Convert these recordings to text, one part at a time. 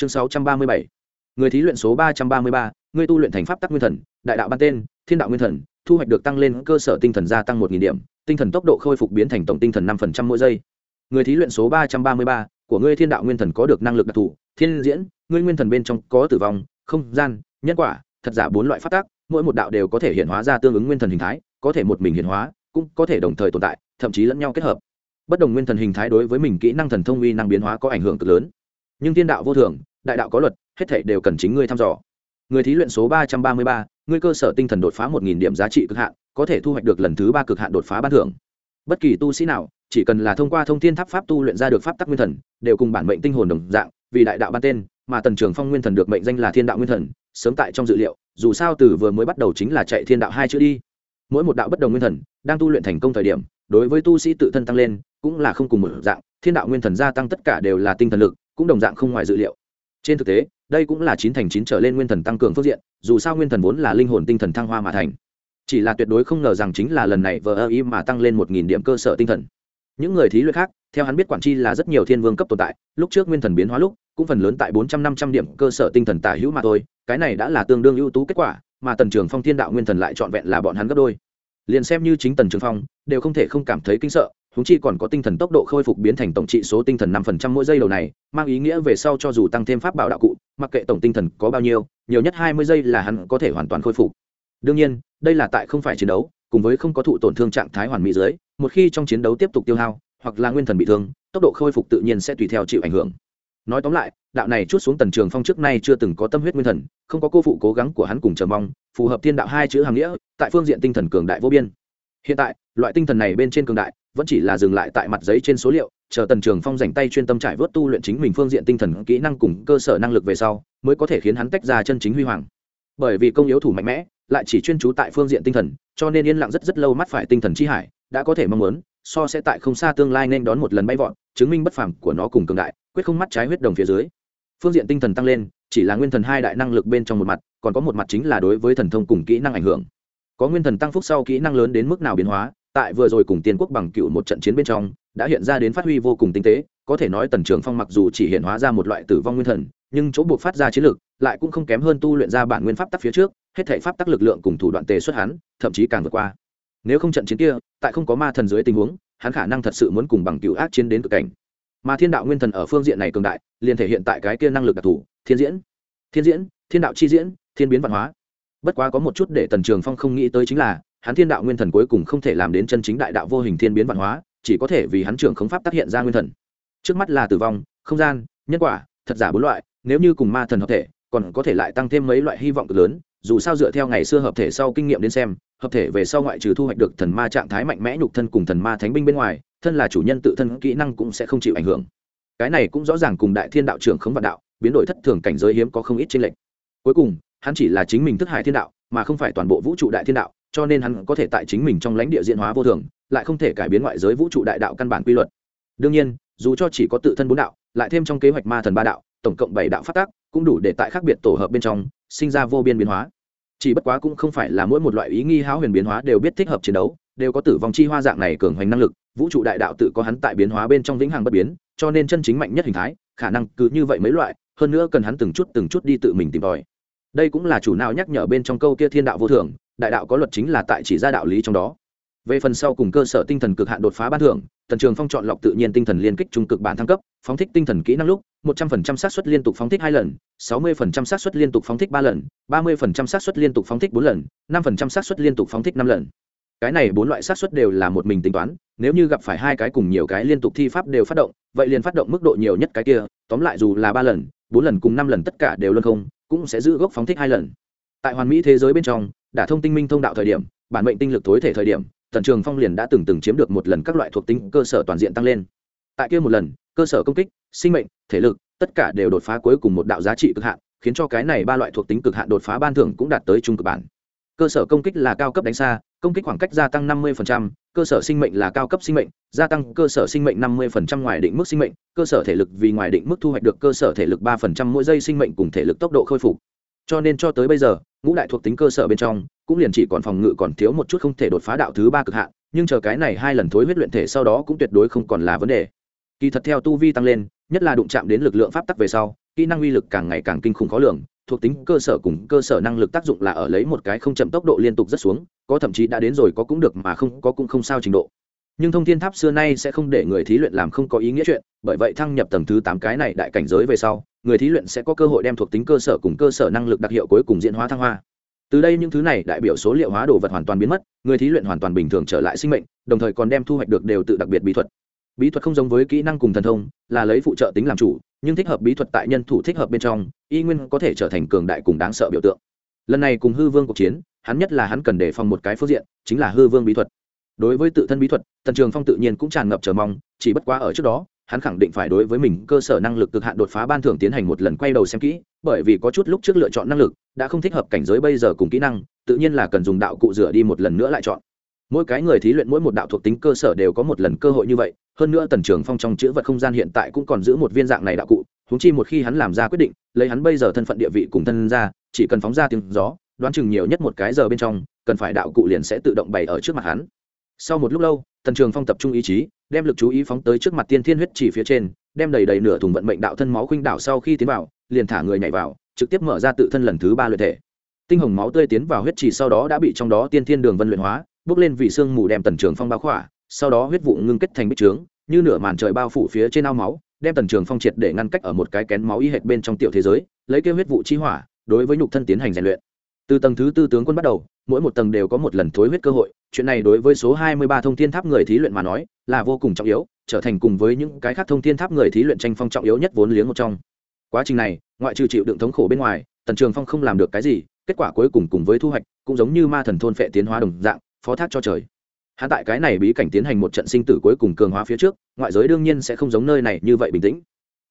chương sáu trăm ba mươi bảy. Người thí luyện số ba trăm ba mươi ba người tu luyện thành pháp tắc nguyên thần, đại đạo ban tên, thiên đạo nguyên thần, thu hoạch được tăng lên cơ sở tinh thần gia tăng một điểm, tinh thần tốc độ khôi phục biến thành tổng tinh thần năm mỗi giây. Người thí luyện số ba trăm ba mươi ba, của ngươi thiên đạo nguyên thần có được năng lực đặc thù, thiên diễn, ngươi nguyên thần bên trong có tử vong, không gian, nhân quả, thật giả bốn loại phát tác mỗi một đạo đều có thể hiện hóa ra tương ứng nguyên thần hình thái, có thể một mình hiện hóa, cũng có thể đồng thời tồn tại, thậm chí lẫn nhau kết hợp. Bất đồng nguyên thần hình thái đối với mình kỹ năng thần thông uy năng biến hóa có ảnh hưởng cực lớn nhưng thiên đạo vô thường, đại đạo có luật, hết thể đều cần chính ngươi thăm dò. Người thí luyện số ba trăm ba mươi ba, ngươi cơ sở tinh thần đột phá một nghìn điểm giá trị cực hạn, có thể thu hoạch được lần thứ ba cực hạn đột phá ban thưởng. Bất kỳ tu sĩ nào, chỉ cần là thông qua thông thiên tháp pháp tu luyện ra được pháp tắc nguyên thần, đều cùng bản mệnh tinh hồn đồng dạng, vì đại đạo ban tên, mà tần trường phong nguyên thần được mệnh danh là thiên đạo nguyên thần, sớm tại trong dự liệu, dù sao từ vừa mới bắt đầu chính là chạy thiên đạo hai chữ đi. Mỗi một đạo bất đồng nguyên thần, đang tu luyện thành công thời điểm, đối với tu sĩ tự thân tăng lên, cũng là không cùng một dạng, thiên đạo nguyên thần gia tăng tất cả đều là tinh thần lực cũng đồng dạng không ngoài dự liệu. Trên thực tế, đây cũng là chín thành chín trở lên nguyên thần tăng cường phương diện, dù sao nguyên thần vốn là linh hồn tinh thần thăng hoa mà thành. Chỉ là tuyệt đối không ngờ rằng chính là lần này vờ ơ ý mà tăng lên một nghìn điểm cơ sở tinh thần. Những người thí luyện khác, theo hắn biết quản chi là rất nhiều thiên vương cấp tồn tại, lúc trước nguyên thần biến hóa lúc, cũng phần lớn tại bốn trăm năm trăm điểm cơ sở tinh thần tả hữu mà thôi, cái này đã là tương đương ưu tú kết quả, mà tần trường phong thiên đạo nguyên thần lại trọn vẹn là bọn hắn gấp đôi. Liền xem như chính tần trường phong, đều không thể không cảm thấy kinh sợ húng chi còn có tinh thần tốc độ khôi phục biến thành tổng trị số tinh thần năm phần trăm mỗi giây đầu này, mang ý nghĩa về sau cho dù tăng thêm pháp bảo đạo cụ, mặc kệ tổng tinh thần có bao nhiêu, nhiều nhất hai mươi giây là hắn có thể hoàn toàn khôi phục. Đương nhiên, đây là tại không phải chiến đấu, cùng với không có thụ tổn thương trạng thái hoàn mỹ dưới, một khi trong chiến đấu tiếp tục tiêu hao, hoặc là nguyên thần bị thương, tốc độ khôi phục tự nhiên sẽ tùy theo chịu ảnh hưởng. Nói tóm lại, đạo này chút xuống tần trường phong trước nay chưa từng có tâm huyết nguyên thần, không có cô phụ cố gắng của hắn cùng chờ mong, phù hợp thiên đạo hai chữ hàng nghĩa, tại phương diện tinh thần cường đại vô biên hiện tại, loại tinh thần này bên trên cường đại, vẫn chỉ là dừng lại tại mặt giấy trên số liệu, chờ tần trường phong dành tay chuyên tâm trải vớt tu luyện chính mình phương diện tinh thần kỹ năng cùng cơ sở năng lực về sau, mới có thể khiến hắn tách ra chân chính huy hoàng. Bởi vì công yếu thủ mạnh mẽ, lại chỉ chuyên trú tại phương diện tinh thần, cho nên yên lặng rất rất lâu mắt phải tinh thần chi hải, đã có thể mong muốn, so sẽ tại không xa tương lai nên đón một lần bay vọt, chứng minh bất phàm của nó cùng cường đại, quyết không mắt trái huyết đồng phía dưới. Phương diện tinh thần tăng lên, chỉ là nguyên thần hai đại năng lực bên trong một mặt, còn có một mặt chính là đối với thần thông cùng kỹ năng ảnh hưởng có nguyên thần tăng phúc sau kỹ năng lớn đến mức nào biến hóa, tại vừa rồi cùng tiên quốc bằng cựu một trận chiến bên trong, đã hiện ra đến phát huy vô cùng tinh tế, có thể nói tần trường phong mặc dù chỉ hiện hóa ra một loại tử vong nguyên thần, nhưng chỗ buộc phát ra chiến lược lại cũng không kém hơn tu luyện ra bản nguyên pháp tắc phía trước, hết thể pháp tắc lực lượng cùng thủ đoạn tề xuất hắn, thậm chí càng vượt qua. Nếu không trận chiến kia, tại không có ma thần dưới tình huống, hắn khả năng thật sự muốn cùng bằng cựu ác chiến đến cực cảnh. Mà thiên đạo nguyên thần ở phương diện này cường đại, liền thể hiện tại cái kia năng lực đặc thù, thiên diễn thiên diễn, thiên đạo chi diễn, thiên biến văn hóa bất quá có một chút để tần trường phong không nghĩ tới chính là, hắn thiên đạo nguyên thần cuối cùng không thể làm đến chân chính đại đạo vô hình thiên biến văn hóa, chỉ có thể vì hắn trưởng Khống pháp tác hiện ra nguyên thần. Trước mắt là tử vong, không gian, nhân quả, thật giả bốn loại, nếu như cùng ma thần hợp thể, còn có thể lại tăng thêm mấy loại hy vọng cực lớn, dù sao dựa theo ngày xưa hợp thể sau kinh nghiệm đến xem, hợp thể về sau ngoại trừ thu hoạch được thần ma trạng thái mạnh mẽ nhục thân cùng thần ma thánh binh bên ngoài, thân là chủ nhân tự thân kỹ năng cũng sẽ không chịu ảnh hưởng. Cái này cũng rõ ràng cùng đại thiên đạo trưởng khống vạn đạo, biến đổi thất thường cảnh giới hiếm có không ít trên lệnh cuối cùng hắn chỉ là chính mình thức hải thiên đạo, mà không phải toàn bộ vũ trụ đại thiên đạo, cho nên hắn có thể tại chính mình trong lãnh địa diễn hóa vô thường, lại không thể cải biến ngoại giới vũ trụ đại đạo căn bản quy luật. Đương nhiên, dù cho chỉ có tự thân bốn đạo, lại thêm trong kế hoạch ma thần ba đạo, tổng cộng bảy đạo phát tác, cũng đủ để tại khác biệt tổ hợp bên trong, sinh ra vô biên biến hóa. Chỉ bất quá cũng không phải là mỗi một loại ý nghi háo huyền biến hóa đều biết thích hợp chiến đấu, đều có tử vong chi hoa dạng này cường hoành năng lực, vũ trụ đại đạo tự có hắn tại biến hóa bên trong vĩnh hằng bất biến, cho nên chân chính mạnh nhất hình thái, khả năng cứ như vậy mấy loại, hơn nữa cần hắn từng chút từng chút đi tự mình tìm tòi đây cũng là chủ nào nhắc nhở bên trong câu kia thiên đạo vô thường đại đạo có luật chính là tại chỉ ra đạo lý trong đó. Về phần sau cùng cơ sở tinh thần cực hạn đột phá ban thưởng, tần trường phong chọn lọc tự nhiên tinh thần liên kích trung cực bản thăng cấp, phóng thích tinh thần kỹ năng lúc, một trăm phần trăm xác suất liên tục phóng thích hai lần, sáu mươi phần trăm xác suất liên tục phóng thích ba lần, ba mươi phần trăm xác suất liên tục phóng thích bốn lần, năm phần trăm xác suất liên tục phóng thích năm lần. Cái này bốn loại xác suất đều là một mình tính toán, nếu như gặp phải hai cái cùng nhiều cái liên tục thi pháp đều phát động, vậy liền phát động mức độ nhiều nhất cái kia, tóm lại dù là ba lần, bốn lần cùng năm lần tất cả đều luân không cũng sẽ giữ gốc phóng thích hai lần. Tại hoàn mỹ thế giới bên trong, đã thông tinh minh thông đạo thời điểm, bản mệnh tinh lực tối thể thời điểm, tần trường phong liền đã từng từng chiếm được một lần các loại thuộc tính cơ sở toàn diện tăng lên. Tại kia một lần, cơ sở công kích, sinh mệnh, thể lực, tất cả đều đột phá cuối cùng một đạo giá trị cực hạn, khiến cho cái này ba loại thuộc tính cực hạn đột phá ban thưởng cũng đạt tới trung cực bản cơ sở công kích là cao cấp đánh xa công kích khoảng cách gia tăng 50%, cơ sở sinh mệnh là cao cấp sinh mệnh gia tăng cơ sở sinh mệnh 50% ngoài định mức sinh mệnh cơ sở thể lực vì ngoài định mức thu hoạch được cơ sở thể lực 3% mỗi giây sinh mệnh cùng thể lực tốc độ khôi phục. Cho nên cho tới bây giờ ngũ đại thuộc tính cơ sở bên trong cũng liền chỉ còn phòng ngự còn thiếu một chút không thể đột phá đạo thứ ba cực hạn nhưng chờ cái này hai lần thối huyết luyện thể sau đó cũng tuyệt đối không còn là vấn đề. Kỳ thật theo tu vi tăng lên nhất là đụng chạm đến lực lượng pháp tắc về sau kỹ năng uy lực càng ngày càng kinh khủng khó lường thuộc tính cơ sở cùng cơ sở năng lực tác dụng là ở lấy một cái không chậm tốc độ liên tục rất xuống, có thậm chí đã đến rồi có cũng được mà không, có cũng không sao trình độ. Nhưng thông thiên tháp xưa nay sẽ không để người thí luyện làm không có ý nghĩa chuyện, bởi vậy thăng nhập tầng thứ tám cái này đại cảnh giới về sau, người thí luyện sẽ có cơ hội đem thuộc tính cơ sở cùng cơ sở năng lực đặc hiệu cuối cùng diễn hóa thăng hoa. Từ đây những thứ này đại biểu số liệu hóa đồ vật hoàn toàn biến mất, người thí luyện hoàn toàn bình thường trở lại sinh mệnh, đồng thời còn đem thu hoạch được đều tự đặc biệt bí thuật. Bí thuật không giống với kỹ năng cùng thần thông, là lấy phụ trợ tính làm chủ, nhưng thích hợp bí thuật tại nhân thủ thích hợp bên trong y nguyên có thể trở thành cường đại cùng đáng sợ biểu tượng. Lần này cùng hư vương cuộc chiến, hắn nhất là hắn cần đề phòng một cái phương diện, chính là hư vương bí thuật. Đối với tự thân bí thuật, tần trường phong tự nhiên cũng tràn ngập chờ mong, chỉ bất quá ở trước đó, hắn khẳng định phải đối với mình cơ sở năng lực cực hạn đột phá ban thưởng tiến hành một lần quay đầu xem kỹ, bởi vì có chút lúc trước lựa chọn năng lực, đã không thích hợp cảnh giới bây giờ cùng kỹ năng, tự nhiên là cần dùng đạo cụ rửa đi một lần nữa lại chọn. Mỗi cái người thí luyện mỗi một đạo thuộc tính cơ sở đều có một lần cơ hội như vậy, hơn nữa tần trường phong trong chữ vật không gian hiện tại cũng còn giữ một viên dạng này đạo cụ huống chi một khi hắn làm ra quyết định, lấy hắn bây giờ thân phận địa vị cùng thân ra chỉ cần phóng ra tiếng gió, đoán chừng nhiều nhất một cái giờ bên trong, cần phải đạo cụ liền sẽ tự động bày ở trước mặt hắn. Sau một lúc lâu, tần trường phong tập trung ý chí, đem lực chú ý phóng tới trước mặt tiên thiên huyết chỉ phía trên, đem đầy đầy nửa thùng vận mệnh đạo thân máu khuynh đảo sau khi tiến vào, liền thả người nhảy vào, trực tiếp mở ra tự thân lần thứ ba luyện thể. Tinh hồng máu tươi tiến vào huyết chỉ sau đó đã bị trong đó tiên thiên đường vân luyện hóa, bước lên vị xương mù đem tần trường phong bao khỏa, sau đó huyết vụ ngưng kết thành bích trướng, như nửa màn trời bao phủ phía trên ao máu đem tần trường phong triệt để ngăn cách ở một cái kén máu y hệt bên trong tiểu thế giới, lấy kêu huyết vụ chi hỏa, đối với nhục thân tiến hành rèn luyện. Từ tầng thứ tư tướng quân bắt đầu, mỗi một tầng đều có một lần thối huyết cơ hội, chuyện này đối với số hai mươi ba thông thiên tháp người thí luyện mà nói, là vô cùng trọng yếu, trở thành cùng với những cái khác thông thiên tháp người thí luyện tranh phong trọng yếu nhất vốn liếng một trong. Quá trình này, ngoại trừ chịu đựng thống khổ bên ngoài, tần trường phong không làm được cái gì, kết quả cuối cùng cùng với thu hoạch, cũng giống như ma thần thôn phệ tiến hóa đồng dạng, phó thác cho trời hạ tại cái này bí cảnh tiến hành một trận sinh tử cuối cùng cường hóa phía trước, ngoại giới đương nhiên sẽ không giống nơi này như vậy bình tĩnh.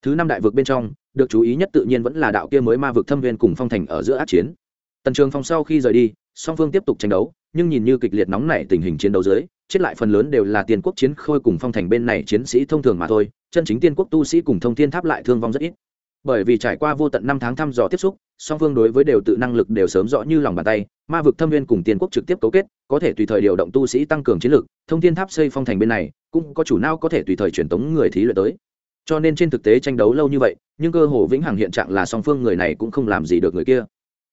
Thứ năm đại vực bên trong, được chú ý nhất tự nhiên vẫn là đạo kia mới ma vực thâm viên cùng phong thành ở giữa át chiến. Tần trường phong sau khi rời đi, song phương tiếp tục tranh đấu, nhưng nhìn như kịch liệt nóng nảy tình hình chiến đấu dưới, chết lại phần lớn đều là tiên quốc chiến khôi cùng phong thành bên này chiến sĩ thông thường mà thôi, chân chính tiên quốc tu sĩ cùng thông thiên tháp lại thương vong rất ít bởi vì trải qua vô tận năm tháng thăm dò tiếp xúc, song phương đối với đều tự năng lực đều sớm rõ như lòng bàn tay, ma vực thâm viên cùng tiên quốc trực tiếp cấu kết, có thể tùy thời điều động tu sĩ tăng cường chiến lực, thông thiên tháp xây phong thành bên này, cũng có chủ nào có thể tùy thời truyền tống người thí luyện tới. Cho nên trên thực tế tranh đấu lâu như vậy, nhưng cơ hồ vĩnh hằng hiện trạng là song phương người này cũng không làm gì được người kia.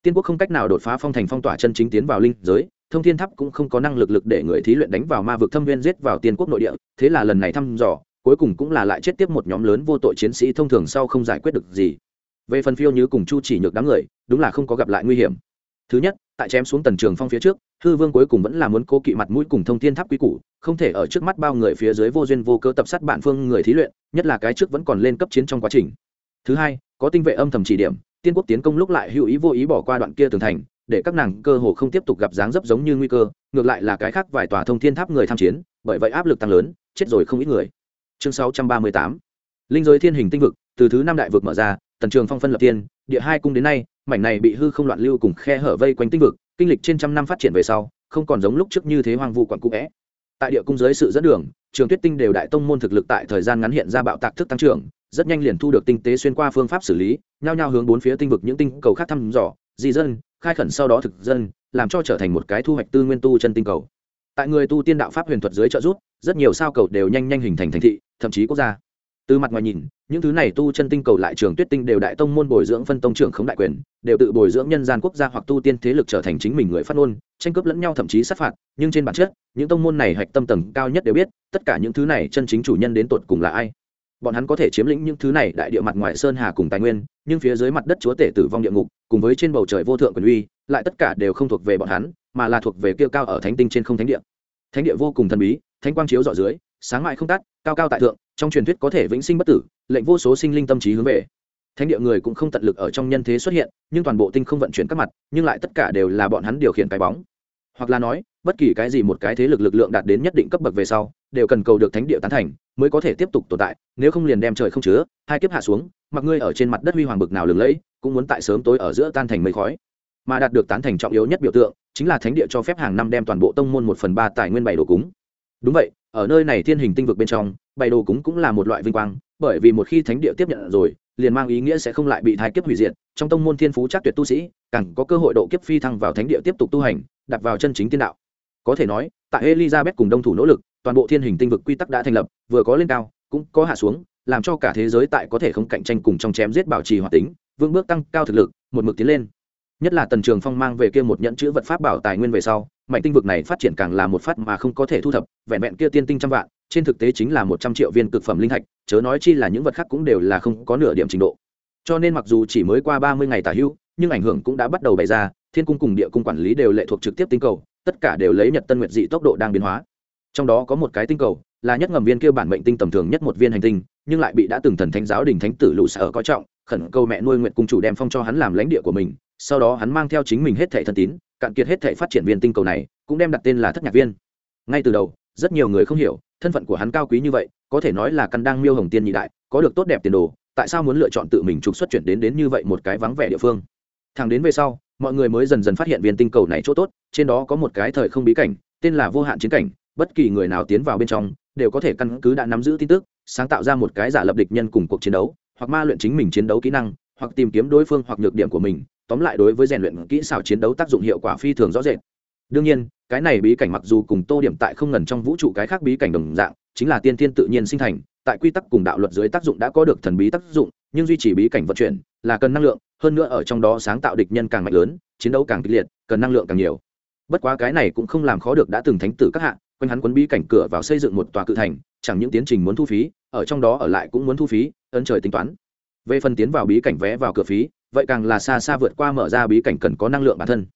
Tiên quốc không cách nào đột phá phong thành phong tỏa chân chính tiến vào linh giới, thông thiên tháp cũng không có năng lực lực để người thí luyện đánh vào ma vực thâm viên giết vào tiên quốc nội địa, thế là lần này thăm dò cuối cùng cũng là lại chết tiếp một nhóm lớn vô tội chiến sĩ thông thường sau không giải quyết được gì. Về phần phiêu như cùng chu chỉ nhược đám người, đúng là không có gặp lại nguy hiểm. Thứ nhất, tại chém xuống tần trường phong phía trước, hư vương cuối cùng vẫn là muốn cố kỵ mặt mũi cùng thông thiên tháp quý củ, không thể ở trước mắt bao người phía dưới vô duyên vô cơ tập sát bản phương người thí luyện, nhất là cái trước vẫn còn lên cấp chiến trong quá trình. Thứ hai, có tinh vệ âm thầm chỉ điểm, tiên quốc tiến công lúc lại hữu ý vô ý bỏ qua đoạn kia tường thành, để các nàng cơ hồ không tiếp tục gặp dáng dấp giống như nguy cơ, ngược lại là cái khác vài tòa thông thiên tháp người tham chiến, bởi vậy áp lực tăng lớn, chết rồi không ít người chương 638 linh giới thiên hình tinh vực, từ thứ năm đại vực mở ra, tần trường phong phân lập tiên địa hai cung đến nay, mảnh này bị hư không loạn lưu cùng khe hở vây quanh tinh vực, kinh lịch trên trăm năm phát triển về sau, không còn giống lúc trước như thế hoang vu quặn cũ vẽ. Tại địa cung dưới sự dẫn đường, trường tuyết tinh đều đại tông môn thực lực tại thời gian ngắn hiện ra bạo tạc thức tăng trưởng, rất nhanh liền thu được tinh tế xuyên qua phương pháp xử lý, nhao nhao hướng bốn phía tinh vực những tinh cầu khác thăm dò, di dân, khai khẩn sau đó thực dân, làm cho trở thành một cái thu hoạch tư nguyên tu chân tinh cầu. Tại người tu tiên đạo pháp huyền thuật dưới trợ giúp rất nhiều sao cầu đều nhanh nhanh hình thành thành thị, thậm chí quốc gia. Từ mặt ngoài nhìn, những thứ này tu chân tinh cầu lại trường tuyết tinh đều đại tông môn bồi dưỡng phân tông trưởng khống đại quyền, đều tự bồi dưỡng nhân gian quốc gia hoặc tu tiên thế lực trở thành chính mình người phát ngôn, tranh cướp lẫn nhau thậm chí sát phạt, nhưng trên bản chất, những tông môn này hạch tâm tầng cao nhất đều biết, tất cả những thứ này chân chính chủ nhân đến tột cùng là ai. Bọn hắn có thể chiếm lĩnh những thứ này đại địa mặt ngoài sơn hà cùng tài nguyên, nhưng phía dưới mặt đất chúa tể tử vong địa ngục, cùng với trên bầu trời vô thượng quyền uy, lại tất cả đều không thuộc về bọn hắn, mà là thuộc về kia cao ở thánh tinh trên không thánh địa. Thánh địa vô cùng thần bí thánh quang chiếu dọ dưới, sáng mãi không tắt, cao cao tại thượng, trong truyền thuyết có thể vĩnh sinh bất tử, lệnh vô số sinh linh tâm trí hướng về. Thánh địa người cũng không tận lực ở trong nhân thế xuất hiện, nhưng toàn bộ tinh không vận chuyển các mặt, nhưng lại tất cả đều là bọn hắn điều khiển cái bóng. Hoặc là nói, bất kỳ cái gì một cái thế lực lực lượng đạt đến nhất định cấp bậc về sau, đều cần cầu được thánh địa tán thành, mới có thể tiếp tục tồn tại, nếu không liền đem trời không chứa, hai kiếp hạ xuống, mặc ngươi ở trên mặt đất huy hoàng bực nào lừng lẫy, cũng muốn tại sớm tối ở giữa tan thành mây khói. Mà đạt được tán thành trọng yếu nhất biểu tượng, chính là thánh địa cho phép hàng năm đem toàn bộ tông môn một phần ba tài nguyên bảy đồ cúng đúng vậy, ở nơi này thiên hình tinh vực bên trong, bày đồ cúng cũng là một loại vinh quang, bởi vì một khi thánh địa tiếp nhận rồi, liền mang ý nghĩa sẽ không lại bị thái kiếp hủy diệt. Trong tông môn thiên phú chắc tuyệt tu sĩ, càng có cơ hội độ kiếp phi thăng vào thánh địa tiếp tục tu hành đặt vào chân chính tiên đạo. Có thể nói, tại elizabeth cùng đông thủ nỗ lực, toàn bộ thiên hình tinh vực quy tắc đã thành lập, vừa có lên cao, cũng có hạ xuống, làm cho cả thế giới tại có thể không cạnh tranh cùng trong chém giết bảo trì hoạt tính vương bước tăng cao thực lực, một mực tiến lên nhất là tần trường phong mang về kia một nhẫn chữ vật pháp bảo tài nguyên về sau mạnh tinh vực này phát triển càng là một phát mà không có thể thu thập, vẹn vẹn kia tiên tinh trăm vạn, trên thực tế chính là một trăm triệu viên cực phẩm linh thạch, chớ nói chi là những vật khác cũng đều là không có nửa điểm trình độ. Cho nên mặc dù chỉ mới qua ba mươi ngày tả hữu nhưng ảnh hưởng cũng đã bắt đầu bày ra, thiên cung cùng địa cung quản lý đều lệ thuộc trực tiếp tinh cầu, tất cả đều lấy nhật tân nguyệt dị tốc độ đang biến hóa. Trong đó có một cái tinh cầu, là nhất ngầm viên kia bản mệnh tinh tầm thường nhất một viên hành tinh, nhưng lại bị đã từng thần thánh giáo đình thánh tử lụ sở có trọng, khẩn cầu mẹ nuôi nguyện cung chủ đem phong cho hắn làm lãnh địa của mình sau đó hắn mang theo chính mình hết thệ thân tín, cạn kiệt hết thệ phát triển viên tinh cầu này, cũng đem đặt tên là thất nhạc viên. Ngay từ đầu, rất nhiều người không hiểu, thân phận của hắn cao quý như vậy, có thể nói là căn đang miêu hồng tiên nhị đại, có được tốt đẹp tiền đồ, tại sao muốn lựa chọn tự mình trục xuất chuyển đến đến như vậy một cái vắng vẻ địa phương? Thằng đến về sau, mọi người mới dần dần phát hiện viên tinh cầu này chỗ tốt, trên đó có một cái thời không bí cảnh, tên là vô hạn chiến cảnh, bất kỳ người nào tiến vào bên trong, đều có thể căn cứ đã nắm giữ tin tức, sáng tạo ra một cái giả lập địch nhân cùng cuộc chiến đấu, hoặc ma luyện chính mình chiến đấu kỹ năng, hoặc tìm kiếm đối phương hoặc nhược điểm của mình tóm lại đối với rèn luyện kỹ xảo chiến đấu tác dụng hiệu quả phi thường rõ rệt. Đương nhiên, cái này bí cảnh mặc dù cùng tô điểm tại không ngần trong vũ trụ cái khác bí cảnh đồng dạng, chính là tiên thiên tự nhiên sinh thành, tại quy tắc cùng đạo luật dưới tác dụng đã có được thần bí tác dụng, nhưng duy trì bí cảnh vận chuyển là cần năng lượng, hơn nữa ở trong đó sáng tạo địch nhân càng mạnh lớn, chiến đấu càng kịch liệt, cần năng lượng càng nhiều. Bất quá cái này cũng không làm khó được đã từng thánh tử các hạ, quanh hắn quấn bí cảnh cửa vào xây dựng một tòa cự thành, chẳng những tiến trình muốn thu phí, ở trong đó ở lại cũng muốn thu phí, ấn trời tính toán. Về phần tiến vào bí cảnh vé vào cửa phí vậy càng là xa xa vượt qua mở ra bí cảnh cần có năng lượng bản thân.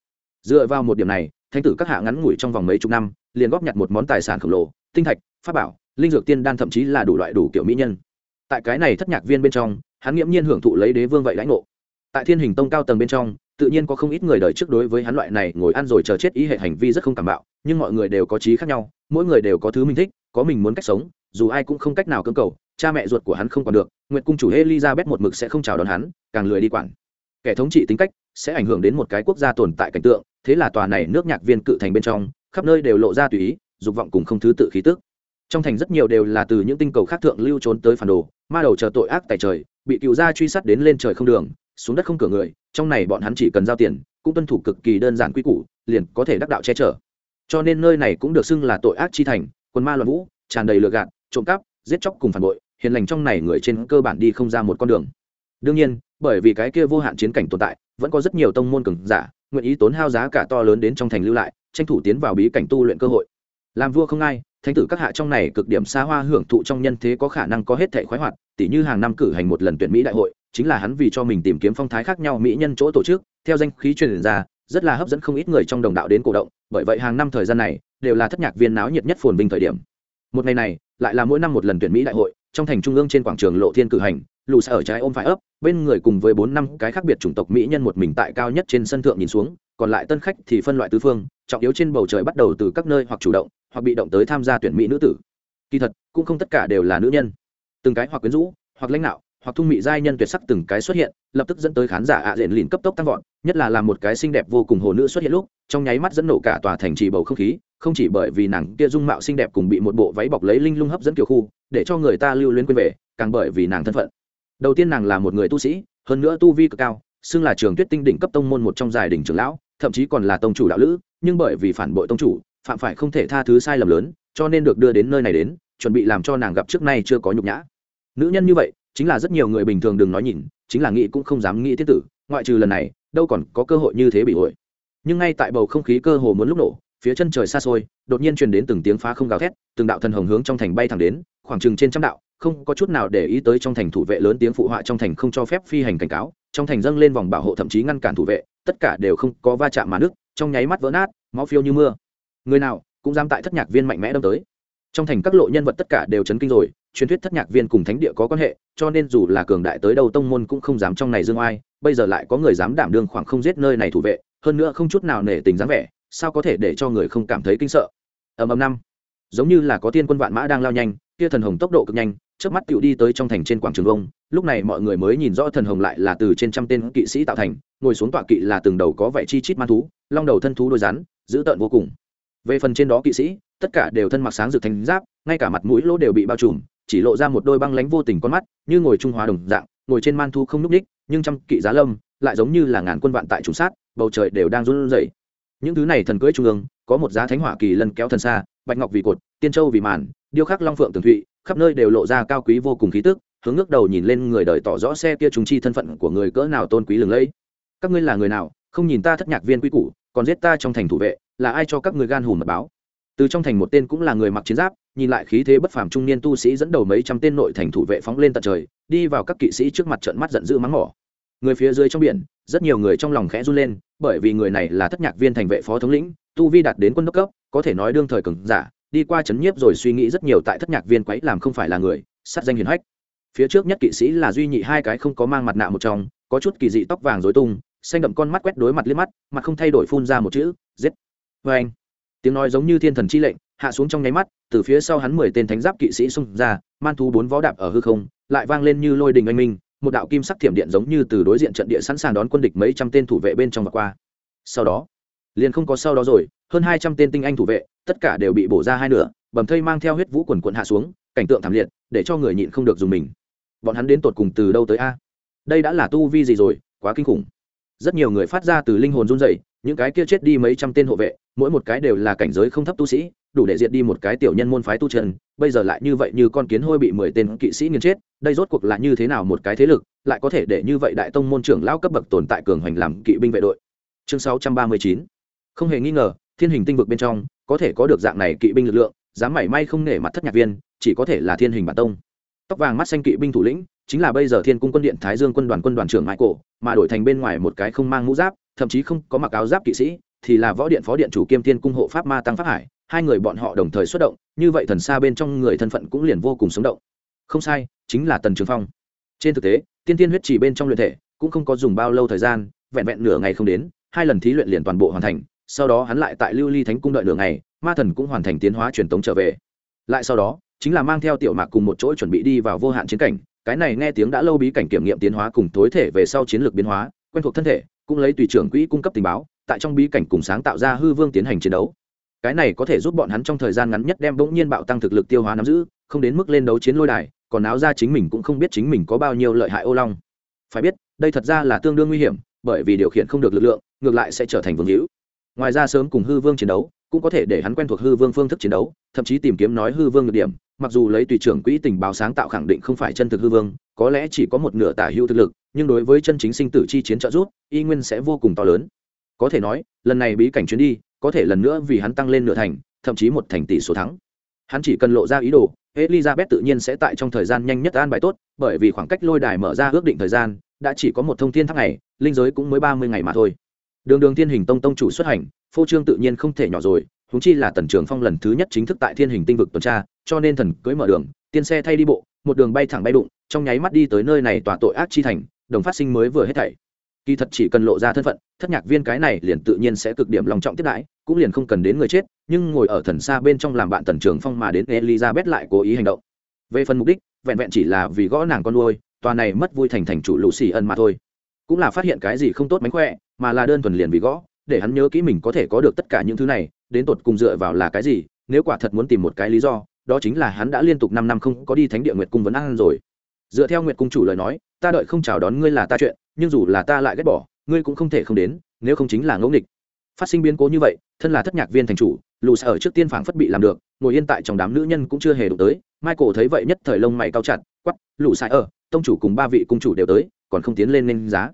Dựa vào một điểm này, thánh tử các hạ ngắn ngủi trong vòng mấy chục năm, liền góp nhặt một món tài sản khổng lồ, tinh thạch, pháp bảo, linh dược tiên đan thậm chí là đủ loại đủ kiểu mỹ nhân. Tại cái này thất nhạc viên bên trong, hắn nghiễm nhiên hưởng thụ lấy đế vương vậy lãnh ngộ. Tại thiên hình tông cao tầng bên trong, tự nhiên có không ít người đời trước đối với hắn loại này ngồi ăn rồi chờ chết ý hệ hành vi rất không cảm bạo, nhưng mọi người đều có trí khác nhau, mỗi người đều có thứ mình thích, có mình muốn cách sống, dù ai cũng không cách nào cưỡng cầu, cha mẹ ruột của hắn không còn được, nguyệt cung chủ elizabeth một mực sẽ không chào đón hắn, càng lười đi quản kẻ thống trị tính cách sẽ ảnh hưởng đến một cái quốc gia tồn tại cảnh tượng, thế là tòa này nước nhạc viên cự thành bên trong, khắp nơi đều lộ ra tùy ý, dục vọng cùng không thứ tự khí tức. Trong thành rất nhiều đều là từ những tinh cầu khác thượng lưu trốn tới phản đồ, ma đầu chờ tội ác tại trời, bị cựu gia truy sát đến lên trời không đường, xuống đất không cửa người, trong này bọn hắn chỉ cần giao tiền, cũng tuân thủ cực kỳ đơn giản quy củ, liền có thể đắc đạo che chở. Cho nên nơi này cũng được xưng là tội ác chi thành quân ma loạn vũ, tràn đầy lừa gạt, trộm cắp, giết chóc cùng phản bội, hiền lành trong này người trên cơ bản đi không ra một con đường đương nhiên, bởi vì cái kia vô hạn chiến cảnh tồn tại, vẫn có rất nhiều tông môn cường giả, nguyện ý tốn hao giá cả to lớn đến trong thành lưu lại, tranh thủ tiến vào bí cảnh tu luyện cơ hội. Làm vua không ai, thánh tử các hạ trong này cực điểm xa hoa hưởng thụ trong nhân thế có khả năng có hết thể khoái hoạt tỷ như hàng năm cử hành một lần tuyển mỹ đại hội, chính là hắn vì cho mình tìm kiếm phong thái khác nhau mỹ nhân chỗ tổ chức, theo danh khí truyền ra, rất là hấp dẫn không ít người trong đồng đạo đến cổ động, bởi vậy hàng năm thời gian này, đều là thất nhạc viên náo nhiệt nhất phồn vinh thời điểm. Một ngày này, lại là mỗi năm một lần tuyển mỹ đại hội, trong thành trung ương trên quảng trường lộ thiên cử hành lù xa ở trái ôm phải ấp, bên người cùng với bốn năm cái khác biệt chủng tộc mỹ nhân một mình tại cao nhất trên sân thượng nhìn xuống, còn lại tân khách thì phân loại tứ phương, trọng yếu trên bầu trời bắt đầu từ các nơi hoặc chủ động, hoặc bị động tới tham gia tuyển mỹ nữ tử. Kỳ thật, cũng không tất cả đều là nữ nhân. Từng cái hoặc quyến rũ, hoặc lãnh đạo, hoặc thung mỹ giai nhân tuyệt sắc từng cái xuất hiện, lập tức dẫn tới khán giả ạ à diện lìn cấp tốc tăng vọt, nhất là làm một cái xinh đẹp vô cùng hồ nữ xuất hiện lúc, trong nháy mắt dẫn nổ cả tòa thành trì bầu không khí, không chỉ bởi vì nàng kia dung mạo xinh đẹp cùng bị một bộ váy bọc lấy linh lung hấp dẫn kiểu khu, để cho người ta lưu luyến quên về, càng bởi vì nàng thân phận đầu tiên nàng là một người tu sĩ, hơn nữa tu vi cực cao, xưng là trường tuyết tinh đỉnh cấp tông môn một trong dài đỉnh trưởng lão, thậm chí còn là tông chủ đạo lữ, nhưng bởi vì phản bội tông chủ, phạm phải không thể tha thứ sai lầm lớn, cho nên được đưa đến nơi này đến, chuẩn bị làm cho nàng gặp trước nay chưa có nhục nhã. Nữ nhân như vậy, chính là rất nhiều người bình thường đừng nói nhìn, chính là nghĩ cũng không dám nghĩ thiết tử, ngoại trừ lần này, đâu còn có cơ hội như thế bị hội nhưng ngay tại bầu không khí cơ hồ muốn lúc nổ, phía chân trời xa xôi, đột nhiên truyền đến từng tiếng phá không gào thét, từng đạo thần hồng hướng trong thành bay thẳng đến, khoảng chừng trên trăm đạo không có chút nào để ý tới trong thành thủ vệ lớn tiếng phụ họa trong thành không cho phép phi hành cảnh cáo, trong thành dâng lên vòng bảo hộ thậm chí ngăn cản thủ vệ, tất cả đều không có va chạm mà nước, trong nháy mắt vỡ nát, máu phiêu như mưa. Người nào cũng dám tại thất nhạc viên mạnh mẽ đâm tới. Trong thành các lộ nhân vật tất cả đều chấn kinh rồi, truyền thuyết thất nhạc viên cùng thánh địa có quan hệ, cho nên dù là cường đại tới đâu tông môn cũng không dám trong này dương oai, bây giờ lại có người dám đảm đương khoảng không giết nơi này thủ vệ, hơn nữa không chút nào nể tình dáng vẻ, sao có thể để cho người không cảm thấy kinh sợ. Ầm ầm năm, giống như là có tiên quân vạn mã đang lao nhanh, kia thần hồng tốc độ cực nhanh trước mắt tựu đi tới trong thành trên quảng trường vông lúc này mọi người mới nhìn rõ thần hồng lại là từ trên trăm tên kỵ sĩ tạo thành, ngồi xuống tọa kỵ là từng đầu có vẻ chi chít man thú, long đầu thân thú đôi rắn, dữ tợn vô cùng. Về phần trên đó kỵ sĩ, tất cả đều thân mặc sáng rực thành giáp, ngay cả mặt mũi lỗ đều bị bao trùm, chỉ lộ ra một đôi băng lánh vô tình con mắt, như ngồi trung hóa đồng dạng, ngồi trên man thu không núp ních nhưng trăm kỵ giá lâm, lại giống như là ngàn quân vạn tại trùng sát, bầu trời đều đang run rẩy. Những thứ này thần cưỡi trung ương, có một giá thánh hỏa kỳ lân kéo thần xa, bạch ngọc vì cột, tiên châu vì màn, điêu khắc long phượng tường thụy khắp nơi đều lộ ra cao quý vô cùng khí tức, hướng ngước đầu nhìn lên người đời tỏ rõ xe kia trùng chi thân phận của người cỡ nào tôn quý lừng lẫy. Các ngươi là người nào, không nhìn ta thất nhạc viên quý củ, còn giết ta trong thành thủ vệ, là ai cho các người gan hùm mật báo? Từ trong thành một tên cũng là người mặc chiến giáp, nhìn lại khí thế bất phàm trung niên tu sĩ dẫn đầu mấy trăm tên nội thành thủ vệ phóng lên tận trời, đi vào các kỵ sĩ trước mặt trận mắt giận dữ mắng mỏ. Người phía dưới trong biển, rất nhiều người trong lòng khẽ run lên, bởi vì người này là thất nhạc viên thành vệ phó thống lĩnh, tu vi đạt đến quân đốc cấp, có thể nói đương thời cường giả đi qua chấn nhiếp rồi suy nghĩ rất nhiều tại thất nhạc viên quấy làm không phải là người, sát danh hiền hách. Phía trước nhất kỵ sĩ là duy nhị hai cái không có mang mặt nạ một trong, có chút kỳ dị tóc vàng dối tung, xanh đậm con mắt quét đối mặt liếc mắt, mặt không thay đổi phun ra một chữ, giết. Vê anh, tiếng nói giống như thiên thần chi lệnh, hạ xuống trong nháy mắt, từ phía sau hắn mười tên thánh giáp kỵ sĩ xung ra, man thú bốn vó đạp ở hư không, lại vang lên như lôi đình anh minh, một đạo kim sắc thiểm điện giống như từ đối diện trận địa sẵn sàng đón quân địch mấy trăm tên thủ vệ bên trong và qua. Sau đó, liền không có sau đó rồi, hơn hai trăm tên tinh anh thủ vệ tất cả đều bị bổ ra hai nửa bầm thây mang theo huyết vũ quần quận hạ xuống cảnh tượng thảm liệt để cho người nhịn không được dùng mình. Bọn hắn đến tột cùng từ đâu tới a? Đây đã là tu vi gì rồi quá kinh khủng. Rất nhiều người phát ra từ linh hồn run rẩy, những cái kia chết đi mấy trăm tên hộ vệ mỗi một cái đều là cảnh giới không thấp tu sĩ đủ để diệt đi một cái tiểu nhân môn phái tu trần bây giờ lại như vậy như con kiến hôi bị mười tên kỵ sĩ nghiền chết đây rốt cuộc là như thế nào một cái thế lực lại có thể để như vậy đại tông môn trưởng lao cấp bậc tồn tại cường hoành làm kỵ binh vệ đội? Chương sáu trăm ba mươi chín. Không hề nghi ngờ thiên hình tinh vực bên trong có thể có được dạng này kỵ binh lực lượng, dám mảy may không nể mặt thất nhạc viên, chỉ có thể là thiên hình bản tông. Tóc vàng mắt xanh kỵ binh thủ lĩnh, chính là bây giờ thiên cung quân điện thái dương quân đoàn quân đoàn trưởng mãi cổ, mà đổi thành bên ngoài một cái không mang mũ giáp, thậm chí không có mặc áo giáp kỵ sĩ, thì là võ điện phó điện chủ kiêm thiên cung hộ pháp ma tăng pháp hải, hai người bọn họ đồng thời xuất động, như vậy thần xa bên trong người thân phận cũng liền vô cùng sống động. Không sai, chính là tần trường phong. Trên thực tế, tiên tiên huyết chỉ bên trong luyện thể cũng không có dùng bao lâu thời gian, vẹn vẹn nửa ngày không đến, hai lần thí luyện liền toàn bộ hoàn thành sau đó hắn lại tại lưu ly thánh cung đợi nửa ngày, ma thần cũng hoàn thành tiến hóa truyền tống trở về. Lại sau đó, chính là mang theo tiểu mạc cùng một chỗ chuẩn bị đi vào vô hạn chiến cảnh, cái này nghe tiếng đã lâu bí cảnh kiểm nghiệm tiến hóa cùng tối thể về sau chiến lược biến hóa, quen thuộc thân thể, cũng lấy tùy trưởng quỹ cung cấp tình báo, tại trong bí cảnh cùng sáng tạo ra hư vương tiến hành chiến đấu. Cái này có thể giúp bọn hắn trong thời gian ngắn nhất đem bỗng nhiên bạo tăng thực lực tiêu hóa nắm giữ, không đến mức lên đấu chiến lôi đài, còn áo ra chính mình cũng không biết chính mình có bao nhiêu lợi hại ô long. Phải biết, đây thật ra là tương đương nguy hiểm, bởi vì điều khiển không được lực lượng, ngược lại sẽ trở thành vương hữu ngoài ra sớm cùng hư vương chiến đấu, cũng có thể để hắn quen thuộc hư vương phương thức chiến đấu, thậm chí tìm kiếm nói hư vương được điểm. Mặc dù lấy tùy trưởng quỹ tình báo sáng tạo khẳng định không phải chân thực hư vương, có lẽ chỉ có một nửa tả hữu thực lực, nhưng đối với chân chính sinh tử chi chiến trợ giúp, y nguyên sẽ vô cùng to lớn. Có thể nói, lần này bí cảnh chuyến đi, có thể lần nữa vì hắn tăng lên nửa thành, thậm chí một thành tỷ số thắng. Hắn chỉ cần lộ ra ý đồ, elizabeth tự nhiên sẽ tại trong thời gian nhanh nhất an bài tốt, bởi vì khoảng cách lôi đài mở ra ước định thời gian, đã chỉ có một thông thiên tháng ngày, linh giới cũng mới ba mươi ngày mà thôi đường đường thiên hình tông tông chủ xuất hành, phô trương tự nhiên không thể nhỏ rồi húng chi là tần trường phong lần thứ nhất chính thức tại thiên hình tinh vực tuần tra, cho nên thần cưới mở đường, tiên xe thay đi bộ, một đường bay thẳng bay đụng, trong nháy mắt đi tới nơi này tòa tội ác chi thành, đồng phát sinh mới vừa hết thảy. Kỳ thật chỉ cần lộ ra thân phận, thất nhạc viên cái này liền tự nhiên sẽ cực điểm lòng trọng tiếp đãi, cũng liền không cần đến người chết, nhưng ngồi ở thần xa bên trong làm bạn tần trường phong mà đến elizabeth lại cố ý hành động. Về phần mục đích, vẹn vẹn chỉ là vì gõ nàng con nuôi, tòa này mất vui thành thành chủ lũ xì ân mà thôi cũng là phát hiện cái gì không tốt mánh khỏe, mà là đơn thuần liền vì gõ, để hắn nhớ kỹ mình có thể có được tất cả những thứ này, đến tột cùng dựa vào là cái gì, nếu quả thật muốn tìm một cái lý do, đó chính là hắn đã liên tục năm năm không có đi thánh địa nguyệt cung vấn ăn rồi. Dựa theo nguyệt cung chủ lời nói, ta đợi không chào đón ngươi là ta chuyện, nhưng dù là ta lại ghét bỏ, ngươi cũng không thể không đến, nếu không chính là ngẫu nghịch. Phát sinh biến cố như vậy, thân là thất nhạc viên thành chủ lù ở trước tiên phảng phất bị làm được, ngồi yên tại trong đám nữ nhân cũng chưa hề đụng tới. Michael thấy vậy nhất thời lông mày cao chặt quắp lù sai ở, tông chủ cùng ba vị cung chủ đều tới, còn không tiến lên nên giá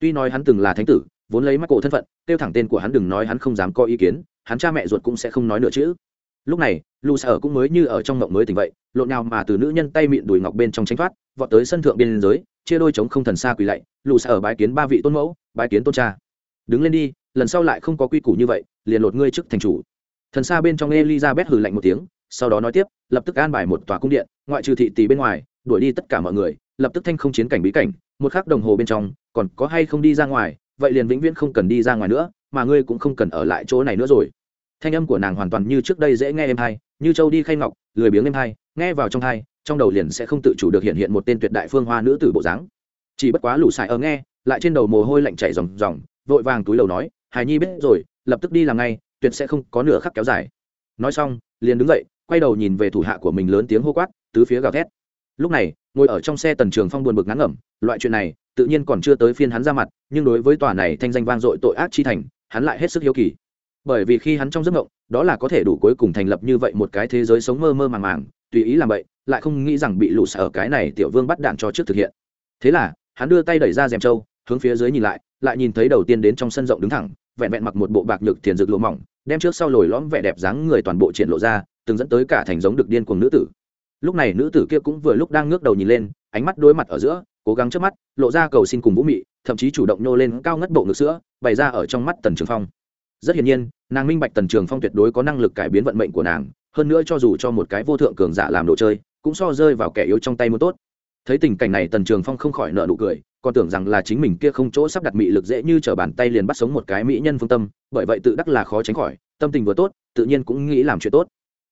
tuy nói hắn từng là thánh tử, vốn lấy michael thân phận tiêu thẳng tên của hắn đừng nói hắn không dám có ý kiến, hắn cha mẹ ruột cũng sẽ không nói nữa chứ. Lúc này lù sở cũng mới như ở trong mộng mới tỉnh vậy, lộn nào mà từ nữ nhân tay mịn đùi ngọc bên trong tranh thoát, vọt tới sân thượng biên giới chia đôi chống không thần xa quỳ lạy lù sở bái kiến ba vị tôn mẫu, bái kiến tôn cha. Đứng lên đi, lần sau lại không có quy củ như vậy, liền lột ngươi trước thành chủ. Thần xa bên trong elizabeth hừ lạnh một tiếng, sau đó nói tiếp, lập tức an bài một tòa cung điện, ngoại trừ thị tỷ bên ngoài, đuổi đi tất cả mọi người, lập tức thanh không chiến cảnh bí cảnh một khắc đồng hồ bên trong, còn có hay không đi ra ngoài, vậy liền vĩnh viễn không cần đi ra ngoài nữa, mà ngươi cũng không cần ở lại chỗ này nữa rồi. Thanh âm của nàng hoàn toàn như trước đây dễ nghe em hay, như châu đi khay ngọc, lười biếng em hay, nghe vào trong hai trong đầu liền sẽ không tự chủ được hiện hiện một tên tuyệt đại phương hoa nữ tử bộ dáng. Chỉ bất quá lũ xài ở nghe, lại trên đầu mồ hôi lạnh chảy ròng ròng, vội vàng túi đầu nói, hài nhi biết rồi, lập tức đi làm ngay, tuyệt sẽ không có nửa khắc kéo dài. Nói xong, liền đứng dậy, quay đầu nhìn về thủ hạ của mình lớn tiếng hô quát, tứ phía gào thét lúc này, ngồi ở trong xe tần trường phong buồn bực ngắn ngẩm, loại chuyện này, tự nhiên còn chưa tới phiên hắn ra mặt, nhưng đối với tòa này thanh danh vang dội tội ác chi thành, hắn lại hết sức hiếu kỳ. Bởi vì khi hắn trong giấc mộng, đó là có thể đủ cuối cùng thành lập như vậy một cái thế giới sống mơ mơ màng màng, tùy ý làm vậy lại không nghĩ rằng bị lũ sở cái này tiểu vương bắt đạn cho trước thực hiện. Thế là, hắn đưa tay đẩy ra rèm trâu, hướng phía dưới nhìn lại lại nhìn thấy đầu tiên đến trong sân rộng đứng thẳng, vẹn vẹn mặc một bộ bạc nhược thiền rực lụa mỏng, đem trước sau lồi lõm vẻ đẹp dáng người toàn bộ triển lộ ra, từng dẫn tới cả thành giống được điên cuồng nữ tử lúc này nữ tử kia cũng vừa lúc đang ngước đầu nhìn lên, ánh mắt đối mặt ở giữa, cố gắng trước mắt, lộ ra cầu xin cùng vũ mị, thậm chí chủ động nhô lên cao ngất bộ ngực sữa, bày ra ở trong mắt tần trường phong. Rất hiển nhiên, nàng minh bạch tần trường phong tuyệt đối có năng lực cải biến vận mệnh của nàng, hơn nữa cho dù cho một cái vô thượng cường giả làm đồ chơi, cũng so rơi vào kẻ yếu trong tay muốn tốt. Thấy tình cảnh này, tần trường phong không khỏi nợ nụ cười, còn tưởng rằng là chính mình kia không chỗ sắp đặt mị lực dễ như t r ở bàn tay liền bắt sống một cái mỹ nhân phương tâm, bởi vậy tự đắc là khó tránh khỏi, tâm tình vừa tốt, tự nhiên cũng nghĩ làm chuyện tốt.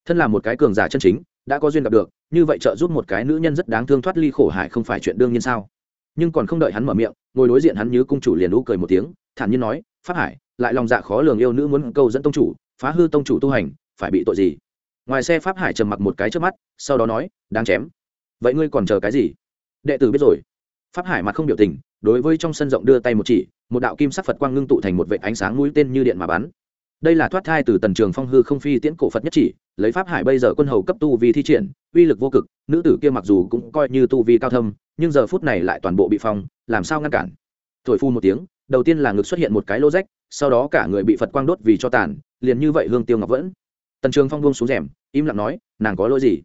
Thân là một cái cường giả chân chính đã có duyên gặp được, như vậy trợ giúp một cái nữ nhân rất đáng thương thoát ly khổ hại không phải chuyện đương nhiên sao? Nhưng còn không đợi hắn mở miệng, ngồi đối diện hắn như cung chủ liền lũ cười một tiếng, thản nhiên nói, pháp hải, lại lòng dạ khó lường yêu nữ muốn câu dẫn tông chủ, phá hư tông chủ tu hành, phải bị tội gì? Ngoài xe pháp hải trầm mặc một cái trước mắt, sau đó nói, đáng chém. Vậy ngươi còn chờ cái gì? Đệ tử biết rồi. Pháp hải mặt không biểu tình, đối với trong sân rộng đưa tay một chỉ, một đạo kim sắc phật quang ngưng tụ thành một vệ ánh sáng mũi tên như điện mà bắn đây là thoát thai từ tần trường phong hư không phi tiễn cổ phật nhất chỉ, lấy pháp hải bây giờ quân hầu cấp tu vi thi triển, uy lực vô cực, nữ tử kia mặc dù cũng coi như tu vi cao thâm, nhưng giờ phút này lại toàn bộ bị phong, làm sao ngăn cản? Thổi phu một tiếng, đầu tiên là ngực xuất hiện một cái lô rách, sau đó cả người bị phật quang đốt vì cho tàn, liền như vậy hương tiêu ngọc vẫn. Tần trường phong buông xuống rèm, im lặng nói, nàng có lỗi gì?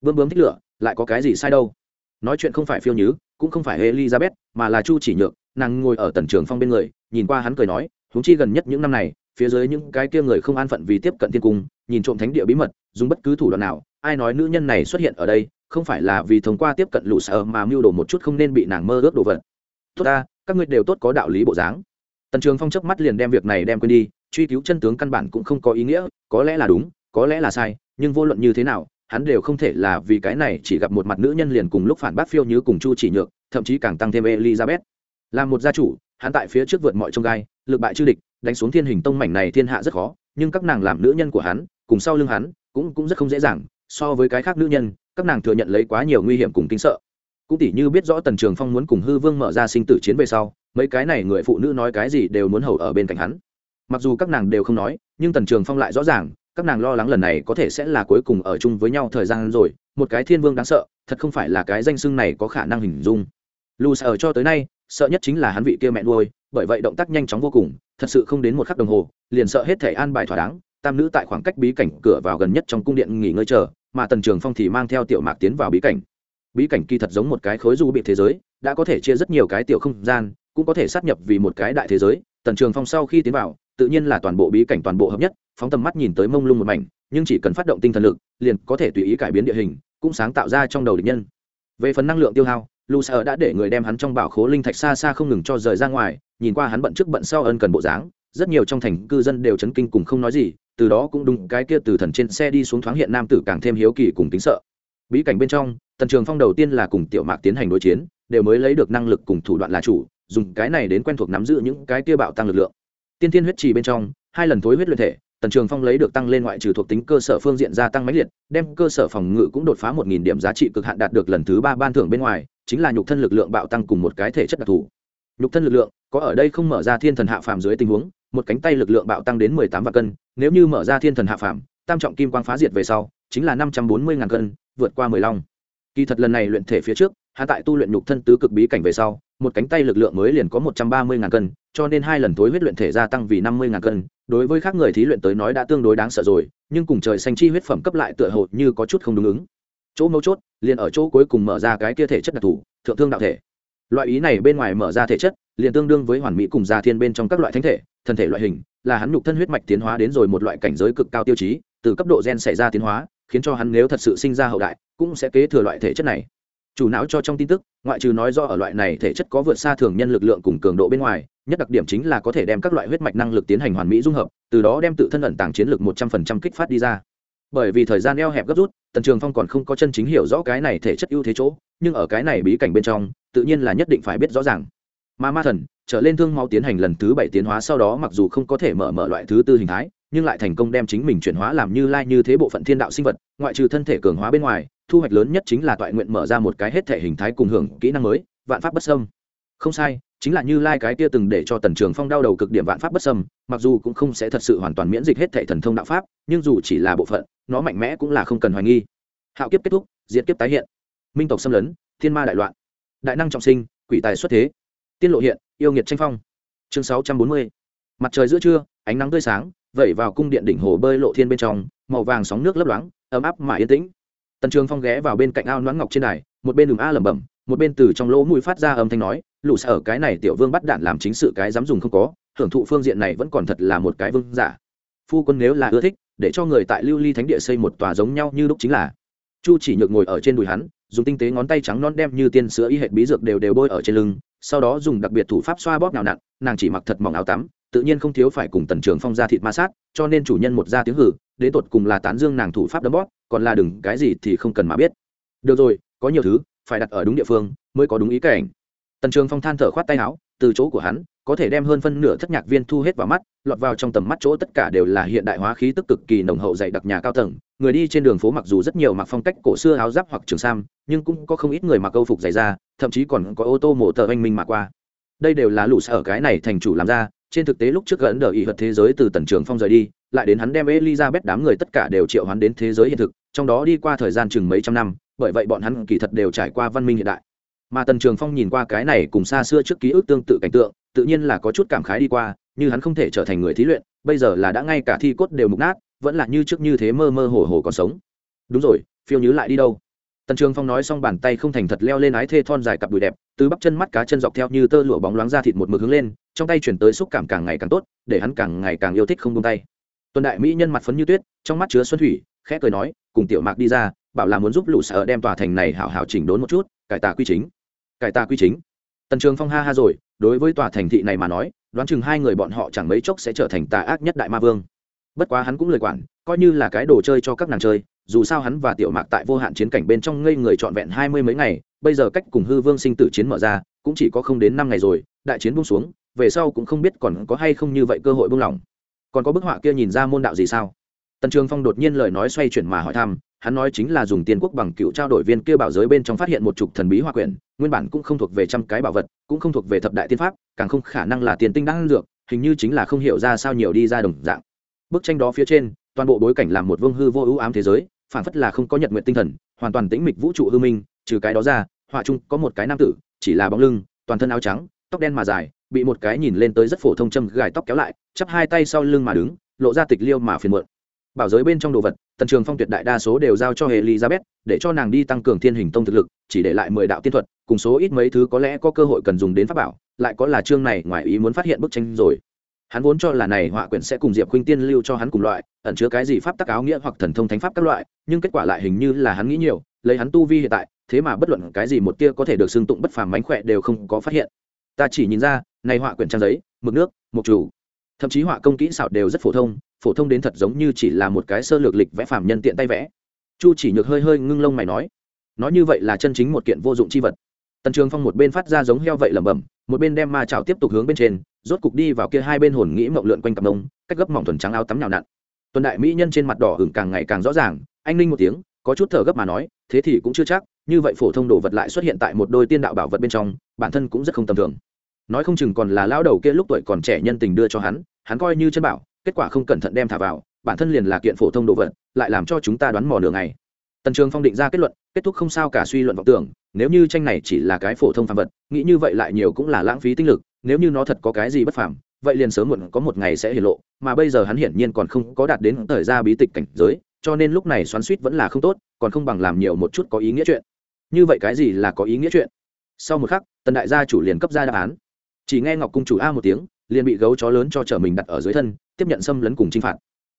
Bươm bướm thích lửa, lại có cái gì sai đâu? Nói chuyện không phải phiêu nhứ, cũng không phải elizabeth, mà là chu chỉ nhược, nàng ngồi ở tần trường phong bên người, nhìn qua hắn cười nói, huống chi gần nhất những năm này phía dưới những cái kia người không an phận vì tiếp cận thiên cung, nhìn trộm thánh địa bí mật, dùng bất cứ thủ đoạn nào, ai nói nữ nhân này xuất hiện ở đây, không phải là vì thông qua tiếp cận lũ sở mà mưu đồ một chút không nên bị nàng mơ ước đồ vật. Tốt ta, các ngươi đều tốt có đạo lý bộ dáng. Tần trường phong chớp mắt liền đem việc này đem quên đi, truy cứu chân tướng căn bản cũng không có ý nghĩa, có lẽ là đúng, có lẽ là sai, nhưng vô luận như thế nào, hắn đều không thể là vì cái này chỉ gặp một mặt nữ nhân liền cùng lúc phản bác phiêu như cùng chu chỉ nhược, thậm chí càng tăng thêm elizabeth. Là một gia chủ, hắn tại phía trước vượt mọi trông gai, lực bại chư địch đánh xuống thiên hình tông mảnh này thiên hạ rất khó, nhưng các nàng làm nữ nhân của hắn, cùng sau lưng hắn, cũng cũng rất không dễ dàng, so với cái khác nữ nhân, các nàng thừa nhận lấy quá nhiều nguy hiểm cùng kinh sợ. Cũng tỉ như biết rõ tần trường phong muốn cùng hư vương mở ra sinh tử chiến về sau, mấy cái này người phụ nữ nói cái gì đều muốn hầu ở bên cạnh hắn. Mặc dù các nàng đều không nói, nhưng tần trường phong lại rõ ràng, các nàng lo lắng lần này có thể sẽ là cuối cùng ở chung với nhau thời gian rồi, một cái thiên vương đáng sợ, thật không phải là cái danh xưng này có khả năng hình dung. Lù sợ cho tới nay, sợ nhất chính là hắn vị kia mẹ nuôi bởi vậy động tác nhanh chóng vô cùng, thật sự không đến một khắc đồng hồ, liền sợ hết thể an bài thỏa đáng, tam nữ tại khoảng cách bí cảnh cửa vào gần nhất trong cung điện nghỉ ngơi chờ, mà tần trường phong thì mang theo tiểu mạc tiến vào bí cảnh. Bí cảnh kỳ thật giống một cái khối du bị thế giới, đã có thể chia rất nhiều cái tiểu không gian, cũng có thể sát nhập vì một cái đại thế giới, tần trường phong sau khi tiến vào, tự nhiên là toàn bộ bí cảnh toàn bộ hợp nhất, phóng tầm mắt nhìn tới mông lung một mảnh, nhưng chỉ cần phát động tinh thần lực, liền có thể tùy ý cải biến địa hình, cũng sáng tạo ra trong đầu địch nhân. Về phần năng lượng tiêu hao lu sợ đã để người đem hắn trong bảo khố linh thạch xa xa không ngừng cho rời ra ngoài, nhìn qua hắn bận trước bận sau ân cần bộ dáng, rất nhiều trong thành cư dân đều chấn kinh cùng không nói gì, từ đó cũng đúng cái kia từ thần trên xe đi xuống thoáng hiện nam tử càng thêm hiếu kỳ cùng tính sợ. Bí cảnh bên trong, tần trường phong đầu tiên là cùng tiểu mạc tiến hành đối chiến, đều mới lấy được năng lực cùng thủ đoạn là chủ, dùng cái này đến quen thuộc nắm giữ những cái kia bạo tăng lực lượng. Tiên thiên huyết trì bên trong, hai lần thối huyết luyện thể tần trường phong lấy được tăng lên ngoại trừ thuộc tính cơ sở phương diện gia tăng máy liệt, đem cơ sở phòng ngự cũng đột phá một nghìn điểm giá trị cực hạn đạt được lần thứ ba ban thưởng bên ngoài, chính là nhục thân lực lượng bạo tăng cùng một cái thể chất đặc thù. Nhục thân lực lượng, có ở đây không mở ra thiên thần hạ phàm dưới tình huống, một cánh tay lực lượng bạo tăng đến mười tám vạn cân, nếu như mở ra thiên thần hạ phàm, tam trọng kim quang phá diệt về sau, chính là năm trăm bốn mươi ngàn cân, vượt qua mười long. Kỳ thật lần này luyện thể phía trước hạ tại tu luyện nhục thân tứ cực bí cảnh về sau một cánh tay lực lượng mới liền có một trăm ba mươi ngàn cân, cho nên hai lần tối huyết luyện thể gia tăng vì năm mươi ngàn cân. Đối với các người thí luyện tới nói đã tương đối đáng sợ rồi, nhưng cùng trời xanh chi huyết phẩm cấp lại tựa hồ như có chút không đúng ứng. Chỗ mấu chốt, liền ở chỗ cuối cùng mở ra cái kia thể chất đặc thù, thượng thương đạo thể. Loại ý này bên ngoài mở ra thể chất, liền tương đương với hoàn mỹ cùng gia thiên bên trong các loại thánh thể, thân thể loại hình, là hắn nhục thân huyết mạch tiến hóa đến rồi một loại cảnh giới cực cao tiêu chí, từ cấp độ gen xảy ra tiến hóa, khiến cho hắn nếu thật sự sinh ra hậu đại, cũng sẽ kế thừa loại thể chất này chủ não cho trong tin tức, ngoại trừ nói do ở loại này thể chất có vượt xa thường nhân lực lượng cùng cường độ bên ngoài, nhất đặc điểm chính là có thể đem các loại huyết mạch năng lực tiến hành hoàn mỹ dung hợp, từ đó đem tự thân ẩn tàng chiến lược một trăm phần trăm kích phát đi ra. Bởi vì thời gian eo hẹp gấp rút, tần trường phong còn không có chân chính hiểu rõ cái này thể chất ưu thế chỗ, nhưng ở cái này bí cảnh bên trong, tự nhiên là nhất định phải biết rõ ràng. Mà ma thần, trở lên thương máu tiến hành lần thứ bảy tiến hóa sau đó mặc dù không có thể mở mở loại thứ tư hình thái, nhưng lại thành công đem chính mình chuyển hóa làm như lai như thế bộ phận thiên đạo sinh vật, ngoại trừ thân thể cường hóa bên ngoài thu hoạch lớn nhất chính là toại nguyện mở ra một cái hết thể hình thái cùng hưởng kỹ năng mới, vạn pháp bất sâm không sai, chính là như lai cái kia từng để cho tần trường phong đau đầu cực điểm vạn pháp bất sâm mặc dù cũng không sẽ thật sự hoàn toàn miễn dịch hết thể thần thông đạo pháp, nhưng dù chỉ là bộ phận, nó mạnh mẽ cũng là không cần hoài nghi. Hạo kiếp kết thúc diễn kiếp tái hiện. Minh tộc xâm lấn, thiên ma đại loạn. Đại năng trọng sinh, quỷ tài xuất thế. Tiên lộ hiện, yêu nghiệt tranh phong. Chương sáu trăm bốn mươi. Mặt trời giữa trưa, ánh nắng tươi sáng, vẩy vào cung điện đỉnh hồ bơi lộ thiên bên trong, màu vàng sóng nước lấp loáng, ấm áp mà yên tĩnh tần trường phong ghé vào bên cạnh ao noãn ngọc trên đài, một bên đường a lẩm bẩm, một bên từ trong lỗ mũi phát ra âm thanh nói, lũ sở, cái này tiểu vương bắt đạn làm chính sự cái dám dùng không có, hưởng thụ phương diện này vẫn còn thật là một cái vương giả. Phu quân nếu là ưa thích, để cho người tại lưu ly thánh địa xây một tòa giống nhau như lúc chính là. Chu chỉ nhược ngồi ở trên đùi hắn, dùng tinh tế ngón tay trắng non đem như tiên sữa y hệt bí dược đều đều bôi ở trên lưng, sau đó dùng đặc biệt thủ pháp xoa bóp nào nặn, nàng chỉ mặc thật mỏng áo tắm, tự nhiên không thiếu phải cùng tần trường phong ra thịt ma sát, cho nên chủ nhân một da tiếng hử đến tột cùng là tán dương nàng thủ pháp đấm bóp, còn là đừng, cái gì thì không cần mà biết. Được rồi, có nhiều thứ phải đặt ở đúng địa phương mới có đúng ý cảnh. Tần trường phong than thở khoát tay áo, từ chỗ của hắn, có thể đem hơn phân nửa thất nhạc viên thu hết vào mắt, lọt vào trong tầm mắt chỗ tất cả đều là hiện đại hóa khí tức cực kỳ nồng hậu dày đặc nhà cao tầng. Người đi trên đường phố mặc dù rất nhiều mặc phong cách cổ xưa áo giáp hoặc trường sam, nhưng cũng có không ít người mặc câu phục dày da, thậm chí còn có ô tô mổ tờ anh minh mà qua. Đây đều là lũ sở cái này thành chủ làm ra, trên thực tế lúc trước gần đờ ý hật thế giới từ tần trường phong rời đi lại đến hắn đem elizabeth đám người tất cả đều triệu hắn đến thế giới hiện thực, trong đó đi qua thời gian chừng mấy trăm năm, bởi vậy bọn hắn kỳ thật đều trải qua văn minh hiện đại. Mà tần trường phong nhìn qua cái này cùng xa xưa trước ký ức tương tự cảnh tượng, tự nhiên là có chút cảm khái đi qua, như hắn không thể trở thành người thí luyện, bây giờ là đã ngay cả thi cốt đều mục nát, vẫn là như trước như thế mơ mơ hồ hồ còn sống. Đúng rồi, phiêu nhứ lại đi đâu? Tần trường phong nói xong bàn tay không thành thật leo lên ái thê thon dài cặp đùi đẹp, từ bắp chân mắt cá chân dọc theo như tơ lụa bóng loáng ra thịt một mực hướng lên, trong tay chuyển tới xúc cảm càng ngày càng tốt, để hắn càng ngày càng yêu thích không tung tay tuần đại mỹ nhân mặt phấn như tuyết, trong mắt chứa xuân thủy, khẽ cười nói, cùng tiểu mạc đi ra, bảo là muốn giúp lũ sở đem tòa thành này hảo hảo chỉnh đốn một chút, cải tà quy chính. Cải tà quy chính? Tần trường phong ha ha rồi, đối với tòa thành thị này mà nói, đoán chừng hai người bọn họ chẳng mấy chốc sẽ trở thành tà ác nhất đại ma vương. Bất quá hắn cũng lời quản, coi như là cái đồ chơi cho các nàng chơi, dù sao hắn và tiểu mạc tại vô hạn chiến cảnh bên trong ngây người trọn vẹn hai mươi mấy ngày, bây giờ cách cùng hư vương sinh tử chiến mở ra, cũng chỉ có không đến năm ngày rồi, đại chiến bung xuống, về sau cũng không biết còn có hay không như vậy cơ hội buông lỏng còn có bức họa kia nhìn ra môn đạo gì sao? Tần trường phong đột nhiên lời nói xoay chuyển mà hỏi thăm, hắn nói chính là dùng tiền quốc bằng cựu trao đổi viên kia bảo giới bên trong phát hiện một trục thần bí hoa quyển, nguyên bản cũng không thuộc về trăm cái bảo vật, cũng không thuộc về thập đại tiên pháp, càng không khả năng là tiền tinh đang dược, hình như chính là không hiểu ra sao nhiều đi ra đồng dạng. Bức tranh đó phía trên, toàn bộ bối cảnh làm một vương hư vô ưu ám thế giới, phản phất là không có nhật nguyện tinh thần, hoàn toàn tĩnh mịch vũ trụ hư minh, trừ cái đó ra, họa chung có một cái nam tử, chỉ là bóng lưng, toàn thân áo trắng, tóc đen mà dài, bị một cái nhìn lên tới rất phổ thông châm gài tóc kéo lại chắp hai tay sau lưng mà đứng, lộ ra tịch liêu mà phiền muộn. Bảo giới bên trong đồ vật, tần trường phong tuyệt đại đa số đều giao cho elizabeth, để cho nàng đi tăng cường thiên hình tông thực lực, chỉ để lại mười đạo tiên thuật, cùng số ít mấy thứ có lẽ có cơ hội cần dùng đến pháp bảo, lại có là chương này ngoài ý muốn phát hiện bức tranh rồi. Hắn vốn cho là này họa quyển sẽ cùng diệp khuynh tiên lưu cho hắn cùng loại, ẩn chứa cái gì pháp tắc áo nghĩa hoặc thần thông thánh pháp các loại, nhưng kết quả lại hình như là hắn nghĩ nhiều, lấy hắn tu vi hiện tại, thế mà bất luận cái gì một tia có thể được xưng tụng bất phàm mánh khỏe đều không có phát hiện. Ta chỉ nhìn ra, này họa quyển trang giấy, mực nước mục chủ thậm chí họa công kỹ xảo đều rất phổ thông phổ thông đến thật giống như chỉ là một cái sơ lược lịch vẽ phàm nhân tiện tay vẽ. Chu chỉ nhược hơi hơi ngưng lông mày nói nói như vậy là chân chính một kiện vô dụng chi vật. Tần trường phong một bên phát ra giống heo vậy lẩm bẩm, một bên đem ma chảo tiếp tục hướng bên trên, rốt cục đi vào kia hai bên hồn nghĩ mộng lượn quanh cặp mông, cách gấp mỏng thuần trắng áo tắm nhào nặn. Tuần đại mỹ nhân trên mặt đỏ hửng càng ngày càng rõ ràng, anh ninh một tiếng, có chút thở gấp mà nói, thế thì cũng chưa chắc, như vậy phổ thông đồ vật lại xuất hiện tại một đôi tiên đạo bảo vật bên trong, bản thân cũng rất không tầm thường nói không chừng còn là lão đầu kia lúc tuổi còn trẻ nhân tình đưa cho hắn hắn coi như chân bảo, kết quả không cẩn thận đem thả vào, bản thân liền là kiện phổ thông đồ vật, lại làm cho chúng ta đoán mò đường này tần trường phong định ra kết luận, kết thúc không sao cả suy luận vọng tưởng, nếu như tranh này chỉ là cái phổ thông phàm vật, nghĩ như vậy lại nhiều cũng là lãng phí tinh lực, nếu như nó thật có cái gì bất phàm, vậy liền sớm muộn có một ngày sẽ hiển lộ, mà bây giờ hắn hiển nhiên còn không có đạt đến thời gian bí tịch cảnh giới, cho nên lúc này xoắn suýt vẫn là không tốt, còn không bằng làm nhiều một chút có ý nghĩa chuyện. Như vậy cái gì là có ý nghĩa chuyện? Sau một khắc, tần đại gia chủ liền cấp ra đáp án chỉ nghe ngọc cung chủ a một tiếng, liền bị gấu chó lớn cho trở mình đặt ở dưới thân, tiếp nhận xâm lấn cùng chinh phạt.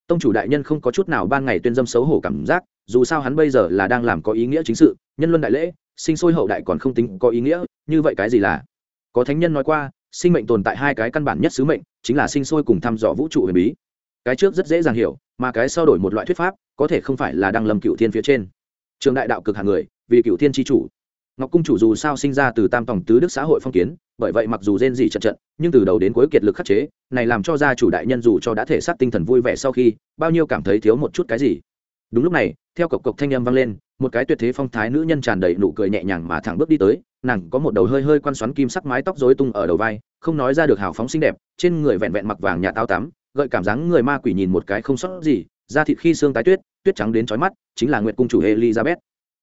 Tông chủ đại nhân không có chút nào ban ngày tuyên dâm xấu hổ cảm giác, dù sao hắn bây giờ là đang làm có ý nghĩa chính sự, nhân luân đại lễ, sinh sôi hậu đại còn không tính có ý nghĩa, như vậy cái gì là? Có thánh nhân nói qua, sinh mệnh tồn tại hai cái căn bản nhất sứ mệnh, chính là sinh sôi cùng thăm dò vũ trụ huyền bí. Cái trước rất dễ dàng hiểu, mà cái sau đổi một loại thuyết pháp, có thể không phải là đang lầm cựu thiên phía trên. Trường đại đạo cực hạng người, vì cựu thiên tri chủ. Ngọc cung chủ dù sao sinh ra từ tam tổng tứ đức xã hội phong kiến bởi vậy mặc dù rên gì trận trận, nhưng từ đầu đến cuối kiệt lực khắc chế, này làm cho gia chủ đại nhân dù cho đã thể xác tinh thần vui vẻ sau khi, bao nhiêu cảm thấy thiếu một chút cái gì. Đúng lúc này, theo cộc cộc thanh âm vang lên, một cái tuyệt thế phong thái nữ nhân tràn đầy nụ cười nhẹ nhàng mà thẳng bước đi tới, nàng có một đầu hơi hơi quan xoắn kim sắc mái tóc rối tung ở đầu vai, không nói ra được hào phóng xinh đẹp, trên người vẹn vẹn mặc vàng nhà tao tắm, gợi cảm giác người ma quỷ nhìn một cái không sót gì, da thịt khi xương tái tuyết tuyết trắng đến trói mắt, chính là nguyệt cung chủ elizabeth.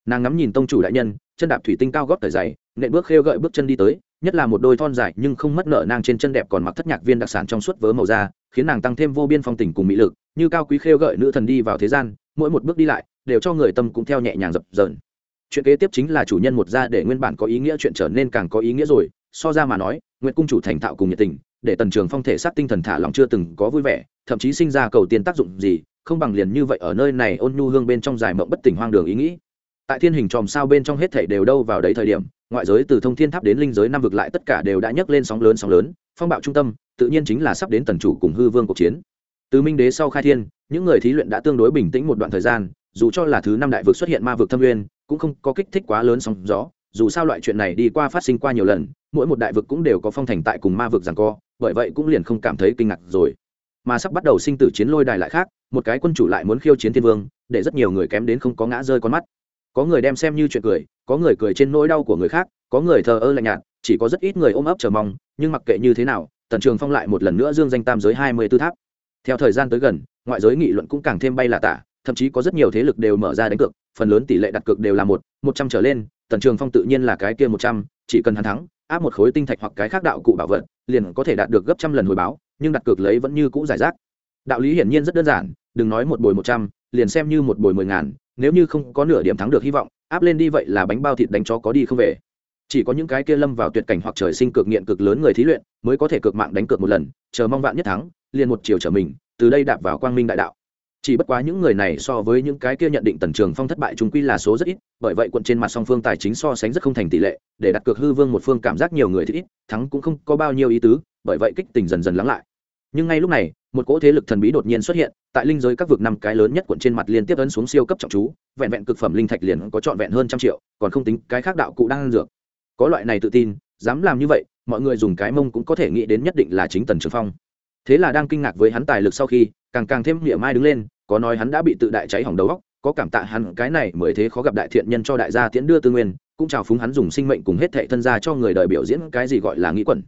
Nàng ngắm nhìn tông chủ đại nhân, chân đạp thủy tinh cao gót thời dày, nện bước khêu gợi bước chân đi tới nhất là một đôi thon dài nhưng không mất nợ nàng trên chân đẹp còn mặc thất nhạc viên đặc sản trong suốt vớ màu da, khiến nàng tăng thêm vô biên phong tình cùng mỹ lực, như cao quý khêu gợi nữ thần đi vào thế gian, mỗi một bước đi lại, đều cho người tâm cũng theo nhẹ nhàng dập dờn. Chuyện kế tiếp chính là chủ nhân một gia để nguyên bản có ý nghĩa chuyện trở nên càng có ý nghĩa rồi, so ra mà nói nguyện cung chủ thành thạo cùng nhiệt tình, để tần trường phong thể xác tinh thần thả lòng chưa từng có vui vẻ, thậm chí sinh ra cầu tiền tác dụng gì, không bằng liền như vậy ở nơi này ôn nhu hương bên trong dài mộng bất tỉnh hoang đường ý nghĩ tại thiên hình tròm sao bên trong hết thảy đều đâu vào đấy thời điểm, ngoại giới từ thông thiên tháp đến linh giới năm vực lại tất cả đều đã nhấc lên sóng lớn sóng lớn, phong bạo trung tâm, tự nhiên chính là sắp đến tần chủ cùng hư vương cuộc chiến. Từ minh đế sau khai thiên, những người thí luyện đã tương đối bình tĩnh một đoạn thời gian, dù cho là thứ năm đại vực xuất hiện ma vực thâm nguyên, cũng không có kích thích quá lớn sóng gió, dù sao loại chuyện này đi qua phát sinh qua nhiều lần, mỗi một đại vực cũng đều có phong thành tại cùng ma vực rằng co, bởi vậy cũng liền không cảm thấy kinh ngạc rồi. Mà sắp bắt đầu sinh tử chiến lôi đài lại khác, một cái quân chủ lại muốn khiêu chiến thiên vương, để rất nhiều người kém đến không có ngã rơi con mắt có người đem xem như chuyện cười, có người cười trên nỗi đau của người khác, có người thờ ơ lạnh nhạt, chỉ có rất ít người ôm ấp chờ mong, nhưng mặc kệ như thế nào, tần trường phong lại một lần nữa dương danh tam giới hai mươi tư tháp. Theo thời gian tới gần, ngoại giới nghị luận cũng càng thêm bay là tả, thậm chí có rất nhiều thế lực đều mở ra đánh cược, phần lớn tỷ lệ đặt cược đều là một một trăm trở lên, tần trường phong tự nhiên là cái kia một trăm, chỉ cần hắn thắng, áp một khối tinh thạch hoặc cái khác đạo cụ bảo vật, liền có thể đạt được gấp trăm lần hồi báo, nhưng đặt cược lấy vẫn như cũ giải rác. Đạo lý hiển nhiên rất đơn giản, đừng nói một bồi một trăm, liền xem như một bồi mười ngàn nếu như không có nửa điểm thắng được hy vọng, áp lên đi vậy là bánh bao thịt đánh chó có đi không về. Chỉ có những cái kia lâm vào tuyệt cảnh hoặc trời sinh cực nghiện cực lớn người thí luyện mới có thể cực mạng đánh cược một lần, chờ mong vạn nhất thắng, liền một chiều trở mình, từ đây đạp vào quang minh đại đạo. Chỉ bất quá những người này so với những cái kia nhận định tần trường phong thất bại chúng quy là số rất ít, bởi vậy quận trên mặt song phương tài chính so sánh rất không thành tỷ lệ, để đặt cược hư vương một phương cảm giác nhiều người thích ít, thắng cũng không có bao nhiêu ý tứ, bởi vậy kích tình dần dần lắng lại. Nhưng ngay lúc này một cỗ thế lực thần bí đột nhiên xuất hiện, tại linh giới các vực năm cái lớn nhất quận trên mặt liên tiếp ấn xuống siêu cấp trọng chú, vẹn vẹn cực phẩm linh thạch liền có trọn vẹn hơn trăm triệu, còn không tính cái khác đạo cụ đang ăn dược. Có loại này tự tin, dám làm như vậy, mọi người dùng cái mông cũng có thể nghĩ đến nhất định là chính tần trường phong. Thế là đang kinh ngạc với hắn tài lực sau khi, càng càng thêm niệm mai đứng lên, có nói hắn đã bị tự đại cháy hỏng đầu óc, có cảm tạ hắn cái này mới thế khó gặp đại thiện nhân cho đại gia tiễn đưa tư nguyên, cũng chào phúng hắn dùng sinh mệnh cùng hết thệ thân gia cho người đời biểu diễn cái gì gọi là nghĩ quẩn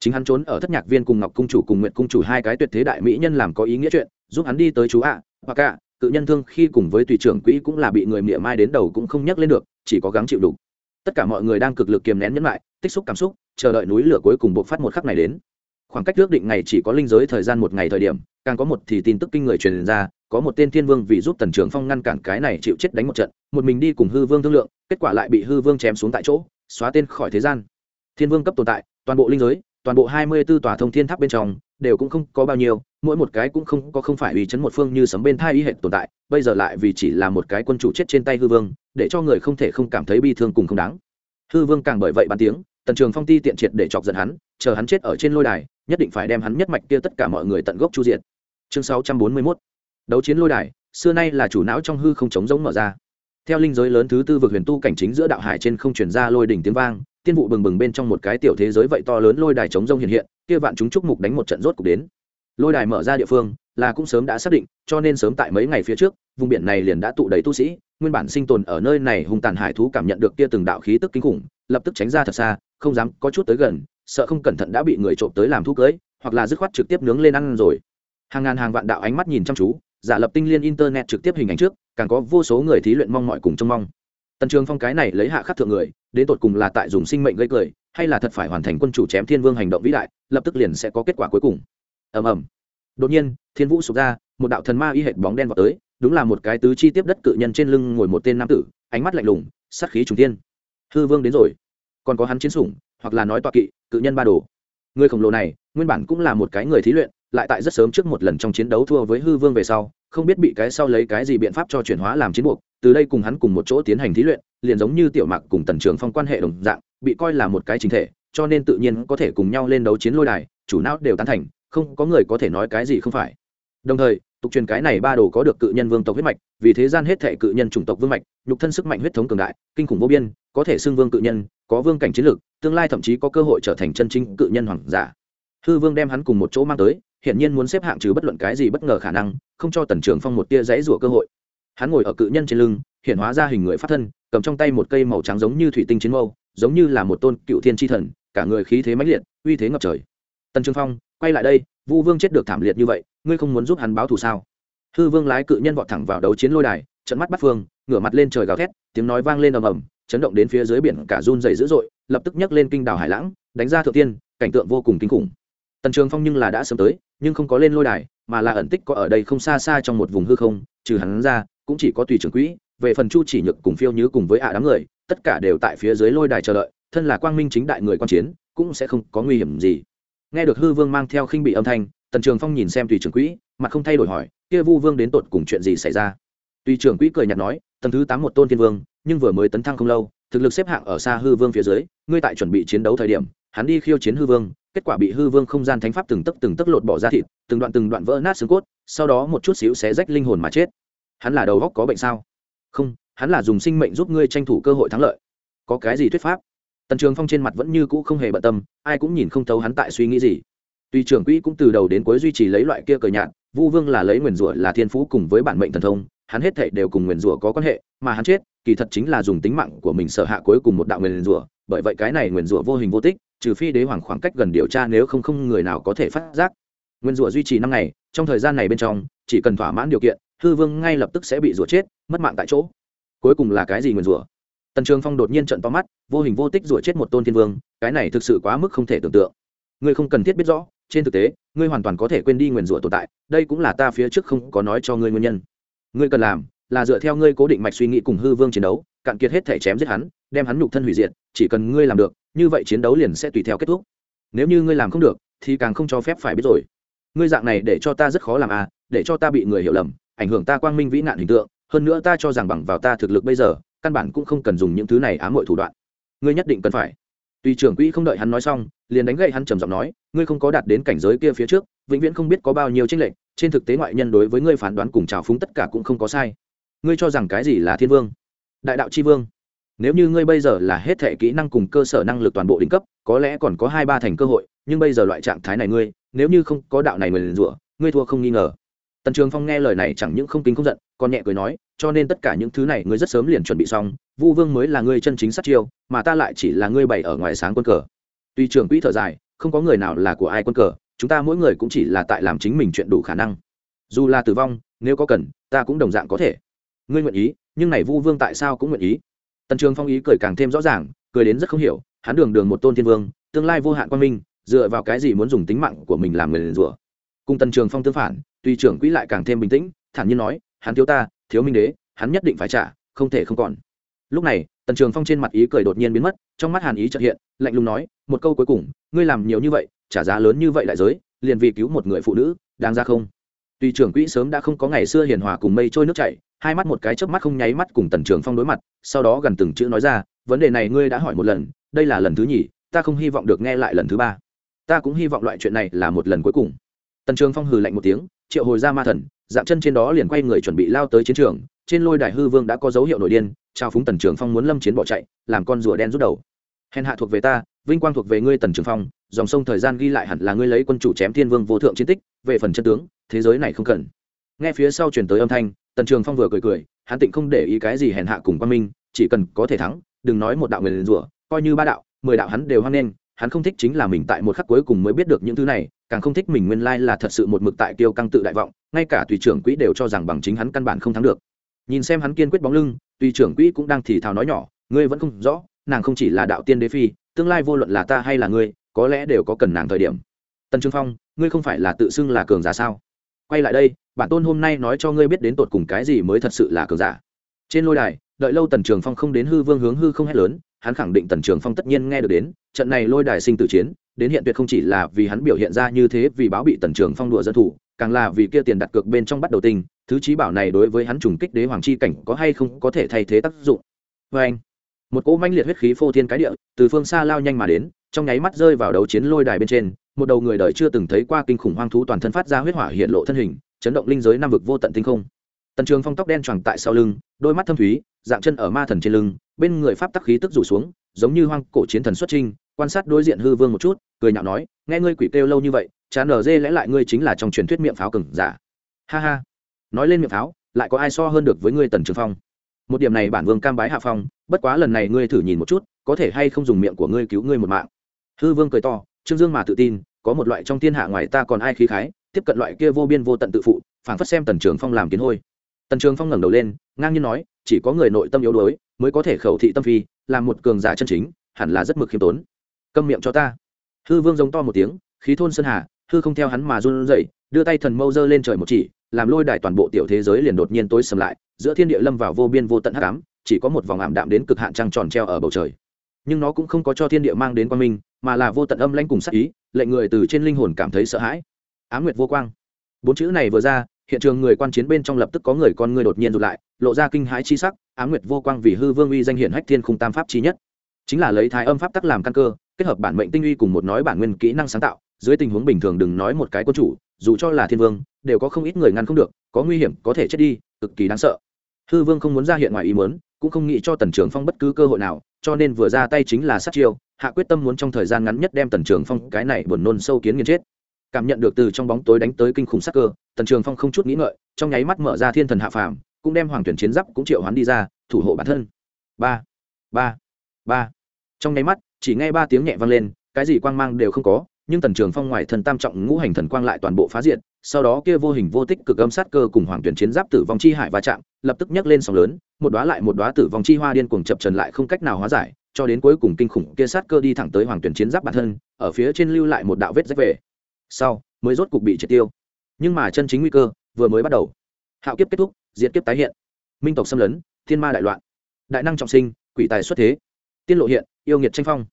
chính hắn trốn ở thất nhạc viên cùng ngọc cung chủ cùng nguyện cung chủ hai cái tuyệt thế đại mỹ nhân làm có ý nghĩa chuyện, giúp hắn đi tới chú ạ, hoặc cả cự nhân thương khi cùng với tùy trưởng quỹ cũng là bị người mỉa mai đến đầu cũng không nhắc lên được, chỉ có gắng chịu đủ. Tất cả mọi người đang cực lực kiềm nén nhẫn lại, tích xúc cảm xúc, chờ đợi núi lửa cuối cùng buộc phát một khắc này đến. Khoảng cách ước định ngày chỉ có linh giới thời gian một ngày thời điểm, càng có một thì tin tức kinh người truyền ra, có một tên thiên vương vì giúp tần trưởng phong ngăn cản cái này chịu chết đánh một trận, một mình đi cùng hư vương thương lượng, kết quả lại bị hư vương chém xuống tại chỗ, xóa tên khỏi thế gian. Thiên vương cấp tồn tại, toàn bộ linh giới toàn bộ hai mươi 24 tòa thông thiên tháp bên trong, đều cũng không có bao nhiêu, mỗi một cái cũng không có không phải uy chấn một phương như sấm bên thai y hệ tồn tại, bây giờ lại vì chỉ là một cái quân chủ chết trên tay hư vương, để cho người không thể không cảm thấy bi thương cùng không đáng. Hư vương càng bởi vậy bàn tiếng, tần trường phong ti tiện triệt để chọc giận hắn, chờ hắn chết ở trên lôi đài, nhất định phải đem hắn nhất mạch kia tất cả mọi người tận gốc chu diệt. chương sáu trăm bốn mươi 641 đấu chiến lôi đài, xưa nay là chủ não trong hư không chống giống mở ra. Theo linh giới lớn thứ tư vực huyền tu cảnh chính giữa đạo hải trên không truyền ra lôi đỉnh tiếng vang tiên vụ bừng bừng bên trong một cái tiểu thế giới vậy to lớn lôi đài chống rông hiện hiện, kia vạn chúng chúc mục đánh một trận rốt cục đến. Lôi đài mở ra địa phương, là cũng sớm đã xác định, cho nên sớm tại mấy ngày phía trước, vùng biển này liền đã tụ đầy tu sĩ, nguyên bản sinh tồn ở nơi này hung tàn hải thú cảm nhận được kia từng đạo khí tức kinh khủng, lập tức tránh ra thật xa, không dám có chút tới gần, sợ không cẩn thận đã bị người trộm tới làm thú cưới, hoặc là dứt khoát trực tiếp nướng lên ăn rồi. Hàng ngàn hàng vạn đạo ánh mắt nhìn chăm chú, giả lập tinh liên internet trực tiếp hình ảnh trước, càng có vô số người thí luyện mong mọi cùng trông mong. Tần trường phong cái này lấy hạ khắc thượng người đến tột cùng là tại dùng sinh mệnh gây cười, hay là thật phải hoàn thành quân chủ chém thiên vương hành động vĩ đại, lập tức liền sẽ có kết quả cuối cùng. Ầm ầm. Đột nhiên, thiên vũ sụp ra, một đạo thần ma y hệt bóng đen vào tới, đúng là một cái tứ chi tiếp đất cự nhân trên lưng ngồi một tên nam tử, ánh mắt lạnh lùng, sát khí trùng tiên hư vương đến rồi. Còn có hắn chiến sủng, hoặc là nói tọa kỵ, cự nhân ba đồ. Người khổng lồ này, nguyên bản cũng là một cái người thí luyện lại tại rất sớm trước một lần trong chiến đấu thua với hư vương về sau, không biết bị cái sau lấy cái gì biện pháp cho chuyển hóa làm chiến buộc, từ đây cùng hắn cùng một chỗ tiến hành thí luyện, liền giống như tiểu mạc cùng tần trường phong quan hệ đồng dạng, bị coi là một cái chính thể, cho nên tự nhiên có thể cùng nhau lên đấu chiến lôi đài, chủ não đều tán thành, không có người có thể nói cái gì không phải. Đồng thời, tục truyền cái này ba đồ có được cự nhân vương tộc huyết mạch, vì thế gian hết thể cự nhân chủng tộc vương mạch, nhục thân sức mạnh huyết thống cường đại, kinh khủng vô biên, có thể xưng vương cự nhân, có vương cảnh chiến lược, tương lai thậm chí có cơ hội trở thành chân chính cự nhân hoàng giả. Hư vương đem hắn cùng một chỗ mang tới hiện nhiên muốn xếp hạng trừ bất luận cái gì bất ngờ khả năng, không cho tần trường phong một tia dãy rủa cơ hội. Hắn ngồi ở cự nhân trên lưng, hiện hóa ra hình người phát thân, cầm trong tay một cây màu trắng giống như thủy tinh chiến mâu, giống như là một tôn cựu thiên tri thần, cả người khí thế mãnh liệt, uy thế ngập trời. Tần trường phong, quay lại đây, vu vương chết được thảm liệt như vậy, ngươi không muốn giúp hắn báo thù sao? Hư vương lái cự nhân vọt thẳng vào đấu chiến lôi đài trận mắt bắt phương, ngửa mặt lên trời gào thét, tiếng nói vang lên ầm ầm, chấn động đến phía dưới biển cả run dày dữ dội, lập tức nhấc lên kinh đảo hải lãng, đánh ra thượng tiên, cảnh tượng vô cùng kinh khủng tần trường phong nhưng là đã sớm tới, nhưng không có lên lôi đài, mà là ẩn tích có ở đây không xa xa trong một vùng hư không, trừ hắn ra, cũng chỉ có tùy trưởng quỹ, về phần chu chỉ nhược cùng phiêu nhứ cùng với ả đám người, tất cả đều tại phía dưới lôi đài chờ đợi, thân là quang minh chính đại người quan chiến, cũng sẽ không có nguy hiểm gì. Nghe được hư vương mang theo khinh bị âm thanh, tần trường phong nhìn xem tùy trưởng quỹ, mặt không thay đổi hỏi, kia vu vương đến tột cùng chuyện gì xảy ra? Tùy trưởng quỹ cười nhạt nói, tầng thứ tám một tôn thiên vương, nhưng vừa mới tấn thăng không lâu, thực lực xếp hạng ở xa hư vương phía dưới, ngươi tại chuẩn bị chiến đấu thời điểm, hắn đi khiêu chiến hư vương kết quả bị hư vương không gian thánh pháp từng tấc từng tấc lột bỏ ra thịt, từng đoạn từng đoạn vỡ nát xương cốt, sau đó một chút xíu xé rách linh hồn mà chết. Hắn là đầu góc có bệnh sao? Không, hắn là dùng sinh mệnh giúp ngươi tranh thủ cơ hội thắng lợi. Có cái gì thuyết pháp? Tần trường phong trên mặt vẫn như cũ không hề bận tâm, ai cũng nhìn không thấu hắn tại suy nghĩ gì. Tuy trưởng quỹ cũng từ đầu đến cuối duy trì lấy loại kia cờ nhạt, vu vương là lấy nguyền rủa, là thiên phú cùng với bản mệnh thần thông, hắn hết thảy đều cùng nguyền rủa có quan hệ, mà hắn chết, kỳ thật chính là dùng tính mạng của mình sở hạ cuối cùng một đạo nguyền rủa, bởi vậy cái này nguyền rủa vô hình vô tích trừ phi đế hoàng khoảng cách gần điều tra nếu không không người nào có thể phát giác. Nguyên rủa duy trì năm ngày, trong thời gian này bên trong, chỉ cần thỏa mãn điều kiện, hư vương ngay lập tức sẽ bị rủa chết, mất mạng tại chỗ. Cuối cùng là cái gì nguyên rủa? Tần trường phong đột nhiên trận to mắt, vô hình vô tích rủa chết một tôn thiên vương, cái này thực sự quá mức không thể tưởng tượng. Ngươi không cần thiết biết rõ, trên thực tế, ngươi hoàn toàn có thể quên đi nguyền rủa tồn tại, đây cũng là ta phía trước không có nói cho ngươi nguyên nhân. Ngươi cần làm là dựa theo ngươi cố định mạch suy nghĩ cùng hư vương chiến đấu, cạn kiệt hết thể chém giết hắn, đem hắn nhục thân hủy diệt, chỉ cần ngươi làm được như vậy chiến đấu liền sẽ tùy theo kết thúc. Nếu như ngươi làm không được, thì càng không cho phép phải biết rồi. Ngươi dạng này để cho ta rất khó làm à để cho ta bị người hiểu lầm, ảnh hưởng ta quang minh vĩ nạn hình tượng, hơn nữa ta cho rằng bằng vào ta thực lực bây giờ, căn bản cũng không cần dùng những thứ này ám mọi thủ đoạn. Ngươi nhất định cần phải. Tùy trưởng quỹ không đợi hắn nói xong, liền đánh gậy hắn trầm giọng nói, ngươi không có đạt đến cảnh giới kia phía trước, vĩnh viễn không biết có bao nhiêu tranh lệch, trên thực tế ngoại nhân đối với ngươi phán đoán cùng trào phúng tất cả cũng không có sai. Ngươi cho rằng cái gì là thiên vương? Đại đạo c h i vương nếu như ngươi bây giờ là hết thể kỹ năng cùng cơ sở năng lực toàn bộ đỉnh cấp, có lẽ còn có hai ba thành cơ hội, nhưng bây giờ loại trạng thái này ngươi, nếu như không có đạo này người liền rủa, ngươi thua không nghi ngờ. Tần trường phong nghe lời này chẳng những không kính không giận, còn nhẹ cười nói, cho nên tất cả những thứ này ngươi rất sớm liền chuẩn bị xong, vu vương mới là ngươi chân chính sát chiêu, mà ta lại chỉ là ngươi bày ở ngoài sáng quân cờ. Tuy trường quỹ thở dài, không có người nào là của ai quân cờ, chúng ta mỗi người cũng chỉ là tại làm chính mình chuyện đủ khả năng. Dù là tử vong, nếu có cần, ta cũng đồng dạng có thể. Ngươi nguyện ý, nhưng này vu vương tại sao cũng nguyện ý? Tần trường phong ý cười càng thêm rõ ràng, cười đến rất không hiểu, hắn đường đường một tôn thiên vương, tương lai vô hạn quan minh, dựa vào cái gì muốn dùng tính mạng của mình làm người liền rủa. Cùng tần trường phong tương phản, tuy trưởng quỹ lại càng thêm bình tĩnh, thản nhiên nói, hắn thiếu ta, thiếu minh đế, hắn nhất định phải trả, không thể không còn. Lúc này, tần trường phong trên mặt ý cười đột nhiên biến mất, trong mắt hàn ý trợ hiện, lạnh lùng nói, một câu cuối cùng, ngươi làm nhiều như vậy, trả giá lớn như vậy đại giới, liền vì cứu một người phụ nữ, đáng ra không? Tuy trưởng quỹ sớm đã không có ngày xưa hiền hòa cùng mây trôi nước chảy hai mắt một cái chớp mắt không nháy mắt cùng tần trường phong đối mặt, sau đó gần từng chữ nói ra, vấn đề này ngươi đã hỏi một lần, đây là lần thứ nhì, ta không hy vọng được nghe lại lần thứ ba. Ta cũng hy vọng loại chuyện này là một lần cuối cùng. Tần trường phong hừ lạnh một tiếng, triệu hồi ra ma thần, dạng chân trên đó liền quay người chuẩn bị lao tới chiến trường, trên lôi đài hư vương đã có dấu hiệu nổi điên, trao phúng tần trường phong muốn lâm chiến bỏ chạy, làm con rùa đen rút đầu. Hèn hạ thuộc về ta, vinh quang thuộc về ngươi tần trường phong, dòng sông thời gian ghi lại hẳn là ngươi lấy quân chủ chém thiên vương vô thượng chiến tích, về phần chân tướng, thế giới này không cần. Nghe phía sau truyền tới âm thanh tần trường phong vừa cười cười, hắn tịnh không để ý cái gì hèn hạ cùng quan minh, chỉ cần có thể thắng, đừng nói một đạo người liền rủa, coi như ba đạo, mười đạo hắn đều hoan nghênh, hắn không thích chính là mình tại một khắc cuối cùng mới biết được những thứ này, càng không thích mình nguyên lai là thật sự một mực tại kiêu căng tự đại vọng, ngay cả tùy trưởng quỹ đều cho rằng bằng chính hắn căn bản không thắng được. Nhìn xem hắn kiên quyết bóng lưng, tùy trưởng quỹ cũng đang thì thào nói nhỏ, ngươi vẫn không rõ, nàng không chỉ là đạo tiên đế phi, tương lai vô luận là ta hay là ngươi, có lẽ đều có cần nàng thời điểm. Tần trương phong, ngươi không phải là tự xưng là cường giả sao? Quay lại đây, bản tôn hôm nay nói cho ngươi biết đến tột cùng cái gì mới thật sự là cường giả. Trên lôi đài, đợi lâu tần trường phong không đến hư vương hướng hư không hét lớn, hắn khẳng định tần trường phong tất nhiên nghe được đến, trận này lôi đài sinh tử chiến, đến hiện tuyệt không chỉ là vì hắn biểu hiện ra như thế vì báo bị tần trường phong đùa dân thủ, càng là vì kia tiền đặt cược bên trong bắt đầu tình, thứ trí bảo này đối với hắn trùng kích đế hoàng chi cảnh có hay không có thể thay thế tác dụng. Vê anh, một cỗ manh liệt huyết khí phô thiên cái địa, từ phương xa lao nhanh mà đến, trong nháy mắt rơi vào đấu chiến lôi đài bên trên một đầu người đời chưa từng thấy qua kinh khủng hoang thú toàn thân phát ra huyết hỏa hiện lộ thân hình, chấn động linh giới năm vực vô tận tinh không. Tần trường phong tóc đen choàng tại sau lưng, đôi mắt thâm thúy, dạng chân ở ma thần trên lưng, bên người pháp tắc khí tức rủ xuống, giống như hoang cổ chiến thần xuất trinh quan sát đối diện hư vương một chút, cười nhạo nói, nghe ngươi quỷ kêu lâu như vậy chán nở dê lẽ lại ngươi chính là trong truyền thuyết miệng pháo cừng giả. Ha ha. Nói lên miệng pháo, lại có ai so hơn được với ngươi tần trường phong? Một điểm này bản vương cam bái hạ phong, bất quá lần này ngươi thử nhìn một chút, có thể hay không dùng miệng của ngươi cứu ngươi một mạng. Hư vương cười to trương dương mà tự tin, có một loại trong thiên hạ ngoài ta còn ai khí khái, tiếp cận loại kia vô biên vô tận tự phụ, phảng phất xem tần trường phong làm kiến hôi. Tần trường phong ngẩng đầu lên, ngang nhiên nói, chỉ có người nội tâm yếu đuối mới có thể khẩu thị tâm phi làm một cường giả chân chính, hẳn là rất mực khiêm tốn. Câm miệng cho ta. Hư vương giống to một tiếng, khí thôn sơn hà, hư không theo hắn mà run rẩy, đưa tay thần mâu dơ lên trời một chỉ, làm lôi đài toàn bộ tiểu thế giới liền đột nhiên tối sầm lại, giữa thiên địa lâm vào vô biên vô tận hắc ám, chỉ có một vòng ảm đạm đến cực hạn trăng tròn treo ở bầu trời nhưng nó cũng không có cho thiên địa mang đến quan minh, mà là vô tận âm lãnh cùng sắc ý, lệnh người từ trên linh hồn cảm thấy sợ hãi. Á nguyệt vô quang. Bốn chữ này vừa ra, hiện trường người quan chiến bên trong lập tức có người con người đột nhiên rụt lại, lộ ra kinh hãi chi sắc á nguyệt vô quang vì hư vương uy danh hiển hách thiên khung tam pháp chi nhất. Chính là lấy thái âm pháp tắc làm căn cơ, kết hợp bản mệnh tinh uy cùng một nói bản nguyên kỹ năng sáng tạo, dưới tình huống bình thường đừng nói một cái quân chủ, dù cho là thiên vương, đều có không ít người ngăn không được, có nguy hiểm có thể chết đi, cực kỳ đáng sợ. Hư vương không muốn ra hiện ngoài ý muốn cũng không nghĩ cho tần trường phong bất cứ cơ hội nào, cho nên vừa ra tay chính là sát chiêu, hạ quyết tâm muốn trong thời gian ngắn nhất đem tần trường phong cái này buồn nôn sâu kiến nghiền chết. Cảm nhận được từ trong bóng tối đánh tới kinh khủng sắc cơ, tần trường phong không chút nghĩ ngợi, trong nháy mắt mở ra thiên thần hạ phàm, cũng đem hoàng tuyển chiến giáp cũng triệu hoán đi ra, thủ hộ bản thân. Ba ba ba. Trong nháy mắt, chỉ nghe ba tiếng nhẹ vang lên, cái gì quang mang đều không có, nhưng tần trường phong ngoài thần tam trọng ngũ hành thần quang lại toàn bộ phá diện sau đó kia vô hình vô tích cực âm sát cơ cùng hoàng tuyển chiến giáp tử vong chi hải va chạm, lập tức nhấc lên sóng lớn một đóa lại một đóa tử vong chi hoa điên cuồng chập trần lại không cách nào hóa giải, cho đến cuối cùng kinh khủng kia sát cơ đi thẳng tới hoàng tuyển chiến giáp bản thân, ở phía trên lưu lại một đạo vết rách về. Sau, mới rốt cục bị triệt tiêu. Nhưng mà chân chính nguy cơ vừa mới bắt đầu. Hạo kiếp kết thúc, diệt kiếp tái hiện. Minh tộc xâm lấn, thiên ma đại loạn. Đại năng trọng sinh, quỷ tài xuất thế. Tiên lộ hiện, yêu nghiệt tranh phong.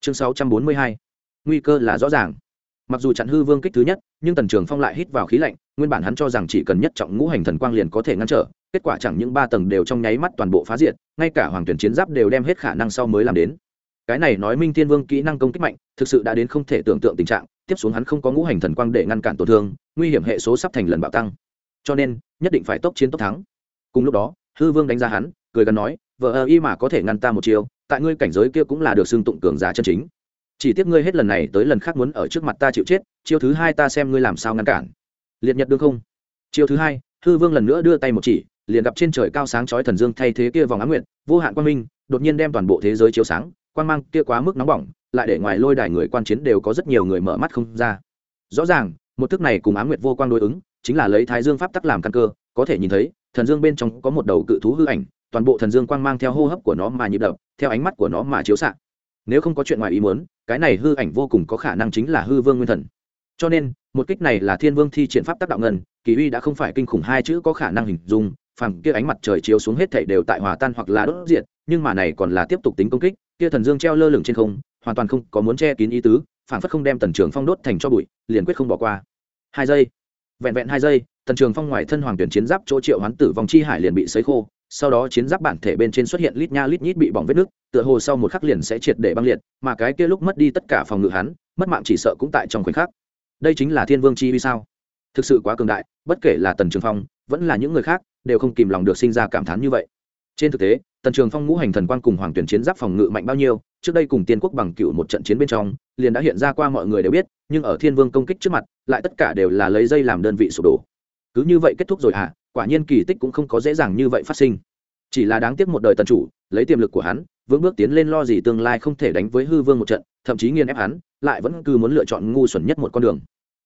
Chương sáu trăm bốn mươi hai. Nguy cơ là rõ ràng. Mặc dù chặn hư vương kích thứ nhất, nhưng tần trường phong lại hít vào khí lạnh, nguyên bản hắn cho rằng chỉ cần nhất trọng ngũ hành thần quang liền có thể ngăn trở kết quả chẳng những ba tầng đều trong nháy mắt toàn bộ phá diệt, ngay cả hoàng tuyển chiến giáp đều đem hết khả năng sau mới làm đến. Cái này nói minh thiên vương kỹ năng công kích mạnh, thực sự đã đến không thể tưởng tượng tình trạng, tiếp xuống hắn không có ngũ hành thần quang để ngăn cản tổn thương, nguy hiểm hệ số sắp thành lần bạo tăng. Cho nên, nhất định phải tốc chiến tốc thắng. Cùng lúc đó, hư vương đánh giá hắn, cười gắn nói, vợ ơ y mà có thể ngăn ta một chiều tại ngươi cảnh giới kia cũng là được xưng tụng cường giá chân chính. Chỉ tiếc ngươi hết lần này tới lần khác muốn ở trước mặt ta chịu chết, chiêu thứ hai ta xem ngươi làm sao ngăn cản. Liệt nhật đương không. Chiêu thứ hai, hư vương lần nữa đưa tay một chỉ liền gặp trên trời cao sáng chói thần dương thay thế kia vòng á nguyện vô hạn quang minh, đột nhiên đem toàn bộ thế giới chiếu sáng, quang mang kia quá mức nóng bỏng, lại để ngoài lôi đài người quan chiến đều có rất nhiều người mở mắt không ra. Rõ ràng, một thức này cùng á nguyệt vô quang đối ứng, chính là lấy thái dương pháp tắc làm căn cơ, có thể nhìn thấy, thần dương bên trong có một đầu cự thú hư ảnh, toàn bộ thần dương quang mang theo hô hấp của nó mà nhịp đập, theo ánh mắt của nó mà chiếu xạ. Nếu không có chuyện ngoài ý muốn, cái này hư ảnh vô cùng có khả năng chính là hư vương nguyên thần. Cho nên, một kích này là thiên vương thi triển pháp tác đạo ngân, kỳ uy đã không phải kinh khủng hai chữ có khả năng hình dung phẳng kia ánh mặt trời chiếu xuống hết thảy đều tại hòa tan hoặc là đốt diệt, nhưng mà này còn là tiếp tục tính công kích, kia thần dương treo lơ lửng trên không, hoàn toàn không có muốn che kín ý tứ, phản phất không đem tần trường phong đốt thành cho bụi, liền quyết không bỏ qua. Hai giây. Vẹn vẹn hai giây, tần trường phong ngoài thân hoàng tuyển chiến giáp chỗ triệu hoán tử vòng chi hải liền bị sấy khô, sau đó chiến giáp bản thể bên trên xuất hiện lít nha lít nhít bị bỏng vết nước, tựa hồ sau một khắc liền sẽ triệt để băng liệt, mà cái kia lúc mất đi tất cả phòng ngự hắn, mất mạng chỉ sợ cũng tại trong khoảnh khắc. Đây chính là thiên vương chi vì sao? Thực sự quá cường đại, bất kể là tần trường phong, vẫn là những người khác đều không kìm lòng được sinh ra cảm thán như vậy. Trên thực tế, tần trường phong ngũ hành thần quan cùng hoàng tuyển chiến giáp phòng ngự mạnh bao nhiêu, trước đây cùng tiên quốc bằng cựu một trận chiến bên trong, liền đã hiện ra qua mọi người đều biết, nhưng ở thiên vương công kích trước mặt, lại tất cả đều là lấy dây làm đơn vị sụp đổ. Cứ như vậy kết thúc rồi à quả nhiên kỳ tích cũng không có dễ dàng như vậy phát sinh. Chỉ là đáng tiếc một đời tần chủ, lấy tiềm lực của hắn, vững bước tiến lên lo gì tương lai không thể đánh với hư vương một trận, thậm chí nghiền ép hắn, lại vẫn cứ muốn lựa chọn ngu xuẩn nhất một con đường.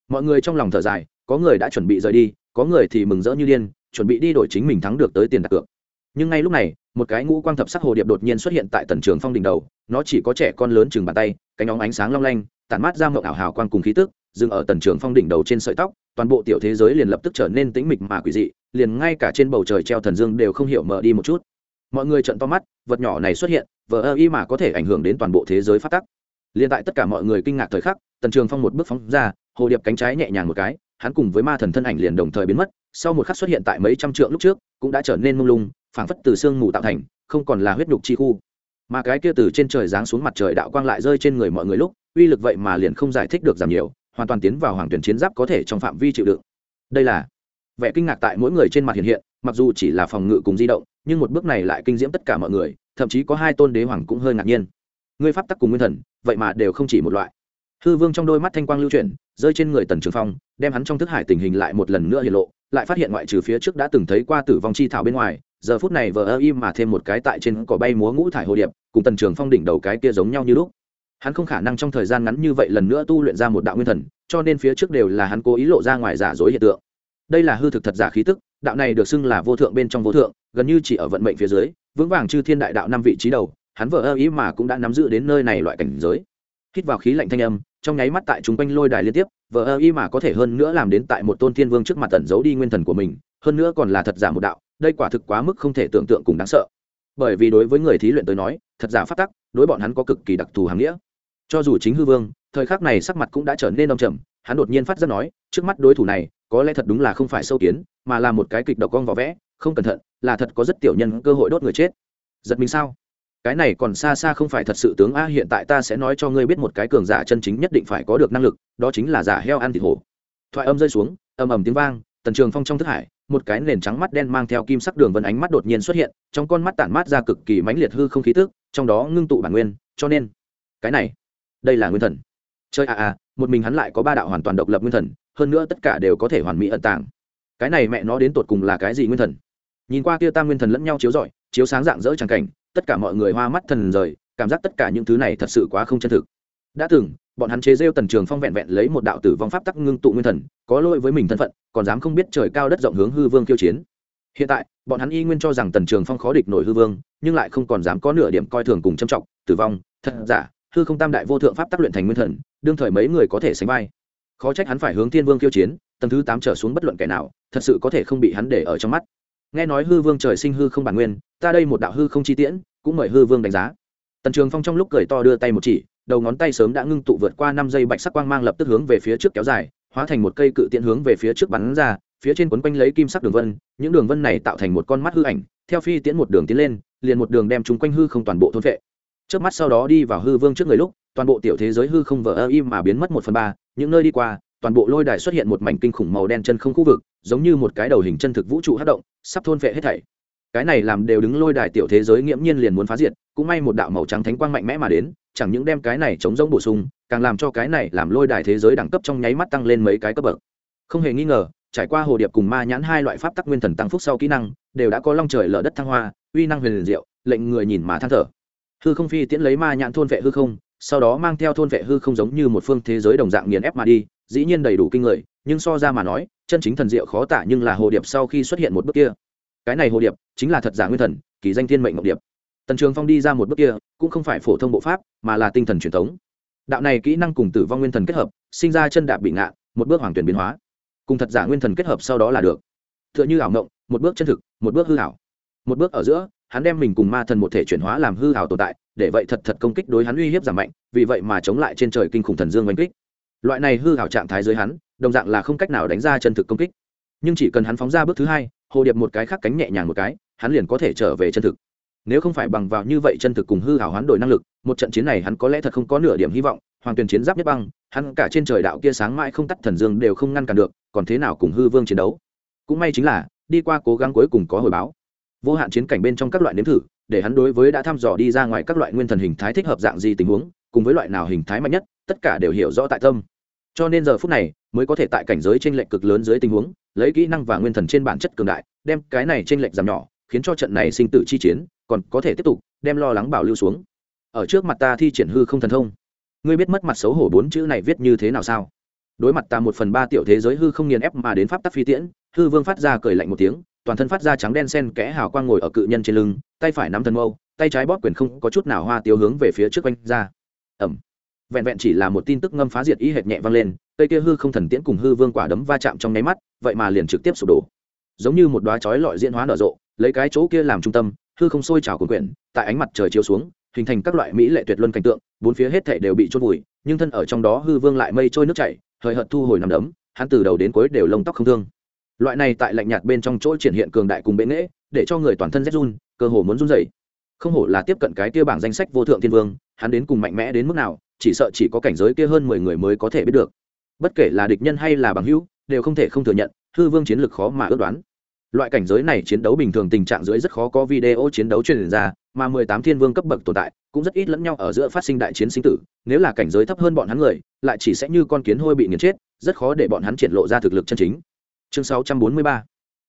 Mọi người trong lòng thở dài, có người đã chuẩn bị rời đi, có người thì mừng rỡ như điên chuẩn bị đi đổi chính mình thắng được tới tiền đặt cược. Nhưng ngay lúc này, một cái ngũ quang thập sắc hồ điệp đột nhiên xuất hiện tại tần trường phong đỉnh đầu, nó chỉ có trẻ con lớn chừng bàn tay cánh óng ánh sáng long lanh, tản mát ra mộng ảo hào quang cùng khí tức, dừng ở tần trường phong đỉnh đầu trên sợi tóc, toàn bộ tiểu thế giới liền lập tức trở nên tĩnh mịch mà quỷ dị, liền ngay cả trên bầu trời treo thần dương đều không hiểu mở đi một chút. Mọi người trận to mắt, vật nhỏ này xuất hiện, vờ ơ y mà có thể ảnh hưởng đến toàn bộ thế giới phát tắc. Liền tại tất cả mọi người kinh ngạc thời khắc, tần trường phong một bước phóng ra, hồ điệp cánh trái nhẹ nhàng một cái, hắn cùng với ma thần thân ảnh liền đồng thời biến mất sau một khắc xuất hiện tại mấy trăm trượng lúc trước, cũng đã trở nên mông lung, phảng phất từ sương mù tạo thành, không còn là huyết nhục chi khu. Mà cái kia từ trên trời giáng xuống mặt trời đạo quang lại rơi trên người mọi người lúc, uy lực vậy mà liền không giải thích được giảm nhiều, hoàn toàn tiến vào hoàng tuyển chiến giáp có thể trong phạm vi chịu đựng. Đây là vẻ kinh ngạc tại mỗi người trên mặt hiện hiện, mặc dù chỉ là phòng ngự cùng di động, nhưng một bước này lại kinh diễm tất cả mọi người, thậm chí có hai tôn đế hoàng cũng hơi ngạc nhiên. Ngươi pháp tắc cùng nguyên thần, vậy mà đều không chỉ một loại. Hư vương trong đôi mắt thanh quang lưu chuyển, rơi trên người tần trường phong, đem hắn trong thức hải tình hình lại một lần nữa hiện lộ lại phát hiện ngoại trừ phía trước đã từng thấy qua tử vong chi thảo bên ngoài, giờ phút này vờ ơ im mà thêm một cái tại trên cỏ bay múa ngũ thải hồ điệp, cùng tần trường phong đỉnh đầu cái kia giống nhau như lúc. Hắn không khả năng trong thời gian ngắn như vậy lần nữa tu luyện ra một đạo nguyên thần, cho nên phía trước đều là hắn cố ý lộ ra ngoài giả dối hiện tượng. Đây là hư thực thật giả khí tức, đạo này được xưng là vô thượng bên trong vô thượng, gần như chỉ ở vận mệnh phía dưới, vững vàng chư thiên đại đạo năm vị trí đầu, hắn vợ ơ ý mà cũng đã nắm giữ đến nơi này loại cảnh giới. Hít vào khí lạnh thanh âm, trong nháy mắt tại chúng quanh lôi đài liên tiếp vờ ơ y mà có thể hơn nữa làm đến tại một tôn thiên vương trước mặt tẩn giấu đi nguyên thần của mình, hơn nữa còn là thật giả một đạo, đây quả thực quá mức không thể tưởng tượng cùng đáng sợ. Bởi vì đối với người thí luyện tới nói, thật giả phát tắc, đối bọn hắn có cực kỳ đặc thù hàng nghĩa. Cho dù chính hư vương, thời khắc này sắc mặt cũng đã trở nên đông trầm, hắn đột nhiên phát ra nói, trước mắt đối thủ này, có lẽ thật đúng là không phải sâu kiến, mà là một cái kịch độc con vỏ vẽ, không cẩn thận, là thật có rất tiểu nhân cơ hội đốt người chết. Giật mình sao? Cái này còn xa xa không phải thật sự tướng a, hiện tại ta sẽ nói cho ngươi biết một cái cường giả chân chính nhất định phải có được năng lực, đó chính là giả heo ăn thịt hổ. Thoại âm rơi xuống, ầm ầm tiếng vang, tần trường phong trong thức hải, một cái nền trắng mắt đen mang theo kim sắc đường vân ánh mắt đột nhiên xuất hiện, trong con mắt tản mát ra cực kỳ mãnh liệt hư không khí tức, trong đó ngưng tụ bản nguyên, cho nên, cái này, đây là nguyên thần. Chơi a a một mình hắn lại có ba đạo hoàn toàn độc lập nguyên thần, hơn nữa tất cả đều có thể hoàn mỹ ẩn tàng. Cái này mẹ nó đến tột cùng là cái gì nguyên thần? Nhìn qua kia tam nguyên thần lẫn nhau chiếu rọi, chiếu sáng dạng dỡ tràng cảnh tất cả mọi người hoa mắt thần rời, cảm giác tất cả những thứ này thật sự quá không chân thực. Đã từng, bọn hắn chế rêu tần trường phong vẹn vẹn lấy một đạo tử vong pháp tắc ngưng tụ nguyên thần, có lỗi với mình thân phận, còn dám không biết trời cao đất rộng hướng hư vương kiêu chiến. Hiện tại, bọn hắn y nguyên cho rằng tần trường phong khó địch nổi hư vương, nhưng lại không còn dám có nửa điểm coi thường cùng châm trọng, tử vong, thật giả, hư không tam đại vô thượng pháp tác luyện thành nguyên thần, đương thời mấy người có thể sánh vai. Khó trách hắn phải hướng thiên vương kiêu chiến, tầng thứ tám trở xuống bất luận kẻ nào, thật sự có thể không bị hắn để ở trong mắt nghe nói hư vương trời sinh hư không bản nguyên, ta đây một đạo hư không chi tiễn, cũng mời hư vương đánh giá. Tần trường phong trong lúc cười to đưa tay một chỉ, đầu ngón tay sớm đã ngưng tụ vượt qua năm giây bạch sắc quang mang lập tức hướng về phía trước kéo dài, hóa thành một cây cự tiễn hướng về phía trước bắn ra, phía trên quấn quanh lấy kim sắc đường vân, những đường vân này tạo thành một con mắt hư ảnh, theo phi tiễn một đường tiến lên, liền một đường đem chúng quanh hư không toàn bộ thôn vệ. Trước mắt sau đó đi vào hư vương trước người lúc, toàn bộ tiểu thế giới hư không vỡ ơ im mà biến mất một phần ba, những nơi đi qua, toàn bộ lôi đài xuất hiện một mảnh kinh khủng màu đen chân không khu vực, giống như một cái đầu hình chân thực vũ trụ hát động sắp thôn vệ hết thảy. Cái này làm đều đứng lôi đài tiểu thế giới nghiễm nhiên liền muốn phá diệt, cũng may một đạo màu trắng thánh quang mạnh mẽ mà đến, chẳng những đem cái này chống giống bổ sung, càng làm cho cái này làm lôi đài thế giới đẳng cấp trong nháy mắt tăng lên mấy cái cấp bậc. Không hề nghi ngờ, trải qua hồ điệp cùng ma nhãn hai loại pháp tắc nguyên thần tăng phúc sau kỹ năng, đều đã có long trời lở đất thăng hoa, uy năng huyền diệu, lệnh người nhìn mà than thở. Hư không phi tiễn lấy ma nhãn thôn vệ hư không, sau đó mang theo thôn vệ hư không giống như một phương thế giới đồng dạng nghiền ép mà đi, dĩ nhiên đầy đủ kinh người nhưng so ra mà nói chân chính thần diệu khó tả nhưng là hồ điệp sau khi xuất hiện một bước kia. Cái này hồ điệp chính là thật giả nguyên thần kỳ danh thiên mệnh ngọc điệp. Tần trường phong đi ra một bước kia cũng không phải phổ thông bộ pháp mà là tinh thần truyền thống. Đạo này kỹ năng cùng tử vong nguyên thần kết hợp sinh ra chân đạp bị ngạ một bước hoàng tuyển biến hóa. Cùng thật giả nguyên thần kết hợp sau đó là được. T h ư ợ n h ư ảo ngộng một bước chân thực một bước hư ảo, một bước ở giữa hắn đem mình cùng ma thần một thể chuyển hóa làm hư ảo tồn tại để vậy thật thật công kích đối hắn uy hiếp giảm mạnh vì vậy mà chống lại trên trời kinh khủng thần dương oanh kích. Loại này hư ảo trạng thái dưới hắn đồng dạng là không cách nào đánh ra chân thực công kích. Nhưng chỉ cần hắn phóng ra bước thứ hai, hồ điệp một cái khác cánh nhẹ nhàng một cái, hắn liền có thể trở về chân thực. Nếu không phải bằng vào như vậy chân thực cùng hư hảo hoán đổi năng lực, một trận chiến này hắn có lẽ thật không có nửa điểm hy vọng. Hoàng tuyền chiến giáp nhất băng, hắn cả trên trời đạo kia sáng mãi không tắt thần dương đều không ngăn cản được, còn thế nào cùng hư vương chiến đấu? Cũng may chính là, đi qua cố gắng cuối cùng có hồi báo. Vô hạn chiến cảnh bên trong các loại nếm thử, để hắn đối với đã thăm dò đi ra ngoài các loại nguyên thần hình thái thích hợp dạng gì tình huống, cùng với loại nào hình thái mạnh nhất, tất cả đều hiểu rõ tại tâm cho nên giờ phút này, mới có thể tại cảnh giới t r ê n lệch cực lớn dưới tình huống, lấy kỹ năng và nguyên thần trên bản chất cường đại, đem cái này t r ê n lệch giảm nhỏ, khiến cho trận này sinh tử chi chiến còn có thể tiếp tục, đem lo lắng bảo lưu xuống. Ở trước mặt ta thi triển hư không thần thông. Ngươi biết mất mặt xấu hổ bốn chữ này viết như thế nào sao? Đối mặt ta một phần ba tiểu thế giới hư không nghiền ép mà đến pháp tắc phi tiễn, hư vương phát ra cười lạnh một tiếng, toàn thân phát ra trắng đen sen kẽ hào quang ngồi ở cự nhân trên lưng, tay phải nắm thần mâu, tay trái bóp quyền không có chút nào hoa tiêu hướng về phía trước quanh ra. Ẩm vẹn vẹn chỉ là một tin tức ngâm phá diệt ý hệt nhẹ vang lên, cây kia hư không thần tiễn cùng hư vương quả đấm va chạm trong nháy mắt, vậy mà liền trực tiếp sụp đổ. Giống như một đoá chói lọi diễn hóa nở rộ, lấy cái chỗ kia làm trung tâm, hư không sôi trào cuồn quyển tại ánh mặt trời chiếu xuống, hình thành các loại mỹ lệ tuyệt luân cảnh tượng, bốn phía hết thảy đều bị chôn vùi, nhưng thân ở trong đó hư vương lại mây trôi nước chảy, hời hợt thu hồi nằm đấm, hắn từ đầu đến cuối đều lông tóc không thương. Loại này tại lạnh nhạt bên trong chỗ triển hiện cường đại cùng bệ nghễ, để cho người toàn thân rét run, cơ hồ muốn run rẩy. Không hổ là tiếp cận cái kia bảng danh sách vô thượng thiên vương, hắn đến cùng mạnh mẽ đến mức nào chỉ sợ chỉ có cảnh giới kia hơn mười người mới có thể biết được. Bất kể là địch nhân hay là bằng hữu, đều không thể không thừa nhận, hư vương chiến lược khó mà ước đoán. Loại cảnh giới này chiến đấu bình thường tình trạng dưới rất khó có video chiến đấu truyền ra, mà mười tám thiên vương cấp bậc tồn tại cũng rất ít lẫn nhau ở giữa phát sinh đại chiến sinh tử. Nếu là cảnh giới thấp hơn bọn hắn người, lại chỉ sẽ như con kiến hôi bị nghiền chết, rất khó để bọn hắn triển lộ ra thực lực chân chính. Chương sáu trăm bốn mươi ba.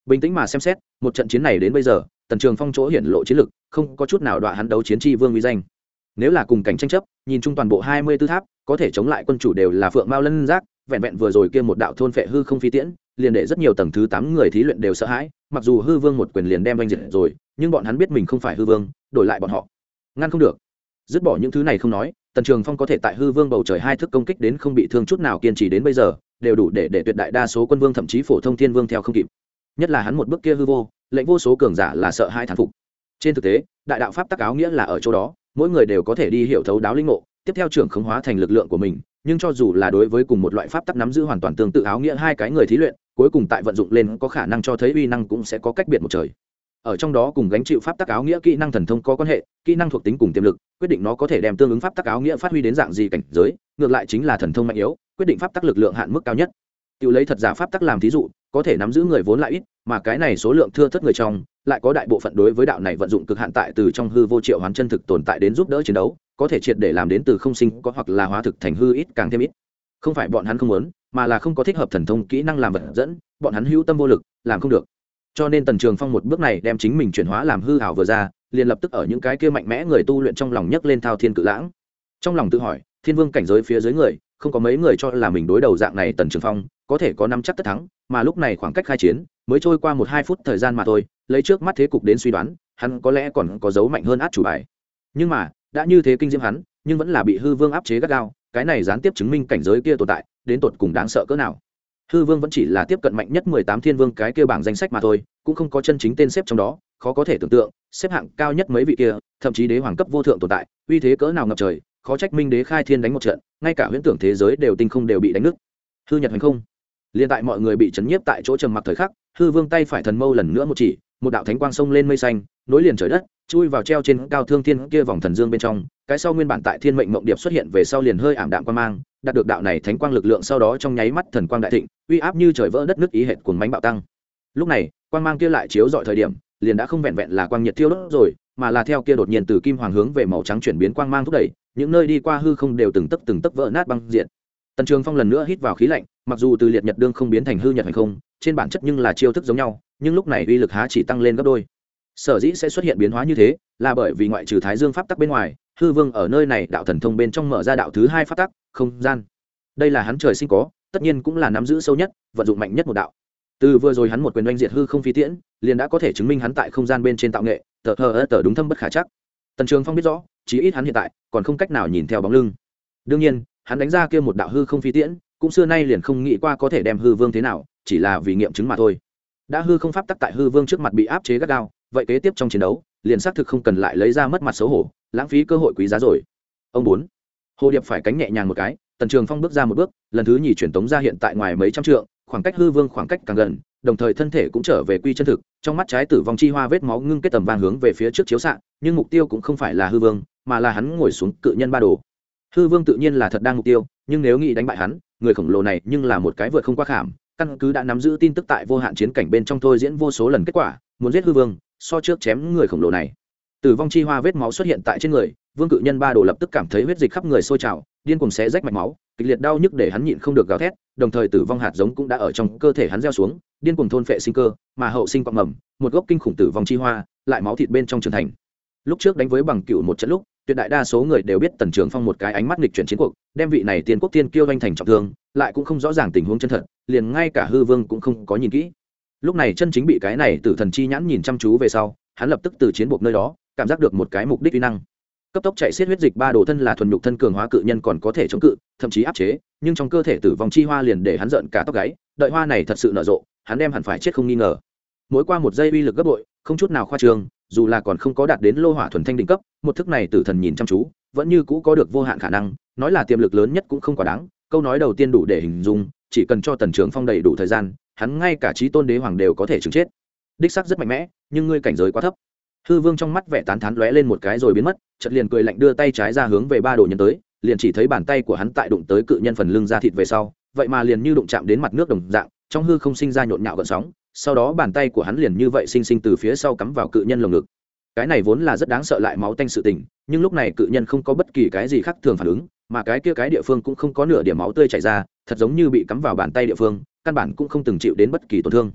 Bình tĩnh mà xem xét, một trận chiến này đến bây giờ, tần trường phong chỗ hiển lộ chiến lực không có chút nào đọa hắn đấu chiến tri vương uy danh nếu là cùng cảnh tranh chấp, nhìn chung toàn bộ hai mươi tư tháp, có thể chống lại quân chủ đều là phượng mao lân giác, vẹn vẹn vừa rồi kia một đạo thôn phệ hư không phi tiễn, liền để rất nhiều tầng thứ tám người thí luyện đều sợ hãi, mặc dù hư vương một quyền liền đem oanh diệt rồi, nhưng bọn hắn biết mình không phải hư vương, đổi lại bọn họ, ngăn không được. Dứt bỏ những thứ này không nói, tần trường phong có thể tại hư vương bầu trời hai thức công kích đến không bị thương chút nào kiên trì đến bây giờ, đều đủ để để tuyệt đại đa số quân vương thậm chí phổ thông thiên vương theo không kịp. Nhất là hắn một bước kia hư vô, lệnh vô số cường giả là sợ hai thán phục. Trên thực tế, đại đạo pháp tắc áo nghĩa là ở chỗ đó mỗi người đều có thể đi hiểu thấu đáo linh ngộ, tiếp theo trưởng khống hóa thành lực lượng của mình, nhưng cho dù là đối với cùng một loại pháp tắc nắm giữ hoàn toàn tương tự áo nghĩa hai cái người thí luyện, cuối cùng tại vận dụng lên có khả năng cho thấy uy năng cũng sẽ có cách biệt một trời. Ở trong đó cùng gánh chịu pháp tắc áo nghĩa kỹ năng thần thông có quan hệ, kỹ năng thuộc tính cùng tiềm lực, quyết định nó có thể đem tương ứng pháp tắc áo nghĩa phát huy đến dạng gì cảnh giới, ngược lại chính là thần thông mạnh yếu, quyết định pháp tắc lực lượng hạn mức cao nhất. Tự lấy thật giả pháp tắc làm thí dụ có thể nắm giữ người vốn lại ít, mà cái này số lượng thưa thất người trong, lại có đại bộ phận đối với đạo này vận dụng cực hạn tại từ trong hư vô triệu hoán chân thực tồn tại đến giúp đỡ chiến đấu, có thể triệt để làm đến từ không sinh có hoặc là hóa thực thành hư ít càng thêm ít. Không phải bọn hắn không muốn, mà là không có thích hợp thần thông kỹ năng làm vật dẫn, bọn hắn hữu tâm vô lực, làm không được. Cho nên tần trường phong một bước này đem chính mình chuyển hóa làm hư hảo vừa ra, liền lập tức ở những cái kia mạnh mẽ người tu luyện trong lòng nhấc lên thao thiên cự lãng. Trong lòng tự hỏi, thiên vương cảnh giới phía dưới người, không có mấy người cho là mình đối đầu dạng này tần trường phong có thể có năm chắc tất thắng, mà lúc này khoảng cách khai chiến, mới trôi qua một hai phút thời gian mà thôi, lấy trước mắt thế cục đến suy đoán, hắn có lẽ còn có dấu mạnh hơn át chủ bài. Nhưng mà, đã như thế kinh diễm hắn, nhưng vẫn là bị hư vương áp chế gắt gao, cái này gián tiếp chứng minh cảnh giới kia tồn tại, đến tột cùng đáng sợ cỡ nào. Hư vương vẫn chỉ là tiếp cận mạnh nhất mười tám thiên vương cái kia bảng danh sách mà thôi, cũng không có chân chính tên xếp trong đó, khó có thể tưởng tượng, xếp hạng cao nhất mấy vị kia, thậm chí đế hoàng cấp vô thượng tồn tại, uy thế cỡ nào ngập trời, khó trách minh đế khai thiên đánh một trận, ngay cả huyễn tưởng thế giới đều tinh không đều bị đánh nứt. Hư nhật hành không? Liền tại mọi người bị chấn nhiếp tại chỗ trầm mặc thời khắc, hư vương tay phải thần mâu lần nữa một chỉ, một đạo thánh quang sông lên mây xanh, nối liền trời đất, chui vào treo trên cao thương thiên kia vòng thần dương bên trong. Cái sau nguyên bản tại thiên mệnh mộng điệp xuất hiện về sau liền hơi ảm đạm quan mang, đạt được đạo này thánh quang lực lượng sau đó trong nháy mắt thần quang đại thịnh, uy áp như trời vỡ đất nước ý hệt cuồng bánh bạo tăng. Lúc này, quang mang kia lại chiếu dọi thời điểm, liền đã không vẹn vẹn là quang nhiệt thiêu đốt rồi, mà là theo kia đột nhiên từ kim hoàng hướng về màu trắng chuyển biến quang mang thúc đẩy, những nơi đi qua hư không đều từng tấc từng tấc vỡ nát băng diện tần trường phong lần nữa hít vào khí lạnh, mặc dù từ liệt nhật đương không biến thành hư nhật hay không, trên bản chất nhưng là chiêu thức giống nhau, nhưng lúc này uy lực há chỉ tăng lên gấp đôi. Sở dĩ sẽ xuất hiện biến hóa như thế, là bởi vì ngoại trừ thái dương pháp tắc bên ngoài, hư vương ở nơi này đạo thần thông bên trong mở ra đạo thứ hai pháp tắc, không gian. Đây là hắn trời sinh có, tất nhiên cũng là nắm giữ sâu nhất, vận dụng mạnh nhất một đạo. Từ vừa rồi hắn một quyền oanh diệt hư không phi tiễn, liền đã có thể chứng minh hắn tại không gian bên trên tạo nghệ, tờ hờ tờ đúng thâm bất khả chắc. Tần trường phong biết rõ, chí ít hắn hiện tại còn không cách nào nhìn theo bóng lưng. Đương nhiên hắn đánh ra kia một đạo hư không phi tiễn, cũng xưa nay liền không nghĩ qua có thể đem hư vương thế nào, chỉ là vì nghiệm chứng mà thôi. Đã hư không pháp tắc tại hư vương trước mặt bị áp chế gắt gao, vậy kế tiếp trong chiến đấu, liền xác thực không cần lại lấy ra mất mặt xấu hổ, lãng phí cơ hội quý giá rồi. Ông bốn, hồ điệp phải cánh nhẹ nhàng một cái, tần trường phong bước ra một bước, lần thứ nhì truyền tống ra hiện tại ngoài mấy trăm trượng, khoảng cách hư vương khoảng cách càng gần, đồng thời thân thể cũng trở về quy chân thực, trong mắt trái tử vong chi hoa vết máu ngưng kết tầm vàng hướng về phía trước chiếu xạ, nhưng mục tiêu cũng không phải là hư vương, mà là hắn ngồi xuống cự nhân ba đồ hư vương tự nhiên là thật đang mục tiêu, nhưng nếu nghĩ đánh bại hắn, người khổng lồ này nhưng là một cái vượt không qua khảm, căn cứ đã nắm giữ tin tức tại vô hạn chiến cảnh bên trong thôi diễn vô số lần kết quả, muốn giết hư vương, so trước chém người khổng lồ này. Tử vong chi hoa vết máu xuất hiện tại trên người, vương cự nhân ba đồ lập tức cảm thấy huyết dịch khắp người sôi trào, điên cùng xé rách mạch máu, kịch liệt đau nhức để hắn nhịn không được gào thét, đồng thời tử vong hạt giống cũng đã ở trong cơ thể hắn gieo xuống, điên cùng thôn phệ sinh cơ, mà hậu sinh quạng mầm, một gốc kinh khủng tử vong chi hoa, lại máu thịt bên trong trưởng thành. Lúc trước đánh với bằng cựu một trận lúc tuyệt đại đa số người đều biết tần trường phong một cái ánh mắt nghịch chuyển chiến cuộc, đem vị này tiên quốc tiên kêu doanh thành trọng thương, lại cũng không rõ ràng tình huống chân thật, liền ngay cả hư vương cũng không có nhìn kỹ. Lúc này chân chính bị cái này tử thần chi nhãn nhìn chăm chú về sau, hắn lập tức từ chiến buộc nơi đó, cảm giác được một cái mục đích uy năng. Cấp tốc chạy xiết huyết dịch ba đồ thân là thuần nhục thân cường hóa cự nhân còn có thể chống cự, thậm chí áp chế, nhưng trong cơ thể tử vong chi hoa liền để hắn giận cả tóc gáy, đợi hoa này thật sự nở rộ, hắn đem hẳn phải chết không nghi ngờ. Mỗi qua một giây uy lực gấp bội, không chút nào khoa trương dù là còn không có đạt đến lô hỏa thuần thanh đỉnh cấp, một thức này tử thần nhìn chăm chú, vẫn như cũ có được vô hạn khả năng, nói là tiềm lực lớn nhất cũng không quá đáng, câu nói đầu tiên đủ để hình dung, chỉ cần cho tần trưởng phong đầy đủ thời gian, hắn ngay cả trí tôn đế hoàng đều có thể chứng chết. Đích sắc rất mạnh mẽ, nhưng ngươi cảnh giới quá thấp. Hư vương trong mắt vẻ tán thán lóe lên một cái rồi biến mất chật liền cười lạnh đưa tay trái ra hướng về ba đồ nhân tới, liền chỉ thấy bàn tay của hắn tại đụng tới cự nhân phần lưng ra thịt về sau, vậy mà liền như đụng chạm đến mặt nước đồng dạng, trong hư không sinh ra nhộn nhạo gợn sóng sau đó bàn tay của hắn liền như vậy sinh sinh từ phía sau cắm vào cự nhân lồng ngực. Cái này vốn là rất đáng sợ lại máu tanh sự tình, nhưng lúc này cự nhân không có bất kỳ cái gì khác thường phản ứng, mà cái kia cái địa phương cũng không có nửa điểm máu tươi chảy ra, thật giống như bị cắm vào bàn tay địa phương, căn bản cũng không từng chịu đến bất kỳ tổn thương.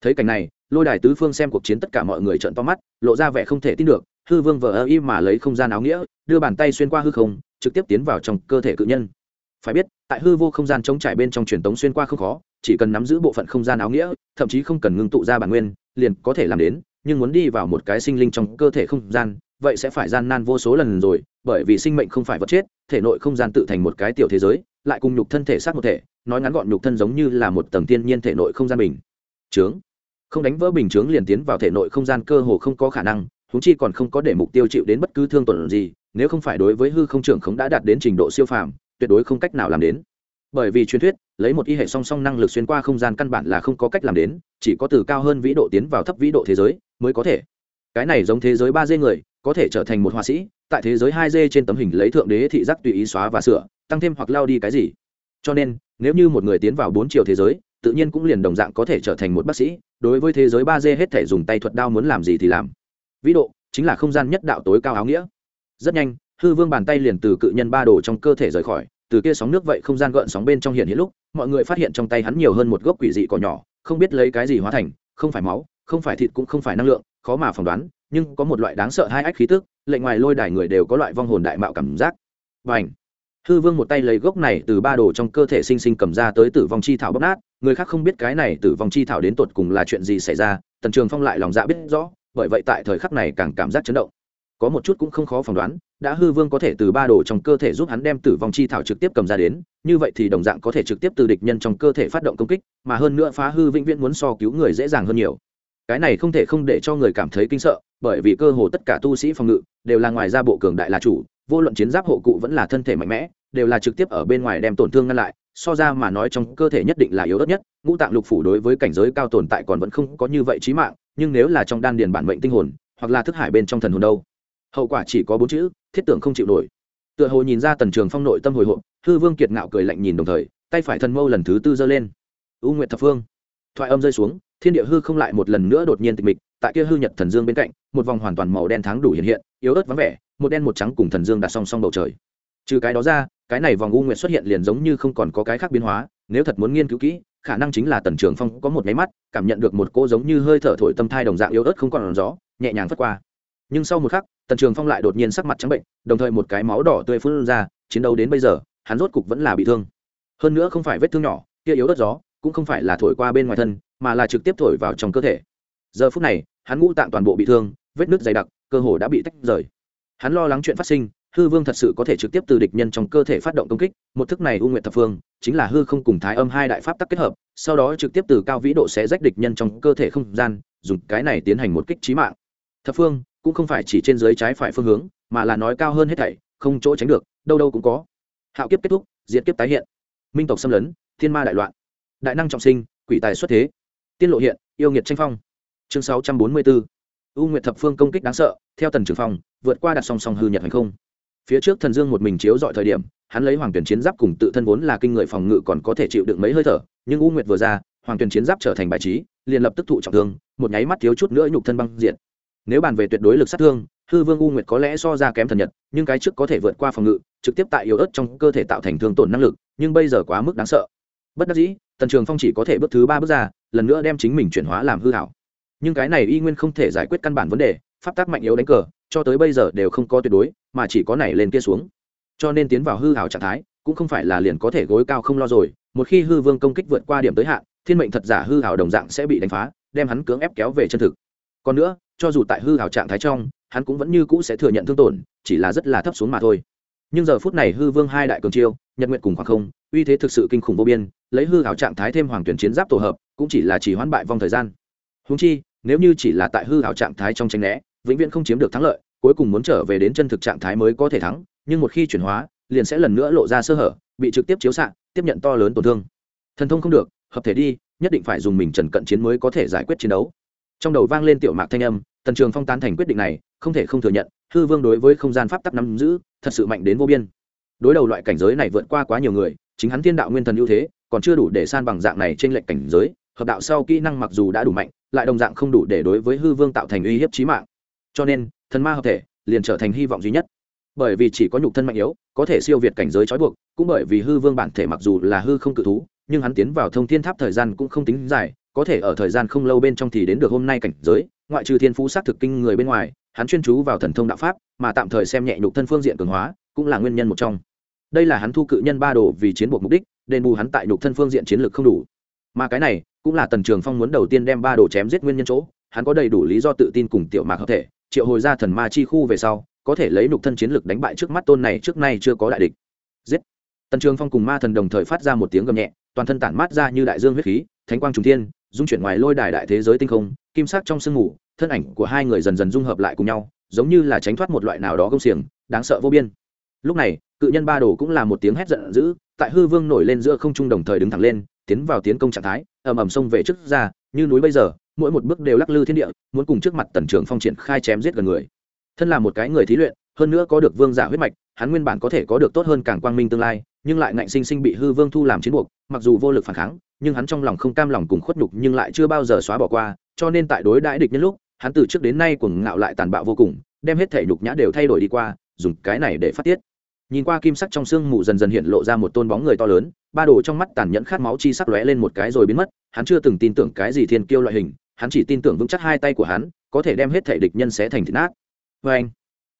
Thấy cảnh này, lôi đài tứ phương xem cuộc chiến tất cả mọi người trợn to mắt, lộ ra vẻ không thể tin được, hư vương vờ ơ y mà lấy không gian áo nghĩa, đưa bàn tay xuyên qua hư không, trực tiếp tiến vào trong cơ thể cự nhân phải biết, tại hư vô không gian chống trải bên trong truyền tống xuyên qua không khó, chỉ cần nắm giữ bộ phận không gian áo nghĩa, thậm chí không cần ngưng tụ ra bản nguyên, liền có thể làm đến, nhưng muốn đi vào một cái sinh linh trong cơ thể không gian, vậy sẽ phải gian nan vô số lần rồi, bởi vì sinh mệnh không phải vật chết, thể nội không gian tự thành một cái tiểu thế giới, lại cùng nhục thân thể sát một thể, nói ngắn gọn nhục thân giống như là một tầng tiên nhiên thể nội không gian bình chướng. Không đánh vỡ bình chướng liền tiến vào thể nội không gian cơ hồ không có khả năng húng chi còn không có để mục tiêu chịu đến bất cứ thương tổn gì, nếu không phải đối với hư không trưởng không đã đạt đến trình độ siêu phàm tuyệt đối không cách nào làm đến. Bởi vì truyền thuyết, lấy một y hệ song song năng lực xuyên qua không gian căn bản là không có cách làm đến, chỉ có từ cao hơn vĩ độ tiến vào thấp vĩ độ thế giới mới có thể. Cái này giống thế giới ba d người, có thể trở thành một họa sĩ, tại thế giới hai d trên tấm hình lấy thượng đế thị giác tùy ý xóa và sửa, tăng thêm hoặc lao đi cái gì. Cho nên, nếu như một người tiến vào bốn chiều thế giới, tự nhiên cũng liền đồng dạng có thể trở thành một bác sĩ, đối với thế giới ba d hết thể dùng tay thuật đao muốn làm gì thì làm. Vĩ độ chính là không gian nhất đạo tối cao áo nghĩa. Rất nhanh hư vương bàn tay liền từ cự nhân ba đồ trong cơ thể rời khỏi, từ kia sóng nước vậy không gian gợn sóng bên trong hiện hiện lúc, mọi người phát hiện trong tay hắn nhiều hơn một gốc quỷ dị cỏ nhỏ, không biết lấy cái gì hóa thành, không phải máu, không phải thịt cũng không phải năng lượng, khó mà phỏng đoán, nhưng có một loại đáng sợ hai ách khí tức, lệnh ngoài lôi đài người đều có loại vong hồn đại mạo cảm giác. Và ảnh hư vương một tay lấy gốc này từ ba đồ trong cơ thể sinh sinh cầm ra tới tử vong chi thảo bóp nát, người khác không biết cái này tử vong chi thảo đến tột cùng là chuyện gì xảy ra, tần trường phong lại lòng dạ biết rõ, bởi vậy tại thời khắc này càng cảm giác chấn động có một chút cũng không khó phỏng đoán, đã hư vương có thể từ ba đồ trong cơ thể giúp hắn đem tử vong chi thảo trực tiếp cầm ra đến, như vậy thì đồng dạng có thể trực tiếp từ địch nhân trong cơ thể phát động công kích, mà hơn nữa phá hư vĩnh viễn muốn so cứu người dễ dàng hơn nhiều. Cái này không thể không để cho người cảm thấy kinh sợ, bởi vì cơ hồ tất cả tu sĩ phòng ngự đều là ngoài ra bộ cường đại là chủ, vô luận chiến giáp hộ cụ vẫn là thân thể mạnh mẽ, đều là trực tiếp ở bên ngoài đem tổn thương ngăn lại, so ra mà nói trong cơ thể nhất định là yếu ớt nhất, ngũ tạng lục phủ đối với cảnh giới cao tồn tại còn vẫn không có như vậy trí mạng, nhưng nếu là trong đan điền bản mệnh tinh hồn, hoặc là thức hải bên trong thần hồn đâu hậu quả chỉ có bốn chữ, thiết tưởng không chịu nổi. Tựa hồ nhìn ra tần trường phong nội tâm hồi hộp, hư vương kiệt ngạo cười lạnh nhìn đồng thời, tay phải thần mâu lần thứ tư giơ lên. U Nguyệt thập phương. Thoại âm rơi xuống, thiên địa hư không lại một lần nữa đột nhiên tịch mịch, tại kia hư nhật thần dương bên cạnh, một vòng hoàn toàn màu đen tháng đủ hiện hiện, yếu ớt vắng vẻ, một đen một trắng cùng thần dương đặt song song bầu trời. Trừ cái đó ra, cái này vòng u Nguyệt xuất hiện liền giống như không còn có cái khác biến hóa, nếu thật muốn nghiên cứu kỹ, khả năng chính là tần trường phong có một máy mắt, cảm nhận được một cô giống như hơi thở thổi tâm thai đồng dạng yếu ớt không còn gió, nhẹ nhàng phất qua nhưng sau một khắc, tần trường phong lại đột nhiên sắc mặt trắng bệnh, đồng thời một cái máu đỏ tươi phun ra, chiến đấu đến bây giờ, hắn rốt cục vẫn là bị thương. Hơn nữa không phải vết thương nhỏ, kia yếu đất gió, cũng không phải là thổi qua bên ngoài thân, mà là trực tiếp thổi vào trong cơ thể. Giờ phút này, hắn ngũ tạng toàn bộ bị thương, vết nứt dày đặc, cơ hồ đã bị tách rời. Hắn lo lắng chuyện phát sinh, hư vương thật sự có thể trực tiếp từ địch nhân trong cơ thể phát động công kích, một thức này u nguyện thập phương, chính là hư không cùng thái âm hai đại pháp tắc kết hợp, sau đó trực tiếp từ cao vĩ độ sẽ rách địch nhân trong cơ thể không gian, dùng cái này tiến hành một kích trí mạng. Thập phương cũng không phải chỉ trên dưới trái phải phương hướng, mà là nói cao hơn hết thảy, không chỗ tránh được, đâu đâu cũng có. Hạo kiếp kết thúc diễn kiếp tái hiện. Minh tộc xâm lấn, thiên ma đại loạn. Đại năng trọng sinh, quỷ tài xuất thế. Tiên lộ hiện, yêu nghiệt tranh phong. Chương sáu trăm bốn mươi bốn u nguyệt thập phương công kích đáng sợ, theo tần trưởng phong, vượt qua đặt song song hư nhật hành không. Phía trước thần dương một mình chiếu dọi thời điểm, hắn lấy hoàng tuyển chiến giáp cùng tự thân vốn là kinh người phòng ngự còn có thể chịu đựng mấy hơi thở, nhưng u nguyệt vừa ra, hoàng tuyển chiến giáp trở thành bài trí, liền lập tức thụ trọng thương, một nháy mắt thiếu chút nữa nhục thân băng diện nếu bàn về tuyệt đối lực sát thương, hư vương u nguyệt có lẽ so ra kém thần nhật, nhưng cái trước có thể vượt qua phòng ngự, trực tiếp tại yếu ớt trong cơ thể tạo thành thương tổn năng lực, nhưng bây giờ quá mức đáng sợ. Bất đắc dĩ, tần trường phong chỉ có thể bước thứ ba bước ra, lần nữa đem chính mình chuyển hóa làm hư hảo. Nhưng cái này y nguyên không thể giải quyết căn bản vấn đề, pháp tác mạnh yếu đánh cờ, cho tới bây giờ đều không có tuyệt đối, mà chỉ có này lên kia xuống. Cho nên tiến vào hư hảo trạng thái, cũng không phải là liền có thể gối cao không lo rồi, một khi hư vương công kích vượt qua điểm tới hạn, thiên mệnh thật giả hư hảo đồng dạng sẽ bị đánh phá, đem hắn cưỡng ép kéo về chân thực còn nữa, cho dù tại hư hảo trạng thái trong, hắn cũng vẫn như cũ sẽ thừa nhận thương tổn, chỉ là rất là thấp xuống mà thôi. Nhưng giờ phút này hư vương hai đại cường chiêu, nhật nguyện cùng khoảng không, uy thế thực sự kinh khủng vô biên, lấy hư hảo trạng thái thêm hoàng tuyển chiến giáp tổ hợp, cũng chỉ là chỉ hoãn bại vong thời gian. Húng chi, nếu như chỉ là tại hư hảo trạng thái trong tranh né, vĩnh viễn không chiếm được thắng lợi, cuối cùng muốn trở về đến chân thực trạng thái mới có thể thắng, nhưng một khi chuyển hóa, liền sẽ lần nữa lộ ra sơ hở, bị trực tiếp chiếu xạ, tiếp nhận to lớn tổn thương. Thần thông không được, hợp thể đi, nhất định phải dùng mình trần cận chiến mới có thể giải quyết chiến đấu trong đầu vang lên tiểu mạc thanh âm, tần trường phong tán thành quyết định này, không thể không thừa nhận, hư vương đối với không gian pháp tắc nắm giữ, thật sự mạnh đến vô biên. Đối đầu loại cảnh giới này vượt qua quá nhiều người, chính hắn thiên đạo nguyên thần ưu thế, còn chưa đủ để san bằng dạng này trên lệnh cảnh giới, hợp đạo sau kỹ năng mặc dù đã đủ mạnh, lại đồng dạng không đủ để đối với hư vương tạo thành uy hiếp trí mạng. Cho nên, thần ma hợp thể liền trở thành hy vọng duy nhất. Bởi vì chỉ có nhục thân mạnh yếu, có thể siêu việt cảnh giới trói buộc, cũng bởi vì hư vương bản thể mặc dù là hư không cự thú, nhưng hắn tiến vào thông thiên tháp thời gian cũng không tính dài có thể ở thời gian không lâu bên trong thì đến được hôm nay cảnh giới, ngoại trừ thiên phú s á t thực kinh người bên ngoài, hắn chuyên chú vào thần thông đạo pháp, mà tạm thời xem nhẹ nhục thân phương diện cường hóa, cũng là nguyên nhân một trong. Đây là hắn thu cự nhân ba đồ vì chiến buộc mục đích, đền bù hắn tại nhục thân phương diện chiến lược không đủ. Mà cái này, cũng là tần trường phong muốn đầu tiên đem ba đồ chém giết nguyên nhân chỗ, hắn có đầy đủ lý do tự tin cùng tiểu mạc hợp thể, triệu hồi ra thần ma chi khu về sau, có thể lấy nhục thân chiến lược đánh bại trước mắt tôn này trước nay chưa có đại địch. Giết! Tần trường phong cùng ma thần đồng thời phát ra một tiếng gầm nhẹ, toàn thân tản mát ra như đại dương huyết khí, thánh quang trùng thiên dung chuyển ngoài lôi đài đại thế giới tinh không, kim sắc trong sương mù, thân ảnh của hai người dần dần dung hợp lại cùng nhau, giống như là tránh thoát một loại nào đó công xiềng, đáng sợ vô biên. Lúc này, cự nhân ba đồ cũng là một tiếng hét giận dữ, tại hư vương nổi lên giữa không trung đồng thời đứng thẳng lên, tiến vào tiến công trạng thái, ầm ầm xông về trước ra, như núi bây giờ, mỗi một bước đều lắc lư thiên địa, muốn cùng trước mặt tần trưởng phong triển khai chém giết gần người. Thân là một cái người thí luyện hơn nữa có được vương giả huyết mạch, hắn nguyên bản có thể có được tốt hơn càng quang minh tương lai, nhưng lại ngạnh sinh sinh bị hư vương thu làm chiến buộc, mặc dù vô lực phản kháng, nhưng hắn trong lòng không cam lòng cùng khuất nhục nhưng lại chưa bao giờ xóa bỏ qua, cho nên tại đối đãi địch nhân lúc, hắn từ trước đến nay cuồng ngạo lại tàn bạo vô cùng, đem hết thể nhục nhã đều thay đổi đi qua, dùng cái này để phát tiết. Nhìn qua kim sắc trong xương mù dần dần hiện lộ ra một tôn bóng người to lớn, ba đồ trong mắt tàn nhẫn khát máu chi sắc lóe lên một cái rồi biến mất, hắn chưa từng tin tưởng cái gì thiên kiêu loại hình, hắn chỉ tin tưởng vững chắc hai tay của hắn, có thể đem hết thể địch nhân xé thành thịt nát. Vê anh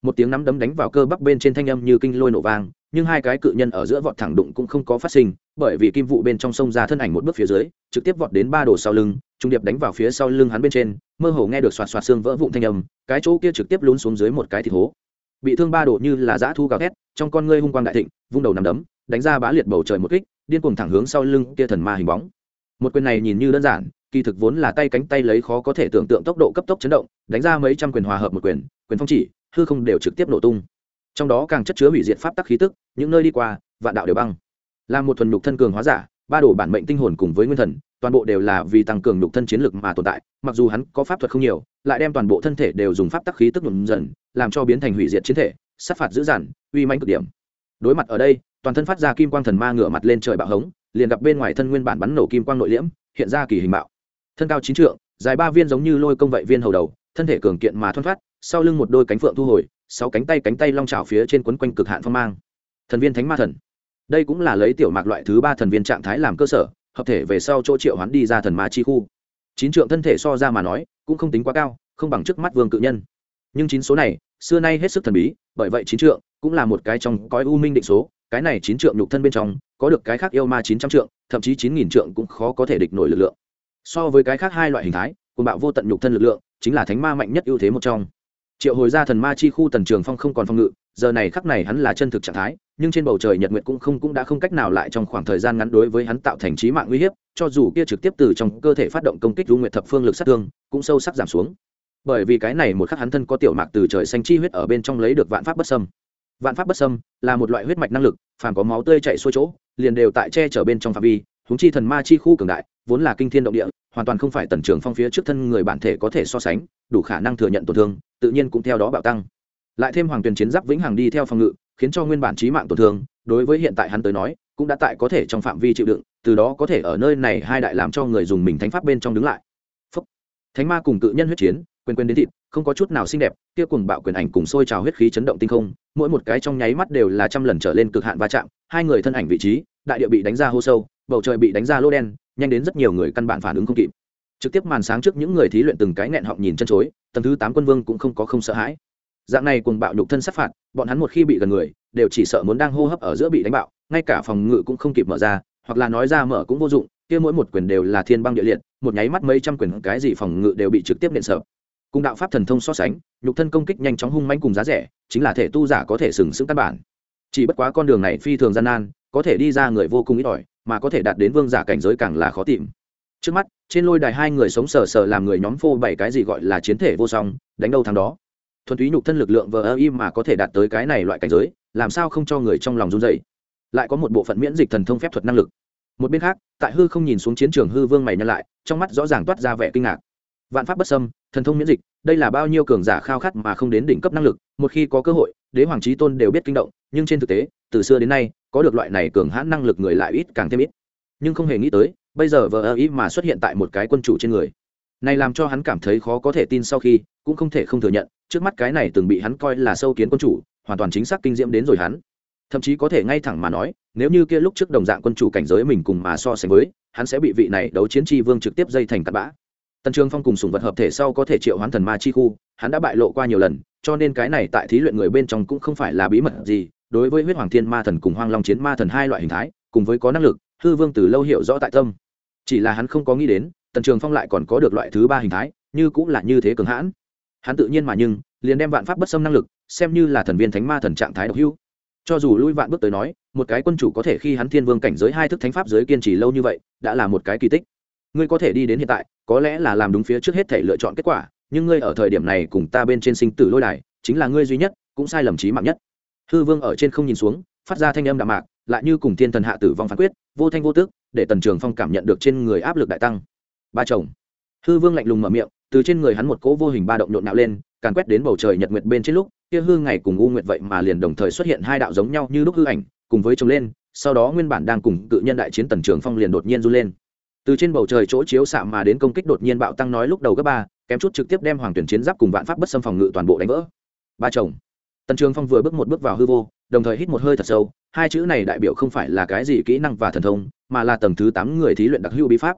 một tiếng nắm đấm đánh vào cơ bắp bên trên thanh âm như kinh lôi nổ vang, nhưng hai cái cự nhân ở giữa vọt thẳng đụng cũng không có phát sinh, bởi vì kim vụ bên trong sông ra thân ảnh một bước phía dưới, trực tiếp vọt đến ba đồ sau lưng, trung điệp đánh vào phía sau lưng hắn bên trên, mơ hồ nghe được xoạt xoạt xương vỡ vụn thanh âm, cái chỗ kia trực tiếp lún xuống dưới một cái thịt hố. Bị thương ba đồ như là dã thu gào thét, trong con ngươi hung quang đại thịnh, vung đầu nằm đấm, đánh ra bá liệt bầu trời một kích, điên cuồng thẳng hướng sau lưng kia thần ma hình bóng. Một quyền này nhìn như đơn giản, kỳ thực vốn là tay cánh tay lấy khó có thể tưởng tượng tốc độ cấp tốc chấn động, đánh ra mấy trăm quyền hòa hợp một quyền quyền phong chỉ hư không đều trực tiếp nổ tung. Trong đó càng chất chứa hủy diệt pháp tắc khí tức, những nơi đi qua, vạn đạo đều băng. Là một thuần nhục thân cường hóa giả, ba đồ bản mệnh tinh hồn cùng với nguyên thần, toàn bộ đều là vì tăng cường nhục thân chiến lực mà tồn tại, mặc dù hắn có pháp thuật không nhiều, lại đem toàn bộ thân thể đều dùng pháp tắc khí tức nhuộm dần, làm cho biến thành hủy diệt chiến thể, sát phạt dữ dằn, uy mãnh cực điểm. Đối mặt ở đây, toàn thân phát ra kim quang thần ma ngửa mặt lên trời bạo hống, liền gặp bên ngoài thân nguyên bản bắn nổ kim quang nội liễm, hiện ra kỳ hình bạo thân cao chín trượng, dài ba viên giống như lôi công vậy viên hầu đầu, thân thể cường kiện mà thoăn thoát sau lưng một đôi cánh phượng thu hồi, sáu cánh tay cánh tay long trào phía trên quấn quanh cực hạn phong mang. Thần viên thánh ma thần. Đây cũng là lấy tiểu mạc loại thứ ba thần viên trạng thái làm cơ sở, hợp thể về sau chỗ triệu hoán đi ra thần ma chi khu. Chín trượng thân thể so ra mà nói, cũng không tính quá cao, không bằng trước mắt vương cự nhân. Nhưng chín số này, xưa nay hết sức thần bí, bởi vậy chín trượng cũng là một cái trong cõi u minh định số, cái này chín trượng nhục thân bên trong, có được cái khác yêu ma chín trăm trượng, thậm chí chín nghìn trượng cũng khó có thể địch nổi lực lượng. So với cái khác hai loại hình thái cùng bạo vô tận nhục thân lực lượng, chính là thánh ma mạnh nhất ưu thế một trong triệu hồi ra thần ma chi khu tần trường phong không còn phong ngự, giờ này khắc này hắn là chân thực trạng thái, nhưng trên bầu trời nhật nguyệt cũng không cũng đã không cách nào lại trong khoảng thời gian ngắn đối với hắn tạo thành trí mạng uy hiếp, cho dù kia trực tiếp từ trong cơ thể phát động công kích du nguyệt thập phương lực sát thương, cũng sâu sắc giảm xuống. Bởi vì cái này một khắc hắn thân có tiểu mạc từ trời xanh chi huyết ở bên trong lấy được vạn pháp bất sâm vạn pháp bất sâm là một loại huyết mạch năng lực, phàm có máu tươi chạy xuôi chỗ, liền đều tại che chở bên trong phạm vi húng chi thần ma chi khu cường đại, vốn là kinh thiên động địa, hoàn toàn không phải tần trường phong phía trước thân người bản thể có thể so sánh, đủ khả năng thừa nhận tổn thương tự nhiên cũng theo đó bạo tăng. Lại thêm hoàng tuyền chiến giáp vĩnh hằng đi theo phòng ngự, khiến cho nguyên bản trí mạng tổn thương, đối với hiện tại hắn tới nói, cũng đã tại có thể trong phạm vi chịu đựng, từ đó có thể ở nơi này hai đại làm cho người dùng mình thánh pháp bên trong đứng lại. Phúc. thánh ma cùng cự nhân huyết chiến quên quên đến thịt, không có chút nào xinh đẹp, kia cùng bạo quyền ảnh cùng sôi trào huyết khí chấn động tinh không, mỗi một cái trong nháy mắt đều là trăm lần trở lên cực hạn va chạm, hai người thân ảnh vị trí, đại địa bị đánh ra hô sâu, bầu trời bị đánh ra lô đen, nhanh đến rất nhiều người căn bản phản ứng không kịp trực tiếp màn sáng trước những người thí luyện từng cái nghẹn họng nhìn chân chối, tầng thứ tám quân vương cũng không có không sợ hãi. Dạng này cùng bạo nhục thân sát phạt, bọn hắn một khi bị gần người, đều chỉ sợ muốn đang hô hấp ở giữa bị đánh bạo, ngay cả phòng ngự cũng không kịp mở ra, hoặc là nói ra mở cũng vô dụng, kia mỗi một quyền đều là thiên băng địa liệt, một nháy mắt mấy trăm quyền cái gì phòng ngự đều bị trực tiếp nện sợ. Cùng đạo pháp thần thông so sánh, nhục thân công kích nhanh chóng hung manh cùng giá rẻ, chính là thể tu giả có thể sừng sững căn bản. Chỉ bất quá con đường này phi thường gian nan, có thể đi ra người vô cùng ít ỏi, mà có thể đạt đến vương giả cảnh giới càng là khó tìm trước mắt, trên lôi đài hai người sống sờ sờ làm người nhóm phô bảy cái gì gọi là chiến thể vô song, đánh đâu thằng đó. Thuần túy nhục thân lực lượng vờ ơ im mà có thể đạt tới cái này loại cảnh giới, làm sao không cho người trong lòng run dày lại có một bộ phận miễn dịch thần thông phép thuật năng lực. Một bên khác, tại hư không nhìn xuống chiến trường hư vương mày nhân lại, trong mắt rõ ràng toát ra vẻ kinh ngạc. Vạn pháp bất sâm thần thông miễn dịch, đây là bao nhiêu cường giả khao khát mà không đến đỉnh cấp năng lực, một khi có cơ hội, đế hoàng trí tôn đều biết kinh động, nhưng trên thực tế, từ xưa đến nay, có được loại này cường hãn năng lực người lại ít càng thêm ít. Nhưng không hề nghĩ tới bây giờ vờ ơ ý mà xuất hiện tại một cái quân chủ trên người. Này làm cho hắn cảm thấy khó có thể tin sau khi, cũng không thể không thừa nhận, trước mắt cái này từng bị hắn coi là sâu kiến quân chủ, hoàn toàn chính xác kinh diễm đến rồi hắn. Thậm chí có thể ngay thẳng mà nói, nếu như kia lúc trước đồng dạng quân chủ cảnh giới mình cùng mà so sánh với, hắn sẽ bị vị này đấu chiến tri vương trực tiếp dây thành cặn bã. Tần trường phong cùng sùng vật hợp thể sau có thể triệu hoán thần ma chi khu, hắn đã bại lộ qua nhiều lần, cho nên cái này tại thí luyện người bên trong cũng không phải là bí mật gì, đối với huyết hoàng thiên ma thần cùng hoang long chiến ma thần hai loại hình thái, cùng với có năng lực hư vương từ lâu hiểu rõ tại tâm. Chỉ là hắn không có nghĩ đến, tần trường phong lại còn có được loại thứ ba hình thái, như cũng là như thế cường hãn. Hắn tự nhiên mà nhưng, liền đem vạn pháp bất xâm năng lực, xem như là thần viên thánh ma thần trạng thái độc hưu. cho dù lui vạn bước tới nói, một cái quân chủ có thể khi hắn thiên vương cảnh giới hai thức thánh pháp giới kiên trì lâu như vậy, đã là một cái kỳ tích. Ngươi có thể đi đến hiện tại, có lẽ là làm đúng phía trước hết thể lựa chọn kết quả, nhưng ngươi ở thời điểm này cùng ta bên trên sinh tử lôi đài, chính là ngươi duy nhất, cũng sai lầm trí mạng nhất. Hư vương ở trên không nhìn xuống, phát ra thanh âm đạm mạc, lại như cùng thiên thần hạ tử vong phán quyết vô thanh vô tức, để tần trường phong cảm nhận được trên người áp lực đại tăng. Ba chồng. Hư vương lạnh lùng mở miệng, từ trên người hắn một cỗ vô hình ba động nhộn nạo lên, càn quét đến bầu trời nhật nguyệt bên trên lúc, kia hư ngày cùng u nguyệt vậy mà liền đồng thời xuất hiện hai đạo giống nhau như lúc hư ảnh, cùng với chồng lên, sau đó nguyên bản đang cùng cự nhân đại chiến tần trường phong liền đột nhiên run lên. Từ trên bầu trời chỗ chiếu xạ mà đến công kích đột nhiên bạo tăng nói lúc đầu gấp ba, kém chút trực tiếp đem hoàng tuyển chiến giáp cùng vạn pháp bất xâm phòng ngự toàn bộ đánh vỡ. Ba chồng. Tần trường phong vừa bước một bước vào hư vô đồng thời hít một hơi thật sâu, hai chữ này đại biểu không phải là cái gì kỹ năng và thần thông, mà là tầng thứ tám người thí luyện đặc hữu bí pháp.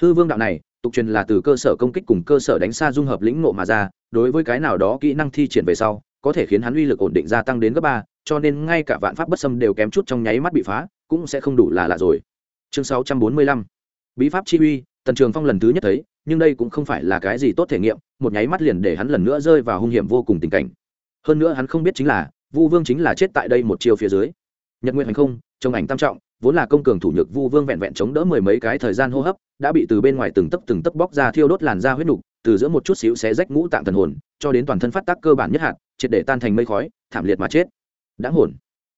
Hư vương đạo này, tục truyền là từ cơ sở công kích cùng cơ sở đánh xa dung hợp lĩnh ngộ mà ra, đối với cái nào đó kỹ năng thi triển về sau, có thể khiến hắn uy lực ổn định gia tăng đến gấp ba, cho nên ngay cả vạn pháp bất xâm đều kém chút trong nháy mắt bị phá, cũng sẽ không đủ là lạ rồi. Chương sáu trăm bốn mươi lăm, bí pháp chi uy, tần trường phong lần thứ nhất thấy, nhưng đây cũng không phải là cái gì tốt thể nghiệm, một nháy mắt liền để hắn lần nữa rơi vào hung hiểm vô cùng tình cảnh. Hơn nữa hắn không biết chính là vu vương chính là chết tại đây một chiều phía dưới. Nhật nguyện hành không trong ảnh tam trọng, vốn là công cường thủ nhược vu vương vẹn vẹn chống đỡ mười mấy cái thời gian hô hấp, đã bị từ bên ngoài từng tấc từng tấc bóc ra thiêu đốt làn da huyết nục, từ giữa một chút xíu xé rách ngũ tạng thần hồn, cho đến toàn thân phát tác cơ bản nhất hạt, triệt để tan thành mây khói, thảm liệt mà chết. Đáng hồn.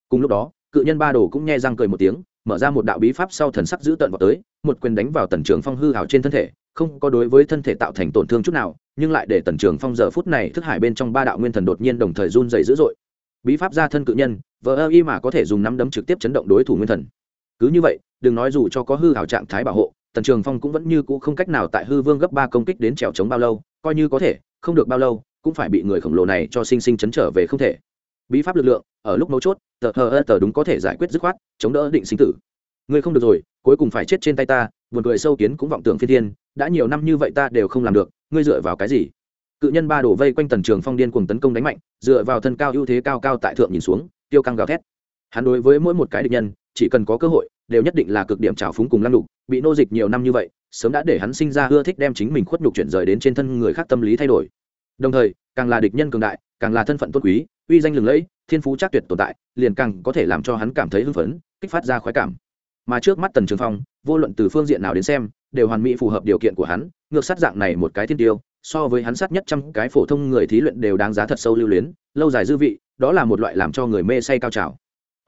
Cùng lúc đó, cự nhân ba đồ cũng nghe răng cười một tiếng, mở ra một đạo bí pháp sau thần sắc giữ tận vào tới, một quyền đánh vào tần trường phong hư hào trên thân thể, không có đối với thân thể tạo thành tổn thương chút nào, nhưng lại để tần trường phong giờ phút này thức hải bên trong ba đạo nguyên thần đột nhiên đồng thời run dày dữ dội bí pháp gia thân cự nhân, vờ ơ y mà có thể dùng nắm đấm trực tiếp chấn động đối thủ nguyên thần. Cứ như vậy, đừng nói dù cho có hư hảo trạng thái bảo hộ, tần trường phong cũng vẫn như cũ không cách nào tại hư vương gấp ba công kích đến trèo chống bao lâu, coi như có thể, không được bao lâu, cũng phải bị người khổng lồ này cho sinh sinh chấn trở về không thể. Bí pháp lực lượng, ở lúc mấu chốt, tờ hờ ơ tờ đúng có thể giải quyết dứt khoát, chống đỡ định sinh tử. Ngươi không được rồi, cuối cùng phải chết trên tay ta, buồn cười sâu kiến cũng vọng tưởng phi thiên, đã nhiều năm như vậy ta đều không làm được, ngươi dựa vào cái gì? Cự nhân ba đổ vây quanh tần trường phong điên cùng tấn công đánh mạnh, dựa vào thân cao ưu thế cao cao tại thượng nhìn xuống, tiêu căng gào thét. Hắn đối với mỗi một cái địch nhân, chỉ cần có cơ hội, đều nhất định là cực điểm trào phúng cùng lăng lục bị nô dịch nhiều năm như vậy, sớm đã để hắn sinh ra ưa thích đem chính mình khuất nhục chuyển rời đến trên thân người khác tâm lý thay đổi. Đồng thời, càng là địch nhân cường đại, càng là thân phận tốt quý, uy danh lừng lẫy, thiên phú chắc tuyệt tồn tại, liền càng có thể làm cho hắn cảm thấy hưng phấn, kích phát ra khoái cảm. Mà trước mắt tần trường phong, vô luận từ phương diện nào đến xem, đều hoàn mỹ phù hợp điều kiện của hắn, ngược sát dạng này một cái thiên tiêu so với hắn sát nhất trăm cái phổ thông người thí luyện đều đáng giá thật sâu lưu luyến, lâu dài dư vị, đó là một loại làm cho người mê say cao trào.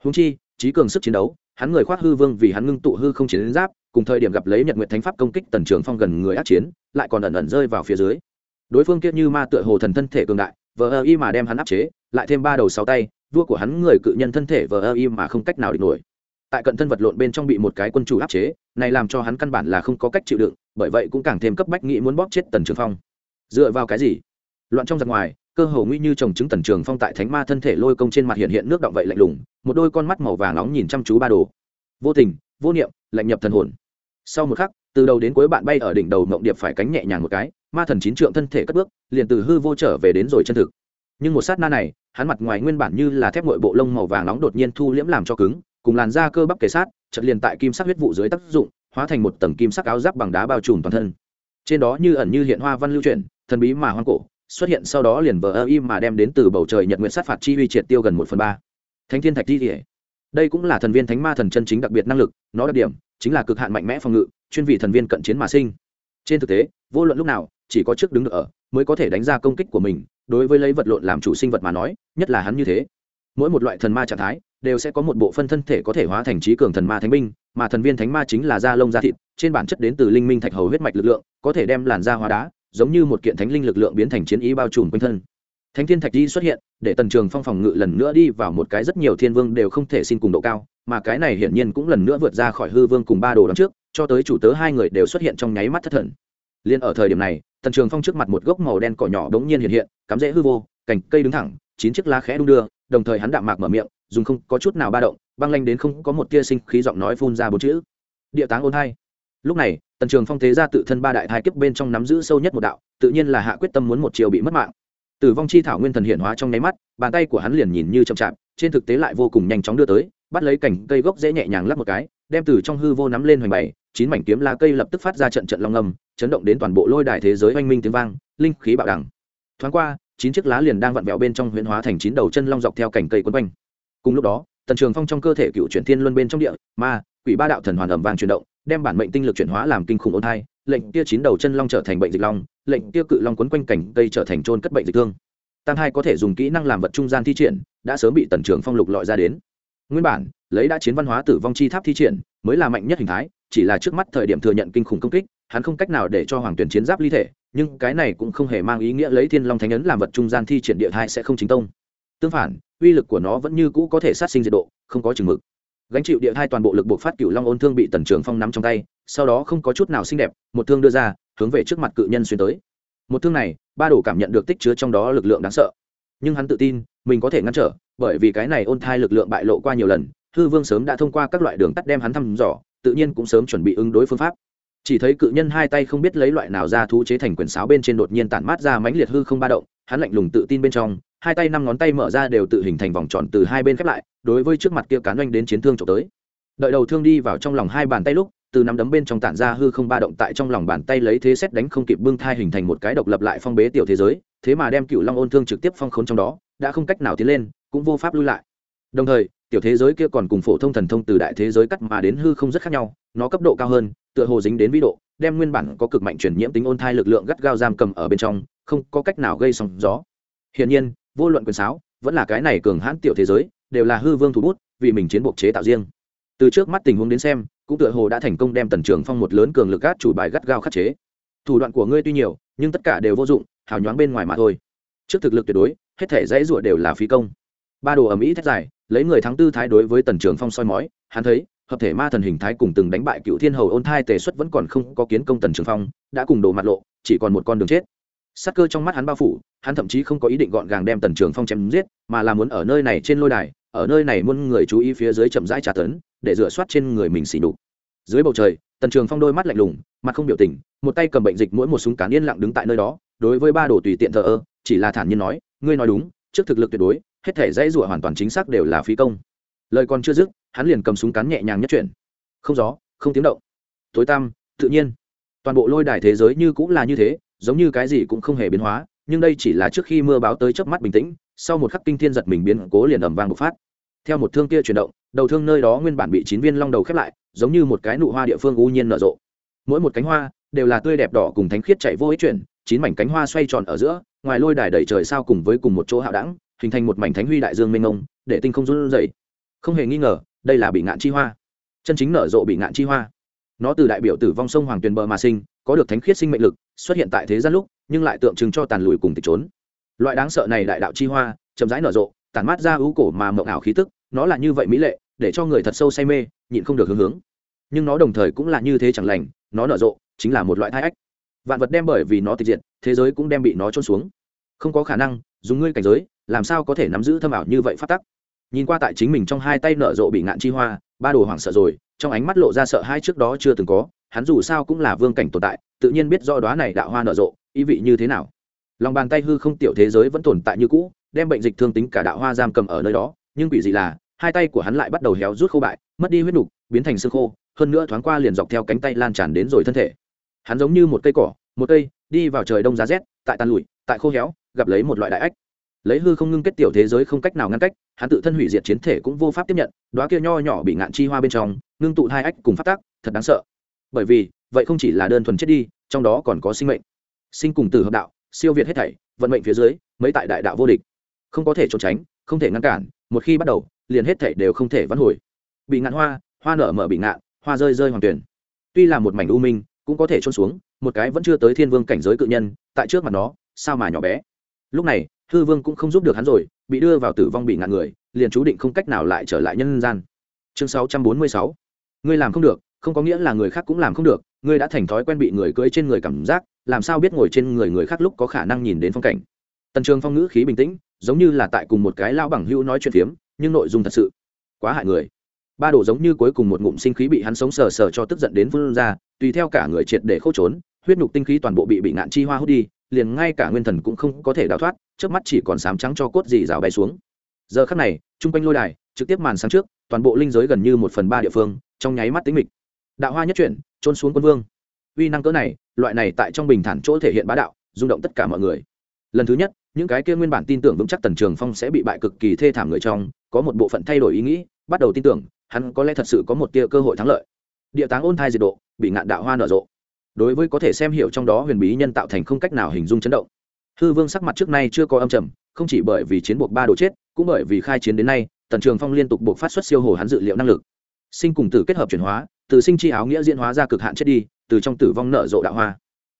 Húng chi, trí cường sức chiến đấu, hắn người khoác hư vương vì hắn ngưng tụ hư không chiến giáp, cùng thời điểm gặp lấy nhật nguyện thánh pháp công kích tần trường phong gần người ác chiến, lại còn ẩn ẩn rơi vào phía dưới. Đối phương kia như ma tựa hồ thần thân thể cường đại, vờ ơ y mà đem hắn áp chế, lại thêm ba đầu sáu tay, vua của hắn người cự nhân thân thể vờ ơ y mà không cách nào địch nổi. Tại cận thân vật lộn bên trong bị một cái quân chủ áp chế, này làm cho hắn căn bản là không có cách chịu đựng, bởi vậy cũng càng thêm cấp bách nghĩ muốn bóp chết tần trường phong dựa vào cái gì? Loạn trong giặc ngoài, cơ hồ nguy như chồng trứng tần trường phong tại thánh ma thân thể lôi công trên mặt hiện hiện nước động vậy lạnh lùng, một đôi con mắt màu vàng nóng nhìn chăm chú ba đồ. Vô tình, vô niệm, lạnh nhập thần hồn. Sau một khắc, từ đầu đến cuối bạn bay ở đỉnh đầu mộng điệp phải cánh nhẹ nhàng một cái, ma thần chín trượng thân thể cất bước, liền từ hư vô trở về đến rồi chân thực. Nhưng một sát na này, hắn mặt ngoài nguyên bản như là thép ngội bộ lông màu vàng nóng đột nhiên thu liễm làm cho cứng, cùng làn da cơ bắp kề sát chật liền tại kim sắc huyết vụ dưới tác dụng, hóa thành một tầng kim sắc áo giáp bằng đá bao trùm toàn thân. Trên đó như ẩn như hiện hoa văn lưu chuyển thần bí mà hoang cổ, xuất hiện sau đó liền vờ ơ im mà đem đến từ bầu trời nhật nguyện sát phạt chi uy triệt tiêu gần một phần ba. Thánh thiên thạch di thể. Đây cũng là thần viên thánh ma thần chân chính đặc biệt năng lực, nó đặc điểm chính là cực hạn mạnh mẽ phòng ngự, chuyên vị thần viên cận chiến mà sinh. Trên thực tế, vô luận lúc nào, chỉ có trước đứng được ở, mới có thể đánh ra công kích của mình, đối với lấy vật lộn làm chủ sinh vật mà nói, nhất là hắn như thế. Mỗi một loại thần ma trạng thái đều sẽ có một bộ phân thân thể có thể hóa thành trí cường thần ma thánh binh, mà thần viên thánh ma chính là da lông da thịt, trên bản chất đến từ linh minh thạch hầu huyết mạch lực lượng, có thể đem làn da hóa đá giống như một kiện thánh linh lực lượng biến thành chiến ý bao trùm quanh thân. Thánh thiên thạch di xuất hiện, để tần trường phong phòng ngự lần nữa đi vào một cái rất nhiều thiên vương đều không thể xin cùng độ cao, mà cái này hiển nhiên cũng lần nữa vượt ra khỏi hư vương cùng ba đồ đằng trước, cho tới chủ tớ hai người đều xuất hiện trong nháy mắt thất thần. Liên ở thời điểm này, tần trường phong trước mặt một gốc màu đen cỏ nhỏ đống nhiên hiện hiện, cắm rễ hư vô, cành cây đứng thẳng, chín chiếc lá khẽ đung đưa, đồng thời hắn đạm mạc mở miệng, dùng không có chút nào ba động, băng lanh đến không có một tia sinh khí giọng nói phun ra bốn chữ. Địa táng ôn hai. Lúc này tần trường phong thế ra tự thân ba đại thai kiếp bên trong nắm giữ sâu nhất một đạo, tự nhiên là hạ quyết tâm muốn một chiều bị mất mạng. Tử vong chi thảo nguyên thần hiện hóa trong nháy mắt, bàn tay của hắn liền nhìn như chậm chạp, trên thực tế lại vô cùng nhanh chóng đưa tới, bắt lấy cành cây gốc dễ nhẹ nhàng lắp một cái, đem từ trong hư vô nắm lên hoành bày chín mảnh kiếm lá cây lập tức phát ra trận trận long ngầm chấn động đến toàn bộ lôi đài thế giới oanh minh tiếng vang, linh khí bạo đẳng. Thoáng qua, chín chiếc lá liền đang vặn vẹo bên trong huyễn hóa thành chín đầu chân long dọc theo cành cây quấn quanh. Cùng lúc đó, tần trường phong trong cơ thể cựu chuyển thiên luân bên trong địa, ma, quỷ ba đạo thần hoàn ẩm vàng chuyển động đem bản mệnh tinh lực chuyển hóa làm kinh khủng ôn thai, lệnh kia chín đầu chân long trở thành bệnh dịch long, lệnh kia cự long quấn quanh cảnh cây trở thành trôn cất bệnh dịch thương. Tam hai có thể dùng kỹ năng làm vật trung gian thi triển, đã sớm bị tần trưởng phong lục lọi ra đến. Nguyên bản, lấy đã chiến văn hóa tử vong chi tháp thi triển, mới là mạnh nhất hình thái, chỉ là trước mắt thời điểm thừa nhận kinh khủng công kích, hắn không cách nào để cho hoàng tuyển chiến giáp ly thể, nhưng cái này cũng không hề mang ý nghĩa lấy thiên long thánh ấn làm vật trung gian thi triển địa thai sẽ không chính tông. Tương phản, uy lực của nó vẫn như cũ có thể sát sinh diệt độ, không có chừng mực gánh chịu địa thai toàn bộ lực buộc phát cựu long ôn thương bị tần trường phong nắm trong tay, sau đó không có chút nào xinh đẹp, một thương đưa ra, hướng về trước mặt cự nhân xuyên tới. Một thương này, ba đủ cảm nhận được tích chứa trong đó lực lượng đáng sợ. Nhưng hắn tự tin, mình có thể ngăn trở, bởi vì cái này ôn thai lực lượng bại lộ qua nhiều lần, hư vương sớm đã thông qua các loại đường tắt đem hắn thăm dò, tự nhiên cũng sớm chuẩn bị ứng đối phương pháp. Chỉ thấy cự nhân hai tay không biết lấy loại nào ra thú chế thành quyển sáo bên trên đột nhiên tản mát ra mãnh liệt hư không ba động, hắn lạnh lùng tự tin bên trong hai tay năm ngón tay mở ra đều tự hình thành vòng tròn từ hai bên khép lại, đối với trước mặt kia cán oanh đến chiến thương trộm tới. Đợi đầu thương đi vào trong lòng hai bàn tay lúc, từ nắm đấm bên trong tản ra hư không ba động tại trong lòng bàn tay lấy thế xét đánh không kịp bưng thai hình thành một cái độc lập lại phong bế tiểu thế giới, thế mà đem cựu long ôn thương trực tiếp phong khốn trong đó, đã không cách nào tiến lên, cũng vô pháp lui lại. Đồng thời, tiểu thế giới kia còn cùng phổ thông thần thông từ đại thế giới cắt mà đến hư không rất khác nhau, nó cấp độ cao hơn, tựa hồ dính đến vĩ độ, đem nguyên bản có cực mạnh chuyển nhiễm tính ôn thai lực lượng gắt gao giam cầm ở bên trong, không có cách nào gây sóng gió. Hiển nhiên vô luận quyền sáo, vẫn là cái này cường hãn tiểu thế giới, đều là hư vương thủ bút, vì mình chiến buộc chế tạo riêng. Từ trước mắt tình huống đến xem, cũng tựa hồ đã thành công đem tần trường phong một lớn cường lực gắt chủ bài gắt gao khắc chế. Thủ đoạn của ngươi tuy nhiều, nhưng tất cả đều vô dụng, hào nhoáng bên ngoài mà thôi. Trước thực lực tuyệt đối, hết thể dãy ruột đều là phí công. Ba đồ ầm ĩ thét dài, lấy người thắng tư thái đối với tần trường phong soi mói, hắn thấy, hợp thể ma thần hình thái cùng từng đánh bại cựu thiên hầu ôn thai tề xuất vẫn còn không có kiến công tần trường phong, đã cùng đồ mặt lộ, chỉ còn một con đường chết sắc cơ trong mắt hắn bao phủ, hắn thậm chí không có ý định gọn gàng đem tần trường phong chém giết, mà là muốn ở nơi này trên lôi đài, ở nơi này muôn người chú ý phía dưới chậm rãi trà tấn, để rửa soát trên người mình xỉ đục dưới bầu trời, tần trường phong đôi mắt lạnh lùng, mặt không biểu tình, một tay cầm bệnh dịch mỗi một súng cán yên lặng đứng tại nơi đó, đối với ba đồ tùy tiện thờ ơ, chỉ là thản nhiên nói, ngươi nói đúng, trước thực lực tuyệt đối, hết thể dãy rủa hoàn toàn chính xác đều là phí công. Lời còn chưa dứt, hắn liền cầm súng cán nhẹ nhàng nhất chuyển. Không gió, không tiếng động. Tối tăm, tự nhiên. Toàn bộ lôi đài thế giới như cũng là như thế giống như cái gì cũng không hề biến hóa, nhưng đây chỉ là trước khi mưa báo tới chớp mắt bình tĩnh, sau một khắc kinh thiên giật mình biến cố liền ầm vang bộc phát. Theo một thương kia chuyển động, đầu thương nơi đó nguyên bản bị chín viên long đầu khép lại, giống như một cái nụ hoa địa phương u nhiên nở rộ. Mỗi một cánh hoa đều là tươi đẹp đỏ cùng thánh khiết chạy vô ích chuyển, chín mảnh cánh hoa xoay tròn ở giữa, ngoài lôi đài đầy trời sao cùng với cùng một chỗ hạo đẳng, hình thành một mảnh thánh huy đại dương mênh mông, để tinh không run dậy không hề nghi ngờ, đây là bị ngạn chi hoa. Chân chính nở rộ bị ngạn chi hoa. Nó từ đại biểu tử vong sông hoàng tuyền bờ mà sinh có được thánh khiết sinh mệnh lực, xuất hiện tại thế gian lúc, nhưng lại tượng trưng cho tàn lùi cùng tịch trốn. Loại đáng sợ này đại đạo chi hoa, chậm rãi nở rộ tàn mát ra ưu cổ mà mộng ảo khí tức, nó là như vậy mỹ lệ, để cho người thật sâu say mê, nhịn không được hướng hướng nhưng nó đồng thời cũng là như thế chẳng lành, nó nở rộ, chính là một loại thai ách. Vạn vật đem bởi vì nó tịch diệt, thế giới cũng đem bị nó trôn xuống. Không có khả năng, dùng ngươi cảnh giới, làm sao có thể nắm giữ thâm ảo như vậy phát tắc? Nhìn qua tại chính mình trong hai tay nở rộ bị ngạn chi hoa, ba đồ hoảng sợ rồi, trong ánh mắt lộ ra sợ hai trước đó chưa từng có hắn dù sao cũng là vương cảnh tồn tại, tự nhiên biết do đoá này đạo hoa nở rộ, ý vị như thế nào. Lòng bàn tay hư không tiểu thế giới vẫn tồn tại như cũ, đem bệnh dịch thương tính cả đạo hoa giam cầm ở nơi đó, nhưng quỷ dị là, hai tay của hắn lại bắt đầu héo rút khô bại, mất đi huyết nục, biến thành xương khô, hơn nữa thoáng qua liền dọc theo cánh tay lan tràn đến rồi thân thể. Hắn giống như một cây cỏ, một cây, đi vào trời đông giá rét, tại tàn lụi, tại khô héo, gặp lấy một loại đại ách. Lấy hư không ngưng kết tiểu thế giới không cách nào ngăn cách, hắn tự thân hủy diệt chiến thể cũng vô pháp tiếp nhận đoá kia nho nhỏ bị ngạn chi hoa bên trong, ngưng tụ hai ách cùng phát tác thật đáng sợ bởi vì, vậy không chỉ là đơn thuần chết đi, trong đó còn có sinh mệnh. Sinh cùng tử hợp đạo, siêu việt hết thảy, vận mệnh phía dưới, mấy tại đại đạo vô địch. Không có thể trốn tránh, không thể ngăn cản, một khi bắt đầu, liền hết thảy đều không thể vãn hồi. Bị ngạn hoa hoa nở mở bị ngạn, hoa rơi rơi hoàng tuyển. Tuy là một mảnh u minh, cũng có thể trôn xuống, một cái vẫn chưa tới thiên vương cảnh giới cự nhân, tại trước mặt nó, sao mà nhỏ bé? Lúc này, hư vương cũng không giúp được hắn rồi, bị đưa vào tử vong bị ngạn người, liền chú định không cách nào lại trở lại nhân gian. Chương 646 ngươi làm không được không có nghĩa là người khác cũng làm không được, ngươi đã thành thói quen bị người cưỡi trên người cảm giác, làm sao biết ngồi trên người người khác lúc có khả năng nhìn đến phong cảnh? Tần trường phong ngữ khí bình tĩnh, giống như là tại cùng một cái lao bằng hữu nói chuyện phiếm, nhưng nội dung thật sự quá hại người. Ba đồ giống như cuối cùng một ngụm sinh khí bị hắn sống sờ sờ cho tức giận đến vươn ra, tùy theo cả người triệt để khâu trốn, huyết nhục tinh khí toàn bộ bị bị ngạn chi hoa hút đi, liền ngay cả nguyên thần cũng không có thể đào thoát trước mắt chỉ còn sám trắng cho cốt dì rào bay xuống. Giờ khắc này, chung quanh lôi đài, trực tiếp màn sáng trước, toàn bộ linh giới gần như một phần ba địa phương, trong nháy mắt tính mịch đạo hoa nhất chuyển, trôn xuống quân vương. Uy năng cỡ này, loại này tại trong bình thản chỗ thể hiện bá đạo, rung động tất cả mọi người. Lần thứ nhất, những cái kia nguyên bản tin tưởng vững chắc tần trường phong sẽ bị bại cực kỳ thê thảm người trong, có một bộ phận thay đổi ý nghĩ, bắt đầu tin tưởng, hắn có lẽ thật sự có một tia cơ hội thắng lợi. Địa táng ôn thai diệt độ, bị ngạn đạo hoa nở rộ. Đối với có thể xem hiểu trong đó huyền bí nhân tạo thành không cách nào hình dung chấn động. Hư vương sắc mặt trước nay chưa có âm trầm, không chỉ bởi vì chiến buộc ba đồ chết, cũng bởi vì khai chiến đến nay, tần trường phong liên tục buộc phát xuất siêu hồ hắn dự liệu năng lực sinh cùng tử kết hợp chuyển hóa, từ sinh chi áo nghĩa diễn hóa ra cực hạn chết đi, từ trong tử vong nở rộ đạo hoa.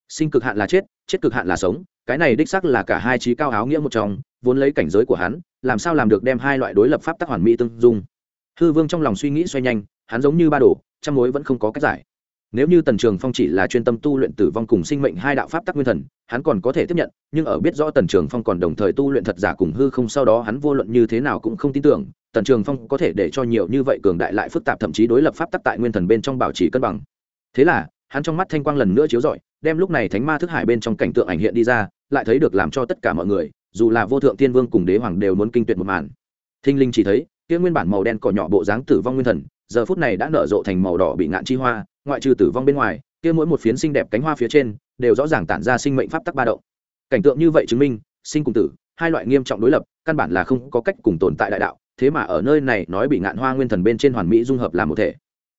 Sinh cực hạn là chết chết cực hạn là sống, cái này đích sắc là cả hai trí cao áo nghĩa một trong, vốn lấy cảnh giới của hắn, làm sao làm được đem hai loại đối lập pháp tắc hoàn mỹ tương dung. Hư vương trong lòng suy nghĩ xoay nhanh, hắn giống như ba đồ, trăm mối vẫn không có cách giải nếu như tần trường phong chỉ là chuyên tâm tu luyện tử vong cùng sinh mệnh hai đạo pháp tắc nguyên thần, hắn còn có thể tiếp nhận, nhưng ở biết rõ tần trường phong còn đồng thời tu luyện thật giả cùng hư không sau đó hắn vô luận như thế nào cũng không tin tưởng, tần trường phong có thể để cho nhiều như vậy cường đại lại phức tạp thậm chí đối lập pháp tắc tại nguyên thần bên trong bảo trì cân bằng. Thế là, hắn trong mắt thanh quang lần nữa chiếu rọi, đem lúc này thánh ma thức hải bên trong cảnh tượng ảnh hiện đi ra, lại thấy được làm cho tất cả mọi người, dù là vô thượng tiên vương cùng đế hoàng đều muốn kinh tuyệt một màn. Thinh linh chỉ thấy, kia nguyên bản màu đen cỏ nhỏ bộ dáng tử vong nguyên thần giờ phút này đã nở rộ thành màu đỏ bị ngạn chi hoa, ngoại trừ tử vong bên ngoài, kia mỗi một phiến xinh đẹp cánh hoa phía trên đều rõ ràng tản ra sinh mệnh pháp tắc ba động. Cảnh tượng như vậy chứng minh, sinh cùng tử, hai loại nghiêm trọng đối lập, căn bản là không có cách cùng tồn tại đại đạo, thế mà ở nơi này nói bị ngạn hoa nguyên thần bên trên hoàn mỹ dung hợp làm một thể.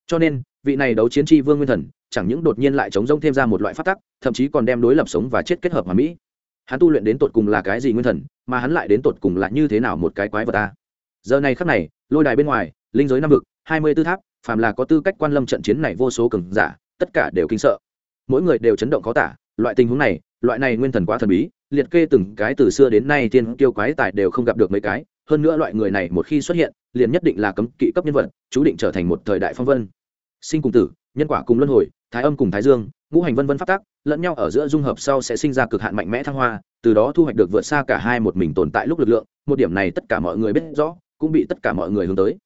Cho nên, vị này đấu chiến tri vương nguyên thần, chẳng những đột nhiên lại chống rông thêm ra một loại pháp tắc, thậm chí còn đem đối lập sống và chết kết hợp hoàn mỹ. Hắn tu luyện đến tột cùng là cái gì nguyên thần, mà hắn lại đến tột cùng là như thế nào một cái quái vật ta? Giờ này khắc này, lôi đài bên ngoài, linh giới năm vực hai mươi tư tháp, phàm là có tư cách quan lâm trận chiến này vô số cường giả, tất cả đều kinh sợ. Mỗi người đều chấn động khó tả, loại tình huống này, loại này nguyên thần quá thần bí, liệt kê từng cái từ xưa đến nay tiên kiêu quái tài đều không gặp được mấy cái, hơn nữa loại người này một khi xuất hiện, liền nhất định là cấm kỵ cấp nhân vật, chú định trở thành một thời đại phong vân. Sinh cùng tử, nhân quả cùng luân hồi, thái âm cùng thái dương, ngũ hành vân vân phát tác lẫn nhau ở giữa dung hợp sau sẽ sinh ra cực hạn mạnh mẽ thăng hoa, từ đó thu hoạch được vượt xa cả hai một mình tồn tại lúc lực lượng, một điểm này tất cả mọi người biết rõ, cũng bị tất cả mọi người hướng tới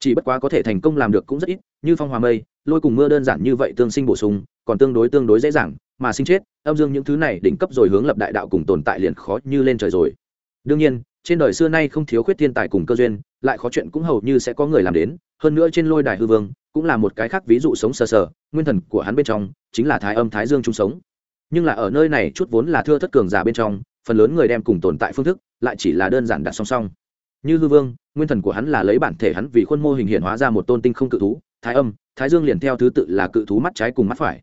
chỉ bất quá có thể thành công làm được cũng rất ít, như phong hòa mây, lôi cùng mưa đơn giản như vậy tương sinh bổ sung, còn tương đối tương đối dễ dàng, mà sinh chết, âm dương những thứ này đỉnh cấp rồi hướng lập đại đạo cùng tồn tại liền khó như lên trời rồi. Đương nhiên, trên đời xưa nay không thiếu khuyết thiên tài cùng cơ duyên, lại khó chuyện cũng hầu như sẽ có người làm đến, hơn nữa trên lôi đài hư vương, cũng là một cái khác ví dụ sống sờ sờ, nguyên thần của hắn bên trong, chính là thái âm thái dương chung sống. Nhưng là ở nơi này chút vốn là thưa thất cường giả bên trong, phần lớn người đem cùng tồn tại phương thức, lại chỉ là đơn giản đặt song song. Như hư vương nguyên thần của hắn là lấy bản thể hắn vì khuôn mô hình hiện hóa ra một tôn tinh không cự thú, thái âm, thái dương liền theo thứ tự là cự thú mắt trái cùng mắt phải.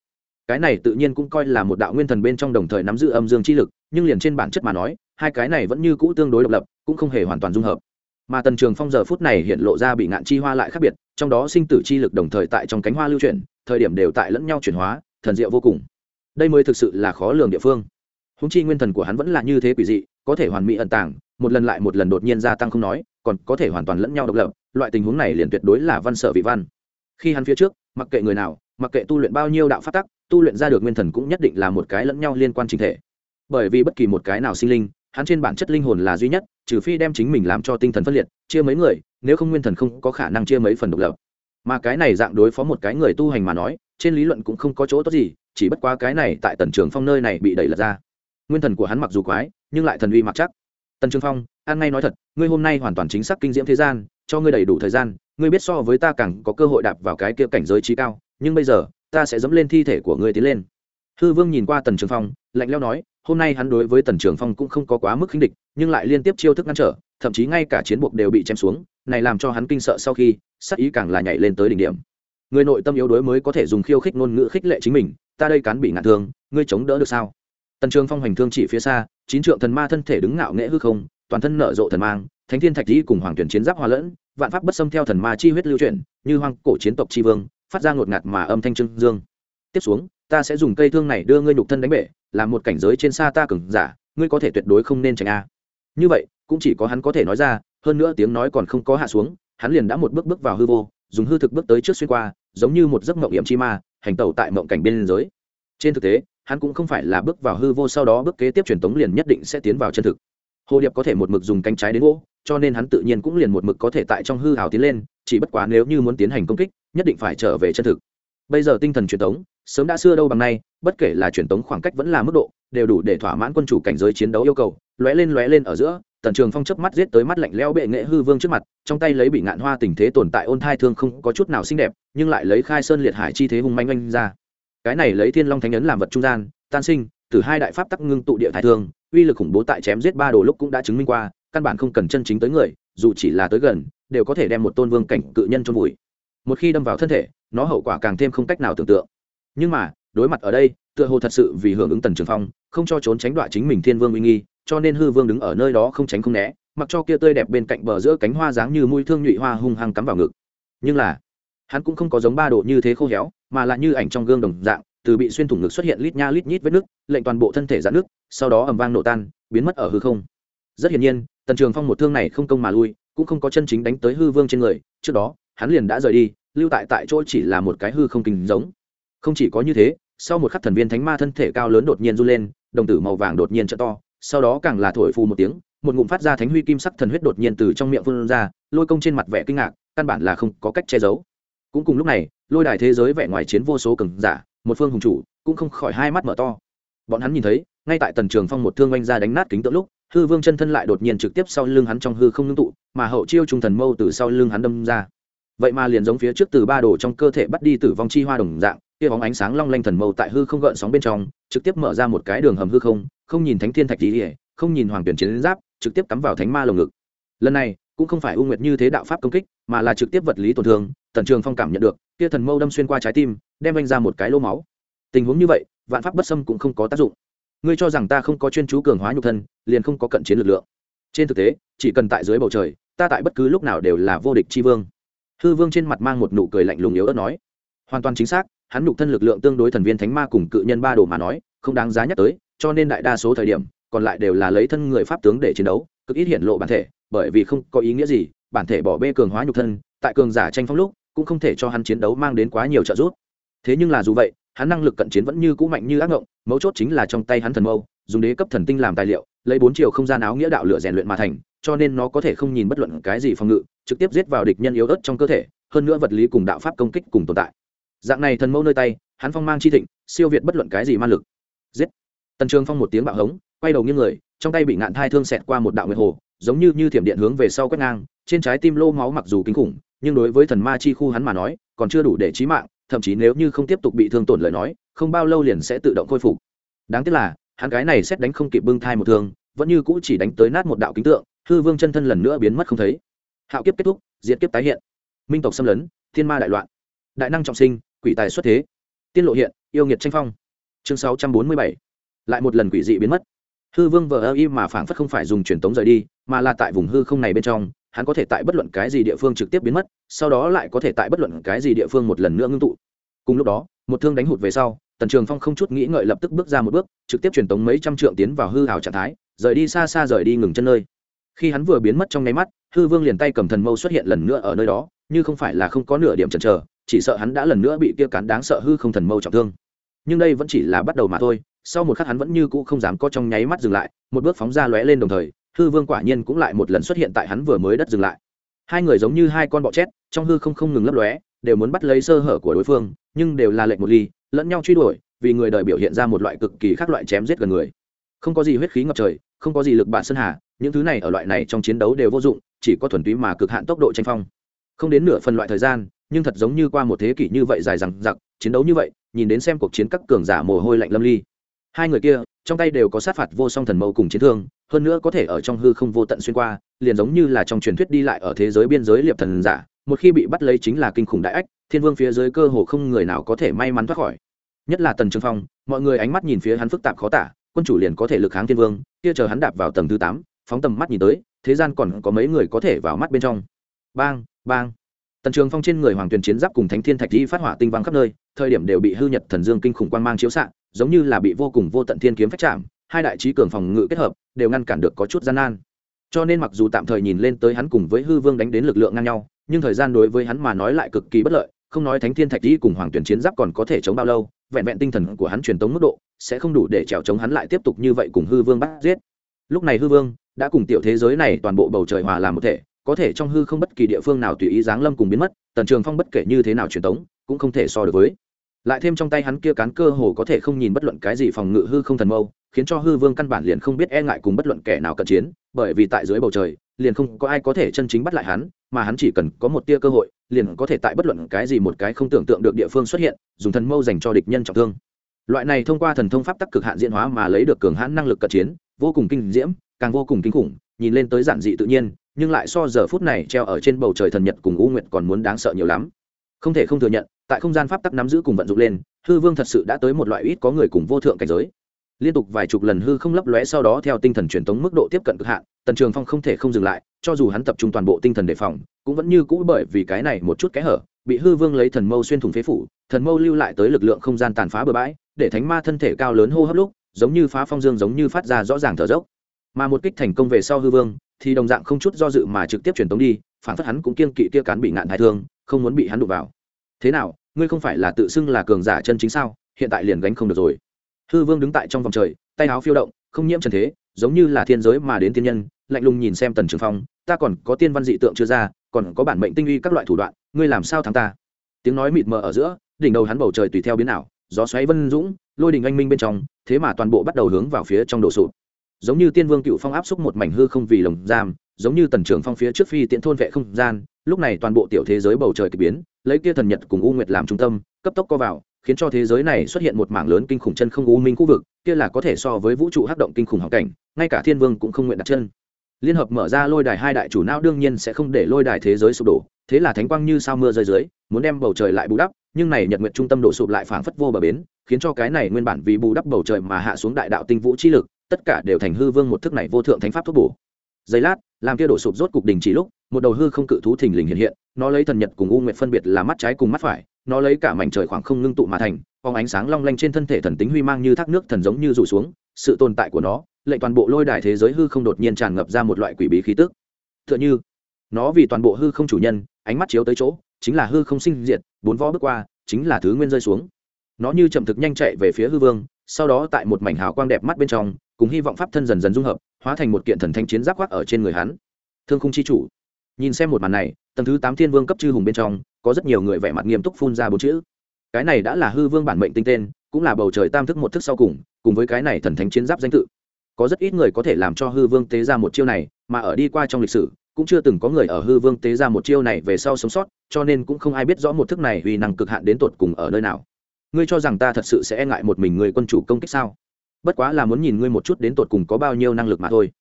Cái này tự nhiên cũng coi là một đạo nguyên thần bên trong đồng thời nắm giữ âm dương chi lực, nhưng liền trên bản chất mà nói, hai cái này vẫn như cũ tương đối độc lập, cũng không hề hoàn toàn dung hợp. Mà tần trường phong giờ phút này hiện lộ ra bị ngạn chi hoa lại khác biệt, trong đó sinh tử chi lực đồng thời tại trong cánh hoa lưu chuyển, thời điểm đều tại lẫn nhau chuyển hóa, thần diệu vô cùng. Đây mới thực sự là khó lường địa phương. Húng chi nguyên thần của hắn vẫn là như thế quỷ dị có thể hoàn mỹ ẩn tàng, một lần lại một lần đột nhiên gia tăng không nói, còn có thể hoàn toàn lẫn nhau độc lập, loại tình huống này liền tuyệt đối là văn sở vị văn. Khi hắn phía trước, mặc kệ người nào, mặc kệ tu luyện bao nhiêu đạo pháp tắc, tu luyện ra được nguyên thần cũng nhất định là một cái lẫn nhau liên quan trình thể. Bởi vì bất kỳ một cái nào sinh linh, hắn trên bản chất linh hồn là duy nhất, trừ phi đem chính mình làm cho tinh thần phân liệt, chia mấy người, nếu không nguyên thần không có khả năng chia mấy phần độc lập. Mà cái này dạng đối phó một cái người tu hành mà nói, trên lý luận cũng không có chỗ tốt gì, chỉ bất quá cái này tại tần trường phong nơi này bị đẩy lật ra nguyên thần của hắn mặc dù quái, nhưng lại thần uy mặc chắc. Tần trường phong, an ngay nói thật, ngươi hôm nay hoàn toàn chính xác kinh diễm thế gian, cho ngươi đầy đủ thời gian, ngươi biết so với ta càng có cơ hội đạp vào cái kia cảnh giới trí cao, nhưng bây giờ, ta sẽ dẫm lên thi thể của ngươi tiến lên. Hư vương nhìn qua tần trường phong, lạnh leo nói, hôm nay hắn đối với tần trường phong cũng không có quá mức khinh địch, nhưng lại liên tiếp chiêu thức ngăn trở, thậm chí ngay cả chiến buộc đều bị chém xuống, này làm cho hắn kinh sợ sau khi sắc ý càng là nhảy lên tới đỉnh điểm. Người nội tâm yếu đuối mới có thể dùng khiêu khích ngôn ngữ khích lệ chính mình, ta đây cán bị ngạn thương, ngươi chống đỡ được sao? Tần trường phong hành thương chỉ phía xa, chín trượng thần ma thân thể đứng ngạo nghễ hư không, toàn thân nở rộ thần mang, thánh thiên thạch dĩ cùng hoàng tuyển chiến giáp hòa lẫn, vạn pháp bất xâm theo thần ma chi huyết lưu chuyển, như hoang cổ chiến tộc chi vương, phát ra ngột ngạt mà âm thanh trưng dương. Tiếp xuống, ta sẽ dùng cây thương này đưa ngươi nhục thân đánh bể làm một cảnh giới trên xa ta cừng giả, ngươi có thể tuyệt đối không nên tránh a. Như vậy, cũng chỉ có hắn có thể nói ra, hơn nữa tiếng nói còn không có hạ xuống, hắn liền đã một bước bước vào hư vô, dùng hư thực bước tới trước xuyên qua, giống như một giấc mộng hiểm chi ma, hành tẩu tại mộng cảnh bên giới trên thực tế hắn cũng không phải là bước vào hư vô sau đó bước kế tiếp truyền tống liền nhất định sẽ tiến vào chân thực. Hồ điệp có thể một mực dùng cánh trái đến gỗ, cho nên hắn tự nhiên cũng liền một mực có thể tại trong hư hào tiến lên, chỉ bất quá nếu như muốn tiến hành công kích, nhất định phải trở về chân thực. Bây giờ tinh thần truyền tống, sớm đã xưa đâu bằng nay, bất kể là truyền tống khoảng cách vẫn là mức độ, đều đủ để thỏa mãn quân chủ cảnh giới chiến đấu yêu cầu, lóe lên lóe lên ở giữa, tần trường phong chớp mắt giết tới mắt lạnh leo bệ nghệ hư vương trước mặt, trong tay lấy bị ngạn hoa tình thế tồn tại ôn thai thương không có chút nào xinh đẹp, nhưng lại lấy khai sơn liệt hải chi thế hung manh oanh ra cái này lấy thiên long thánh ấn làm vật trung gian, tan sinh, từ hai đại pháp tắc ngưng tụ địa thái thương, uy lực khủng bố tại chém giết ba đồ lúc cũng đã chứng minh qua, căn bản không cần chân chính tới người, dù chỉ là tới gần, đều có thể đem một tôn vương cảnh cự nhân trôn vùi. Một khi đâm vào thân thể, nó hậu quả càng thêm không cách nào tưởng tượng. Nhưng mà, đối mặt ở đây, tựa hồ thật sự vì hưởng ứng tần trường phong, không cho trốn tránh đọa chính mình thiên vương uy nghi, cho nên hư vương đứng ở nơi đó không tránh không né, mặc cho kia tươi đẹp bên cạnh bờ giữa cánh hoa dáng như mũi thương nhụy hoa hung hăng cắm vào ngực. Nhưng là, hắn cũng không có giống ba độ như thế khô héo mà là như ảnh trong gương đồng dạng, từ bị xuyên thủng ngực xuất hiện lít nha lít nhít vết nước, lệnh toàn bộ thân thể giãn nước sau đó ầm vang nổ tan, biến mất ở hư không. Rất hiển nhiên, tần trường phong một thương này không công mà lui, cũng không có chân chính đánh tới hư vương trên người, trước đó, hắn liền đã rời đi, lưu tại tại chỗ chỉ là một cái hư không kinh giống. Không chỉ có như thế, sau một khắc thần viên thánh ma thân thể cao lớn đột nhiên run lên, đồng tử màu vàng đột nhiên trợ to, sau đó càng là thổi phù một tiếng, một ngụm phát ra thánh huy kim sắc thần huyết đột nhiên từ trong miệng phun ra, lôi công trên mặt vẻ kinh ngạc, căn bản là không có cách che giấu cũng cùng lúc này, lôi đài thế giới vẻ ngoài chiến vô số cường giả, một phương hùng chủ, cũng không khỏi hai mắt mở to. Bọn hắn nhìn thấy, ngay tại tần trường phong một thương oanh ra đánh nát kính tượng lúc, hư vương chân thân lại đột nhiên trực tiếp sau lưng hắn trong hư không ngưng tụ, mà hậu chiêu trung thần mâu từ sau lưng hắn đâm ra. Vậy mà liền giống phía trước từ ba đồ trong cơ thể bắt đi tử vong chi hoa đồng dạng, kia bóng ánh sáng long lanh thần mâu tại hư không gợn sóng bên trong, trực tiếp mở ra một cái đường hầm hư không không nhìn thánh thiên thạch tí không nhìn hoàng tuyển chiến giáp, trực tiếp cắm vào thánh ma lồng ngực. Lần này, cũng không phải u nguyệt như thế đạo pháp công kích, mà là trực tiếp vật lý tổn thương tần trường phong cảm nhận được, kia thần mâu đâm xuyên qua trái tim, đem anh ra một cái lô máu. Tình huống như vậy, vạn pháp bất xâm cũng không có tác dụng. Ngươi cho rằng ta không có chuyên chú cường hóa nhục thân, liền không có cận chiến lực lượng. Trên thực tế, chỉ cần tại dưới bầu trời, ta tại bất cứ lúc nào đều là vô địch tri vương. Hư vương trên mặt mang một nụ cười lạnh lùng yếu ớt nói. Hoàn toàn chính xác, hắn nhục thân lực lượng tương đối thần viên thánh ma cùng cự nhân ba đồ mà nói, không đáng giá nhắc tới, cho nên đại đa số thời điểm, còn lại đều là lấy thân người pháp tướng để chiến đấu, cực ít hiện lộ bản thể, bởi vì không có ý nghĩa gì, bản thể bỏ bê cường hóa nhục thân, tại cường giả tranh phong lúc cũng không thể cho hắn chiến đấu mang đến quá nhiều trợ giúp. Thế nhưng là dù vậy, hắn năng lực cận chiến vẫn như cũ mạnh như ác ngộng, mấu chốt chính là trong tay hắn thần mâu, dùng đế cấp thần tinh làm tài liệu, lấy bốn chiều không gian áo nghĩa đạo lửa rèn luyện mà thành, cho nên nó có thể không nhìn bất luận cái gì phòng ngự, trực tiếp giết vào địch nhân yếu ớt trong cơ thể, hơn nữa vật lý cùng đạo pháp công kích cùng tồn tại. Dạng này thần mâu nơi tay, hắn phong mang chi thịnh, siêu việt bất luận cái gì ma lực. Giết! Tần trường phong một tiếng bạo hống, quay đầu nghiêng người, trong tay bị ngạn thai thương xẹt qua một đạo nguyệt hồ, giống như như thiểm điện hướng về sau quét ngang trên trái tim lô máu mặc dù kinh khủng, nhưng đối với thần ma chi khu hắn mà nói, còn chưa đủ để chí mạng, thậm chí nếu như không tiếp tục bị thương tổn lời nói, không bao lâu liền sẽ tự động khôi phục. Đáng tiếc là, hắn cái này xét đánh không kịp bưng thai một thương, vẫn như cũ chỉ đánh tới nát một đạo kính tượng, hư vương chân thân lần nữa biến mất không thấy. Hạo kiếp kết thúc diễn kiếp tái hiện. Minh tộc xâm lấn, thiên ma đại loạn. Đại năng trọng sinh, quỷ tài xuất thế. Tiên lộ hiện, yêu nghiệt tranh phong. Chương sáu trăm bốn mươi bảy. Lại một lần quỷ dị biến mất. Hư vương vờ ơ y mà phảng phất không phải dùng truyền tống rời đi, mà là tại vùng hư không này bên trong hắn có thể tại bất luận cái gì địa phương trực tiếp biến mất, sau đó lại có thể tại bất luận cái gì địa phương một lần nữa ngưng tụ. Cùng lúc đó, một thương đánh hụt về sau, tần trường phong không chút nghĩ ngợi lập tức bước ra một bước, trực tiếp truyền tống mấy trăm trượng tiến vào hư hào trạng thái, rời đi xa xa rời đi ngừng chân nơi. Khi hắn vừa biến mất trong nháy mắt, hư vương liền tay cầm thần mâu xuất hiện lần nữa ở nơi đó, như không phải là không có nửa điểm chần chờ, chỉ sợ hắn đã lần nữa bị kia cán đáng sợ hư không thần mâu trọng thương. Nhưng đây vẫn chỉ là bắt đầu mà thôi, sau một khắc hắn vẫn như cũ không dám có trong nháy mắt dừng lại, một bước phóng ra lóe lên đồng thời hư vương quả nhiên cũng lại một lần xuất hiện tại hắn vừa mới đất dừng lại. Hai người giống như hai con bọ chét trong hư không không ngừng lấp lóe, đều muốn bắt lấy sơ hở của đối phương, nhưng đều là lệnh một ly, lẫn nhau truy đuổi, vì người đời biểu hiện ra một loại cực kỳ khác loại chém giết gần người. Không có gì huyết khí ngập trời, không có gì lực bản sơn hà, những thứ này ở loại này trong chiến đấu đều vô dụng, chỉ có thuần túy mà cực hạn tốc độ tranh phong. Không đến nửa phần loại thời gian, nhưng thật giống như qua một thế kỷ như vậy dài dằng dặc, chiến đấu như vậy, nhìn đến xem cuộc chiến các cường giả mồ hôi lạnh lâm ly. Hai người kia, trong tay đều có sát phạt vô song thần mâu cùng chiến thương hơn nữa có thể ở trong hư không vô tận xuyên qua, liền giống như là trong truyền thuyết đi lại ở thế giới biên giới liệp thần giả, một khi bị bắt lấy chính là kinh khủng đại ách, thiên vương phía dưới cơ hồ không người nào có thể may mắn thoát khỏi. Nhất là tần trường phong, mọi người ánh mắt nhìn phía hắn phức tạp khó tả, quân chủ liền có thể lực kháng thiên vương, kia chờ hắn đạp vào tầng thứ tám, phóng tầm mắt nhìn tới, thế gian còn có mấy người có thể vào mắt bên trong. Bang bang. Tần trường phong trên người hoàng tuyền chiến giáp cùng thánh thiên thạch di phát hỏa tinh văng khắp nơi, thời điểm đều bị hư nhật thần dương kinh khủng quan mang chiếu xạ, giống như là bị vô cùng vô tận thiên kiếm phách chạm hai đại trí cường phòng ngự kết hợp, đều ngăn cản được có chút gian nan. Cho nên mặc dù tạm thời nhìn lên tới hắn cùng với hư vương đánh đến lực lượng ngang nhau, nhưng thời gian đối với hắn mà nói lại cực kỳ bất lợi, không nói thánh thiên thạch đi cùng hoàng tuyển chiến giáp còn có thể chống bao lâu, vẹn vẹn tinh thần của hắn truyền tống mức độ, sẽ không đủ để trèo chống hắn lại tiếp tục như vậy cùng hư vương bắt giết. Lúc này hư vương đã cùng tiểu thế giới này toàn bộ bầu trời hòa làm một thể, có thể trong hư không bất kỳ địa phương nào tùy ý giáng lâm cùng biến mất, tần trường phong bất kể như thế nào truyền tống, cũng không thể so được với. Lại thêm trong tay hắn kia cán cơ hồ có thể không nhìn bất luận cái gì phòng ngự hư không thần mâu khiến cho hư vương căn bản liền không biết e ngại cùng bất luận kẻ nào cận chiến, bởi vì tại dưới bầu trời, liền không có ai có thể chân chính bắt lại hắn, mà hắn chỉ cần có một tia cơ hội, liền có thể tại bất luận cái gì một cái không tưởng tượng được địa phương xuất hiện, dùng thần mâu dành cho địch nhân trọng thương. Loại này thông qua thần thông pháp tắc cực hạn diễn hóa mà lấy được cường hãn năng lực cận chiến, vô cùng kinh diễm, càng vô cùng kinh khủng, nhìn lên tới giản dị tự nhiên, nhưng lại so giờ phút này treo ở trên bầu trời thần nhật cùng u nguyệt còn muốn đáng sợ nhiều lắm. Không thể không thừa nhận, tại không gian pháp tắc nắm giữ cùng vận dụng lên, hư vương thật sự đã tới một loại ít có người cùng vô thượng cảnh giới liên tục vài chục lần hư không lấp lóe sau đó theo tinh thần truyền tống mức độ tiếp cận cực hạn, tần trường phong không thể không dừng lại, cho dù hắn tập trung toàn bộ tinh thần đề phòng, cũng vẫn như cũ bởi vì cái này một chút kẽ hở, bị hư vương lấy thần mâu xuyên thủng phế phủ, thần mâu lưu lại tới lực lượng không gian tàn phá bừa bãi, để thánh ma thân thể cao lớn hô hấp lúc, giống như phá phong dương giống như phát ra rõ ràng thở dốc. Mà một kích thành công về sau hư vương, thì đồng dạng không chút do dự mà trực tiếp truyền tống đi, phản phất hắn cũng kiên kỵ kia cán bị ngạn thái thương, không muốn bị hắn đụng vào. Thế nào, ngươi không phải là tự xưng là cường giả chân chính sao? Hiện tại liền gánh không được rồi hư vương đứng tại trong vòng trời, tay áo phiêu động, không nhiễm trần thế, giống như là thiên giới mà đến tiên nhân, lạnh lùng nhìn xem tần trường phong, ta còn có tiên văn dị tượng chưa ra, còn có bản mệnh tinh uy các loại thủ đoạn, ngươi làm sao thắng ta? Tiếng nói mịt mờ ở giữa, đỉnh đầu hắn bầu trời tùy theo biến ảo, gió xoáy vân dũng, lôi đình anh minh bên trong, thế mà toàn bộ bắt đầu hướng vào phía trong đổ sụp. Giống như tiên vương cựu phong áp xúc một mảnh hư không vì lồng giam, giống như tần trường phong phía trước phi tiễn thôn vệ không gian, lúc này toàn bộ tiểu thế giới bầu trời k ỳ biến, lấy kia thần nhật cùng u nguyệt làm trung tâm, cấp tốc co vào khiến cho thế giới này xuất hiện một mảng lớn kinh khủng chân không u minh khu vực, kia là có thể so với vũ trụ hắc động kinh khủng hảo cảnh, ngay cả thiên vương cũng không nguyện đặt chân. Liên hợp mở ra lôi đài hai đại chủ não đương nhiên sẽ không để lôi đài thế giới sụp đổ, thế là thánh quang như sao mưa rơi dưới, muốn đem bầu trời lại bù đắp, nhưng này nhật nguyện trung tâm đổ sụp lại phảng phất vô bờ bến, khiến cho cái này nguyên bản vì bù đắp bầu trời mà hạ xuống đại đạo tinh vũ chi lực, tất cả đều thành hư vương một thức này vô thượng thánh pháp thuốc bổ. Giây lát, làm kia đổ sụp rốt cục đình chỉ lúc, một đầu hư không cự thú thình lình hiện hiện, nó lấy thần nhật cùng u nguyện phân biệt là mắt trái cùng mắt phải nó lấy cả mảnh trời khoảng không ngưng tụ mà thành, phóng ánh sáng long lanh trên thân thể thần tính huy mang như thác nước thần giống như rủ xuống, sự tồn tại của nó, lệnh toàn bộ lôi đài thế giới hư không đột nhiên tràn ngập ra một loại quỷ bí khí tức. T h ư ợ n h ư nó vì toàn bộ hư không chủ nhân, ánh mắt chiếu tới chỗ, chính là hư không sinh diệt, bốn võ bước qua, chính là thứ nguyên rơi xuống. Nó như chậm thực nhanh chạy về phía hư vương, sau đó tại một mảnh hào quang đẹp mắt bên trong, cùng hy vọng pháp thân dần dần dung hợp, hóa thành một kiện thần thanh chiến giáp khoác ở trên người hắn. Thương không chi chủ, nhìn xem một màn này tầng thứ tám thiên vương cấp chư hùng bên trong, có rất nhiều người vẻ mặt nghiêm túc phun ra bốn chữ. Cái này đã là hư vương bản mệnh tinh tên, cũng là bầu trời tam thức một thức sau cùng cùng với cái này thần thánh chiến giáp danh tự. Có rất ít người có thể làm cho hư vương tế ra một chiêu này, mà ở đi qua trong lịch sử, cũng chưa từng có người ở hư vương tế ra một chiêu này về sau sống sót, cho nên cũng không ai biết rõ một thức này uy năng cực hạn đến tột cùng ở nơi nào. Ngươi cho rằng ta thật sự sẽ e ngại một mình người quân chủ công kích sao? Bất quá là muốn nhìn ngươi một chút đến tột cùng có bao nhiêu năng lực mà thôi.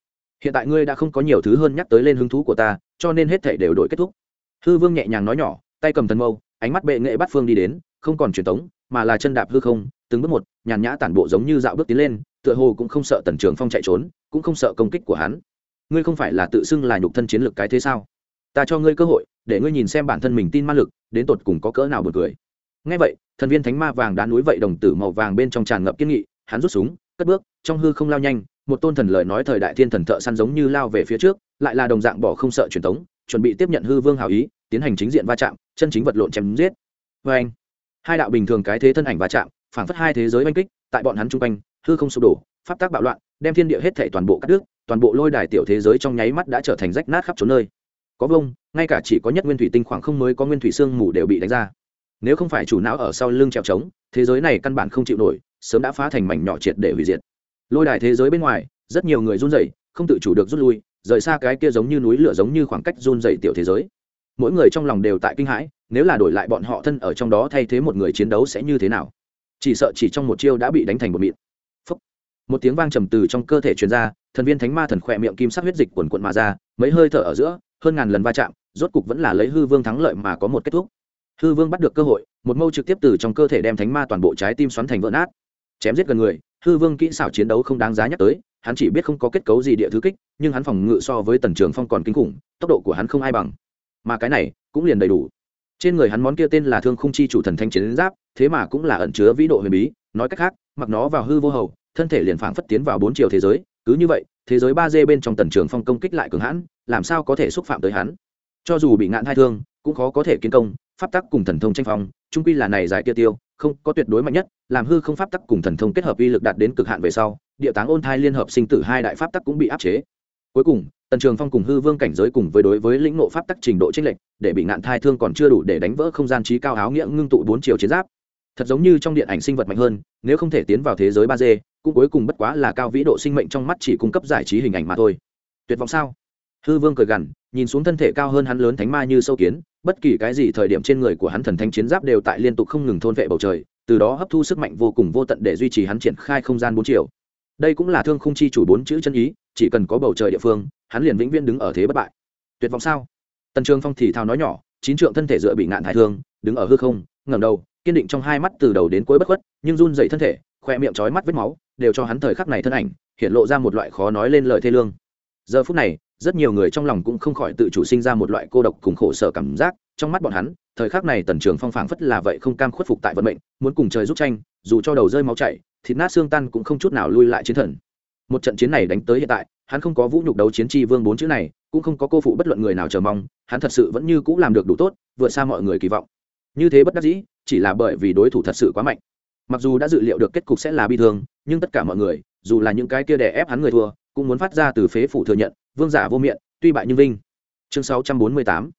Hiện tại ngươi đã không có nhiều thứ hơn nhắc tới lên hứng thú của ta, cho nên hết thể đều đổi kết thúc hư vương nhẹ nhàng nói nhỏ, tay cầm thần mâu, ánh mắt bệ nghệ bắt phương đi đến, không còn truyền tống, mà là chân đạp hư không, từng bước một, nhàn nhã tản bộ giống như dạo bước tiến lên, tựa hồ cũng không sợ tần trường phong chạy trốn, cũng không sợ công kích của hắn. Ngươi không phải là tự xưng là nhục thân chiến lược cái thế sao? Ta cho ngươi cơ hội, để ngươi nhìn xem bản thân mình tin ma lực, đến tột cùng có cỡ nào buồn cười. Ngay vậy, thần viên thánh ma vàng đá núi vậy đồng tử màu vàng bên trong tràn ngập kiên nghị, hắn rút súng, cất bước, trong hư không lao nhanh, một tôn thần lời nói thời đại thiên thần thợ săn giống như lao về phía trước, lại là đồng dạng bỏ không sợ truyền thống chuẩn bị tiếp nhận hư vương hào ý tiến hành chính diện va chạm, chân chính vật lộn chém giết. Vê anh, hai đạo bình thường cái thế thân ảnh va chạm, phảng phất hai thế giới oanh kích, tại bọn hắn chung quanh, hư không sụp đổ, pháp tác bạo loạn, đem thiên địa hết thể toàn bộ cắt đứt, toàn bộ lôi đài tiểu thế giới trong nháy mắt đã trở thành rách nát khắp trốn nơi. Có vông, ngay cả chỉ có nhất nguyên thủy tinh khoảng không mới có nguyên thủy xương mù đều bị đánh ra. Nếu không phải chủ não ở sau lưng trèo trống, thế giới này căn bản không chịu nổi, sớm đã phá thành mảnh nhỏ triệt để hủy diệt. Lôi đài thế giới bên ngoài, rất nhiều người run rẩy, không tự chủ được rút lui, rời xa cái kia giống như núi lửa giống như khoảng cách run rẩy tiểu thế giới mỗi người trong lòng đều tại kinh hãi, nếu là đổi lại bọn họ thân ở trong đó thay thế một người chiến đấu sẽ như thế nào? Chỉ sợ chỉ trong một chiêu đã bị đánh thành một mịn. Phúc. một tiếng vang trầm từ trong cơ thể truyền ra, thần viên thánh ma thần khỏe miệng kim sắc huyết dịch quần quận mà ra, mấy hơi thở ở giữa, hơn ngàn lần va chạm, rốt cục vẫn là lấy hư vương thắng lợi mà có một kết thúc. Hư vương bắt được cơ hội, một mâu trực tiếp từ trong cơ thể đem thánh ma toàn bộ trái tim xoắn thành vỡ nát. Chém giết gần người, hư vương kỹ xảo chiến đấu không đáng giá nhắc tới, hắn chỉ biết không có kết cấu gì địa thứ kích, nhưng hắn phòng ngự so với tần trường phong còn kinh khủng, tốc độ của hắn không ai bằng mà cái này cũng liền đầy đủ. Trên người hắn món kia tên là thương Khung chi chủ thần thanh chiến giáp, thế mà cũng là ẩn chứa vĩ độ huyền bí, nói cách khác, mặc nó vào hư vô hầu, thân thể liền phảng phất tiến vào bốn chiều thế giới, cứ như vậy, thế giới ba d bên trong tần trường phong công kích lại cường hãn, làm sao có thể xúc phạm tới hắn? Cho dù bị ngạn hai thương, cũng khó có thể kiến công, pháp tắc cùng thần thông tranh phong, trung quy là này giải kia tiêu, không, có tuyệt đối mạnh nhất, làm hư không pháp tắc cùng thần thông kết hợp uy lực đạt đến cực hạn về sau, địa táng ôn thai liên hợp sinh tử hai đại pháp tắc cũng bị áp chế cuối cùng, tần trường phong cùng hư vương cảnh giới cùng với đối với lĩnh nộ pháp tắc trình độ tranh lệch, để bị ngạn thai thương còn chưa đủ để đánh vỡ không gian trí cao áo nghĩa ngưng tụ bốn chiều chiến giáp. Thật giống như trong điện ảnh sinh vật mạnh hơn, nếu không thể tiến vào thế giới ba d, cũng cuối cùng bất quá là cao vĩ độ sinh mệnh trong mắt chỉ cung cấp giải trí hình ảnh mà thôi. Tuyệt vọng sao? Hư vương cười gằn, nhìn xuống thân thể cao hơn hắn lớn thánh ma như sâu kiến, bất kỳ cái gì thời điểm trên người của hắn thần thanh chiến giáp đều tại liên tục không ngừng thôn vệ bầu trời, từ đó hấp thu sức mạnh vô cùng vô tận để duy trì hắn triển khai không gian bốn chiều. Đây cũng là thương không chi chủ bốn chữ chân ý chỉ cần có bầu trời địa phương, hắn liền vĩnh viễn đứng ở thế bất bại. Tuyệt vọng sao? Tần trường phong thì thào nói nhỏ, chín trượng thân thể dựa bị ngạn thái thương, đứng ở hư không, ngẩng đầu, kiên định trong hai mắt từ đầu đến cuối bất khuất, nhưng run dậy thân thể, khoe miệng trói mắt vết máu, đều cho hắn thời khắc này thân ảnh, hiện lộ ra một loại khó nói lên lời thê lương. Giờ phút này, rất nhiều người trong lòng cũng không khỏi tự chủ sinh ra một loại cô độc cùng khổ sở cảm giác, trong mắt bọn hắn, thời khắc này tần trường phong phảng phất là vậy không cam khuất phục tại vận mệnh, muốn cùng trời giúp tranh, dù cho đầu rơi máu chảy, thịt nát xương tan cũng không chút nào lui lại chiến thần một trận chiến này đánh tới hiện tại, hắn không có vũ nhục đấu chiến tri vương bốn chữ này, cũng không có cô phụ bất luận người nào chờ mong, hắn thật sự vẫn như c ũ làm được đủ tốt, vượt xa mọi người kỳ vọng. Như thế bất đắc dĩ, chỉ là bởi vì đối thủ thật sự quá mạnh. Mặc dù đã dự liệu được kết cục sẽ là bi thương, nhưng tất cả mọi người, dù là những cái kia đè ép hắn người thua, cũng muốn phát ra từ phế phủ thừa nhận, vương giả vô miệng, tuy bại nhưng vinh. Chương sáu trăm bốn mươi tám.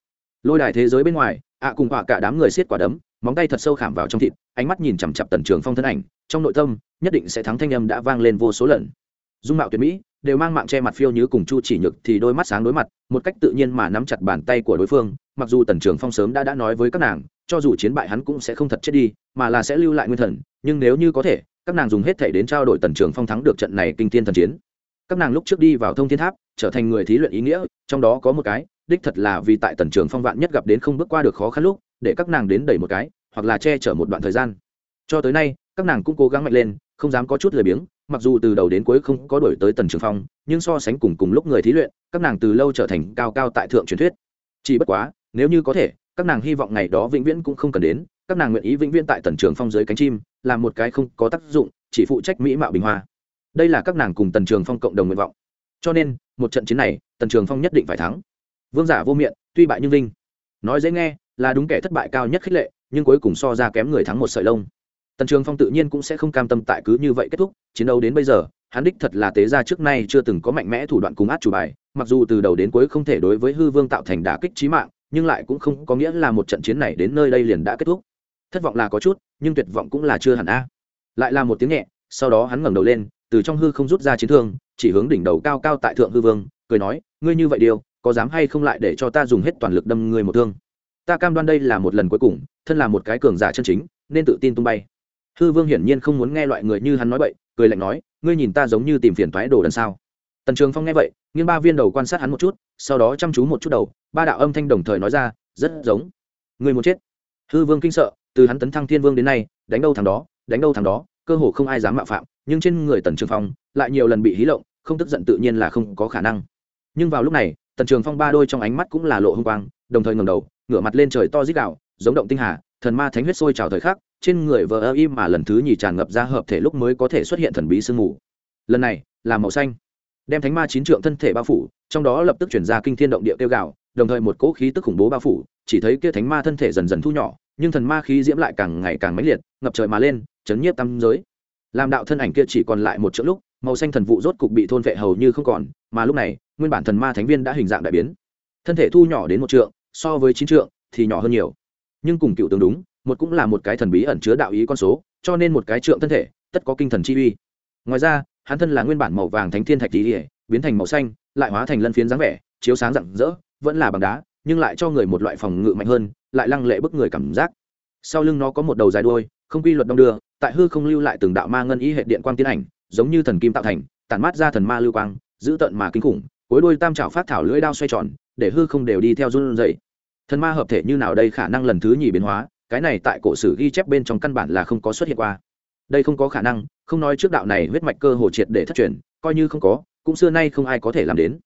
Lôi đài thế giới bên ngoài, ạ cùng họa cả đám người xiết quả đấm, móng tay thật sâu khảm vào trong thịt, ánh mắt nhìn chằm chặp tần trường phong thân ảnh, trong nội tâm, nhất định sẽ thắng thanh âm đã vang lên vô số lần dung mạo tuyệt mỹ, đều mang mạng che mặt phiêu như cùng chu chỉ nhược thì đôi mắt sáng đối mặt, một cách tự nhiên mà nắm chặt bàn tay của đối phương, mặc dù tần trường phong sớm đã đã nói với các nàng, cho dù chiến bại hắn cũng sẽ không thật chết đi, mà là sẽ lưu lại nguyên thần, nhưng nếu như có thể, các nàng dùng hết thể đến trao đổi tần trường phong thắng được trận này kinh thiên thần chiến. Các nàng lúc trước đi vào thông thiên tháp, trở thành người thí luyện ý nghĩa, trong đó có một cái, đích thật là vì tại tần trường phong vạn nhất gặp đến không bước qua được khó khăn lúc, để các nàng đến đẩy một cái, hoặc là che chở một đoạn thời gian. Cho tới nay, các nàng cũng cố gắng mạnh lên, không dám có chút lười biếng mặc dù từ đầu đến cuối không có đổi tới tần trường phong, nhưng so sánh cùng cùng lúc người thí luyện, các nàng từ lâu trở thành cao cao tại thượng truyền thuyết. Chỉ bất quá, nếu như có thể, các nàng hy vọng ngày đó vĩnh viễn cũng không cần đến, các nàng nguyện ý vĩnh viễn tại tần trường phong dưới cánh chim làm một cái không có tác dụng, chỉ phụ trách mỹ mạo bình hoa. Đây là các nàng cùng tần trường phong cộng đồng nguyện vọng. Cho nên, một trận chiến này, tần trường phong nhất định phải thắng. Vương giả vô miệng, tuy bại nhưng vinh. Nói dễ nghe, là đúng kẻ thất bại cao nhất khích lệ, nhưng cuối cùng so ra kém người thắng một sợi lông tần trường phong tự nhiên cũng sẽ không cam tâm tại cứ như vậy kết thúc, chiến đấu đến bây giờ, hắn đích thật là tế ra trước nay chưa từng có mạnh mẽ thủ đoạn cùng át chủ bài, mặc dù từ đầu đến cuối không thể đối với hư vương tạo thành đả kích trí mạng, nhưng lại cũng không có nghĩa là một trận chiến này đến nơi đây liền đã kết thúc. Thất vọng là có chút, nhưng tuyệt vọng cũng là chưa hẳn a. Lại là một tiếng nhẹ, sau đó hắn ngẩng đầu lên, từ trong hư không rút ra chiến thương, chỉ hướng đỉnh đầu cao cao tại thượng hư vương, cười nói, ngươi như vậy điều, có dám hay không lại để cho ta dùng hết toàn lực đâm ngươi một thương? Ta cam đoan đây là một lần cuối cùng, thân là một cái cường giả chân chính, nên tự tin tung bay hư vương hiển nhiên không muốn nghe loại người như hắn nói vậy cười lạnh nói, ngươi nhìn ta giống như tìm phiền thoái đồ đần sao? Tần trường phong nghe vậy, nghiêng ba viên đầu quan sát hắn một chút, sau đó chăm chú một chút đầu, ba đạo âm thanh đồng thời nói ra, rất giống. Người muốn chết? Hư vương kinh sợ, từ hắn tấn thăng thiên vương đến nay, đánh đâu thằng đó, đánh đâu thằng đó, cơ hồ không ai dám mạo phạm, nhưng trên người tần trường phong lại nhiều lần bị hí lộng, không tức giận tự nhiên là không có khả năng. Nhưng vào lúc này, tần trường phong ba đôi trong ánh mắt cũng là lộ h ư n g quang, đồng thời ngầm đầu, ngửa mặt lên trời to dít đạo giống động tinh hà, thần ma thánh huyết sôi trào thời khắc trên người vờ ơ im mà lần thứ nhì tràn ngập ra hợp thể lúc mới có thể xuất hiện thần bí sương mù. Lần này, là màu xanh. Đem thánh ma chín trượng thân thể bao phủ, trong đó lập tức chuyển ra kinh thiên động địa tiêu gạo đồng thời một cỗ khí tức khủng bố bao phủ, chỉ thấy kia thánh ma thân thể dần dần thu nhỏ, nhưng thần ma khí diễm lại càng ngày càng mãnh liệt, ngập trời mà lên, chấn nhiếp tam giới. Làm đạo thân ảnh kia chỉ còn lại một chữ lúc, màu xanh thần vụ rốt cục bị thôn vệ hầu như không còn, mà lúc này, nguyên bản thần ma thánh viên đã hình dạng đại biến. Thân thể thu nhỏ đến một trượng, so với chín trượng thì nhỏ hơn nhiều. Nhưng cùng cựu tương đúng một cũng là một cái thần bí ẩn chứa đạo ý con số, cho nên một cái trượng thân thể, tất có kinh thần chi uy. Ngoài ra, hắn thân là nguyên bản màu vàng thánh thiên thạch tí biến thành màu xanh, lại hóa thành lân phiến dáng vẻ, chiếu sáng rạng rỡ, vẫn là bằng đá, nhưng lại cho người một loại phòng ngự mạnh hơn, lại lăng lệ bức người cảm giác. Sau lưng nó có một đầu dài đuôi, không quy luật đong đưa, tại hư không lưu lại từng đạo ma ngân ý hệ điện quang tiến ảnh, giống như thần kim tạo thành, tản mát ra thần ma lưu quang, giữ tận mà kinh khủng, cuối đuôi tam trảo phát thảo lưỡi đao xoay tròn, để hư không đều đi theo run dậy thần ma hợp thể như nào đây khả năng lần thứ nhì biến hóa cái này tại cổ sử ghi chép bên trong căn bản là không có xuất hiện qua. Đây không có khả năng, không nói trước đạo này huyết mạch cơ hồ triệt để thất truyền, coi như không có, cũng xưa nay không ai có thể làm đến.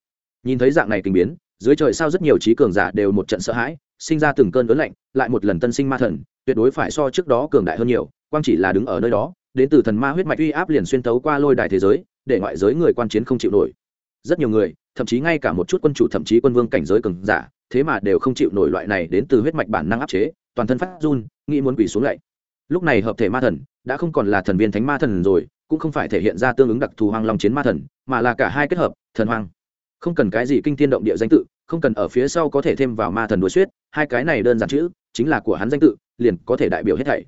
Nhìn thấy dạng này kinh biến, dưới trời sao rất nhiều trí cường giả đều một trận sợ hãi, sinh ra từng cơn lớn lạnh, lại một lần tân sinh ma thần, tuyệt đối phải so trước đó cường đại hơn nhiều, quang chỉ là đứng ở nơi đó, đến từ thần ma huyết mạch uy áp liền xuyên tấu qua lôi đài thế giới, để ngoại giới người quan chiến không chịu nổi. Rất nhiều người, thậm chí ngay cả một chút quân chủ thậm chí quân vương cảnh giới cường giả, thế mà đều không chịu nổi loại này đến từ huyết mạch bản năng áp chế toàn thân phát run, nghĩ muốn quỷ xuống lại. Lúc này hợp thể ma thần, đã không còn là thần viên thánh ma thần rồi, cũng không phải thể hiện ra tương ứng đặc thù hoang long chiến ma thần, mà là cả hai kết hợp, thần hoang. Không cần cái gì kinh tiên động địa danh tự, không cần ở phía sau có thể thêm vào ma thần đối xuyết, hai cái này đơn giản chữ, chính là của hắn danh tự, liền có thể đại biểu hết thảy.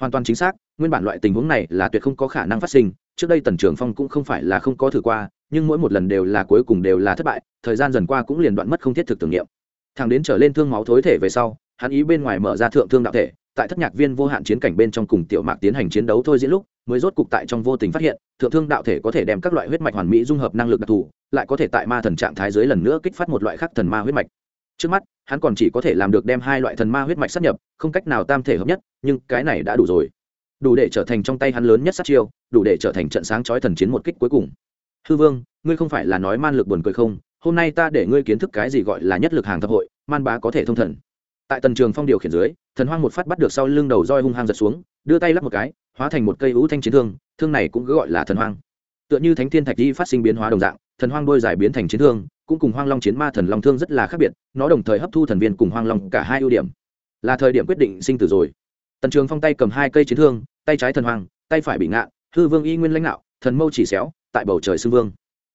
Hoàn toàn chính xác, nguyên bản loại tình huống này là tuyệt không có khả năng phát sinh, trước đây tần trường phong cũng không phải là không có thử qua, nhưng mỗi một lần đều là cuối cùng đều là thất bại, thời gian dần qua cũng liền đoạn mất không thiết thực tưởng niệm. Thằng đến trở lên thương máu thối thể về sau hắn ý bên ngoài mở ra thượng thương đạo thể, tại thất nhạc viên vô hạn chiến cảnh bên trong cùng tiểu mạc tiến hành chiến đấu thôi diễn lúc, mới rốt cục tại trong vô tình phát hiện, thượng thương đạo thể có thể đem các loại huyết mạch hoàn mỹ dung hợp năng lực đặc thù, lại có thể tại ma thần trạng thái dưới lần nữa kích phát một loại khác thần ma huyết mạch. Trước mắt, hắn còn chỉ có thể làm được đem hai loại thần ma huyết mạch sắp nhập, không cách nào tam thể hợp nhất, nhưng cái này đã đủ rồi. Đủ để trở thành trong tay hắn lớn nhất sát chiêu, đủ để trở thành trận sáng chói thần chiến một kích cuối cùng. Hư vương, ngươi không phải là nói man lực buồn cười không? Hôm nay ta để ngươi kiến thức cái gì gọi là nhất lực hàng thập hội, man bá có thể thông thần tại tần trường phong điều khiển dưới, thần hoang một phát bắt được sau lưng đầu roi hung hăng giật xuống, đưa tay lắp một cái, hóa thành một cây ưu thanh chiến thương thương này cũng cứ gọi là thần hoang. Tựa như thánh thiên thạch di phát sinh biến hóa đồng dạng, thần hoang đôi giải biến thành chiến thương, cũng cùng hoang long chiến ma thần long thương rất là khác biệt, nó đồng thời hấp thu thần viên cùng hoang long cả hai ưu điểm. Là thời điểm quyết định sinh tử rồi. Tần trường phong tay cầm hai cây chiến thương, tay trái thần hoang, tay phải bị ngạn hư vương y nguyên lãnh đạo thần mâu chỉ xéo, tại bầu trời xưng vương.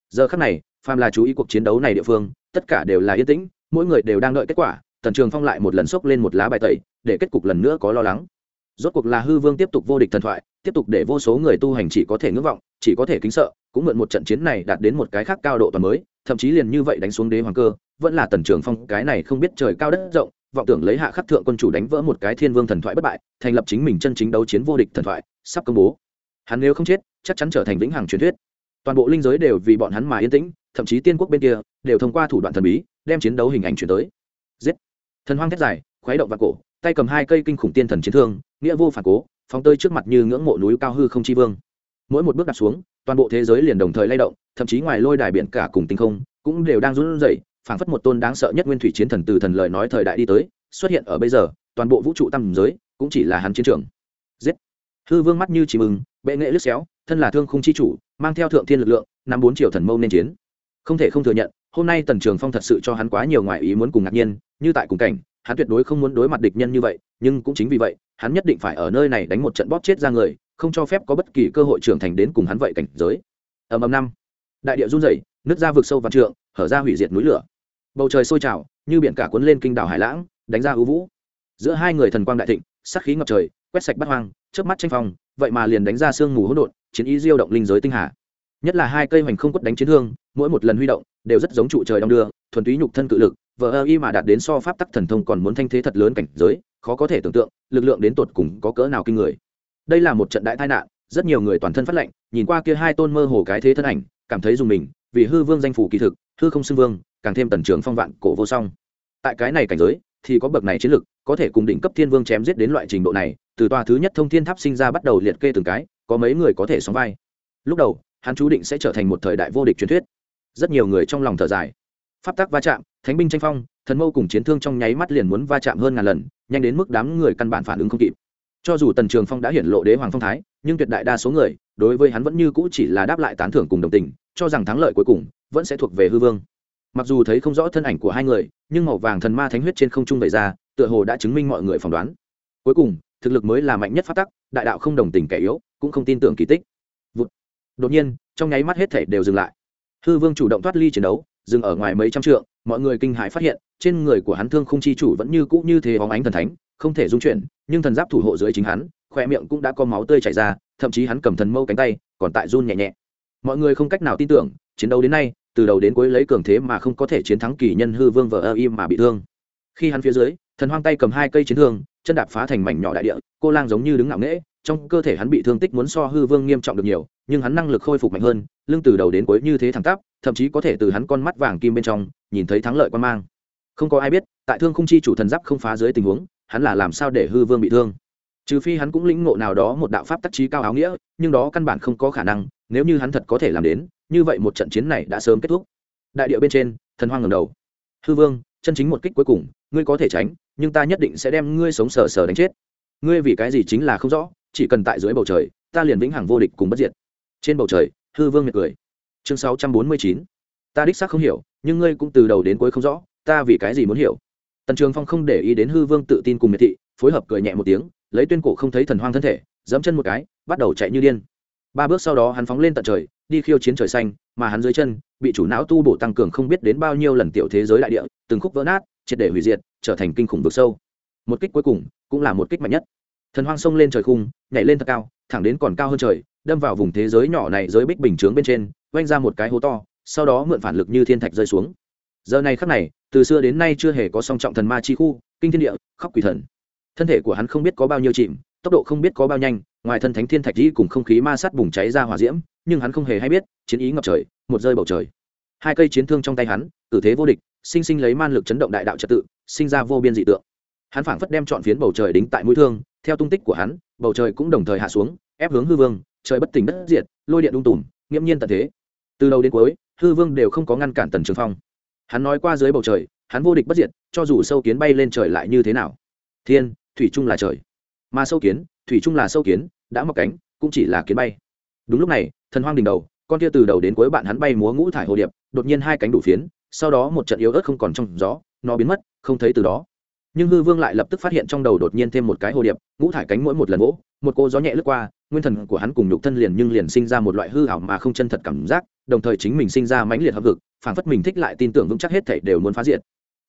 Giờ khắc này, phàm là chú ý cuộc chiến đấu này địa phương, tất cả đều là yên tĩnh, mỗi người đều đang đợi kết quả tần trường phong lại một lần xốc lên một lá bài tẩy, để kết cục lần nữa có lo lắng. Rốt cuộc là hư vương tiếp tục vô địch thần thoại, tiếp tục để vô số người tu hành chỉ có thể ngưỡng vọng, chỉ có thể kính sợ, cũng mượn một trận chiến này đạt đến một cái khác cao độ toàn mới, thậm chí liền như vậy đánh xuống đế hoàng cơ, vẫn là tần trường phong cái này không biết trời cao đất rộng, vọng tưởng lấy hạ khắc thượng quân chủ đánh vỡ một cái thiên vương thần thoại bất bại, thành lập chính mình chân chính đấu chiến vô địch thần thoại, sắp công bố. Hắn nếu không chết, chắc chắn trở thành vĩnh hằng truyền thuyết. Toàn bộ linh giới đều vì bọn hắn mà yên tĩnh, thậm chí tiên quốc bên kia đều thông qua thủ đoạn thần bí, đem chiến đấu hình ảnh chuyển tới. Giết! Thần hoang thét dài, khuấy động và cổ, tay cầm hai cây kinh khủng tiên thần chiến thương, nghĩa vô phản cố, phóng tơi trước mặt như ngưỡng mộ núi cao hư không chi vương. Mỗi một bước đặt xuống, toàn bộ thế giới liền đồng thời lay động, thậm chí ngoài lôi đài biển cả cùng tinh không cũng đều đang run rẩy, phảng phất một tôn đáng sợ nhất nguyên thủy chiến thần từ thần lời nói thời đại đi tới, xuất hiện ở bây giờ, toàn bộ vũ trụ tam giới cũng chỉ là hắn chiến trường. Giết! Hư vương mắt như chỉ mừng, bệ nghệ lướt xéo, thân là thương khung chi chủ, mang theo thượng thiên lực lượng năm bốn triệu thần mâu nên chiến. Không thể không thừa nhận hôm nay tần trường phong thật sự cho hắn quá nhiều ngoại ý muốn cùng ngạc nhiên, như tại cùng cảnh, hắn tuyệt đối không muốn đối mặt địch nhân như vậy, nhưng cũng chính vì vậy, hắn nhất định phải ở nơi này đánh một trận bóp chết ra người, không cho phép có bất kỳ cơ hội trưởng thành đến cùng hắn vậy cảnh giới. Ầm ầm năm. Đại địa run rẩy nứt ra vực sâu vạn trượng, hở ra hủy diệt núi lửa. Bầu trời sôi trào, như biển cả cuốn lên kinh đảo hải lãng, đánh ra ưu vũ. Giữa hai người thần quang đại thịnh sắc khí ngập trời, quét sạch bắt hoang trước mắt tranh phong, vậy mà liền đánh ra sương mù hỗn độn, chiến ý diêu động linh giới tinh hà nhất là hai cây hoành không quất đánh chiến thương mỗi một lần huy động, đều rất giống trụ trời đong đưa, thuần túy nhục thân cự lực, vờ ơ y mà đạt đến so pháp tắc thần thông còn muốn thanh thế thật lớn cảnh giới, khó có thể tưởng tượng, lực lượng đến tột cùng có cỡ nào kinh người. Đây là một trận đại tai nạn, rất nhiều người toàn thân phát lệnh nhìn qua kia hai tôn mơ hồ cái thế thân ảnh, cảm thấy dùng mình, vì hư vương danh phủ kỳ thực, hư không xưng vương, càng thêm tần trưởng phong vạn cổ vô song. Tại cái này cảnh giới, thì có bậc này chiến lực, có thể cùng đỉnh cấp thiên vương chém giết đến loại trình độ này, từ tòa thứ nhất thông thiên tháp sinh ra bắt đầu liệt kê từng cái, có mấy người có thể sóng vai. Lúc đầu hắn chú định sẽ trở thành một thời đại vô địch truyền thuyết. Rất nhiều người trong lòng thở dài. Pháp tắc va chạm, thánh binh tranh phong, thần mâu cùng chiến thương trong nháy mắt liền muốn va chạm hơn ngàn lần, nhanh đến mức đám người căn bản phản ứng không kịp. Cho dù tần trường phong đã hiển lộ đế hoàng phong thái, nhưng tuyệt đại đa số người, đối với hắn vẫn như cũ chỉ là đáp lại tán thưởng cùng đồng tình, cho rằng thắng lợi cuối cùng vẫn sẽ thuộc về hư vương. Mặc dù thấy không rõ thân ảnh của hai người, nhưng màu vàng thần ma thánh huyết trên không trung bày ra, tựa hồ đã chứng minh mọi người phỏng đoán. Cuối cùng, thực lực mới là mạnh nhất phát tắc, đại đạo không đồng tình kẻ yếu, cũng không tin tưởng kỳ tích đột nhiên, trong nháy mắt hết thể đều dừng lại. Hư vương chủ động thoát ly chiến đấu, dừng ở ngoài mấy trăm trượng, mọi người kinh hãi phát hiện, trên người của hắn thương không chi chủ vẫn như cũ như thế bóng ánh thần thánh, không thể dung chuyển, nhưng thần giáp thủ hộ dưới chính hắn khoe miệng cũng đã có máu tươi chảy ra, thậm chí hắn cầm thần mâu cánh tay, còn tại run nhẹ nhẹ. Mọi người không cách nào tin tưởng, chiến đấu đến nay, từ đầu đến cuối lấy cường thế mà không có thể chiến thắng kỳ nhân hư vương vợ ơ im mà bị thương. Khi hắn phía dưới, thần hoang tay cầm hai cây chiến thương, chân đạp phá thành mảnh nhỏ đại địa, cô lang giống như đứng ngạo nghễ, trong cơ thể hắn bị thương tích muốn so hư vương nghiêm trọng được nhiều nhưng hắn năng lực khôi phục mạnh hơn, lưng từ đầu đến cuối như thế thẳng tắp, thậm chí có thể từ hắn con mắt vàng kim bên trong, nhìn thấy thắng lợi quan mang. Không có ai biết, tại thương không chi chủ thần giáp không phá dưới tình huống, hắn là làm sao để hư vương bị thương. Trừ phi hắn cũng lĩnh ngộ nào đó một đạo pháp tác trí cao áo nghĩa, nhưng đó căn bản không có khả năng, nếu như hắn thật có thể làm đến, như vậy một trận chiến này đã sớm kết thúc. Đại điệu bên trên, thần hoang ngầm đầu. Hư vương, chân chính một kích cuối cùng, ngươi có thể tránh, nhưng ta nhất định sẽ đem ngươi sống sờ sờ đánh chết. Ngươi vì cái gì chính là không rõ, chỉ cần tại dưới bầu trời, ta liền vĩnh hằng vô địch cùng bất diệt trên bầu trời, hư vương miệt cười. Chương sáu trăm bốn mươi chín. Ta đích xác không hiểu, nhưng ngươi cũng từ đầu đến cuối không rõ, ta vì cái gì muốn hiểu? Tần trường phong không để ý đến hư vương tự tin cùng miệt thị, phối hợp cười nhẹ một tiếng, lấy tuyên cổ không thấy thần hoang thân thể dẫm chân một cái, bắt đầu chạy như điên. Ba bước sau đó hắn phóng lên tận trời, đi khiêu chiến trời xanh, mà hắn dưới chân, bị chủ não tu bổ tăng cường không biết đến bao nhiêu lần tiểu thế giới đại địa, từng khúc vỡ nát, triệt để hủy diệt, trở thành kinh khủng vực sâu. Một kích cuối cùng, cũng là một kích mạnh nhất. Thần hoang sông lên trời khung, nhảy lên thật cao, thẳng đến còn cao hơn trời đâm vào vùng thế giới nhỏ này giới bích bình chướng bên trên oanh ra một cái hố to, sau đó mượn phản lực như thiên thạch rơi xuống. Giờ này khắc này, từ xưa đến nay chưa hề có song trọng thần ma chi khu, kinh thiên địa, khóc quỷ thần. Thân thể của hắn không biết có bao nhiêu chìm, tốc độ không biết có bao nhanh, ngoài thân thánh thiên thạch đi cùng không khí ma sát bùng cháy ra hỏa diễm, nhưng hắn không hề hay biết, chiến ý ngập trời, một rơi bầu trời. Hai cây chiến thương trong tay hắn, tử thế vô địch, sinh sinh lấy man lực chấn động đại đạo trật tự, sinh ra vô biên dị tượng. Hắn phảng phất đem chọn phiến bầu trời đính tại mũi thương, theo tung tích của hắn, bầu trời cũng đồng thời hạ xuống, ép hướng hư vương trời bất tỉnh đất diệt, lôi điện đung tùm, nghiễm nhiên tận thế. Từ đầu đến cuối, hư vương đều không có ngăn cản tần trường phong. Hắn nói qua dưới bầu trời, hắn vô địch bất diệt, cho dù sâu kiến bay lên trời lại như thế nào? Thiên, thủy trung là trời. Mà sâu kiến, thủy trung là sâu kiến, đã mọc cánh, cũng chỉ là kiến bay. Đúng lúc này, thần hoang đỉnh đầu, con kia từ đầu đến cuối bạn hắn bay múa ngũ thải hồ điệp, đột nhiên hai cánh đủ phiến, sau đó một trận yếu ớt không còn trong gió, nó biến mất, không thấy từ đó nhưng hư vương lại lập tức phát hiện trong đầu đột nhiên thêm một cái hồ điệp, ngũ thải cánh mỗi một lần vỗ, một cô gió nhẹ lướt qua, nguyên thần của hắn cùng nhục thân liền nhưng liền sinh ra một loại hư ảo mà không chân thật cảm giác, đồng thời chính mình sinh ra mãnh liệt hấp vực, phảng phất mình thích lại tin tưởng vững chắc hết thảy đều muốn phá diệt.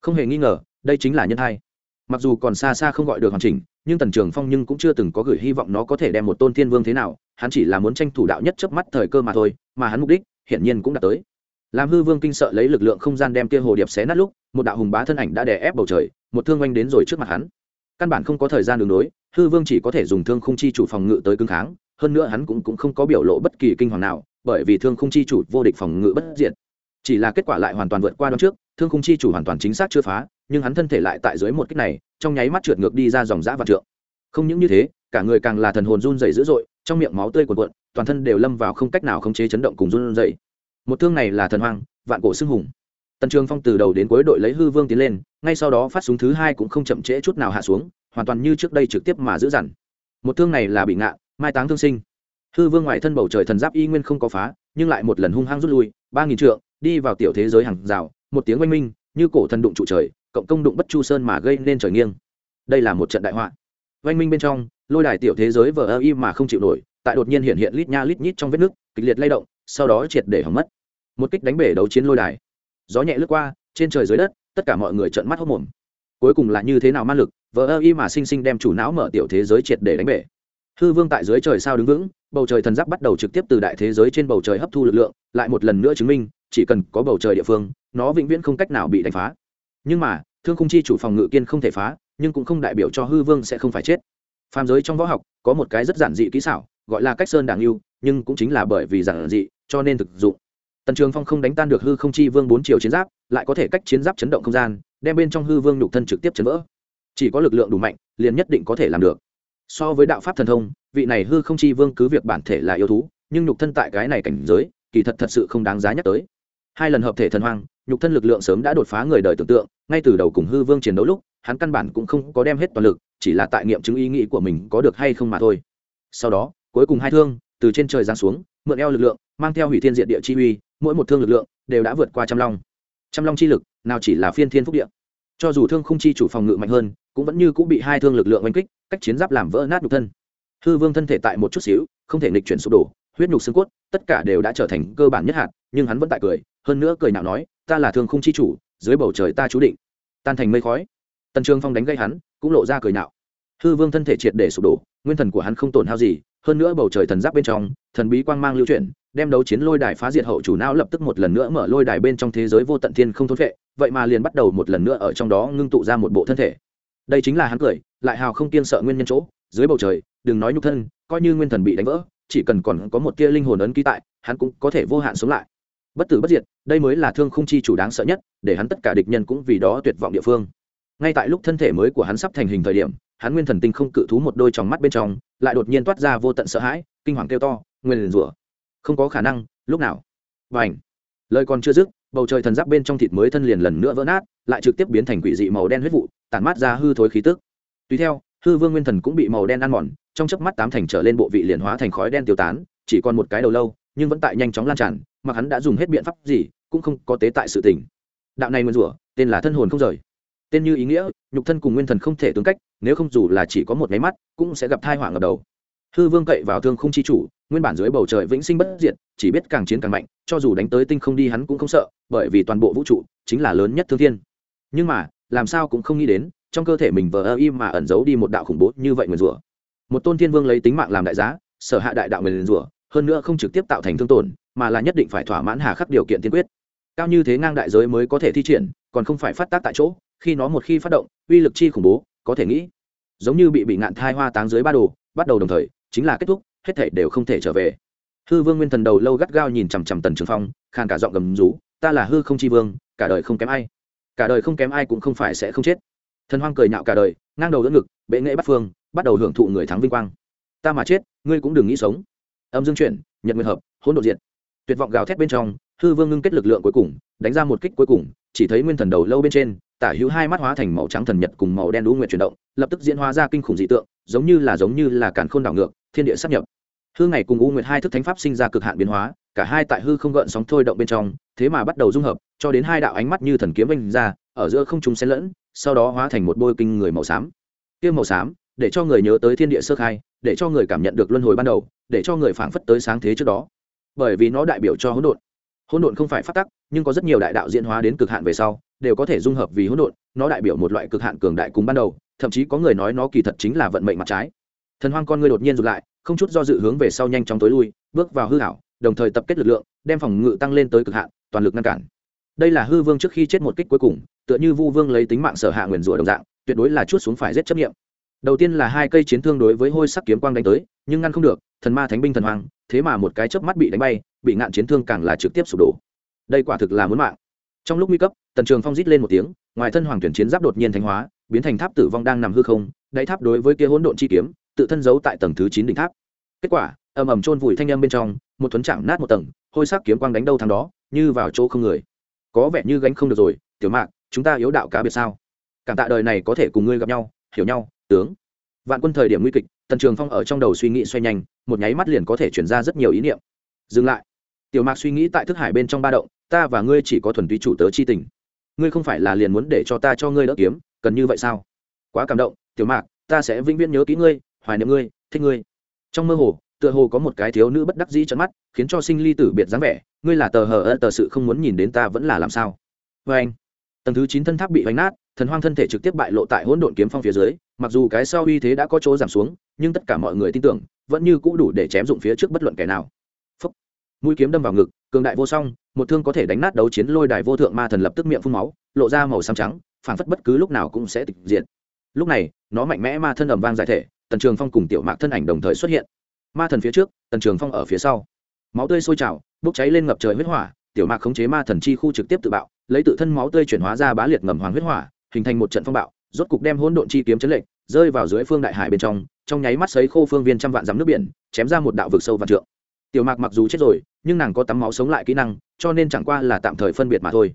Không hề nghi ngờ, đây chính là nhân hai. Mặc dù còn xa xa không gọi được hoàn chỉnh, nhưng tần trường phong nhưng cũng chưa từng có gửi hy vọng nó có thể đem một tôn thiên vương thế nào, hắn chỉ là muốn tranh thủ đạo nhất chớp mắt thời cơ mà thôi, mà hắn mục đích, hiển nhiên cũng đã tới. Làm hư vương kinh sợ lấy lực lượng không gian đem kia hồ điệp xé nát lúc, một đạo hùng bá thân ảnh đã đè ép bầu trời một thương oanh đến rồi trước mặt hắn. Căn bản không có thời gian đường đối hư vương chỉ có thể dùng thương khung chi chủ phòng ngự tới cứng kháng hơn nữa hắn cũng, cũng không có biểu lộ bất kỳ kinh hoàng nào bởi vì thương khung chi chủ vô địch phòng ngự bất diệt. Chỉ là kết quả lại hoàn toàn vượt qua đón trước thương khung chi chủ hoàn toàn chính xác chưa phá nhưng hắn thân thể lại tại dưới một kích này trong nháy mắt trượt ngược đi ra dòng giã và trượng. Không những như thế cả người càng là thần hồn run dày dữ dội trong miệng máu tươi cuồn cuộn toàn thân đều lâm vào không cách nào khống chế chấn động cùng run dày một thương này là thần hoang vạn cổ xưng hùng tần trường phong từ đầu đến cuối đội lấy hư vương tiến lên, ngay sau đó phát súng thứ hai cũng không chậm trễ chút nào hạ xuống, hoàn toàn như trước đây trực tiếp mà giữ dằn. Một thương này là bị ngạ, mai táng thương sinh. Hư vương ngoại thân bầu trời thần giáp y nguyên không có phá, nhưng lại một lần hung hăng rút lui, ba nghìn trượng, đi vào tiểu thế giới hàng rào, một tiếng oanh minh, như cổ thần đụng trụ trời, cộng công đụng bất chu sơn mà gây nên trời nghiêng. Đây là một trận đại họa. Oanh minh bên trong, lôi đài tiểu thế giới vờ ơ y mà không chịu nổi, tại đột nhiên hiện hiện lít nha lít nhít trong vết nước kịch liệt lay động, sau đó triệt để hỏng mất. Một kích đánh bể đấu chiến lôi đài gió nhẹ lướt qua, trên trời dưới đất, tất cả mọi người trợn mắt hốc mồm. Cuối cùng là như thế nào ma lực, vờ ơ y mà sinh sinh đem chủ não mở tiểu thế giới triệt để đánh bể. Hư vương tại dưới trời sao đứng vững, bầu trời thần giáp bắt đầu trực tiếp từ đại thế giới trên bầu trời hấp thu lực lượng, lại một lần nữa chứng minh, chỉ cần có bầu trời địa phương, nó vĩnh viễn không cách nào bị đánh phá. Nhưng mà, thương khung chi chủ phòng ngự kiên không thể phá, nhưng cũng không đại biểu cho hư vương sẽ không phải chết. Phàm giới trong võ học, có một cái rất giản dị kỹ xảo, gọi là cách sơn đảng yêu, nhưng cũng chính là bởi vì giản dị, cho nên thực dụng tần trường phong không đánh tan được hư không chi vương bốn chiều chiến giáp, lại có thể cách chiến giáp chấn động không gian, đem bên trong hư vương nhục thân trực tiếp chấn vỡ. Chỉ có lực lượng đủ mạnh, liền nhất định có thể làm được. So với đạo pháp thần thông, vị này hư không chi vương cứ việc bản thể là yêu thú, nhưng nhục thân tại cái này cảnh giới, kỳ thật thật sự không đáng giá nhắc tới. Hai lần hợp thể thần hoang, nhục thân lực lượng sớm đã đột phá người đời tưởng tượng, ngay từ đầu cùng hư vương chiến đấu lúc, hắn căn bản cũng không có đem hết toàn lực, chỉ là tại nghiệm chứng ý nghĩ của mình có được hay không mà thôi. Sau đó, cuối cùng hai thương, từ trên trời giáng xuống, mượn eo lực lượng, mang theo hủy thiên diện địa chi uy mỗi một thương lực lượng đều đã vượt qua trăm long. Trăm long chi lực, nào chỉ là phiên thiên phúc địa. Cho dù thương không chi chủ phòng ngự mạnh hơn, cũng vẫn như cũng bị hai thương lực lượng oanh kích, cách chiến giáp làm vỡ nát nhục thân. Hư vương thân thể tại một chút xíu, không thể nghịch chuyển sụp đổ, huyết nhục xương cốt, tất cả đều đã trở thành cơ bản nhất hạt, nhưng hắn vẫn tại cười, hơn nữa cười nào nói, ta là thương không chi chủ, dưới bầu trời ta chú định. Tan thành mây khói. Tần trường phong đánh gây hắn, cũng lộ ra cười nạo hư vương thân thể triệt để sụp đổ, nguyên thần của hắn không tổn hao gì, hơn nữa bầu trời thần giáp bên trong, thần bí quang mang lưu chuyển đem đấu chiến lôi đài phá diệt hậu chủ não lập tức một lần nữa mở lôi đài bên trong thế giới vô tận thiên không thốn vệ vậy mà liền bắt đầu một lần nữa ở trong đó ngưng tụ ra một bộ thân thể. Đây chính là hắn cười, lại hào không kiên sợ nguyên nhân chỗ, dưới bầu trời, đừng nói nhục thân, coi như nguyên thần bị đánh vỡ, chỉ cần còn có một tia linh hồn ấn ký tại, hắn cũng có thể vô hạn sống lại. Bất tử bất diệt, đây mới là thương không chi chủ đáng sợ nhất, để hắn tất cả địch nhân cũng vì đó tuyệt vọng địa phương. Ngay tại lúc thân thể mới của hắn sắp thành hình thời điểm, hắn nguyên thần tinh không cự thú một đôi tròng mắt bên trong, lại đột nhiên toát ra vô tận sợ hãi, kinh hoàng kêu to, nguyên rủa không có khả năng, lúc nào? Và ảnh lời còn chưa dứt, bầu trời thần giáp bên trong thịt mới thân liền lần nữa vỡ nát, lại trực tiếp biến thành quỷ dị màu đen huyết vụ, tản mát ra hư thối khí tức. Tùy theo, hư vương nguyên thần cũng bị màu đen ăn mòn, trong chớp mắt tám thành trở lên bộ vị liền hóa thành khói đen tiêu tán, chỉ còn một cái đầu lâu, nhưng vẫn tại nhanh chóng lan tràn mà hắn đã dùng hết biện pháp gì, cũng không có tế tại sự tình. Đạo này nguyên rủa, tên là thân hồn không rời. Tên như ý nghĩa, nhục thân cùng nguyên thần không thể tương cách, nếu không dù là chỉ có một máy mắt, cũng sẽ gặp thai hoảng ở đầu. Hư vương cậy vào thương không chi chủ nguyên bản dưới bầu trời vĩnh sinh bất diệt, chỉ biết càng chiến càng mạnh, cho dù đánh tới tinh không đi hắn cũng không sợ, bởi vì toàn bộ vũ trụ chính là lớn nhất thương thiên. Nhưng mà, làm sao cũng không nghĩ đến, trong cơ thể mình vờ ơ im mà ẩn giấu đi một đạo khủng bố như vậy nguyền rủa. Một tôn thiên vương lấy tính mạng làm đại giá, sở hạ đại đạo người liền rủa, hơn nữa không trực tiếp tạo thành thương tổn, mà là nhất định phải thỏa mãn hà khắc điều kiện tiên quyết. Cao như thế ngang đại giới mới có thể thi triển, còn không phải phát tác tại chỗ, khi nó một khi phát động, uy lực chi khủng bố, có thể nghĩ. Giống như bị bị ngạn thai hoa táng dưới ba đồ, bắt đầu đồng thời, chính là kết thúc hết thảy đều không thể trở về. Hư vương nguyên thần đầu lâu gắt gao nhìn chằm chằm tần trường phong, khàn cả giọng gầm rú, ta là hư không chi vương, cả đời không kém ai. Cả đời không kém ai cũng không phải sẽ không chết. Thần hoang cười nhạo cả đời, ngang đầu đỡ ngực, bệ nghệ bắt phương, bắt đầu hưởng thụ người thắng vinh quang. Ta mà chết, ngươi cũng đừng nghĩ sống. Âm dương chuyển, nhật nguyên hợp, hỗn độ diện tuyệt vọng gào thét bên trong, hư vương ngưng kết lực lượng cuối cùng, đánh ra một kích cuối cùng, chỉ thấy nguyên thần đầu lâu bên trên, tả hữu hai mắt hóa thành màu trắng thần nhật cùng màu đen đũ nguyệt chuyển động, lập tức diễn hóa ra kinh khủng dị tượng, giống như là giống như là càn khôn đảo ngược, thiên địa sắp nhập hư ngày cùng u nguyệt hai thức thánh pháp sinh ra cực hạn biến hóa, cả hai tại hư không gợn sóng thôi động bên trong, thế mà bắt đầu dung hợp, cho đến hai đạo ánh mắt như thần kiếm vinh ra, ở giữa không trùng xen lẫn, sau đó hóa thành một bôi kinh người màu xám. Tiêu màu xám, để cho người nhớ tới thiên địa sơ khai, để cho người cảm nhận được luân hồi ban đầu, để cho người phảng phất tới sáng thế trước đó. Bởi vì nó đại biểu cho hỗn độn. Hỗn độn không phải phát tắc, nhưng có rất nhiều đại đạo diễn hóa đến cực hạn về sau, đều có thể dung hợp vì hỗn độn, nó đại biểu một loại cực hạn cường đại cùng ban đầu, thậm chí có người nói nó kỳ thật chính là vận mệnh mặt trái. Thần hoang con ngươi đột nhiên rụt lại không chút do dự hướng về sau nhanh chóng tối lui, bước vào hư hảo đồng thời tập kết lực lượng, đem phòng ngự tăng lên tới cực hạn, toàn lực ngăn cản. Đây là hư vương trước khi chết một kích cuối cùng, tựa như vu vương lấy tính mạng sở hạ nguyền rủa đồng dạng, tuyệt đối là chút xuống phải giết chấp nghiệm. Đầu tiên là hai cây chiến thương đối với hôi sắc kiếm quang đánh tới, nhưng ngăn không được, thần ma thánh binh thần hoàng, thế mà một cái chớp mắt bị đánh bay, bị ngạn chiến thương càng là trực tiếp sụp đổ. Đây quả thực là muốn mạng. Trong lúc nguy cấp, tần trường phong rít lên một tiếng, ngoài thân hoàng tuyển chiến giáp đột nhiên thanh hóa, biến thành tháp tử vong đang nằm hư không, đáy tháp đối với kia hỗn độn chi kiếm tự thân giấu tại tầng thứ chín đỉnh tháp. Kết quả, ầm ầm chôn vùi thanh âm bên trong, một thuấn chạm nát một tầng, hôi sắc kiếm quang đánh đâu thằng đó, như vào chỗ không người. Có vẻ như gánh không được rồi, tiểu mạc, chúng ta yếu đạo cá biệt sao? Cảm tạ đời này có thể cùng ngươi gặp nhau, hiểu nhau, tướng. Vạn quân thời điểm nguy kịch, tần trường phong ở trong đầu suy nghĩ xoay nhanh, một nháy mắt liền có thể chuyển ra rất nhiều ý niệm. Dừng lại. Tiểu mạc suy nghĩ tại thức hải bên trong ba động, ta và ngươi chỉ có thuần túy chủ tớ chi tình. Ngươi không phải là liền muốn để cho ta cho ngươi đỡ kiếm, cần như vậy sao? Quá cảm động, tiểu mạc, ta sẽ vĩnh viễn nhớ kỹ ngươi hoài niệm ngươi, thích ngươi. Trong mơ hồ, tựa hồ có một cái thiếu nữ bất đắc dĩ trận mắt, khiến cho sinh ly tử biệt dáng vẻ, ngươi là tờ hờ ơ, tờ sự không muốn nhìn đến ta vẫn là làm sao? Vê anh, tầng thứ chín thân tháp bị vánh nát, thần hoang thân thể trực tiếp bại lộ tại hỗn độn kiếm phong phía dưới, mặc dù cái sau uy thế đã có chỗ giảm xuống, nhưng tất cả mọi người tin tưởng, vẫn như cũ đủ để chém dụng phía trước bất luận kẻ nào. Phúc. mũi kiếm đâm vào ngực, cường đại vô song, một thương có thể đánh nát đấu chiến lôi đài vô thượng ma thần lập tức miệng phun máu, lộ ra màu xám trắng phản phất bất cứ lúc nào cũng sẽ tịch diệt. Lúc này, nó mạnh mẽ ma thân ầm vang giải thể tần trường phong cùng tiểu mạc thân ảnh đồng thời xuất hiện. Ma thần phía trước, tần trường phong ở phía sau. Máu tươi sôi trào, bốc cháy lên ngập trời huyết hỏa, tiểu mạc khống chế ma thần chi khu trực tiếp tự bạo, lấy tự thân máu tươi chuyển hóa ra bá liệt ngầm hoàng huyết hỏa, hình thành một trận phong bạo, rốt cục đem hỗn độn chi kiếm chấn lệnh, rơi vào dưới phương đại hải bên trong trong nháy mắt sấy khô phương viên trăm vạn dắm nước biển, chém ra một đạo vực sâu vạn trượng. Tiểu mạc mặc dù chết rồi, nhưng nàng có tắm máu sống lại kỹ năng, cho nên chẳng qua là tạm thời phân biệt mà thôi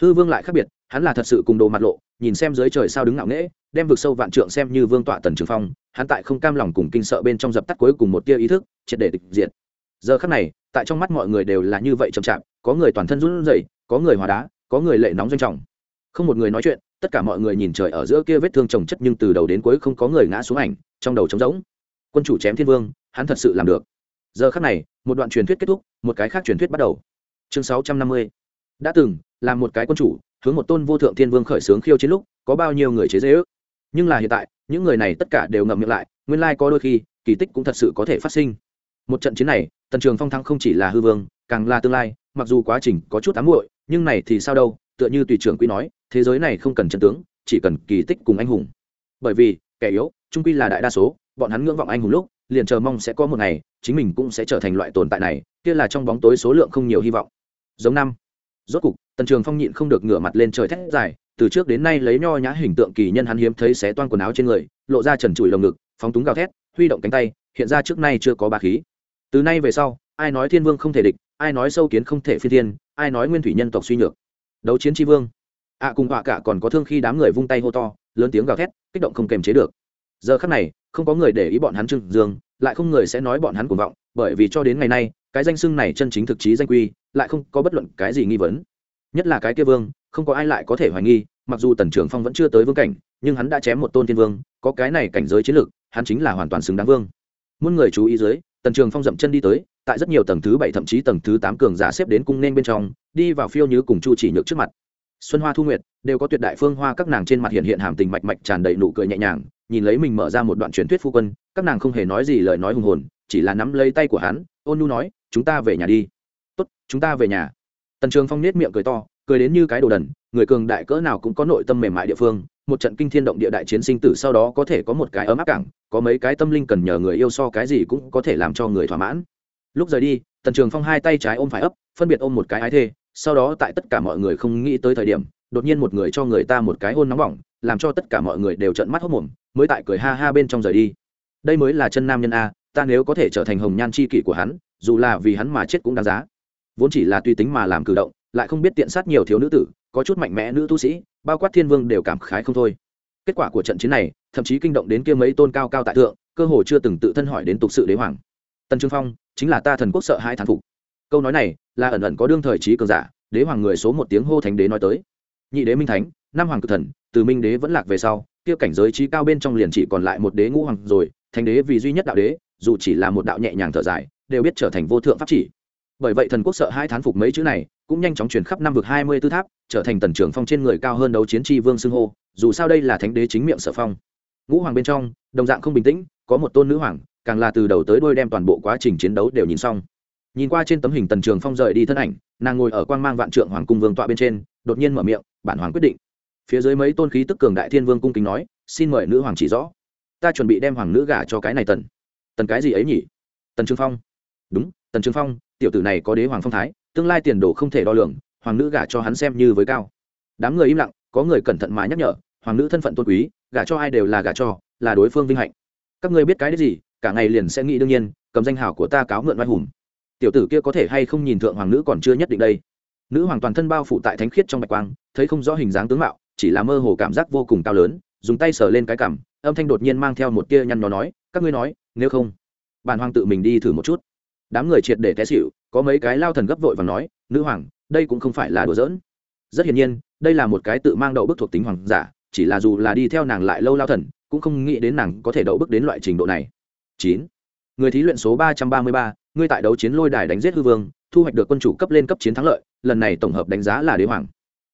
hư vương lại khác biệt, hắn là thật sự cùng đồ mặt lộ, nhìn xem dưới trời sao đứng ngạo nghễ, đem vực sâu vạn trượng xem như vương tọa tần trường phong, hắn tại không cam lòng cùng kinh sợ bên trong dập tắt cuối cùng một tia ý thức, triệt để tịch diệt. Giờ khắc này, tại trong mắt mọi người đều là như vậy chậm chạp, có người toàn thân run rẩy, có người hòa đá, có người lệ nóng doanh trọng. Không một người nói chuyện, tất cả mọi người nhìn trời ở giữa kia vết thương chồng chất nhưng từ đầu đến cuối không có người ngã xuống ảnh, trong đầu trống rỗng. Quân chủ chém thiên vương, hắn thật sự làm được. Giờ khắc này, một đoạn truyền thuyết kết thúc, một cái khác truyền thuyết bắt đầu. Chương sáu trăm năm mươi đã từng là một cái quân chủ, hướng một tôn vô thượng thiên vương khởi xướng khiêu chiến lúc, có bao nhiêu người chế dễ ước nhưng là hiện tại, những người này tất cả đều ngậm miệng lại, nguyên lai có đôi khi, kỳ tích cũng thật sự có thể phát sinh. Một trận chiến này, tần trường phong thắng không chỉ là hư vương, càng là tương lai, mặc dù quá trình có chút ám muội, nhưng này thì sao đâu, tựa như tùy trưởng quy nói, thế giới này không cần trận tướng, chỉ cần kỳ tích cùng anh hùng. Bởi vì, kẻ yếu, trung quy là đại đa số, bọn hắn ngưỡng vọng anh hùng lúc, liền chờ mong sẽ có một ngày, chính mình cũng sẽ trở thành loại tồn tại này, kia là trong bóng tối số lượng không nhiều hy vọng. Giống năm rốt cục tần trường phong nhịn không được ngửa mặt lên trời thét dài từ trước đến nay lấy nho nhã hình tượng kỳ nhân hắn hiếm thấy xé toan quần áo trên người lộ ra trần trụi lồng ngực phóng túng gào thét huy động cánh tay hiện ra trước nay chưa có ba khí. Từ nay về sau ai nói thiên vương không thể địch ai nói sâu kiến không thể phi thiên ai nói nguyên thủy nhân tộc suy nhược. Đấu chiến tri vương. Ạ à, cùng họa cả còn có thương khi đám người vung tay hô to lớn tiếng gào thét kích động không kềm chế được. Giờ khắc này không có người để ý bọn hắn trưng dương lại không người sẽ nói bọn hắn cuồng vọng bởi vì cho đến ngày nay cái danh xưng này chân chính thực chí danh quy lại không có bất luận cái gì nghi vấn. Nhất là cái kia vương, không có ai lại có thể hoài nghi, mặc dù tần trưởng phong vẫn chưa tới vương cảnh, nhưng hắn đã chém một tôn thiên vương, có cái này cảnh giới chiến lược hắn chính là hoàn toàn xứng đáng vương. Muôn người chú ý dưới, tần trường phong dậm chân đi tới, tại rất nhiều tầng thứ bảy thậm chí tầng thứ tám cường giả xếp đến cung nên bên trong, đi vào phiêu như cùng chu chỉ nhược trước mặt. Xuân hoa thu nguyệt, đều có tuyệt đại phương hoa các nàng trên mặt hiện hiện hàm tình mạch mạch tràn đầy nụ cười nhẹ nhàng, nhìn lấy mình mở ra một đoạn truyền thuyết phu quân, các nàng không hề nói gì lời nói hùng hồn, chỉ là nắm lấy tay của hắn, ôn nu nói, chúng ta về nhà đi tốt, chúng ta về nhà. Tần trường phong nết miệng cười to, cười đến như cái đồ đần, người cường đại cỡ nào cũng có nội tâm mềm mại địa phương, một trận kinh thiên động địa đại chiến sinh tử sau đó có thể có một cái ấm áp cảng, có mấy cái tâm linh cần nhờ người yêu so cái gì cũng có thể làm cho người thỏa mãn. Lúc rời đi, tần trường phong hai tay trái ôm phải ấp, phân biệt ôm một cái ái thê, sau đó tại tất cả mọi người không nghĩ tới thời điểm, đột nhiên một người cho người ta một cái hôn nóng bỏng, làm cho tất cả mọi người đều trợn mắt hốc mồm, mới tại cười ha ha bên trong rời đi. Đây mới là chân nam nhân a, ta nếu có thể trở thành hồng nhan c h i kỷ của hắn, dù là vì hắn mà chết cũng đáng giá vốn chỉ là tùy tính mà làm cử động, lại không biết tiện sát nhiều thiếu nữ tử, có chút mạnh mẽ nữ tu sĩ, bao quát thiên vương đều cảm khái không thôi. Kết quả của trận chiến này, thậm chí kinh động đến kia mấy tôn cao cao tại thượng, cơ hồ chưa từng tự thân hỏi đến tục sự đế hoàng. Tần trương phong, chính là ta thần quốc sợ hai thán phục. Câu nói này, là ẩn ẩn có đương thời trí cường giả, đế hoàng người số một tiếng hô thánh đế nói tới. Nhị đế minh thánh, năm hoàng cực thần, từ minh đế vẫn lạc về sau, kia cảnh giới trí cao bên trong liền chỉ còn lại một đế ngũ hoàng rồi, thánh đế vì duy nhất đạo đế, dù chỉ là một đạo nhẹ nhàng thở dài, đều biết trở thành vô thượng pháp chỉ bởi vậy thần quốc sợ hai thán phục mấy chữ này, cũng nhanh chóng chuyển khắp năm vực hai mươi tư tháp, trở thành tần trưởng phong trên người cao hơn đấu chiến tri vương xưng hô, dù sao đây là thánh đế chính miệng sở phong. Ngũ hoàng bên trong, đồng dạng không bình tĩnh, có một tôn nữ hoàng, càng là từ đầu tới đôi đem toàn bộ quá trình chiến đấu đều nhìn xong. Nhìn qua trên tấm hình tần trường phong rời đi thân ảnh, nàng ngồi ở quang mang vạn trượng hoàng cung vương tọa bên trên, đột nhiên mở miệng, bản hoàng quyết định. Phía dưới mấy tôn khí tức cường đại thiên vương cung kính nói, xin mời nữ hoàng chỉ rõ. Ta chuẩn bị đem hoàng nữ gả cho cái này tần. Tần cái gì ấy nhỉ? Tần trường phong. Đúng, tần trường phong tiểu tử này có đế hoàng phong thái tương lai tiền đồ không thể đo lường hoàng nữ gả cho hắn xem như với cao. Đám người im lặng có người cẩn thận mà nhắc nhở hoàng nữ thân phận tôn quý gả cho ai đều là gả cho là đối phương vinh hạnh. Các ngươi biết cái đấy gì cả ngày liền sẽ nghĩ đương nhiên cầm danh hảo của ta cáo mượn oai hùng. Tiểu tử kia có thể hay không nhìn thượng hoàng nữ còn chưa nhất định đây. Nữ hoàng toàn thân bao phủ tại thánh khiết trong bạch quang thấy không rõ hình dáng tướng mạo chỉ là mơ hồ cảm giác vô cùng cao lớn dùng tay sờ lên cái cảm, âm thanh đột nhiên mang theo một tia nhăn nhó nói các ngươi nói nếu không bản hoàng tự mình đi thử một chút đám người triệt để té xịu có mấy cái lao thần gấp vội và nói, nữ hoàng, đây cũng không phải là đùa giỡn. Rất hiển nhiên, đây là một cái tự mang đậu bức thuộc tính hoàng giả, chỉ là dù là đi theo nàng lại lâu lao thần, cũng không nghĩ đến nàng có thể đậu bức đến loại trình độ này. Chín. Người thí luyện số ba trăm ba mươi ba, ngươi tại đấu chiến lôi đài đánh giết hư vương, thu hoạch được quân chủ cấp lên cấp chiến thắng lợi, lần này tổng hợp đánh giá là đế hoàng.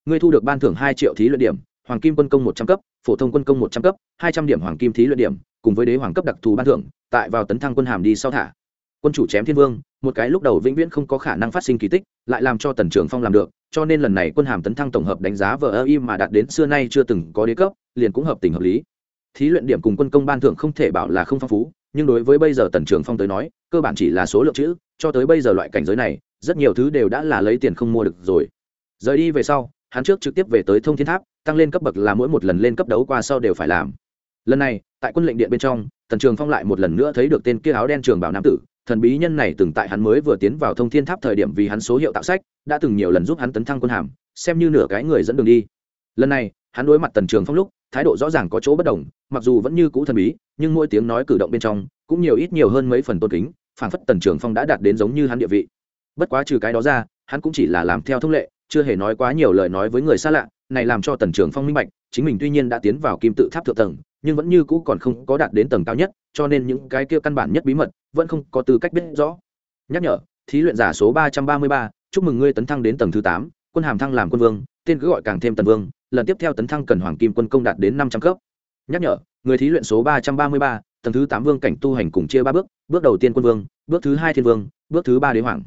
Ngươi thu được ban thưởng hai triệu thí luyện điểm, hoàng kim quân công một trăm cấp, phổ thông quân công một trăm cấp, hai trăm điểm hoàng kim thí luyện điểm, cùng với đế hoàng cấp đặc thù ban thưởng, tại vào tấn thăng quân hàm đi sau thả quân chủ chém thiên vương, một cái lúc đầu vĩnh viễn không có khả năng phát sinh kỳ tích, lại làm cho tần trưởng phong làm được, cho nên lần này quân hàm tấn thăng tổng hợp đánh giá vờ ơ im mà đạt đến xưa nay chưa từng có đế cấp, liền cũng hợp tình hợp lý. Thí luyện điểm cùng quân công ban thưởng không thể bảo là không phong phú, nhưng đối với bây giờ tần trưởng phong tới nói, cơ bản chỉ là số lượng chữ, cho tới bây giờ loại cảnh giới này, rất nhiều thứ đều đã là lấy tiền không mua được rồi. Rời đi về sau, hắn trước trực tiếp về tới thông thiên tháp, tăng lên cấp bậc là mỗi một lần lên cấp đấu qua sau đều phải làm. Lần này, tại quân lệnh điện bên trong, tần trường phong lại một lần nữa thấy được tên kia áo đen trường bảo nam tử thần bí nhân này từng tại hắn mới vừa tiến vào thông thiên tháp thời điểm vì hắn số hiệu tạo sách, đã từng nhiều lần giúp hắn tấn thăng quân hàm, xem như nửa cái người dẫn đường đi. Lần này, hắn đối mặt tần trường phong lúc, thái độ rõ ràng có chỗ bất đồng, mặc dù vẫn như cũ thần bí, nhưng mỗi tiếng nói cử động bên trong, cũng nhiều ít nhiều hơn mấy phần tôn kính phản phất tần trường phong đã đạt đến giống như hắn địa vị. Bất quá trừ cái đó ra, hắn cũng chỉ là làm theo thông lệ, chưa hề nói quá nhiều lời nói với người xa lạ, này làm cho tần trường phong minh bạch, chính mình tuy nhiên đã tiến vào kim tự tháp thượng tầng nhưng vẫn như cũ còn không có đạt đến tầng cao nhất, cho nên những cái kia căn bản nhất bí mật vẫn không có tư cách biết rõ. Nhắc nhở, thí luyện giả số ba trăm ba mươi ba, chúc mừng ngươi tấn thăng đến tầng thứ tám, quân hàm thăng làm quân vương, tên cứ gọi càng thêm tần vương, lần tiếp theo tấn thăng cần hoàng kim quân công đạt đến năm trăm cấp. Nhắc nhở, người thí luyện số ba trăm ba mươi ba, tầng thứ tám vương cảnh tu hành cùng chia ba bước bước đầu tiên quân vương, bước thứ hai thiên vương, bước thứ ba đế hoàng.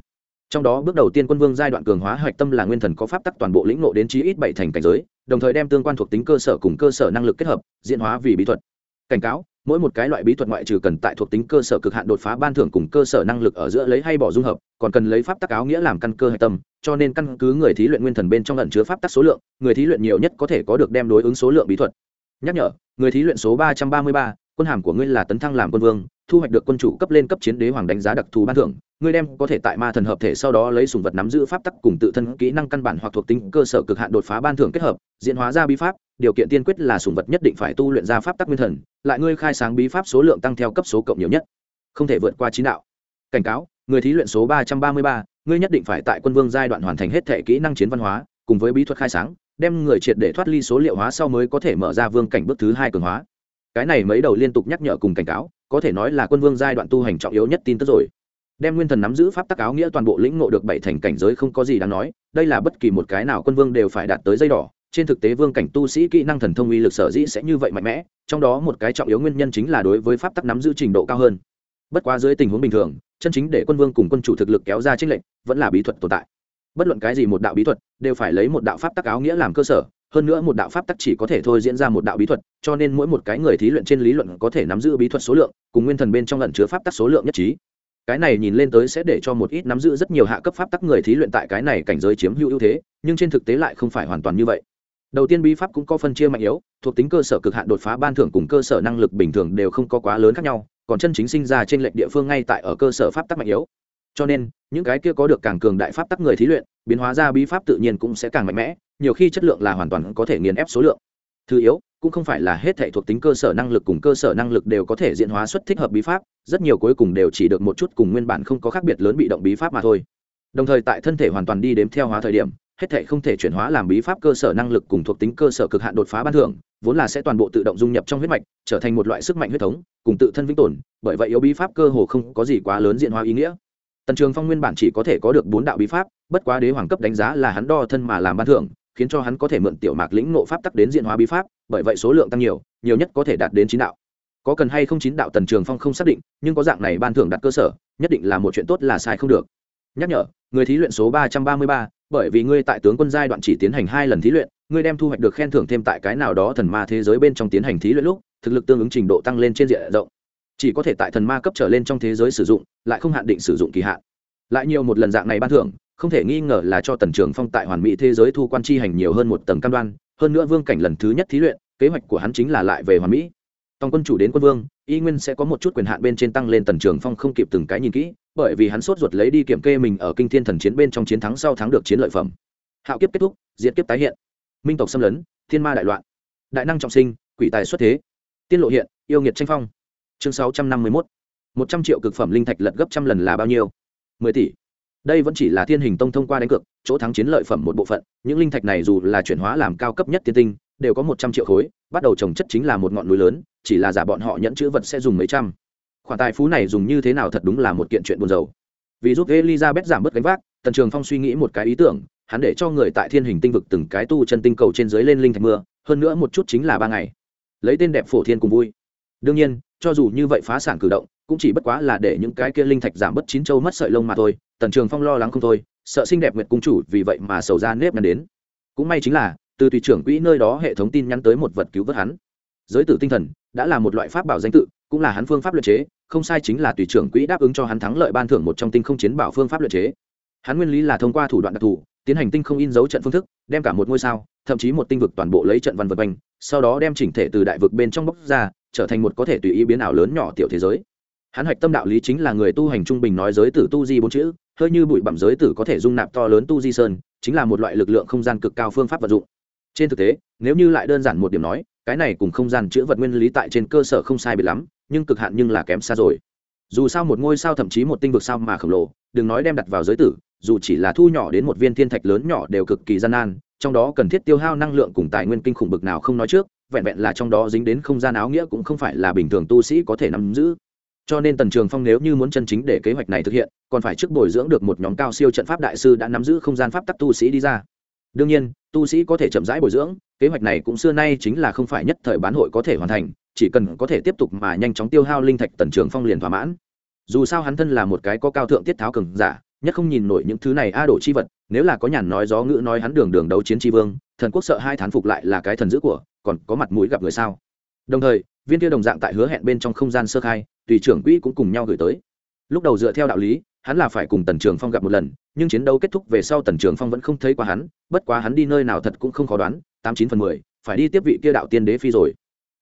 Trong đó bước đầu tiên quân vương giai đoạn cường hóa hoạch tâm là nguyên thần có pháp tắc toàn bộ lĩnh nộ đến chí ít bảy thành cảnh giới đồng thời đem tương quan thuộc tính cơ sở cùng cơ sở năng lực kết hợp, diễn hóa vì bí thuật. Cảnh cáo, mỗi một cái loại bí thuật ngoại trừ cần tại thuộc tính cơ sở cực hạn đột phá ban thưởng cùng cơ sở năng lực ở giữa lấy hay bỏ dung hợp, còn cần lấy pháp tắc áo nghĩa làm căn cơ hạch tâm, cho nên căn cứ người thí luyện nguyên thần bên trong ẩn chứa pháp tắc số lượng, người thí luyện nhiều nhất có thể có được đem đối ứng số lượng bí thuật. Nhắc nhở, người thí luyện số ba trăm ba mươi ba quân hàm của ngươi là tấn thăng làm quân vương, thu hoạch được quân chủ cấp lên cấp chiến đế hoàng đánh giá đặc thù ban thưởng, ngươi đem có thể tại ma thần hợp thể sau đó lấy sùng vật nắm giữ pháp tắc cùng tự thân kỹ năng căn bản hoặc thuộc tính cơ sở cực hạn đột phá ban thưởng kết hợp, diễn hóa ra bí pháp, điều kiện tiên quyết là sùng vật nhất định phải tu luyện ra pháp tắc nguyên thần, lại ngươi khai sáng bí pháp số lượng tăng theo cấp số cộng nhiều nhất. Không thể vượt qua chín đạo. Cảnh cáo, người thí luyện số ba trăm ba mươi ba, ngươi nhất định phải tại quân vương giai đoạn hoàn thành hết thể kỹ năng chiến văn hóa, cùng với bí thuật khai sáng, đem người triệt để thoát ly số liệu hóa sau mới có thể mở ra vương cảnh bước thứ hai cường hóa cái này mấy đầu liên tục nhắc nhở cùng cảnh cáo, có thể nói là quân vương giai đoạn tu hành trọng yếu nhất tin tức rồi. Đem nguyên thần nắm giữ pháp tắc áo nghĩa toàn bộ lĩnh ngộ được bảy thành cảnh giới không có gì đáng nói, đây là bất kỳ một cái nào quân vương đều phải đạt tới dây đỏ. Trên thực tế vương cảnh tu sĩ kỹ năng thần thông uy lực sở dĩ sẽ như vậy mạnh mẽ, trong đó một cái trọng yếu nguyên nhân chính là đối với pháp tắc nắm giữ trình độ cao hơn. Bất quá dưới tình huống bình thường, chân chính để quân vương cùng quân chủ thực lực kéo ra trích lệnh vẫn là bí thuật tồn tại bất luận cái gì một đạo bí thuật, đều phải lấy một đạo pháp tắc áo nghĩa làm cơ sở, hơn nữa một đạo pháp tắc chỉ có thể thôi diễn ra một đạo bí thuật, cho nên mỗi một cái người thí luyện trên lý luận có thể nắm giữ bí thuật số lượng, cùng nguyên thần bên trong lần chứa pháp tắc số lượng nhất trí. Cái này nhìn lên tới sẽ để cho một ít nắm giữ rất nhiều hạ cấp pháp tắc người thí luyện tại cái này cảnh giới chiếm hữu ưu thế, nhưng trên thực tế lại không phải hoàn toàn như vậy. Đầu tiên bí pháp cũng có phân chia mạnh yếu, thuộc tính cơ sở cực hạn đột phá ban thưởng cùng cơ sở năng lực bình thường đều không có quá lớn khác nhau, còn chân chính sinh ra trên lệnh địa phương ngay tại ở cơ sở pháp tắc mạnh yếu cho nên, những cái kia có được càng cường đại pháp tắc người thí luyện, biến hóa ra bí pháp tự nhiên cũng sẽ càng mạnh mẽ, nhiều khi chất lượng là hoàn toàn có thể nghiền ép số lượng. Thứ yếu, cũng không phải là hết thể thuộc tính cơ sở năng lực cùng cơ sở năng lực đều có thể diễn hóa xuất thích hợp bí pháp, rất nhiều cuối cùng đều chỉ được một chút cùng nguyên bản không có khác biệt lớn bị động bí pháp mà thôi. Đồng thời tại thân thể hoàn toàn đi đếm theo hóa thời điểm, hết thể không thể chuyển hóa làm bí pháp cơ sở năng lực cùng thuộc tính cơ sở cực hạn đột phá ban thưởng, vốn là sẽ toàn bộ tự động dung nhập trong huyết mạch, trở thành một loại sức mạnh huyết thống, cùng tự thân vĩnh tồn, bởi vậy yếu bí pháp cơ hồ không có gì quá lớn diện hóa ý nghĩa tần trường phong nguyên bản chỉ có thể có được bốn đạo bí pháp, bất quá đế hoàng cấp đánh giá là hắn đo thân mà làm ban thưởng, khiến cho hắn có thể mượn tiểu mạc lĩnh nộ pháp tắc đến diện hóa bí pháp, bởi vậy số lượng tăng nhiều nhiều nhất có thể đạt đến chín đạo. Có cần hay không chín đạo tần trường phong không xác định, nhưng có dạng này ban thưởng đặt cơ sở, nhất định là một chuyện tốt là sai không được. Nhắc nhở, người thí luyện số ba trăm ba mươi ba, bởi vì ngươi tại tướng quân giai đoạn chỉ tiến hành hai lần thí luyện, ngươi đem thu hoạch được khen thưởng thêm tại cái nào đó thần ma thế giới bên trong tiến hành thí luyện lúc, thực lực tương ứng trình độ tăng lên trên diện rộng chỉ có thể tại thần ma cấp trở lên trong thế giới sử dụng, lại không hạn định sử dụng kỳ hạn. Lại nhiều một lần dạng này ban thưởng, không thể nghi ngờ là cho tần trường phong tại hoàn mỹ thế giới thu quan chi hành nhiều hơn một tầng cam đoan, hơn nữa vương cảnh lần thứ nhất thí luyện, kế hoạch của hắn chính là lại về hoàn mỹ. Tòng quân chủ đến quân vương, y nguyên sẽ có một chút quyền hạn bên trên tăng lên tần trường phong không kịp từng cái nhìn kỹ, bởi vì hắn sốt ruột lấy đi kiểm kê mình ở kinh thiên thần chiến bên trong chiến thắng sau thắng được chiến lợi phẩm. Hạo kiếp kết thúc, diệt kiếp tái hiện. Minh tộc xâm lấn, thiên ma đại loạn. Đại năng trọng sinh, quỷ tài xuất thế. Tiên lộ hiện, yêu nghiệt tranh phong chương sáu trăm năm mươi mốt. Một trăm triệu cực phẩm linh thạch lật gấp trăm lần là bao nhiêu? mười tỷ. Đây vẫn chỉ là thiên hình tông thông qua đánh cược, chỗ thắng chiến lợi phẩm một bộ phận. Những linh thạch này dù là chuyển hóa làm cao cấp nhất tiên tinh, đều có một trăm triệu khối, bắt đầu trồng chất chính là một ngọn núi lớn, chỉ là giả bọn họ nhẫn chữ vật sẽ dùng mấy trăm. Khoản tài phú này dùng như thế nào thật đúng là một kiện chuyện buồn rầu. Vì giúp elizabeth giảm bớt gánh vác, tần trường phong suy nghĩ một cái ý tưởng, hắn để cho người tại thiên hình tinh vực từng cái tu chân tinh cầu trên dưới lên linh thạch mưa, hơn nữa một chút chính là ba ngày. Lấy tên đẹp phổ thiên cùng vui. Đương nhiên cho dù như vậy phá sản cử động, cũng chỉ bất quá là để những cái kia linh thạch giảm bớt chín châu mất sợi lông mà thôi, tần trường phong lo lắng không thôi, sợ xinh đẹp nguyệt cung chủ vì vậy mà sầu ra nếp nhăn đến. Cũng may chính là, từ tùy trưởng quỹ nơi đó hệ thống tin nhắn tới một vật cứu vớt hắn. Giới tử tinh thần, đã là một loại pháp bảo danh tự, cũng là hắn phương pháp luyện chế, không sai chính là tùy trưởng quỹ đáp ứng cho hắn thắng lợi ban thưởng một trong tinh không chiến bảo phương pháp luyện chế. Hắn nguyên lý là thông qua thủ đoạn đặc thù, tiến hành tinh không in dấu trận phương thức, đem cả một ngôi sao, thậm chí một tinh vực toàn bộ lấy trận văn vật quanh, sau đó đem chỉnh thể từ đại vực bên trong bóc ra trở thành một có thể tùy ý biến ảo lớn nhỏ tiểu thế giới. Hắn hạch tâm đạo lý chính là người tu hành trung bình nói giới tử tu di bốn chữ, hơi như bụi bặm giới tử có thể dung nạp to lớn tu di sơn, chính là một loại lực lượng không gian cực cao phương pháp vật dụng. Trên thực tế, nếu như lại đơn giản một điểm nói, cái này cùng không gian chữ vật nguyên lý tại trên cơ sở không sai biệt lắm, nhưng cực hạn nhưng là kém xa rồi. Dù sao một ngôi sao thậm chí một tinh vực sao mà khổng lồ, đừng nói đem đặt vào giới tử, dù chỉ là thu nhỏ đến một viên thiên thạch lớn nhỏ đều cực kỳ gian nan, trong đó cần thiết tiêu hao năng lượng cùng tài nguyên kinh khủng bực nào không nói trước vẹn vẹn là trong đó dính đến không gian áo nghĩa cũng không phải là bình thường tu sĩ có thể nắm giữ. Cho nên tần trường phong nếu như muốn chân chính để kế hoạch này thực hiện, còn phải trước bồi dưỡng được một nhóm cao siêu trận pháp đại sư đã nắm giữ không gian pháp tắc tu sĩ đi ra. Đương nhiên, tu sĩ có thể chậm rãi bồi dưỡng, kế hoạch này cũng xưa nay chính là không phải nhất thời bán hội có thể hoàn thành, chỉ cần có thể tiếp tục mà nhanh chóng tiêu hao linh thạch tần trường phong liền thỏa mãn. Dù sao hắn thân là một cái có cao thượng tiết tháo cường giả, nhất không nhìn nổi những thứ này a đổ chi vật, nếu là có nhàn nói gió ngữ nói hắn đường đường đấu chiến tri vương thần quốc sợ hai thán phục lại là cái thần dữ của, còn có mặt mũi gặp người sao? Đồng thời, viên kia đồng dạng tại hứa hẹn bên trong không gian sơ khai, tùy trưởng quỹ cũng cùng nhau gửi tới. Lúc đầu dựa theo đạo lý, hắn là phải cùng tần trường phong gặp một lần, nhưng chiến đấu kết thúc về sau tần trường phong vẫn không thấy qua hắn, bất quá hắn đi nơi nào thật cũng không khó đoán, tám chín phần mười, phải đi tiếp vị kia đạo tiên đế phi rồi.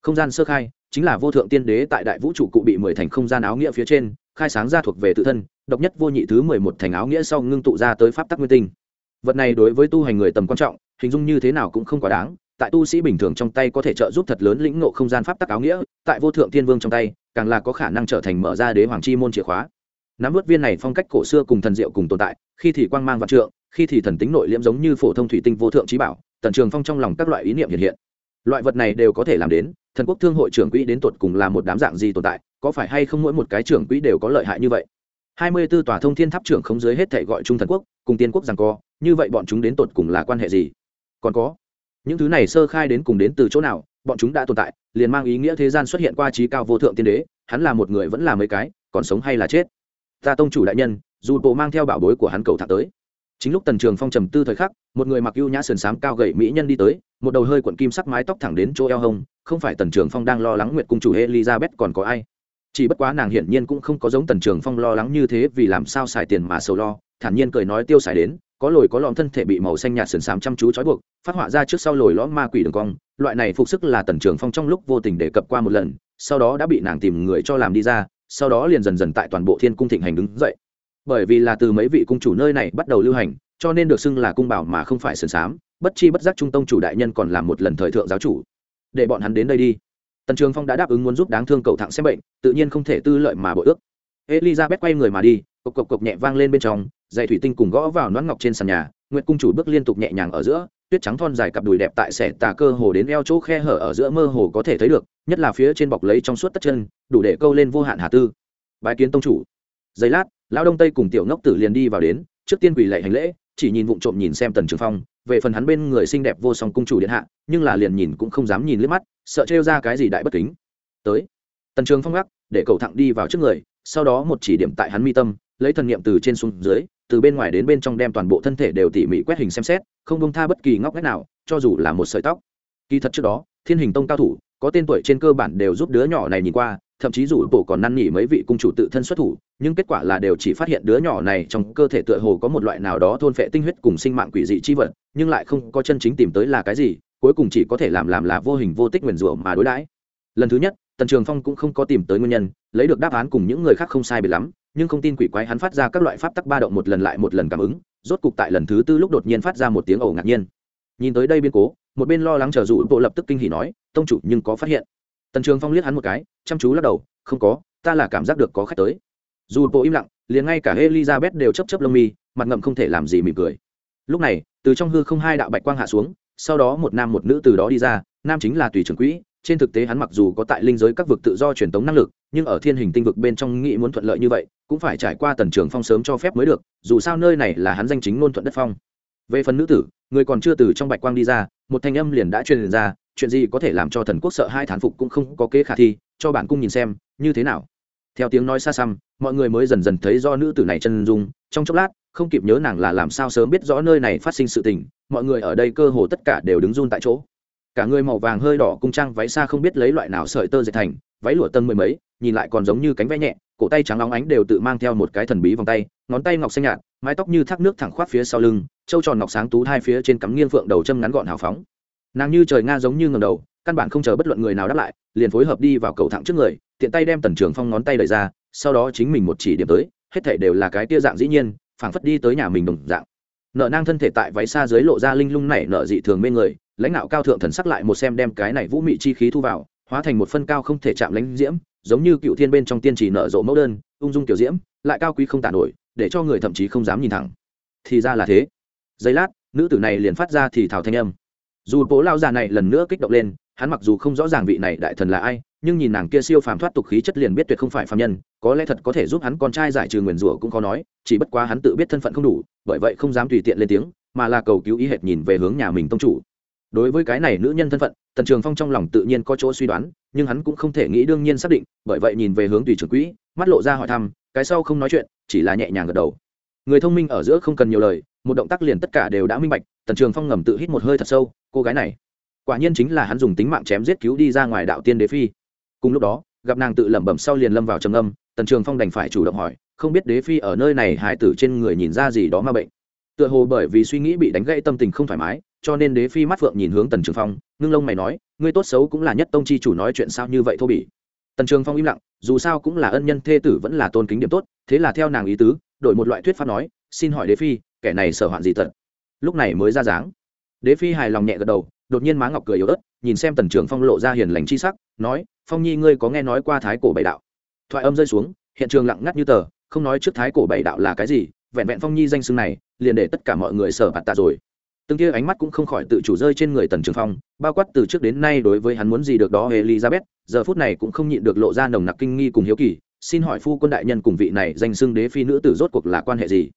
Không gian sơ khai, chính là vô thượng tiên đế tại đại vũ trụ cụ bị mười thành không gian áo nghĩa phía trên, khai sáng ra thuộc về tự thân, độc nhất vô nhị thứ mười một thành áo nghĩa sau ngưng tụ ra tới pháp tắc nguyên tinh. Vật này đối với tu hành người tầm quan trọng hình dung như thế nào cũng không quá đáng, tại tu sĩ bình thường trong tay có thể trợ giúp thật lớn lĩnh ngộ không gian pháp tắc áo nghĩa, tại vô thượng tiên vương trong tay, càng là có khả năng trở thành mở ra đế hoàng chi môn chìa khóa. Nắm vớt viên này phong cách cổ xưa cùng thần diệu cùng tồn tại, khi thì quang mang vạn trượng, khi thì thần tính nội liễm giống như phổ thông thủy tinh vô thượng trí bảo, tần trường phong trong lòng các loại ý niệm hiện hiện. Loại vật này đều có thể làm đến, thần quốc thương hội trưởng quỹ đến tột cùng là một đám dạng gì tồn tại, có phải hay không mỗi một cái trưởng quỹ đều có lợi hại như vậy? Hai mươi 24 tòa thông thiên tháp trưởng không dưới hết thể gọi trung thần quốc, cùng tiên quốc rằng co, như vậy bọn chúng đến tột cùng là quan hệ gì? Còn có. Những thứ này sơ khai đến cùng đến từ chỗ nào, bọn chúng đã tồn tại, liền mang ý nghĩa thế gian xuất hiện qua trí cao vô thượng tiên đế, hắn là một người vẫn là mấy cái, còn sống hay là chết. Ta tông chủ đại nhân, dù bộ mang theo bảo bối của hắn cầu thẳng tới. Chính lúc tần trường phong trầm tư thời khắc, một người mặc ưu nhã sườn xám cao gậy mỹ nhân đi tới, một đầu hơi cuộn kim sắc mái tóc thẳng đến chỗ eo hông, không phải tần trường phong đang lo lắng nguyệt cung chủ elizabeth còn có ai. Chỉ bất quá nàng hiển nhiên cũng không có giống tần trường phong lo lắng như thế vì làm sao xài tiền mà sầu lo, thản nhiên cười nói tiêu xài đến có lồi có lõm thân thể bị màu xanh nhạt sườn xám chăm chú trói buộc, phát họa ra trước sau lồi lõm ma quỷ đường cong. Loại này phục sức là tần trường phong trong lúc vô tình đề cập qua một lần, sau đó đã bị nàng tìm người cho làm đi ra, sau đó liền dần dần tại toàn bộ thiên cung thịnh hành đứng dậy. Bởi vì là từ mấy vị cung chủ nơi này bắt đầu lưu hành, cho nên được xưng là cung bảo mà không phải sườn xám, bất chi bất giác trung tông chủ đại nhân còn làm một lần thời thượng giáo chủ. Để bọn hắn đến đây đi. Tần trường phong đã đáp ứng muốn giúp đáng thương cậu thẳng xem bệnh, tự nhiên không thể tư lợi mà bội ước. Elizabeth quay người mà đi cộc cộc cộc nhẹ vang lên bên trong dây thủy tinh cùng gõ vào nón ngọc trên sàn nhà, nguyệt cung chủ bước liên tục nhẹ nhàng ở giữa, tuyết trắng thon dài cặp đùi đẹp tại xẻ tà cơ hồ đến eo chỗ khe hở ở giữa mơ hồ có thể thấy được, nhất là phía trên bọc lấy trong suốt tất chân, đủ để câu lên vô hạn hà tư. Bài kiến tông chủ. Giây lát, lão đông tây cùng tiểu ngốc tử liền đi vào đến, trước tiên quỳ lạy hành lễ, chỉ nhìn vụng trộm nhìn xem tần trường phong, về phần hắn bên người xinh đẹp vô song cung chủ điện hạ, nhưng là liền nhìn cũng không dám nhìn liếc mắt, sợ trêu ra cái gì đại bất kính. Tới. Tần trường phong gác, để cầu thẳng đi vào trước người, sau đó một chỉ điểm tại hắn mi tâm lấy thần niệm từ trên xuống dưới, từ bên ngoài đến bên trong đem toàn bộ thân thể đều tỉ mỉ quét hình xem xét, không bông tha bất kỳ ngóc ngách nào, cho dù là một sợi tóc. Kỳ thật trước đó, thiên hình tông cao thủ, có tên tuổi trên cơ bản đều giúp đứa nhỏ này nhìn qua, thậm chí dù bộ còn năn nỉ mấy vị cung chủ tự thân xuất thủ, nhưng kết quả là đều chỉ phát hiện đứa nhỏ này trong cơ thể tựa hồ có một loại nào đó thôn phệ tinh huyết cùng sinh mạng quỷ dị chi vật, nhưng lại không có chân chính tìm tới là cái gì, cuối cùng chỉ có thể làm làm là vô hình vô tích nguyền rủa mà đối đãi. Lần thứ nhất, tần trường phong cũng không có tìm tới nguyên nhân, lấy được đáp án cùng những người khác không sai biệt lắm nhưng không tin quỷ quái hắn phát ra các loại pháp tắc ba động một lần lại một lần cảm ứng, rốt cục tại lần thứ tư lúc đột nhiên phát ra một tiếng ẩu ngạc nhiên. Nhìn tới đây biên cố, một bên lo lắng chờ dụ bộ lập tức kinh hỉ nói, tông chủ, nhưng có phát hiện. Tần trường phong liếc hắn một cái, chăm chú lắc đầu, không có, ta là cảm giác được có khách tới. Dù bộ im lặng, liền ngay cả elizabeth đều chấp chấp lông mi, mặt ngậm không thể làm gì mỉm cười. Lúc này, từ trong hư không hai đạo bạch quang hạ xuống, sau đó một nam một nữ từ đó đi ra, nam chính là tùy trưởng quỹ trên thực tế hắn mặc dù có tại linh giới các vực tự do truyền tống năng lực, nhưng ở thiên hình tinh vực bên trong nghĩ muốn thuận lợi như vậy, cũng phải trải qua tần trường phong sớm cho phép mới được, dù sao nơi này là hắn danh chính ngôn thuận đất phong. Về phần nữ tử, người còn chưa từ trong bạch quang đi ra, một thanh âm liền đã truyền ra, chuyện gì có thể làm cho thần quốc sợ hai thán phục cũng không có kế khả thi, cho bản cung nhìn xem, như thế nào. Theo tiếng nói xa xăm, mọi người mới dần dần thấy do nữ tử này chân dung, trong chốc lát, không kịp nhớ nàng là làm sao sớm biết rõ nơi này phát sinh sự tình, mọi người ở đây cơ hồ tất cả đều đứng run tại chỗ cả người màu vàng hơi đỏ cung trang váy xa không biết lấy loại nào sợi tơ dệt thành, váy lụa tân mười mấy, nhìn lại còn giống như cánh vẽ nhẹ, cổ tay trắng óng ánh đều tự mang theo một cái thần bí vòng tay, ngón tay ngọc xanh nhạt, mái tóc như thác nước thẳng khoát phía sau lưng, trâu tròn ngọc sáng tú hai phía trên cắm nghiêng phượng đầu châm ngắn gọn hào phóng. Nàng như trời nga giống như ngầm đầu, căn bản không chờ bất luận người nào đáp lại, liền phối hợp đi vào cầu thẳng trước người, tiện tay đem tần trường phong ngón tay đẩy ra, sau đó chính mình một chỉ điểm tới, hết thể đều là cái tia dạng dĩ nhiên, phảng phất đi tới nhà mình đồng dạng. Nợ nang thân thể tại váy xa dưới lộ ra linh lung nảy nợ dị thường mê người lãnh đạo cao thượng thần sắc lại một xem đem cái này vũ mị chi khí thu vào, hóa thành một phân cao không thể chạm lãnh diễm, giống như cựu thiên bên trong tiên trì nở rộ mẫu đơn, ung dung kiểu diễm, lại cao quý không tàn nổi, để cho người thậm chí không dám nhìn thẳng. Thì ra là thế. Giây lát, nữ tử này liền phát ra thì thảo thanh âm. Dù bố lao già này lần nữa kích động lên, hắn mặc dù không rõ ràng vị này đại thần là ai, nhưng nhìn nàng kia siêu phàm thoát tục khí chất liền biết tuyệt không phải phàm nhân, có lẽ thật có thể giúp hắn con trai giải trừ nguyền rủa cũng khó nói, chỉ bất quá hắn tự biết thân phận không đủ, bởi vậy không dám tùy tiện lên tiếng, mà là cầu cứu ý hệt nhìn về hướng nhà mình tông chủ đối với cái này nữ nhân thân phận, tần trường phong trong lòng tự nhiên có chỗ suy đoán, nhưng hắn cũng không thể nghĩ đương nhiên xác định, bởi vậy nhìn về hướng tùy trưởng quỹ, mắt lộ ra hỏi thăm, cái sau không nói chuyện, chỉ là nhẹ nhàng gật đầu. Người thông minh ở giữa không cần nhiều lời, một động tác liền tất cả đều đã minh bạch, tần trường phong ngầm tự hít một hơi thật sâu, cô gái này, quả nhiên chính là hắn dùng tính mạng chém giết cứu đi ra ngoài đạo tiên đế phi. Cùng lúc đó, gặp nàng tự lẩm bẩm sau liền lâm vào trầm âm tần trường phong đành phải chủ động hỏi, không biết đế phi ở nơi này hải tử trên người nhìn ra gì đó ma bệnh. Tựa hồ bởi vì suy nghĩ bị đánh gãy tâm tình không thoải mái cho nên đế phi mắt phượng nhìn hướng tần trường phong, ngưng lông mày nói, ngươi tốt xấu cũng là nhất tông chi chủ nói chuyện sao như vậy thô bỉ? Tần trường phong im lặng, dù sao cũng là ân nhân thê tử vẫn là tôn kính điểm tốt, thế là theo nàng ý tứ, đổi một loại thuyết pháp nói, xin hỏi đế phi, kẻ này sở hoạn gì tật lúc này mới ra dáng. Đế phi hài lòng nhẹ gật đầu, đột nhiên má ngọc cười yếu ớt, nhìn xem tần trường phong lộ ra hiền lành chi sắc, nói, phong nhi ngươi có nghe nói qua thái cổ bảy đạo? Thoại âm rơi xuống, hiện trường lặng ngắt như tờ, không nói trước thái cổ bảy đạo là cái gì, vẹn vẹn phong nhi danh xưng này, liền để tất cả mọi người sở bạt tạ rồi từng kia ánh mắt cũng không khỏi tự chủ rơi trên người tần trường phong, bao quát từ trước đến nay đối với hắn muốn gì được đó elizabeth, giờ phút này cũng không nhịn được lộ ra nồng nặc kinh nghi cùng hiếu kỳ, xin hỏi phu quân đại nhân cùng vị này danh xưng đế phi nữ tử rốt cuộc là quan hệ gì?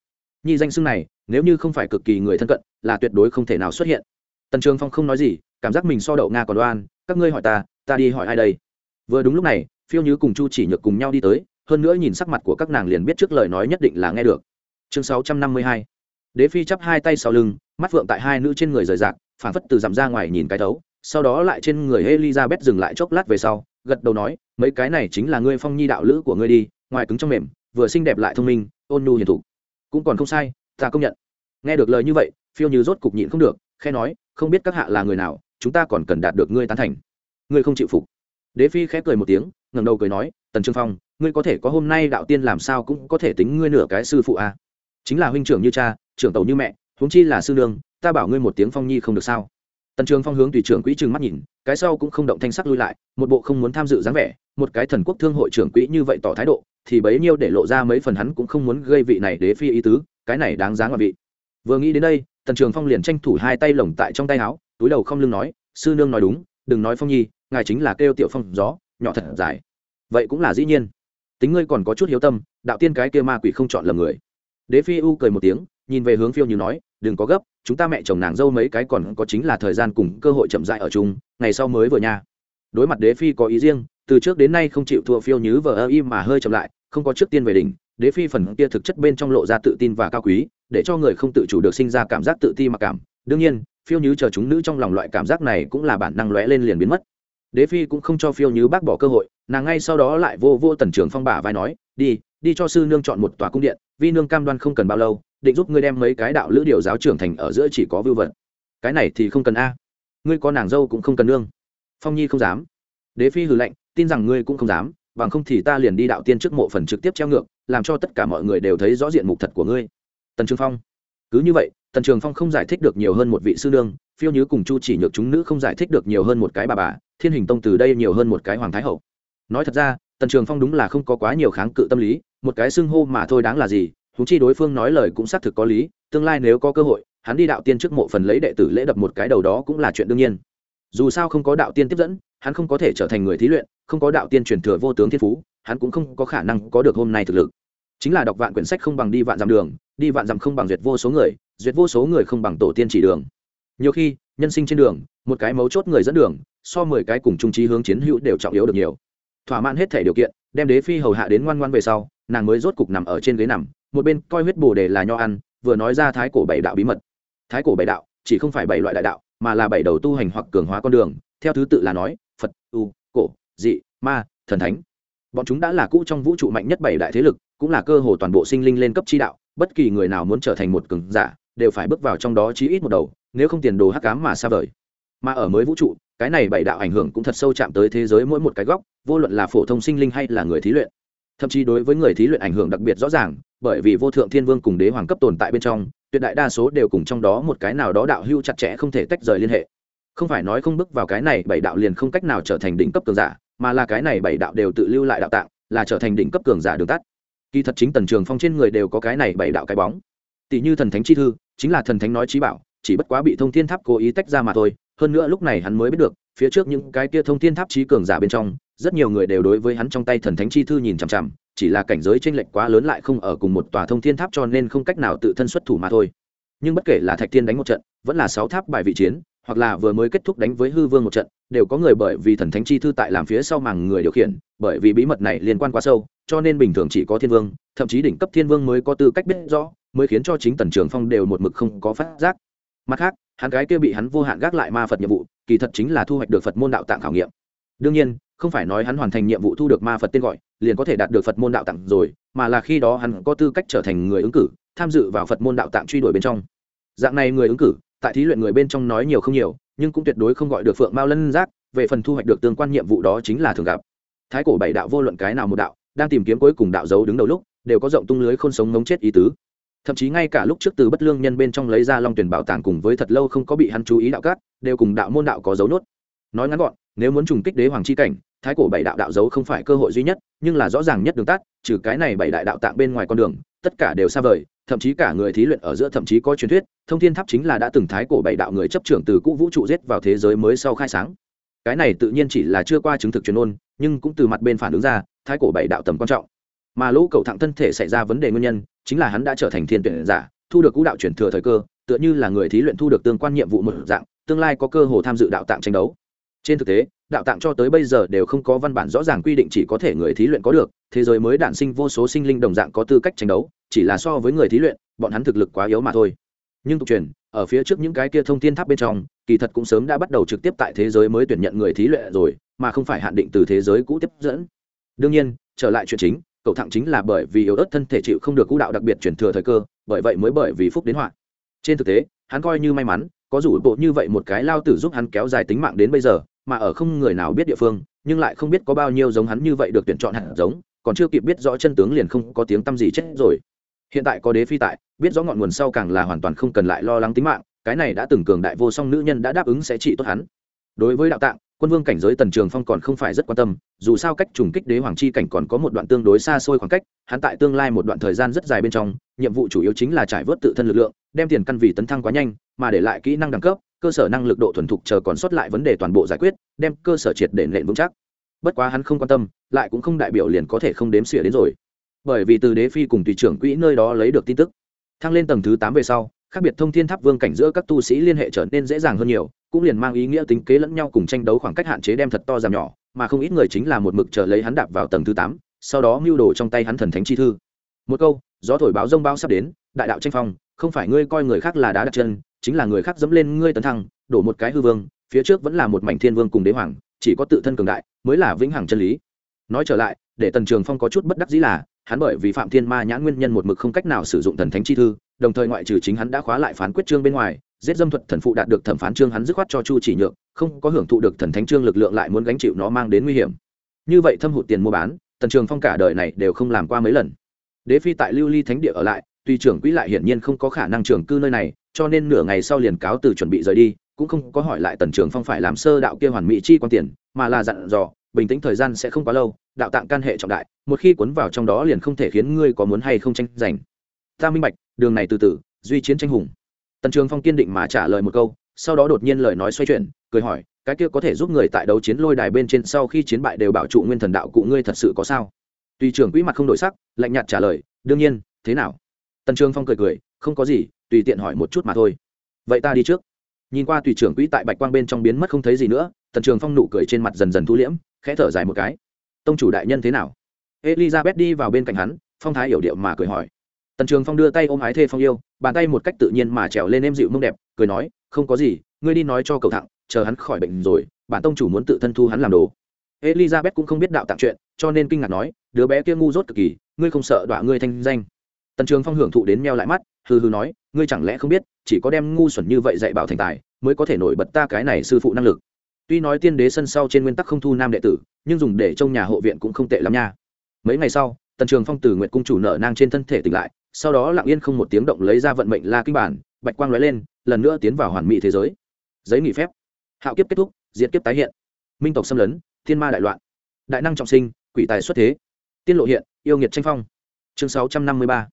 Nhi danh xưng này, nếu như không phải cực kỳ người thân cận, là tuyệt đối không thể nào xuất hiện. Tần trường phong không nói gì, cảm giác mình so đậu nga còn đoan các ngươi hỏi ta ta đi hỏi ai đây? Vừa đúng lúc này, phiêu như cùng chu chỉ nhược cùng nhau đi tới, hơn nữa nhìn sắc mặt của các nàng liền biết trước lời nói nhất định là nghe được. Chương 652 đế phi chắp hai tay sau lưng, mắt phượng tại hai nữ trên người rời rạc phản phất từ giảm ra ngoài nhìn cái thấu, sau đó lại trên người elizabeth dừng lại chốc lát về sau, gật đầu nói, mấy cái này chính là ngươi phong nhi đạo lữ của ngươi đi, ngoài cứng trong mềm, vừa xinh đẹp lại thông minh, ôn nhu hiền thục. Cũng còn không sai, ta công nhận. Nghe được lời như vậy, phiêu như rốt cục nhịn không được khe nói, không biết các hạ là người nào, chúng ta còn cần đạt được ngươi tán thành. Ngươi không chịu phục. Đế phi khẽ cười một tiếng, ngẩng đầu cười nói, tần trương phong, ngươi có thể có hôm nay đạo tiên làm sao cũng có thể tính ngươi nửa cái sư phụ a à. chính là huynh trưởng như cha trưởng tàu như mẹ, huống chi là sư nương, ta bảo ngươi một tiếng phong nhi không được sao? Tần trường phong hướng tùy trưởng quỹ trừng mắt nhìn, cái sau cũng không động thanh sắc lui lại, một bộ không muốn tham dự dáng vẻ, một cái thần quốc thương hội trưởng quỹ như vậy tỏ thái độ, thì bấy nhiêu để lộ ra mấy phần hắn cũng không muốn gây vị này đế phi ý tứ, cái này đáng giá ngoại vị. Vừa nghĩ đến đây, tần trường phong liền tranh thủ hai tay lồng tại trong tay áo, túi đầu không lưng nói, sư nương nói đúng, đừng nói phong nhi, ngài chính là kêu tiểu phong gió, nhỏ thật dài. Vậy cũng là dĩ nhiên. Tính ngươi còn có chút hiếu tâm, đạo tiên cái kia ma quỷ không chọn lầm người. Đế phi u cười một tiếng nhìn về hướng phiêu như nói, đừng có gấp, chúng ta mẹ chồng nàng dâu mấy cái còn có chính là thời gian cùng cơ hội chậm dại ở chung, ngày sau mới vừa nha. Đối mặt đế phi có ý riêng, từ trước đến nay không chịu thua phiêu nhứ vờ ơ im mà hơi chậm lại, không có trước tiên về đỉnh, đế phi phần kia thực chất bên trong lộ ra tự tin và cao quý, để cho người không tự chủ được sinh ra cảm giác tự ti mặc cảm. Đương nhiên, phiêu nhứ chờ chúng nữ trong lòng loại cảm giác này cũng là bản năng lóe lên liền biến mất. Đế phi cũng không cho phiêu nhứ bác bỏ cơ hội, nàng ngay sau đó lại vô vô tần trưởng phong bả vai nói, đi đi cho sư nương chọn một tòa cung điện, vi nương cam đoan không cần bao lâu định giúp ngươi đem mấy cái đạo lữ điều giáo trưởng thành ở giữa chỉ có vưu vật. Cái này thì không cần a. Ngươi có nàng dâu cũng không cần nương. Phong nhi không dám. Đế phi hừ lạnh, tin rằng ngươi cũng không dám, bằng không thì ta liền đi đạo tiên trước mộ phần trực tiếp treo ngược, làm cho tất cả mọi người đều thấy rõ diện mục thật của ngươi. Tần trường phong. Cứ như vậy, tần trường phong không giải thích được nhiều hơn một vị sư nương, phiêu nhứ cùng chu chỉ nhược chúng nữ không giải thích được nhiều hơn một cái bà bà, thiên hình tông từ đây nhiều hơn một cái hoàng thái hậu. Nói thật ra, tần trường phong đúng là không có quá nhiều kháng cự tâm lý, một cái xưng hô mà thôi đáng là gì huống chi đối phương nói lời cũng xác thực có lý, tương lai nếu có cơ hội, hắn đi đạo tiên trước mộ phần lấy đệ tử lễ đập một cái đầu đó cũng là chuyện đương nhiên. Dù sao không có đạo tiên tiếp dẫn, hắn không có thể trở thành người thí luyện, không có đạo tiên truyền thừa vô tướng thiên phú, hắn cũng không có khả năng có được hôm nay thực lực. Chính là đọc vạn quyển sách không bằng đi vạn dặm đường, đi vạn dặm không bằng duyệt vô số người, duyệt vô số người không bằng tổ tiên chỉ đường. Nhiều khi, nhân sinh trên đường, một cái mấu chốt người dẫn đường, so mười cái cùng trung trí hướng chiến hữu đều trọng yếu được nhiều. Thỏa mãn hết thể điều kiện, đem đế phi hầu hạ đến ngoan ngoan về sau, nàng mới rốt cục nằm ở trên ghế nằm một bên coi huyết bồ đề là nho ăn, vừa nói ra thái cổ bảy đạo bí mật. Thái cổ bảy đạo chỉ không phải bảy loại đại đạo, mà là bảy đầu tu hành hoặc cường hóa con đường. Theo thứ tự là nói, phật, u, cổ, dị, ma, thần thánh. Bọn chúng đã là cũ trong vũ trụ mạnh nhất bảy đại thế lực, cũng là cơ hồ toàn bộ sinh linh lên cấp chi đạo. Bất kỳ người nào muốn trở thành một cường giả, đều phải bước vào trong đó chí ít một đầu, nếu không tiền đồ hắc cám mà xa vời. Mà ở mới vũ trụ, cái này bảy đạo ảnh hưởng cũng thật sâu chạm tới thế giới mỗi một cái góc, vô luận là phổ thông sinh linh hay là người thí luyện thậm chí đối với người thí luyện ảnh hưởng đặc biệt rõ ràng, bởi vì vô thượng thiên vương cùng đế hoàng cấp tồn tại bên trong, tuyệt đại đa số đều cùng trong đó một cái nào đó đạo hưu chặt chẽ không thể tách rời liên hệ. Không phải nói không bước vào cái này bảy đạo liền không cách nào trở thành đỉnh cấp cường giả, mà là cái này bảy đạo đều tự lưu lại đạo tạng, là trở thành đỉnh cấp cường giả đường tắt. Kỳ thật chính tần trường phong trên người đều có cái này bảy đạo cái bóng. Tỷ như thần thánh chi thư, chính là thần thánh nói trí bảo, chỉ bất quá bị thông thiên tháp cố ý tách ra mà thôi, hơn nữa lúc này hắn mới biết được, phía trước những cái kia thông thiên tháp trí cường giả bên trong rất nhiều người đều đối với hắn trong tay thần thánh chi thư nhìn chằm chằm, chỉ là cảnh giới chênh lệch quá lớn lại không ở cùng một tòa thông thiên tháp cho nên không cách nào tự thân xuất thủ mà thôi. Nhưng bất kể là thạch thiên đánh một trận, vẫn là sáu tháp bài vị chiến, hoặc là vừa mới kết thúc đánh với hư vương một trận, đều có người bởi vì thần thánh chi thư tại làm phía sau màng người điều khiển, bởi vì bí mật này liên quan quá sâu, cho nên bình thường chỉ có thiên vương, thậm chí đỉnh cấp thiên vương mới có tư cách biết rõ, mới khiến cho chính tần trường phong đều một mực không có phát giác. Mặt khác, hắn gái kia bị hắn vô hạn gác lại ma phật nhiệm vụ, kỳ thật chính là thu hoạch được phật môn đạo tạng khảo nghiệm. Đương nhiên không phải nói hắn hoàn thành nhiệm vụ thu được ma phật tên gọi, liền có thể đạt được phật môn đạo tặng rồi, mà là khi đó hắn có tư cách trở thành người ứng cử, tham dự vào phật môn đạo tạng truy đuổi bên trong. Dạng này người ứng cử, tại thí luyện người bên trong nói nhiều không nhiều, nhưng cũng tuyệt đối không gọi được phượng mao lân giác, về phần thu hoạch được tương quan nhiệm vụ đó chính là thường gặp. Thái cổ bảy đạo vô luận cái nào một đạo, đang tìm kiếm cuối cùng đạo dấu đứng đầu lúc, đều có rộng tung lưới không sống ngống chết ý tứ. Thậm chí ngay cả lúc trước từ bất lương nhân bên trong lấy ra long tuyển bảo tàng cùng với thật lâu không có bị hắn chú ý đạo cát, đều cùng đạo môn đạo có dấu nốt. Nói ngắn gọn, nếu muốn trùng kích đế hoàng chi cảnh thái cổ bảy đạo đạo dấu không phải cơ hội duy nhất, nhưng là rõ ràng nhất đường tắt, trừ cái này bảy đại đạo tạng bên ngoài con đường, tất cả đều xa vời, thậm chí cả người thí luyện ở giữa thậm chí có truyền thuyết, thông thiên tháp chính là đã từng thái cổ bảy đạo người chấp trưởng từ cũ vũ trụ giết vào thế giới mới sau khai sáng. Cái này tự nhiên chỉ là chưa qua chứng thực truyền ôn nhưng cũng từ mặt bên phản ứng ra, thái cổ bảy đạo tầm quan trọng. Mà lỗ cầu thẳng thân thể xảy ra vấn đề nguyên nhân, chính là hắn đã trở thành thiên tuyển giả, thu được cũ đạo truyền thừa thời cơ, tựa như là người thí luyện thu được tương quan nhiệm vụ một dạng, tương lai có cơ hồ tham dự đạo tạng tranh đấu. Trên thực tế đạo tạng cho tới bây giờ đều không có văn bản rõ ràng quy định chỉ có thể người thí luyện có được, thế giới mới đản sinh vô số sinh linh đồng dạng có tư cách tranh đấu, chỉ là so với người thí luyện, bọn hắn thực lực quá yếu mà thôi. Nhưng tục truyền, ở phía trước những cái kia thông thiên tháp bên trong, kỳ thật cũng sớm đã bắt đầu trực tiếp tại thế giới mới tuyển nhận người thí luyện rồi, mà không phải hạn định từ thế giới cũ tiếp dẫn. Đương nhiên, trở lại chuyện chính cậu thẳng chính là bởi vì yếu ớt thân thể chịu không được cũ đạo đặc biệt chuyển thừa thời cơ, bởi vậy mới bởi vì phúc đến họa. Trên thực tế, hắn coi như may mắn, có rủ bộ như vậy một cái lao tử giúp hắn kéo dài tính mạng đến bây giờ mà ở không người nào biết địa phương, nhưng lại không biết có bao nhiêu giống hắn như vậy được tuyển chọn hạt giống, còn chưa kịp biết rõ chân tướng liền không có tiếng tăm gì chết rồi. Hiện tại có đế phi tại, biết rõ ngọn nguồn sau càng là hoàn toàn không cần lại lo lắng tính mạng, cái này đã từng cường đại vô song nữ nhân đã đáp ứng sẽ trị tốt hắn. Đối với đạo tạng, quân vương cảnh giới tần trường phong còn không phải rất quan tâm, dù sao cách trùng kích đế hoàng chi cảnh còn có một đoạn tương đối xa xôi khoảng cách, hắn tại tương lai một đoạn thời gian rất dài bên trong, nhiệm vụ chủ yếu chính là trải vớt tự thân lực lượng, đem tiền căn vì tấn thăng quá nhanh, mà để lại kỹ năng đẳng cấp cơ sở năng lực độ thuần thục chờ còn sót lại vấn đề toàn bộ giải quyết, đem cơ sở triệt để nện vững chắc. Bất quá hắn không quan tâm, lại cũng không đại biểu liền có thể không đếm xỉa đến rồi. Bởi vì từ đế phi cùng tùy trưởng quỹ nơi đó lấy được tin tức, thăng lên tầng thứ tám về sau, khác biệt thông thiên tháp vương cảnh giữa các tu sĩ liên hệ trở nên dễ dàng hơn nhiều, cũng liền mang ý nghĩa tính kế lẫn nhau cùng tranh đấu khoảng cách hạn chế đem thật to giảm nhỏ, mà không ít người chính là một mực chờ lấy hắn đạp vào tầng thứ tám, sau đó mưu đồ trong tay hắn thần thánh chi thư. Một câu, gió thổi báo rông bao sắp đến, đại đạo tranh phong, không phải ngươi coi người khác là đá đặt chân chính là người khác dẫm lên ngươi tấn thăng, đổ một cái hư vương, phía trước vẫn là một mảnh thiên vương cùng đế hoàng, chỉ có tự thân cường đại mới là vĩnh hằng chân lý. Nói trở lại, để tần trường phong có chút bất đắc dĩ là, hắn bởi vì phạm thiên ma nhãn nguyên nhân một mực không cách nào sử dụng thần thánh chi thư, đồng thời ngoại trừ chính hắn đã khóa lại phán quyết trương bên ngoài, giết dâm thuật thần phụ đạt được thẩm phán trương hắn dứt khoát cho chu chỉ nhượng không có hưởng thụ được thần thánh trương lực lượng lại muốn gánh chịu nó mang đến nguy hiểm. Như vậy thâm hụt tiền mua bán, tần trường phong cả đời này đều không làm qua mấy lần. Đế phi tại lưu ly thánh địa ở lại tuy trưởng quỹ lại hiển nhiên không có khả năng trưởng cư nơi này, cho nên nửa ngày sau liền cáo từ chuẩn bị rời đi, cũng không có hỏi lại tần trường phong phải làm sơ đạo kia hoàn mỹ chi quan tiền, mà là dặn dò, bình tĩnh thời gian sẽ không quá lâu, đạo tạng can hệ trọng đại, một khi cuốn vào trong đó liền không thể khiến ngươi có muốn hay không tranh giành. Ta minh bạch, đường này từ từ, duy chiến tranh hùng. Tần trường phong kiên định mà trả lời một câu, sau đó đột nhiên lời nói xoay chuyển, cười hỏi, cái kia có thể giúp người tại đấu chiến lôi đài bên trên sau khi chiến bại đều bảo trụ nguyên thần đạo cụ ngươi thật sự có sao? Tùy trưởng quỹ mặt không đổi sắc, lạnh nhạt trả lời, đương nhiên, thế nào? Tần trường phong cười cười, không có gì, tùy tiện hỏi một chút mà thôi. Vậy ta đi trước. Nhìn qua tùy trưởng quỹ tại bạch quang bên trong biến mất không thấy gì nữa, tần trường phong nụ cười trên mặt dần dần thu liễm, khẽ thở dài một cái. Tông chủ đại nhân thế nào? Elizabeth đi vào bên cạnh hắn, phong thái hiểu điệu mà cười hỏi. Tần trường phong đưa tay ôm ái thê phong yêu, bàn tay một cách tự nhiên mà trèo lên em dịu mông đẹp, cười nói, không có gì, ngươi đi nói cho cậu thẳng, chờ hắn khỏi bệnh rồi, bản tông chủ muốn tự thân thu hắn làm đồ. Elizabeth cũng không biết đạo tặng chuyện, cho nên kinh ngạc nói, đứa bé kia ngu dốt cực kỳ, ngươi không sợ đọa ngươi thanh danh tần trường phong hưởng thụ đến meo lại mắt hư hư nói, ngươi chẳng lẽ không biết, chỉ có đem ngu xuẩn như vậy dạy bảo thành tài, mới có thể nổi bật ta cái này sư phụ năng lực. Tuy nói tiên đế sân sau trên nguyên tắc không thu nam đệ tử, nhưng dùng để trong nhà hộ viện cũng không tệ lắm nha. Mấy ngày sau, tần trường phong từ nguyệt cung chủ nợ nang trên thân thể tỉnh lại, sau đó lặng yên không một tiếng động lấy ra vận mệnh la kinh bản, bạch quang lóe lên, lần nữa tiến vào hoàn mỹ thế giới. Giấy nghỉ phép. Hạo kiếp kết thúc, diệt kiếp tái hiện. Minh tộc xâm lấn, thiên ma đại loạn. Đại năng trọng sinh, quỷ tài xuất thế. Tiên lộ hiện, yêu nghiệt tranh phong. Chương sáu trăm năm mươi ba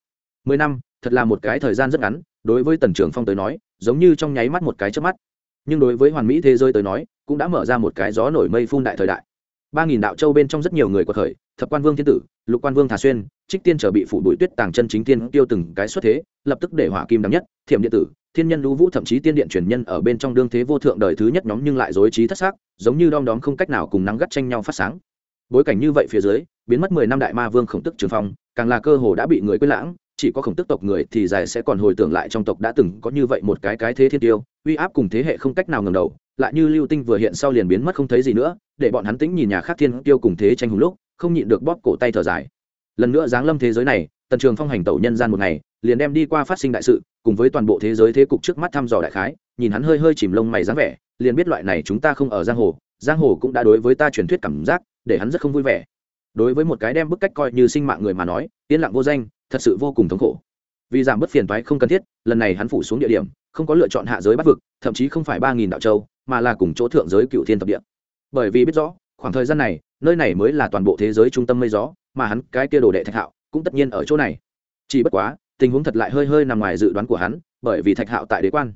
mười năm, thật là một cái thời gian rất ngắn, đối với tần trường phong tới nói, giống như trong nháy mắt một cái trước mắt. Nhưng đối với hoàn mỹ thế giới tới nói, cũng đã mở ra một cái gió nổi mây phun đại thời đại. Ba nghìn đạo châu bên trong rất nhiều người có khởi, thập quan vương thiên tử, lục quan vương thà xuyên, trích tiên trở bị phủ bụi tuyết tàng chân chính tiên tiêu từng cái xuất thế, lập tức để hỏa kim đắm nhất, thiểm điện tử, thiên nhân lũ vũ thậm chí tiên điện truyền nhân ở bên trong đương thế vô thượng đời thứ nhất nhóm nhưng lại dối trí thất xác, giống như đom đóm không cách nào cùng nắng gắt tranh nhau phát sáng. Bối cảnh như vậy phía dưới, biến mất mười năm đại ma vương khổng tức trường phong, càng là cơ hồ đã bị người quên lãng chỉ có khổng tức tộc người thì dài sẽ còn hồi tưởng lại trong tộc đã từng có như vậy một cái cái thế thiên tiêu, uy áp cùng thế hệ không cách nào ngầm đầu, lại như lưu tinh vừa hiện sau liền biến mất không thấy gì nữa, để bọn hắn tính nhìn nhà khác thiên tiêu cùng thế tranh hùng lúc, không nhịn được bóp cổ tay thở dài. Lần nữa giáng lâm thế giới này, tần trường phong hành tẩu nhân gian một ngày, liền đem đi qua phát sinh đại sự, cùng với toàn bộ thế giới thế cục trước mắt thăm dò đại khái, nhìn hắn hơi hơi chìm lông mày dáng vẻ, liền biết loại này chúng ta không ở giang hồ giang hồ cũng đã đối với ta truyền thuyết cảm giác, để hắn rất không vui vẻ. Đối với một cái đem bức cách coi như sinh mạng người mà nói, yên lặng vô danh thật sự vô cùng thống khổ. Vì giảm bớt phiền toái không cần thiết, lần này hắn phủ xuống địa điểm, không có lựa chọn hạ giới bắt vực, thậm chí không phải ba nghìn đạo châu, mà là cùng chỗ thượng giới cựu thiên tập địa. Bởi vì biết rõ, khoảng thời gian này, nơi này mới là toàn bộ thế giới trung tâm mây gió, mà hắn, cái kia đồ đệ thạch hạo, cũng tất nhiên ở chỗ này. Chỉ bất quá, tình huống thật lại hơi hơi nằm ngoài dự đoán của hắn, bởi vì thạch hạo tại đế quan.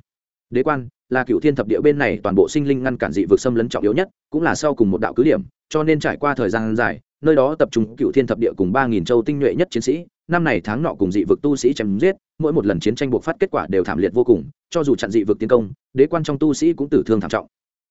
Đế quan là cựu thiên thập địa bên này toàn bộ sinh linh ngăn cản dị vực xâm lấn trọng yếu nhất, cũng là sau cùng một đạo cứ điểm, cho nên trải qua thời gian dài, nơi đó tập trung cựu thiên thập địa cùng ba nghìn châu tinh nhuệ nhất chiến sĩ năm này tháng nọ cùng dị vực tu sĩ chém giết, mỗi một lần chiến tranh buộc phát kết quả đều thảm liệt vô cùng, cho dù chặn dị vực tiến công, đế quan trong tu sĩ cũng tử thương thảm trọng.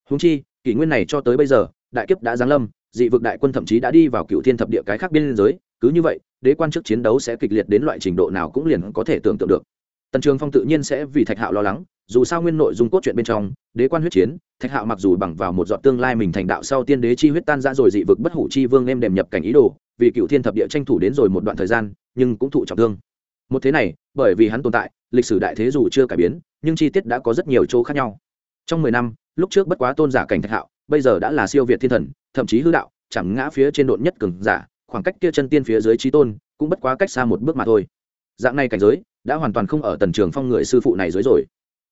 Húng chi, kỷ nguyên này cho tới bây giờ, đại kiếp đã giáng lâm, dị vực đại quân thậm chí đã đi vào cựu thiên thập địa cái khác biên giới, cứ như vậy, đế quan trước chiến đấu sẽ kịch liệt đến loại trình độ nào cũng liền có thể tưởng tượng được. Tần trường phong tự nhiên sẽ vì thạch hạo lo lắng, dù sao nguyên nội dung cốt truyện bên trong, đế quan huyết chiến, thạch hạo mặc dù bằng vào một giọt tương lai mình thành đạo sau tiên đế chi huyết tan ra rồi dị vực bất hủ chi vương em đềm nhập cảnh ý đồ vì cựu thiên thập địa tranh thủ đến rồi một đoạn thời gian, nhưng cũng thụ trọng thương. Một thế này, bởi vì hắn tồn tại, lịch sử đại thế dù chưa cải biến, nhưng chi tiết đã có rất nhiều chỗ khác nhau. Trong mười năm, lúc trước bất quá tôn giả cảnh thạch hạo, bây giờ đã là siêu việt thiên thần, thậm chí hư đạo, chẳng ngã phía trên độn nhất cường giả, khoảng cách kia chân tiên phía dưới trí tôn, cũng bất quá cách xa một bước mà thôi. Dạng này cảnh giới, đã hoàn toàn không ở tần trường phong người sư phụ này dưới rồi.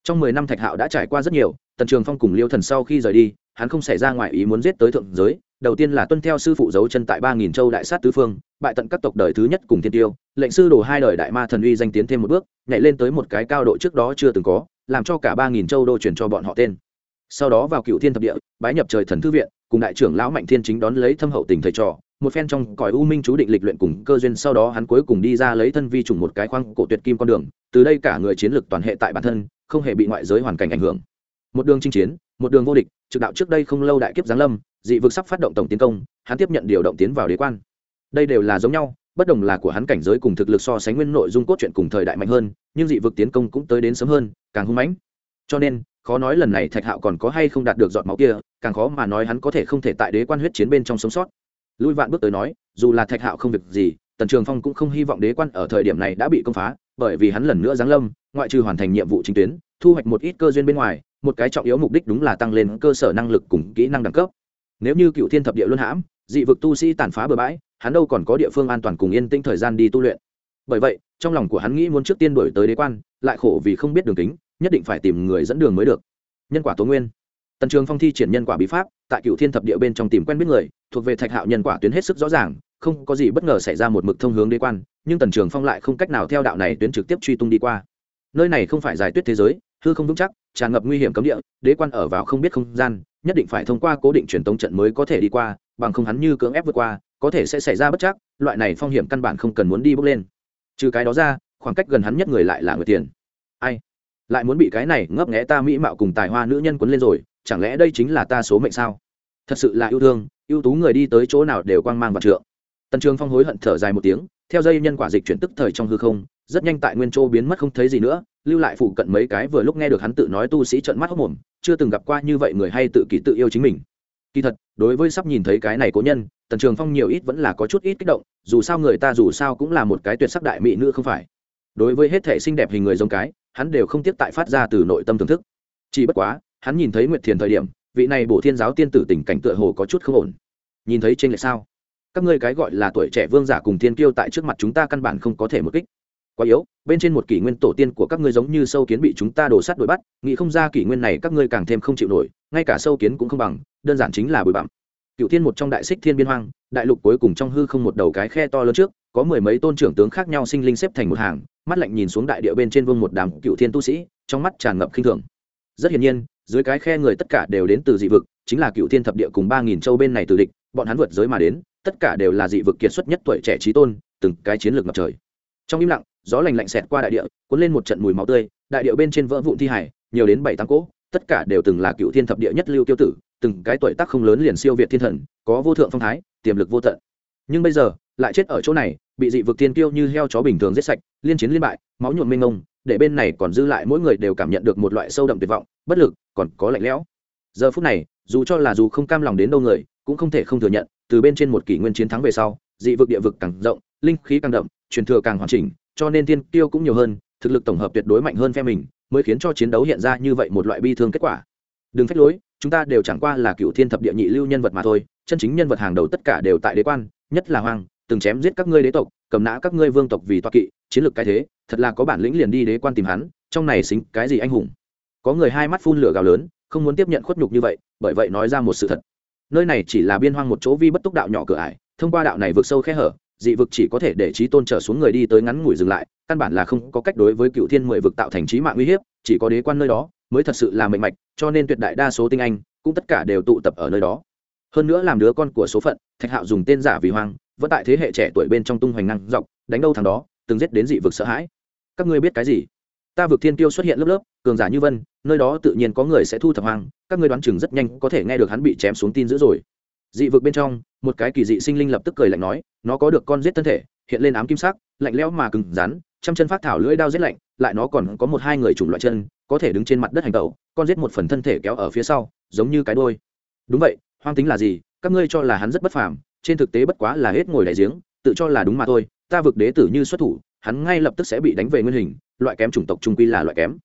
Trong mười năm thạch hạo đã trải qua rất nhiều, tần trường phong cùng liêu thần sau khi rời đi, hắn không xảy ra ngoài ý muốn giết tới thượng giới đầu tiên là tuân theo sư phụ giấu chân tại ba nghìn châu đại sát tứ phương, bại tận các tộc đời thứ nhất cùng thiên tiêu, lệnh sư đồ hai đời đại ma thần uy danh tiến thêm một bước, nhảy lên tới một cái cao độ trước đó chưa từng có, làm cho cả ba nghìn châu đô chuyển cho bọn họ tên. Sau đó vào cựu thiên thập địa, bái nhập trời thần thư viện, cùng đại trưởng lão mạnh thiên chính đón lấy thâm hậu tình thầy trò, một phen trong cõi u minh chú định lịch luyện cùng cơ duyên, sau đó hắn cuối cùng đi ra lấy thân vi trùng một cái khoang cổ tuyệt kim con đường, từ đây cả người chiến lược toàn hệ tại bản thân, không hề bị ngoại giới hoàn cảnh ảnh hưởng. Một đường chinh chiến một đường vô địch, trực đạo trước đây không lâu đại kiếp giáng lâm, dị vực sắp phát động tổng tiến công, hắn tiếp nhận điều động tiến vào đế quan. Đây đều là giống nhau, bất đồng là của hắn cảnh giới cùng thực lực so sánh nguyên nội dung cốt truyện cùng thời đại mạnh hơn, nhưng dị vực tiến công cũng tới đến sớm hơn, càng hung mãnh. Cho nên, khó nói lần này thạch hạo còn có hay không đạt được giọt máu kia, càng khó mà nói hắn có thể không thể tại đế quan huyết chiến bên trong sống sót. Lui vạn bước tới nói, dù là thạch hạo không việc gì, tần trường phong cũng không hy vọng đế quan ở thời điểm này đã bị công phá, bởi vì hắn lần nữa giáng lâm, ngoại trừ hoàn thành nhiệm vụ chính tuyến, thu hoạch một ít cơ duyên bên ngoài một cái trọng yếu mục đích đúng là tăng lên cơ sở năng lực cùng kỹ năng đẳng cấp. Nếu như cựu thiên thập địa luân hãm, dị vực tu sĩ tàn phá bừa bãi, hắn đâu còn có địa phương an toàn cùng yên tĩnh thời gian đi tu luyện. Bởi vậy, trong lòng của hắn nghĩ muốn trước tiên đổi tới đế quan, lại khổ vì không biết đường kính, nhất định phải tìm người dẫn đường mới được. Nhân quả tố nguyên. Tần trường phong thi triển nhân quả bí pháp, tại cựu thiên thập địa bên trong tìm quen biết người, thuộc về thạch hạo nhân quả tuyến hết sức rõ ràng, không có gì bất ngờ xảy ra một mực thông hướng đế quan, nhưng tần trường phong lại không cách nào theo đạo này tuyến trực tiếp truy tung đi qua. Nơi này không phải giải tuyết thế giới, hư không vững chắc tràn ngập nguy hiểm cấm địa, đế quan ở vào không biết không gian, nhất định phải thông qua cố định truyền tống trận mới có thể đi qua, bằng không hắn như cưỡng ép vượt qua, có thể sẽ xảy ra bất chắc, loại này phong hiểm căn bản không cần muốn đi bước lên. Trừ cái đó ra, khoảng cách gần hắn nhất người lại là người tiền. Ai? Lại muốn bị cái này ngấp nghẽ ta mỹ mạo cùng tài hoa nữ nhân quấn lên rồi, chẳng lẽ đây chính là ta số mệnh sao? Thật sự là yêu thương, ưu tú người đi tới chỗ nào đều quang mang và trượng. Tần trường phong hối hận thở dài một tiếng, theo dây nhân quả dịch chuyển tức thời trong hư không rất nhanh tại nguyên châu biến mất không thấy gì nữa, lưu lại phụ cận mấy cái vừa lúc nghe được hắn tự nói tu sĩ trợn mắt hốc mồm, chưa từng gặp qua như vậy người hay tự kỷ tự yêu chính mình. Kỳ thật, đối với sắp nhìn thấy cái này cố nhân, tần trường phong nhiều ít vẫn là có chút ít kích động, dù sao người ta dù sao cũng là một cái tuyệt sắc đại mỹ nữ không phải. Đối với hết thể xinh đẹp hình người giống cái, hắn đều không tiếp tại phát ra từ nội tâm thưởng thức. Chỉ bất quá, hắn nhìn thấy nguyệt thiền thời điểm, vị này bổ thiên giáo tiên tử tình cảnh tựa hồ có chút không ổn. Nhìn thấy trên lệ sao? Các ngươi cái gọi là tuổi trẻ vương giả cùng thiên kiêu tại trước mặt chúng ta căn bản không có thể một kích quá yếu, bên trên một kỷ nguyên tổ tiên của các ngươi giống như sâu kiến bị chúng ta đổ sắt đuổi bắt, nghĩ không ra kỷ nguyên này các ngươi càng thêm không chịu nổi, ngay cả sâu kiến cũng không bằng, đơn giản chính là bụi bặm. Cựu thiên một trong đại xích thiên biên hoang, đại lục cuối cùng trong hư không một đầu cái khe to lớn trước, có mười mấy tôn trưởng tướng khác nhau sinh linh xếp thành một hàng, mắt lạnh nhìn xuống đại địa bên trên vương một đám cựu thiên tu sĩ, trong mắt tràn ngập khinh thường. Rất hiển nhiên, dưới cái khe người tất cả đều đến từ dị vực, chính là cựu thiên thập địa cùng ba nghìn châu bên này từ địch, bọn hắn vượt giới mà đến, tất cả đều là dị vực kiệt xuất nhất tuổi trẻ trí tôn, từng cái chiến lược ngập trời trong im lặng, gió lành lạnh xẹt qua đại địa, cuốn lên một trận mùi máu tươi, đại địa bên trên vỡ vụn thi hải nhiều đến bảy tám cỗ, tất cả đều từng là cựu thiên thập địa nhất lưu tiêu tử, từng cái tuổi tác không lớn liền siêu việt thiên thần, có vô thượng phong thái, tiềm lực vô tận. Nhưng bây giờ, lại chết ở chỗ này, bị dị vực thiên tiêu như heo chó bình thường giết sạch, liên chiến liên bại, máu nhuộm mênh ngông để bên này còn dư lại mỗi người đều cảm nhận được một loại sâu đậm tuyệt vọng, bất lực, còn có lạnh lẽo. Giờ phút này, dù cho là dù không cam lòng đến đâu người, cũng không thể không thừa nhận, từ bên trên một kỷ nguyên chiến thắng về sau, dị vực địa vực càng rộng, linh khí càng đậm truyền thừa càng hoàn chỉnh, cho nên thiên tiêu cũng nhiều hơn, thực lực tổng hợp tuyệt đối mạnh hơn phe mình, mới khiến cho chiến đấu hiện ra như vậy một loại bi thương kết quả. Đừng phép lối, chúng ta đều chẳng qua là cựu thiên thập địa nhị lưu nhân vật mà thôi, chân chính nhân vật hàng đầu tất cả đều tại đế quan, nhất là hoàng từng chém giết các ngươi đế tộc, cầm nã các ngươi vương tộc vì toa kỵ, chiến lược cái thế, thật là có bản lĩnh liền đi đế quan tìm hắn, trong này xính cái gì anh hùng? Có người hai mắt phun lửa gào lớn, không muốn tiếp nhận khuất nhục như vậy, bởi vậy nói ra một sự thật. Nơi này chỉ là biên hoang một chỗ vi bất túc đạo nhỏ cửa ải, thông qua đạo này vượt sâu khe hở dị vực chỉ có thể để trí tôn trở xuống người đi tới ngắn ngủi dừng lại, căn bản là không có cách đối với cựu thiên mười vực tạo thành trí mạng uy hiếp, chỉ có đế quan nơi đó mới thật sự là mệnh mạch, cho nên tuyệt đại đa số tinh anh cũng tất cả đều tụ tập ở nơi đó. Hơn nữa làm đứa con của số phận, thạch hạo dùng tên giả vì hoang, vẫn tại thế hệ trẻ tuổi bên trong tung hoành năng dọc, đánh đâu thằng đó, từng giết đến dị vực sợ hãi. Các ngươi biết cái gì? Ta vực thiên tiêu xuất hiện lớp lớp, cường giả như vân, nơi đó tự nhiên có người sẽ thu thập hoang, các ngươi đoán chừng rất nhanh có thể nghe được hắn bị chém xuống tin dữ rồi dị vực bên trong, một cái kỳ dị sinh linh lập tức cười lạnh nói, nó có được con giết thân thể, hiện lên ám kim sắc, lạnh lẽo mà cứng rắn, trăm chân phát thảo lưỡi đao giết lạnh, lại nó còn có một hai người chủng loại chân, có thể đứng trên mặt đất hành tẩu, con giết một phần thân thể kéo ở phía sau, giống như cái đôi đúng vậy, hoang tính là gì? Các ngươi cho là hắn rất bất phàm, trên thực tế bất quá là hết ngồi đại giếng, tự cho là đúng mà thôi, ta vực đế tử như xuất thủ, hắn ngay lập tức sẽ bị đánh về nguyên hình, loại kém chủng tộc trung quy là loại kém.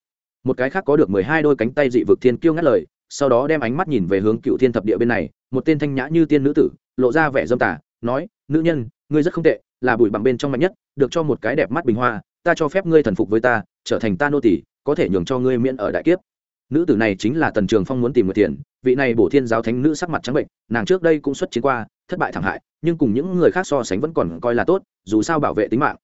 Một cái khác có được mười hai đôi cánh tay dị vực thiên kiêu ngắt lời, sau đó đem ánh mắt nhìn về hướng cựu thiên thập địa bên này một tên thanh nhã như tiên nữ tử, lộ ra vẻ dâm tả nói, nữ nhân, ngươi rất không tệ, là bụi bằng bên trong mạnh nhất, được cho một cái đẹp mắt bình hoa, ta cho phép ngươi thần phục với ta, trở thành ta nô tỷ có thể nhường cho ngươi miễn ở đại kiếp. Nữ tử này chính là tần trường phong muốn tìm người tiền vị này bổ thiên giáo thánh nữ sắc mặt trắng bệnh, nàng trước đây cũng xuất chiến qua, thất bại thảm hại, nhưng cùng những người khác so sánh vẫn còn coi là tốt, dù sao bảo vệ tính mạng.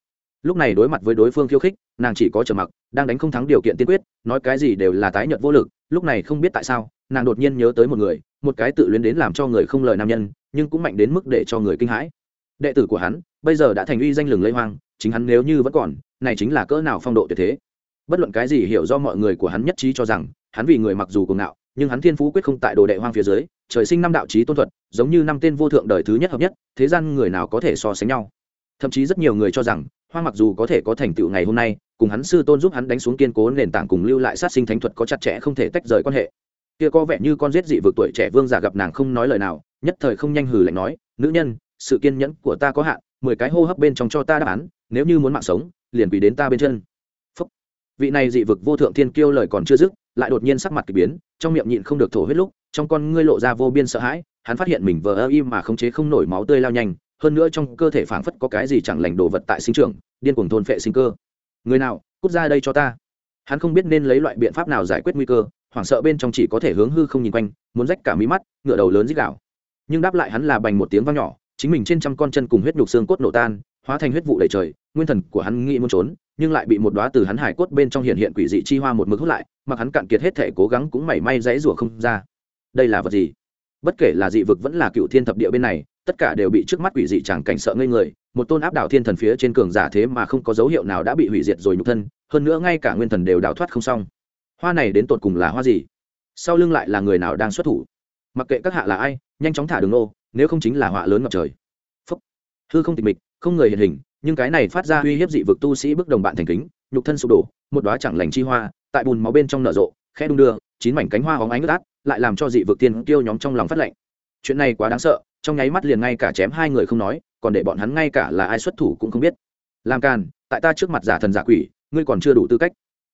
Lúc này đối mặt với đối phương khiêu khích, nàng chỉ có trở mặc, đang đánh không thắng điều kiện tiên quyết, nói cái gì đều là tái nhợt vô lực, lúc này không biết tại sao, nàng đột nhiên nhớ tới một người một cái tự luyến đến làm cho người không lời nam nhân, nhưng cũng mạnh đến mức để cho người kinh hãi. Đệ tử của hắn, bây giờ đã thành uy danh lừng lây hoang, chính hắn nếu như vẫn còn, này chính là cỡ nào phong độ tuyệt thế. Bất luận cái gì hiểu do mọi người của hắn nhất trí cho rằng, hắn vì người mặc dù cuồng ngạo, nhưng hắn thiên phú quyết không tại đồ đệ hoang phía dưới, trời sinh năm đạo trí tôn thuật, giống như năm tên vô thượng đời thứ nhất hợp nhất, thế gian người nào có thể so sánh nhau. Thậm chí rất nhiều người cho rằng, hoang mặc dù có thể có thành tựu ngày hôm nay, cùng hắn sư tôn giúp hắn đánh xuống kiên cố nền tảng cùng lưu lại sát sinh thánh thuật có chặt chẽ không thể tách rời quan hệ kia có vẻ như con giết dị vực tuổi trẻ vương giả gặp nàng không nói lời nào, nhất thời không nhanh hừ lạnh nói, nữ nhân, sự kiên nhẫn của ta có hạn, mười cái hô hấp bên trong cho ta đáp án, nếu như muốn mạng sống, liền quỳ đến ta bên chân. Phúc. vị này dị vực vô thượng thiên kiêu lời còn chưa dứt, lại đột nhiên sắc mặt kỳ biến, trong miệng nhịn không được thổ huyết lúc, trong con ngươi lộ ra vô biên sợ hãi, hắn phát hiện mình vờ ơ im mà khống chế không nổi máu tươi lao nhanh, hơn nữa trong cơ thể phảng phất có cái gì chẳng lành đồ vật tại sinh trưởng, điên cuồng thôn phệ sinh cơ. Người nào, cút ra đây cho ta. Hắn không biết nên lấy loại biện pháp nào giải quyết nguy cơ hoảng sợ bên trong chỉ có thể hướng hư không nhìn quanh, muốn rách cả mí mắt, ngựa đầu lớn dích đạo nhưng đáp lại hắn là bành một tiếng vang nhỏ, chính mình trên trăm con chân cùng huyết nhục xương cốt nổ tan, hóa thành huyết vụ đầy trời, nguyên thần của hắn nghĩ muốn trốn, nhưng lại bị một đóa từ hắn hải cốt bên trong hiện hiện quỷ dị chi hoa một mực hút lại, mặc hắn cạn kiệt hết thể cố gắng cũng mảy may dãy rủa không ra. Đây là vật gì? Bất kể là dị vực vẫn là cựu thiên thập địa bên này, tất cả đều bị trước mắt quỷ dị chẳng cảnh sợ ngây người, một tôn áp đảo thiên thần phía trên cường giả thế mà không có dấu hiệu nào đã bị hủy diệt rồi nhục thân, hơn nữa ngay cả nguyên thần đều đào thoát không xong hoa này đến tột cùng là hoa gì? Sau lưng lại là người nào đang xuất thủ? Mặc kệ các hạ là ai, nhanh chóng thả đường nô, nếu không chính là họa lớn ngập trời. Phúc. hư không tịch mịch, không người hiện hình, nhưng cái này phát ra uy hiếp dị vực tu sĩ bước đồng bạn thành kính, nhục thân sụp đổ, một đóa chẳng lành chi hoa, tại bùn máu bên trong nở rộ khe đung đưa, chín mảnh cánh hoa hóng ánh ướt át, lại làm cho dị vực tiên tiêu nhóm trong lòng phát lạnh. chuyện này quá đáng sợ, trong nháy mắt liền ngay cả chém hai người không nói, còn để bọn hắn ngay cả là ai xuất thủ cũng không biết. Làm càn, tại ta trước mặt giả thần giả quỷ, ngươi còn chưa đủ tư cách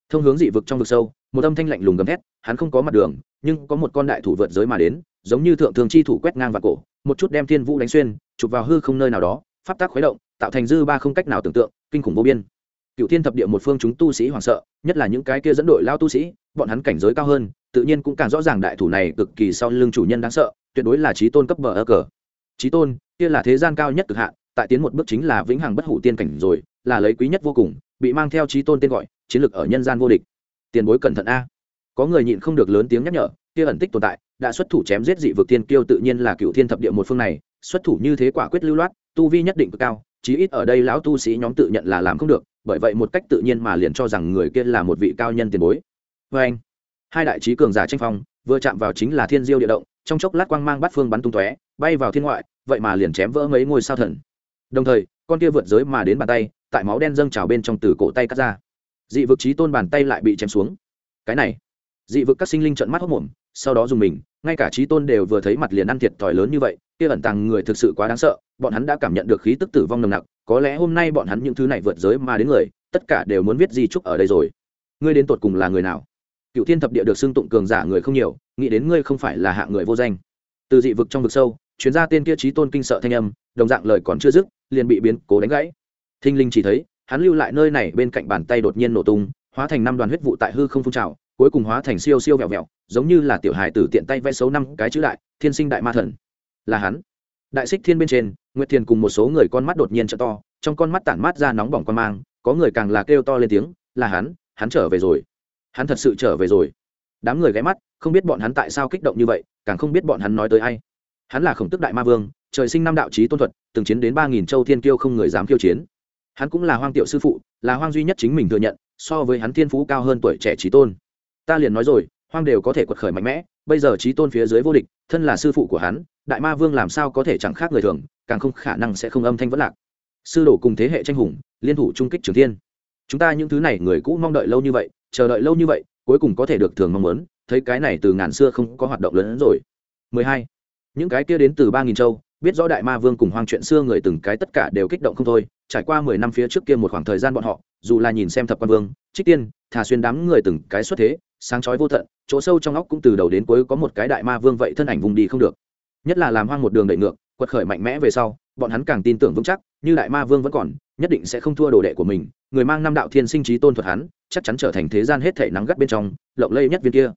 thông hướng dị vực trong vực sâu, một âm thanh lạnh lùng gầm thét, hắn không có mặt đường, nhưng có một con đại thủ vượt giới mà đến, giống như thượng thường chi thủ quét ngang vào cổ, một chút đem thiên vũ đánh xuyên, chụp vào hư không nơi nào đó, pháp tác khuấy động, tạo thành dư ba không cách nào tưởng tượng, kinh khủng vô biên. Cựu thiên thập địa một phương chúng tu sĩ hoảng sợ, nhất là những cái kia dẫn đội lao tu sĩ, bọn hắn cảnh giới cao hơn, tự nhiên cũng càng rõ ràng đại thủ này cực kỳ sau lưng chủ nhân đáng sợ, tuyệt đối là trí tôn cấp bờ ơ cờ. Trí tôn, kia là thế gian cao nhất cực hạn, tại tiến một bước chính là vĩnh hằng bất hủ tiên cảnh rồi, là lấy quý nhất vô cùng, bị mang theo trí tôn tên gọi chiến lược ở nhân gian vô địch. Tiền bối cẩn thận a. Có người nhịn không được lớn tiếng nhắc nhở, kia ẩn tích tồn tại, đã xuất thủ chém giết dị vực tiên kiêu tự nhiên là cựu thiên thập địa một phương này, xuất thủ như thế quả quyết lưu loát, tu vi nhất định cực cao, chí ít ở đây lão tu sĩ nhóm tự nhận là làm không được, bởi vậy một cách tự nhiên mà liền cho rằng người kia là một vị cao nhân tiền bối. Vê anh, hai đại trí cường giả tranh phong, vừa chạm vào chính là thiên diêu địa động, trong chốc lát quang mang bắt phương bắn tung tóe, bay vào thiên ngoại, vậy mà liền chém vỡ mấy ngôi sao thần. Đồng thời, con kia vượt giới mà đến bàn tay, tại máu đen dâng trào bên trong từ cổ tay cắt ra dị vực trí tôn bàn tay lại bị chém xuống. Cái này, dị vực các sinh linh trận mắt hốc mồm, sau đó dùng mình, ngay cả trí tôn đều vừa thấy mặt liền ăn thiệt thòi lớn như vậy, kia ẩn tàng người thực sự quá đáng sợ, bọn hắn đã cảm nhận được khí tức tử vong nồng nặc, có lẽ hôm nay bọn hắn những thứ này vượt giới mà đến người, tất cả đều muốn viết di trúc ở đây rồi. Ngươi đến tột cùng là người nào? Cựu thiên thập địa được xưng tụng cường giả người không nhiều, nghĩ đến ngươi không phải là hạng người vô danh. Từ dị vực trong vực sâu chuyên gia tên kia trí tôn kinh sợ thanh âm, đồng dạng lời còn chưa dứt, liền bị biến cố đánh gãy. Thinh linh chỉ thấy hắn lưu lại nơi này bên cạnh bàn tay đột nhiên nổ tung, hóa thành năm đoàn huyết vụ tại hư không phun trào, cuối cùng hóa thành siêu siêu vẹo vẹo, giống như là tiểu hài tử tiện tay vẽ xấu năm cái chữ đại, thiên sinh đại ma thần. Là hắn. Đại xích thiên bên trên, nguyệt thiền cùng một số người con mắt đột nhiên t to, trong con mắt tản mát ra nóng bỏng quan mang, có người càng là kêu to lên tiếng, là hắn hắn trở về rồi. Hắn thật sự trở về rồi. Đám người ghé mắt, không biết bọn hắn tại sao kích động như vậy, càng không biết bọn hắn nói tới ai. Hắn là khổng tức đại ma vương, trời sinh năm đạo trí tôn thuật, từng chiến đến ba nghìn châu thiên kiêu không người dám kiêu chiến hắn cũng là hoang tiểu sư phụ, là hoang duy nhất chính mình thừa nhận, so với hắn thiên phú cao hơn tuổi trẻ trí tôn. Ta liền nói rồi, hoang đều có thể quật khởi mạnh mẽ, bây giờ trí tôn phía dưới vô địch, thân là sư phụ của hắn, đại ma vương làm sao có thể chẳng khác người thường, càng không khả năng sẽ không âm thanh vẫn lạc. Sư đồ cùng thế hệ tranh hùng, liên thủ trung kích trường thiên. Chúng ta những thứ này người cũ mong đợi lâu như vậy, chờ đợi lâu như vậy, cuối cùng có thể được thường mong muốn, thấy cái này từ ngàn xưa không có hoạt động lớn hơn rồi. 12. những cái kia đến từ ba nghìn châu biết rõ đại ma vương cùng hoang chuyện xưa người từng cái tất cả đều kích động không thôi, trải qua mười năm phía trước kia một khoảng thời gian bọn họ, dù là nhìn xem thập quan vương, trích tiên, thà xuyên đám người từng cái xuất thế, sáng chói vô tận, chỗ sâu trong óc cũng từ đầu đến cuối có một cái đại ma vương vậy thân ảnh vùng đi không được. Nhất là làm hoang một đường đẩy ngược, quật khởi mạnh mẽ về sau, bọn hắn càng tin tưởng vững chắc, như đại ma vương vẫn còn, nhất định sẽ không thua đồ đệ của mình, người mang năm đạo thiên sinh trí tôn thuật hắn, chắc chắn trở thành thế gian hết thể nắng gắt bên trong, lộng lây nhất viên kia.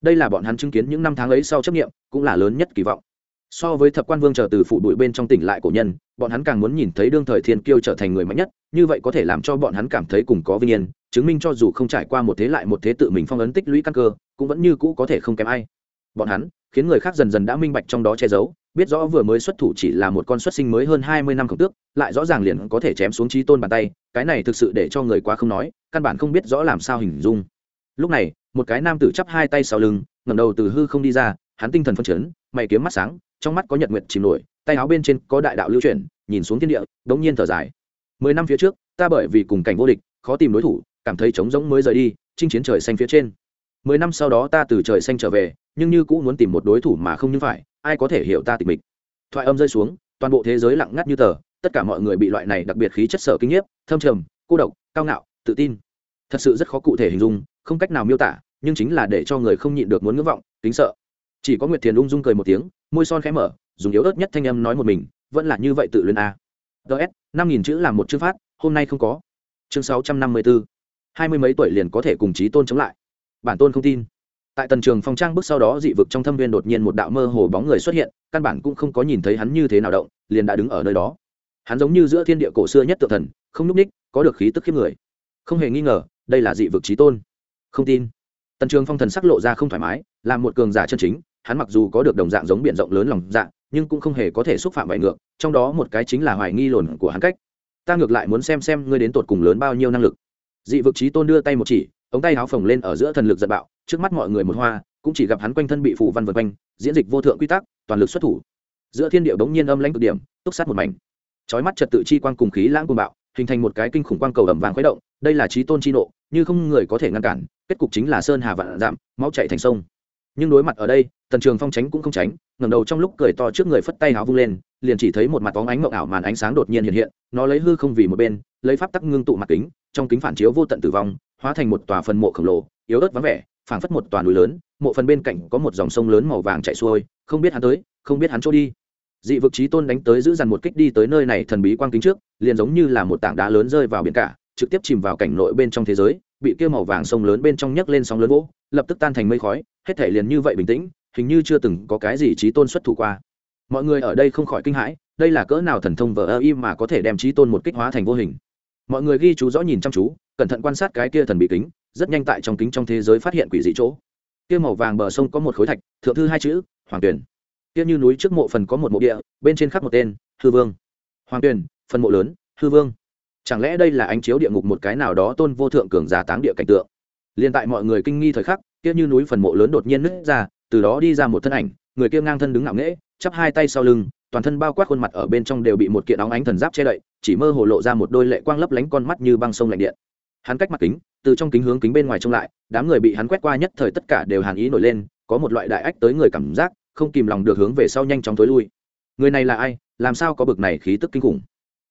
Đây là bọn hắn chứng kiến những năm tháng ấy sau chấp nghiệm cũng là lớn nhất kỳ vọng so với thập quan vương chờ từ phụ bụi bên trong tỉnh lại cổ nhân, bọn hắn càng muốn nhìn thấy đương thời thiên kiêu trở thành người mạnh nhất, như vậy có thể làm cho bọn hắn cảm thấy cùng có vinh yên, chứng minh cho dù không trải qua một thế lại một thế tự mình phong ấn tích lũy căn cơ, cũng vẫn như cũ có thể không kém ai. Bọn hắn, khiến người khác dần dần đã minh bạch trong đó che giấu, biết rõ vừa mới xuất thủ chỉ là một con xuất sinh mới hơn hai mươi năm khổng tước, lại rõ ràng liền có thể chém xuống trí tôn bàn tay, cái này thực sự để cho người quá không nói, căn bản không biết rõ làm sao hình dung. Lúc này, một cái nam tử chắp hai tay sau lưng, ngẩng đầu từ hư không đi ra, hắn tinh thần phân chấn, mày kiếm mắt sáng trong mắt có nhật nguyệt chìm nổi, tay áo bên trên có đại đạo lưu chuyển, nhìn xuống thiên địa, đống nhiên thở dài. Mười năm phía trước, ta bởi vì cùng cảnh vô địch, khó tìm đối thủ, cảm thấy trống rỗng mới rời đi, chinh chiến trời xanh phía trên. Mười năm sau đó ta từ trời xanh trở về, nhưng như cũng muốn tìm một đối thủ mà không như phải, ai có thể hiểu ta tịch mịch? Thoại âm rơi xuống, toàn bộ thế giới lặng ngắt như tờ, tất cả mọi người bị loại này đặc biệt khí chất sở kinh nhiếp, thâm trầm, cô độc, cao ngạo, tự tin. Thật sự rất khó cụ thể hình dung, không cách nào miêu tả, nhưng chính là để cho người không nhịn được muốn ngưỡng vọng tính sợ. Chỉ có nguyệt thiền ung dung cười một tiếng môi son khẽ mở, dùng yếu ớt nhất thanh âm nói một mình, vẫn là như vậy tự luyện à. a ts năm nghìn chữ làm một chương phát, hôm nay không có. Chương sáu trăm năm mươi bốn hai mươi mấy tuổi liền có thể cùng chí tôn chống lại. Bản tôn không tin. Tại tần trường phong trang bước sau đó dị vực trong thâm viên đột nhiên một đạo mơ hồ bóng người xuất hiện, căn bản cũng không có nhìn thấy hắn như thế nào động, liền đã đứng ở nơi đó. Hắn giống như giữa thiên địa cổ xưa nhất tự thần, không núp ních, có được khí tức khiếp người. Không hề nghi ngờ, đây là dị vực trí tôn. Không tin. Tần trường phong thần sắc lộ ra không thoải mái, là một cường giả chân chính hắn mặc dù có được đồng dạng giống biển rộng lớn lòng dạng nhưng cũng không hề có thể xúc phạm bại ngược, trong đó một cái chính là hoài nghi lồn của hắn cách. Ta ngược lại muốn xem xem ngươi đến tột cùng lớn bao nhiêu năng lực. Dị vực trí tôn đưa tay một chỉ, ống tay áo phồng lên ở giữa thần lực giật bạo, trước mắt mọi người một hoa, cũng chỉ gặp hắn quanh thân bị phủ văn vần quanh, diễn dịch vô thượng quy tắc, toàn lực xuất thủ. Giữa thiên địa bỗng nhiên âm lãnh cực điểm, túc sát một mảnh. Chói mắt trật tự chi quang cùng khí lãng cuồng bạo, hình thành một cái kinh khủng quang cầu ẩm vàng khuấy động, đây là trí tôn chi nộ, như không người có thể ngăn cản, kết cục chính là sơn hà vạn giảm, máu chạy thành sông. Nhưng đối mặt ở đây tần trường phong tránh cũng không tránh, ngẩng đầu trong lúc cười to trước người phất tay háo vung lên, liền chỉ thấy một mặt bóng ánh mộng ảo màn ánh sáng đột nhiên hiện hiện, nó lấy hư không vì một bên, lấy pháp tắc ngưng tụ mặt kính, trong kính phản chiếu vô tận tử vong, hóa thành một tòa phần mộ khổng lồ, yếu ớt vắng vẻ, phảng phất một tòa núi lớn, mộ phần bên cạnh có một dòng sông lớn màu vàng chạy xuôi, không biết hắn tới, không biết hắn chỗ đi. Dị vực trí tôn đánh tới giữ dằn một kích đi tới nơi này thần bí quang kính trước, liền giống như là một tảng đá lớn rơi vào biển cả, trực tiếp chìm vào cảnh nội bên trong thế giới, bị kia màu vàng sông lớn bên trong nhấc lên sóng lớn vỗ, lập tức tan thành mây khói, hết thể liền như vậy bình tĩnh hình như chưa từng có cái gì trí tôn xuất thủ qua. Mọi người ở đây không khỏi kinh hãi, đây là cỡ nào thần thông vờ ơ y mà có thể đem trí tôn một kích hóa thành vô hình. Mọi người ghi chú rõ nhìn chăm chú, cẩn thận quan sát cái kia thần bị kính, rất nhanh tại trong kính trong thế giới phát hiện quỷ dị chỗ. Kia màu vàng bờ sông có một khối thạch, thượng thư hai chữ, hoàng tuyển kia như núi trước mộ phần có một mộ địa, bên trên khắc một tên, hư vương. Hoàng tuyển phần mộ lớn, hư vương. Chẳng lẽ đây là ánh chiếu địa ngục một cái nào đó tôn vô thượng cường giả táng địa cảnh tượng? Liền tại mọi người kinh nghi thời khắc, kia như núi phần mộ lớn đột nhiên nứt ra từ đó đi ra một thân ảnh, người kia ngang thân đứng ngạo nghễ, chắp hai tay sau lưng, toàn thân bao quát khuôn mặt ở bên trong đều bị một kiện óng ánh thần giáp che đậy, chỉ mơ hồ lộ ra một đôi lệ quang lấp lánh con mắt như băng sông lạnh điện. Hắn cách mặt kính, từ trong kính hướng kính bên ngoài trông lại, đám người bị hắn quét qua nhất thời tất cả đều hàn ý nổi lên, có một loại đại ách tới người cảm giác, không kìm lòng được hướng về sau nhanh chóng tối lui. Người này là ai? Làm sao có bực này khí tức kinh khủng?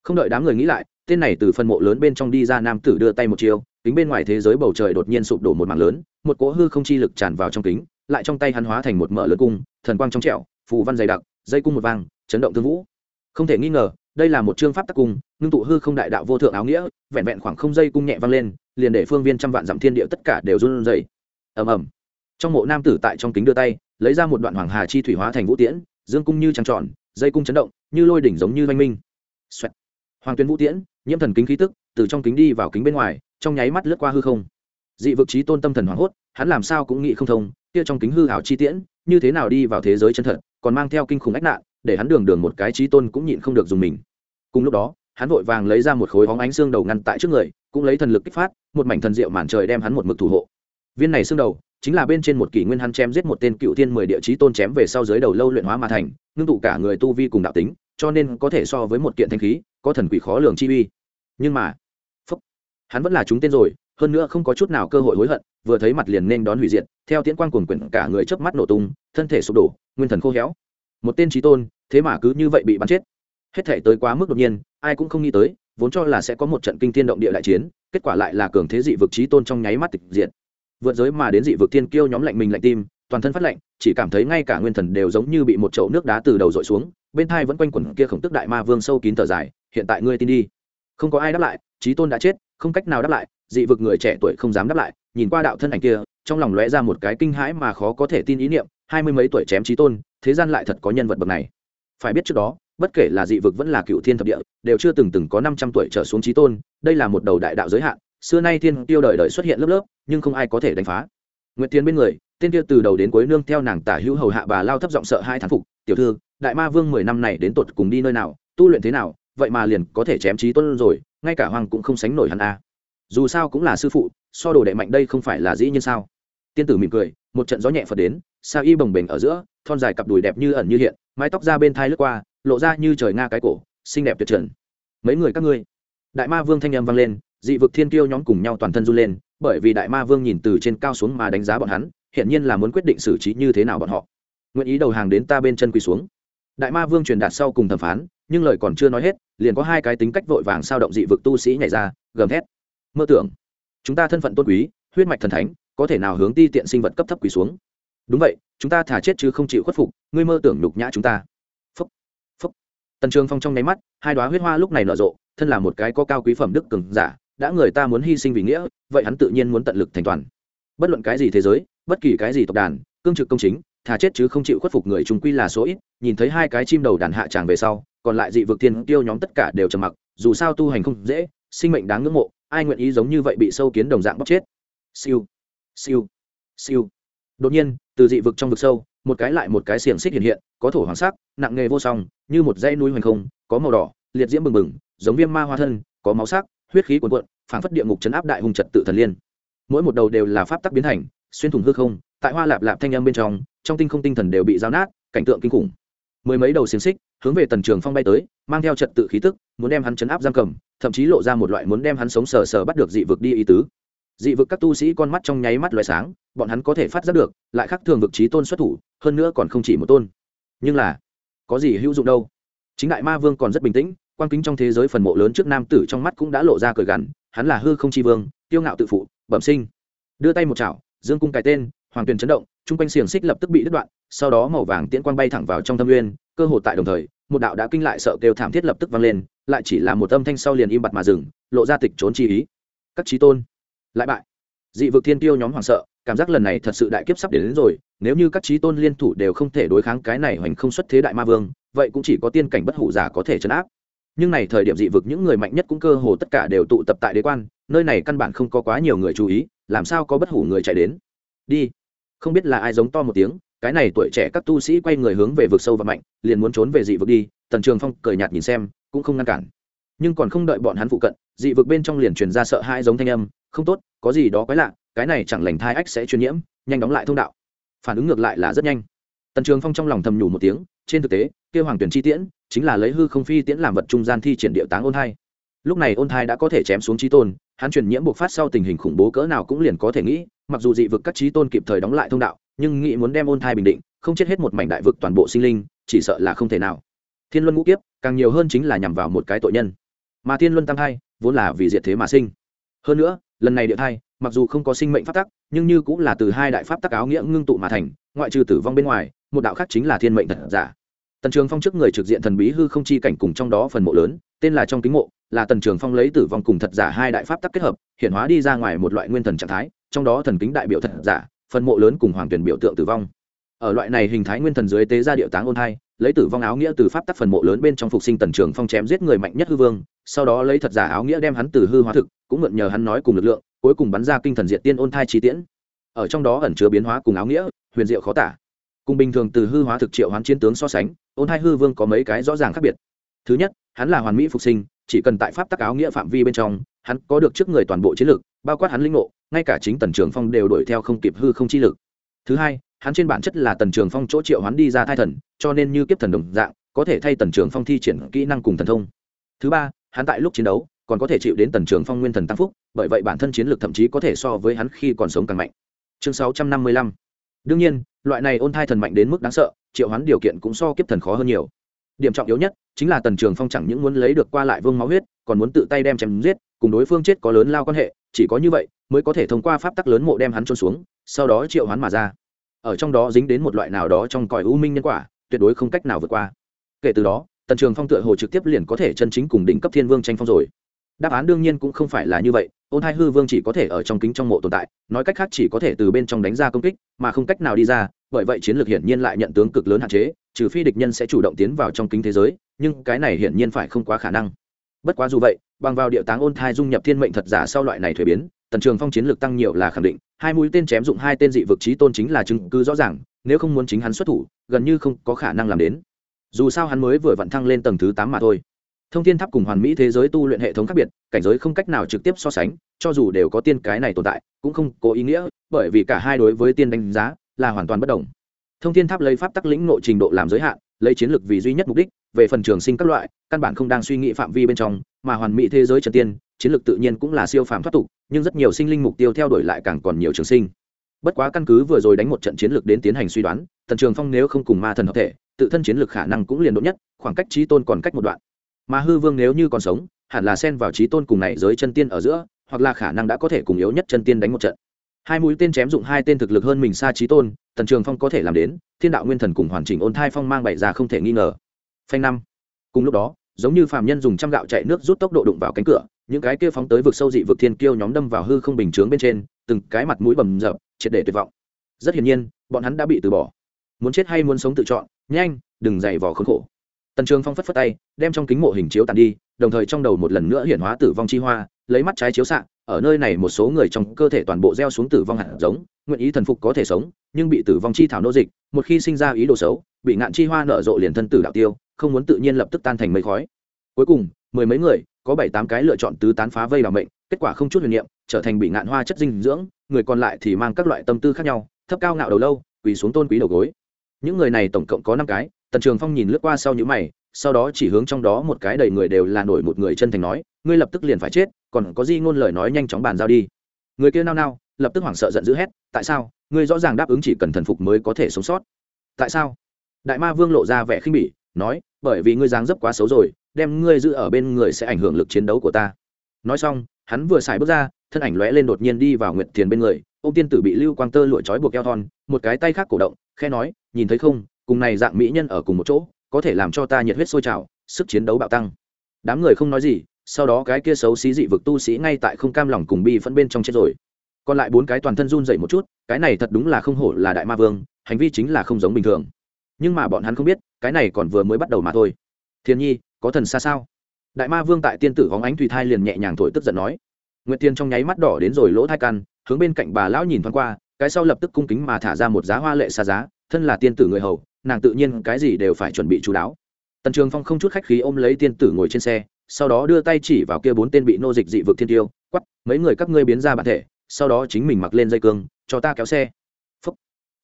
Không đợi đám người nghĩ lại, tên này từ phần mộ lớn bên trong đi ra nam tử đưa tay một chiều kính bên ngoài thế giới bầu trời đột nhiên sụp đổ một mảng lớn, một cỗ hư không chi lực tràn vào trong kính lại trong tay hắn hóa thành một mở lớn cung, thần quang trong trẻo, phù văn dày đặc, dây cung một vang chấn động thương vũ. Không thể nghi ngờ, đây là một chương pháp tắc cung, ngưng tụ hư không đại đạo vô thượng áo nghĩa, vẹn vẹn khoảng không dây cung nhẹ vang lên, liền để phương viên trăm vạn dặm thiên địa tất cả đều run rẩy. Ầm ầm. Trong mộ nam tử tại trong kính đưa tay, lấy ra một đoạn hoàng hà chi thủy hóa thành vũ tiễn, dương cung như trăng tròn, dây cung chấn động, như lôi đỉnh giống như oanh minh. Xoẹt. hoàng tuyên vũ tiễn, nhiễm thần kính khí tức, từ trong kính đi vào kính bên ngoài, trong nháy mắt lướt qua hư không. Dị vực trí tôn tâm thần hoảng hốt, hắn làm sao cũng nghĩ không thông kia trong kính hư hảo chi tiễn như thế nào đi vào thế giới chân thật còn mang theo kinh khủng ách nạn để hắn đường đường một cái trí tôn cũng nhịn không được dùng mình. Cùng lúc đó hắn vội vàng lấy ra một khối hóng ánh xương đầu ngăn tại trước người cũng lấy thần lực kích phát một mảnh thần diệu màn trời đem hắn một mực thủ hộ. Viên này xương đầu chính là bên trên một kỷ nguyên hắn chém giết một tên cựu thiên mười địa chí tôn chém về sau dưới đầu lâu luyện hóa mà thành ngưng tụ cả người tu vi cùng đạo tính cho nên có thể so với một kiện thanh khí có thần quỷ khó lường chi uy. Nhưng mà phúc, hắn vẫn là chúng tên rồi hơn nữa không có chút nào cơ hội hối hận, vừa thấy mặt liền nên đón hủy diệt, theo tiễn quang cuồng quyển cả người chớp mắt nổ tung, thân thể sụp đổ, nguyên thần khô héo. Một tên trí tôn, thế mà cứ như vậy bị bắn chết. Hết thể tới quá mức đột nhiên, ai cũng không nghĩ tới, vốn cho là sẽ có một trận kinh thiên động địa đại chiến, kết quả lại là cường thế dị vực trí tôn trong nháy mắt tịch diệt. Vượt giới mà đến dị vực tiên kiêu nhóm lạnh mình lạnh tim, toàn thân phát lạnh, chỉ cảm thấy ngay cả nguyên thần đều giống như bị một chậu nước đá từ đầu dội xuống, bên thai vẫn quanh quẩn kia khổng tức đại ma vương sâu kín thở dài, hiện tại ngươi tin đi. Không có ai đáp lại, trí tôn đã chết, không cách nào đáp lại dị vực người trẻ tuổi không dám đáp lại, nhìn qua đạo thân ảnh kia, trong lòng lóe ra một cái kinh hãi mà khó có thể tin ý niệm, hai mươi mấy tuổi chém trí tôn, thế gian lại thật có nhân vật bậc này. Phải biết trước đó, bất kể là dị vực vẫn là cựu thiên thập địa, đều chưa từng từng có năm trăm tuổi trở xuống trí tôn, đây là một đầu đại đạo giới hạn, xưa nay thiên tiêu đời đời xuất hiện lớp lớp, nhưng không ai có thể đánh phá. Nguyệt tiến bên người tên kia từ đầu đến cuối nương theo nàng tả hữu hầu hạ bà lao thấp giọng sợ hai thán phục, tiểu thư, đại ma vương mười năm này đến tột cùng đi nơi nào, tu luyện thế nào, vậy mà liền có thể chém trí tôn rồi, ngay cả hoàng cũng không sánh nổi hắn a dù sao cũng là sư phụ, so đồ đệ mạnh đây không phải là dĩ nhiên sao? Tiên tử mỉm cười, một trận gió nhẹ phật đến, sa y bồng bềnh ở giữa, thon dài cặp đùi đẹp như ẩn như hiện, mái tóc ra bên thai lướt qua, lộ ra như trời nga cái cổ, xinh đẹp tuyệt trần. Mấy người các ngươi, đại ma vương thanh âm vang lên, dị vực thiên kiêu nhóm cùng nhau toàn thân run lên, bởi vì đại ma vương nhìn từ trên cao xuống mà đánh giá bọn hắn hiện nhiên là muốn quyết định xử trí như thế nào bọn họ. Nguyện ý đầu hàng đến ta bên chân quỳ xuống. Đại ma vương truyền đạt sau cùng thẩm phán, nhưng lời còn chưa nói hết, liền có hai cái tính cách vội vàng sao động dị vực tu sĩ nhảy ra, gầm thét mơ tưởng. Chúng ta thân phận tôn quý, huyết mạch thần thánh, có thể nào hướng ti tiện sinh vật cấp thấp quỳ xuống? Đúng vậy, chúng ta thả chết chứ không chịu khuất phục, ngươi mơ tưởng nhục nhã chúng ta. Phúc phúc. Tần trường phong trong nháy mắt, hai đoá huyết hoa lúc này nở rộ, thân là một cái có cao quý phẩm đức cường giả, đã người ta muốn hy sinh vì nghĩa, vậy hắn tự nhiên muốn tận lực thành toàn. Bất luận cái gì thế giới, bất kỳ cái gì tộc đàn, cương trực công chính, thà chết chứ không chịu khuất phục người chúng quy là số ít, nhìn thấy hai cái chim đầu đàn hạ tràng về sau, còn lại dị vực thiên tiêu nhóm tất cả đều trầm mặc, dù sao tu hành không dễ, sinh mệnh đáng ngưỡng mộ ai nguyện ý giống như vậy bị sâu kiến đồng dạng bóc chết? Siêu siêu siêu. Đột nhiên, từ dị vực trong vực sâu, một cái lại một cái xiềng xích hiện hiện, có thổ hoàng sắc, nặng nghề vô song, như một dãy núi hoành không, có màu đỏ, liệt diễm bừng bừng, giống viêm ma hoa thân, có máu sắc, huyết khí cuồn cuộn, phảng phất địa ngục chấn áp đại hùng trật tự thần liên. Mỗi một đầu đều là pháp tắc biến thành, xuyên thủng hư không, tại hoa lạp lạp thanh âm bên trong trong tinh không tinh thần đều bị giao nát, cảnh tượng kinh khủng. Mười mấy đầu xiềng xích hướng về tần trường phong bay tới, mang theo trật tự khí tức, muốn đem hắn chấn áp giam cầm, thậm chí lộ ra một loại muốn đem hắn sống sờ sờ bắt được dị vực đi ý tứ. Dị vực các tu sĩ con mắt trong nháy mắt loại sáng, bọn hắn có thể phát giác được, lại khác thường vực trí tôn xuất thủ, hơn nữa còn không chỉ một tôn. Nhưng là, có gì hữu dụng đâu? Chính đại ma vương còn rất bình tĩnh quan kính trong thế giới phần mộ lớn trước nam tử trong mắt cũng đã lộ ra cười gằn, hắn là hư không chi vương tiêu ngạo tự phụ, bẩm sinh. Đưa tay một chảo, dương cung cái tên, hoàng tuyền chấn động, chung quanh xiềng xích lập tức bị đứt đoạn, sau đó màu vàng tiễn quang bay thẳng vào trong thâm nguyên cơ hội tại đồng thời một đạo đã kinh lại sợ kêu thảm thiết lập tức vang lên lại chỉ là một âm thanh sau liền im bặt mà dừng lộ ra tịch trốn chi ý. Các trí tôn lại bại. Dị vực thiên tiêu nhóm hoảng sợ cảm giác lần này thật sự đại kiếp sắp đến, đến rồi nếu như các trí tôn liên thủ đều không thể đối kháng cái này hoành không xuất thế đại ma vương vậy cũng chỉ có tiên cảnh bất hủ giả có thể chấn áp. Nhưng này thời điểm dị vực những người mạnh nhất cũng cơ hồ tất cả đều tụ tập tại đế quan nơi này căn bản không có quá nhiều người chú ý làm sao có bất hủ người chạy đến? Đi. Không biết là ai giống to một tiếng cái này tuổi trẻ các tu sĩ quay người hướng về vực sâu và mạnh, liền muốn trốn về dị vực đi, tần trường phong cười nhạt nhìn xem, cũng không ngăn cản. Nhưng còn không đợi bọn hắn phụ cận, dị vực bên trong liền truyền ra sợ hai giống thanh âm, không tốt, có gì đó quái lạ, cái này chẳng lành thai ách sẽ truyền nhiễm, nhanh đóng lại thông đạo. Phản ứng ngược lại là rất nhanh. Tần trường phong trong lòng thầm nhủ một tiếng, trên thực tế kêu hoàng tuyển chi tiễn, chính là lấy hư không phi tiễn làm vật trung gian thi triển địa táng ôn thai. Lúc này ôn thai đã có thể chém xuống trí tôn, hắn truyền nhiễm buộc phát sau tình hình khủng bố cỡ nào cũng liền có thể nghĩ, mặc dù dị vực các trí tôn kịp thời đóng lại thông đạo nhưng nghĩ muốn đem ôn thai bình định, không chết hết một mảnh đại vực toàn bộ sinh linh, chỉ sợ là không thể nào. Thiên luân ngũ kiếp, càng nhiều hơn chính là nhằm vào một cái tội nhân. Mà thiên luân tam thai, vốn là vì diệt thế mà sinh. Hơn nữa, lần này địa thai, mặc dù không có sinh mệnh pháp tắc, nhưng như cũng là từ hai đại pháp tắc áo nghĩa ngưng tụ mà thành, ngoại trừ tử vong bên ngoài, một đạo khác chính là thiên mệnh thật giả. Tần trường phong trước người trực diện thần bí hư không chi cảnh cùng trong đó phần mộ lớn, tên là trong kính mộ, là tần trường phong lấy tử vong cùng thật giả hai đại pháp tắc kết hợp, hiện hóa đi ra ngoài một loại nguyên thần trạng thái, trong đó thần kính đại biểu thật giả phần mộ lớn cùng hoàng tuyển biểu tượng tử vong. Ở loại này hình thái nguyên thần dưới tế ra điệu táng ôn hai, lấy tử vong áo nghĩa từ pháp tắc phần mộ lớn bên trong phục sinh tần trường phong chém giết người mạnh nhất hư vương, sau đó lấy thật giả áo nghĩa đem hắn từ hư hóa thực, cũng mượn nhờ hắn nói cùng lực lượng, cuối cùng bắn ra kinh thần diệt tiên ôn thai trí tiễn. Ở trong đó ẩn chứa biến hóa cùng áo nghĩa, huyền diệu khó tả. Cùng bình thường từ hư hóa thực triệu hoán chiến tướng so sánh, ôn thai hư vương có mấy cái rõ ràng khác biệt. Thứ nhất, hắn là hoàn mỹ phục sinh, chỉ cần tại pháp tắc áo nghĩa phạm vi bên trong hắn có được trước người toàn bộ chiến lực, bao quát hắn linh ngộ ngay cả chính tần trường phong đều đuổi theo không kịp hư không chi lực. Thứ hai hắn trên bản chất là tần trường phong chỗ triệu hắn đi ra thai thần cho nên như kiếp thần đồng dạng có thể thay tần trường phong thi triển kỹ năng cùng thần thông. Thứ ba hắn tại lúc chiến đấu còn có thể chịu đến tần trường phong nguyên thần tăng phúc bởi vậy bản thân chiến lực thậm chí có thể so với hắn khi còn sống càng mạnh. Chương sáu trăm năm mươi lăm. Đương nhiên loại này ôn thai thần mạnh đến mức đáng sợ triệu hoán điều kiện cũng so kiếp thần khó hơn nhiều. Điểm trọng yếu nhất chính là tần trường phong chẳng những muốn lấy được qua lại vương máu huyết còn muốn tự tay đem chém giết cùng đối phương chết có lớn lao quan hệ, chỉ có như vậy mới có thể thông qua pháp tắc lớn mộ đem hắn trôn xuống, sau đó triệu hoán mà ra. Ở trong đó dính đến một loại nào đó trong cõi u minh nhân quả, tuyệt đối không cách nào vượt qua. Kể từ đó, tần trường phong tựa hồ trực tiếp liền có thể chân chính cùng đỉnh cấp thiên vương tranh phong rồi. Đáp án đương nhiên cũng không phải là như vậy, ôn hai hư vương chỉ có thể ở trong kính trong mộ tồn tại, nói cách khác chỉ có thể từ bên trong đánh ra công kích, mà không cách nào đi ra, bởi vậy chiến lược hiển nhiên lại nhận tướng cực lớn hạn chế, trừ phi địch nhân sẽ chủ động tiến vào trong kính thế giới, nhưng cái này hiển nhiên phải không quá khả năng bất quá dù vậy, bằng vào địa táng ôn thai dung nhập thiên mệnh thật giả sau loại này thuế biến, tần trường phong chiến lược tăng nhiều là khẳng định, hai mũi tên chém dụng hai tên dị vực trí tôn chính là chứng cứ rõ ràng, nếu không muốn chính hắn xuất thủ, gần như không có khả năng làm đến. Dù sao hắn mới vừa vặn thăng lên tầng thứ tám mà thôi. Thông thiên tháp cùng hoàn mỹ thế giới tu luyện hệ thống khác biệt, cảnh giới không cách nào trực tiếp so sánh, cho dù đều có tiên cái này tồn tại, cũng không có ý nghĩa, bởi vì cả hai đối với tiên đánh giá là hoàn toàn bất đồng. Thông thiên tháp lấy pháp tắc lĩnh nội trình độ làm giới hạn, lấy chiến lược vì duy nhất mục đích về phần trường sinh các loại, căn bản không đang suy nghĩ phạm vi bên trong, mà hoàn mỹ thế giới trần tiên, chiến lược tự nhiên cũng là siêu phàm thoát tục, nhưng rất nhiều sinh linh mục tiêu theo đuổi lại càng còn nhiều trường sinh. Bất quá căn cứ vừa rồi đánh một trận chiến lược đến tiến hành suy đoán, tần trường phong nếu không cùng ma thần hợp thể, tự thân chiến lược khả năng cũng liền độ nhất, khoảng cách trí tôn còn cách một đoạn. Mà hư vương nếu như còn sống, hẳn là xen vào trí tôn cùng này giới chân tiên ở giữa, hoặc là khả năng đã có thể cùng yếu nhất chân tiên đánh một trận. Hai mũi tên chém dụng hai tên thực lực hơn mình xa trí tôn, tần trường phong có thể làm đến, thiên đạo nguyên thần cùng hoàn chỉnh ôn thai phong mang bậy ra không thể nghi ngờ phanh năm. Cùng lúc đó, giống như phàm nhân dùng trăm gạo chạy nước rút tốc độ đụng vào cánh cửa, những cái kia phóng tới vực sâu dị vực thiên kiêu nhóm đâm vào hư không bình chướng bên trên, từng cái mặt mũi bầm dập, triệt để tuyệt vọng. Rất hiển nhiên, bọn hắn đã bị từ bỏ. Muốn chết hay muốn sống tự chọn, nhanh, đừng dày vò khốn khổ. Tần trường phong phất phất tay, đem trong kính mộ hình chiếu tàn đi, đồng thời trong đầu một lần nữa hiển hóa tử vong chi hoa, lấy mắt trái chiếu xạ, ở nơi này một số người trong cơ thể toàn bộ gieo xuống tử vong hạt giống, nguyện ý thần phục có thể sống, nhưng bị tử vong chi thảo nô dịch, một khi sinh ra ý đồ xấu, bị ngạn chi hoa nở rộ liền thân tử đạo tiêu không muốn tự nhiên lập tức tan thành mây khói. Cuối cùng, mười mấy người, có bảy tám cái lựa chọn tứ tán phá vây làm mệnh, kết quả không chút huyền niệm, trở thành bị ngạn hoa chất dinh dưỡng, người còn lại thì mang các loại tâm tư khác nhau, thấp cao ngạo đầu lâu, quỳ xuống tôn quý đầu gối. Những người này tổng cộng có năm cái, tần trường phong nhìn lướt qua sau những mày, sau đó chỉ hướng trong đó một cái đầy người đều là nổi một người chân thành nói, ngươi lập tức liền phải chết, còn có gì ngôn lời nói nhanh chóng bàn giao đi. Người kia nao nao, lập tức hoảng sợ giận dữ hét, tại sao? Ngươi rõ ràng đáp ứng chỉ cần thần phục mới có thể sống sót. Tại sao? Đại ma vương lộ ra vẻ khinh bỉ nói, bởi vì ngươi dáng dấp quá xấu rồi, đem ngươi giữ ở bên người sẽ ảnh hưởng lực chiến đấu của ta. Nói xong, hắn vừa xài bước ra, thân ảnh lóe lên đột nhiên đi vào nguyệt thiền bên người ô tiên tử bị lưu quang tơ lụa trói buộc eo thon, một cái tay khác cổ động khe nói, nhìn thấy không, cùng này dạng mỹ nhân ở cùng một chỗ, có thể làm cho ta nhiệt huyết sôi trào, sức chiến đấu bạo tăng. Đám người không nói gì, sau đó cái kia xấu xí dị vực tu sĩ ngay tại không cam lòng cùng bi phân bên trong chết rồi. Còn lại bốn cái toàn thân run dậy một chút, cái này thật đúng là không hổ là đại ma vương, hành vi chính là không giống bình thường nhưng mà bọn hắn không biết, cái này còn vừa mới bắt đầu mà thôi. Thiên nhi, có thần xa sao? Đại ma vương tại tiên tử hóng ánh thủy thai liền nhẹ nhàng thổi tức giận nói. Nguyệt tiên trong nháy mắt đỏ đến rồi lỗ thai căn, hướng bên cạnh bà lão nhìn thoáng qua, cái sau lập tức cung kính mà thả ra một giá hoa lệ xa giá, thân là tiên tử người hầu, nàng tự nhiên cái gì đều phải chuẩn bị chú đáo. Tần trường phong không chút khách khí ôm lấy tiên tử ngồi trên xe, sau đó đưa tay chỉ vào kia bốn tên bị nô dịch dị vực thiên tiêu quắp mấy người các ngươi biến ra bản thể, sau đó chính mình mặc lên dây cương, cho ta kéo xe. Phúc.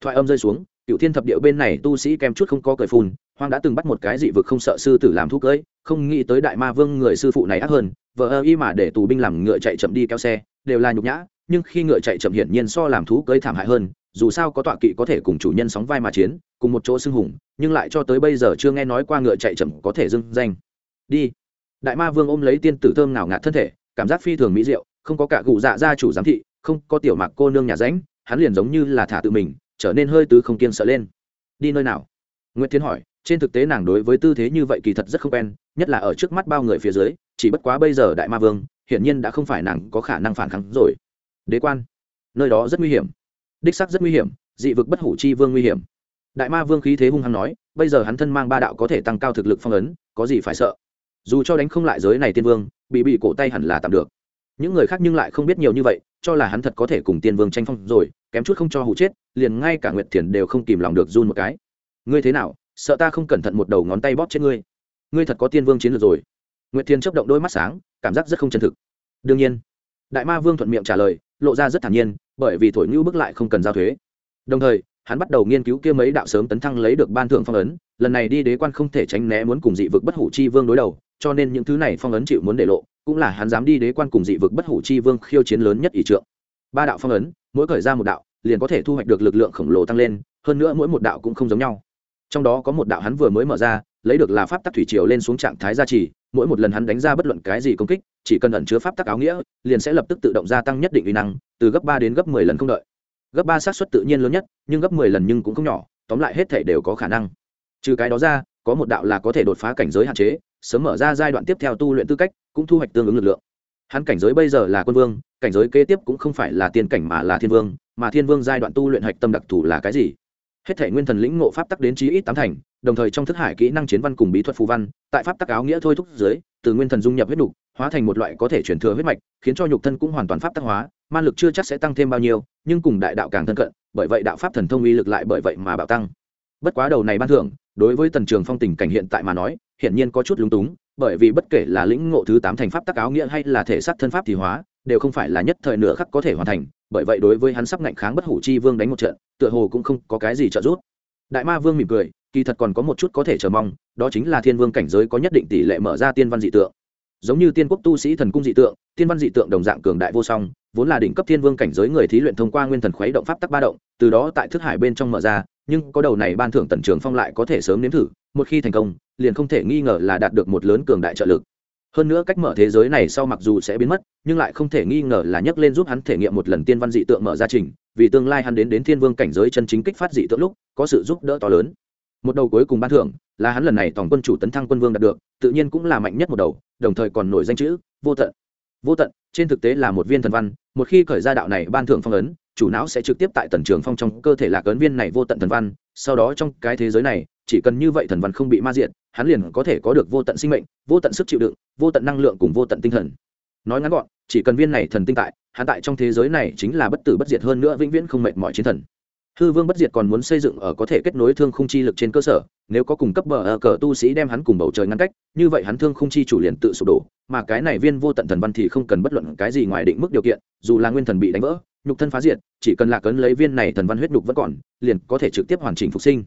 thoại âm rơi xuống cựu thiên thập điệu bên này tu sĩ kèm chút không có cởi phun, hoang đã từng bắt một cái dị vực không sợ sư tử làm thuốc cưỡi không nghĩ tới đại ma vương người sư phụ này ác hơn vợ ơ y mà để tù binh làm ngựa chạy chậm đi kéo xe, đều là nhục nhã, nhưng khi ngựa chạy chậm hiển nhiên so làm thú cưỡi thảm hại hơn, dù sao có tọa kỵ có thể cùng chủ nhân sóng vai mà chiến, cùng một chỗ xưng hùng, nhưng lại cho tới bây giờ chưa nghe nói qua ngựa chạy chậm có thể dưng danh. Đi. Đại ma vương ôm lấy tiên tử thơm nào ngạt thân thể, cảm giác phi thường mỹ diệu, không có cả cụ dạ gia chủ giám thị, không có tiểu mạc cô nương nhà ránh, hắn liền giống như là thả tự mình trở nên hơi tứ không kiên sợ lên. Đi nơi nào? Nguyễn tiến hỏi, trên thực tế nàng đối với tư thế như vậy kỳ thật rất không quen, nhất là ở trước mắt bao người phía dưới, chỉ bất quá bây giờ đại ma vương, hiển nhiên đã không phải nàng có khả năng phản kháng rồi. Đế quan, nơi đó rất nguy hiểm. Đích sắc rất nguy hiểm, dị vực bất hủ chi vương nguy hiểm. Đại ma vương khí thế hung hăng nói, bây giờ hắn thân mang ba đạo có thể tăng cao thực lực phong ấn, có gì phải sợ? Dù cho đánh không lại giới này tiên vương, bị bị cổ tay hẳn là tạm được. Những người khác nhưng lại không biết nhiều như vậy, cho là hắn thật có thể cùng tiên vương tranh phong rồi kém chút không cho hụ chết, liền ngay cả nguyệt thiền đều không kìm lòng được run một cái. Ngươi thế nào, sợ ta không cẩn thận một đầu ngón tay bóp chết ngươi? Ngươi thật có tiên vương chiến lược rồi. Nguyệt thiên chấp động đôi mắt sáng, cảm giác rất không chân thực. Đương nhiên, đại ma vương thuận miệng trả lời, lộ ra rất thản nhiên, bởi vì thổi ngưu bước lại không cần giao thuế. Đồng thời, hắn bắt đầu nghiên cứu kia mấy đạo sớm tấn thăng lấy được ban thượng phong ấn, lần này đi đế quan không thể tránh né muốn cùng dị vực bất hủ chi vương đối đầu, cho nên những thứ này phong ấn chịu muốn để lộ, cũng là hắn dám đi đế quan cùng dị vực bất hủ chi vương khiêu chiến lớn nhất ỷ trượng. Ba đạo phong ấn mỗi khởi ra một đạo, liền có thể thu hoạch được lực lượng khổng lồ tăng lên, hơn nữa mỗi một đạo cũng không giống nhau. Trong đó có một đạo hắn vừa mới mở ra, lấy được là pháp tắc thủy triều lên xuống trạng thái gia trì, mỗi một lần hắn đánh ra bất luận cái gì công kích, chỉ cần ẩn chứa pháp tắc áo nghĩa, liền sẽ lập tức tự động gia tăng nhất định uy năng, từ gấp ba đến gấp mười lần không đợi. Gấp ba xác suất tự nhiên lớn nhất, nhưng gấp mười lần nhưng cũng không nhỏ, tóm lại hết thể đều có khả năng. Trừ cái đó ra, có một đạo là có thể đột phá cảnh giới hạn chế, sớm mở ra giai đoạn tiếp theo tu luyện tư cách, cũng thu hoạch tương ứng lực lượng hắn cảnh giới bây giờ là quân vương, cảnh giới kế tiếp cũng không phải là tiên cảnh mà là thiên vương, mà thiên vương giai đoạn tu luyện hạch tâm đặc thù là cái gì? Hết thể nguyên thần lĩnh ngộ pháp tắc đến chí ít tám thành, đồng thời trong thức hải kỹ năng chiến văn cùng bí thuật phù văn, tại pháp tắc áo nghĩa thôi thúc dưới, từ nguyên thần dung nhập huyết nhục, hóa thành một loại có thể chuyển thừa huyết mạch, khiến cho nhục thân cũng hoàn toàn pháp tắc hóa, man lực chưa chắc sẽ tăng thêm bao nhiêu, nhưng cùng đại đạo càng thân cận, bởi vậy đạo pháp thần thông uy lực lại bởi vậy mà bạo tăng. Bất quá đầu này ban thưởng, đối với tần trường phong tình cảnh hiện tại mà nói, hiển nhiên có chút lúng túng bởi vì bất kể là lĩnh ngộ thứ tám thành pháp tác áo nghĩa hay là thể xác thân pháp thì hóa, đều không phải là nhất thời nửa khắc có thể hoàn thành, bởi vậy đối với hắn sắp ngạnh kháng bất hủ chi vương đánh một trận, tựa hồ cũng không có cái gì trợ giúp. Đại ma vương mỉm cười, kỳ thật còn có một chút có thể chờ mong, đó chính là thiên vương cảnh giới có nhất định tỷ lệ mở ra tiên văn dị tượng. Giống như tiên quốc tu sĩ thần cung dị tượng, tiên văn dị tượng đồng dạng cường đại vô song, vốn là đỉnh cấp thiên vương cảnh giới người thí luyện thông qua nguyên thần khuấy động pháp tắc ba động, từ đó tại thức hải bên trong mở ra, nhưng có đầu này ban thưởng tần trường phong lại có thể sớm nếm thử một khi thành công, liền không thể nghi ngờ là đạt được một lớn cường đại trợ lực. Hơn nữa cách mở thế giới này sau mặc dù sẽ biến mất, nhưng lại không thể nghi ngờ là nhấc lên giúp hắn thể nghiệm một lần tiên văn dị tượng mở ra trình, vì tương lai hắn đến đến thiên vương cảnh giới chân chính kích phát dị tượng lúc, có sự giúp đỡ to lớn. Một đầu cuối cùng ban thưởng là hắn lần này tổng quân chủ tấn thăng quân vương đạt được, tự nhiên cũng là mạnh nhất một đầu, đồng thời còn nổi danh chữ vô tận. Vô tận, trên thực tế là một viên thần văn, một khi khởi ra đạo này ban thưởng phong ấn chủ não sẽ trực tiếp tại tần trường phong trong cơ thể lạc ấn viên này vô tận thần văn, sau đó trong cái thế giới này, chỉ cần như vậy thần văn không bị ma diện hắn liền có thể có được vô tận sinh mệnh, vô tận sức chịu đựng, vô tận năng lượng cùng vô tận tinh thần. Nói ngắn gọn, chỉ cần viên này thần tinh tại, hắn tại trong thế giới này chính là bất tử bất diệt hơn nữa vĩnh viễn không mệt mỏi chiến thần. Hư vương bất diệt còn muốn xây dựng ở có thể kết nối thương khung chi lực trên cơ sở, nếu có cùng cấp bờ ở cờ tu sĩ đem hắn cùng bầu trời ngăn cách, như vậy hắn thương khung chi chủ liền tự sụp đổ, mà cái này viên vô tận thần văn thì không cần bất luận cái gì ngoài định mức điều kiện, dù là nguyên thần bị đánh vỡ nhục thân phá diệt, chỉ cần lạc cấn lấy viên này thần văn huyết nhục vẫn còn, liền có thể trực tiếp hoàn chỉnh phục sinh.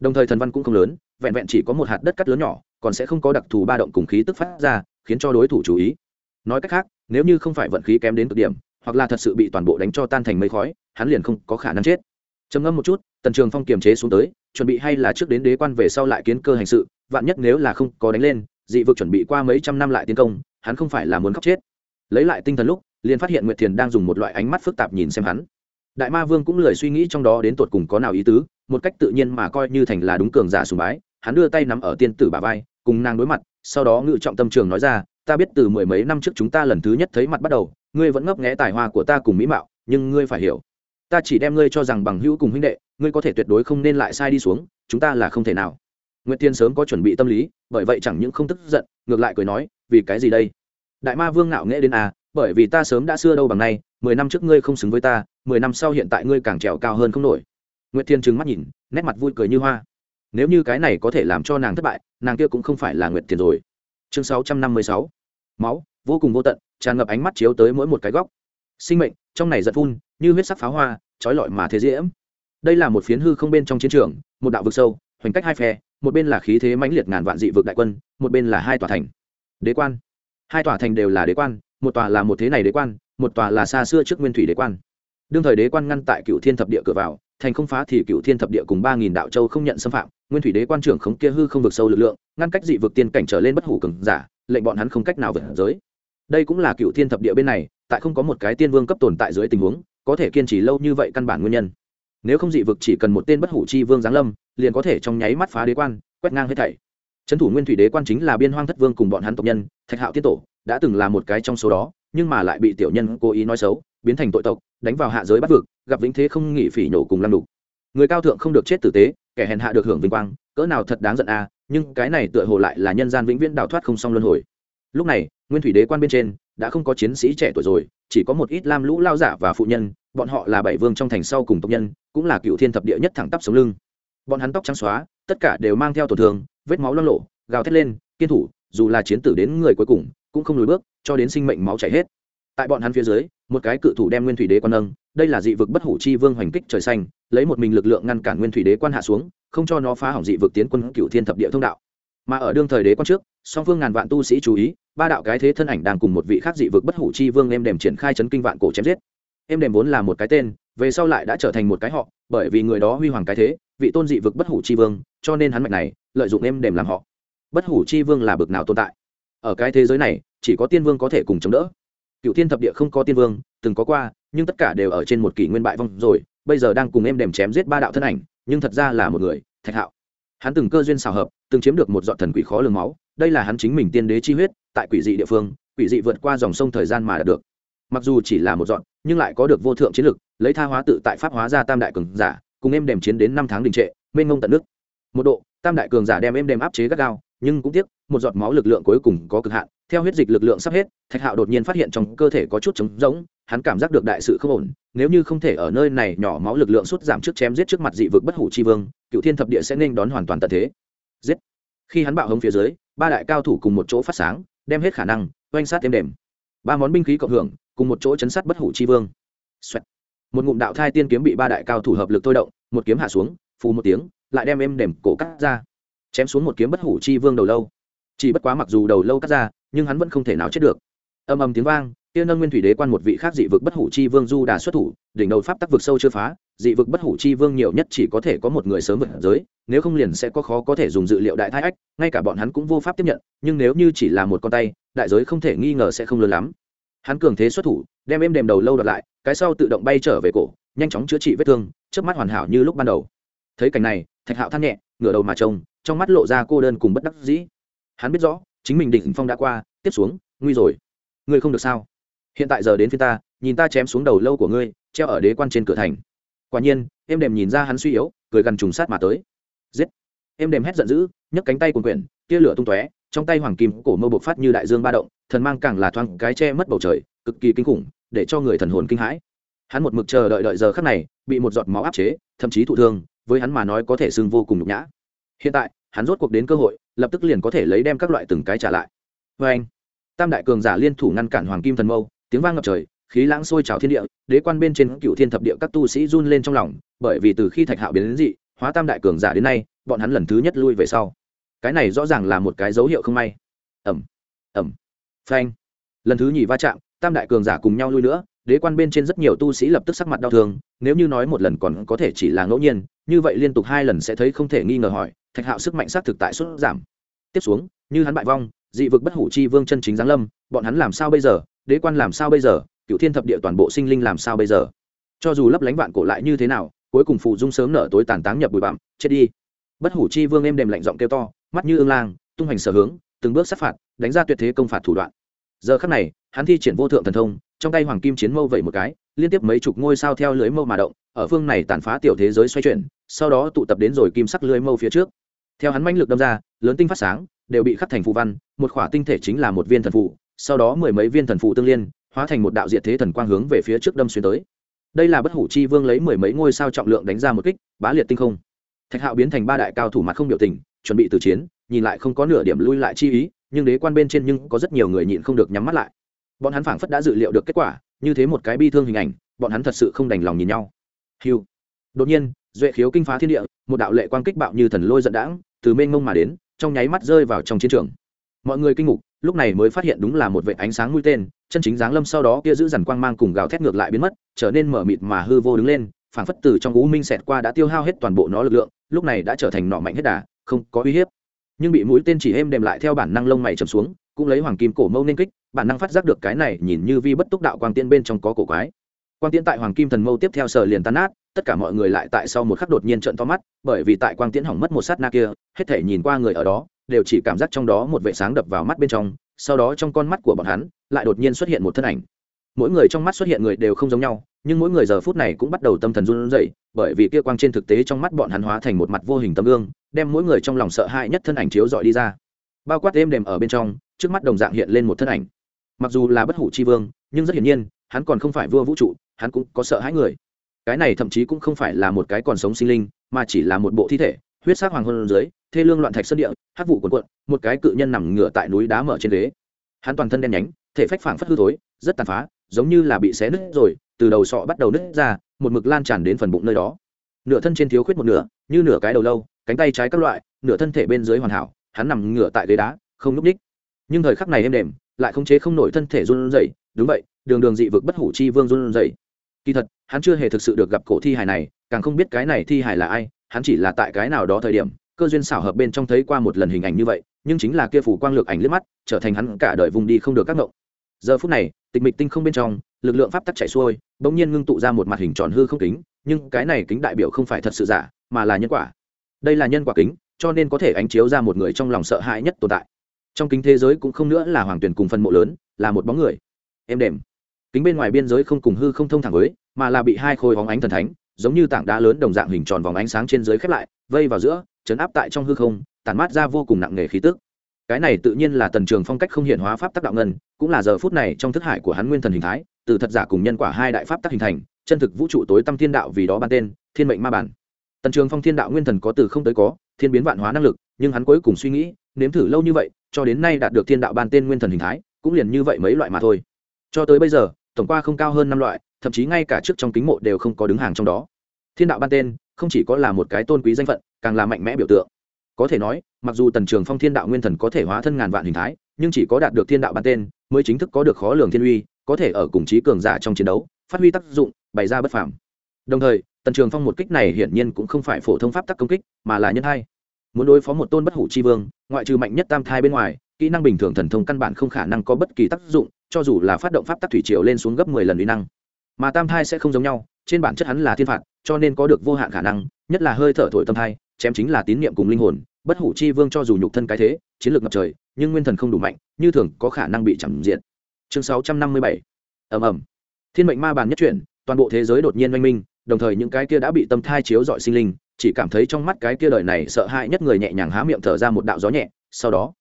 Đồng thời thần văn cũng không lớn, vẹn vẹn chỉ có một hạt đất cắt lớn nhỏ, còn sẽ không có đặc thù ba động cùng khí tức phát ra, khiến cho đối thủ chú ý. Nói cách khác, nếu như không phải vận khí kém đến cực điểm, hoặc là thật sự bị toàn bộ đánh cho tan thành mây khói, hắn liền không có khả năng chết. Trầm ngâm một chút, tần trường phong kiềm chế xuống tới, chuẩn bị hay là trước đến đế quan về sau lại kiến cơ hành sự, vạn nhất nếu là không có đánh lên, dị vực chuẩn bị qua mấy trăm năm lại tiến công, hắn không phải là muốn khóc chết. Lấy lại tinh thần lúc liền phát hiện nguyệt thiền đang dùng một loại ánh mắt phức tạp nhìn xem hắn. Đại ma vương cũng lười suy nghĩ trong đó đến tột cùng có nào ý tứ, một cách tự nhiên mà coi như thành là đúng cường giả sùng bái, hắn đưa tay nắm ở tiên tử bà vai, cùng nàng đối mặt, sau đó ngự trọng tâm trường nói ra, ta biết từ mười mấy năm trước chúng ta lần thứ nhất thấy mặt bắt đầu, ngươi vẫn ngấp nghẽ tài hoa của ta cùng mỹ mạo, nhưng ngươi phải hiểu, ta chỉ đem ngươi cho rằng bằng hữu cùng huynh đệ, ngươi có thể tuyệt đối không nên lại sai đi xuống, chúng ta là không thể nào. Nguyệt tiên sớm có chuẩn bị tâm lý, bởi vậy chẳng những không tức giận, ngược lại cười nói, vì cái gì đây? Đại ma vương ngạo nghễ đến à bởi vì ta sớm đã xưa đâu bằng nay, mười năm trước ngươi không xứng với ta, mười năm sau hiện tại ngươi càng trèo cao hơn không nổi. Nguyễn thiên trừng mắt nhìn, nét mặt vui cười như hoa. Nếu như cái này có thể làm cho nàng thất bại, nàng kia cũng không phải là nguyệt thiền rồi. Chương sáu trăm năm mươi sáu. Máu, vô cùng vô tận, tràn ngập ánh mắt chiếu tới mỗi một cái góc. Sinh mệnh, trong này giật phun, như huyết sắc pháo hoa, trói lọi mà thế diễm. Đây là một phiến hư không bên trong chiến trường, một đạo vực sâu, hoành cách hai phe, một bên là khí thế mãnh liệt ngàn vạn dị vực đại quân, một bên là hai tòa thành. Đế quan. Hai tòa thành đều là đế quan một tòa là một thế này đế quan, một tòa là xa xưa trước nguyên thủy đế quan. Đương thời đế quan ngăn tại cựu thiên thập địa cửa vào, thành không phá thì cựu thiên thập địa cùng ba nghìn đạo châu không nhận xâm phạm, nguyên thủy đế quan trưởng khống kia hư không vực sâu lực lượng, ngăn cách dị vực tiên cảnh trở lên bất hủ cường giả, lệnh bọn hắn không cách nào vượt giới. Đây cũng là cựu thiên thập địa bên này, tại không có một cái tiên vương cấp tồn tại dưới tình huống, có thể kiên trì lâu như vậy căn bản nguyên nhân. Nếu không dị vực chỉ cần một tên bất hủ chi vương giáng lâm, liền có thể trong nháy mắt phá đế quan, quét ngang hết thảy. Trấn thủ nguyên thủy đế quan chính là biên hoang thất vương cùng bọn hắn tộc nhân, thạch hạo tiết tổ đã từng là một cái trong số đó, nhưng mà lại bị tiểu nhân cố ý nói xấu, biến thành tội tộc, đánh vào hạ giới bắt vực, gặp vĩnh thế không nghỉ phỉ nổ cùng lăn đục. Người cao thượng không được chết tử tế, kẻ hèn hạ được hưởng vinh quang, cỡ nào thật đáng giận a, nhưng cái này tựa hồ lại là nhân gian vĩnh viễn đào thoát không xong luân hồi. Lúc này, nguyên thủy đế quan bên trên, đã không có chiến sĩ trẻ tuổi rồi, chỉ có một ít lam lũ lao giả và phụ nhân, bọn họ là bảy vương trong thành sau cùng tộc nhân, cũng là cựu thiên thập địa nhất thẳng tắp sống lưng. Bọn hắn tóc trắng xóa, tất cả đều mang theo tổn thương, vết máu lo lộ gào thét lên, kiên thủ, dù là chiến tử đến người cuối cùng cũng không lùi bước, cho đến sinh mệnh máu chảy hết. Tại bọn hắn phía dưới, một cái cự thủ đem nguyên thủy đế quan nâng, đây là dị vực bất hủ chi vương hoành kích trời xanh, lấy một mình lực lượng ngăn cản nguyên thủy đế quan hạ xuống, không cho nó phá hỏng dị vực tiến quân cựu thiên thập địa thông đạo. Mà ở đương thời đế quan trước, song phương ngàn vạn tu sĩ chú ý, ba đạo cái thế thân ảnh đang cùng một vị khác dị vực bất hủ chi vương em đềm triển khai chấn kinh vạn cổ chém giết. Em đềm vốn là một cái tên, về sau lại đã trở thành một cái họ, bởi vì người đó huy hoàng cái thế, vị tôn dị vực bất hủ chi vương, cho nên hắn mạch này, lợi dụng em đềm làm họ. Bất hủ chi vương là bực nào tồn tại? Ở cái thế giới này, chỉ có tiên vương có thể cùng chống đỡ. Cựu thiên thập địa không có tiên vương, từng có qua, nhưng tất cả đều ở trên một kỷ nguyên bại vong rồi, bây giờ đang cùng em đèm chém giết ba đạo thân ảnh, nhưng thật ra là một người, thạch hạo. Hắn từng cơ duyên xào hợp, từng chiếm được một dọn thần quỷ khó lường máu, đây là hắn chính mình tiên đế chi huyết, tại quỷ dị địa phương, quỷ dị vượt qua dòng sông thời gian mà đạt được. Mặc dù chỉ là một dọn nhưng lại có được vô thượng chiến lực, lấy tha hóa tự tại pháp hóa ra tam đại cường giả, cùng em đèm chiến đến năm tháng đình trệ, mênh ngông tận nước. Một độ, tam đại cường giả đem em đèm áp chế gắt gao nhưng cũng tiếc, một giọt máu lực lượng cuối cùng có cực hạn. Theo huyết dịch lực lượng sắp hết, thạch hạo đột nhiên phát hiện trong cơ thể có chút trống rỗng, hắn cảm giác được đại sự không ổn. Nếu như không thể ở nơi này nhỏ máu lực lượng sút giảm trước chém giết trước mặt dị vực bất hủ chi vương, cựu thiên thập địa sẽ nên đón hoàn toàn tận thế. Giết! Khi hắn bạo hống phía dưới, ba đại cao thủ cùng một chỗ phát sáng, đem hết khả năng, oanh sát êm đềm. Ba món binh khí cộng hưởng, cùng một chỗ chấn sát bất hủ chi vương. Một ngụm đạo thai tiên kiếm bị ba đại cao thủ hợp lực thôi động, một kiếm hạ xuống, phù một tiếng, lại đem êm đềm cổ cắt ra chém xuống một kiếm bất hủ chi vương đầu lâu. Chỉ bất quá mặc dù đầu lâu cắt ra, nhưng hắn vẫn không thể nào chết được. Âm âm tiếng vang tiên nâng nguyên thủy đế quan một vị khác dị vực bất hủ chi vương du đà xuất thủ, đỉnh đầu pháp tắc vực sâu chưa phá, dị vực bất hủ chi vương nhiều nhất chỉ có thể có một người sớm vượt giới, nếu không liền sẽ có khó có thể dùng dự liệu đại thái ách, ngay cả bọn hắn cũng vô pháp tiếp nhận, nhưng nếu như chỉ là một con tay, đại giới không thể nghi ngờ sẽ không lớn lắm. Hắn cường thế xuất thủ, đem êm đềm đầu lâu đợt lại, cái sau tự động bay trở về cổ, nhanh chóng chữa trị vết thương trước mắt hoàn hảo như lúc ban đầu. Thấy cảnh này, thạch hạo than nhẹ, ngửa đầu mà trông trong mắt lộ ra cô đơn cùng bất đắc dĩ. Hắn biết rõ, chính mình đỉnh phong đã qua, tiếp xuống, nguy rồi. Ngươi không được sao? Hiện tại giờ đến phía ta, nhìn ta chém xuống đầu lâu của ngươi, treo ở đế quan trên cửa thành. Quả nhiên, em đềm nhìn ra hắn suy yếu, cười gần trùng sát mà tới. Giết! Em đềm hét giận dữ, nhấc cánh tay cuồn quyển, tia lửa tung tóe, trong tay hoàng kim cổ mâu bộc phát như đại dương ba động, thần mang càng là thoáng cái che mất bầu trời, cực kỳ kinh khủng, để cho người thần hồn kinh hãi. Hắn một mực chờ đợi đợi giờ khắc này, bị một giọt máu áp chế, thậm chí thụ thương, với hắn mà nói có thể xưng vô cùng nhục nhã hiện tại, hắn rốt cuộc đến cơ hội, lập tức liền có thể lấy đem các loại từng cái trả lại. Vê anh, tam đại cường giả liên thủ ngăn cản hoàng kim thần mâu, tiếng vang ngập trời, khí lãng sôi trào thiên địa, đế quan bên trên cựu thiên thập địa các tu sĩ run lên trong lòng, bởi vì từ khi thạch hạo biến đến dị, hóa tam đại cường giả đến nay, bọn hắn lần thứ nhất lui về sau. Cái này rõ ràng là một cái dấu hiệu không may. Ẩm ẩm phanh. Lần thứ nhì va chạm, tam đại cường giả cùng nhau lui nữa đế quan bên trên rất nhiều tu sĩ lập tức sắc mặt đau thương, nếu như nói một lần còn có thể chỉ là ngẫu nhiên, như vậy liên tục hai lần sẽ thấy không thể nghi ngờ hỏi, thạch hạo sức mạnh xác thực tại suốt giảm. Tiếp xuống, như hắn bại vong, dị vực bất hủ chi vương chân chính giáng lâm, bọn hắn làm sao bây giờ, đế quan làm sao bây giờ, cựu thiên thập địa toàn bộ sinh linh làm sao bây giờ? Cho dù lấp lánh vạn cổ lại như thế nào, cuối cùng phụ dung sớm nở tối tàn táng nhập bụi bặm, chết đi. Bất hủ chi vương êm đềm lạnh giọng kêu to, mắt như ương lang, tung hành sở hướng, từng bước sát phạt, đánh ra tuyệt thế công phạt thủ đoạn. Giờ khắc này, hắn thi triển vô thượng thần thông trong tay hoàng kim chiến mâu vẩy một cái, liên tiếp mấy chục ngôi sao theo lưới mâu mà động, ở phương này tàn phá tiểu thế giới xoay chuyển, sau đó tụ tập đến rồi kim sắc lưới mâu phía trước. Theo hắn mãnh lực đâm ra, lớn tinh phát sáng, đều bị khắc thành phù văn, một khỏa tinh thể chính là một viên thần phụ sau đó mười mấy viên thần phụ tương liên, hóa thành một đạo diệt thế thần quang hướng về phía trước đâm xuyên tới. Đây là bất hủ chi vương lấy mười mấy ngôi sao trọng lượng đánh ra một kích, bá liệt tinh không. Thạch hạo biến thành ba đại cao thủ mặt không biểu tình, chuẩn bị từ chiến, nhìn lại không có nửa điểm lui lại chi ý, nhưng đế quan bên trên nhưng có rất nhiều người nhịn không được nhắm mắt lại bọn hắn phảng phất đã dự liệu được kết quả, như thế một cái bi thương hình ảnh, bọn hắn thật sự không đành lòng nhìn nhau. Hiu đột nhiên, duệ khiếu kinh phá thiên địa, một đạo lệ quang kích bạo như thần lôi giận đãng, từ mênh mông mà đến, trong nháy mắt rơi vào trong chiến trường. Mọi người kinh ngục lúc này mới phát hiện đúng là một vệ ánh sáng mũi tên, chân chính dáng lâm sau đó kia giữ dằn quang mang cùng gào thét ngược lại biến mất, trở nên mở mịt mà hư vô đứng lên, phảng phất từ trong u minh xẹt qua đã tiêu hao hết toàn bộ nó lực lượng, lúc này đã trở thành nọ mạnh hết đà, không có uy hiếp. Nhưng bị mũi tên chỉ êm đềm lại theo bản năng lông mày trầm xuống cũng lấy hoàng kim cổ mâu nên kích, bản năng phát giác được cái này nhìn như vi bất túc đạo quang tiên bên trong có cổ quái. Quang tiễn tại hoàng kim thần mâu tiếp theo sờ liền tan nát, tất cả mọi người lại tại sau một khắc đột nhiên trợn to mắt, bởi vì tại quang tiễn hỏng mất một sát na kia, hết thể nhìn qua người ở đó, đều chỉ cảm giác trong đó một vệ sáng đập vào mắt bên trong, sau đó trong con mắt của bọn hắn, lại đột nhiên xuất hiện một thân ảnh. Mỗi người trong mắt xuất hiện người đều không giống nhau, nhưng mỗi người giờ phút này cũng bắt đầu tâm thần run rẩy, bởi vì kia quang trên thực tế trong mắt bọn hắn hóa thành một mặt vô hình tấm gương, đem mỗi người trong lòng sợ hãi nhất thân ảnh chiếu dọi đi ra. Bao quát êm đềm ở bên trong trước mắt đồng dạng hiện lên một thân ảnh. Mặc dù là bất hủ chi vương, nhưng rất hiển nhiên, hắn còn không phải vua vũ trụ, hắn cũng có sợ hãi người. Cái này thậm chí cũng không phải là một cái còn sống sinh linh, mà chỉ là một bộ thi thể, huyết sắc hoàng hôn dưới, thê lương loạn thạch sơn địa hát vụ cuộn cuộn, một cái cự nhân nằm ngửa tại núi đá mở trên ghế. Hắn toàn thân đen nhánh, thể phách phảng phất hư thối, rất tàn phá, giống như là bị xé nứt rồi, từ đầu sọ bắt đầu nứt ra, một mực lan tràn đến phần bụng nơi đó. Nửa thân trên thiếu khuyết một nửa, như nửa cái đầu lâu, cánh tay trái các loại, nửa thân thể bên dưới hoàn hảo, hắn nằm ngửa tại ghế đá, không núp ních nhưng thời khắc này êm đềm, lại khống chế không nổi thân thể run rẩy, đúng vậy, đường đường dị vực bất hủ chi vương run rẩy. Kỳ thật, hắn chưa hề thực sự được gặp cổ thi hài này, càng không biết cái này thi hài là ai, hắn chỉ là tại cái nào đó thời điểm, cơ duyên xảo hợp bên trong thấy qua một lần hình ảnh như vậy, nhưng chính là kia phủ quang lược ảnh liếc mắt, trở thành hắn cả đời vùng đi không được các ngộng giờ phút này, tịch mịch tinh không bên trong, lực lượng pháp tắc chạy xuôi, bỗng nhiên ngưng tụ ra một mặt hình tròn hư không kính, nhưng cái này kính đại biểu không phải thật sự giả, mà là nhân quả. Đây là nhân quả kính, cho nên có thể ánh chiếu ra một người trong lòng sợ hãi nhất tồn tại trong kính thế giới cũng không nữa là hoàng tuyển cùng phần mộ lớn, là một bóng người. Êm đềm. Kính bên ngoài biên giới không cùng hư không thông thẳng với, mà là bị hai khối hóng ánh thần thánh, giống như tảng đá lớn đồng dạng hình tròn vòng ánh sáng trên dưới khép lại, vây vào giữa, chấn áp tại trong hư không, tản mát ra vô cùng nặng nề khí tức. Cái này tự nhiên là tần trường phong cách không hiện hóa pháp tác đạo ngân, cũng là giờ phút này trong thức hải của hắn nguyên thần hình thái, từ thật giả cùng nhân quả hai đại pháp tác hình thành, chân thực vũ trụ tối tâm thiên đạo vì đó ban tên, thiên mệnh ma bản. Tần trường phong thiên đạo nguyên thần có từ không tới có, thiên biến vạn hóa năng lực, nhưng hắn cuối cùng suy nghĩ, nếm thử lâu như vậy cho đến nay đạt được thiên đạo ban tên nguyên thần hình thái, cũng liền như vậy mấy loại mà thôi. Cho tới bây giờ, tổng qua không cao hơn năm loại, thậm chí ngay cả trước trong kính mộ đều không có đứng hàng trong đó. Thiên đạo ban tên không chỉ có là một cái tôn quý danh phận, càng là mạnh mẽ biểu tượng. Có thể nói, mặc dù tần trường phong thiên đạo nguyên thần có thể hóa thân ngàn vạn hình thái, nhưng chỉ có đạt được thiên đạo ban tên mới chính thức có được khó lường thiên uy, có thể ở cùng trí cường giả trong chiến đấu, phát huy tác dụng, bày ra bất phàm. Đồng thời, tần trường phong một kích này hiển nhiên cũng không phải phổ thông pháp tắc công kích, mà là nhân hai muốn đối phó một tôn bất hủ chi vương, ngoại trừ mạnh nhất tam thai bên ngoài, kỹ năng bình thường thần thông căn bản không khả năng có bất kỳ tác dụng, cho dù là phát động pháp tắc thủy triều lên xuống gấp mười lần uy năng. Mà tam thai sẽ không giống nhau, trên bản chất hắn là thiên phạt, cho nên có được vô hạn khả năng, nhất là hơi thở thổi tâm thai, chém chính là tín niệm cùng linh hồn. Bất hủ chi vương cho dù nhục thân cái thế, chiến lược ngập trời, nhưng nguyên thần không đủ mạnh, như thường có khả năng bị chẳng diện. Chương sáu trăm năm mươi bảy. Ầm ầm. Thiên mệnh ma bàn nhất chuyển, toàn bộ thế giới đột nhiên oanh minh, đồng thời những cái kia đã bị tâm thai chiếu dọi sinh linh chỉ cảm thấy trong mắt cái kia đời này sợ hãi nhất người nhẹ nhàng há miệng thở ra một đạo gió nhẹ, sau đó,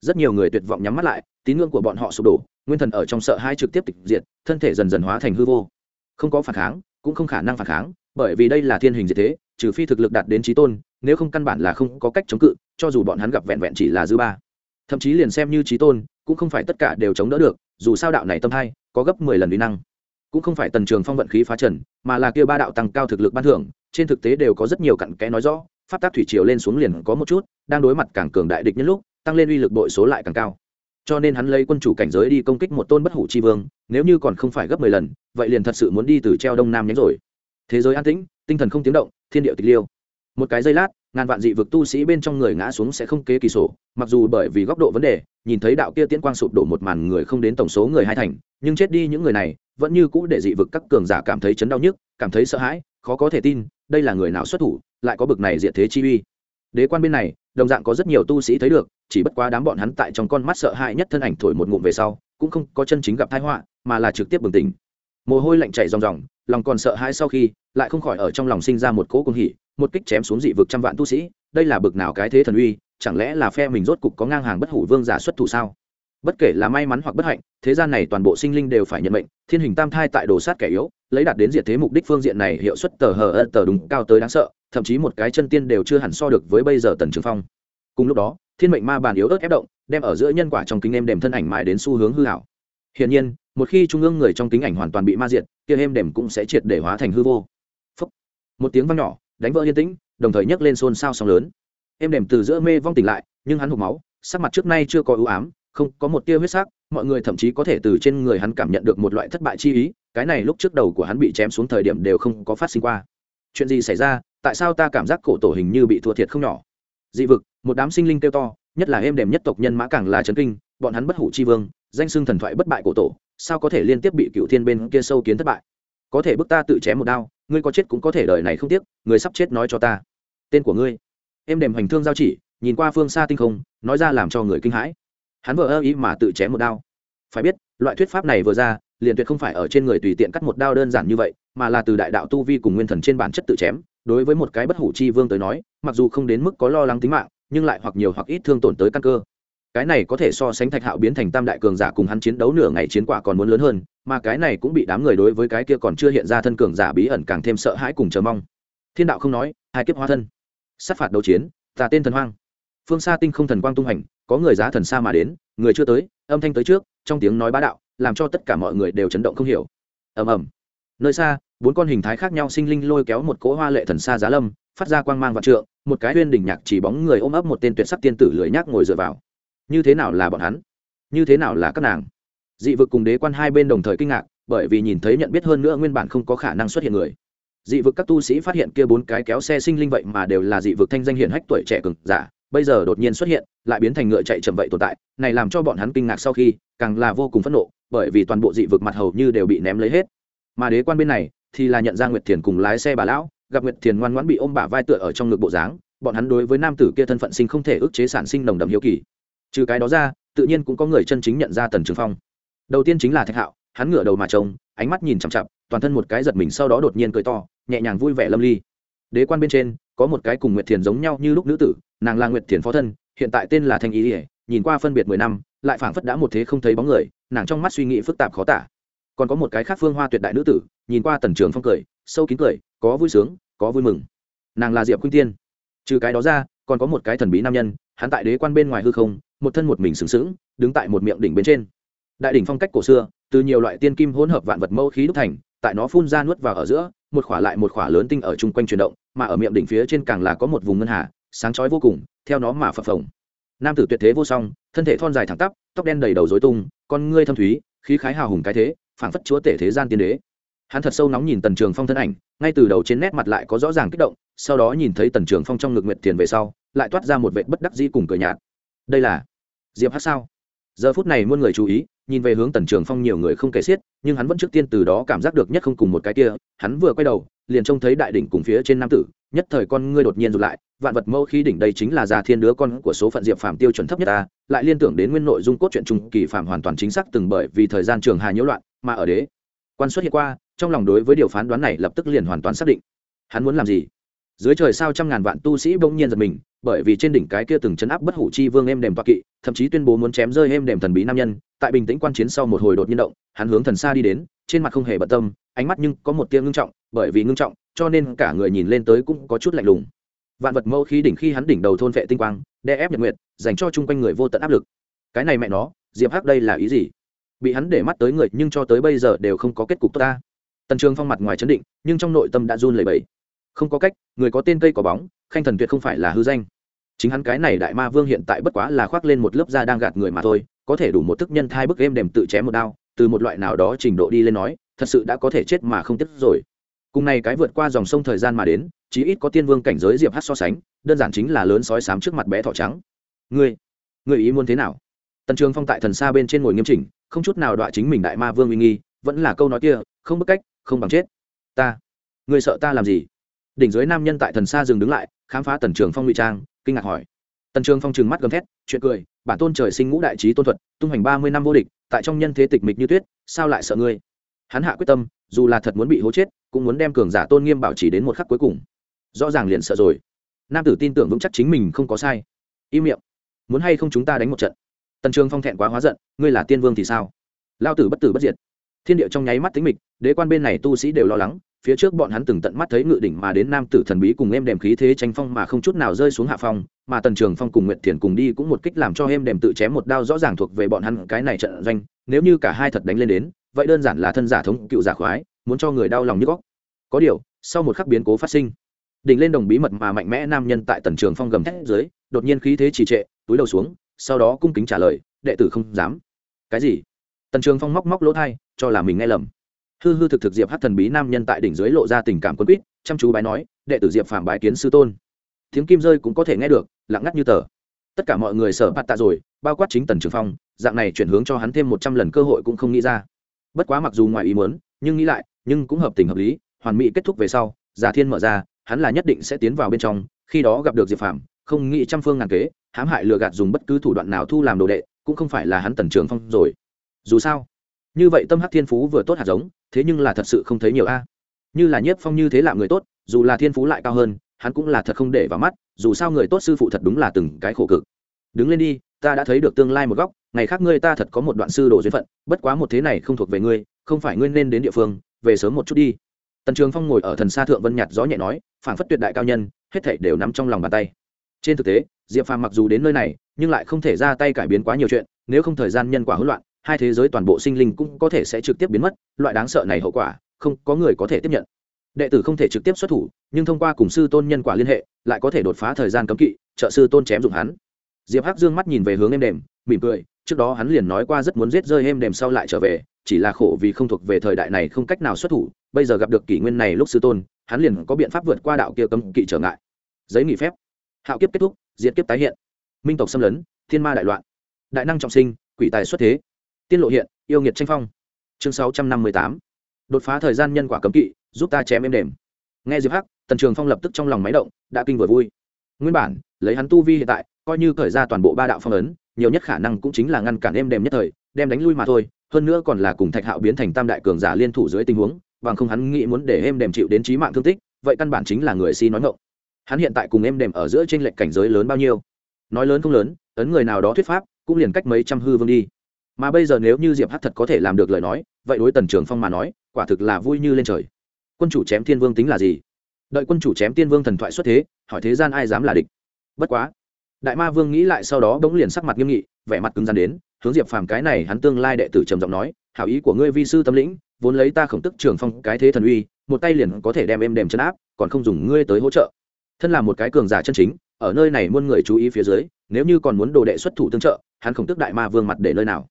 rất nhiều người tuyệt vọng nhắm mắt lại, tín ngưỡng của bọn họ sụp đổ, nguyên thần ở trong sợ hãi trực tiếp tịch diệt, thân thể dần dần hóa thành hư vô. Không có phản kháng, cũng không khả năng phản kháng, bởi vì đây là thiên hình diệt thế, trừ phi thực lực đạt đến trí tôn, nếu không căn bản là không có cách chống cự, cho dù bọn hắn gặp vẹn vẹn chỉ là dư ba. Thậm chí liền xem như trí tôn, cũng không phải tất cả đều chống đỡ được, dù sao đạo này tâm hai, có gấp mười lần uy năng. Cũng không phải tần trường phong vận khí phá trần, mà là kia ba đạo tăng cao thực lực ban thưởng trên thực tế đều có rất nhiều cặn kẽ nói rõ, pháp tác thủy triều lên xuống liền có một chút, đang đối mặt càng cường đại địch nhân lúc, tăng lên uy lực bội số lại càng cao. Cho nên hắn lấy quân chủ cảnh giới đi công kích một tôn bất hủ chi vương, nếu như còn không phải gấp mười lần, vậy liền thật sự muốn đi từ treo đông nam nhánh rồi. Thế giới an tĩnh, tinh thần không tiếng động, thiên địa tịch liêu. Một cái giây lát, ngàn vạn dị vực tu sĩ bên trong người ngã xuống sẽ không kế kỳ sổ, mặc dù bởi vì góc độ vấn đề, nhìn thấy đạo kia tiễn quang sụp đổ một màn người không đến tổng số người hai thành, nhưng chết đi những người này, vẫn như cũ để dị vực các cường giả cảm thấy chấn đau nhức, cảm thấy sợ hãi, khó có thể tin đây là người nào xuất thủ, lại có bực này diệt thế chi uy. Đế quan bên này, đồng dạng có rất nhiều tu sĩ thấy được, chỉ bất quá đám bọn hắn tại trong con mắt sợ hãi nhất thân ảnh thổi một ngụm về sau, cũng không có chân chính gặp thái họa, mà là trực tiếp bừng tỉnh. Mồ hôi lạnh chảy ròng ròng, lòng còn sợ hãi sau khi, lại không khỏi ở trong lòng sinh ra một cỗ cung hỉ, một kích chém xuống dị vực trăm vạn tu sĩ, đây là bực nào cái thế thần uy, chẳng lẽ là phe mình rốt cục có ngang hàng bất hủ vương giả xuất thủ sao? Bất kể là may mắn hoặc bất hạnh, thế gian này toàn bộ sinh linh đều phải nhận mệnh, thiên hình tam thai tại đồ sát kẻ yếu, lấy đạt đến diệt thế mục đích phương diện này hiệu suất tờ hờ ơ tờ đúng cao tới đáng sợ, thậm chí một cái chân tiên đều chưa hẳn so được với bây giờ tần trường phong. Cùng lúc đó, thiên mệnh ma bàn yếu ớt ép động, đem ở giữa nhân quả trong kính em đềm thân ảnh mãi đến xu hướng hư hảo hiển nhiên, một khi trung ương người trong kính ảnh hoàn toàn bị ma diệt, kia em đềm cũng sẽ triệt để hóa thành hư vô. Phúc. một tiếng vang nhỏ, đánh vỡ yên tĩnh, đồng thời nhấc lên xôn xao sóng lớn. Em đềm từ giữa mê vong tỉnh lại, nhưng hắn hụt máu, sắc mặt trước nay chưa có ưu ám không có một tia huyết sắc, mọi người thậm chí có thể từ trên người hắn cảm nhận được một loại thất bại chi ý, cái này lúc trước đầu của hắn bị chém xuống thời điểm đều không có phát sinh qua. Chuyện gì xảy ra? Tại sao ta cảm giác cổ tổ hình như bị thua thiệt không nhỏ? Dị vực, một đám sinh linh kêu to, nhất là êm đềm nhất tộc nhân mã càng là trấn kinh, bọn hắn bất hủ chi vương, danh xưng thần thoại bất bại cổ tổ, sao có thể liên tiếp bị cựu thiên bên kia sâu kiến thất bại? Có thể bức ta tự chém một đao, ngươi có chết cũng có thể đời này không tiếc, người sắp chết nói cho ta. Tên của ngươi. Em đềm hành thương giao chỉ, nhìn qua phương xa tinh không, nói ra làm cho người kinh hãi hắn vừa ơ ý mà tự chém một đao. Phải biết, loại thuyết pháp này vừa ra, liền tuyệt không phải ở trên người tùy tiện cắt một đao đơn giản như vậy, mà là từ đại đạo tu vi cùng nguyên thần trên bản chất tự chém. Đối với một cái bất hủ chi vương tới nói, mặc dù không đến mức có lo lắng tính mạng, nhưng lại hoặc nhiều hoặc ít thương tổn tới căn cơ. Cái này có thể so sánh thạch hạo biến thành tam đại cường giả cùng hắn chiến đấu nửa ngày chiến quả còn muốn lớn hơn, mà cái này cũng bị đám người đối với cái kia còn chưa hiện ra thân cường giả bí ẩn càng thêm sợ hãi cùng chờ mong. Thiên đạo không nói, hai kiếp hóa thân. Sát phạt đấu chiến tà tên thần hoang. Phương xa tinh không thần quang tung hành có người giá thần xa mà đến, người chưa tới, âm thanh tới trước, trong tiếng nói bá đạo, làm cho tất cả mọi người đều chấn động không hiểu. Ầm ầm. Nơi xa, bốn con hình thái khác nhau sinh linh lôi kéo một cỗ hoa lệ thần xa giá lâm, phát ra quang mang vạn trượng, một cái huyên đỉnh nhạc chỉ bóng người ôm ấp một tên tuyệt sắc tiên tử lười nhác ngồi dựa vào. Như thế nào là bọn hắn? Như thế nào là các nàng? Dị vực cùng đế quan hai bên đồng thời kinh ngạc, bởi vì nhìn thấy nhận biết hơn nữa nguyên bản không có khả năng xuất hiện người. Dị vực các tu sĩ phát hiện kia bốn cái kéo xe sinh linh vậy mà đều là dị vực thanh danh hiển hách tuổi trẻ cực giả bây giờ đột nhiên xuất hiện, lại biến thành ngựa chạy chậm vậy tồn tại, này làm cho bọn hắn kinh ngạc sau khi, càng là vô cùng phẫn nộ, bởi vì toàn bộ dị vực mặt hầu như đều bị ném lấy hết. Mà đế quan bên này, thì là nhận ra nguyệt thiền cùng lái xe bà lão, gặp nguyệt thiền ngoan ngoãn bị ôm bả vai tựa ở trong ngực bộ dáng, bọn hắn đối với nam tử kia thân phận sinh không thể ức chế sản sinh nồng đậm hiếu kỳ. Trừ cái đó ra, tự nhiên cũng có người chân chính nhận ra tần trường phong. Đầu tiên chính là thạch hạo, hắn ngửa đầu mà trông, ánh mắt nhìn chằm chặp toàn thân một cái giật mình sau đó đột nhiên cười to, nhẹ nhàng vui vẻ lâm ly. Đế quan bên trên có một cái cùng nguyệt thiền giống nhau như lúc nữ tử, nàng là nguyệt thiền phó thân, hiện tại tên là thanh ý ỉa nhìn qua phân biệt mười năm, lại phảng phất đã một thế không thấy bóng người, nàng trong mắt suy nghĩ phức tạp khó tả. Còn có một cái khác phương hoa tuyệt đại nữ tử, nhìn qua tần trường phong cười, sâu kín cười, có vui sướng, có vui mừng. Nàng là diệp khuynh tiên. Trừ cái đó ra, còn có một cái thần bí nam nhân, hắn tại đế quan bên ngoài hư không, một thân một mình sừng sững, đứng tại một miệng đỉnh bên trên. Đại đỉnh phong cách cổ xưa, từ nhiều loại tiên kim hỗn hợp vạn vật mẫu khí đúc thành, tại nó phun ra nuốt vào ở giữa một khỏa lại một khỏa lớn tinh ở chung quanh chuyển động, mà ở miệng đỉnh phía trên càng là có một vùng ngân hà, sáng chói vô cùng, theo nó mà phập phồng. Nam tử tuyệt thế vô song, thân thể thon dài thẳng tắp, tóc đen đầy đầu dối tung, con ngươi thâm thúy, khí khái hào hùng cái thế, phảng phất chúa tể thế gian tiên đế. Hắn thật sâu nóng nhìn tần trường phong thân ảnh, ngay từ đầu trên nét mặt lại có rõ ràng kích động, sau đó nhìn thấy tần trường phong trong ngực nguyệt tiền về sau, lại toát ra một vệ bất đắc dĩ cùng cười nhạt. Đây là diệp hát sao? Giờ phút này muôn người chú ý nhìn về hướng tần trường phong nhiều người không kể xiết, nhưng hắn vẫn trước tiên từ đó cảm giác được nhất không cùng một cái kia, hắn vừa quay đầu, liền trông thấy đại đỉnh cùng phía trên nam tử, nhất thời con ngươi đột nhiên rụt lại, vạn vật mẫu khí đỉnh đây chính là già thiên đứa con của số phận diệp phàm tiêu chuẩn thấp nhất ta, lại liên tưởng đến nguyên nội dung cốt truyện trung kỳ phàm hoàn toàn chính xác từng bởi vì thời gian trường hà nhiễu loạn mà ở đế. Quan xuất hiện qua, trong lòng đối với điều phán đoán này lập tức liền hoàn toàn xác định. Hắn muốn làm gì? Dưới trời sao trăm ngàn vạn tu sĩ bỗng nhiên giật mình, bởi vì trên đỉnh cái kia từng chấn áp bất hủ chi vương em đềm toạc kỵ, thậm chí tuyên bố muốn chém rơi em đềm thần bí nam nhân tại bình tĩnh quan chiến sau một hồi đột nhiên động, hắn hướng thần xa đi đến, trên mặt không hề bận tâm, ánh mắt nhưng có một tia ngưng trọng, bởi vì ngưng trọng, cho nên cả người nhìn lên tới cũng có chút lạnh lùng. Vạn vật mẫu khí đỉnh khi hắn đỉnh đầu thôn vệ tinh quang, đe ép nhật nguyệt, dành cho chung quanh người vô tận áp lực. Cái này mẹ nó, diệp hắc đây là ý gì? Bị hắn để mắt tới người, nhưng cho tới bây giờ đều không có kết cục tốt ta. Tần trường phong mặt ngoài chấn định, nhưng trong nội tâm đã run lẩy bẩy. Không có cách, người có tên cây có bóng, khanh thần tuyệt không phải là hư danh. Chính hắn cái này đại ma vương hiện tại bất quá là khoác lên một lớp da đang gạt người mà thôi có thể đủ một thức nhân thai bức êm đềm tự chém một đao, từ một loại nào đó trình độ đi lên nói, thật sự đã có thể chết mà không tiếc rồi. Cùng này cái vượt qua dòng sông thời gian mà đến, chí ít có tiên vương cảnh giới diệp hát so sánh, đơn giản chính là lớn sói sám trước mặt bé thỏ trắng. Ngươi ngươi ý muốn thế nào? Tần trường phong tại thần xa bên trên ngồi nghiêm chỉnh, không chút nào đọa chính mình đại ma vương uy nghi, vẫn là câu nói kia, không bức cách, không bằng chết. Ta, ngươi sợ ta làm gì? Đỉnh dưới nam nhân tại thần xa dừng đứng lại, khám phá tần trường phong ngụy trang, kinh ngạc hỏi tần trường phong trừng mắt gầm thét, chuyện cười, bản tôn trời sinh ngũ đại trí tôn thuật, tung hành ba mươi năm vô địch, tại trong nhân thế tịch mịch như tuyết, sao lại sợ ngươi? Hắn hạ quyết tâm, dù là thật muốn bị hố chết, cũng muốn đem cường giả tôn nghiêm bảo trì đến một khắc cuối cùng. Rõ ràng liền sợ rồi. Nam tử tin tưởng vững chắc chính mình không có sai. Im miệng. Muốn hay không chúng ta đánh một trận? Tần trường phong thẹn quá hóa giận, ngươi là tiên vương thì sao? Lao tử bất tử bất diệt. Thiên địa trong nháy mắt tính mịch, đế quan bên này tu sĩ đều lo lắng phía trước bọn hắn từng tận mắt thấy ngự đỉnh mà đến nam tử thần bí cùng em đềm khí thế tranh phong mà không chút nào rơi xuống hạ phong, mà tần trường phong cùng nguyệt thiền cùng đi cũng một kích làm cho em đềm tự chém một đao rõ ràng thuộc về bọn hắn cái này trận doanh, nếu như cả hai thật đánh lên đến, vậy đơn giản là thân giả thống cựu giả khoái, muốn cho người đau lòng như góc. Có điều, sau một khắc biến cố phát sinh, đỉnh lên đồng bí mật mà mạnh mẽ nam nhân tại tần trường phong gầm thét dưới, đột nhiên khí thế trì trệ, túi đầu xuống, sau đó cung kính trả lời, đệ tử không dám. Cái gì? Tần trường phong móc móc lỗ thai cho là mình nghe lầm hư hư thực thực diệp hát thần bí nam nhân tại đỉnh dưới lộ ra tình cảm quân quýt, chăm chú bái nói, đệ tử diệp phạm bái kiến sư tôn. Tiếng kim rơi cũng có thể nghe được, lặng ngắt như tờ. Tất cả mọi người sở bạt tạ rồi, bao quát chính tần trường phong, dạng này chuyển hướng cho hắn thêm một trăm lần cơ hội cũng không nghĩ ra. Bất quá mặc dù ngoài ý muốn, nhưng nghĩ lại, nhưng cũng hợp tình hợp lý, hoàn mỹ kết thúc về sau, giả thiên mở ra, hắn là nhất định sẽ tiến vào bên trong, khi đó gặp được diệp phạm không nghĩ trăm phương ngàn kế, hãm hại lừa gạt dùng bất cứ thủ đoạn nào thu làm đồ đệ, cũng không phải là hắn tần trường phong rồi. Dù sao, như vậy tâm hắc thiên phú vừa tốt hạt giống thế nhưng là thật sự không thấy nhiều a. Như là nhiếp phong như thế là người tốt, dù là thiên phú lại cao hơn, hắn cũng là thật không để vào mắt, dù sao người tốt sư phụ thật đúng là từng cái khổ cực. Đứng lên đi, ta đã thấy được tương lai một góc, ngày khác ngươi ta thật có một đoạn sư đồ duyên phận, bất quá một thế này không thuộc về ngươi, không phải ngươi nên đến địa phương, về sớm một chút đi. Tần trường phong ngồi ở thần sa thượng vân nhạt gió nhẹ nói, phảng phất tuyệt đại cao nhân, hết thảy đều nắm trong lòng bàn tay. Trên thực tế, diệp phàm mặc dù đến nơi này, nhưng lại không thể ra tay cải biến quá nhiều chuyện, nếu không thời gian nhân quả hỗn loạn hai thế giới toàn bộ sinh linh cũng có thể sẽ trực tiếp biến mất, loại đáng sợ này hậu quả, không có người có thể tiếp nhận. Đệ tử không thể trực tiếp xuất thủ, nhưng thông qua cùng sư tôn nhân quả liên hệ, lại có thể đột phá thời gian cấm kỵ, trợ sư tôn chém dụng hắn. Diệp hắc dương mắt nhìn về hướng êm đềm, mỉm cười, trước đó hắn liền nói qua rất muốn giết rơi êm đềm sau lại trở về, chỉ là khổ vì không thuộc về thời đại này không cách nào xuất thủ, bây giờ gặp được kỷ nguyên này lúc sư tôn, hắn liền có biện pháp vượt qua đạo kia cấm kỵ trở ngại. Giấy nghỉ phép. Hạo kiếp kết thúc, diệt kiếp tái hiện. Minh tộc xâm lấn, thiên ma đại loạn. Đại năng trọng sinh, quỷ tài xuất thế tiên lộ hiện, yêu nghiệt tranh phong. Chương sáu trăm năm mươi tám. Đột phá thời gian nhân quả cấm kỵ, giúp ta chém êm đềm. Nghe diệp hắc, tần trường phong lập tức trong lòng máy động, đã kinh vừa vui. Nguyên bản, lấy hắn tu vi hiện tại, coi như khởi ra toàn bộ ba đạo phong ấn, nhiều nhất khả năng cũng chính là ngăn cản êm đềm nhất thời, đem đánh lui mà thôi, hơn nữa còn là cùng thạch hạo biến thành tam đại cường giả liên thủ dưới tình huống, bằng không hắn nghĩ muốn để êm đềm chịu đến trí mạng thương tích, vậy căn bản chính là người si nói ngộng. Hắn hiện tại cùng êm đềm ở giữa t r ê n lệch cảnh giới lớn bao nhiêu? Nói lớn không lớn, ấn người nào đó thuyết pháp, cũng liền cách mấy trăm hư vương đi mà bây giờ nếu như diệp hát thật có thể làm được lời nói, vậy đối tần trường phong mà nói, quả thực là vui như lên trời. Quân chủ chém thiên vương tính là gì? Đợi quân chủ chém tiên vương thần thoại xuất thế, hỏi thế gian ai dám là địch? Bất quá, đại ma vương nghĩ lại sau đó đ ố n g liền sắc mặt nghiêm nghị, vẻ mặt cứng rắn đến, hướng diệp phàm cái này hắn tương lai đệ tử trầm giọng nói, hảo ý của ngươi vi sư tâm lĩnh, vốn lấy ta khổng tức trường phong cái thế thần uy, một tay liền có thể đem em đềm chân áp, còn không dùng ngươi tới hỗ trợ. Thân là một cái cường giả chân chính, ở nơi này muôn người chú ý phía dưới, nếu như còn muốn đồ đệ xuất thủ tương trợ, hắn khổng tức đại ma vương mặt để nơi nào?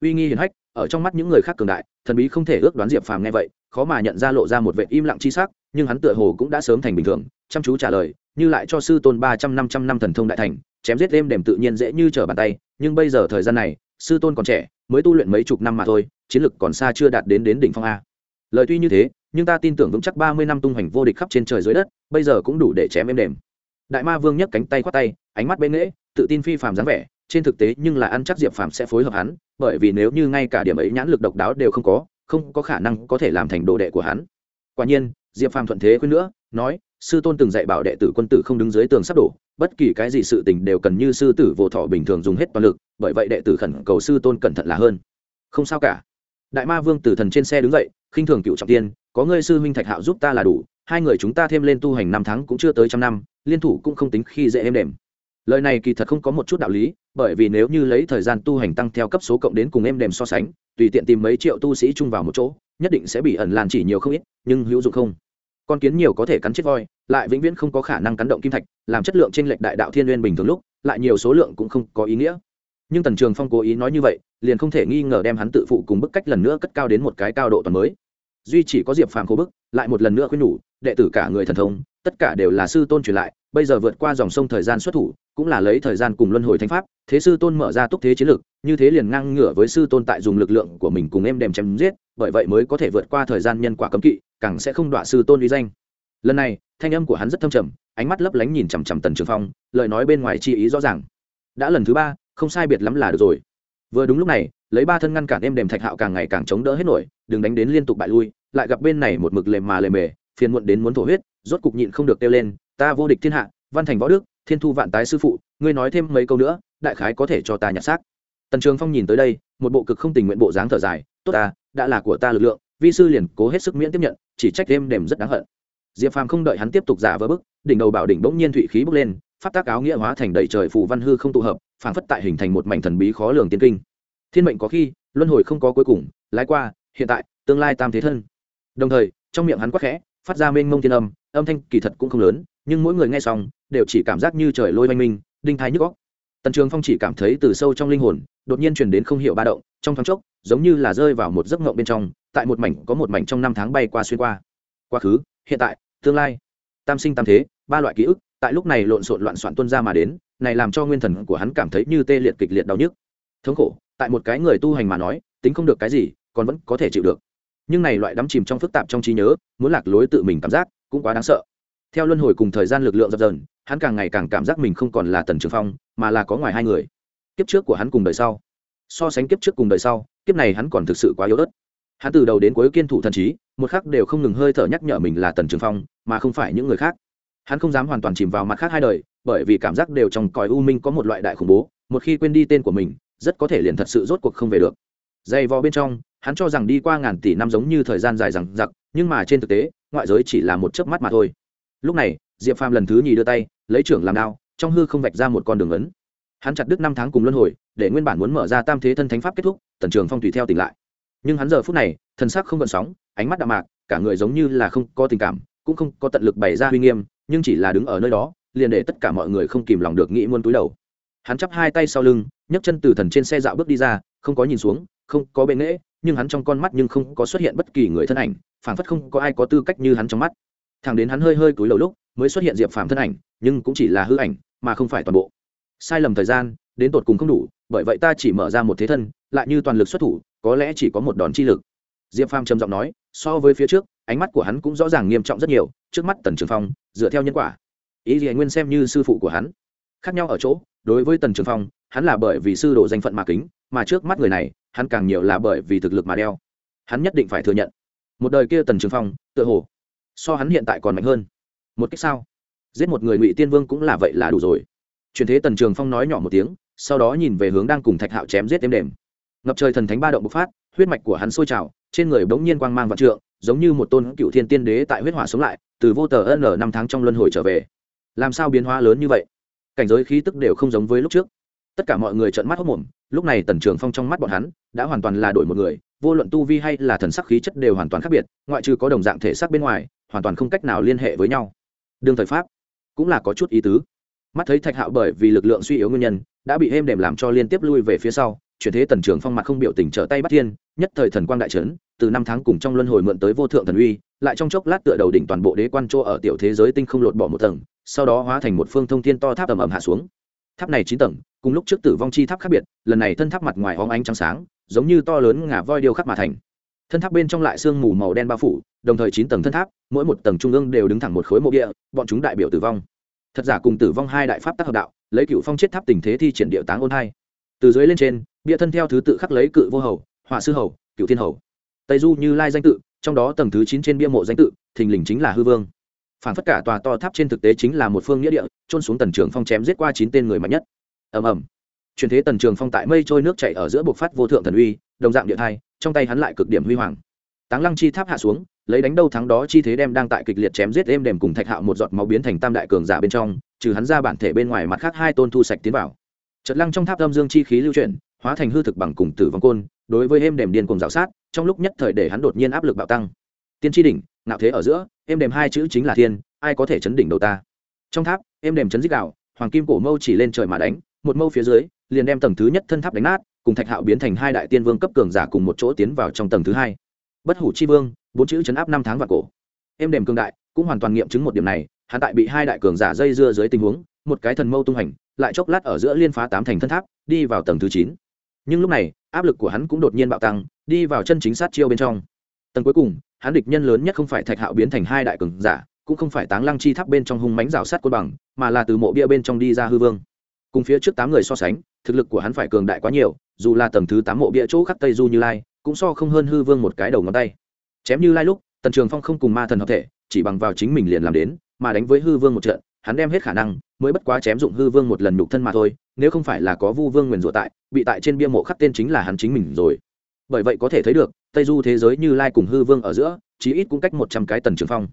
Uy nghi hiền hách, ở trong mắt những người khác cường đại, thần bí không thể ước đoán diệp phàm nghe vậy, khó mà nhận ra lộ ra một vệ im lặng chi sắc, nhưng hắn tựa hồ cũng đã sớm thành bình thường, chăm chú trả lời, như lại cho sư tôn ba trăm năm trăm năm thần thông đại thành, chém giết đêm đềm tự nhiên dễ như trở bàn tay, nhưng bây giờ thời gian này, sư tôn còn trẻ, mới tu luyện mấy chục năm mà thôi, chiến lực còn xa chưa đạt đến đến đỉnh phong a. Lời tuy như thế, nhưng ta tin tưởng vững chắc ba mươi năm tung hoành vô địch khắp trên trời dưới đất, bây giờ cũng đủ để chém êm đềm. Đại ma vương nhấc cánh tay khoát tay, ánh mắt bên nghễ, tự tin phi phàm dáng vẻ trên thực tế, nhưng là ăn chắc diệp phàm sẽ phối hợp hắn, bởi vì nếu như ngay cả điểm ấy nhãn lực độc đáo đều không có không có khả năng có thể làm thành đồ đệ của hắn. Quả nhiên, diệp phàm thuận thế khuyên nữa, nói, sư tôn từng dạy bảo đệ tử quân tử không đứng dưới tường sắp đổ, bất kỳ cái gì sự tình đều cần như sư tử vô thọ bình thường dùng hết toàn lực, bởi vậy đệ tử khẩn cầu sư tôn cẩn thận là hơn. Không sao cả. Đại ma vương tử thần trên xe đứng dậy, khinh thường cựu trọng tiên, có ngươi sư huynh thạch hạo giúp ta là đủ, hai người chúng ta thêm lên tu hành năm tháng cũng chưa tới trăm năm, liên thủ cũng không tính khi dễ êm đềm. Lời này kỳ thật không có một chút đạo lý bởi vì nếu như lấy thời gian tu hành tăng theo cấp số cộng đến cùng em đềm so sánh, tùy tiện tìm mấy triệu tu sĩ chung vào một chỗ, nhất định sẽ bị ẩn làn chỉ nhiều không ít, nhưng hữu dụng không? Con kiến nhiều có thể cắn chết voi, lại vĩnh viễn không có khả năng cắn động kim thạch, làm chất lượng trên lệch đại đạo thiên n bình thường lúc, lại nhiều số lượng cũng không có ý nghĩa. Nhưng tần trường phong cố ý nói như vậy, liền không thể nghi ngờ đem hắn tự phụ cùng bức cách lần nữa cất cao đến một cái cao độ toàn mới. Duy chỉ có diệp phàm khô bức, lại một lần nữa khuyên nhủ, đệ tử cả người thần thông, tất cả đều là sư tôn truyền lại bây giờ vượt qua dòng sông thời gian xuất thủ, cũng là lấy thời gian cùng luân hồi thánh pháp, thế sư tôn mở ra túc thế chiến lược như thế liền ngang ngửa với sư tôn tại dùng lực lượng của mình cùng em đem chém giết, bởi vậy mới có thể vượt qua thời gian nhân quả cấm kỵ, càng sẽ không đọa sư tôn uy danh. Lần này, thanh âm của hắn rất thâm trầm, ánh mắt lấp lánh nhìn chằm chằm tần trường phong, lời nói bên ngoài chi ý rõ ràng. Đã lần thứ ba, không sai biệt lắm là được rồi. Vừa đúng lúc này, lấy ba thân ngăn cản em đềm thạch hạo càng ngày càng chống đỡ hết nổi, đừng đánh đến liên tục bại lui, lại gặp bên này một mực lề mà lề mề phiền muộn đến muốn thổ huyết, rốt cục nhịn không được kêu lên, ta vô địch thiên hạ, văn thành võ đức, thiên thu vạn tái sư phụ, ngươi nói thêm mấy câu nữa, đại khái có thể cho ta nhặt xác. Tần trường phong nhìn tới đây, một bộ cực không tình nguyện bộ dáng thở dài, tốt ta, đã là của ta lực lượng, vi sư liền cố hết sức miễn tiếp nhận, chỉ trách thêm đềm rất đáng hận. Diệp phàm không đợi hắn tiếp tục giả vỡ bức, đỉnh đầu bảo đỉnh bỗng nhiên thụy khí bốc lên phát tác áo nghĩa hóa thành đầy trời phù văn hư không tụ hợp, phảng phất tại hình thành một mảnh thần bí khó lường tiên kinh. Thiên mệnh có khi, luân hồi không có cuối cùng, lái qua, hiện tại, tương lai tam thế thân. Đồng thời, trong miệng hắn quắc khẽ phát ra mênh mông thiên âm âm thanh kỳ thật cũng không lớn, nhưng mỗi người nghe xong, đều chỉ cảm giác như trời lôi oanh minh, đinh thái nhức góc tần trường phong chỉ cảm thấy từ sâu trong linh hồn, đột nhiên truyền đến không hiểu ba động, trong thoáng chốc, giống như là rơi vào một giấc ngộng bên trong, tại một mảnh, có một mảnh trong năm tháng bay qua xuyên qua. Quá khứ, hiện tại, tương lai. Tam sinh tam thế, ba loại ký ức, tại lúc này lộn xộn loạn soạn tuân ra mà đến, này làm cho nguyên thần của hắn cảm thấy như tê liệt kịch liệt đau nhức. Thống khổ, tại một cái người tu hành mà nói, tính không được cái gì, còn vẫn có thể chịu được nhưng này loại đắm chìm trong phức tạp trong trí nhớ, muốn lạc lối tự mình cảm giác, cũng quá đáng sợ. Theo luân hồi cùng thời gian lực lượng dập dần hắn càng ngày càng cảm giác mình không còn là tần trường phong, mà là có ngoài hai người. Kiếp trước của hắn cùng đời sau. So sánh kiếp trước cùng đời sau, kiếp này hắn còn thực sự quá yếu ớt. Hắn từ đầu đến cuối kiên thủ thần trí, một khắc đều không ngừng hơi thở nhắc nhở mình là tần trường phong, mà không phải những người khác. Hắn không dám hoàn toàn chìm vào mặt khác hai đời, bởi vì cảm giác đều trong còi u minh có một loại đại khủng bố, một khi quên đi tên của mình, rất có thể liền thật sự rốt cuộc không về được. Dày vò bên trong hắn cho rằng đi qua ngàn tỷ năm giống như thời gian dài rằng giặc nhưng mà trên thực tế, ngoại giới chỉ là một chớp mắt mà thôi. Lúc này, diệp phàm lần thứ nhì đưa tay, lấy trưởng làm đao, trong hư không vạch ra một con đường ấn. Hắn chặt đứt năm tháng cùng luân hồi, để nguyên bản muốn mở ra tam thế thân thánh pháp kết thúc, tần trường phong tùy theo tỉnh lại. Nhưng hắn giờ phút này thần sắc không gợn sóng, ánh mắt đạm mạc, cả người giống như là không có tình cảm, cũng không có tận lực bày ra uy nghiêm, nhưng chỉ là đứng ở nơi đó, liền để tất cả mọi người không kìm lòng được nghĩ muôn túi đầu. Hắn chắp hai tay sau lưng, nhấc chân từ thần trên xe dạo bước đi ra, không có nhìn xuống, không có bệ nghễ nhưng hắn trong con mắt nhưng không có xuất hiện bất kỳ người thân ảnh, phảng phất không có ai có tư cách như hắn trong mắt. Thằng đến hắn hơi hơi cúi đầu lúc, mới xuất hiện diệp phàm thân ảnh, nhưng cũng chỉ là hư ảnh, mà không phải toàn bộ. Sai lầm thời gian, đến tột cùng không đủ, bởi vậy ta chỉ mở ra một thế thân, lại như toàn lực xuất thủ, có lẽ chỉ có một đòn chi lực. Diệp phàm trầm giọng nói, so với phía trước, ánh mắt của hắn cũng rõ ràng nghiêm trọng rất nhiều, trước mắt tần trường phong, dựa theo nhân quả. Ý gì nguyên xem như sư phụ của hắn. Khác nhau ở chỗ, đối với tần trường phong, hắn là bởi vì sư đồ danh phận mà kính mà trước mắt người này, hắn càng nhiều là bởi vì thực lực mà đeo. Hắn nhất định phải thừa nhận. Một đời kia tần trường phong, tựa hồ, so hắn hiện tại còn mạnh hơn. Một cách sao? Giết một người ngụy tiên vương cũng là vậy là đủ rồi. Truyền thế tần trường phong nói nhỏ một tiếng, sau đó nhìn về hướng đang cùng thạch hạo chém giết êm đềm. Ngập trời thần thánh ba động bộc phát, huyết mạch của hắn sôi trào, trên người bỗng nhiên quang mang vạn trượng, giống như một tôn cựu thiên tiên đế tại huyết hỏa sống lại, từ vô tờ n năm tháng trong luân hồi trở về. Làm sao biến hóa lớn như vậy? Cảnh giới khí tức đều không giống với lúc trước tất cả mọi người trợn mắt hốc mồm, lúc này tần trường phong trong mắt bọn hắn đã hoàn toàn là đổi một người, vô luận tu vi hay là thần sắc khí chất đều hoàn toàn khác biệt, ngoại trừ có đồng dạng thể xác bên ngoài, hoàn toàn không cách nào liên hệ với nhau. Đương thời pháp cũng là có chút ý tứ. Mắt thấy thạch hạo bởi vì lực lượng suy yếu nguyên nhân, đã bị êm đềm làm cho liên tiếp lui về phía sau, chuyển thế tần trường phong mặt không biểu tình trở tay bắt thiên, nhất thời thần quang đại trấn từ năm tháng cùng trong luân hồi mượn tới vô thượng thần uy, lại trong chốc lát tựa đầu đỉnh toàn bộ đế quan chỗ ở tiểu thế giới tinh không lột bỏ một tầng, sau đó hóa thành một phương thông thiên to tháp ầm ầm hạ xuống tháp này chín tầng, cùng lúc trước tử vong chi tháp khác biệt, lần này thân tháp mặt ngoài hóng ánh trắng sáng, giống như to lớn ngà voi điêu khắc mà thành. Thân tháp bên trong lại sương mù màu đen bao phủ, đồng thời chín tầng thân tháp, mỗi một tầng trung ương đều đứng thẳng một khối mộ địa, bọn chúng đại biểu tử vong. Thật giả cùng tử vong hai đại pháp tác hợp đạo, lấy cựu phong chết tháp tình thế thi triển điệu táng ôn hai. Từ dưới lên trên, bia thân theo thứ tự khắc lấy cự vô hầu, họa sư hầu, cựu thiên hầu. Tây du như lai danh tự, trong đó tầng thứ chín trên bia mộ danh tự, thình lình chính là hư vương phản phất cả tòa to tháp trên thực tế chính là một phương nghĩa địa trôn xuống tần trường phong chém giết qua chín tên người mạnh nhất. Ầm ầm. Truyền thế tần trường phong tại mây trôi nước chảy ở giữa bộc phát vô thượng thần uy, đồng dạng địa thai, trong tay hắn lại cực điểm huy hoàng. Táng lăng chi tháp hạ xuống, lấy đánh đâu thắng đó chi thế đem đang tại kịch liệt chém giết êm đềm cùng thạch hạo một giọt máu biến thành tam đại cường giả bên trong, trừ hắn ra bản thể bên ngoài mặt khác hai tôn thu sạch tiến vào. Trận lăng trong tháp âm dương chi khí lưu chuyển, hóa thành hư thực bằng cùng tử vong côn, đối với êm đềm điên cùng rào sát, trong lúc nhất thời để hắn đột nhiên áp lực bạo tăng. Tiên tri đỉnh nạo thế ở giữa, êm đềm hai chữ chính là thiên, ai có thể chấn đỉnh đầu ta? Trong tháp, êm đềm chấn dích đạo, hoàng kim cổ mâu chỉ lên trời mà đánh, một mâu phía dưới, liền đem tầng thứ nhất thân tháp đánh nát, cùng thạch hạo biến thành hai đại tiên vương cấp cường giả cùng một chỗ tiến vào trong tầng thứ hai. Bất hủ chi vương, bốn chữ chấn áp năm tháng và cổ. Êm đềm cường đại, cũng hoàn toàn nghiệm chứng một điểm này hạ tại bị hai đại cường giả dây dưa dưới tình huống, một cái thần mâu tung hành lại chốc lát ở giữa liên phá tám thành thân tháp, đi vào tầng thứ chín. Nhưng lúc này, áp lực của hắn cũng đột nhiên bạo tăng, đi vào chân chính sát chiêu bên trong. Tầng cuối cùng hắn địch nhân lớn nhất không phải thạch hạo biến thành hai đại cường giả, cũng không phải táng lăng chi tháp bên trong hung mánh rào sát côn bằng, mà là từ mộ bia bên trong đi ra hư vương. Cùng phía trước tám người so sánh, thực lực của hắn phải cường đại quá nhiều, dù là tầng thứ tám mộ bia chỗ khắc tây du như lai, cũng so không hơn hư vương một cái đầu ngón tay. Chém như lai lúc, tần trường phong không cùng ma thần hợp thể, chỉ bằng vào chính mình liền làm đến, mà đánh với hư vương một trận, hắn đem hết khả năng, mới bất quá chém dụng hư vương một lần nhục thân mà thôi, nếu không phải là có vu vương nguyền rủa tại, bị tại trên bia mộ khắc tên chính là hắn chính mình rồi bởi vậy có thể thấy được, tây du thế giới như lai cùng hư vương ở giữa, chí ít cũng cách một trăm cái tần trường phong.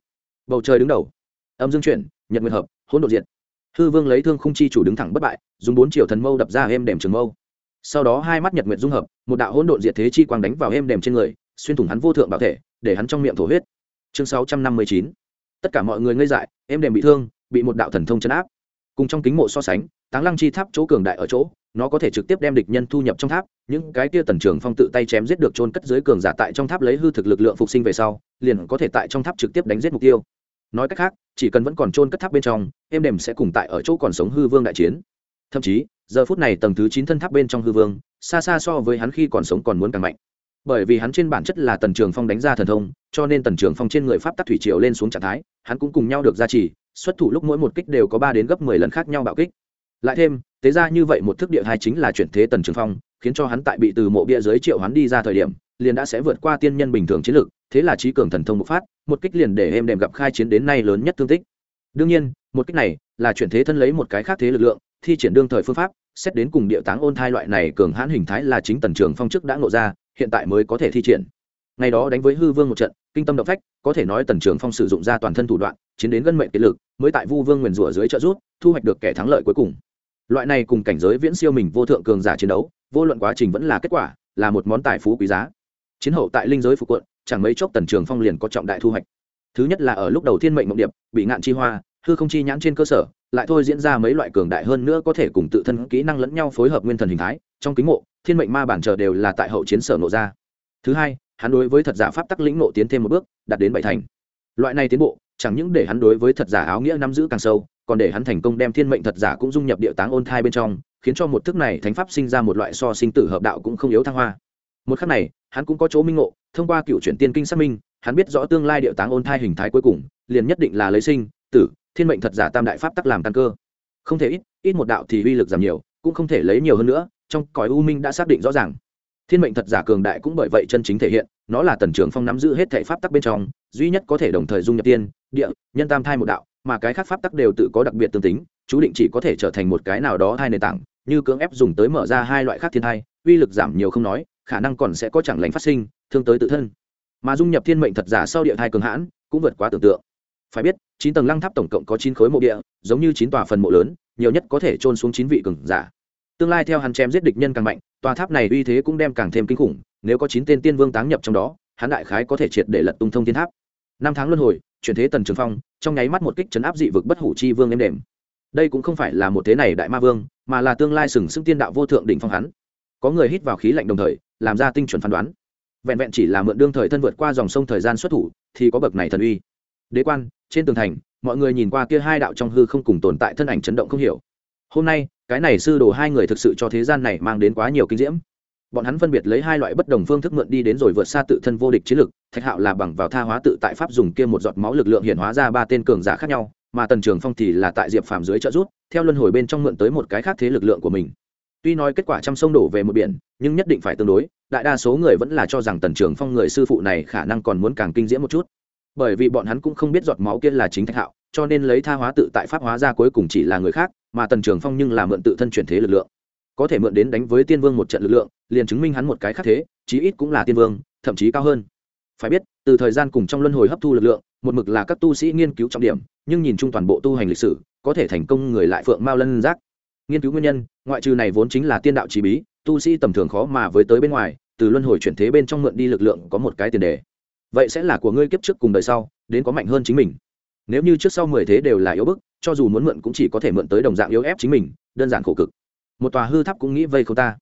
Bầu trời đứng đầu. Âm dương chuyển, nhật nguyên hợp, hỗn độ diện hư vương lấy thương khung chi chủ đứng thẳng bất bại, dùng bốn triệu thần mâu đập ra êm đềm trường mâu. Sau đó hai mắt nhật nguyệt dung hợp, một đạo hỗn độn diệt thế chi quang đánh vào êm đềm trên người, xuyên thủng hắn vô thượng bảo thể, để hắn trong miệng thổ huyết. Chương sáu trăm năm mươi chín. Tất cả mọi người ngây dại, êm đềm bị thương, bị một đạo thần thông chấn áp. Cùng trong kính mộ so sánh, táng lăng chi tháp chỗ cường đại ở chỗ nó có thể trực tiếp đem địch nhân thu nhập trong tháp, những cái kia tần trường phong tự tay chém giết được trôn cất dưới cường giả tại trong tháp lấy hư thực lực lượng phục sinh về sau, liền có thể tại trong tháp trực tiếp đánh giết mục tiêu. Nói cách khác, chỉ cần vẫn còn trôn cất tháp bên trong êm đềm sẽ cùng tại ở chỗ còn sống hư vương đại chiến. Thậm chí, giờ phút này tầng thứ chín thân tháp bên trong hư vương, xa xa so với hắn khi còn sống còn muốn càng mạnh. Bởi vì hắn trên bản chất là tần trường phong đánh ra thần thông, cho nên tần trường phong trên người pháp tắc thủy triều lên xuống trạng thái, hắn cũng cùng nhau được gia trì, xuất thủ lúc mỗi một kích đều có ba đến gấp mười lần khác nhau bạo kích. Lại thêm tế ra như vậy một thức địa hai chính là chuyển thế tần trường phong, khiến cho hắn tại bị từ mộ bia dưới triệu hắn đi ra thời điểm, liền đã sẽ vượt qua tiên nhân bình thường chiến lược, thế là trí cường thần thông bộc phát, một kích liền để em đệm gặp khai chiến đến nay lớn nhất thương tích. Đương nhiên, một kích này là chuyển thế thân lấy một cái khác thế lực lượng, thi triển đương thời phương pháp, xét đến cùng địa táng ôn thai loại này cường hãn hình thái là chính tần trường phong trước đã ngộ ra, hiện tại mới có thể thi triển. Ngày đó đánh với hư vương một trận, kinh tâm động phách, có thể nói tần trường phong sử dụng ra toàn thân thủ đoạn, chiến đến gân mệnh kiệt lực, mới tại vu vương nguyền rủa dưới trợ rút thu hoạch được kẻ thắng lợi cuối cùng loại này cùng cảnh giới viễn siêu mình vô thượng cường giả chiến đấu, vô luận quá trình vẫn là kết quả, là một món tài phú quý giá. Chiến hậu tại linh giới phục quận, chẳng mấy chốc tần trường phong liền có trọng đại thu hoạch. Thứ nhất là ở lúc đầu thiên mệnh mộng điệp, bị ngạn chi hoa, hư không chi nhãn trên cơ sở, lại thôi diễn ra mấy loại cường đại hơn nữa có thể cùng tự thân kỹ năng lẫn nhau phối hợp nguyên thần hình thái, trong kính mộ, thiên mệnh ma bản chờ đều là tại hậu chiến sở nộ ra. Thứ hai, hắn đối với thật giả pháp tắc lĩnh nộ tiến thêm một bước, đạt đến bảy thành. Loại này tiến bộ, chẳng những để hắn đối với thật giả áo nghĩa nắm giữ càng sâu còn để hắn thành công đem thiên mệnh thật giả cũng dung nhập địa táng ôn thai bên trong, khiến cho một thức này thánh pháp sinh ra một loại so sinh tử hợp đạo cũng không yếu thăng hoa. Một khắc này, hắn cũng có chỗ minh ngộ, thông qua cựu chuyển tiên kinh xác minh, hắn biết rõ tương lai địa táng ôn thai hình thái cuối cùng, liền nhất định là lấy sinh, tử, thiên mệnh thật giả tam đại pháp tắc làm căn cơ. Không thể ít ít một đạo thì uy lực giảm nhiều, cũng không thể lấy nhiều hơn nữa, trong cõi u minh đã xác định rõ ràng. Thiên mệnh thật giả cường đại cũng bởi vậy chân chính thể hiện, nó là tần trưởng phong nắm giữ hết thể pháp tắc bên trong, duy nhất có thể đồng thời dung nhập tiên, địa, nhân tam thai một đạo mà cái khác pháp tắc đều tự có đặc biệt tương tính, chú định chỉ có thể trở thành một cái nào đó hai nền tảng, như cưỡng ép dùng tới mở ra hai loại khác thiên thai, uy lực giảm nhiều không nói, khả năng còn sẽ có chẳng lành phát sinh, thương tới tự thân. Mà dung nhập thiên mệnh thật giả sau địa thai cường hãn, cũng vượt quá tưởng tượng. Phải biết, chín tầng lăng tháp tổng cộng có chín khối mộ địa, giống như chín tòa phần mộ lớn, nhiều nhất có thể trôn xuống chín vị cường giả. Tương lai theo hắn chém giết địch nhân càng mạnh, tòa tháp này uy thế cũng đem càng thêm kinh khủng, nếu có chín tên tiên vương táng nhập trong đó, hắn đại khái có thể triệt để lật tung thông thiên tháp năm tháng luân hồi, chuyển thế tần trường phong, trong nháy mắt một kích chấn áp dị vực bất hủ chi vương êm đềm. Đây cũng không phải là một thế này đại ma vương, mà là tương lai sừng sững tiên đạo vô thượng đỉnh phong hắn. Có người hít vào khí lạnh đồng thời, làm ra tinh chuẩn phán đoán. Vẹn vẹn chỉ là mượn đương thời thân vượt qua dòng sông thời gian xuất thủ, thì có bậc này thần uy. Đế quan, trên tường thành, mọi người nhìn qua kia hai đạo trong hư không cùng tồn tại thân ảnh chấn động không hiểu. Hôm nay, cái này sư đồ hai người thực sự cho thế gian này mang đến quá nhiều kinh diễm bọn hắn phân biệt lấy hai loại bất đồng phương thức mượn đi đến rồi vượt xa tự thân vô địch chiến lực, thạch hạo là bằng vào tha hóa tự tại pháp dùng kia một giọt máu lực lượng hiện hóa ra ba tên cường giả khác nhau, mà tần trường phong thì là tại diệp phàm dưới trợ rút theo luân hồi bên trong mượn tới một cái khác thế lực lượng của mình. Tuy nói kết quả trăm sông đổ về một biển, nhưng nhất định phải tương đối, đại đa số người vẫn là cho rằng tần trường phong người sư phụ này khả năng còn muốn càng kinh diễm một chút. Bởi vì bọn hắn cũng không biết giọt máu kia là chính thạch hạo, cho nên lấy tha hóa tự tại pháp hóa ra cuối cùng chỉ là người khác, mà tần trường phong nhưng là mượn tự thân chuyển thế lực lượng có thể mượn đến đánh với tiên vương một trận lực lượng, liền chứng minh hắn một cái khác thế, chí ít cũng là tiên vương, thậm chí cao hơn. Phải biết, từ thời gian cùng trong luân hồi hấp thu lực lượng, một mực là các tu sĩ nghiên cứu trọng điểm, nhưng nhìn chung toàn bộ tu hành lịch sử, có thể thành công người lại phượng mao lân giác. Nghiên cứu nguyên nhân, ngoại trừ này vốn chính là tiên đạo trí bí, tu sĩ tầm thường khó mà với tới bên ngoài, từ luân hồi chuyển thế bên trong mượn đi lực lượng có một cái tiền đề. Vậy sẽ là của ngươi kiếp trước cùng đời sau, đến có mạnh hơn chính mình. Nếu như trước sau mười thế đều là yếu bức, cho dù muốn mượn cũng chỉ có thể mượn tới đồng dạng yếu ép chính mình, đơn giản khổ cực một tòa hư tháp cũng nghĩ vây không ta.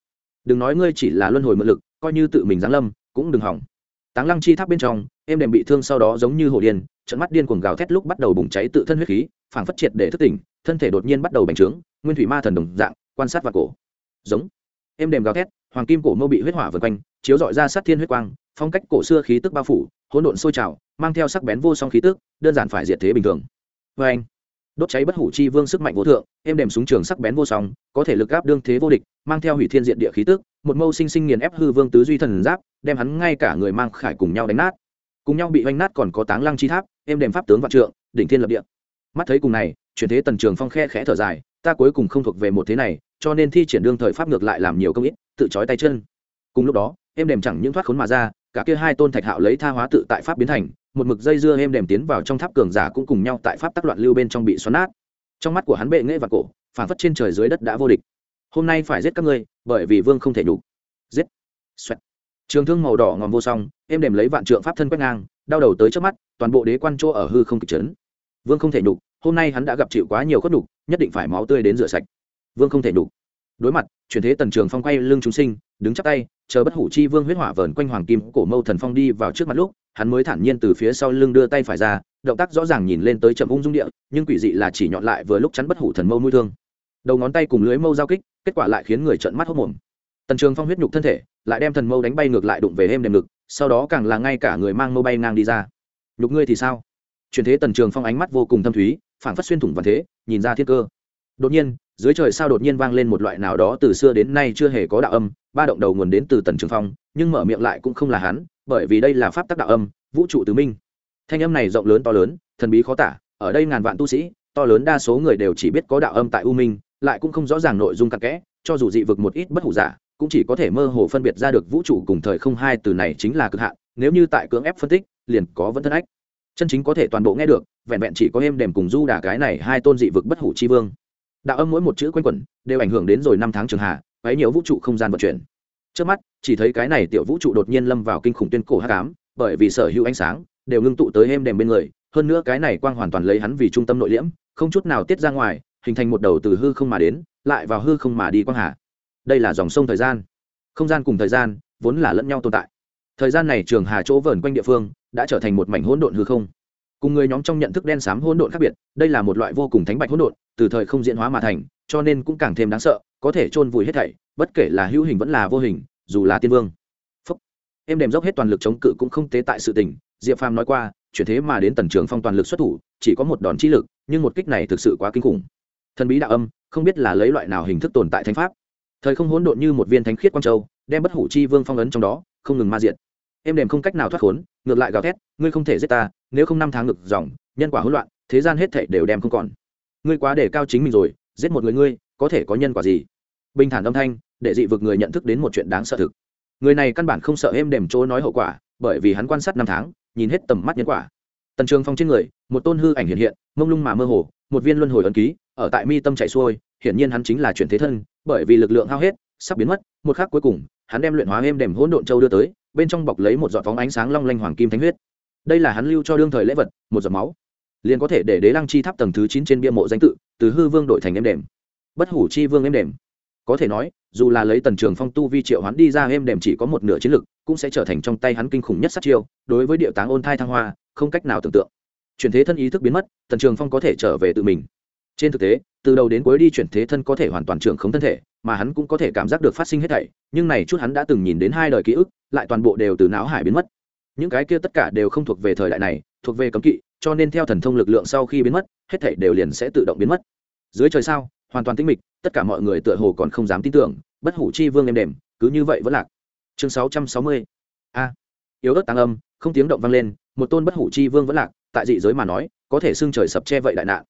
Đừng nói ngươi chỉ là luân hồi mượn lực, coi như tự mình giáng lâm, cũng đừng hỏng. Táng lăng chi tháp bên trong, em đèm bị thương sau đó giống như hồ điên, trận mắt điên cuồng gào thét lúc bắt đầu bùng cháy tự thân huyết khí, phảng phất triệt để thức tỉnh, thân thể đột nhiên bắt đầu bành trướng, nguyên thủy ma thần đồng dạng, quan sát vào cổ. Giống. Em đèm gào thét, hoàng kim cổ mâu bị huyết hỏa vượt quanh, chiếu dọi ra sát thiên huyết quang, phong cách cổ xưa khí tức bao phủ, hỗn độn sôi trào, mang theo sắc bén vô song khí tức, đơn giản phải diệt thế bình thường. Vê anh đốt cháy bất hủ chi vương sức mạnh vô thượng, êm đềm súng trường sắc bén vô song, có thể lực áp đương thế vô địch, mang theo hủy thiên diện địa khí tức, một mâu sinh sinh nghiền ép hư vương tứ duy thần giáp, đem hắn ngay cả người mang khải cùng nhau đánh nát. Cùng nhau bị oanh nát còn có táng lăng chi tháp, êm đềm pháp tướng vạn trượng, đỉnh thiên lập địa. Mắt thấy cùng này, chuyển thế tần trường phong khe khẽ thở dài, ta cuối cùng không thuộc về một thế này, cho nên thi triển đương thời pháp ngược lại làm nhiều công ít, tự trói tay chân. Cùng lúc đó, êm đềm chẳng những thoát khốn mà ra, cả kia hai tôn thạch hạo lấy tha hóa tự tại pháp biến thành một mực dây dưa êm đềm tiến vào trong tháp cường giả cũng cùng nhau tại pháp tắc loạn lưu bên trong bị xoắn nát. Trong mắt của hắn bệ nghệ và cổ, phản phất trên trời dưới đất đã vô địch. Hôm nay phải giết các ngươi, bởi vì vương không thể đủ giết. Xoẹt. trường thương màu đỏ ngòm vô song, êm đềm lấy vạn trượng pháp thân quét ngang, đau đầu tới trước mắt, toàn bộ đế quan chỗ ở hư không kịch chấn. Vương không thể nhục, hôm nay hắn đã gặp chịu quá nhiều khuất nhục, nhất định phải máu tươi đến rửa sạch. Vương không thể nhục. Đối mặt, chuyển thế tần trường phong quay lưng chúng sinh, đứng chắp tay chờ bất hủ chi vương huyết hỏa vờn quanh hoàng kim cổ mâu thần phong đi vào trước mặt lúc, hắn mới thản nhiên từ phía sau lưng đưa tay phải ra, động tác rõ ràng nhìn lên tới chậm ung dung địa, nhưng quỷ dị là chỉ nhọn lại vừa lúc chắn bất hủ thần mâu nuôi thương. Đầu ngón tay cùng lưới mâu giao kích, kết quả lại khiến người trợn mắt hốc mồm tần trường phong huyết nhục thân thể, lại đem thần mâu đánh bay ngược lại đụng về êm đềm ngực, sau đó càng là ngay cả người mang mâu bay ngang đi ra. Nhục ngươi thì sao? Chuyển thế tần trường phong ánh mắt vô cùng thâm thúy phản phất xuyên thủng văn thế, nhìn ra thiên cơ. Đột nhiên dưới trời sao đột nhiên vang lên một loại nào đó từ xưa đến nay chưa hề có đạo âm, ba động đầu nguồn đến từ tần trường phong, nhưng mở miệng lại cũng không là hắn, bởi vì đây là pháp tắc đạo âm, vũ trụ tứ minh. Thanh âm này rộng lớn to lớn, thần bí khó tả, ở đây ngàn vạn tu sĩ, to lớn đa số người đều chỉ biết có đạo âm tại u minh, lại cũng không rõ ràng nội dung cặn kẽ, cho dù dị vực một ít bất hủ giả, cũng chỉ có thể mơ hồ phân biệt ra được vũ trụ cùng thời không hai từ này chính là cực hạn, nếu như tại cưỡng ép phân tích, liền có vẫn thân ách. Chân chính có thể toàn bộ nghe được, vẹn vẹn chỉ có êm đềm cùng du đà cái này hai tôn dị vực bất hủ chi vương đạo âm mỗi một chữ quanh quẩn, đều ảnh hưởng đến rồi năm tháng trường hạ ấy nhiều vũ trụ không gian vận chuyển. Trước mắt, chỉ thấy cái này tiểu vũ trụ đột nhiên lâm vào kinh khủng tuyên cổ hắc ám, bởi vì sở hữu ánh sáng đều ngưng tụ tới êm đềm bên người, hơn nữa cái này quang hoàn toàn lấy hắn vì trung tâm nội liễm, không chút nào tiết ra ngoài, hình thành một đầu từ hư không mà đến, lại vào hư không mà đi quang hà đây là dòng sông thời gian. Không gian cùng thời gian vốn là lẫn nhau tồn tại. Thời gian này trường hà chỗ vờn quanh địa phương đã trở thành một mảnh hỗn độn hư không cùng người nhóm trong nhận thức đen xám hỗn độn khác biệt, đây là một loại vô cùng thánh bạch hỗn độn, từ thời không diễn hóa mà thành, cho nên cũng càng thêm đáng sợ, có thể chôn vùi hết thảy, bất kể là hữu hình vẫn là vô hình, dù là tiên vương. Phúc. em đềm dốc hết toàn lực chống cự cũng không tế tại sự tình, diệp phàm nói qua, chuyển thế mà đến tần trường phong toàn lực xuất thủ, chỉ có một đòn chi lực, nhưng một kích này thực sự quá kinh khủng. Thần bí đạo âm, không biết là lấy loại nào hình thức tồn tại thánh pháp. Thời không hỗn độn như một viên thánh khiết quang châu, đem bất hủ chi vương phong ấn trong đó, không ngừng ma diệt. Em đềm không cách nào thoát khốn, ngược lại gào thét, ngươi không thể giết ta nếu không năm tháng ngực dòng, nhân quả hỗn loạn, thế gian hết thảy đều đem không còn. Ngươi quá để cao chính mình rồi, giết một người ngươi, có thể có nhân quả gì? Bình thản âm thanh, để dị vực người nhận thức đến một chuyện đáng sợ thực. Người này căn bản không sợ êm đềm chỗ nói hậu quả, bởi vì hắn quan sát năm tháng, nhìn hết tầm mắt nhân quả. Tần trường phong trên người, một tôn hư ảnh hiện hiện, mông lung mà mơ hồ, một viên luân hồi ấn ký, ở tại mi tâm chạy xuôi, hiển nhiên hắn chính là chuyển thế thân, bởi vì lực lượng hao hết, sắp biến mất, một khắc cuối cùng, hắn đem luyện hóa êm đềm hỗn độn châu đưa tới, bên trong bọc lấy một giọt phóng ánh sáng long lanh hoàng kim thánh huyết đây là hắn lưu cho đương thời lễ vật, một giọt máu. Liền có thể để đế lăng chi tháp tầng thứ chín trên bia mộ danh tự, từ hư vương đổi thành êm đềm. Bất hủ chi vương êm đềm. Có thể nói, dù là lấy tần trường phong tu vi triệu hắn đi ra êm đềm chỉ có một nửa chiến lực, cũng sẽ trở thành trong tay hắn kinh khủng nhất sát chiêu, đối với điệu táng ôn thai thăng hoa, không cách nào tưởng tượng. Chuyển thế thân ý thức biến mất, tần trường phong có thể trở về tự mình. Trên thực tế, từ đầu đến cuối đi chuyển thế thân có thể hoàn toàn trưởng không thân thể, mà hắn cũng có thể cảm giác được phát sinh hết thảy, nhưng này chút hắn đã từng nhìn đến hai đời ký ức, lại toàn bộ đều từ não hải biến mất những cái kia tất cả đều không thuộc về thời đại này, thuộc về cấm kỵ, cho nên theo thần thông lực lượng sau khi biến mất, hết thảy đều liền sẽ tự động biến mất. Dưới trời sao, hoàn toàn tĩnh mịch, tất cả mọi người tựa hồ còn không dám tin tưởng, bất hủ chi vương êm đềm, cứ như vậy vẫn lạc. Chương sáu trăm sáu mươi. A. Yếu ớt tăng âm, không tiếng động vang lên, một tôn bất hủ chi vương vẫn lạc, tại dị giới mà nói, có thể xưng trời sập che vậy đại nạn.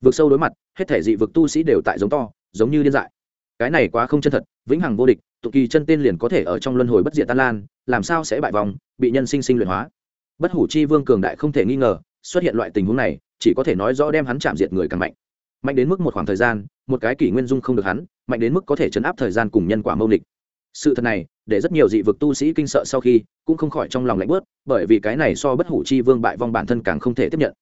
Vực sâu đối mặt, hết thể dị vực tu sĩ đều tại giống to, giống như điên dại. Cái này quá không chân thật, vĩnh hằng vô địch tụ kỳ chân tên liền có thể ở trong luân hồi bất diệt tan lan, làm sao sẽ bại vòng bị nhân sinh sinh luyện hóa. Bất hủ chi vương cường đại không thể nghi ngờ, xuất hiện loại tình huống này, chỉ có thể nói rõ đem hắn chạm diệt người càng mạnh. Mạnh đến mức một khoảng thời gian, một cái kỷ nguyên dung không được hắn, mạnh đến mức có thể chấn áp thời gian cùng nhân quả mâu địch. Sự thật này, để rất nhiều dị vực tu sĩ kinh sợ sau khi, cũng không khỏi trong lòng lạnh bớt, bởi vì cái này so bất hủ chi vương bại vong bản thân càng không thể tiếp nhận.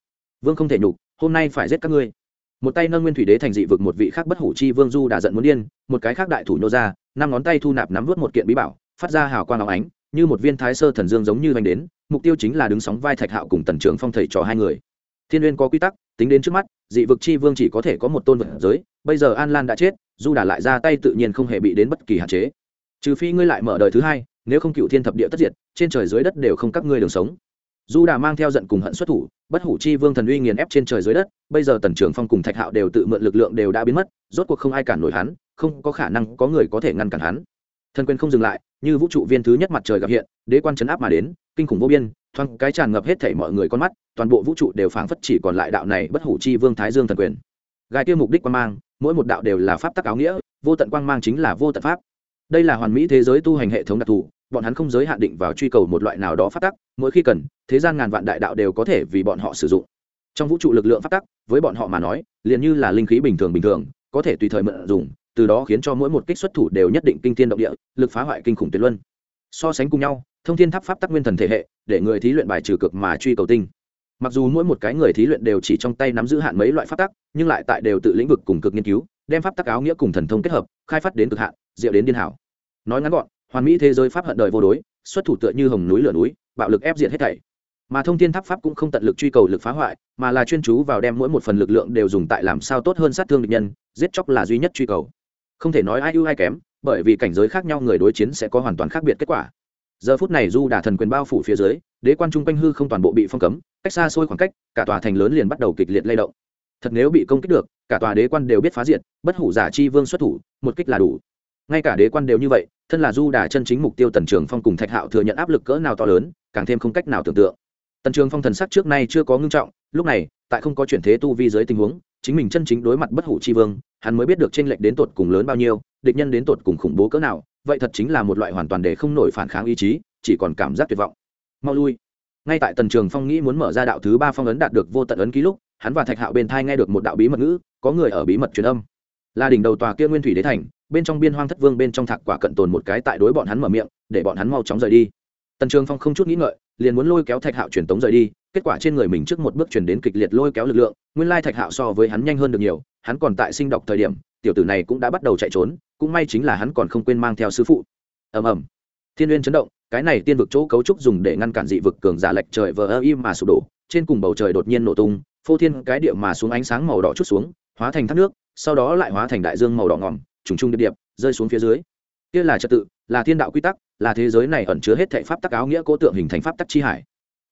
Vương không thể nhục, hôm nay phải giết các ngươi. Một tay nâng nguyên thủy đế thành dị vực một vị khác bất hủ chi vương du đã giận muốn điên, một cái khác đại thủ nhô ra năm ngón tay thu nạp nắm vút một kiện bí bảo, phát ra hào quang áo ánh, như một viên thái sơ thần dương giống như vành đến, mục tiêu chính là đứng sóng vai thạch hạo cùng tần trưởng phong thầy trò hai người. Thiên uyên có quy tắc, tính đến trước mắt, dị vực chi vương chỉ có thể có một tôn vật giới, bây giờ an lan đã chết, du đà lại ra tay tự nhiên không hề bị đến bất kỳ hạn chế. Trừ phi ngươi lại mở đời thứ hai, nếu không cựu thiên thập địa tất diệt, trên trời dưới đất đều không các ngươi đường sống du đà mang theo giận cùng hận xuất thủ, bất hủ chi vương thần uy nghiền ép trên trời dưới đất, bây giờ tần trưởng phong cùng thạch hạo đều tự mượn lực lượng đều đã biến mất, rốt cuộc không ai cản nổi hắn, không có khả năng có người có thể ngăn cản hắn. Thần quyền không dừng lại, như vũ trụ viên thứ nhất mặt trời gặp hiện, đế quan chấn áp mà đến, kinh khủng vô biên, thoáng cái tràn ngập hết thảy mọi người con mắt, toàn bộ vũ trụ đều phảng phất chỉ còn lại đạo này bất hủ chi vương thái dương thần quyền. Gai tiêu mục đích quan mang, mỗi một đạo đều là pháp tắc áo nghĩa, vô tận quang mang chính là vô tận pháp. Đây là hoàn mỹ thế giới tu hành hệ thống đặc thù bọn hắn không giới hạn định vào truy cầu một loại nào đó phát tắc, mỗi khi cần, thế gian ngàn vạn đại đạo đều có thể vì bọn họ sử dụng. Trong vũ trụ lực lượng phát tắc, với bọn họ mà nói, liền như là linh khí bình thường bình thường, có thể tùy thời mượn dùng, từ đó khiến cho mỗi một kích xuất thủ đều nhất định kinh thiên động địa, lực phá hoại kinh khủng tuyệt luân. So sánh cùng nhau, thông thiên tháp pháp tắc nguyên thần thể hệ, để người thí luyện bài trừ cực mà truy cầu tinh. Mặc dù mỗi một cái người thí luyện đều chỉ trong tay nắm giữ hạn mấy loại pháp tắc, nhưng lại tại đều tự lĩnh vực cùng cực nghiên cứu, đem pháp tắc áo nghĩa cùng thần thông kết hợp, khai phát đến cực hạn, diệu đến điên hảo. Nói ngắn gọn hoàn mỹ thế giới pháp hận đời vô đối, xuất thủ tựa như hồng núi lửa núi, bạo lực ép diệt hết thảy. Mà thông thiên tháp pháp cũng không tận lực truy cầu lực phá hoại, mà là chuyên chú vào đem mỗi một phần lực lượng đều dùng tại làm sao tốt hơn sát thương địch nhân, giết chóc là duy nhất truy cầu. Không thể nói ai ưu ai kém, bởi vì cảnh giới khác nhau người đối chiến sẽ có hoàn toàn khác biệt kết quả. Giờ phút này du đà thần quyền bao phủ phía dưới, đế quan trung quanh hư không toàn bộ bị phong cấm, cách xa xôi khoảng cách, cả tòa thành lớn liền bắt đầu kịch liệt lay động. Thật nếu bị công kích được, cả tòa đế quan đều biết phá diệt, bất hủ giả chi vương xuất thủ, một kích là đủ ngay cả đế quan đều như vậy, thân là du đà chân chính mục tiêu tần trường phong cùng thạch hạo thừa nhận áp lực cỡ nào to lớn, càng thêm không cách nào tưởng tượng. Tần trường phong thần sắc trước nay chưa có ngưng trọng, lúc này, tại không có chuyển thế tu vi dưới tình huống, chính mình chân chính đối mặt bất hủ chi vương, hắn mới biết được tranh lệch đến tột cùng lớn bao nhiêu, địch nhân đến tột cùng khủng bố cỡ nào, vậy thật chính là một loại hoàn toàn để không nổi phản kháng ý chí, chỉ còn cảm giác tuyệt vọng. Mau lui. Ngay tại tần trường phong nghĩ muốn mở ra đạo thứ ba phong ấn đạt được vô tận ấn ký lúc, hắn và thạch hạo bên thai nghe được một đạo bí mật ngữ, có người ở bí mật truyền âm. Là đỉnh đầu tòa kia nguyên thủy đế thành bên trong biên hoang thất vương bên trong thạc quả cận tồn một cái tại đối bọn hắn mở miệng, để bọn hắn mau chóng rời đi. Tần trường phong không chút nghĩ ngợi, liền muốn lôi kéo thạch hạo truyền tống rời đi, kết quả trên người mình trước một bước chuyển đến kịch liệt lôi kéo lực lượng, nguyên lai thạch hạo so với hắn nhanh hơn được nhiều, hắn còn tại sinh đọc thời điểm, tiểu tử này cũng đã bắt đầu chạy trốn, cũng may chính là hắn còn không quên mang theo sư phụ. Ầm ầm. Thiên uyên chấn động, cái này tiên vực chỗ cấu trúc dùng để ngăn cản dị vực cường giả lệch trời vờ ơ im mà sụp đổ, trên cùng bầu trời đột nhiên nổ tung, phô thiên cái địa mà xuống ánh sáng màu đỏ chút xuống, hóa thành thác nước, sau đó lại hóa thành đại dương màu đỏ ngỏm trùng trung điệp điệp, rơi xuống phía dưới. Kia là trật tự, là thiên đạo quy tắc, là thế giới này ẩn chứa hết thệ pháp tắc áo nghĩa cố tượng hình thành pháp tắc chi hải.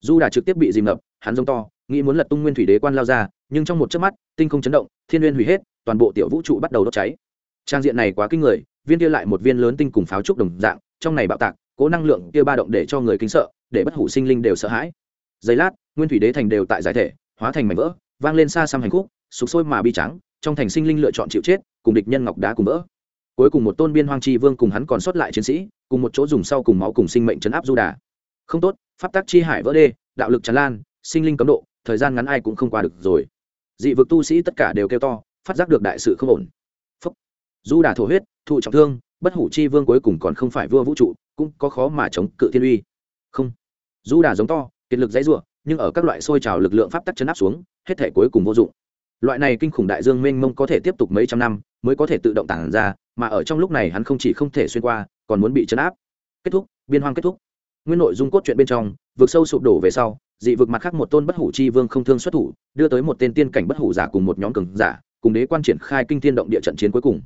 Du đã trực tiếp bị dìm ngập, hắn giống to, nghĩ muốn lật tung nguyên thủy đế quan lao ra, nhưng trong một chớp mắt, tinh không chấn động, thiên nguyên hủy hết, toàn bộ tiểu vũ trụ bắt đầu đốt cháy. Trang diện này quá kinh người, viên kia lại một viên lớn tinh cùng pháo trúc đồng dạng, trong này bạo tạc, cố năng lượng kia ba động để cho người kính sợ, để bất hủ sinh linh đều sợ hãi. Giây lát, nguyên thủy đế thành đều tại giải thể, hóa thành mảnh vỡ, vang lên xa xăm hành khúc, sục sôi mà bi trắng trong thành sinh linh lựa chọn chịu chết cùng địch nhân ngọc đá cùng vỡ. Cuối cùng một tôn biên hoang chi vương cùng hắn còn sót lại chiến sĩ, cùng một chỗ dùng sau cùng máu cùng sinh mệnh chấn áp du đà không tốt, pháp tắc chi hải vỡ đê, đạo lực tràn lan, sinh linh cấm độ, thời gian ngắn ai cũng không qua được rồi. Dị vực tu sĩ tất cả đều kêu to, phát giác được đại sự không ổn. Phúc. du đà thổ huyết, thụ trọng thương, bất hủ chi vương cuối cùng còn không phải vua vũ trụ, cũng có khó mà chống cự thiên uy. Không. Du đà giống to, kiệt lực dãy ruộng nhưng ở các loại sôi trào lực lượng pháp tắc chấn áp xuống, hết thể cuối cùng vô dụng loại này kinh khủng đại dương mênh mông có thể tiếp tục mấy trăm năm mới có thể tự động tản ra, mà ở trong lúc này hắn không chỉ không thể xuyên qua, còn muốn bị chấn áp. Kết thúc, biên hoang kết thúc. Nguyên nội dung cốt truyện bên trong, vực sâu sụp đổ về sau, dị vực mặt khác một tôn bất hủ chi vương không thương xuất thủ, đưa tới một tên tiên cảnh bất hủ giả cùng một nhóm cường giả, cùng đế quan triển khai kinh thiên động địa trận chiến cuối cùng.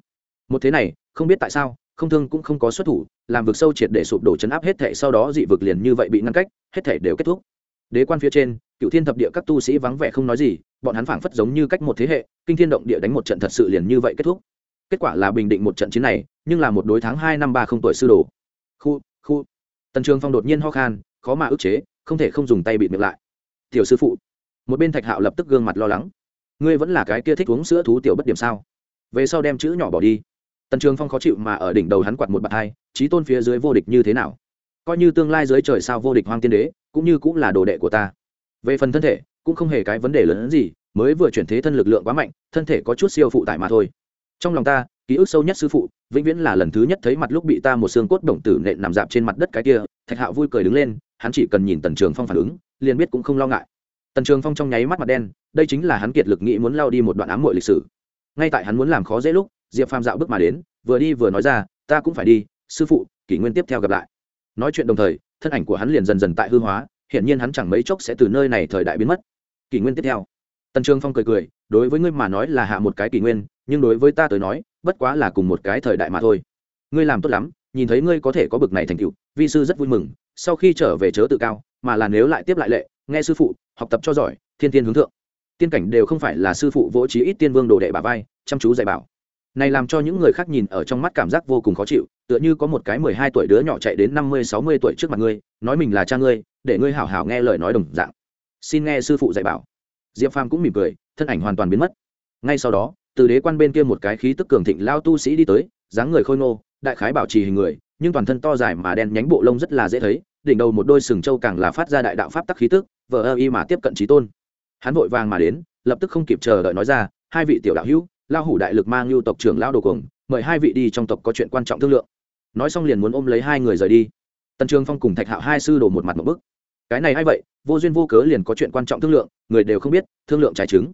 Một thế này, không biết tại sao, không thương cũng không có xuất thủ, làm vực sâu triệt để sụp đổ chấn áp hết thể sau đó dị vực liền như vậy bị ngăn cách, hết thể đều kết thúc. Đế quan phía trên cựu thiên thập địa các tu sĩ vắng vẻ không nói gì, bọn hắn phảng phất giống như cách một thế hệ, kinh thiên động địa đánh một trận thật sự liền như vậy kết thúc. Kết quả là bình định một trận chiến này, nhưng là một đối tháng hai năm ba không tuổi sư đồ. Khu khu. Tần trường phong đột nhiên ho khan, khó mà ức chế, không thể không dùng tay bịt miệng lại. Tiểu sư phụ. Một bên thạch hạo lập tức gương mặt lo lắng. Ngươi vẫn là cái kia thích uống sữa thú tiểu bất điểm sao? Về sau đem chữ nhỏ bỏ đi. Tần trường phong khó chịu mà ở đỉnh đầu hắn quạt một bạt hai, trí tôn phía dưới vô địch như thế nào? Coi như tương lai dưới trời sao vô địch hoang tiên đế, cũng như cũng là đồ đệ của ta về phần thân thể, cũng không hề cái vấn đề lớn hơn gì, mới vừa chuyển thế thân lực lượng quá mạnh, thân thể có chút siêu phụ tại mà thôi. Trong lòng ta, ký ức sâu nhất sư phụ, vĩnh viễn là lần thứ nhất thấy mặt lúc bị ta một xương cốt đồng tử nện nằm dạp trên mặt đất cái kia, thạch hạo vui cười đứng lên, hắn chỉ cần nhìn tần trường phong phản ứng, liền biết cũng không lo ngại. Tần trường phong trong nháy mắt mặt đen, đây chính là hắn kiệt lực nghĩ muốn lao đi một đoạn ám mội lịch sử. Ngay tại hắn muốn làm khó dễ lúc, diệp phàm dạo bước mà đến, vừa đi vừa nói ra, ta cũng phải đi, sư phụ, kỷ nguyên tiếp theo gặp lại. Nói chuyện đồng thời, thân ảnh của hắn liền dần dần tại hư hóa hiển nhiên hắn chẳng mấy chốc sẽ từ nơi này thời đại biến mất. Kỷ nguyên tiếp theo. Tần trường phong cười cười, đối với ngươi mà nói là hạ một cái kỷ nguyên, nhưng đối với ta tới nói, bất quá là cùng một cái thời đại mà thôi. Ngươi làm tốt lắm, nhìn thấy ngươi có thể có bực này thành tựu, vi sư rất vui mừng, sau khi trở về chớ tự cao, mà là nếu lại tiếp lại lệ, nghe sư phụ, học tập cho giỏi, thiên tiên hướng thượng. Tiên cảnh đều không phải là sư phụ vỗ trí ít tiên vương đồ đệ bà vai, chăm chú dạy bảo. Này làm cho những người khác nhìn ở trong mắt cảm giác vô cùng khó chịu, tựa như có một cái mười hai tuổi đứa nhỏ chạy đến năm mươi, sáu mươi tuổi trước mặt ngươi, nói mình là cha ngươi để ngươi hảo hảo nghe lời nói đồng dạng. Xin nghe sư phụ dạy bảo. Diệp phàm cũng mỉm cười, thân ảnh hoàn toàn biến mất. Ngay sau đó, từ đế quan bên kia một cái khí tức cường thịnh lao tu sĩ đi tới, dáng người khôi ngô, đại khái bảo trì hình người, nhưng toàn thân to dài mà đen nhánh bộ lông rất là dễ thấy, đỉnh đầu một đôi sừng trâu càng là phát ra đại đạo pháp tắc khí tức, vờ ơ y mà tiếp cận trí tôn. Hắn vội vàng mà đến, lập tức không kịp chờ đợi nói ra, hai vị tiểu đạo hữu lao hủ đại lực mang lưu tộc trưởng lao đồ cùng, mời hai vị đi trong tộc có chuyện quan trọng thương lượng. Nói xong liền muốn ôm lấy hai người rời đi. Tần trường phong cùng thạch hạo hai sư đổ một mặt một bức cái này hay vậy? Vô duyên vô cớ liền có chuyện quan trọng thương lượng, người đều không biết, thương lượng trái chứng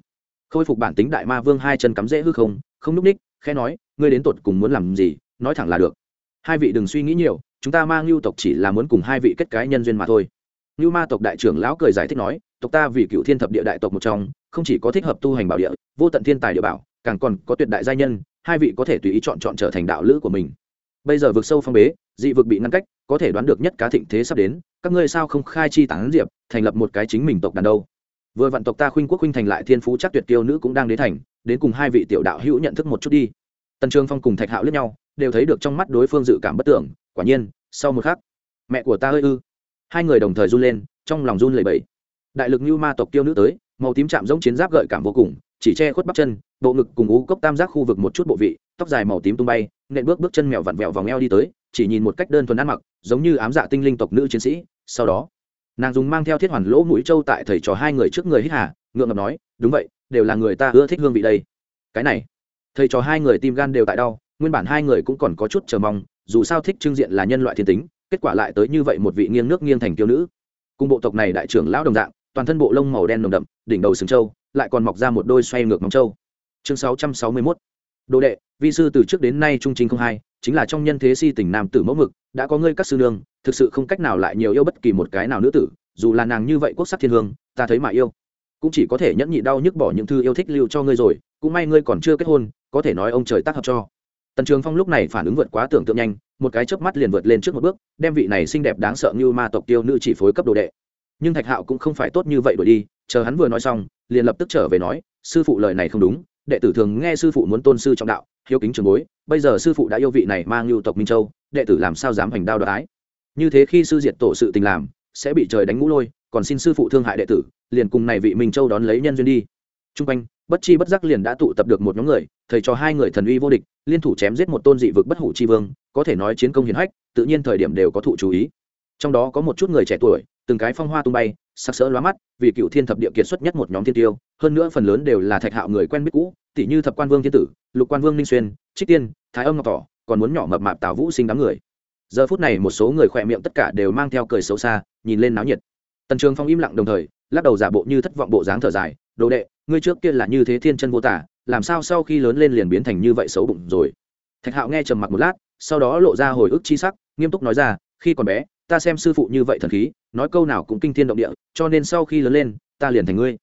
khôi phục bản tính đại ma vương hai chân cắm rễ hư không không núp ních, khẽ nói, ngươi đến tột cùng muốn làm gì? Nói thẳng là được. Hai vị đừng suy nghĩ nhiều, chúng ta mang lưu tộc chỉ là muốn cùng hai vị kết cái nhân duyên mà thôi. Lưu ma tộc đại trưởng lão cười giải thích nói, tộc ta vì cựu thiên thập địa đại tộc một trong, không chỉ có thích hợp tu hành bảo địa, vô tận thiên tài địa bảo, càng còn có tuyệt đại gia nhân, hai vị có thể tùy ý chọn chọn trở thành đạo lữ của mình. Bây giờ vực sâu phong bế, dị vực bị ngăn cách có thể đoán được nhất cá thịnh thế sắp đến, các ngươi sao không khai chi tán diệp, thành lập một cái chính mình tộc đàn đâu? Vừa vạn tộc ta khuynh quốc khuynh thành lại thiên phú chắc tuyệt tiêu nữ cũng đang đến thành, đến cùng hai vị tiểu đạo hữu nhận thức một chút đi. Tần trường phong cùng thạch hạo lướt nhau, đều thấy được trong mắt đối phương dự cảm bất tưởng, quả nhiên, sau một khắc, mẹ của ta ơi ư? Hai người đồng thời run lên, trong lòng run lẩy bẩy. Đại lực như ma tộc tiêu nữ tới, màu tím chạm giống chiến giáp gợi cảm vô cùng, chỉ che khuất bắp chân, bộ ngực cùng ú cốc tam giác khu vực một chút bộ vị, tóc dài màu tím tung bay, nện bước bước chân mèo vặn vẹo vòng eo đi tới, chỉ nhìn một cách đơn thuần ăn mặc giống như ám dạ tinh linh tộc nữ chiến sĩ. Sau đó, nàng dùng mang theo thiết hoàn lỗ mũi trâu tại thầy trò hai người trước người hít hà, ngượng ngập nói, đúng vậy, đều là người ta ưa thích hương vị đây. Cái này, thầy trò hai người tim gan đều tại đau, nguyên bản hai người cũng còn có chút chờ mong, dù sao thích trưng diện là nhân loại thiên tính, kết quả lại tới như vậy một vị nghiêng nước nghiêng thành kiêu nữ. Cùng bộ tộc này đại trưởng lão đồng dạng, toàn thân bộ lông màu đen nồng đậm, đỉnh đầu sừng trâu, lại còn mọc ra một đôi xoay ngược móng trâu. Chương sáu trăm sáu mươi mốt. Đồ đệ, vi sư từ trước đến nay trung chính không hai chính là trong nhân thế si tình nam tử mẫu mực, đã có ngươi các sư nương, thực sự không cách nào lại nhiều yêu bất kỳ một cái nào nữ tử, dù là nàng như vậy quốc sắc thiên hương, ta thấy mà yêu. Cũng chỉ có thể nhẫn nhị đau nhức bỏ những thư yêu thích lưu cho ngươi rồi, cũng may ngươi còn chưa kết hôn, có thể nói ông trời tác hợp cho. Tần trường phong lúc này phản ứng vượt quá tưởng tượng nhanh, một cái chớp mắt liền vượt lên trước một bước, đem vị này xinh đẹp đáng sợ như ma tộc tiêu nữ chỉ phối cấp đồ đệ. Nhưng thạch hạo cũng không phải tốt như vậy đổi đi, chờ hắn vừa nói xong, liền lập tức trở về nói, sư phụ lời này không đúng, đệ tử thường nghe sư phụ muốn tôn sư trọng đạo hiếu kính trường bối, bây giờ sư phụ đã yêu vị này mang lưu tộc minh châu, đệ tử làm sao dám hành đao đoái như thế khi sư diệt tổ sự tình làm, sẽ bị trời đánh ngũ lôi, còn xin sư phụ thương hại đệ tử, liền cùng này vị minh châu đón lấy nhân duyên đi. T r u n g quanh, bất chi bất giác liền đã tụ tập được một nhóm người, thầy cho hai người thần uy vô địch, liên thủ chém giết một tôn dị vực bất hủ chi vương, có thể nói chiến công hiển hách, tự nhiên thời điểm đều có thụ chú ý. Trong đó có một chút người trẻ tuổi từng cái phong hoa tung bay sắc sỡ lóa mắt, vì cựu thiên thập địa kiệt xuất nhất một nhóm thiên tiêu, hơn nữa phần lớn đều là thạch hạo người quen biết cũ tỷ như thập quan vương thiên tử, lục quan vương ninh xuyên, trích tiên, thái âm ngọc tỏ còn muốn nhỏ mập mạp tào vũ sinh đám người. Giờ phút này một số người khỏe miệng tất cả đều mang theo cười xấu xa, nhìn lên náo nhiệt. Tần trường phong im lặng đồng thời, lắc đầu giả bộ như thất vọng bộ dáng thở dài, đồ đệ, ngươi trước kia là như thế thiên chân vô tả, làm sao sau khi lớn lên liền biến thành như vậy xấu bụng rồi? Thạch hạo nghe trầm mặc một lát, sau đó lộ ra hồi ức chi sắc, nghiêm túc nói ra, khi còn bé, ta xem sư phụ như vậy thần khí nói câu nào cũng kinh thiên động địa, cho nên sau khi lớn lên, ta liền thành ngươi.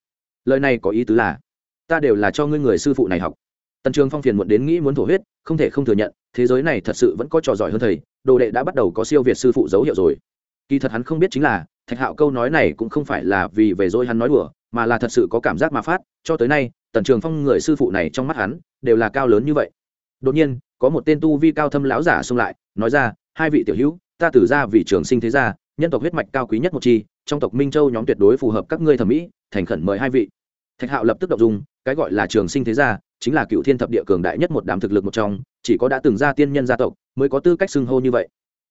Lời này có ý tứ là, ta đều là cho ngươi người sư phụ này học. Tần trường phong phiền muộn đến nghĩ muốn thổ huyết, không thể không thừa nhận, thế giới này thật sự vẫn có trò giỏi hơn thầy, đồ đệ đã bắt đầu có siêu việt sư phụ dấu hiệu rồi. Kỳ thật hắn không biết chính là, thạch hạo câu nói này cũng không phải là vì về dối hắn nói đùa, mà là thật sự có cảm giác mà phát, cho tới nay, tần trường phong người sư phụ này trong mắt hắn, đều là cao lớn như vậy. Đột nhiên, có một tên tu vi cao thâm lão giả xông lại, nói ra, hai vị tiểu hữu, ta tử ra vì trường sinh thế gia nhân tộc huyết mạch cao quý nhất một chi trong tộc minh châu nhóm tuyệt đối phù hợp các ngươi thẩm mỹ thành khẩn mời hai vị. Thạch hạo lập tức đọc dùng, cái gọi là trường sinh thế gia chính là cựu thiên thập địa cường đại nhất một đám thực lực một trong chỉ có đã từng ra tiên nhân gia tộc mới có tư cách xưng hô như vậy.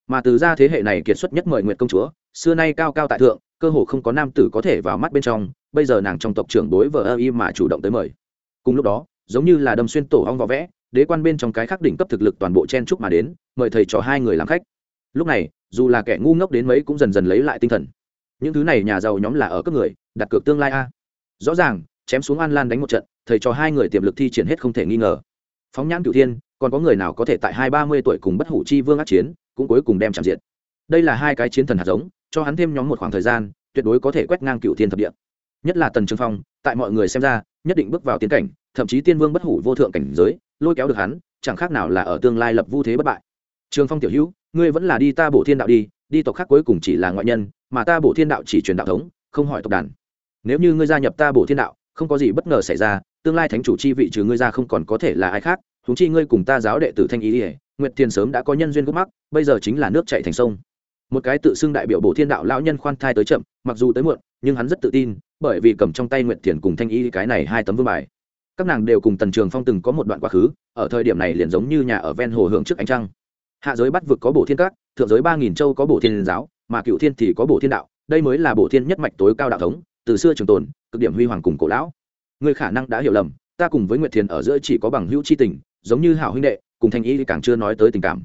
Mà từ gia thế hệ này kiệt xuất nhất mời nguyệt công chúa xưa nay cao cao tại thượng cơ hồ không có nam tử có thể vào mắt bên trong bây giờ nàng trong tộc trưởng đối vợ ơ y mà chủ động tới mời. Cùng lúc đó giống như là đâm xuyên tổ hong võ vẽ đế quan bên trong cái khắc đỉnh cấp thực lực toàn bộ chen trúc mà đến mời thầy trò hai người làm khách. Lúc này dù là kẻ ngu ngốc đến mấy cũng dần dần lấy lại tinh thần. Những thứ này nhà giàu nhóm là ở cấp người, đặt cược tương lai a. Rõ ràng, chém xuống an lan đánh một trận, thầy trò hai người tiềm lực thi triển hết không thể nghi ngờ. Phóng nhãn cửu thiên, còn có người nào có thể tại hai ba mươi tuổi cùng bất hủ chi vương át chiến, cũng cuối cùng đem chạm diện đây là hai cái chiến thần hạt giống, cho hắn thêm nhóm một khoảng thời gian, tuyệt đối có thể quét ngang cựu thiên thập địa. Nhất là tần trường phong, tại mọi người xem ra, nhất định bước vào tiến cảnh, thậm chí tiên vương bất hủ vô thượng cảnh giới, lôi kéo được hắn, chẳng khác nào là ở tương lai lập vu thế bất bại trường phong tiểu hữu, ngươi vẫn là đi ta bổ thiên đạo đi đi tộc khác cuối cùng chỉ là ngoại nhân, mà ta bổ thiên đạo chỉ truyền đạo thống, không hỏi tộc đàn. Nếu như ngươi gia nhập ta bổ thiên đạo, không có gì bất ngờ xảy ra, tương lai thánh chủ chi vị trừ ngươi ra không còn có thể là ai khác thúng chi ngươi cùng ta giáo đệ tử thanh ý ỉa nguyệt thiên sớm đã có nhân duyên gốc mắc, bây giờ chính là nước chạy thành sông. Một cái tự xưng đại biểu bổ thiên đạo lão nhân khoan thai tới chậm, mặc dù tới muộn, nhưng hắn rất tự tin, bởi vì cầm trong tay nguyệt thiền cùng thanh ý cái này hai tấm vương bài. Các nàng đều cùng tần trường phong từng có một đoạn quá khứ, ở thời điểm này liền giống như nhà ở ven hồ hưởng trước ánh trăng hạ giới bắt vực có bổ thiên các, thượng giới ba nghìn châu có bổ thiên giáo, mà cựu thiên thì có bổ thiên đạo. Đây mới là bổ thiên nhất mạch tối cao đạo thống, từ xưa trường tồn, cực điểm huy hoàng cùng cổ lão. Người khả năng đã hiểu lầm, ta cùng với nguyệt thiền ở giữa chỉ có bằng hữu c h i tình, giống như hảo huynh đệ, cùng thanh y càng chưa nói tới tình cảm.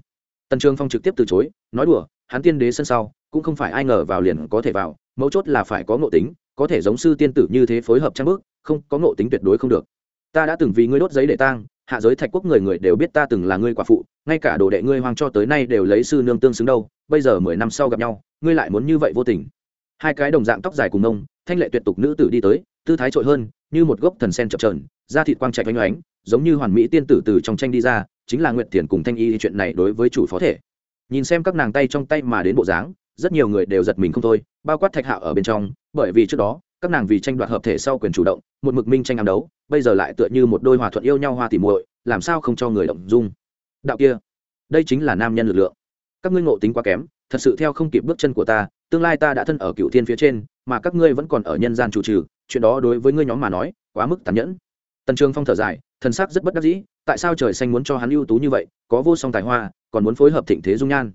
Tần trường phong trực tiếp từ chối, nói đùa, hắn tiên đế sân sau, cũng không phải ai ngờ vào liền có thể vào, mấu chốt là phải có ngộ tính, có thể giống sư tiên tử như thế phối hợp trang bước, không, có ngộ tính tuyệt đối không được. Ta đã từng vì ngươi đốt giấy để tang hạ giới thạch quốc người người đều biết ta từng là ngươi quả phụ, ngay cả đồ đệ ngươi hoang cho tới nay đều lấy sư nương tương xứng đâu, bây giờ mười năm sau gặp nhau, ngươi lại muốn như vậy vô tình. Hai cái đồng dạng tóc dài cùng nông, thanh lệ tuyệt tục nữ tử đi tới, tư thái trội hơn, như một gốc thần sen chập trờn da thịt quang trạch oanh oánh, giống như hoàn mỹ tiên tử từ trong tranh đi ra, chính là nguyện tiền cùng thanh y chuyện này đối với chủ phó thể. Nhìn xem các nàng tay trong tay mà đến bộ dáng, rất nhiều người đều giật mình không thôi, bao quát thạch hạo ở bên trong, bởi vì trước đó các nàng vì tranh đoạt hợp thể sau quyền chủ động, một mực minh tranh ám đấu, bây giờ lại tựa như một đôi hòa thuận yêu nhau hoa tỉ muội, làm sao không cho người động dung? Đạo kia, đây chính là nam nhân lực lượng. Các ngươi ngộ tính quá kém, thật sự theo không kịp bước chân của ta, tương lai ta đã thân ở cựu thiên phía trên, mà các ngươi vẫn còn ở nhân gian chủ trừ, chuyện đó đối với ngươi nhóm mà nói, quá mức tàn nhẫn. Tần trường phong thở dài, thần sắc rất bất đắc dĩ, tại sao trời xanh muốn cho hắn ưu tú như vậy, có vô song tài hoa, còn muốn phối hợp thịnh thế dung nhan?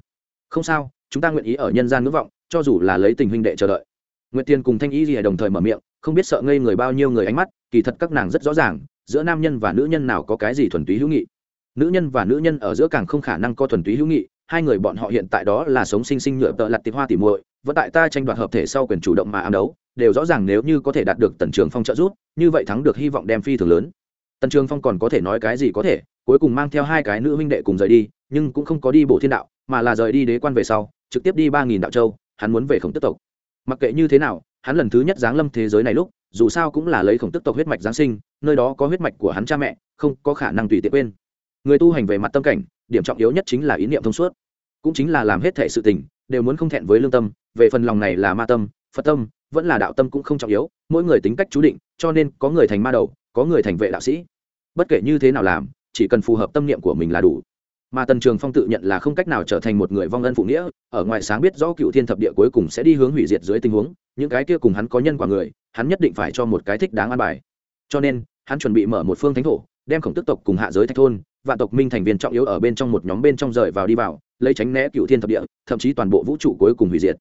Không sao, chúng ta nguyện ý ở nhân gian ngưỡng vọng, cho dù là lấy tình huynh đệ chờ đợi nguyệt tiên cùng thanh y gì đồng thời mở miệng, không biết sợ ngây người bao nhiêu người ánh mắt, kỳ thật các nàng rất rõ ràng, giữa nam nhân và nữ nhân nào có cái gì thuần túy hữu nghị. Nữ nhân và nữ nhân ở giữa càng không khả năng có thuần túy hữu nghị, hai người bọn họ hiện tại đó là sống sinh sinh nhựa tợ lặt tịp hoa tỉ muội, vẫn tại ta tranh đoạt hợp thể sau quyền chủ động mà ám đấu, đều rõ ràng nếu như có thể đạt được tần trường phong trợ giúp, như vậy thắng được hy vọng đem phi thường lớn. Tần trường phong còn có thể nói cái gì có thể, cuối cùng mang theo hai cái nữ huynh đệ cùng rời đi, nhưng cũng không có đi bổ thiên đạo, mà là rời đi đế quan về sau, trực tiếp đi ba nghìn đạo châu, hắn muốn về khổng tức tộc mặc kệ như thế nào, hắn lần thứ nhất giáng lâm thế giới này lúc, dù sao cũng là lấy khổng tức tộc huyết mạch giáng sinh, nơi đó có huyết mạch của hắn cha mẹ, không có khả năng tùy tiện quên. Người tu hành về mặt tâm cảnh, điểm trọng yếu nhất chính là ý niệm thông suốt. Cũng chính là làm hết thể sự tình, đều muốn không thẹn với lương tâm, về phần lòng này là ma tâm, phật tâm, vẫn là đạo tâm cũng không trọng yếu, mỗi người tính cách chú định, cho nên có người thành ma đầu, có người thành vệ đạo sĩ. Bất kể như thế nào làm, chỉ cần phù hợp tâm niệm của mình là đủ mà tần trường phong tự nhận là không cách nào trở thành một người vong ân phụ nghĩa, ở ngoài sáng biết rõ cựu thiên thập địa cuối cùng sẽ đi hướng hủy diệt dưới tình huống, những cái kia cùng hắn có nhân quả người, hắn nhất định phải cho một cái thích đáng an bài. Cho nên, hắn chuẩn bị mở một phương thánh thổ, đem khổng tức tộc cùng hạ giới thạch thôn, vạn tộc minh thành viên trọng yếu ở bên trong một nhóm bên trong rời vào đi vào, lấy tránh né cựu thiên thập địa, thậm chí toàn bộ vũ trụ cuối cùng hủy diệt.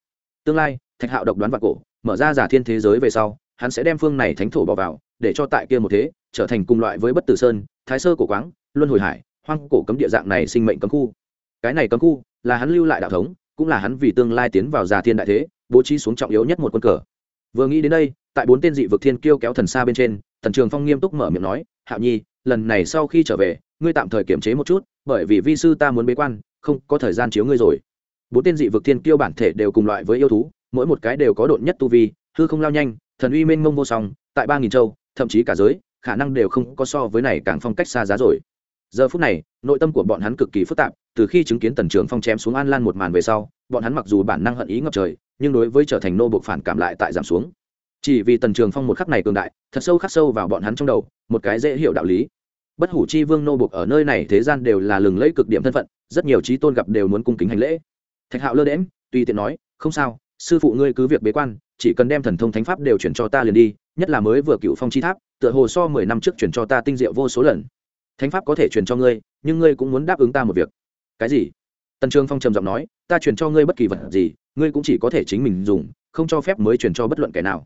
Tương lai, thạch hạo độc đoán vạn cổ, mở ra giả thiên thế giới về sau, hắn sẽ đem phương này thánh thổ bỏ vào, để cho tại kia một thế, trở thành cùng loại với bất tử sơn, thái sơ cổ quáng, luân hồi hải hoang cổ cấm địa dạng này sinh mệnh cấm khu. Cái này cấm khu là hắn lưu lại đạo thống, cũng là hắn vì tương lai tiến vào già thiên đại thế, bố trí xuống trọng yếu nhất một quân cờ. Vừa nghĩ đến đây, tại bốn tên dị vực thiên kêu kéo thần xa bên trên, thần trường phong nghiêm túc mở miệng nói, hạo nhi, lần này sau khi trở về, ngươi tạm thời kiểm chế một chút, bởi vì vi sư ta muốn bế quan, không có thời gian chiếu ngươi rồi. Bốn tên dị vực thiên kiêu bản thể đều cùng loại với yêu thú, mỗi một cái đều có độn nhất tu vi, hư không lao nhanh, thần uy mênh mông vô song, tại ba nghìn châu, thậm chí cả giới, khả năng đều không có so với này càng phong cách xa giá rồi giờ phút này, nội tâm của bọn hắn cực kỳ phức tạp, từ khi chứng kiến tần trường phong chém xuống an lan một màn về sau, bọn hắn mặc dù bản năng hận ý ngập trời, nhưng đối với trở thành nô bộc phản cảm lại tại giảm xuống. Chỉ vì tần trường phong một khắc này cường đại, thật sâu khắc sâu vào bọn hắn trong đầu, một cái dễ hiểu đạo lý. Bất hủ chi vương nô bộc ở nơi này thế gian đều là lừng lẫy cực điểm thân phận, rất nhiều trí tôn gặp đều muốn cung kính hành lễ. Thạch hạo lơ đễm tùy tiện nói, không sao, sư phụ ngươi cứ việc bế quan, chỉ cần đem thần thông thánh pháp đều chuyển cho ta liền đi, nhất là mới vừa cựu phong chi tháp, tựa hồ so mười năm trước chuyển cho ta tinh diệu vô số lần thánh pháp có thể truyền cho ngươi, nhưng ngươi cũng muốn đáp ứng ta một việc. Cái gì? Tần trường phong trầm giọng nói, ta truyền cho ngươi bất kỳ vật gì, ngươi cũng chỉ có thể chính mình dùng, không cho phép mới truyền cho bất luận kẻ nào.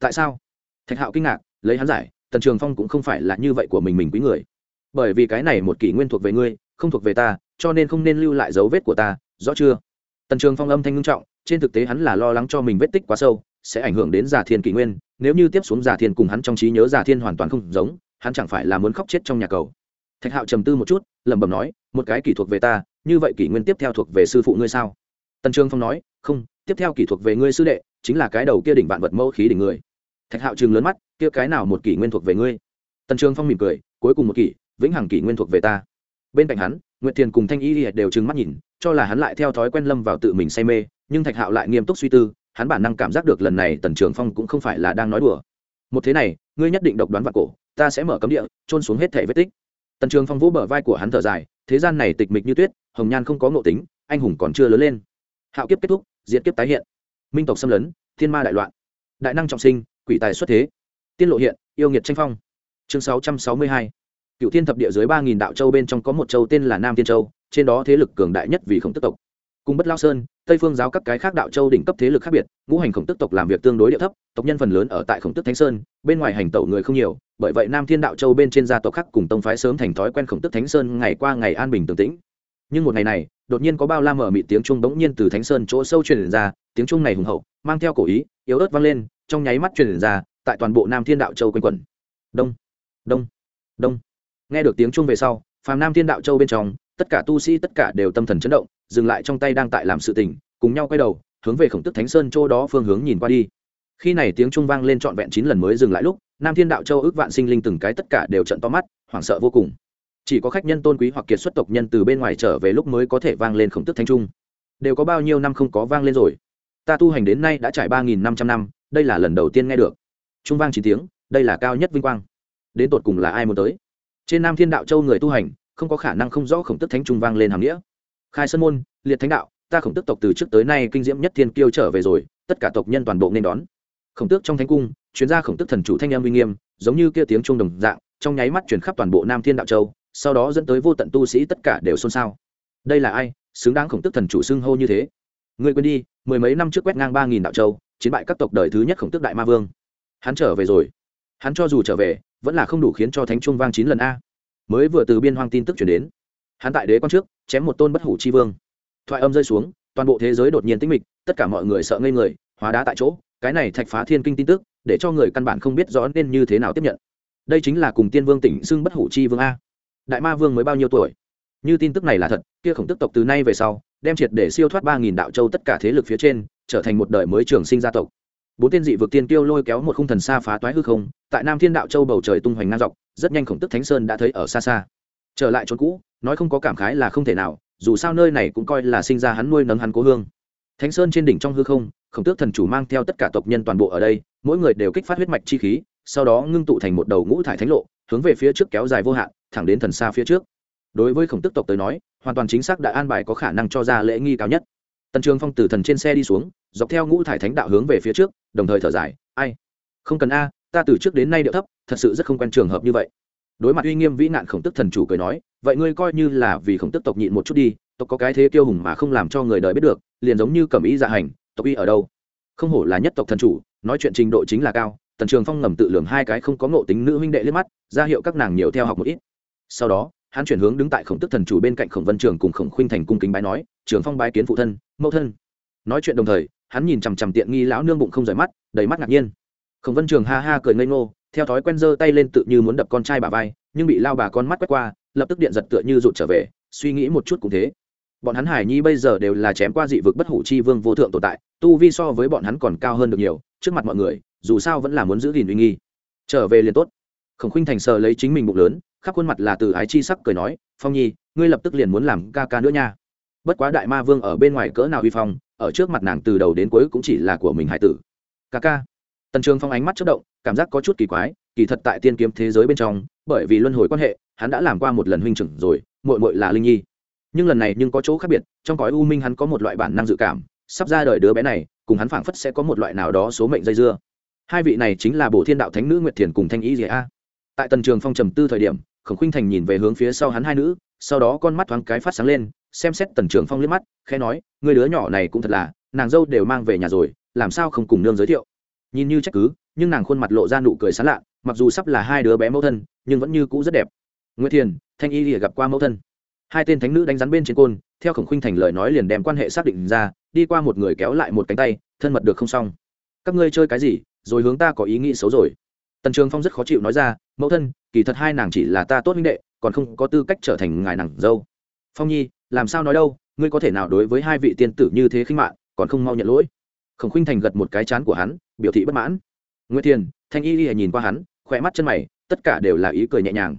Tại sao? Thạch hạo kinh ngạc, lấy hắn giải, tần trường phong cũng không phải là như vậy của mình mình quý người. Bởi vì cái này một kỷ nguyên thuộc về ngươi, không thuộc về ta, cho nên không nên lưu lại dấu vết của ta, rõ chưa? Tần trường phong âm thanh ngưng trọng, trên thực tế hắn là lo lắng cho mình vết tích quá sâu, sẽ ảnh hưởng đến giả thiên kỷ nguyên, nếu như tiếp xuống giả thiên cùng hắn trong trí nhớ giả thiên hoàn toàn không giống, hắn chẳng phải là muốn khóc chết trong nhà cầu thạch hạo trầm tư một chút, lẩm bẩm nói, một cái kỷ thuộc về ta, như vậy kỷ nguyên tiếp theo thuộc về sư phụ ngươi sao? Tần trương phong nói, không, tiếp theo kỷ thuộc về ngươi sư đệ, chính là cái đầu kia đỉnh vạn vật mẫu khí đỉnh người. Thạch hạo chừng lớn mắt, kia cái nào một kỷ nguyên thuộc về ngươi? Tần trương phong mỉm cười, cuối cùng một kỷ, vĩnh hằng kỷ nguyên thuộc về ta. Bên cạnh hắn, nguyệt thiền cùng thanh y đều trừng mắt nhìn, cho là hắn lại theo thói quen lâm vào tự mình say mê, nhưng thạch hạo lại nghiêm túc suy tư, hắn bản năng cảm giác được lần này tần trường phong cũng không phải là đang nói đùa. Một thế này, ngươi nhất định độc đoán vạn cổ, ta sẽ mở cấm địa trôn xuống hết thể vết tích tần trường phong vỗ bờ vai của hắn thở dài, thế gian này tịch mịch như tuyết, hồng nhan không có ngộ tính, anh hùng còn chưa lớn lên. Hạo kiếp kết thúc diễn kiếp tái hiện. Minh tộc xâm lấn, thiên ma đại loạn. Đại năng trọng sinh, quỷ tài xuất thế. Tiên lộ hiện, yêu nghiệt tranh phong. Chương sáu trăm sáu mươi hai. Cựu thiên thập địa dưới ba nghìn đạo châu bên trong có một châu tên là nam tiên châu, trên đó thế lực cường đại nhất vì khổng tức tộc cùng bất lao sơn, tây phương giáo các cái khác đạo châu đỉnh cấp thế lực khác biệt, ngũ hành khổng tức tộc làm việc tương đối địa thấp, tộc nhân phần lớn ở tại khổng tức thánh sơn, bên ngoài hành tẩu người không nhiều, bởi vậy nam thiên đạo châu bên trên gia tộc khác cùng tông phái sớm thành thói quen khổng tức thánh sơn ngày qua ngày an bình tường tĩnh. Nhưng một ngày này, đột nhiên có bao la mở mị tiếng trung bỗng nhiên từ thánh sơn chỗ sâu truyền ra, tiếng trung này hùng hậu, mang theo cổ ý, yếu ớt vang lên, trong nháy mắt truyền ra, tại toàn bộ nam thiên đạo châu quanh quẩn. Đông đông đông. Nghe được tiếng trung về sau, phàm nam thiên đạo châu bên trong tất cả tu sĩ, tất cả đều tâm thần chấn động, dừng lại trong tay đang tại làm sự tình, cùng nhau quay đầu, hướng về khổng tức thánh sơn chỗ đó phương hướng nhìn qua đi. Khi này tiếng trung vang lên trọn vẹn chín lần mới dừng lại lúc, nam thiên đạo châu ước vạn sinh linh từng cái tất cả đều trận to mắt, hoảng sợ vô cùng. Chỉ có khách nhân tôn quý hoặc kiệt xuất tộc nhân từ bên ngoài trở về lúc mới có thể vang lên khổng tức thanh trung. Đều có bao nhiêu năm không có vang lên rồi? Ta tu hành đến nay đã trải ba nghìn năm trăm năm, đây là lần đầu tiên nghe được. Trung vang chín tiếng, đây là cao nhất vinh quang. Đến tột cùng là ai muốn tới? Trên nam thiên đạo châu người tu hành không có khả năng không rõ khổng tức thánh trung vang lên hàm nghĩa. Khai sơn môn, liệt thánh đạo, ta khổng tức tộc từ trước tới nay kinh diễm nhất thiên kiêu trở về rồi, tất cả tộc nhân toàn bộ nên đón. Khổng tước trong thánh cung, chuyên gia khổng tức thần chủ thanh em uy nghiêm, giống như kia tiếng trung đồng dạng, trong nháy mắt chuyển khắp toàn bộ nam thiên đạo châu, sau đó dẫn tới vô tận tu sĩ tất cả đều xôn xao. Đây là ai? Xứng đáng khổng tức thần chủ xưng hô như thế. Người quên đi, mười mấy năm trước quét ngang ba nghìn đạo châu, chiến bại các tộc đời thứ nhất khổng tước đại ma vương. Hắn trở về rồi. Hắn cho dù trở về, vẫn là không đủ khiến cho thánh trung vang chín lần a mới vừa từ biên hoang tin tức chuyển đến. Hắn tại đế quan trước, chém một tôn bất hủ chi vương. Thoại âm rơi xuống, toàn bộ thế giới đột nhiên tĩnh mịch, tất cả mọi người sợ ngây người, hóa đá tại chỗ, cái này thạch phá thiên kinh tin tức, để cho người căn bản không biết rõ nên như thế nào tiếp nhận. Đây chính là cùng tiên vương tỉnh xưng bất hủ chi vương a. Đại ma vương mới bao nhiêu tuổi? Như tin tức này là thật, kia khổng tức tộc từ nay về sau, đem triệt để siêu thoát ba nghìn đạo châu tất cả thế lực phía trên, trở thành một đời mới trường sinh gia tộc. Bốn tiên dị vực tiên tiêu lôi kéo một khung thần xa phá toái hư không, tại nam thiên đạo châu bầu trời tung hoành ngang dọc rất nhanh khổng tức thánh sơn đã thấy ở xa xa. Trở lại chỗ cũ, nói không có cảm khái là không thể nào, dù sao nơi này cũng coi là sinh ra hắn nuôi nấng hắn cố hương. Thánh sơn trên đỉnh trong hư không, khổng tước thần chủ mang theo tất cả tộc nhân toàn bộ ở đây, mỗi người đều kích phát huyết mạch chi khí, sau đó ngưng tụ thành một đầu ngũ thải thánh lộ, hướng về phía trước kéo dài vô hạn, thẳng đến thần xa phía trước. Đối với khổng tước tộc tới nói, hoàn toàn chính xác đã an bài có khả năng cho ra lễ nghi cao nhất. Tần trường phong từ thần trên xe đi xuống, dọc theo ngũ thải thánh đạo hướng về phía trước, đồng thời thở dài, ai? Không cần a, ta từ trước đến nay điệu thấp thật sự rất không quen trường hợp như vậy. Đối mặt uy nghiêm vĩ nạn khổng tức thần chủ cười nói, vậy ngươi coi như là vì khổng tức tộc nhịn một chút đi, tộc có cái thế kiêu hùng mà không làm cho người đời biết được, liền giống như cẩm ý dạ hành, tộc y ở đâu? Không hổ là nhất tộc thần chủ, nói chuyện trình độ chính là cao, tần trường phong ngầm tự lường hai cái không có ngộ tính nữ huynh đệ liếc mắt, ra hiệu các nàng nhiều theo học một ít. Sau đó, hắn chuyển hướng đứng tại khổng tức thần chủ bên cạnh khổng vân trường cùng khổng khuynh thành cung kính bái nói, trường phong bái kiến phụ thân, mẫu thân. Nói chuyện đồng thời, hắn nhìn chằm chằm tiện nghi lão nương bụng không rời mắt, đầy mắt ngạc nhiên. Khổng vân trường ha ha cười ngây ngô theo thói quen giơ tay lên tự như muốn đập con trai bà vai, nhưng bị lao bà con mắt quét qua, lập tức điện giật tựa như rụt trở về, suy nghĩ một chút cũng thế. Bọn hắn hải nhi bây giờ đều là chém qua dị vực bất hủ chi vương vô thượng tồn tại, tu vi so với bọn hắn còn cao hơn được nhiều, trước mặt mọi người, dù sao vẫn là muốn giữ gìn uy nghi. Trở về liền tốt. Khổng khinh thành sờ lấy chính mình bụng lớn, khắp khuôn mặt là từ ái chi sắc cười nói, phong nhi, ngươi lập tức liền muốn làm ca ca nữa nha. Bất quá đại ma vương ở bên ngoài cỡ nào uy phong, ở trước mặt nàng từ đầu đến cuối cũng chỉ là của mình hải tử. Ca ca tần trường phong ánh mắt chất động, cảm giác có chút kỳ quái, kỳ thật tại tiên kiếm thế giới bên trong, bởi vì luân hồi quan hệ, hắn đã làm qua một lần huynh trưởng rồi mội mội là linh nhi. Nhưng lần này nhưng có chỗ khác biệt, trong cõi u minh hắn có một loại bản năng dự cảm, sắp ra đời đứa bé này, cùng hắn phảng phất sẽ có một loại nào đó số mệnh dây dưa. Hai vị này chính là bổ thiên đạo thánh nữ nguyệt thiền cùng thanh ý gì a. Tại tần trường phong trầm tư thời điểm, khổng Khinh thành nhìn về hướng phía sau hắn hai nữ, sau đó con mắt thoáng cái phát sáng lên, xem xét tần trường phong liếc mắt, khẽ nói, người đứa nhỏ này cũng thật là, nàng dâu đều mang về nhà rồi, làm sao không cùng nương giới thiệu? Nhìn như trách cứ, nhưng nàng khuôn mặt lộ ra nụ cười sán lạ, mặc dù sắp là hai đứa bé mẫu thân, nhưng vẫn như cũ rất đẹp. Nguyễn thiền, thanh y lìa gặp qua mẫu thân. Hai tên thánh nữ đánh rắn bên trên côn, theo khổng khinh thành lời nói liền đem quan hệ xác định ra, đi qua một người kéo lại một cánh tay, thân mật được không xong. Các ngươi chơi cái gì, rồi hướng ta có ý nghĩ xấu rồi. Tần trường phong rất khó chịu nói ra, mẫu thân, kỳ thật hai nàng chỉ là ta tốt minh đệ, còn không có tư cách trở thành ngài nàng dâu. Phong nhi, làm sao nói đâu, ngươi có thể nào đối với hai vị tiên tử như thế khinh mạng, còn không mau nhận lỗi khổng khuynh thành gật một cái chán của hắn, biểu thị bất mãn. Nguyễn thiền, thanh y y nhìn qua hắn, khỏe mắt chân mày, tất cả đều là ý cười nhẹ nhàng.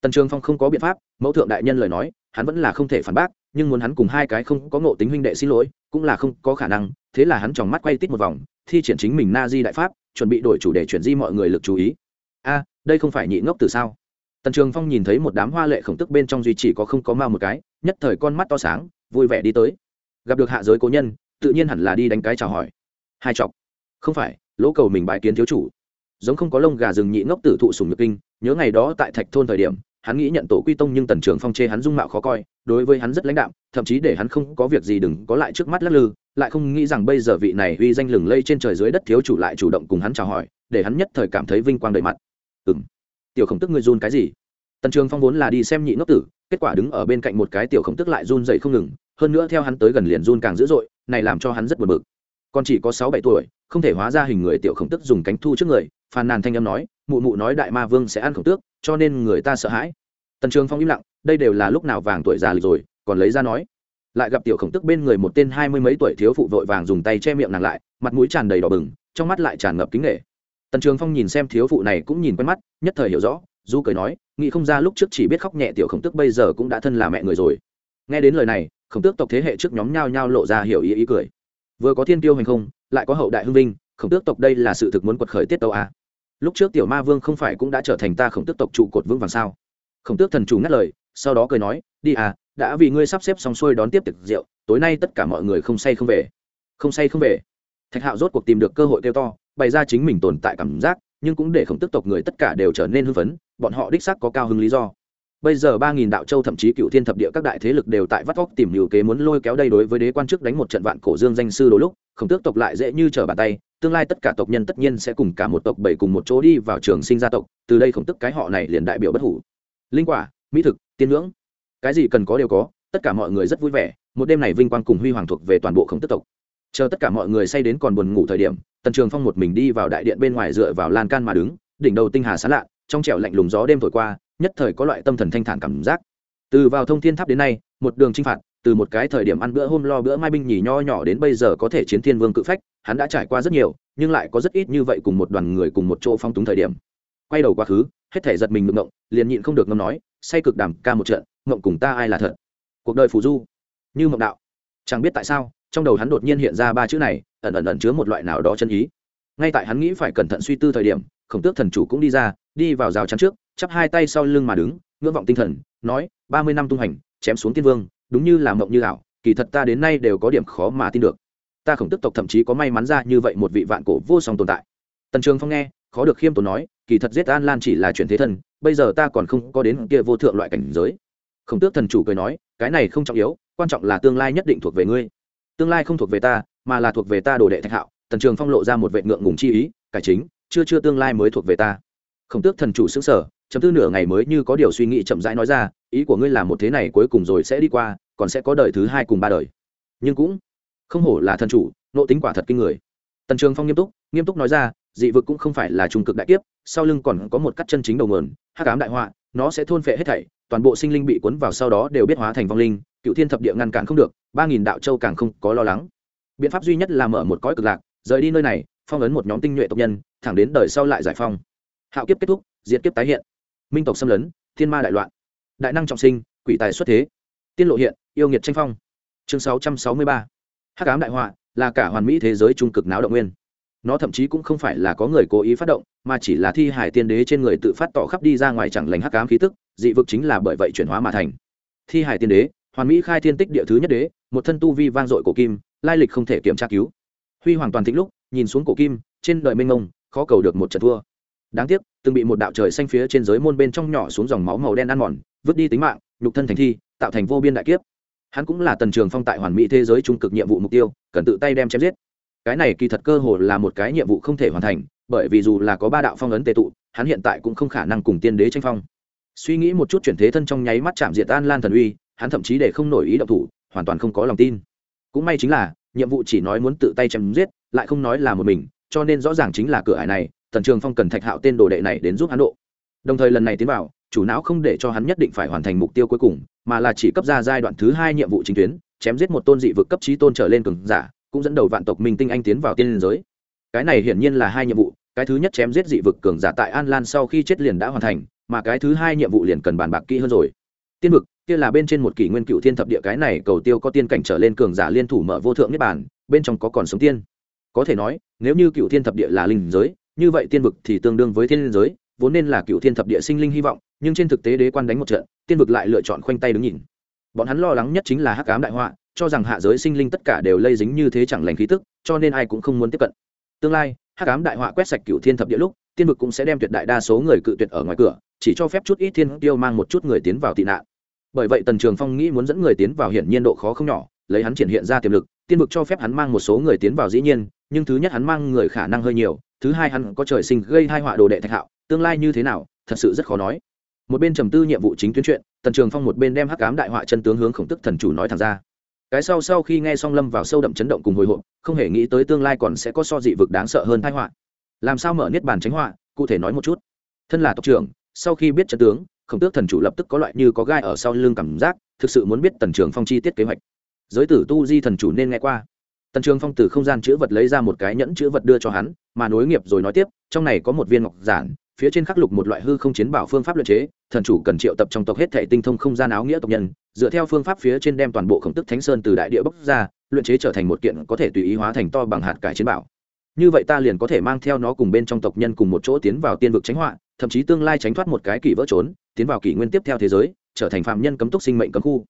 Tần trường phong không có biện pháp, mẫu thượng đại nhân lời nói, hắn vẫn là không thể phản bác, nhưng muốn hắn cùng hai cái không có ngộ tính huynh đệ xin lỗi, cũng là không có khả năng, thế là hắn tròng mắt quay tít một vòng, thi triển chính mình na di đại pháp, chuẩn bị đổi chủ đề chuyển di mọi người lực chú ý. A, đây không phải nhị ngốc từ sao? Tần trường phong nhìn thấy một đám hoa lệ khổng tức bên trong duy chỉ có không có ma một cái, nhất thời con mắt to sáng, vui vẻ đi tới. Gặp được hạ giới cố nhân tự nhiên hẳn là đi đánh cái chào hỏi. Hai chọc. Không phải, lỗ cầu mình bãi kiến thiếu chủ. Giống không có lông gà rừng nhị ngốc tử thụ sùng nhược kinh, nhớ ngày đó tại thạch thôn thời điểm, hắn nghĩ nhận tổ quy tông nhưng tần trường phong chê hắn dung mạo khó coi, đối với hắn rất lãnh đạm, thậm chí để hắn không có việc gì đừng có lại trước mắt lắc lư, lại không nghĩ rằng bây giờ vị này uy danh lừng lây trên trời dưới đất thiếu chủ lại chủ động cùng hắn chào hỏi, để hắn nhất thời cảm thấy vinh quang đầy mặt. Ừng tiểu khổng tức ngươi run cái gì? Tần trường phong vốn là đi xem nhị ngốc tử, kết quả đứng ở bên cạnh một cái tiểu khổng tức lại run dậy không ngừng, hơn nữa theo hắn tới gần liền run càng dữ dội này làm cho hắn rất buồn bực. Còn chỉ có sáu bảy tuổi, không thể hóa ra hình người tiểu khổng tức dùng cánh thu trước người, phàn nàn thanh âm nói, mụ mụ nói đại ma vương sẽ ăn khổng tước, cho nên người ta sợ hãi. Tần trường phong im lặng, đây đều là lúc nào vàng tuổi già rồi, còn lấy ra nói. Lại gặp tiểu khổng tức bên người một tên hai mươi mấy tuổi thiếu phụ vội vàng dùng tay che miệng nàng lại, mặt mũi tràn đầy đỏ bừng, trong mắt lại tràn ngập kính nghệ tần trường phong nhìn xem thiếu phụ này cũng nhìn quen mắt, nhất thời hiểu rõ, du cười nói, nghĩ không ra lúc trước chỉ biết khóc nhẹ tiểu khổng tức bây giờ cũng đã thân là mẹ người rồi. Nghe đến lời này khổng tước tộc thế hệ trước nhóm nhao nhao lộ ra hiểu ý ý cười. Vừa có thiên tiêu hành không, lại có hậu đại hưng vinh, khổng tước tộc đây là sự thực muốn quật khởi tiết tâu à. lúc trước tiểu ma vương không phải cũng đã trở thành ta khổng tước tộc trụ cột vững vàng sao? Khổng tước thần chủ ngắt lời, sau đó cười nói, đi à đã vì ngươi sắp xếp xong xuôi đón tiếp tiệc rượu, tối nay tất cả mọi người không say không về. Không say không về? Thạch hạo rốt cuộc tìm được cơ hội kêu to, bày ra chính mình tồn tại cảm giác, nhưng cũng để khổng tức tộc người tất cả đều trở nên hưng phấn, bọn họ đích xác có cao hứng lý do bây giờ ba nghìn đạo châu thậm chí cựu thiên thập địa các đại thế lực đều tại vắt vóc tìm nhiều kế muốn lôi kéo đây đối với đế quan chức đánh một trận vạn cổ dương danh sư đôi lúc, khổng tước tộc lại dễ như trở bàn tay, tương lai tất cả tộc nhân tất nhiên sẽ cùng cả một tộc bảy cùng một chỗ đi vào trường sinh gia tộc, từ đây khổng tức cái họ này liền đại biểu bất hủ. Linh quả, mỹ thực, tiên ngưỡng, cái gì cần có đều có, tất cả mọi người rất vui vẻ, một đêm này vinh quang cùng huy hoàng thuộc về toàn bộ khổng tức tộc. Chờ tất cả mọi người say đến còn buồn ngủ thời điểm, tần trường phong một mình đi vào đại điện bên ngoài dựa vào lan can mà đứng, đỉnh đầu tinh hà sán lạ, trong trẻo lạnh lùng gió đêm thổi qua nhất thời có loại tâm thần thanh thản cảm giác. Từ vào thông thiên tháp đến nay, một đường chinh phạt, từ một cái thời điểm ăn bữa hôm lo bữa mai binh nhì nho nhỏ đến bây giờ có thể chiến thiên vương cự phách, hắn đã trải qua rất nhiều, nhưng lại có rất ít như vậy cùng một đoàn người cùng một chỗ phong túng thời điểm. Quay đầu quá khứ, hết thể giật mình ngượng ngộng, liền nhịn không được ngâm nói, say cực đàm ca một trận, ngộng cùng ta ai là thật? Cuộc đời phù du, như mộng đạo. Chẳng biết tại sao, trong đầu hắn đột nhiên hiện ra ba chữ này, ẩn ẩn ẩn chứa một loại nào đó chân ý. Ngay tại hắn nghĩ phải cẩn thận suy tư thời điểm, khổng tước thần chủ cũng đi ra đi vào rào chắn trước, chắp hai tay sau lưng mà đứng, ngưỡng vọng tinh thần, nói, ba mươi năm tung hành, chém xuống tiên vương, đúng như là mộng như ảo, kỳ thật ta đến nay đều có điểm khó mà tin được. Ta khổng tức tộc thậm chí có may mắn ra như vậy một vị vạn cổ vô song tồn tại. Tần trường phong nghe, khó được khiêm tốn nói, kỳ thật giết an lan chỉ là chuyện thế thân bây giờ ta còn không có đến kia vô thượng loại cảnh giới. Khổng tước thần chủ cười nói, cái này không trọng yếu, quan trọng là tương lai nhất định thuộc về ngươi. Tương lai không thuộc về ta, mà là thuộc về ta đồ đệ thạch hạo. Tần trường phong lộ ra một vệ ngượng ngùng chi ý, cải chính, chưa chưa tương lai mới thuộc về ta khổng tước thần chủ xứng sở chấm tư nửa ngày mới như có điều suy nghĩ chậm rãi nói ra, ý của ngươi là một thế này cuối cùng rồi sẽ đi qua, còn sẽ có đời thứ hai cùng ba đời. Nhưng cũng không hổ là thần chủ, nộ tính quả thật kinh người. Tần trường phong nghiêm túc nghiêm túc nói ra, dị vực cũng không phải là trung cực đại kiếp, sau lưng còn có một cắt chân chính đầu mườn hắc ám đại họa, nó sẽ thôn phệ hết thảy, toàn bộ sinh linh bị cuốn vào sau đó đều biết hóa thành vong linh, cựu thiên thập địa ngăn cản không được, ba nghìn đạo châu càng không có lo lắng. Biện pháp duy nhất là mở một cõi cực lạc, rời đi nơi này, phong ấn một nhóm tinh nhuệ tộc nhân, thẳng đến đời sau lại giải phong hạo kiếp kết thúc, diệt kiếp tái hiện. Minh tộc xâm lấn, thiên ma đại loạn. Đại năng trọng sinh, quỷ tài xuất thế. Tiên lộ hiện, yêu nghiệt tranh phong. Chương sáu trăm sáu mươi ba. Hắc ám đại họa là cả hoàn mỹ thế giới trung cực náo động nguyên. Nó thậm chí cũng không phải là có người cố ý phát động, mà chỉ là thi hải tiên đế trên người tự phát tỏ khắp đi ra ngoài chẳng lành hắc ám khí tức, dị vực chính là bởi vậy chuyển hóa mà thành. Thi hải tiên đế, hoàn mỹ khai thiên tích địa thứ nhất đế, một thân tu vi vang dội cổ kim, lai lịch không thể kiểm tra cứu. Huy hoàng toàn thịnh lúc, nhìn xuống cổ kim, trên đời mênh mông, khó cầu được một trận thua đáng tiếc, từng bị một đạo trời xanh phía trên giới môn bên trong nhỏ xuống dòng máu màu đen ăn mòn, vứt đi tính mạng, nhục thân thành thi, tạo thành vô biên đại kiếp. Hắn cũng là tần trường phong tại hoàn mỹ thế giới trung cực nhiệm vụ mục tiêu, cần tự tay đem chém giết. Cái này kỳ thật cơ hồ là một cái nhiệm vụ không thể hoàn thành, bởi vì dù là có ba đạo phong ấn tệ tụ, hắn hiện tại cũng không khả năng cùng tiên đế tranh phong. Suy nghĩ một chút chuyển thế thân trong nháy mắt chạm diệt an lan thần uy, hắn thậm chí để không nổi ý động thủ, hoàn toàn không có lòng tin. Cũng may chính là, nhiệm vụ chỉ nói muốn tự tay chém giết, lại không nói là một mình, cho nên rõ ràng chính là cửa ải này tần trường phong cần thạch hạo tên đồ đệ này đến giúp hắn độ. Đồng thời lần này tiến vào chủ não không để cho hắn nhất định phải hoàn thành mục tiêu cuối cùng mà là chỉ cấp ra giai đoạn thứ hai nhiệm vụ chính tuyến chém giết một tôn dị vực cấp trí tôn trở lên cường giả cũng dẫn đầu vạn tộc minh tinh anh tiến vào tiên liên giới. Cái này hiển nhiên là hai nhiệm vụ cái thứ nhất chém giết dị vực cường giả tại an lan sau khi chết liền đã hoàn thành mà cái thứ hai nhiệm vụ liền cần bàn bạc kỹ hơn rồi. Tiên vực kia là bên trên một kỷ nguyên cựu thiên thập địa cái này cầu tiêu có tiên cảnh trở lên cường giả liên thủ mở vô thượng niết bản, bên trong có còn sống tiên. Có thể nói nếu như cựu thiên thập địa là linh giới như vậy tiên vực thì tương đương với thiên linh giới, vốn nên là cựu thiên thập địa sinh linh hy vọng, nhưng trên thực tế đế quan đánh một trận, tiên vực lại lựa chọn khoanh tay đứng nhìn. Bọn hắn lo lắng nhất chính là hắc cám đại họa, cho rằng hạ giới sinh linh tất cả đều lây dính như thế chẳng lành khí tức, cho nên ai cũng không muốn tiếp cận. Tương lai, hắc cám đại họa quét sạch cựu thiên thập địa lúc, tiên vực cũng sẽ đem tuyệt đại đa số người cự tuyệt ở ngoài cửa, chỉ cho phép chút ít thiên tiêu mang một chút người tiến vào tị nạn. Bởi vậy tần trường phong nghĩ muốn dẫn người tiến vào hiển nhiên độ khó không nhỏ, lấy hắn triển hiện ra tiềm lực, tiên vực cho phép hắn mang một số người tiến vào dĩ nhiên, nhưng thứ nhất hắn mang người khả năng hơi nhiều thứ hai hắn có trời sinh gây hai họa đồ đệ thạch hạo, tương lai như thế nào, thật sự rất khó nói. Một bên trầm tư nhiệm vụ chính tuyến chuyện, tần trường phong một bên đem hắc cám đại họa chân tướng hướng khổng tức thần chủ nói thẳng ra. Cái sau sau khi nghe xong lâm vào sâu đậm chấn động cùng hồi hộp, không hề nghĩ tới tương lai còn sẽ có so dị vực đáng sợ hơn thái họa. Làm sao mở niết bàn tránh họa, cụ thể nói một chút. Thân là tộc trưởng, sau khi biết chân tướng, khổng tước thần chủ lập tức có loại như có gai ở sau lưng cảm giác, thực sự muốn biết tần trường phong chi tiết kế hoạch. Giới tử tu di thần chủ nên nghe qua tần trường phong từ không gian chữ vật lấy ra một cái nhẫn chữ vật đưa cho hắn, mà nối nghiệp rồi nói tiếp, trong này có một viên ngọc giản, phía trên khắc lục một loại hư không chiến bảo phương pháp luyện chế, thần chủ cần triệu tập trong tộc hết thể tinh thông không gian áo nghĩa tộc nhân, dựa theo phương pháp phía trên đem toàn bộ khổng tức thánh sơn từ đại địa bốc ra, luyện chế trở thành một kiện có thể tùy ý hóa thành to bằng hạt cải chiến bảo. Như vậy ta liền có thể mang theo nó cùng bên trong tộc nhân cùng một chỗ tiến vào tiên vực tránh họa, thậm chí tương lai tránh thoát một cái kỷ vỡ trốn, tiến vào kỷ nguyên tiếp theo thế giới, trở thành phạm nhân cấm túc sinh mệnh cấm khu.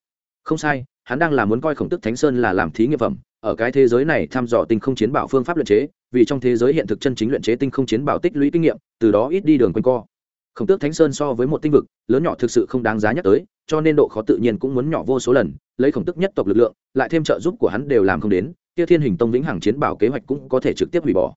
Không sai, hắn đang là muốn coi khổng tức thánh sơn là làm thí nghiệm phẩm ở cái thế giới này thăm dò tinh không chiến bảo phương pháp luyện chế, vì trong thế giới hiện thực chân chính luyện chế tinh không chiến bảo tích lũy kinh nghiệm, từ đó ít đi đường quanh co. Khổng tước thánh sơn so với một tinh vực, lớn nhỏ thực sự không đáng giá nhắc tới, cho nên độ khó tự nhiên cũng muốn nhỏ vô số lần, lấy khổng tức nhất tộc lực lượng, lại thêm trợ giúp của hắn đều làm không đến, kia thiên hình tông vĩnh hằng chiến bảo kế hoạch cũng có thể trực tiếp hủy bỏ.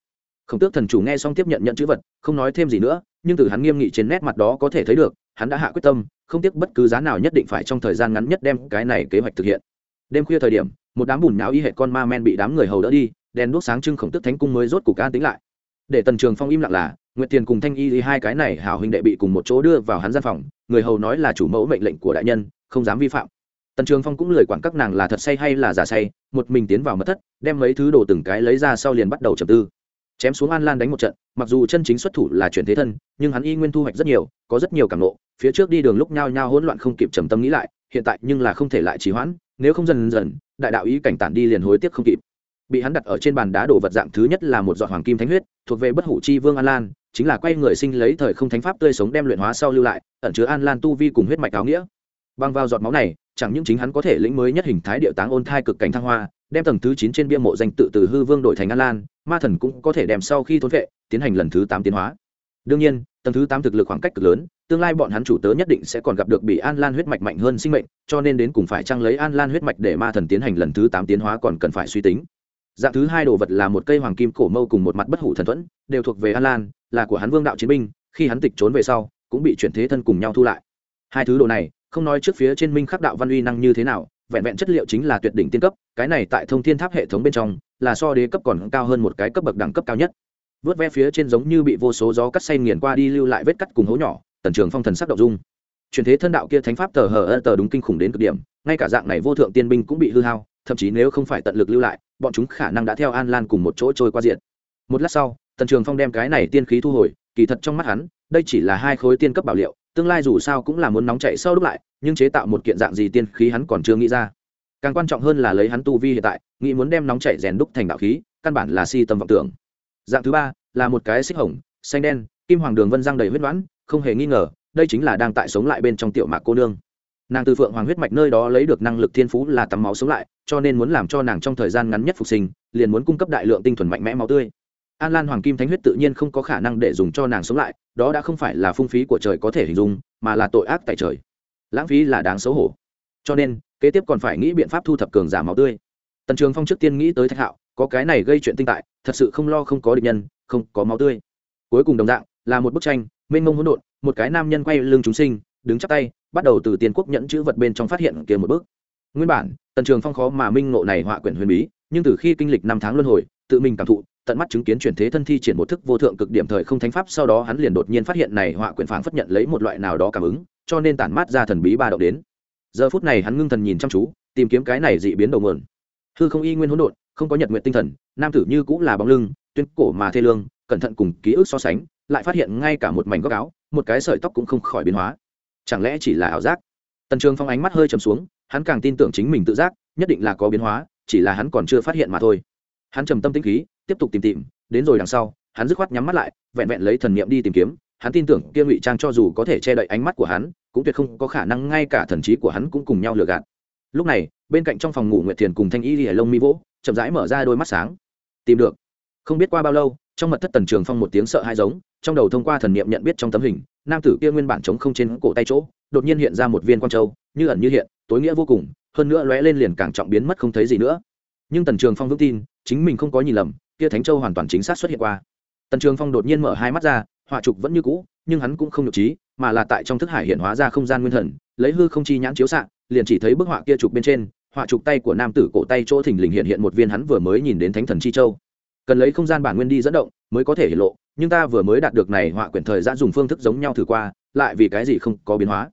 Khổng tước thần chủ nghe xong tiếp nhận nhận chữ vật, không nói thêm gì nữa, nhưng từ hắn nghiêm nghị trên nét mặt đó có thể thấy được, hắn đã hạ quyết tâm, không tiếc bất cứ giá nào nhất định phải trong thời gian ngắn nhất đem cái này kế hoạch thực hiện. Đêm khuya thời điểm một đám bùn nhão y hệ con ma men bị đám người hầu đỡ đi, đèn đuốc sáng trưng khổng tước thánh cung mới rốt cục an tính lại. Để tần trường phong im lặng là, nguyệt tiền cùng thanh y thì hai cái này hảo huynh đệ bị cùng một chỗ đưa vào hắn gian phòng, người hầu nói là chủ mẫu mệnh lệnh của đại nhân, không dám vi phạm. Tần trường phong cũng lời quản các nàng là thật say hay là giả say, một mình tiến vào mật thất, đem mấy thứ đồ từng cái lấy ra sau liền bắt đầu trầm tư. Chém xuống an lan đánh một trận, mặc dù chân chính xuất thủ là chuyển thế thân, nhưng hắn y nguyên thu hoạch rất nhiều, có rất nhiều cảm nộ phía trước đi đường lúc nhao nhao hỗn loạn không kịp trầm tâm nghĩ lại, hiện tại nhưng là không thể lại trì hoãn nếu không dần dần, đại đạo ý cảnh tản đi liền hối tiếc không kịp. Bị hắn đặt ở trên bàn đá đổ vật dạng thứ nhất là một giọt hoàng kim thánh huyết, thuộc về bất hủ chi vương an lan, chính là quay người sinh lấy thời không thánh pháp tươi sống đem luyện hóa sau lưu lại, ẩn chứa an lan tu vi cùng huyết mạch áo nghĩa. Băng vào giọt máu này, chẳng những chính hắn có thể lĩnh mới nhất hình thái điệu táng ôn thai cực cảnh thăng hoa, đem tầng thứ chín trên bia mộ danh tự từ hư vương đổi thành an lan, ma thần cũng có thể đem sau khi thốn vệ, tiến hành lần thứ tám tiến hóa đương nhiên, tầng thứ tám thực lực khoảng cách cực lớn, tương lai bọn hắn chủ tớ nhất định sẽ còn gặp được bị an lan huyết mạch mạnh hơn sinh mệnh, cho nên đến cùng phải trăng lấy an lan huyết mạch để ma thần tiến hành lần thứ tám tiến hóa còn cần phải suy tính. Dạng thứ hai đồ vật là một cây hoàng kim cổ mâu cùng một mặt bất hủ thần thuẫn, đều thuộc về an lan, là của hắn vương đạo chiến binh, khi hắn tịch trốn về sau, cũng bị chuyển thế thân cùng nhau thu lại. Hai thứ đồ này, không nói trước phía trên minh khắc đạo văn uy năng như thế nào, vẹn vẹn chất liệu chính là tuyệt đỉnh tiên cấp, cái này tại thông thiên tháp hệ thống bên trong, là so đế cấp còn cao hơn một cái cấp bậc đẳng cấp cao nhất vớt ve phía trên giống như bị vô số gió cắt say nghiền qua đi lưu lại vết cắt cùng hố nhỏ, tần trường phong thần sắc động dung. Truyền thế thân đạo kia thánh pháp tờ hờ ơ tờ đúng kinh khủng đến cực điểm, ngay cả dạng này vô thượng tiên binh cũng bị hư hao, thậm chí nếu không phải tận lực lưu lại, bọn chúng khả năng đã theo an lan cùng một chỗ trôi qua diện. Một lát sau, tần trường phong đem cái này tiên khí thu hồi, kỳ thật trong mắt hắn, đây chỉ là hai khối tiên cấp bảo liệu, tương lai dù sao cũng là muốn nóng chạy sâu đúc lại, nhưng chế tạo một kiện dạng gì tiên khí hắn còn chưa nghĩ ra. Càng quan trọng hơn là lấy hắn tu vi hiện tại, nghĩ muốn đem nóng chạy rèn đúc thành đạo khí, căn bản là si tâm vọng tưởng dạng thứ ba là một cái xích hồng, xanh đen, kim hoàng đường vân răng đầy huyết đoán không hề nghi ngờ, đây chính là đang tại sống lại bên trong tiểu mạc cô nương. Nàng từ phượng hoàng huyết mạch nơi đó lấy được năng lực thiên phú là tắm máu sống lại, cho nên muốn làm cho nàng trong thời gian ngắn nhất phục sinh, liền muốn cung cấp đại lượng tinh thuần mạnh mẽ máu tươi. An lan hoàng kim thánh huyết tự nhiên không có khả năng để dùng cho nàng sống lại, đó đã không phải là phung phí của trời có thể hình dung, mà là tội ác tại trời. Lãng phí là đáng xấu hổ. Cho nên, kế tiếp còn phải nghĩ biện pháp thu thập cường giả máu tươi. Tần trường phong trước tiên nghĩ tới thạch hạo có cái này gây chuyện tinh tại, thật sự không lo không có địch nhân, không có máu tươi. Cuối cùng đồng dạng, là một bức tranh, mênh mông hỗn độn, một cái nam nhân quay lưng chúng sinh, đứng chắp tay, bắt đầu từ tiền quốc nhẫn chữ vật bên trong phát hiện kia một bức. Nguyên bản, tần trường phong khó mà minh ngộ này họa quyển huyền bí, nhưng từ khi kinh lịch năm tháng luân hồi, tự mình cảm thụ, tận mắt chứng kiến chuyển thế thân thi triển một thức vô thượng cực điểm thời không thánh pháp, sau đó hắn liền đột nhiên phát hiện này họa quyển phảng phất nhận lấy một loại nào đó cảm ứng, cho nên tản mát ra thần bí ba động đến. Giờ phút này hắn ngưng thần nhìn chăm chú, tìm kiếm cái này dị biến đầu nguồn. Hư không y nguyên hỗn độn không có nhật nguyện tinh thần, nam tử như cũng là bóng lưng, tuyên cổ mà thê lương, cẩn thận cùng ký ức so sánh, lại phát hiện ngay cả một mảnh góc áo, một cái sợi tóc cũng không khỏi biến hóa. Chẳng lẽ chỉ là ảo giác? Tần trường phong ánh mắt hơi trầm xuống, hắn càng tin tưởng chính mình tự giác, nhất định là có biến hóa, chỉ là hắn còn chưa phát hiện mà thôi. Hắn trầm tâm tĩnh khí, tiếp tục tìm tìm, đến rồi đằng sau, hắn dứt khoát nhắm mắt lại, vẹn vẹn lấy thần niệm đi tìm kiếm. Hắn tin tưởng kia ngụy trang cho dù có thể che đậy ánh mắt của hắn, cũng tuyệt không có khả năng ngay cả thần trí của hắn cũng cùng nhau lừa gạt. Lúc này, bên cạnh trong phòng ngủ nguyệt thiền cùng thanh y lìa lông mi vỗ chậm rãi mở ra đôi mắt sáng. Tìm được. Không biết qua bao lâu, trong mật thất tần trường phong một tiếng sợ hai giống, trong đầu thông qua thần niệm nhận biết trong tấm hình, nam tử kia nguyên bản chống không trên cổ tay chỗ, đột nhiên hiện ra một viên quan châu, như ẩn như hiện, tối nghĩa vô cùng, hơn nữa lóe lên liền càng trọng biến mất không thấy gì nữa. Nhưng tần trường phong vững tin, chính mình không có nhìn lầm, kia thánh châu hoàn toàn chính xác xuất hiện qua. Tần trường phong đột nhiên mở hai mắt ra, họa trục vẫn như cũ, nhưng hắn cũng không nhục trí, mà là tại trong thức hải hiện hóa ra không gian nguyên thần, lấy hư không chi nhãn chiếu xạ, liền chỉ thấy bức họa kia trục bên trên họa trục tay của nam tử cổ tay chỗ thình lình hiện hiện một viên hắn vừa mới nhìn đến thánh thần chi châu. Cần lấy không gian bản nguyên đi dẫn động, mới có thể hiện lộ, nhưng ta vừa mới đạt được này họa quyển thời gian dùng phương thức giống nhau thử qua, lại vì cái gì không có biến hóa.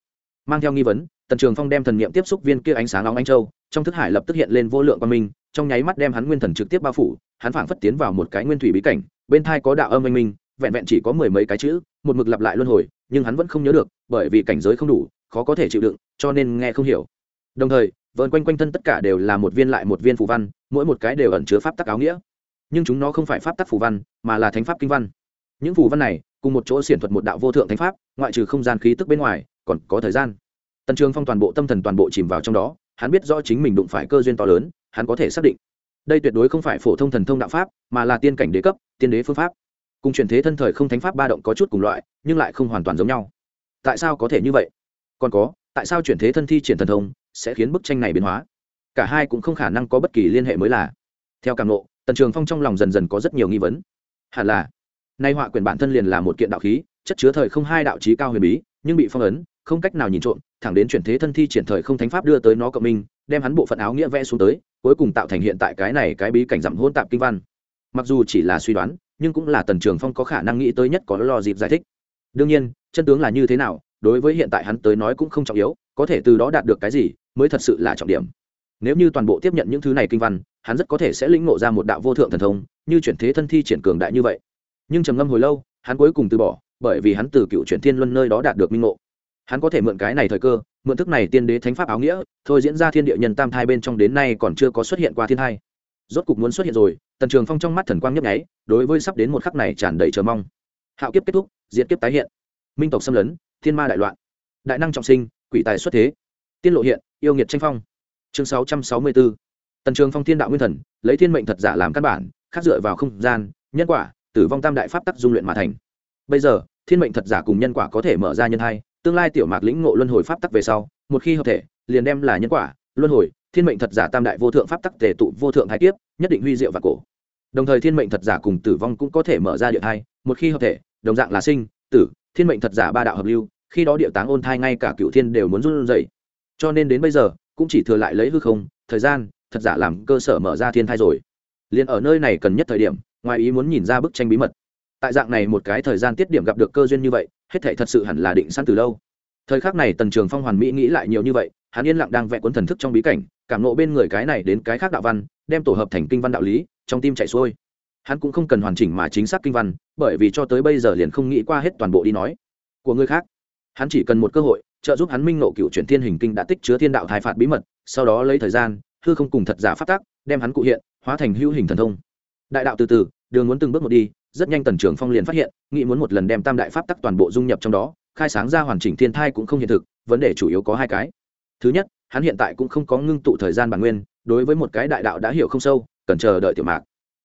Mang theo nghi vấn, tần trường phong đem thần niệm tiếp xúc viên kia ánh sáng nóng anh châu, trong thức hải lập tức hiện lên vô lượng quan minh, trong nháy mắt đem hắn nguyên thần trực tiếp bao phủ, hắn phảng phất tiến vào một cái nguyên thủy bí cảnh, bên thai có đạo âm anh minh, vẹn vẹn chỉ có mười mấy cái chữ, một mực lặp lại luân hồi, nhưng hắn vẫn không nhớ được, bởi vì cảnh giới không đủ, khó có thể chịu đựng, cho nên nghe không hiểu. Đồng thời vờn quanh quanh thân tất cả đều là một viên lại một viên phù văn, mỗi một cái đều ẩn chứa pháp tắc áo nghĩa. Nhưng chúng nó không phải pháp tắc phù văn, mà là thánh pháp kinh văn. Những phù văn này, cùng một chỗ xiển thuật một đạo vô thượng thánh pháp, ngoại trừ không gian khí tức bên ngoài, còn có thời gian. Tần trường phong toàn bộ tâm thần toàn bộ chìm vào trong đó, hắn biết rõ chính mình đụng phải cơ duyên to lớn, hắn có thể xác định. Đây tuyệt đối không phải phổ thông thần thông đạo pháp, mà là tiên cảnh đế cấp, tiên đế phương pháp. Cùng truyền thế thân thời không thánh pháp ba động có chút cùng loại, nhưng lại không hoàn toàn giống nhau. Tại sao có thể như vậy? Còn có, tại sao chuyển thế thân thi triển thần thông sẽ khiến bức tranh này biến hóa. Cả hai cũng không khả năng có bất kỳ liên hệ mới là. Theo cảm lộ tần trường phong trong lòng dần dần có rất nhiều nghi vấn. Hẳn là, nay họa quyền bản thân liền là một kiện đạo khí, chất chứa thời không hai đạo trí cao huyền bí, nhưng bị phong ấn, không cách nào nhìn trộm, thẳng đến chuyển thế thân thi triển thời không thánh pháp đưa tới nó cộng minh, đem hắn bộ phận áo nghĩa vẽ xuống tới, cuối cùng tạo thành hiện tại cái này cái bí cảnh giảm hôn tạp kinh văn. Mặc dù chỉ là suy đoán, nhưng cũng là tần trường phong có khả năng nghĩ tới nhất có lo dịp giải thích. Đương nhiên, chân tướng là như thế nào, đối với hiện tại hắn tới nói cũng không trọng yếu có thể từ đó đạt được cái gì mới thật sự là trọng điểm. Nếu như toàn bộ tiếp nhận những thứ này kinh văn, hắn rất có thể sẽ lĩnh ngộ ra một đạo vô thượng thần thông, như chuyển thế thân thi triển cường đại như vậy. Nhưng trầm ngâm hồi lâu, hắn cuối cùng từ bỏ, bởi vì hắn từ cựu chuyển thiên luân nơi đó đạt được minh ngộ. Hắn có thể mượn cái này thời cơ, mượn thức này tiên đế thánh pháp áo nghĩa, thôi diễn ra thiên địa nhân tam thai bên trong đến nay còn chưa có xuất hiện qua thiên thai. Rốt cục muốn xuất hiện rồi, tần trường phong trong mắt thần quang nhấp nháy, đối với sắp đến một khắc này tràn đầy chờ mong. Hạo kiếp kết thúc diễn kiếp tái hiện. Minh tộc xâm lấn, thiên ma đại loạn. Đại năng trọng sinh quỷ tài xuất thế. Tiên lộ hiện yêu nghiệt tranh phong. Chương sáu trăm sáu mươi bốn tần trường phong thiên đạo nguyên thần lấy thiên mệnh thật giả làm căn bản khác dựa vào không gian nhân quả tử vong tam đại pháp tắc dung luyện mà thành. Bây giờ thiên mệnh thật giả cùng nhân quả có thể mở ra nhân hai tương lai tiểu mạc lĩnh ngộ luân hồi pháp tắc về sau một khi hợp thể liền đem là nhân quả luân hồi thiên mệnh thật giả tam đại vô thượng pháp tắc tề tụ vô thượng thái kiếp nhất định huy diệu và cổ. Đồng thời thiên mệnh thật giả cùng tử vong cũng có thể mở ra địa hai, một khi hợp thể đồng dạng là sinh tử thiên mệnh thật giả ba đạo hợp lưu khi đó địa táng ôn thai ngay cả cựu thiên đều muốn run dậy cho nên đến bây giờ, cũng chỉ thừa lại lấy hư không, thời gian, thật giả làm cơ sở mở ra thiên thai rồi. Liền ở nơi này cần nhất thời điểm, ngoài ý muốn nhìn ra bức tranh bí mật. Tại dạng này một cái thời gian tiết điểm gặp được cơ duyên như vậy, hết thể thật sự hẳn là định sẵn từ lâu. Thời khắc này tần trường phong hoàn mỹ nghĩ lại nhiều như vậy, hắn yên lặng đang vẽ cuốn thần thức trong bí cảnh, cảm nộ bên người cái này đến cái khác đạo văn, đem tổ hợp thành kinh văn đạo lý, trong tim chạy xuôi. Hắn cũng không cần hoàn chỉnh mà chính xác kinh văn, bởi vì cho tới bây giờ liền không nghĩ qua hết toàn bộ đi nói. Của người khác hắn chỉ cần một cơ hội, trợ giúp hắn minh nộ cựu chuyển thiên hình kinh đã tích chứa thiên đạo thai phạt bí mật, sau đó lấy thời gian, hư không cùng thật giả phát tác đem hắn cụ hiện, hóa thành hữu hình thần thông. Đại đạo từ từ, đường muốn từng bước một đi, rất nhanh tần trưởng phong liền phát hiện, nghĩ muốn một lần đem tam đại pháp tắc toàn bộ dung nhập trong đó, khai sáng ra hoàn chỉnh thiên thai cũng không hiện thực, vấn đề chủ yếu có hai cái. Thứ nhất, hắn hiện tại cũng không có ngưng tụ thời gian bản nguyên, đối với một cái đại đạo đã hiểu không sâu, cần chờ đợi tiểu mạc.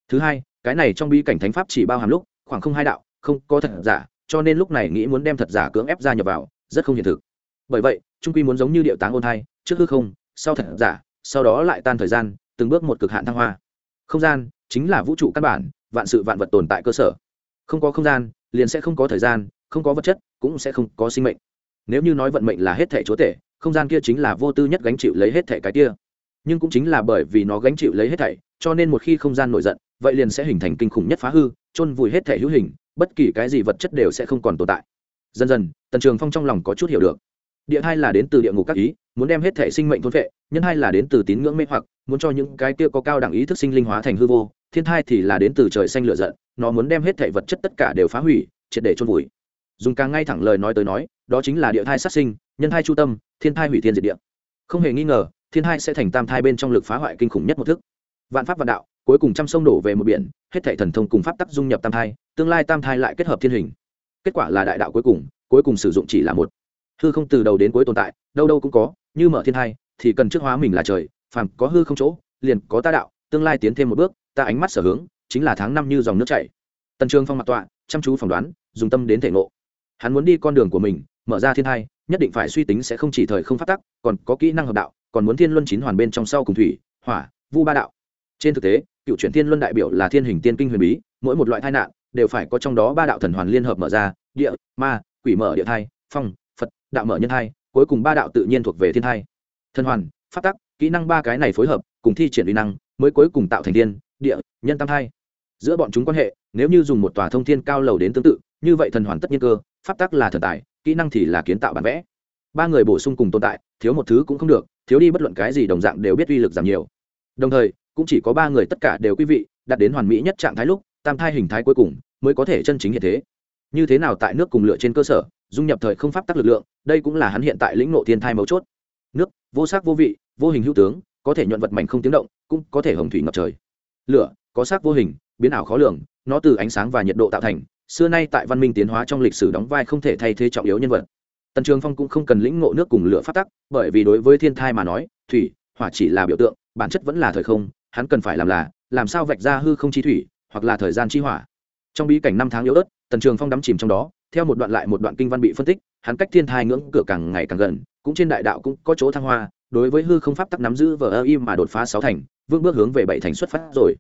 Thứ hai, cái này trong bi cảnh thánh pháp chỉ bao hàm lúc, khoảng không hai đạo, không có thật giả cho nên lúc này nghĩ muốn đem thật giả cưỡng ép ra nhập vào, rất không hiện thực. Bởi vậy, trung quy muốn giống như điệu táng ôn thai, trước hư không, sau thật giả, sau đó lại tan thời gian, từng bước một cực hạn thăng hoa. Không gian chính là vũ trụ căn bản, vạn sự vạn vật tồn tại cơ sở. Không có không gian, liền sẽ không có thời gian, không có vật chất, cũng sẽ không có sinh mệnh. Nếu như nói vận mệnh là hết thể chúa tể, không gian kia chính là vô tư nhất gánh chịu lấy hết thể cái kia. Nhưng cũng chính là bởi vì nó gánh chịu lấy hết thảy, cho nên một khi không gian nổi giận, vậy liền sẽ hình thành kinh khủng nhất phá hư, chôn vùi hết thể hữu hình bất kỳ cái gì vật chất đều sẽ không còn tồn tại. Dần dần, tần trường phong trong lòng có chút hiểu được. Địa hai là đến từ địa ngục các ý, muốn đem hết thể sinh mệnh thôn vệ nhân hai là đến từ tín ngưỡng mê hoặc, muốn cho những cái kia có cao đẳng ý thức sinh linh hóa thành hư vô, thiên thai thì là đến từ trời xanh lửa giận, nó muốn đem hết thể vật chất tất cả đều phá hủy, triệt để chôn vùi. Dùng càng ngay thẳng lời nói tới nói, đó chính là địa thai sát sinh, nhân thai chu tâm, thiên thai hủy thiên diệt địa. Không hề nghi ngờ, thiên thai sẽ thành tam thai bên trong lực phá hoại kinh khủng nhất một thức. Vạn pháp vạn đạo cuối cùng trăm sông đổ về một biển, hết thảy thần thông cùng pháp tắc dung nhập tam thai, tương lai tam thai lại kết hợp thiên hình. Kết quả là đại đạo cuối cùng cuối cùng sử dụng chỉ là một. Hư không từ đầu đến cuối tồn tại, đâu đâu cũng có, như mở thiên thai, thì cần trước hóa mình là trời, phàm có hư không chỗ, liền có ta đạo, tương lai tiến thêm một bước, ta ánh mắt sở hướng, chính là tháng năm như dòng nước chảy. Tần trương phong mặt tọa, chăm chú phỏng đoán, dùng tâm đến thể ngộ. Hắn muốn đi con đường của mình, mở ra thiên thai, nhất định phải suy tính sẽ không chỉ thời không phát tắc, còn có kỹ năng hợp đạo, còn muốn thiên luân chín hoàn bên trong sau cùng thủy, hỏa, vu ba đạo trên thực tế, cựu chuyển thiên luân đại biểu là thiên hình tiên kinh huyền bí, mỗi một loại tai nạn đều phải có trong đó ba đạo thần hoàn liên hợp mở ra, địa, ma, quỷ mở địa thai, phong, phật, đạo mở nhân thai, cuối cùng ba đạo tự nhiên thuộc về thiên thai. Thần hoàn phát tắc, kỹ năng ba cái này phối hợp, cùng thi triển uy năng, mới cuối cùng tạo thành thiên, địa, nhân tam thai. Giữa bọn chúng quan hệ, nếu như dùng một tòa thông thiên cao lầu đến tương tự, như vậy thần hoàn tất nhiên cơ, pháp tắc là thần tài, kỹ năng thì là kiến tạo bản vẽ. Ba người bổ sung cùng tồn tại, thiếu một thứ cũng không được, thiếu đi bất luận cái gì đồng dạng đều biết uy lực giảm nhiều. Đồng thời cũng chỉ có ba người tất cả đều quý vị đạt đến hoàn mỹ nhất trạng thái lúc, tam thai hình thái cuối cùng mới có thể chân chính hiện thế. Như thế nào tại nước cùng lựa trên cơ sở, dung nhập thời không pháp tắc lực lượng, đây cũng là hắn hiện tại lĩnh nộ thiên thai mấu chốt. Nước, vô sắc vô vị, vô hình hữu tướng, có thể nhuận vật mảnh không tiếng động, cũng có thể hồng thủy ngập trời. Lửa, có sắc vô hình, biến ảo khó lường, nó từ ánh sáng và nhiệt độ tạo thành, xưa nay tại văn minh tiến hóa trong lịch sử đóng vai không thể thay thế trọng yếu nhân vật. Tần trường phong cũng không cần lĩnh ngộ nước cùng lửa phát tắc, bởi vì đối với thiên thai mà nói, thủy, hỏa chỉ là biểu tượng, bản chất vẫn là thời không hắn cần phải làm là, làm sao vạch ra hư không chi thủy, hoặc là thời gian chi hỏa. Trong bí cảnh năm tháng yếu ớt, tần trường phong đắm chìm trong đó, theo một đoạn lại một đoạn kinh văn bị phân tích, hắn cách thiên thai ngưỡng cửa càng ngày càng gần, cũng trên đại đạo cũng có chỗ thăng hoa, đối với hư không pháp tắc nắm giữ vờ ơ im mà đột phá sáu thành vương bước hướng về bảy thành xuất phát rồi.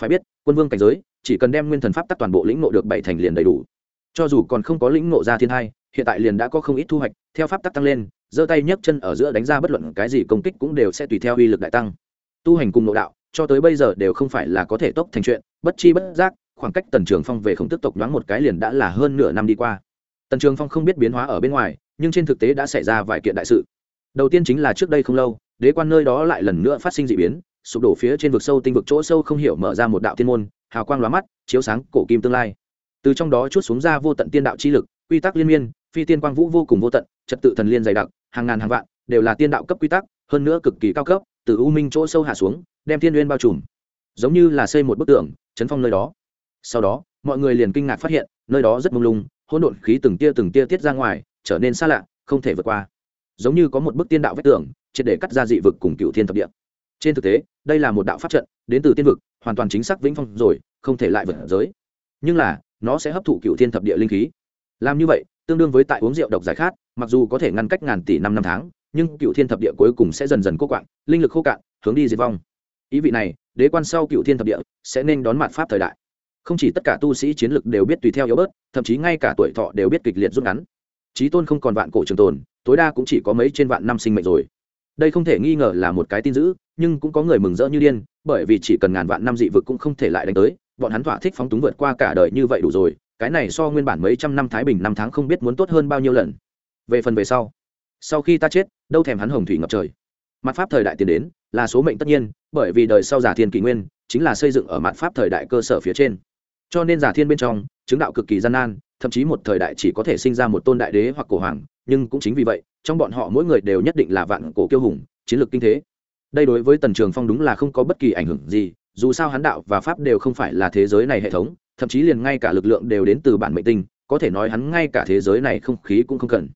Phải biết, quân vương cảnh giới, chỉ cần đem nguyên thần pháp tắc toàn bộ lĩnh ngộ được bảy thành liền đầy đủ. Cho dù còn không có lĩnh ngộ ra thiên hai hiện tại liền đã có không ít thu hoạch, theo pháp tắc tăng lên, giơ tay nhấc chân ở giữa đánh ra bất luận cái gì công kích cũng đều sẽ tùy theo uy lực đại tăng. Tu hành cùng nội đạo cho tới bây giờ đều không phải là có thể tốc thành chuyện, bất chi bất giác, khoảng cách tần trường phong về khổng tức tộc nhoáng một cái liền đã là hơn nửa năm đi qua. Tần trường phong không biết biến hóa ở bên ngoài, nhưng trên thực tế đã xảy ra vài kiện đại sự. Đầu tiên chính là trước đây không lâu, đế quan nơi đó lại lần nữa phát sinh d ị biến, sụp đổ phía trên vực sâu tinh vực chỗ sâu không hiểu mở ra một đạo tiên môn, hào quang lóa mắt, chiếu sáng cổ kim tương lai. Từ trong đó chút xuống ra vô tận tiên đạo chi lực, quy tắc liên miên, phi tiên quang vũ vô cùng vô tận, trật tự thần liên dày đặc, hàng ngàn hàng vạn, đều là tiên đạo cấp quy tắc, hơn nữa cực kỳ cao cấp, từ u minh chỗ sâu hạ xuống đem thiên uyên bao trùm. Giống như là xây một bức tượng, chấn phong nơi đó. Sau đó mọi người liền kinh ngạc phát hiện nơi đó rất mông lung hỗn độn khí từng tia từng tia tiết ra ngoài trở nên xa lạ không thể vượt qua. Giống như có một bức tiên đạo vách tường triệt để cắt ra dị vực cùng cựu thiên thập địa. Trên thực tế đây là một đạo pháp trận đến từ tiên vực hoàn toàn chính xác vĩnh phong rồi không thể lại vượt giới. Nhưng là nó sẽ hấp thụ cựu thiên thập địa linh khí. Làm như vậy tương đương với tại uống rượu độc giải khát mặc dù có thể ngăn cách ngàn tỷ năm năm tháng nhưng cựu thiên thập địa cuối cùng sẽ dần dần cố quạng linh lực khô cạn hướng đi diệt vong ý vị này, đế quan sau cựu thiên thập địa sẽ nên đón mặt pháp thời đại. Không chỉ tất cả tu sĩ chiến lực đều biết tùy theo yếu bớt, thậm chí ngay cả tuổi thọ đều biết kịch liệt rút ngắn. Trí tôn không còn vạn cổ trường tồn, tối đa cũng chỉ có mấy trên vạn năm sinh mệnh rồi. Đây không thể nghi ngờ là một cái tin dữ, nhưng cũng có người mừng rỡ như điên, bởi vì chỉ cần ngàn vạn năm dị vực cũng không thể lại đánh tới, bọn hắn thỏa thích phóng túng vượt qua cả đời như vậy đủ rồi, cái này so nguyên bản mấy trăm năm thái bình năm tháng không biết muốn tốt hơn bao nhiêu lần. Về phần về sau sau khi ta chết, đâu thèm hắn hồng thủy ngập trời. Mặt pháp thời đại tiến đến là số mệnh tất nhiên, bởi vì đời sau giả thiên kỷ nguyên chính là xây dựng ở mặt pháp thời đại cơ sở phía trên. Cho nên giả thiên bên trong, chứng đạo cực kỳ gian nan, thậm chí một thời đại chỉ có thể sinh ra một tôn đại đế hoặc cổ hoàng, nhưng cũng chính vì vậy, trong bọn họ mỗi người đều nhất định là vạn cổ kiêu hùng, chiến lược kinh thế. Đây đối với tần trường phong đúng là không có bất kỳ ảnh hưởng gì, dù sao hắn đạo và pháp đều không phải là thế giới này hệ thống, thậm chí liền ngay cả lực lượng đều đến từ bản mệnh tinh, có thể nói hắn ngay cả thế giới này không khí cũng không cần.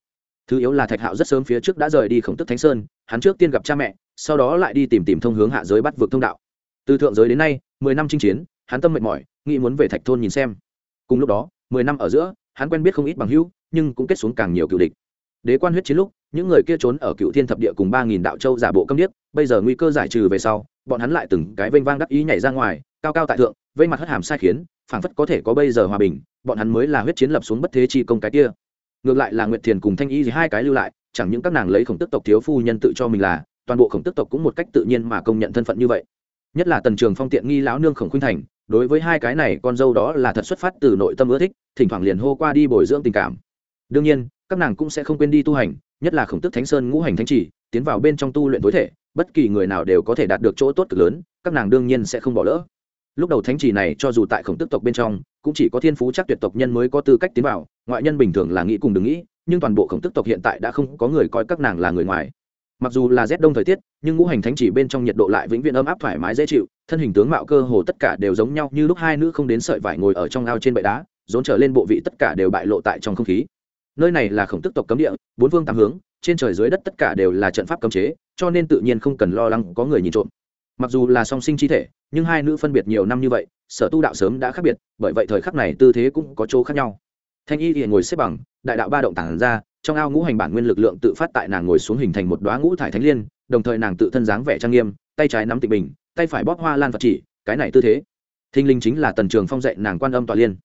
Thứ yếu là thạch hạo rất sớm phía trước đã rời đi khổng tức thánh sơn, hắn trước tiên gặp cha mẹ sau đó lại đi tìm tìm thông hướng hạ giới bắt vượt thông đạo. Từ thượng giới đến nay, mười năm chinh chiến, hắn tâm mệt mỏi, nghĩ muốn về thạch thôn nhìn xem. Cùng lúc đó, mười năm ở giữa, hắn quen biết không ít bằng hữu, nhưng cũng kết xuống càng nhiều cựu địch. Đế quan huyết chiến lúc, những người kia trốn ở cựu thiên thập địa cùng ba nghìn đạo châu giả bộ câm điếc, bây giờ nguy cơ giải trừ về sau, bọn hắn lại từng cái vênh vang đắc ý nhảy ra ngoài, cao cao tại thượng vây mặt hất hàm sai khiến, phảng phất có thể có bây giờ hòa bình, bọn hắn mới là huyết chiến lập xuống bất thế chi công cái kia. Ngược lại là nguyệt thiền cùng thanh y gì hai cái lưu lại, chẳng những các nàng lấy khổng tức tộc thiếu phu nhân tự cho mình là toàn bộ khổng tức tộc cũng một cách tự nhiên mà công nhận thân phận như vậy. Nhất là tần trường phong tiện nghi lão nương khổng khuynh thành, đối với hai cái này con dâu đó là thật xuất phát từ nội tâm ưa thích, thỉnh thoảng liền hô qua đi bồi dưỡng tình cảm. Đương nhiên, các nàng cũng sẽ không quên đi tu hành, nhất là khổng tức thánh sơn ngũ hành thánh chỉ, tiến vào bên trong tu luyện tối thể, bất kỳ người nào đều có thể đạt được chỗ tốt cực lớn, các nàng đương nhiên sẽ không bỏ lỡ. Lúc đầu thánh chỉ này cho dù tại khổng tức tộc bên trong, cũng chỉ có thiên phú chắc tuyệt tộc nhân mới có tư cách tiến vào, ngoại nhân bình thường là nghĩ cùng đừng nghĩ, nhưng toàn bộ khổng tức tộc hiện tại đã không có người coi các nàng là người ngoài mặc dù là rét đông thời tiết, nhưng ngũ hành thánh chỉ bên trong nhiệt độ lại vĩnh viễn ấm áp thoải mái dễ chịu, thân hình tướng mạo cơ hồ tất cả đều giống nhau như lúc hai nữ không đến sợi vải ngồi ở trong ao trên bệ đá, rốn trở lên bộ vị tất cả đều bại lộ tại trong không khí. Nơi này là khổng tức tộc cấm địa, bốn phương tám hướng, trên trời dưới đất tất cả đều là trận pháp cấm chế, cho nên tự nhiên không cần lo lắng có người nhìn trộm. Mặc dù là song sinh chi thể, nhưng hai nữ phân biệt nhiều năm như vậy, sở tu đạo sớm đã khác biệt, bởi vậy thời khắc này tư thế cũng có chỗ khác nhau thanh y thì ngồi xếp bằng, đại đạo ba động tản ra, trong ao ngũ hành bản nguyên lực lượng tự phát tại nàng ngồi xuống hình thành một đoá ngũ thải thánh liên, đồng thời nàng tự thân dáng vẻ trang nghiêm, tay trái nắm tịch bình, tay phải bóp hoa lan vật chỉ, cái này tư thế. Thinh linh chính là tần trường phong dạy nàng quan âm tòa liên.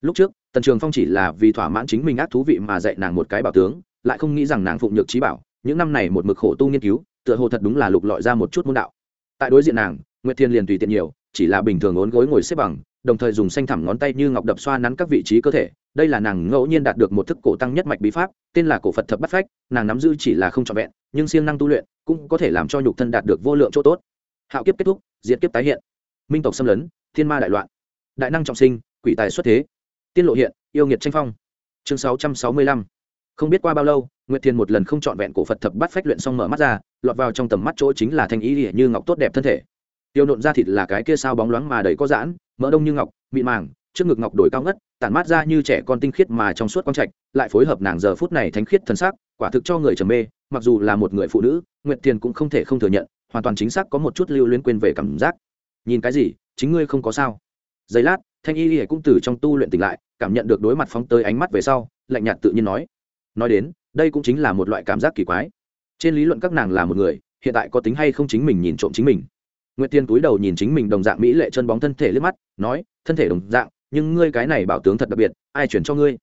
Lúc trước, tần trường phong chỉ là vì thỏa mãn chính mình ác thú vị mà dạy nàng một cái bảo tướng, lại không nghĩ rằng nàng phụng nhược trí bảo, những năm này một mực khổ tu nghiên cứu, tựa hồ thật đúng là lục lọi ra một chút môn đạo. Tại đối diện nàng, nguyệt thiên liền tùy tiện nhiều, chỉ là bình thường ốn gối ngồi xếp bằng, đồng thời dùng xanh thẳm ngón tay như ngọc đập xoa nắn các vị trí cơ thể đây là nàng ngẫu nhiên đạt được một thức cổ tăng nhất mạch bí pháp, tên là cổ phật thập bắt phách, nàng nắm giữ chỉ là không trọn vẹn, nhưng siêng năng tu luyện cũng có thể làm cho nhục thân đạt được vô lượng chỗ tốt. Hạo kiếp kết thúc, diệt kiếp tái hiện. Minh tộc xâm lấn, thiên ma đại loạn. Đại năng trọng sinh, quỷ tài xuất thế. Tiên lộ hiện, yêu nghiệt tranh phong. Chương sáu trăm sáu mươi lăm. Không biết qua bao lâu, nguyệt thiên một lần không trọn vẹn cổ phật thập bắt phách luyện xong mở mắt ra, lọt vào trong tầm mắt chỗ chính là thanh ý ỉa như ngọc tốt đẹp thân thể. Tiêu nộn ra thịt là cái kia sao bóng loáng mà đầy có giãn, mỡ đông như ngọc, mịn màng, trước ngực ngọc đổi cao ngất tản mát ra như trẻ con tinh khiết mà trong suốt quang trạch, lại phối hợp nàng giờ phút này thánh khiết thân xác quả thực cho người trầm mê, mặc dù là một người phụ nữ, nguyệt thiền cũng không thể không thừa nhận, hoàn toàn chính xác có một chút lưu luyến quên về cảm giác. Nhìn cái gì, chính ngươi không có sao. Giây lát, thanh y y cũng từ trong tu luyện tỉnh lại, cảm nhận được đối mặt phóng tới ánh mắt về sau, lạnh nhạt tự nhiên nói. Nói đến, đây cũng chính là một loại cảm giác kỳ quái. Trên lý luận các nàng là một người, hiện tại có tính hay không chính mình nhìn trộm chính mình. Nguyệt tiên cúi đầu nhìn chính mình đồng dạng mỹ lệ chân bóng thân thể liếc mắt, nói, thân thể đồng dạng nhưng ngươi cái này bảo tướng thật đặc biệt, ai chuyển cho ngươi?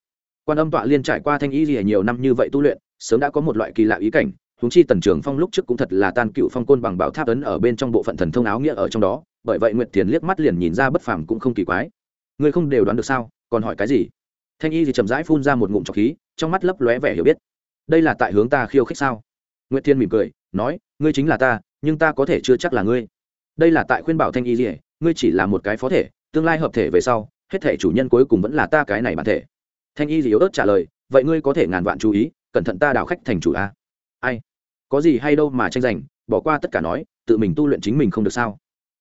Quan âm tọa liên trải qua thanh y gì nhiều năm như vậy tu luyện, sớm đã có một loại kỳ lạ ý cảnh, huống chi tần trường phong lúc trước cũng thật là tan cựu phong côn bằng bảo tháp ấn ở bên trong bộ phận thần thông áo nghĩa ở trong đó, bởi vậy nguyệt thiền liếc mắt liền nhìn ra bất phàm cũng không kỳ quái. Ngươi không đều đoán được sao? Còn hỏi cái gì? Thanh y thì chậm rãi phun ra một ngụm trọc khí, trong mắt lấp lóe vẻ hiểu biết. Đây là tại hướng ta khiêu khích sao? Nguyệt thiên mỉm cười, nói, ngươi chính là ta, nhưng ta có thể chưa chắc là ngươi. Đây là tại khuyên bảo thanh y gì, ngươi chỉ là một cái phó thể, tương lai hợp thể về sau hết thể chủ nhân cuối cùng vẫn là ta cái này bản thể. Thanh y gì yếu ớt trả lời vậy ngươi có thể ngàn vạn chú ý cẩn thận ta đảo khách thành chủ a. Ai? Có gì hay đâu mà tranh giành bỏ qua tất cả nói tự mình tu luyện chính mình không được sao?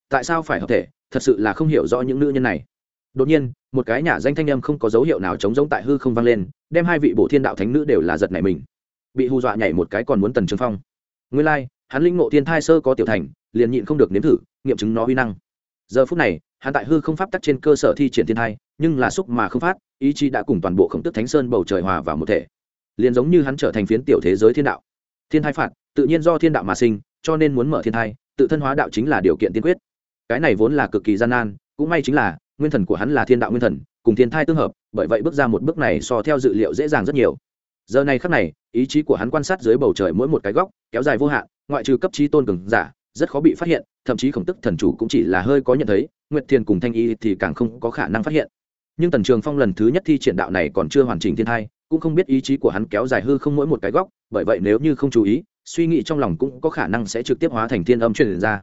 Tại sao phải hợp thể? Thật sự là không hiểu rõ những nữ nhân này. Đột nhiên một cái nhà danh thanh âm không có dấu hiệu nào chống giống tại hư không vang lên đem hai vị bộ thiên đạo thánh nữ đều là giật này mình. Bị hù dọa nhảy một cái còn muốn tần trường phong. Nguyên lai、like, hắn linh ngộ thiên thai sơ có tiểu thành liền nhịn không được nếm thử nghiệm chứng nó uy năng. Giờ phút này hắn tại hư không pháp tắc trên cơ sở thi triển thiên thai nhưng là xúc mà không phát, ý chí đã cùng toàn bộ khổng tức thánh sơn bầu trời hòa vào một thể. Liền giống như hắn trở thành phiến tiểu thế giới thiên đạo. Thiên thai phạt, tự nhiên do thiên đạo mà sinh, cho nên muốn mở thiên thai tự thân hóa đạo chính là điều kiện tiên quyết. Cái này vốn là cực kỳ gian nan, cũng may chính là, nguyên thần của hắn là thiên đạo nguyên thần, cùng thiên thai tương hợp, bởi vậy bước ra một bước này so theo dự liệu dễ dàng rất nhiều. Giờ này khắc này, ý chí của hắn quan sát dưới bầu trời mỗi một cái góc, kéo dài vô hạn, ngoại trừ cấp trí tôn cường giả rất khó bị phát hiện, thậm chí khổng tức thần chủ cũng chỉ là hơi có nhận thấy, nguyệt thiền cùng thanh y thì càng không có khả năng phát hiện. Nhưng tần trường phong lần thứ nhất thi triển đạo này còn chưa hoàn chỉnh thiên thai, cũng không biết ý chí của hắn kéo dài hư không mỗi một cái góc, bởi vậy nếu như không chú ý, suy nghĩ trong lòng cũng có khả năng sẽ trực tiếp hóa thành thiên âm truyền ra.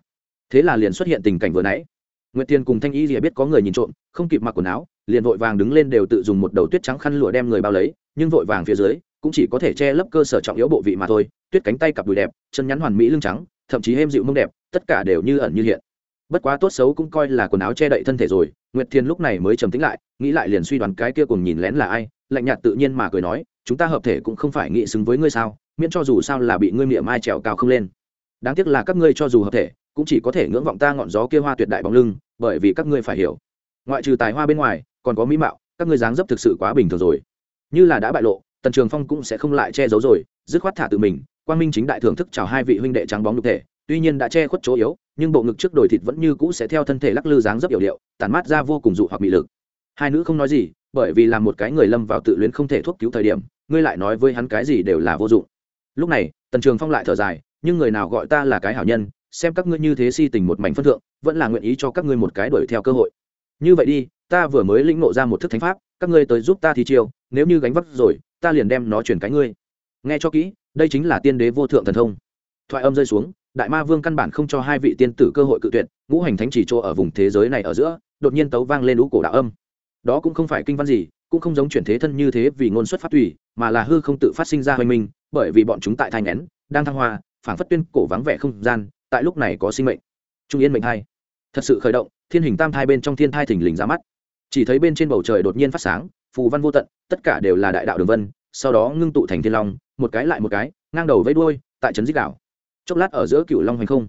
Thế là liền xuất hiện tình cảnh vừa nãy. Nguyệt thiền cùng thanh y thì biết có người nhìn trộm, không kịp mặc quần áo, liền vội vàng đứng lên đều tự dùng một đầu tuyết trắng khăn lụa đem người bao lấy, nhưng vội vàng phía dưới, cũng chỉ có thể che lấp cơ sở trọng yếu bộ vị mà thôi, tuyết cánh tay cặp đùi đẹp, chân nhắn hoàn mỹ lưng trắng thậm chí êm dịu mông đẹp, tất cả đều như ẩn như hiện. Bất quá tốt xấu cũng coi là quần áo che đậy thân thể rồi, nguyệt thiên lúc này mới trầm tĩnh lại, nghĩ lại liền suy đoán cái kia cùng nhìn lén là ai, lạnh nhạt tự nhiên mà cười nói, chúng ta hợp thể cũng không phải nghĩ xứng với ngươi sao, miễn cho dù sao là bị ngươi miệng mai trèo cao không lên. Đáng tiếc là các ngươi cho dù hợp thể, cũng chỉ có thể ngưỡng vọng ta ngọn gió kia hoa tuyệt đại bóng lưng, bởi vì các ngươi phải hiểu. Ngoại trừ tài hoa bên ngoài, còn có mỹ mạo, các ngươi dáng dấp thực sự quá bình thường rồi. Như là đã bại lộ, tần trường phong cũng sẽ không lại che giấu rồi, dứt khoát thả tự mình quang minh chính đại thưởng thức chào hai vị huynh đệ trắng bóng nhục thể, tuy nhiên đã che khuất chỗ yếu, nhưng bộ ngực trước đồi thịt vẫn như cũ sẽ theo thân thể lắc lư dáng dấp yểu điệu tàn mát ra vô cùng dụ hoặc bị lực. Hai nữ không nói gì, bởi vì là một cái người lâm vào tự luyến không thể thuốc cứu thời điểm, ngươi lại nói với hắn cái gì đều là vô dụng. Lúc này, tần trường phong lại thở dài, nhưng người nào gọi ta là cái hảo nhân, xem các ngươi như thế si tình một mảnh phân thượng, vẫn là nguyện ý cho các ngươi một cái đuổi theo cơ hội. Như vậy đi, ta vừa mới lĩnh ngộ ra một thức thánh pháp, các ngươi tới giúp ta thi chiêu, nếu như gánh vác rồi, ta liền đem nó chuyển cái ngươi. Nghe cho kỹ đây chính là tiên đế vô thượng thần thông. Thoại âm rơi xuống, đại ma vương căn bản không cho hai vị tiên tử cơ hội cự tuyệt, ngũ hành thánh chỉ chỗ ở vùng thế giới này ở giữa, đột nhiên tấu vang lên lũ cổ đạo âm. Đó cũng không phải kinh văn gì, cũng không giống chuyển thế thân như thế vì ngôn xuất phát tùy, mà là hư không tự phát sinh ra hoành minh, bởi vì bọn chúng tại thai nén, đang thăng hoa, phảng phất tuyên cổ vắng vẻ không gian, tại lúc này có sinh mệnh. Trung yên mệnh hai. Thật sự khởi động, thiên hình tam thai bên trong thiên thai thình lình ra mắt. Chỉ thấy bên trên bầu trời đột nhiên phát sáng, phù văn vô tận, tất cả đều là đại đạo đường vân sau đó ngưng tụ thành thiên long, một cái lại một cái, ngang đầu vẫy đuôi, tại trấn dích đảo. Chốc lát ở giữa cựu long hành không.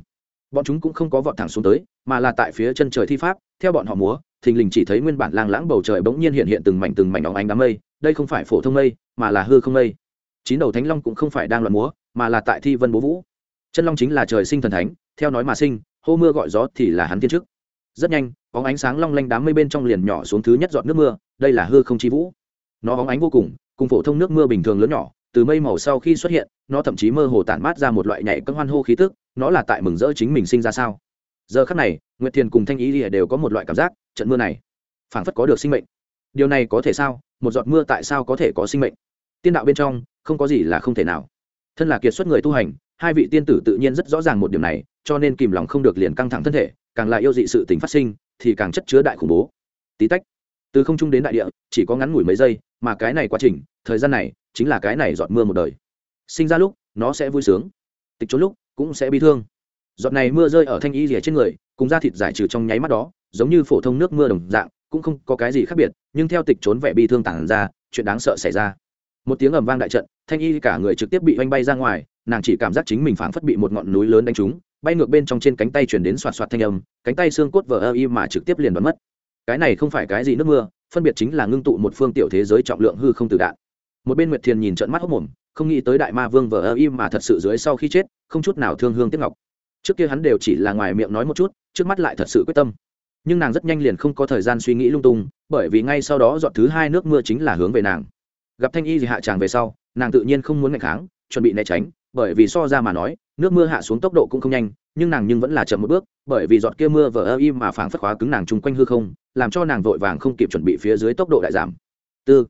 Bọn chúng cũng không có vọt thẳng xuống tới, mà là tại phía chân trời thi pháp, theo bọn họ múa, thình lình chỉ thấy nguyên bản lang lãng bầu trời bỗng nhiên hiện hiện từng mảnh từng mảnh óng ánh đám mây, đây không phải phổ thông mây, mà là hư không mây. Chín đầu thánh long cũng không phải đang loạn múa, mà là tại thi vân bố vũ. Chân long chính là trời sinh thần thánh, theo nói mà sinh, hô mưa gọi gió thì là hắn tiên chức. Rất nhanh bóng ánh sáng long lanh đám mây bên trong liền nhỏ xuống thứ nhất giọt nước mưa, đây là hư không chi vũ. Nó óng ánh vô cùng cùng phổ thông nước mưa bình thường lớn nhỏ, từ mây màu sau khi xuất hiện, nó thậm chí mơ hồ tản mát ra một loại nhảy cân hoan hô khí tức, nó là tại mừng rỡ chính mình sinh ra sao? Giờ khắc này, nguyệt thiền cùng thanh ý đều có một loại cảm giác, trận mưa này, phảng phất có được sinh mệnh. Điều này có thể sao? Một giọt mưa tại sao có thể có sinh mệnh? Tiên đạo bên trong, không có gì là không thể nào. Thân là kiệt xuất người tu hành, hai vị tiên tử tự nhiên rất rõ ràng một điểm này, cho nên kìm lòng không được liền căng thẳng thân thể, càng là yêu dị sự tình phát sinh, thì càng chất chứa đại khủng bố. Tí tách, từ không trung đến đại địa, chỉ có ngắn ngủi mấy giây mà cái này quá trình, thời gian này chính là cái này giọt mưa một đời. Sinh ra lúc, nó sẽ vui sướng. Tịch trốn lúc, cũng sẽ bị thương. Giọt này mưa rơi ở thanh y rìa trên người, cùng da thịt giải trừ trong nháy mắt đó, giống như phổ thông nước mưa đồng dạng, cũng không có cái gì khác biệt, nhưng theo tịch trốn vẻ bi thương tản ra, chuyện đáng sợ xảy ra. Một tiếng ầm vang đại trận, thanh y cả người trực tiếp bị oanh bay ra ngoài, nàng chỉ cảm giác chính mình phảng phất bị một ngọn núi lớn đánh trúng, bay ngược bên trong trên cánh tay chuyển đến soạt soạt thanh âm, cánh tay xương cốt vờ ơ y mà trực tiếp liền bắn mất. Cái này không phải cái gì nước mưa phân biệt chính là ngưng tụ một phương tiểu thế giới trọng lượng hư không từ đạn. Một bên nguyệt thiền nhìn trận mắt hốc mồm, không nghĩ tới đại ma vương vờ ơ mà thật sự dưới sau khi chết, không chút nào thương hương tiếc ngọc. Trước kia hắn đều chỉ là ngoài miệng nói một chút, trước mắt lại thật sự quyết tâm. Nhưng nàng rất nhanh liền không có thời gian suy nghĩ lung tung, bởi vì ngay sau đó dọn thứ hai nước mưa chính là hướng về nàng. Gặp thanh y gì hạ tràng về sau, nàng tự nhiên không muốn ngày kháng, chuẩn bị né tránh, bởi vì so ra mà nói, nước mưa hạ xuống tốc độ cũng không nhanh, nhưng nàng nhưng vẫn là chậm một bước, bởi vì giọt kia mưa vờ ơ im mà phảng phất khóa cứng nàng chung quanh hư không làm cho nàng vội vàng không kịp chuẩn bị phía dưới tốc độ đại giảm. Tư.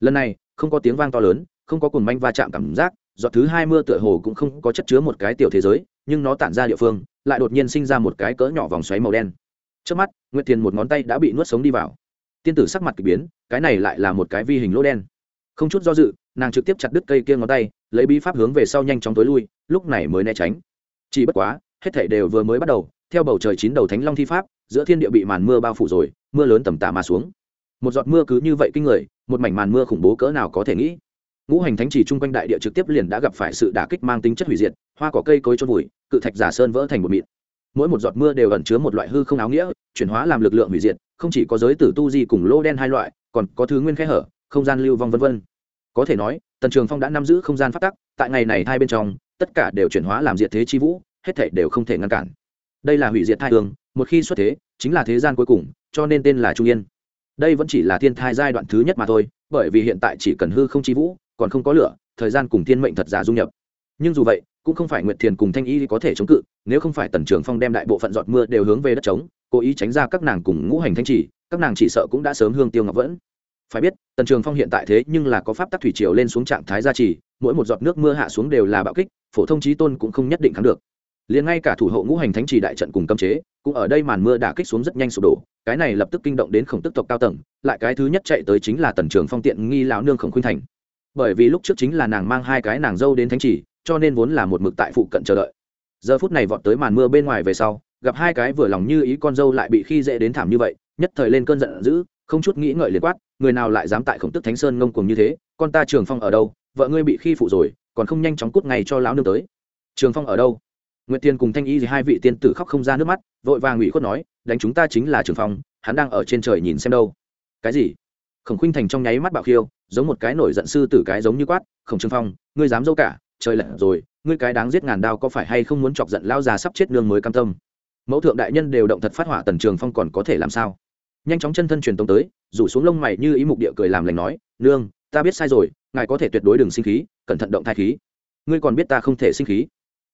Lần này, không có tiếng vang to lớn, không có cồn manh va chạm cảm giác, giọt thứ hai mưa tựa hồ cũng không có chất chứa một cái tiểu thế giới, nhưng nó tản ra địa phương, lại đột nhiên sinh ra một cái cỡ nhỏ vòng xoáy màu đen. Trước mắt, nguyệt thiền một ngón tay đã bị nuốt sống đi vào. Tiên tử sắc mặt k ỳ biến, cái này lại là một cái vi hình lỗ đen. Không chút do dự, nàng trực tiếp chặt đứt cây kia ngón tay, lấy bí pháp hướng về sau nhanh chóng tối lui, lúc này mới né tránh. Chỉ bất quá, hết thể đều vừa mới bắt đầu theo bầu trời chín đầu thánh long thi pháp, giữa thiên địa bị màn mưa bao phủ rồi, mưa lớn tầm tả mà xuống. Một giọt mưa cứ như vậy kinh người, một mảnh màn mưa khủng bố cỡ nào có thể nghĩ. Ngũ hành thánh chỉ chung quanh đại địa trực tiếp liền đã gặp phải sự đả kích mang tính chất hủy diệt, hoa cỏ cây cối trôn vùi, cự thạch giả sơn vỡ thành một mịn. Mỗi một giọt mưa đều ẩn chứa một loại hư không áo nghĩa, chuyển hóa làm lực lượng hủy diệt, không chỉ có giới tử tu di cùng lô đen hai loại, còn có thứ nguyên khe hở, không gian lưu vong vân vân. Có thể nói, tần trường phong đã nắm giữ không gian phát tắc, tại ngày này hai bên trong, tất cả đều chuyển hóa làm diệt thế chi vũ, hết thể đều không thể ngăn cản đây là hủy diệt thai hương, một khi xuất thế, chính là thế gian cuối cùng, cho nên tên là trung yên. Đây vẫn chỉ là thiên thai giai đoạn thứ nhất mà thôi, bởi vì hiện tại chỉ cần hư không chi vũ, còn không có lửa, thời gian cùng thiên mệnh thật giả dung nhập. Nhưng dù vậy, cũng không phải nguyệt thiền cùng thanh y có thể chống cự, nếu không phải tần trường phong đem đại bộ phận giọt mưa đều hướng về đất trống cố ý tránh ra các nàng cùng ngũ hành thanh chỉ, các nàng chỉ sợ cũng đã sớm hương tiêu ngọc vẫn. Phải biết, tần trường phong hiện tại thế nhưng là có pháp tắc thủy triều lên xuống trạng thái gia trì, mỗi một giọt nước mưa hạ xuống đều là bạo kích, phổ thông trí tôn cũng không nhất định thắng được liền ngay cả thủ hộ ngũ hành thánh trì đại trận cùng cấm chế, cũng ở đây màn mưa đã kích xuống rất nhanh sụp đổ, cái này lập tức kinh động đến khổng tức tộc cao tầng, lại cái thứ nhất chạy tới chính là tần trường phong tiện nghi lão nương khổng khuynh thành. Bởi vì lúc trước chính là nàng mang hai cái nàng dâu đến thánh trì cho nên vốn là một mực tại phụ cận chờ đợi. Giờ phút này vọt tới màn mưa bên ngoài về sau, gặp hai cái vừa lòng như ý con dâu lại bị khi dễ đến thảm như vậy, nhất thời lên cơn giận dữ, không chút nghĩ ngợi liền quát, người nào lại dám tại khổng tức thánh sơn ngông cuồng như thế, con ta trường phong ở đâu, vợ ngươi bị khi phụ rồi, còn không nhanh chóng cút ngay cho lão nương tới. Trường phong ở đâu? Nguyệt tiên cùng thanh y thì hai vị tiên tử khóc không ra nước mắt, vội vàng ủy khuất nói, đánh chúng ta chính là trường phong, hắn đang ở trên trời nhìn xem đâu. Cái gì? Khổng khuynh thành trong nháy mắt bạo khiêu, giống một cái nổi giận sư tử cái giống như quát, khổng trường phong, ngươi dám dâu cả, trời lạnh rồi, ngươi cái đáng giết ngàn đao có phải hay không muốn chọc giận lao già sắp chết nương mới cam tâm? Mẫu thượng đại nhân đều động thật phát hỏa tần trường phong còn có thể làm sao? Nhanh chóng chân thân truyền tống tới, rủ xuống lông mày như ý mục địa cười làm lành nói, nương, ta biết sai rồi, ngài có thể tuyệt đối đừng sinh khí, cẩn thận động thai khí. Ngươi còn biết ta không thể sinh khí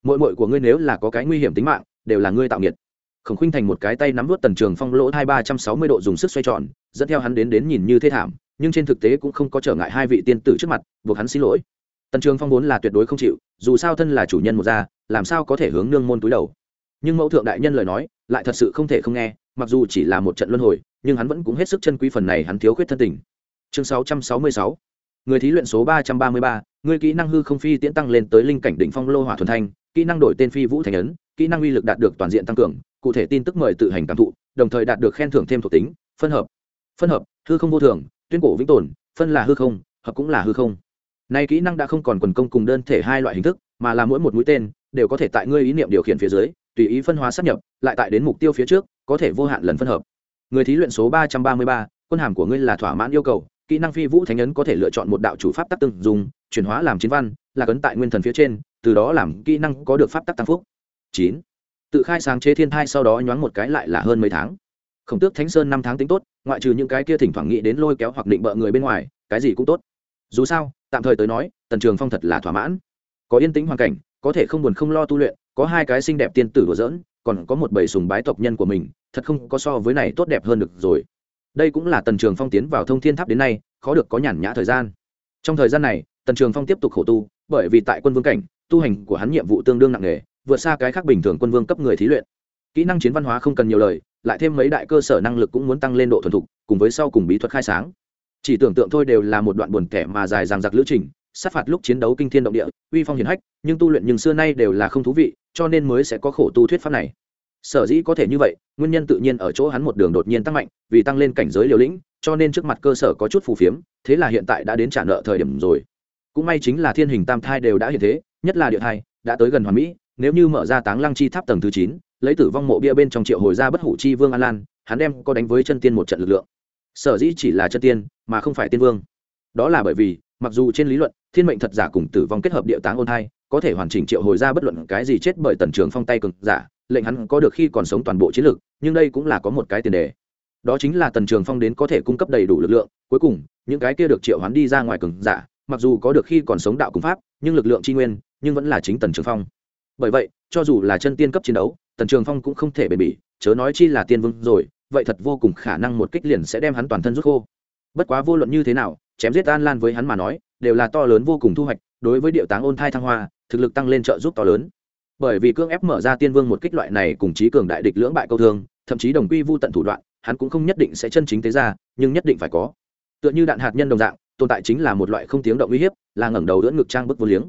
mội mội của ngươi nếu là có cái nguy hiểm tính mạng, đều là ngươi tạo nghiệt. Khổng khuynh thành một cái tay nắm vút tần trường phong lỗ hai ba trăm sáu mươi độ dùng sức xoay tròn, dẫn theo hắn đến đến nhìn như thế thảm, nhưng trên thực tế cũng không có trở ngại hai vị tiên tử trước mặt, buộc hắn xin lỗi. Tần trường phong vốn là tuyệt đối không chịu, dù sao thân là chủ nhân một gia, làm sao có thể hướng nương môn túi đầu. Nhưng mẫu thượng đại nhân lời nói, lại thật sự không thể không nghe, mặc dù chỉ là một trận luân hồi, nhưng hắn vẫn cũng hết sức chân quý phần này hắn thiếu khuyết thân tình. Chương 666 người thí luyện số 333 người kỹ năng hư không phi tiễn tăng lên tới linh cảnh đỉnh phong lô hỏa thuần thanh kỹ năng đổi tên phi vũ thành ấn, kỹ năng uy lực đạt được toàn diện tăng cường, cụ thể tin tức mời tự hành cảm thụ, đồng thời đạt được khen thưởng thêm thuộc tính, phân hợp. Phân hợp, hư không vô thường, tuyên cổ vĩnh tồn, phân là hư không, hợp cũng là hư không. Nay kỹ năng đã không còn quần công cùng đơn thể hai loại hình thức, mà là mỗi một mũi tên đều có thể tại ngươi ý niệm điều khiển phía dưới, tùy ý phân hóa sát nhập, lại tại đến mục tiêu phía trước, có thể vô hạn lần phân hợp. Người thí luyện số ba trăm ba mươi ba, quân hàm của ngươi là thỏa mãn yêu cầu, kỹ năng phi vũ thánh ấn có thể lựa chọn một đạo chủ pháp tắc từng dùng, chuyển hóa làm chiến văn, là cấn tại nguyên thần phía trên từ đó làm kỹ năng có được pháp tắc tăng phúc. Chín. Tự khai sáng chế thiên thai sau đó nhoáng một cái lại là hơn mấy tháng. Khổng tước thánh sơn năm tháng tính tốt, ngoại trừ những cái kia thỉnh thoảng nghĩ đến lôi kéo hoặc định bợ người bên ngoài, cái gì cũng tốt. Dù sao, tạm thời tới nói, tần trường phong thật là thỏa mãn. Có yên tĩnh hoàn cảnh, có thể không buồn không lo tu luyện, có hai cái xinh đẹp tiên tử đùa giỡn, còn có một bầy sùng bái tộc nhân của mình, thật không có so với này tốt đẹp hơn được rồi. Đây cũng là tần trường phong tiến vào thông thiên tháp đến nay, khó được có nhàn nhã thời gian. Trong thời gian này, tần trường phong tiếp tục khổ tu, bởi vì tại quân vương cảnh tu hành của hắn nhiệm vụ tương đương nặng nề, vượt xa cái khác bình thường quân vương cấp người thí luyện. Kỹ năng chiến văn hóa không cần nhiều lời, lại thêm mấy đại cơ sở năng lực cũng muốn tăng lên độ thuần thục, cùng với sau cùng bí thuật khai sáng. Chỉ tưởng tượng thôi đều là một đoạn buồn kẻ mà dài dằng dặc lữ trình, sát phạt lúc chiến đấu kinh thiên động địa, uy phong hiển hách, nhưng tu luyện nhưng xưa nay đều là không thú vị, cho nên mới sẽ có khổ tu thuyết pháp này. Sở dĩ có thể như vậy, nguyên nhân tự nhiên ở chỗ hắn một đường đột nhiên tăng mạnh, vì tăng lên cảnh giới liều lĩnh, cho nên trước mặt cơ sở có chút phù phiếm, thế là hiện tại đã đến trả nợ thời điểm rồi. Cũng may chính là thiên hình tam thai đều đã hiện thế nhất là địa hai đã tới gần hoàn mỹ, nếu như mở ra táng lăng chi tháp tầng thứ chín, lấy tử vong mộ bia bên trong triệu hồi ra bất hủ chi vương an lan, hắn đem có đánh với chân tiên một trận lực lượng. Sở dĩ chỉ là chân tiên, mà không phải tiên vương. Đó là bởi vì, mặc dù trên lý luận, thiên mệnh thật giả cùng tử vong kết hợp địa táng ôn thai, có thể hoàn chỉnh triệu hồi ra bất luận cái gì chết bởi tần trường phong tay cực giả, lệnh hắn có được khi còn sống toàn bộ chiến lược nhưng đây cũng là có một cái tiền đề. Đó chính là tần trường phong đến có thể cung cấp đầy đủ lực lượng, cuối cùng, những cái kia được triệu hoán đi ra ngoài cường giả, mặc dù có được khi còn sống đạo cung pháp, nhưng lực lượng tri nguyên nhưng vẫn là chính tần trường phong bởi vậy cho dù là chân tiên cấp chiến đấu tần trường phong cũng không thể bền bỉ chớ nói chi là tiên vương rồi vậy thật vô cùng khả năng một kích liền sẽ đem hắn toàn thân rút khô bất quá vô luận như thế nào chém giết an lan với hắn mà nói đều là to lớn vô cùng thu hoạch đối với điệu táng ôn thai thăng hoa thực lực tăng lên trợ giúp to lớn bởi vì cưỡng ép mở ra tiên vương một kích loại này cùng trí cường đại địch lưỡng bại câu thương thậm chí đồng quy vô tận thủ đoạn hắn cũng không nhất định sẽ chân chính tế ra nhưng nhất định phải có tựa như đạn hạt nhân đồng dạng tồn tại chính là một loại không tiếng động uy hiếp là ngẩng đầu đỡ ngực trang bức vô liếng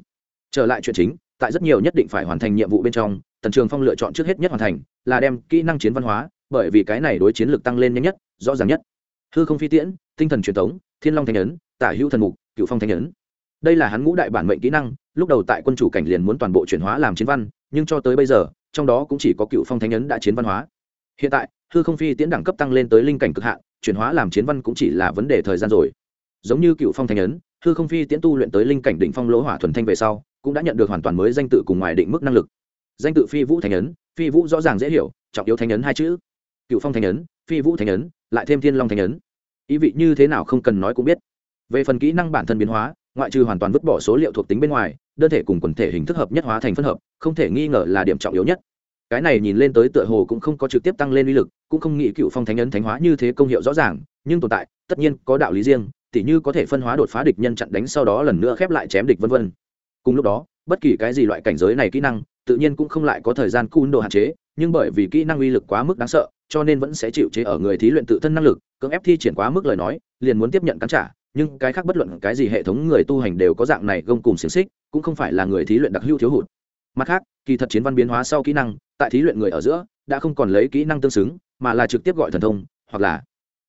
trở lại chuyện chính, tại rất nhiều nhất định phải hoàn thành nhiệm vụ bên trong, tần trường phong lựa chọn trước hết nhất hoàn thành là đem kỹ năng chiến văn hóa, bởi vì cái này đối chiến lược tăng lên nhanh nhất, rõ ràng nhất. Hư không phi tiễn, tinh thần truyền thống thiên long thanh ấn, tả hữu thần mục cựu phong thanh ấn. Đây là hắn ngũ đại bản mệnh kỹ năng, lúc đầu tại quân chủ cảnh liền muốn toàn bộ chuyển hóa làm chiến văn, nhưng cho tới bây giờ, trong đó cũng chỉ có cựu phong thanh ấn đã chiến văn hóa. Hiện tại, hư không phi tiễn đẳng cấp tăng lên tới linh cảnh cực hạn, chuyển hóa làm chiến văn cũng chỉ là vấn đề thời gian rồi. Giống như cựu phong thanh ấn, hư không phi tiễn tu luyện tới linh cảnh đỉnh phong lỗ hỏa thuần thanh về sau cũng đã nhận được hoàn toàn mới danh tự cùng ngoài định mức năng lực. Danh tự phi vũ thánh ấn, phi vũ rõ ràng dễ hiểu, trọng yếu thánh ấn hai chữ. Cựu phong thánh ấn, phi vũ thánh ấn, lại thêm thiên long thánh ấn. Ý vị như thế nào không cần nói cũng biết. Về phần kỹ năng bản thân biến hóa, ngoại trừ hoàn toàn vứt bỏ số liệu thuộc tính bên ngoài, đơn thể cùng quần thể hình thức hợp nhất hóa thành phân hợp, không thể nghi ngờ là điểm trọng yếu nhất. Cái này nhìn lên tới tựa hồ cũng không có trực tiếp tăng lên uy lực, cũng không nghĩ cựu phong thánh ấn thánh hóa như thế công hiệu rõ ràng, nhưng tồn tại, tất nhiên có đạo lý riêng, tỉ như có thể phân hóa đột phá địch nhân chặn đánh sau đó lần nữa khép lại chém địch vân vân cùng lúc đó, bất kỳ cái gì loại cảnh giới này kỹ năng, tự nhiên cũng không lại có thời gian cun đồ hạn chế, nhưng bởi vì kỹ năng uy lực quá mức đáng sợ, cho nên vẫn sẽ chịu chế ở người thí luyện tự thân năng lực, cưỡng ép thi triển quá mức lời nói, liền muốn tiếp nhận cắn trả. Nhưng cái khác bất luận cái gì hệ thống người tu hành đều có dạng này gông cùng xiềng xích, cũng không phải là người thí luyện đặc hữu thiếu hụt. Mặt khác, kỳ thật chiến văn biến hóa sau kỹ năng, tại thí luyện người ở giữa, đã không còn lấy kỹ năng tương xứng, mà là trực tiếp gọi thần thông, hoặc là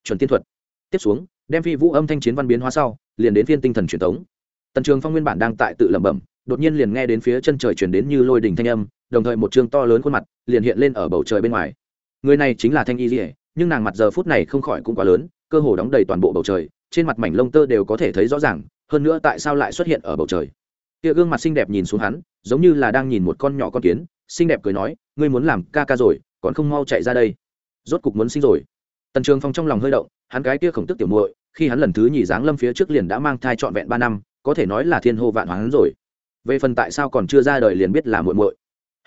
chuẩn tiên thuật. Tiếp xuống, đem phi vũ âm thanh chiến văn biến hóa sau, liền đến phiên tinh thần truyền thống tần trường phong nguyên bản đang tại tự lẩm bẩm, đột nhiên liền nghe đến phía chân trời chuyển đến như lôi đình thanh âm, đồng thời một chương to lớn khuôn mặt liền hiện lên ở bầu trời bên ngoài. Người này chính là thanh y dỉa nhưng nàng mặt giờ phút này không khỏi cũng quá lớn, cơ hồ đóng đầy toàn bộ bầu trời, trên mặt mảnh lông tơ đều có thể thấy rõ ràng, hơn nữa tại sao lại xuất hiện ở bầu trời? Kia gương mặt xinh đẹp nhìn xuống hắn, giống như là đang nhìn một con nhỏ con kiến, xinh đẹp cười nói, ngươi muốn làm ca ca rồi, còn không mau chạy ra đây. Rốt cục muốn sinh rồi. Tần trường phong trong lòng hơi động, hắn cái kia khổng tức tiểu muội, khi hắn lần thứ nhì dáng lâm phía trước liền đã mang thai trọn vẹn ba năm có thể nói là thiên hô vạn hoán rồi. Về phần tại sao còn chưa ra đời liền biết là muội muội.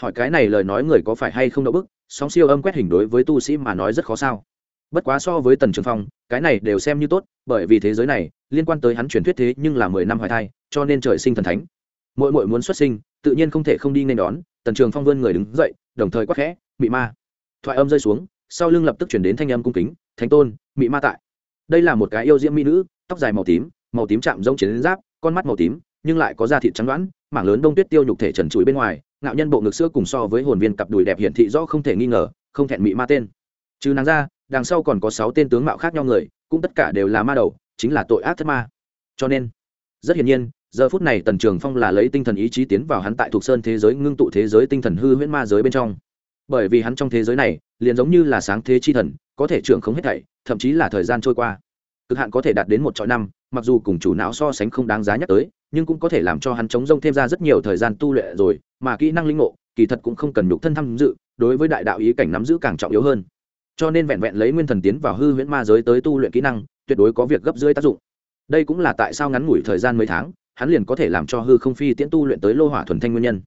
Hỏi cái này lời nói người có phải hay không đậu bức, sóng siêu âm quét hình đối với tu sĩ mà nói rất khó sao. Bất quá so với tần trường phong, cái này đều xem như tốt, bởi vì thế giới này, liên quan tới hắn truyền thuyết thế nhưng là mười năm hoài thai, cho nên trời sinh thần thánh. Mỗi mỗi muốn xuất sinh, tự nhiên không thể không đi nên đón, tần trường phong vươn người đứng dậy, đồng thời quắc khẽ, mị ma. Thoại âm rơi xuống, sau lưng lập tức chuyển đến thanh âm cung kính, thánh tôn, mị ma tại. Đây là một cái yêu diễm mỹ nữ, tóc dài màu tím màu tím chạm rông chiến giáp con mắt màu tím, nhưng lại có da thịt trắng đoán mảng lớn đông tuyết tiêu nhục thể trần trụi bên ngoài, ngạo nhân bộ ngực sữa cùng so với hồn viên cặp đùi đẹp hiển thị rõ không thể nghi ngờ, không thẹn mị ma tên. Trừ nàng ra, đằng sau còn có sáu tên tướng mạo khác nhau người, cũng tất cả đều là ma đầu, chính là tội ác thất ma. Cho nên, rất hiển nhiên, giờ phút này tần trường phong là lấy tinh thần ý chí tiến vào hắn tại thuộc sơn thế giới ngưng tụ thế giới tinh thần hư huyễn ma giới bên trong. Bởi vì hắn trong thế giới này, liền giống như là sáng thế chi thần, có thể trưởng không hết thảy, thậm chí là thời gian trôi qua cực hạn có thể đạt đến một trọi năm, mặc dù cùng chủ não so sánh không đáng giá nhắc tới, nhưng cũng có thể làm cho hắn chống rông thêm ra rất nhiều thời gian tu luyện rồi, mà kỹ năng linh ngộ, kỳ thật cũng không cần nhục thân tham dự, đối với đại đạo ý cảnh nắm giữ càng trọng yếu hơn. Cho nên vẹn vẹn lấy nguyên thần tiến vào hư huyễn ma giới tới tu luyện kỹ năng, tuyệt đối có việc gấp dưới tác dụng. Đây cũng là tại sao ngắn ngủi thời gian mấy tháng, hắn liền có thể làm cho hư không phi tiễn tu luyện tới lô hỏa thuần thanh nguyên nhân.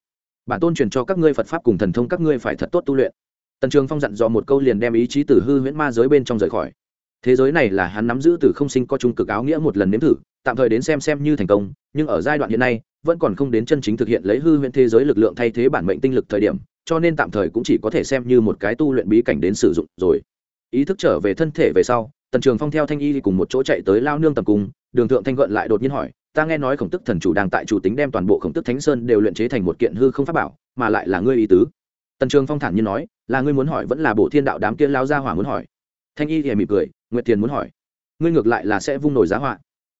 Bản tôn truyền cho các ngươi phật pháp cùng thần thông các ngươi phải thật tốt tu luyện. Tần trường phong dặn dò một câu liền đem ý chí từ hư huyễn ma giới bên trong rời khỏi thế giới này là hắn nắm giữ từ không sinh có trung cực áo nghĩa một lần nếm thử, tạm thời đến xem xem như thành công, nhưng ở giai đoạn hiện nay, vẫn còn không đến chân chính thực hiện lấy hư huyễn thế giới lực lượng thay thế bản mệnh tinh lực thời điểm, cho nên tạm thời cũng chỉ có thể xem như một cái tu luyện bí cảnh đến sử dụng rồi. Ý thức trở về thân thể về sau, tần trường phong theo thanh y cùng một chỗ chạy tới lao nương tầm cung, đường thượng thanh gợn lại đột nhiên hỏi, ta nghe nói khổng tức thần chủ đang tại chủ tính đem toàn bộ khổng tức thánh sơn đều luyện chế thành một kiện hư không pháp bảo, mà lại là ngươi ý tứ? Tần trường phong thản nhiên nói, là ngươi muốn hỏi vẫn là bộ thiên đạo đám kia lao ra hỏa muốn hỏi? Thanh y thì mỉm cười nguyệt tiền muốn hỏi, ngươi ngược lại là sẽ vung nổi giá họa?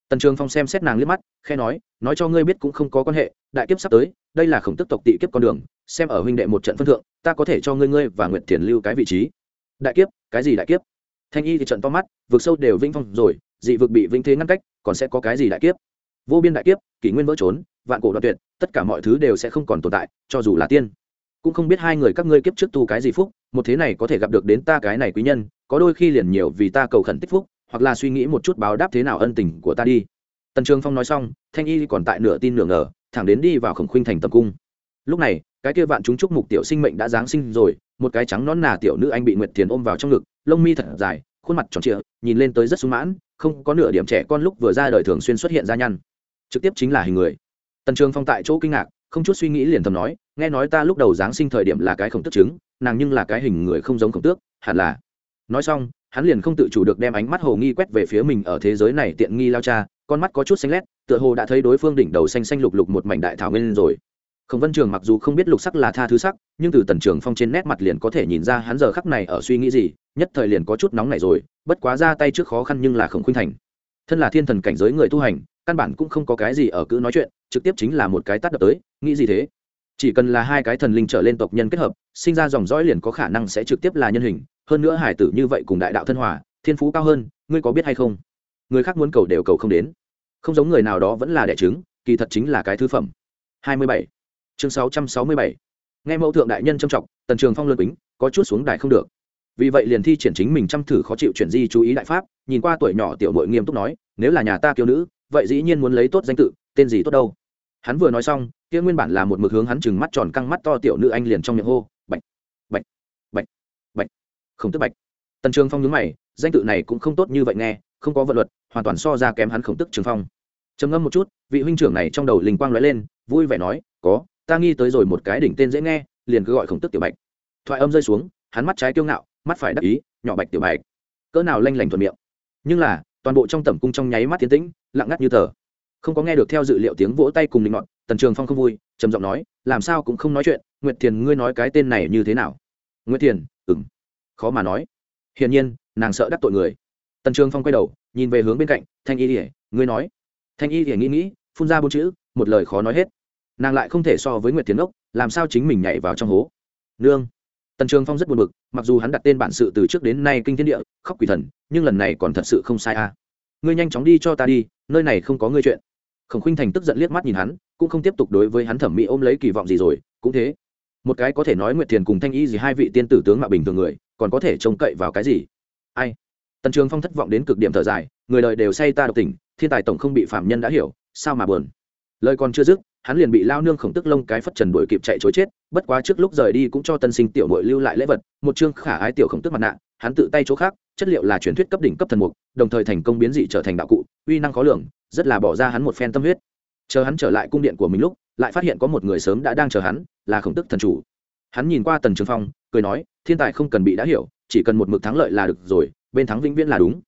Tần trường phong xem xét nàng liếc mắt khe nói nói cho ngươi biết cũng không có quan hệ, đại kiếp sắp tới, đây là khổng tức tộc tị kiếp con đường, xem ở huynh đệ một trận phân thượng, ta có thể cho ngươi ngươi và nguyệt tiền lưu cái vị trí. Đại kiếp? Cái gì đại kiếp? Thanh y thì trận to mắt, vực sâu đều vinh phong rồi, dị vực bị vinh thế ngăn cách, còn sẽ có cái gì đại kiếp? Vô biên đại kiếp, kỷ nguyên vỡ trốn, vạn cổ đoạn tuyệt, tất cả mọi thứ đều sẽ không còn tồn tại, cho dù là tiên. Cũng không biết hai người các ngươi kiếp trước tu cái gì phúc, một thế này có thể gặp được đến ta cái này quý nhân có đôi khi liền nhiều vì ta cầu khẩn tích phúc, hoặc là suy nghĩ một chút báo đáp thế nào ân tình của ta đi. Tần trường phong nói xong, thanh y còn tại nửa tin nửa ngờ, thẳng đến đi vào khổng khuynh thành tầm cung. Lúc này, cái kia vạn chúng chúc mục tiểu sinh mệnh đã giáng sinh rồi, một cái trắng nón nà tiểu nữ anh bị nguyệt thiền ôm vào trong ngực, lông mi thật dài, khuôn mặt tròn trịa, nhìn lên tới rất sung mãn, không có nửa điểm trẻ con lúc vừa ra đời thường xuyên xuất hiện ra nhăn. Trực tiếp chính là hình người. Tần trường phong tại chỗ kinh ngạc, không chút suy nghĩ liền thầm nói, nghe nói ta lúc đầu giáng sinh thời điểm là cái khổng tức chứng, nàng nhưng là cái hình người không giống khổng tước, hẳn là nói xong, hắn liền không tự chủ được đem ánh mắt hồ nghi quét về phía mình ở thế giới này tiện nghi lao cha, con mắt có chút xanh lét, tựa hồ đã thấy đối phương đỉnh đầu xanh xanh lục lục một mảnh đại thảo nguyên rồi. Khổng vân trường mặc dù không biết lục sắc là tha thứ sắc, nhưng từ tần trường phong trên nét mặt liền có thể nhìn ra hắn giờ khắc này ở suy nghĩ gì, nhất thời liền có chút nóng này rồi, bất quá ra tay trước khó khăn nhưng là không khuynh thành. Thân là thiên thần cảnh giới người tu hành, căn bản cũng không có cái gì ở cứ nói chuyện, trực tiếp chính là một cái tắt đập tới, nghĩ gì thế? Chỉ cần là hai cái thần linh trở lên tộc nhân kết hợp, sinh ra dòng dõi liền có khả năng sẽ trực tiếp là nhân hình hơn nữa hải tử như vậy cùng đại đạo thân hòa, thiên phú cao hơn, ngươi có biết hay không? Người khác muốn cầu đều cầu không đến. Không giống người nào đó vẫn là đẻ trứng, kỳ thật chính là cái thứ phẩm. 27. chương 667. nghe mẫu thượng đại nhân trâm trọng tần trường phong lượt bính có chút xuống đài không được. Vì vậy liền thi triển chính mình chăm thử khó chịu chuyển di chú ý đại pháp, nhìn qua tuổi nhỏ tiểu mội nghiêm túc nói, nếu là nhà ta kiêu nữ, vậy dĩ nhiên muốn lấy tốt danh tự, tên gì tốt đâu? Hắn vừa nói xong, kia nguyên bản là một mực hướng hắn chừng mắt tròn căng mắt to tiểu nữ anh liền trong miệng hô, bạch khổng tức bạch. Tần trường phong nhớ mày, danh tự này cũng không tốt như vậy nghe, không có vận luật, hoàn toàn so ra kém hắn khổng tức trường phong. Trầm ngâm một chút, vị huynh trưởng này trong đầu linh quang lóe lên, vui vẻ nói, có, ta nghi tới rồi một cái đỉnh tên dễ nghe, liền cứ gọi khổng tức tiểu bạch. Thoại âm rơi xuống, hắn mắt trái kiêu ngạo, mắt phải đắc ý, nhỏ bạch tiểu bạch. Cỡ nào lanh lảnh thuận miệng. Nhưng là, toàn bộ trong tẩm cung trong nháy mắt tiến tĩnh, lặng ngắt như tờ. Không có nghe được theo dự liệu tiếng vỗ tay cùng linh ngọn, tần trường phong không vui, trầm giọng nói, làm sao cũng không nói chuyện, nguyệt thiền ngươi nói cái tên này như thế nào? Nguyệt thiền ừng khó mà nói. Hiển nhiên, nàng sợ đắc tội người. Tần trường phong quay đầu, nhìn về hướng bên cạnh, thanh y ỉa ngươi nói. Thanh y ỉa nghĩ nghĩ, phun ra bốn chữ, một lời khó nói hết. Nàng lại không thể so với nguyệt thiền ốc làm sao chính mình nhảy vào trong hố. Nương. Tần trường phong rất buồn bực, mặc dù hắn đặt tên bản sự từ trước đến nay kinh thiên địa, khóc quỷ thần, nhưng lần này còn thật sự không sai a à. ngươi nhanh chóng đi cho ta đi, nơi này không có ngươi chuyện. Khổng khinh thành tức giận liếc mắt nhìn hắn, cũng không tiếp tục đối với hắn thẩm mỹ ôm lấy kỳ vọng gì rồi, cũng thế một cái có thể nói nguyệt thiền cùng thanh y gì hai vị tiên tử tướng mạo bình thường người, còn có thể trông cậy vào cái gì? Ai? Tần trường phong thất vọng đến cực điểm thở dài, người đời đều say ta độc tình thiên tài tổng không bị phạm nhân đã hiểu, sao mà buồn? Lời còn chưa dứt, hắn liền bị lao nương khổng tức lông cái phất trần đuổi kịp chạy chối chết, bất quá trước lúc rời đi cũng cho tân sinh tiểu nội lưu lại lễ vật, một chương khả ái tiểu khổng tức mặt nạ, hắn tự tay chỗ khác, chất liệu là truyền thuyết cấp đỉnh cấp thần mục, đồng thời thành công biến dị trở thành đạo cụ, uy năng khó lường, rất là bỏ ra hắn một phen tâm huyết. Chờ hắn trở lại cung điện của mình lúc lại phát hiện có một người sớm đã đang chờ hắn, là khổng tức thần chủ. Hắn nhìn qua tần trường phong, cười nói, thiên tài không cần bị đã hiểu, chỉ cần một mực thắng lợi là được rồi, bên thắng vĩnh viễn là đúng.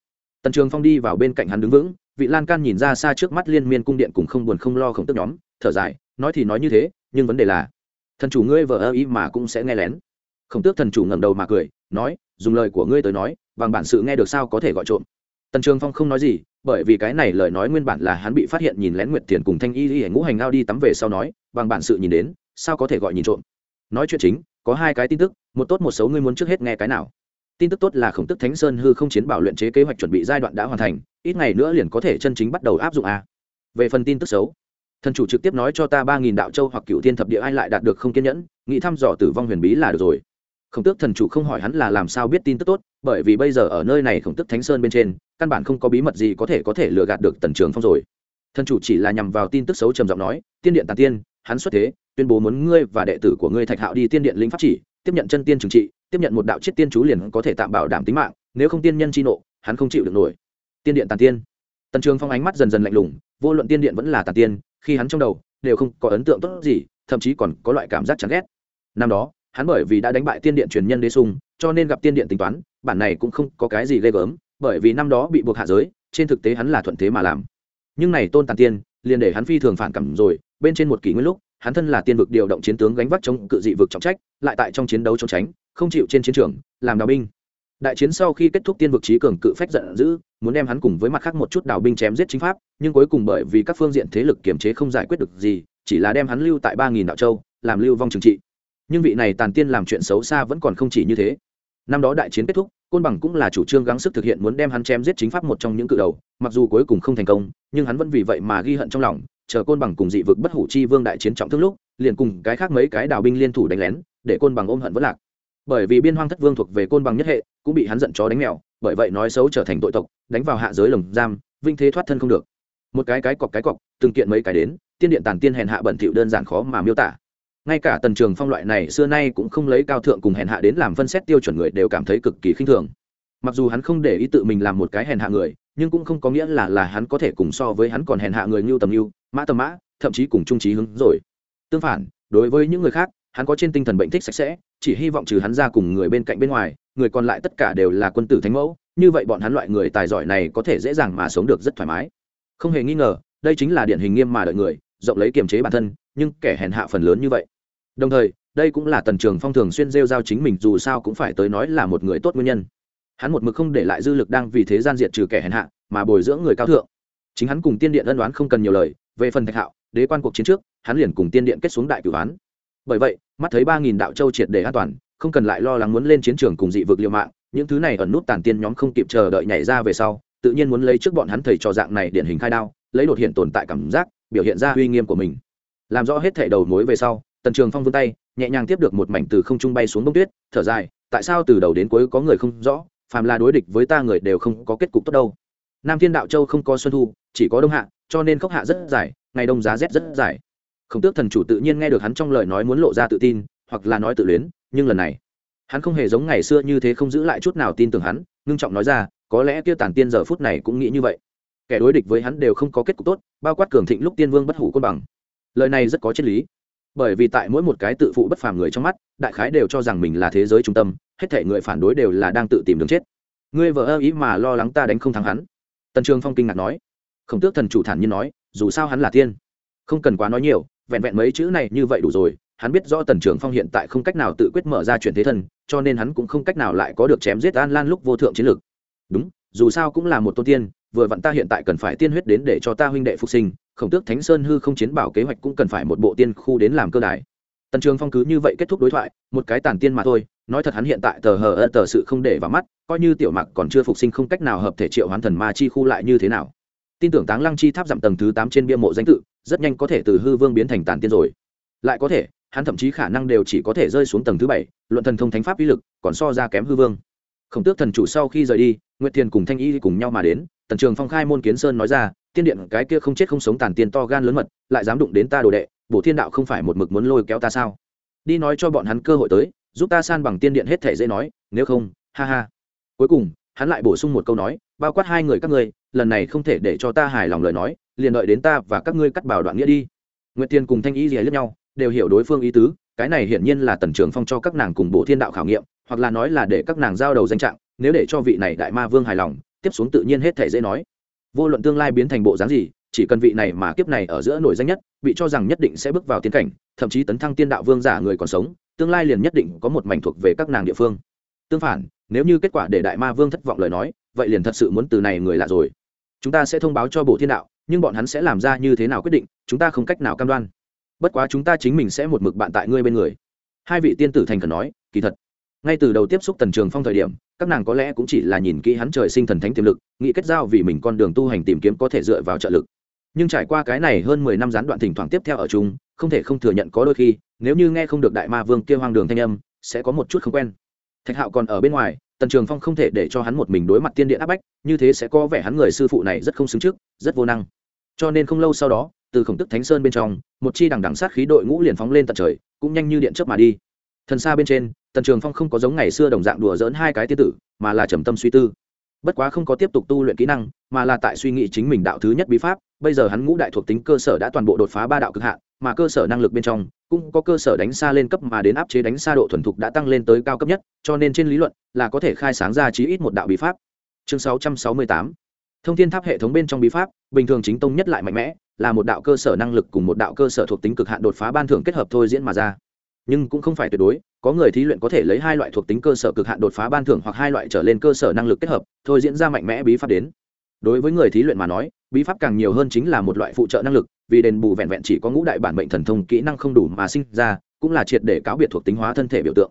Tần trường phong đi vào bên cạnh hắn đứng vững, vị lan can nhìn ra xa trước mắt liên miên cung điện cùng không buồn không lo khổng tức nhóm, thở dài, nói thì nói như thế, nhưng vấn đề là, thần chủ ngươi vợ ơ ý mà cũng sẽ nghe lén. Khổng tước thần chủ ngẩng đầu mà cười, nói, dùng lời của ngươi tới nói, bằng bản sự nghe được sao có thể gọi trộm. Tần trường phong không nói gì bởi vì cái này lời nói nguyên bản là hắn bị phát hiện nhìn lén nguyệt tiền cùng thanh y y ngũ hành ao đi tắm về sau nói, bằng bản sự nhìn đến, sao có thể gọi nhìn trộm? Nói chuyện chính, có hai cái tin tức, một tốt một xấu ngươi muốn trước hết nghe cái nào. Tin tức tốt là khổng tức thánh sơn hư không chiến bảo luyện chế kế hoạch chuẩn bị giai đoạn đã hoàn thành, ít ngày nữa liền có thể chân chính bắt đầu áp dụng a. Về phần tin tức xấu, thần chủ trực tiếp nói cho ta ba nghìn đạo châu hoặc cựu thiên thập địa ai lại đạt được không kiên nhẫn, nghĩ thăm dò tử vong huyền bí là được rồi. Khổng tước thần chủ không hỏi hắn là làm sao biết tin tức tốt, bởi vì bây giờ ở nơi này khổng tước thánh sơn bên trên căn bản không có bí mật gì có thể có thể lừa gạt được tần trường phong rồi. Thần chủ chỉ là nhằm vào tin tức xấu trầm giọng nói, tiên điện tàn tiên, hắn xuất thế, tuyên bố muốn ngươi và đệ tử của ngươi thạch hạo đi tiên điện Linh pháp chỉ, tiếp nhận chân tiên trừng trị, tiếp nhận một đạo chiết tiên chú liền có thể tạm bảo đảm tính mạng, nếu không tiên nhân chi nộ, hắn không chịu được nổi. Tiên điện tàn tiên. Tần trường phong ánh mắt dần dần lạnh lùng, vô luận tiên điện vẫn là tàn tiên, khi hắn trong đầu đều không có ấn tượng tốt gì, thậm chí còn có loại cảm giác chán ghét. Năm đó, hắn bởi vì đã đánh bại tiên điện truyền nhân đế sung, cho nên gặp tiên điện tính toán, bản này cũng không có cái gì ghê gớm bởi vì năm đó bị buộc hạ giới, trên thực tế hắn là thuận thế mà làm. Nhưng này tôn tàn tiên, liền để hắn phi thường phản cảm rồi, bên trên một kỷ nguyên lúc, hắn thân là tiên vực điều động chiến tướng gánh vác chống cự dị vực trọng trách, lại tại trong chiến đấu chống tránh, không chịu trên chiến trường, làm đào binh. Đại chiến sau khi kết thúc tiên vực trí cường cự phách giận dữ, muốn đem hắn cùng với mặt khác một chút đào binh chém giết chính pháp, nhưng cuối cùng bởi vì các phương diện thế lực kiềm chế không giải quyết được gì, chỉ là đem hắn lưu tại ba nghìn đạo châu, làm lưu vong trừng trị. Nhưng vị này tàn tiên làm chuyện xấu xa vẫn còn không chỉ như thế năm đó đại chiến kết thúc, côn bằng cũng là chủ trương gắng sức thực hiện muốn đem hắn chém giết chính pháp một trong những cự đầu, mặc dù cuối cùng không thành công, nhưng hắn vẫn vì vậy mà ghi hận trong lòng, chờ côn bằng cùng dị vực bất hủ chi vương đại chiến trọng thương lúc, liền cùng cái khác mấy cái đào binh liên thủ đánh lén, để côn bằng ôm hận vẫn lạc. Bởi vì biên hoang thất vương thuộc về côn bằng nhất hệ, cũng bị hắn giận chó đánh mèo, bởi vậy nói xấu trở thành tội tộc, đánh vào hạ giới lồng giam, vinh thế thoát thân không được. Một cái cái cọc cái cọc, từng kiện mấy cái đến, tiên điện tàn tiên hèn hạ bẩn thỉu đơn giản khó mà miêu tả ngay cả tần trường phong loại này xưa nay cũng không lấy cao thượng cùng hèn hạ đến làm phân xét tiêu chuẩn người đều cảm thấy cực kỳ khinh thường. Mặc dù hắn không để ý tự mình làm một cái hèn hạ người, nhưng cũng không có nghĩa là là hắn có thể cùng so với hắn còn hèn hạ người như tầm như mã tầm mã, thậm chí cùng trung trí hứng rồi. Tương phản, đối với những người khác, hắn có trên tinh thần bệnh thích sạch sẽ, chỉ hy vọng trừ hắn ra cùng người bên cạnh bên ngoài, người còn lại tất cả đều là quân tử thánh mẫu, như vậy bọn hắn loại người tài giỏi này có thể dễ dàng mà sống được rất thoải mái. Không hề nghi ngờ, đây chính là điển hình nghiêm mà đợi người, rộng lấy kiềm chế bản thân, nhưng kẻ hèn hạ phần lớn như vậy đồng thời, đây cũng là tần trường phong thường xuyên rêu giao chính mình, dù sao cũng phải tới nói là một người tốt nguyên nhân. Hắn một mực không để lại dư lực đang vì thế gian diệt trừ kẻ hèn hạ, mà bồi dưỡng người cao thượng. Chính hắn cùng tiên điện ân đoán không cần nhiều lời, về phần thạch hạo, đế quan cuộc chiến trước, hắn liền cùng tiên điện kết xuống đại cử án bởi vậy, mắt thấy ba nghìn đạo châu triệt để an toàn, không cần lại lo lắng muốn lên chiến trường cùng dị vực liều mạng, những thứ này ẩn nút tàn tiên nhóm không kịp chờ đợi nhảy ra về sau, tự nhiên muốn lấy trước bọn hắn thầy trò dạng này điển hình khai đao, lấy đột hiện tồn tại cảm giác, biểu hiện ra uy nghiêm của mình. Làm rõ hết thảy đầu mối về sau tần trường phong vươn tay, nhẹ nhàng tiếp được một mảnh từ không trung bay xuống bông tuyết, thở dài, tại sao từ đầu đến cuối có người không rõ, phàm là đối địch với ta người đều không có kết cục tốt đâu. Nam thiên đạo châu không có xuân thu, chỉ có đông hạ, cho nên khốc hạ rất dài, ngày đông giá rét rất dài. Khổng tước thần chủ tự nhiên nghe được hắn trong lời nói muốn lộ ra tự tin, hoặc là nói tự luyến, nhưng lần này, hắn không hề giống ngày xưa như thế không giữ lại chút nào tin tưởng hắn, ngưng trọng nói ra, có lẽ kia tản tiên giờ phút này cũng nghĩ như vậy. Kẻ đối địch với hắn đều không có kết cục tốt, bao quát cường thịnh lúc tiên vương bất hủ côn bằng. Lời này rất có triết lý bởi vì tại mỗi một cái tự phụ bất phàm người trong mắt, đại khái đều cho rằng mình là thế giới trung tâm, hết thể người phản đối đều là đang tự tìm đường chết. Ngươi vợ ơ ý mà lo lắng ta đánh không thắng hắn. Tần trường phong kinh ngạc nói. Khổng tước thần chủ thản nhiên nói, dù sao hắn là tiên. Không cần quá nói nhiều, vẹn vẹn mấy chữ này như vậy đủ rồi, hắn biết rõ tần trường phong hiện tại không cách nào tự quyết mở ra chuyển thế thần cho nên hắn cũng không cách nào lại có được chém giết an lan lúc vô thượng chiến lược. Đúng, dù sao cũng là một tôn tiên, vừa vặn ta hiện tại cần phải tiên huyết đến để cho ta huynh đệ phục sinh khổng tước thánh sơn hư không chiến bảo kế hoạch cũng cần phải một bộ tiên khu đến làm cơ đài. Tần trường phong cứ như vậy kết thúc đối thoại, một cái tàn tiên mà thôi, nói thật hắn hiện tại tờ hờ ơ tờ sự không để vào mắt, coi như tiểu mặc còn chưa phục sinh không cách nào hợp thể triệu hoán thần ma chi khu lại như thế nào. Tin tưởng táng lăng chi tháp giảm tầng thứ tám trên bia mộ danh tự, rất nhanh có thể từ hư vương biến thành tàn tiên rồi. Lại có thể, hắn thậm chí khả năng đều chỉ có thể rơi xuống tầng thứ bảy, luận thần thông thánh pháp uy lực, còn so ra kém hư vương. Khổng tước thần chủ sau khi rời đi, nguyệt thiền cùng thanh y cùng nhau mà đến, tần trường phong khai môn kiến sơn nói ra tiên điện cái kia không chết không sống tàn tiên to gan lớn mật, lại dám đụng đến ta đồ đệ, bổ thiên đạo không phải một mực muốn lôi kéo ta sao? Đi nói cho bọn hắn cơ hội tới, giúp ta san bằng tiên điện hết thể dễ nói, nếu không, ha ha. Cuối cùng, hắn lại bổ sung một câu nói, bao quát hai người các ngươi, lần này không thể để cho ta hài lòng lời nói, liền đợi đến ta và các ngươi cắt bảo đoạn nghĩa đi. Nguyệt tiên cùng thanh y rìa lẫn nhau, đều hiểu đối phương ý tứ, cái này hiển nhiên là tần trường phong cho các nàng cùng bộ thiên đạo khảo nghiệm, hoặc là nói là để các nàng giao đầu danh trạng, nếu để cho vị này đại ma vương hài lòng, tiếp xuống tự nhiên hết thể dễ nói vô luận tương lai biến thành bộ dáng gì, chỉ cần vị này mà kiếp này ở giữa nổi danh nhất bị cho rằng nhất định sẽ bước vào tiên cảnh, thậm chí tấn thăng tiên đạo vương giả người còn sống, tương lai liền nhất định có một mảnh thuộc về các nàng địa phương. Tương phản, nếu như kết quả để đại ma vương thất vọng lời nói, vậy liền thật sự muốn từ này người lạ rồi. Chúng ta sẽ thông báo cho bộ thiên đạo, nhưng bọn hắn sẽ làm ra như thế nào quyết định, chúng ta không cách nào cam đoan. Bất quá chúng ta chính mình sẽ một mực bạn tại ngươi bên người. Hai vị tiên tử thành khẩn nói, kỳ thật, ngay từ đầu tiếp xúc tần trường phong thời điểm các nàng có lẽ cũng chỉ là nhìn kỹ hắn trời sinh thần thánh tiềm lực, nghĩ kết giao vì mình con đường tu hành tìm kiếm có thể dựa vào trợ lực. Nhưng trải qua cái này hơn mười năm gián đoạn thỉnh thoảng tiếp theo ở chung, không thể không thừa nhận có đôi khi, nếu như nghe không được đại ma vương kia hoang đường thanh âm, sẽ có một chút không quen. Thạch hạo còn ở bên ngoài, tần trường phong không thể để cho hắn một mình đối mặt tiên điện áp bách, như thế sẽ có vẻ hắn người sư phụ này rất không xứng trước, rất vô năng. Cho nên không lâu sau đó, từ khổng tức thánh sơn bên trong, một chi đằng đằng sát khí đội ngũ liền phóng lên tận trời, cũng nhanh như điện chớp mà đi. Thần xa bên trên tần trường phong không có giống ngày xưa đồng dạng đùa dỡn hai cái tiên tử, mà là trầm tâm suy tư. Bất quá không có tiếp tục tu luyện kỹ năng, mà là tại suy nghĩ chính mình đạo thứ nhất bí pháp, bây giờ hắn ngũ đại thuộc tính cơ sở đã toàn bộ đột phá ba đạo cực hạn, mà cơ sở năng lực bên trong, cũng có cơ sở đánh xa lên cấp mà đến áp chế đánh xa độ thuần thục đã tăng lên tới cao cấp nhất, cho nên trên lý luận là có thể khai sáng ra chí ít một đạo bí pháp. Chương 668 thông thiên tháp hệ thống bên trong bí pháp, bình thường chính tông nhất lại mạnh mẽ, là một đạo cơ sở năng lực cùng một đạo cơ sở thuộc tính cực hạn đột phá ban thưởng kết hợp thôi diễn mà ra. Nhưng cũng không phải tuyệt đối có người thí luyện có thể lấy hai loại thuộc tính cơ sở cực hạn đột phá ban thưởng hoặc hai loại trở lên cơ sở năng lực kết hợp, thôi diễn ra mạnh mẽ bí pháp đến. Đối với người thí luyện mà nói, bí pháp càng nhiều hơn chính là một loại phụ trợ năng lực, vì đền bù vẹn vẹn chỉ có ngũ đại bản mệnh thần thông kỹ năng không đủ mà sinh ra, cũng là triệt để cáo biệt thuộc tính hóa thân thể biểu tượng.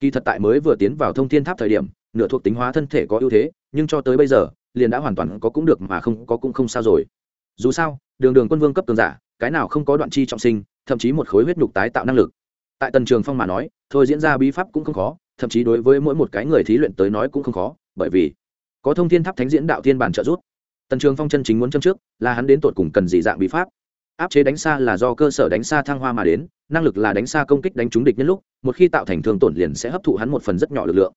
Kỳ thật tại mới vừa tiến vào thông thiên tháp thời điểm, nửa thuộc tính hóa thân thể có ưu thế, nhưng cho tới bây giờ, liền đã hoàn toàn có cũng được mà không có cũng không sao rồi. Dù sao, đường đường quân vương cấp cường giả, cái nào không có đoạn chi trọng sinh, thậm chí một khối huyết nhục tái tạo năng lực tại tần trường phong mà nói, thôi diễn ra bí pháp cũng không khó, thậm chí đối với mỗi một cái người thí luyện tới nói cũng không khó, bởi vì có thông thiên tháp thánh diễn đạo thiên bản trợ giúp. Tần trường phong chân chính muốn châm trước là hắn đến tột cùng cần gì dạng bí pháp. Áp chế đánh xa là do cơ sở đánh xa thăng hoa mà đến, năng lực là đánh xa công kích đánh trúng địch nhân lúc, một khi tạo thành thương tổn liền sẽ hấp thụ hắn một phần rất nhỏ lực lượng.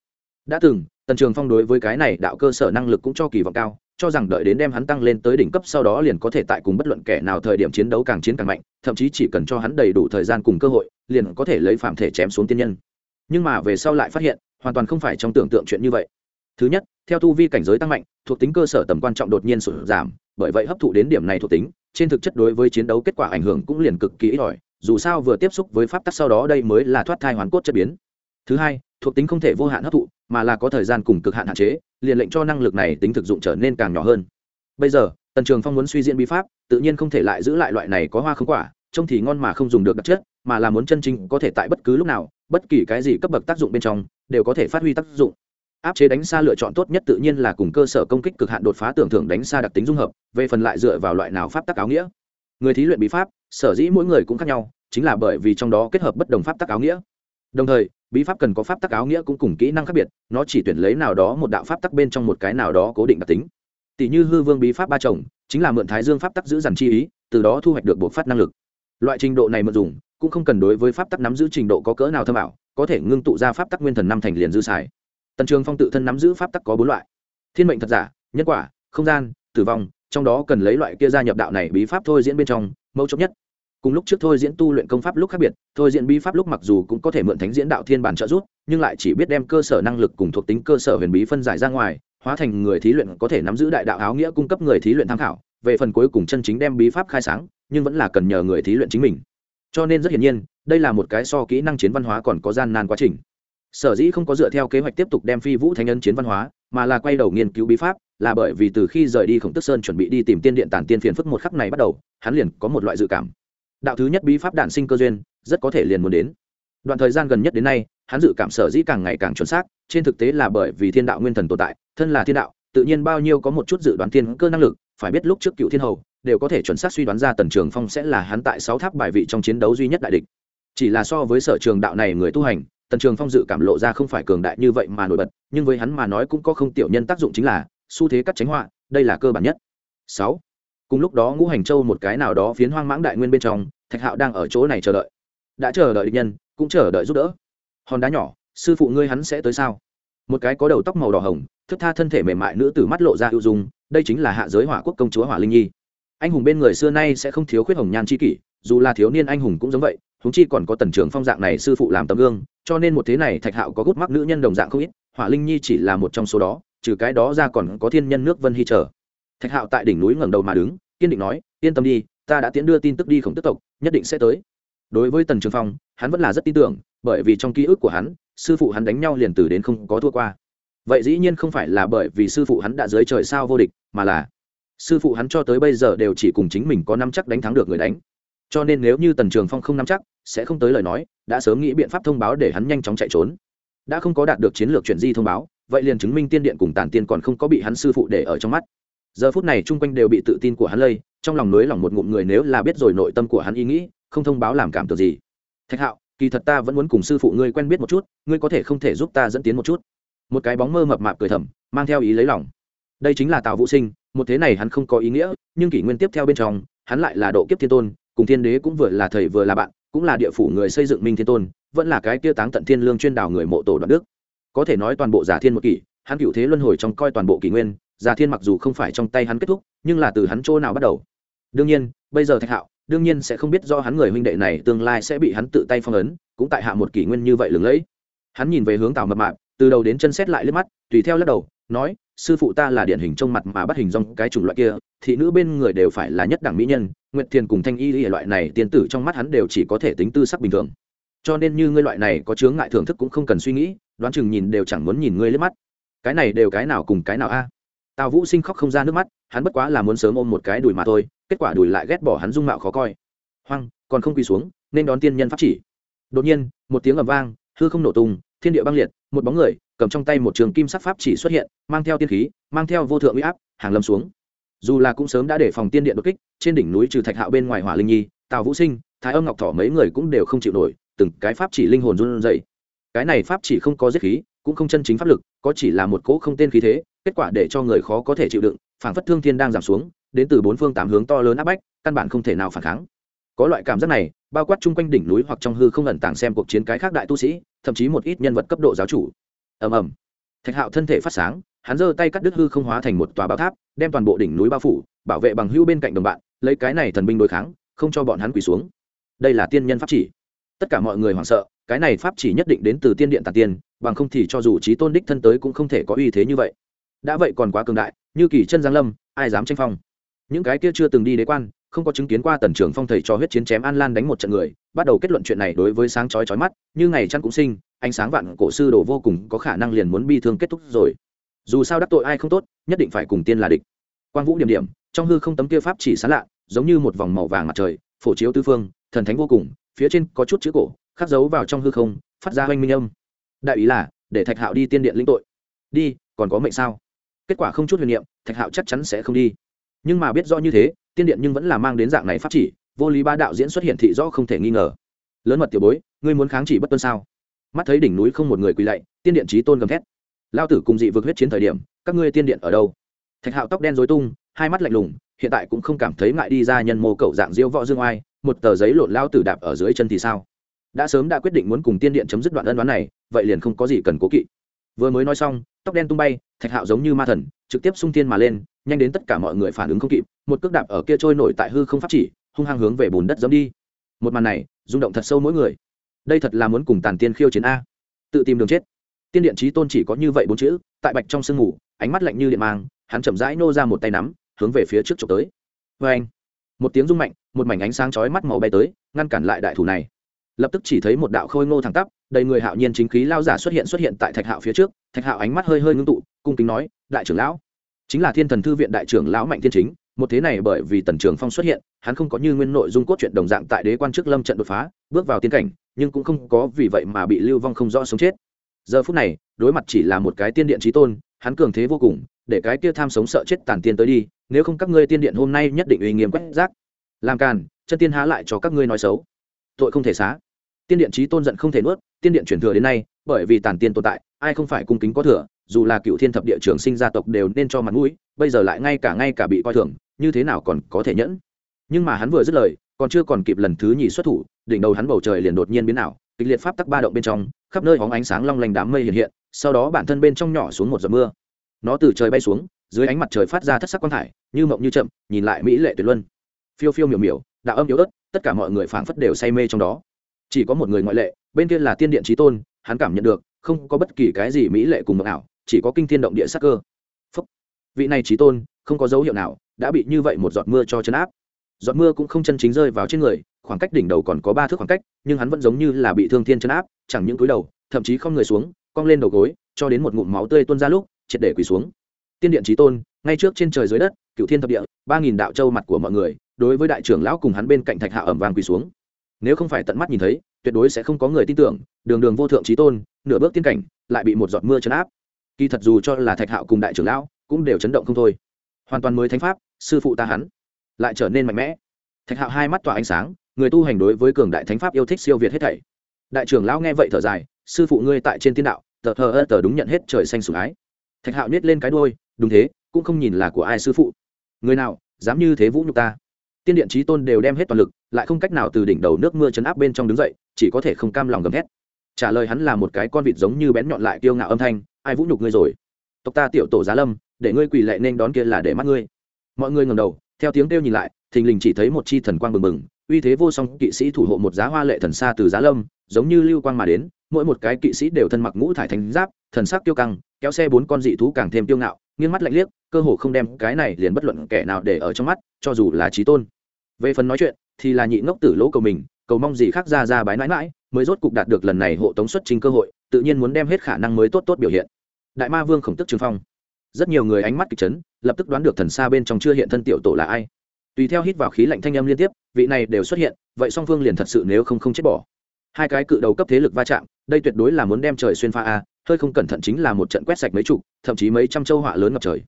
Đã từng, tần trường phong đối với cái này đạo cơ sở năng lực cũng cho kỳ vọng cao cho rằng đợi đến đem hắn tăng lên tới đỉnh cấp sau đó liền có thể tại cùng bất luận kẻ nào thời điểm chiến đấu càng chiến càng mạnh, thậm chí chỉ cần cho hắn đầy đủ thời gian cùng cơ hội, liền có thể lấy phạm thể chém xuống tiên nhân. Nhưng mà về sau lại phát hiện, hoàn toàn không phải trong tưởng tượng chuyện như vậy. Thứ nhất, theo tu vi cảnh giới tăng mạnh, thuộc tính cơ sở tầm quan trọng đột nhiên sụt giảm, bởi vậy hấp thụ đến điểm này thuộc tính, trên thực chất đối với chiến đấu kết quả ảnh hưởng cũng liền cực kỳ ít ỏi, dù sao vừa tiếp xúc với pháp tắc sau đó đây mới là thoát thai hoàn cốt chất biến thứ hai, thuộc tính không thể vô hạn hấp thụ, mà là có thời gian cùng cực hạn hạn chế, liền lệnh cho năng lực này tính thực dụng trở nên càng nhỏ hơn. Bây giờ, tần trường phong muốn suy diễn bí pháp, tự nhiên không thể lại giữ lại loại này có hoa không quả, trông thì ngon mà không dùng được đặc chất, mà là muốn chân chính có thể tại bất cứ lúc nào, bất kỳ cái gì cấp bậc tác dụng bên trong, đều có thể phát huy tác dụng. Áp chế đánh xa lựa chọn tốt nhất tự nhiên là cùng cơ sở công kích cực hạn đột phá tưởng thưởng đánh xa đặc tính dung hợp, về phần lại dựa vào loại nào pháp tắc áo nghĩa. Người thí luyện bí pháp, sở dĩ mỗi người cũng khác nhau, chính là bởi vì trong đó kết hợp bất đồng pháp tắc áo nghĩa. Đồng thời bí pháp cần có pháp tắc áo nghĩa cũng cùng kỹ năng khác biệt, nó chỉ tuyển lấy nào đó một đạo pháp tắc bên trong một cái nào đó cố định đặc tính. Tỷ như hư vương bí pháp ba chồng, chính là mượn thái dương pháp tắc giữ dằn chi ý, từ đó thu hoạch được bộ phát năng lực. Loại trình độ này mượn dùng, cũng không cần đối với pháp tắc nắm giữ trình độ có cỡ nào thâm ảo, có thể ngưng tụ ra pháp tắc nguyên thần năm thành liền dư xài. Tần trường phong tự thân nắm giữ pháp tắc có bốn loại. Thiên mệnh thật giả, nhân quả, không gian, tử vong, trong đó cần lấy loại kia gia nhập đạo này bí pháp thôi diễn bên trong mẫu chốc nhất cùng lúc trước thôi diễn tu luyện công pháp lúc khác biệt, thôi diễn bí pháp lúc mặc dù cũng có thể mượn thánh diễn đạo thiên bản trợ giúp, nhưng lại chỉ biết đem cơ sở năng lực cùng thuộc tính cơ sở huyền bí phân giải ra ngoài, hóa thành người thí luyện có thể nắm giữ đại đạo áo nghĩa cung cấp người thí luyện tham khảo, về phần cuối cùng chân chính đem bí pháp khai sáng, nhưng vẫn là cần nhờ người thí luyện chính mình. Cho nên rất hiển nhiên, đây là một cái so kỹ năng chiến văn hóa còn có gian nan quá trình. Sở dĩ không có dựa theo kế hoạch tiếp tục đem phi vũ thánh ân chiến văn hóa, mà là quay đầu nghiên cứu bí pháp, là bởi vì từ khi rời đi khổng tức sơn chuẩn bị đi tìm tiên điện tản tiên phiền phức một khắc này bắt đầu, hắn liền có một loại dự cảm đạo thứ nhất bí pháp đản sinh cơ duyên, rất có thể liền muốn đến. Đoạn thời gian gần nhất đến nay, hắn dự cảm sở dĩ càng ngày càng chuẩn xác, trên thực tế là bởi vì thiên đạo nguyên thần tồn tại, thân là thiên đạo, tự nhiên bao nhiêu có một chút dự đoán thiên cơ năng lực, phải biết lúc trước cựu thiên hầu, đều có thể chuẩn xác suy đoán ra tần trường phong sẽ là hắn tại sáu tháp bài vị trong chiến đấu duy nhất đại địch. Chỉ là so với sở trường đạo này người tu hành, tần trường phong dự cảm lộ ra không phải cường đại như vậy mà nổi bật, nhưng với hắn mà nói cũng có không tiểu nhân tác dụng chính là, xu thế cắt tránh họa, đây là cơ bản nhất. Sáu. Cùng lúc đó ngũ hành châu một cái nào đó phiến hoang mãng đại nguyên bên trong thạch hạo đang ở chỗ này chờ đợi. Đã chờ đợi địch nhân, cũng chờ đợi giúp đỡ. Hòn đá nhỏ, sư phụ ngươi hắn sẽ tới sao? Một cái có đầu tóc màu đỏ hồng, thức tha thân thể mềm mại nữ từ mắt lộ ra hữu dung, đây chính là hạ giới hỏa quốc công chúa hỏa linh nhi. Anh hùng bên người xưa nay sẽ không thiếu khuyết hồng nhan c h i kỷ, dù là thiếu niên anh hùng cũng giống vậy húng chi còn có tần trưởng phong dạng này sư phụ làm tấm gương, cho nên một thế này thạch hạo có gút mắc nữ nhân đồng dạng không ít, hỏa linh nhi chỉ là một trong số đó, trừ cái đó ra còn có thiên nhân nước vân hy trở thạch hạo tại đỉnh núi ngẩng đầu mà đứng, kiên định nói, yên tâm đi ta đã tiến đưa tin tức đi khổng tức tộc, nhất định sẽ tới. Đối với tần trường phong, hắn vẫn là rất tin tưởng, bởi vì trong ký ức của hắn, sư phụ hắn đánh nhau liền từ đến không có thua qua. Vậy dĩ nhiên không phải là bởi vì sư phụ hắn đã dưới trời sao vô địch, mà là sư phụ hắn cho tới bây giờ đều chỉ cùng chính mình có năm chắc đánh thắng được người đánh. Cho nên nếu như tần trường phong không nắm chắc, sẽ không tới lời nói, đã sớm nghĩ biện pháp thông báo để hắn nhanh chóng chạy trốn. Đã không có đạt được chiến lược chuyển di thông báo, vậy liền chứng minh tiên điện cùng tàn tiên còn không có bị hắn sư phụ để ở trong mắt. Giờ phút này chung quanh đều bị tự tin của hắn lây trong lòng nới lòng một ngụm người nếu là biết rồi nội tâm của hắn ý nghĩ, không thông báo làm cảm tưởng gì. Thạch hạo, kỳ thật ta vẫn muốn cùng sư phụ ngươi quen biết một chút, ngươi có thể không thể giúp ta dẫn tiến một chút. Một cái bóng mơ mập mạp cười thầm, mang theo ý lấy lòng. Đây chính là tào vũ sinh, một thế này hắn không có ý nghĩa, nhưng kỷ nguyên tiếp theo bên trong, hắn lại là độ kiếp thiên tôn, cùng thiên đế cũng vừa là thầy vừa là bạn, cũng là địa phủ người xây dựng minh thiên tôn, vẫn là cái kia táng tận thiên lương chuyên đào người mộ tổ đoạn đức. Có thể nói toàn bộ giả thiên một kỷ, hắn cựu thế luân hồi trong coi toàn bộ kỷ nguyên, giả thiên mặc dù không phải trong tay hắn kết thúc, nhưng là từ hắn chỗ nào bắt đầu đương nhiên, bây giờ thạch hạo, đương nhiên sẽ không biết do hắn người huynh đệ này tương lai sẽ bị hắn tự tay phong ấn, cũng tại hạ một kỷ nguyên như vậy lừng lẫy. Hắn nhìn về hướng tào mập mạp, từ đầu đến chân xét lại liếc mắt, tùy theo lắc đầu, nói, sư phụ ta là điển hình trong mặt mà bắt hình dong cái chủng loại kia, thị nữ bên người đều phải là nhất đẳng mỹ nhân, nguyệt thiền cùng thanh y y loại này tiên tử trong mắt hắn đều chỉ có thể tính tư sắc bình thường. Cho nên như ngươi loại này có chướng ngại thưởng thức cũng không cần suy nghĩ, đoán chừng nhìn đều chẳng muốn nhìn ngươi liếc mắt. Cái này đều cái nào cùng cái nào a? Tào vũ sinh khóc không ra nước mắt, hắn bất quá là muốn sớm ôm một cái đùi mà thôi, kết quả đùi lại ghét bỏ hắn dung mạo khó coi. Hoang, còn không quỳ xuống, nên đón tiên nhân pháp chỉ. Đột nhiên, một tiếng ầm vang, hư không nổ tung, thiên địa băng liệt, một bóng người, cầm trong tay một trường kim sắc pháp chỉ xuất hiện, mang theo tiên khí, mang theo vô thượng uy áp, hàng lâm xuống. Dù là cũng sớm đã để phòng tiên điện đột kích, trên đỉnh núi trừ thạch hạo bên ngoài hỏa linh nhi, tào vũ sinh, thái âm ngọc thỏ mấy người cũng đều không chịu nổi, từng cái pháp chỉ linh hồn run rẩy. Cái này pháp chỉ không có giết khí, cũng không chân chính pháp lực, có chỉ là một cỗ không tên khí thế kết quả để cho người khó có thể chịu đựng phản phất thương thiên đang giảm xuống, đến từ bốn phương tám hướng to lớn áp bách, căn bản không thể nào phản kháng. Có loại cảm giác này, bao quát chung quanh đỉnh núi hoặc trong hư không ẩn tàng xem cuộc chiến cái khác đại tu sĩ, thậm chí một ít nhân vật cấp độ giáo chủ. Ầm ầm. Thạch hạo thân thể phát sáng, hắn giơ tay cắt đứt hư không hóa thành một tòa bao tháp, đem toàn bộ đỉnh núi bao phủ, bảo vệ bằng hưu bên cạnh đồng bạn, lấy cái này thần binh đối kháng, không cho bọn hắn quỳ xuống. Đây là tiên nhân pháp chỉ. Tất cả mọi người hoảng sợ, cái này pháp chỉ nhất định đến từ tiên điện tàn tiên, bằng không thì cho dù trí tôn đích thân tới cũng không thể có uy thế như vậy đã vậy còn quá cường đại, như kỳ chân giang lâm, ai dám tranh phong? Những cái kia chưa từng đi đế quan, không có chứng kiến qua tần trưởng phong thầy cho huyết chiến chém an lan đánh một trận người, bắt đầu kết luận chuyện này đối với sáng chói chói mắt, như ngày chăn cũng sinh, ánh sáng vạn cổ sư đồ vô cùng có khả năng liền muốn bi thương kết thúc rồi. Dù sao đắc tội ai không tốt, nhất định phải cùng tiên là địch. Quang vũ điểm điểm, trong hư không tấm kia pháp chỉ sáng lạ, giống như một vòng màu vàng mặt trời, phổ chiếu tư phương, thần thánh vô cùng, phía trên có chút chữ cổ, khắc dấu vào trong hư không, phát ra hoanh minh âm. Đại ý là, để thạch hạo đi tiên điện lĩnh tội. Đi, còn có mệnh sao? Kết quả không chút huyền niệm, thạch hạo chắc chắn sẽ không đi. Nhưng mà biết rõ như thế, tiên điện nhưng vẫn là mang đến dạng này pháp chỉ, vô lý ba đạo diễn xuất hiện thị rõ không thể nghi ngờ. Lớn mật tiểu bối, ngươi muốn kháng chỉ bất tuân sao? Mắt thấy đỉnh núi không một người quỳ lạy, tiên điện trí tôn gầm thét. Lao tử cùng dị vực huyết chiến thời điểm, các ngươi tiên điện ở đâu? Thạch hạo tóc đen dối tung, hai mắt lạnh lùng, hiện tại cũng không cảm thấy ngại đi ra nhân mô cậu dạng diễu võ dương oai, một tờ giấy lộn lao tử đạp ở dưới chân thì sao? Đã sớm đã quyết định muốn cùng tiên điện chấm dứt đoạn ân đoán này, vậy liền không có gì cần cố kỵ vừa mới nói xong, tóc đen tung bay, thạch hạo giống như ma thần, trực tiếp sung thiên mà lên, nhanh đến tất cả mọi người phản ứng không kịp, một cước đạp ở kia trôi nổi tại hư không pháp chỉ, hung hăng hướng về bùn đất giống đi. Một màn này, rung động thật sâu mỗi người. Đây thật là muốn cùng tàn tiên khiêu chiến a. Tự tìm đường chết. Tiên điện trí tôn chỉ có như vậy bốn chữ, tại bạch trong sương ngủ ánh mắt lạnh như điện mang, hắn chậm rãi nô ra một tay nắm, hướng về phía trước trộm tới. Vê anh, một tiếng rung mạnh, một mảnh ánh sáng chói mắt màu bay tới, ngăn cản lại đại thủ này. Lập tức chỉ thấy một đạo khôi ngô thẳng tắp đầy người hạo nhiên chính khí lao giả xuất hiện xuất hiện tại thạch hạo phía trước, thạch hạo ánh mắt hơi hơi ngưng tụ, cung kính nói, đại trưởng lão. Chính là thiên thần thư viện đại trưởng lão mạnh thiên chính, một thế này bởi vì tần trường phong xuất hiện, hắn không có như nguyên nội dung cốt truyện đồng dạng tại đế quan trước lâm trận đột phá, bước vào tiên cảnh, nhưng cũng không có vì vậy mà bị lưu vong không rõ sống chết. Giờ phút này, đối mặt chỉ là một cái tiên điện trí tôn, hắn cường thế vô cùng, để cái kia tham sống sợ chết tàn tiên tới đi, nếu không các ngươi tiên điện hôm nay nhất định uy nghiêm quét rác. Làm càn, chân tiên há lại cho các ngươi nói xấu. Tội không thể xá tiên điện trí tôn giận không thể nuốt, tiên điện chuyển thừa đến nay, bởi vì tàn tiên tồn tại, ai không phải cung kính có thừa, dù là cựu thiên thập địa trường sinh gia tộc đều nên cho mặt mũi, bây giờ lại ngay cả ngay cả bị coi thường, như thế nào còn có thể nhẫn? Nhưng mà hắn vừa dứt lời, còn chưa còn kịp lần thứ nhì xuất thủ, đỉnh đầu hắn bầu trời liền đột nhiên biến ảo, kịch liệt pháp tắc ba động bên trong, khắp nơi hóng ánh sáng long lanh đám mây hiện hiện, sau đó bản thân bên trong nhỏ xuống một giọt mưa. Nó từ trời bay xuống, dưới ánh mặt trời phát ra thất sắc quang thải, như mộng như chậm, nhìn lại mỹ lệ tuyệt luân. Phiêu phiêu miểu miểu, đạo âm yếu ớt, tất cả mọi người phảng phất đều say mê trong đó chỉ có một người ngoại lệ, bên kia là tiên điện trí tôn, hắn cảm nhận được, không có bất kỳ cái gì mỹ lệ cùng mộng ảo, chỉ có kinh thiên động địa sắc cơ. Phúc. vị này trí tôn, không có dấu hiệu nào đã bị như vậy một giọt mưa cho chấn áp. Giọt mưa cũng không chân chính rơi vào trên người, khoảng cách đỉnh đầu còn có ba thước khoảng cách, nhưng hắn vẫn giống như là bị thương thiên chấn áp, chẳng những cúi đầu, thậm chí không người xuống, cong lên đầu gối, cho đến một ngụm máu tươi tuôn ra lúc, triệt để quỳ xuống. Tiên điện trí tôn, ngay trước trên trời dưới đất cựu thiên thập địa, ba nghìn đạo châu mặt của mọi người, đối với đại trưởng lão cùng hắn bên cạnh thạch hạ ẩm vàng quỳ xuống nếu không phải tận mắt nhìn thấy, tuyệt đối sẽ không có người tin tưởng, đường đường vô thượng trí tôn, nửa bước tiên cảnh, lại bị một giọt mưa chấn áp. Kỳ thật dù cho là thạch hạo cùng đại trưởng lão, cũng đều chấn động không thôi. Hoàn toàn mới thánh pháp, sư phụ ta hắn, lại trở nên mạnh mẽ. Thạch hạo hai mắt tỏa ánh sáng, người tu hành đối với cường đại thánh pháp yêu thích siêu việt hết thảy. Đại trưởng lão nghe vậy thở dài, sư phụ ngươi tại trên tiên đạo, tờ thờ ơ tờ đúng nhận hết trời xanh sủng ái. Thạch hạo nhét lên cái đôi đúng thế, cũng không nhìn là của ai sư phụ. Người nào, dám như thế vũ nhục ta. Tiên điện trí tôn đều đem hết toàn lực lại không cách nào từ đỉnh đầu nước mưa chấn áp bên trong đứng dậy, chỉ có thể không cam lòng gầm thét. Trả lời hắn là một cái con vịt giống như bén nhọn lại kiêu ngạo âm thanh, ai vũ nhục ngươi rồi? Tộc ta tiểu tổ giá lâm, để ngươi quỳ lệ nên đón kia là để mắt ngươi. Mọi người ngầm đầu, theo tiếng kêu nhìn lại, thình lình chỉ thấy một chi thần quang bừng bừng, uy thế vô song, kỵ sĩ thủ hộ một giá hoa lệ thần xa từ giá lâm, giống như lưu quang mà đến, mỗi một cái kỵ sĩ đều thân mặc ngũ thải thánh giáp, thần sắc tiêu căng, kéo xe bốn con dị thú càng thêm tiêu ngạo, nghiêng mắt lạnh liếc, cơ hồ không đem cái này liền bất luận kẻ nào để ở trong mắt, cho dù là trí tôn. Về phần nói chuyện thì là nhị ngốc tử lỗ cầu mình, cầu mong gì khác ra ra bái mãi mãi, mới rốt cục đạt được lần này hộ tống xuất trình cơ hội, tự nhiên muốn đem hết khả năng mới tốt tốt biểu hiện. Đại ma vương khổng tức trường phong. Rất nhiều người ánh mắt kịch chấn, lập tức đoán được thần xa bên trong chưa hiện thân tiểu tổ là ai. Tùy theo hít vào khí lạnh thanh âm liên tiếp, vị này đều xuất hiện, vậy song phương liền thật sự nếu không không chết bỏ. Hai cái cự đầu cấp thế lực va chạm, đây tuyệt đối là muốn đem trời xuyên pha a, hơi không cẩn thận chính là một trận quét sạch mấy chục, thậm chí mấy trăm châu họa lớn ngập trời.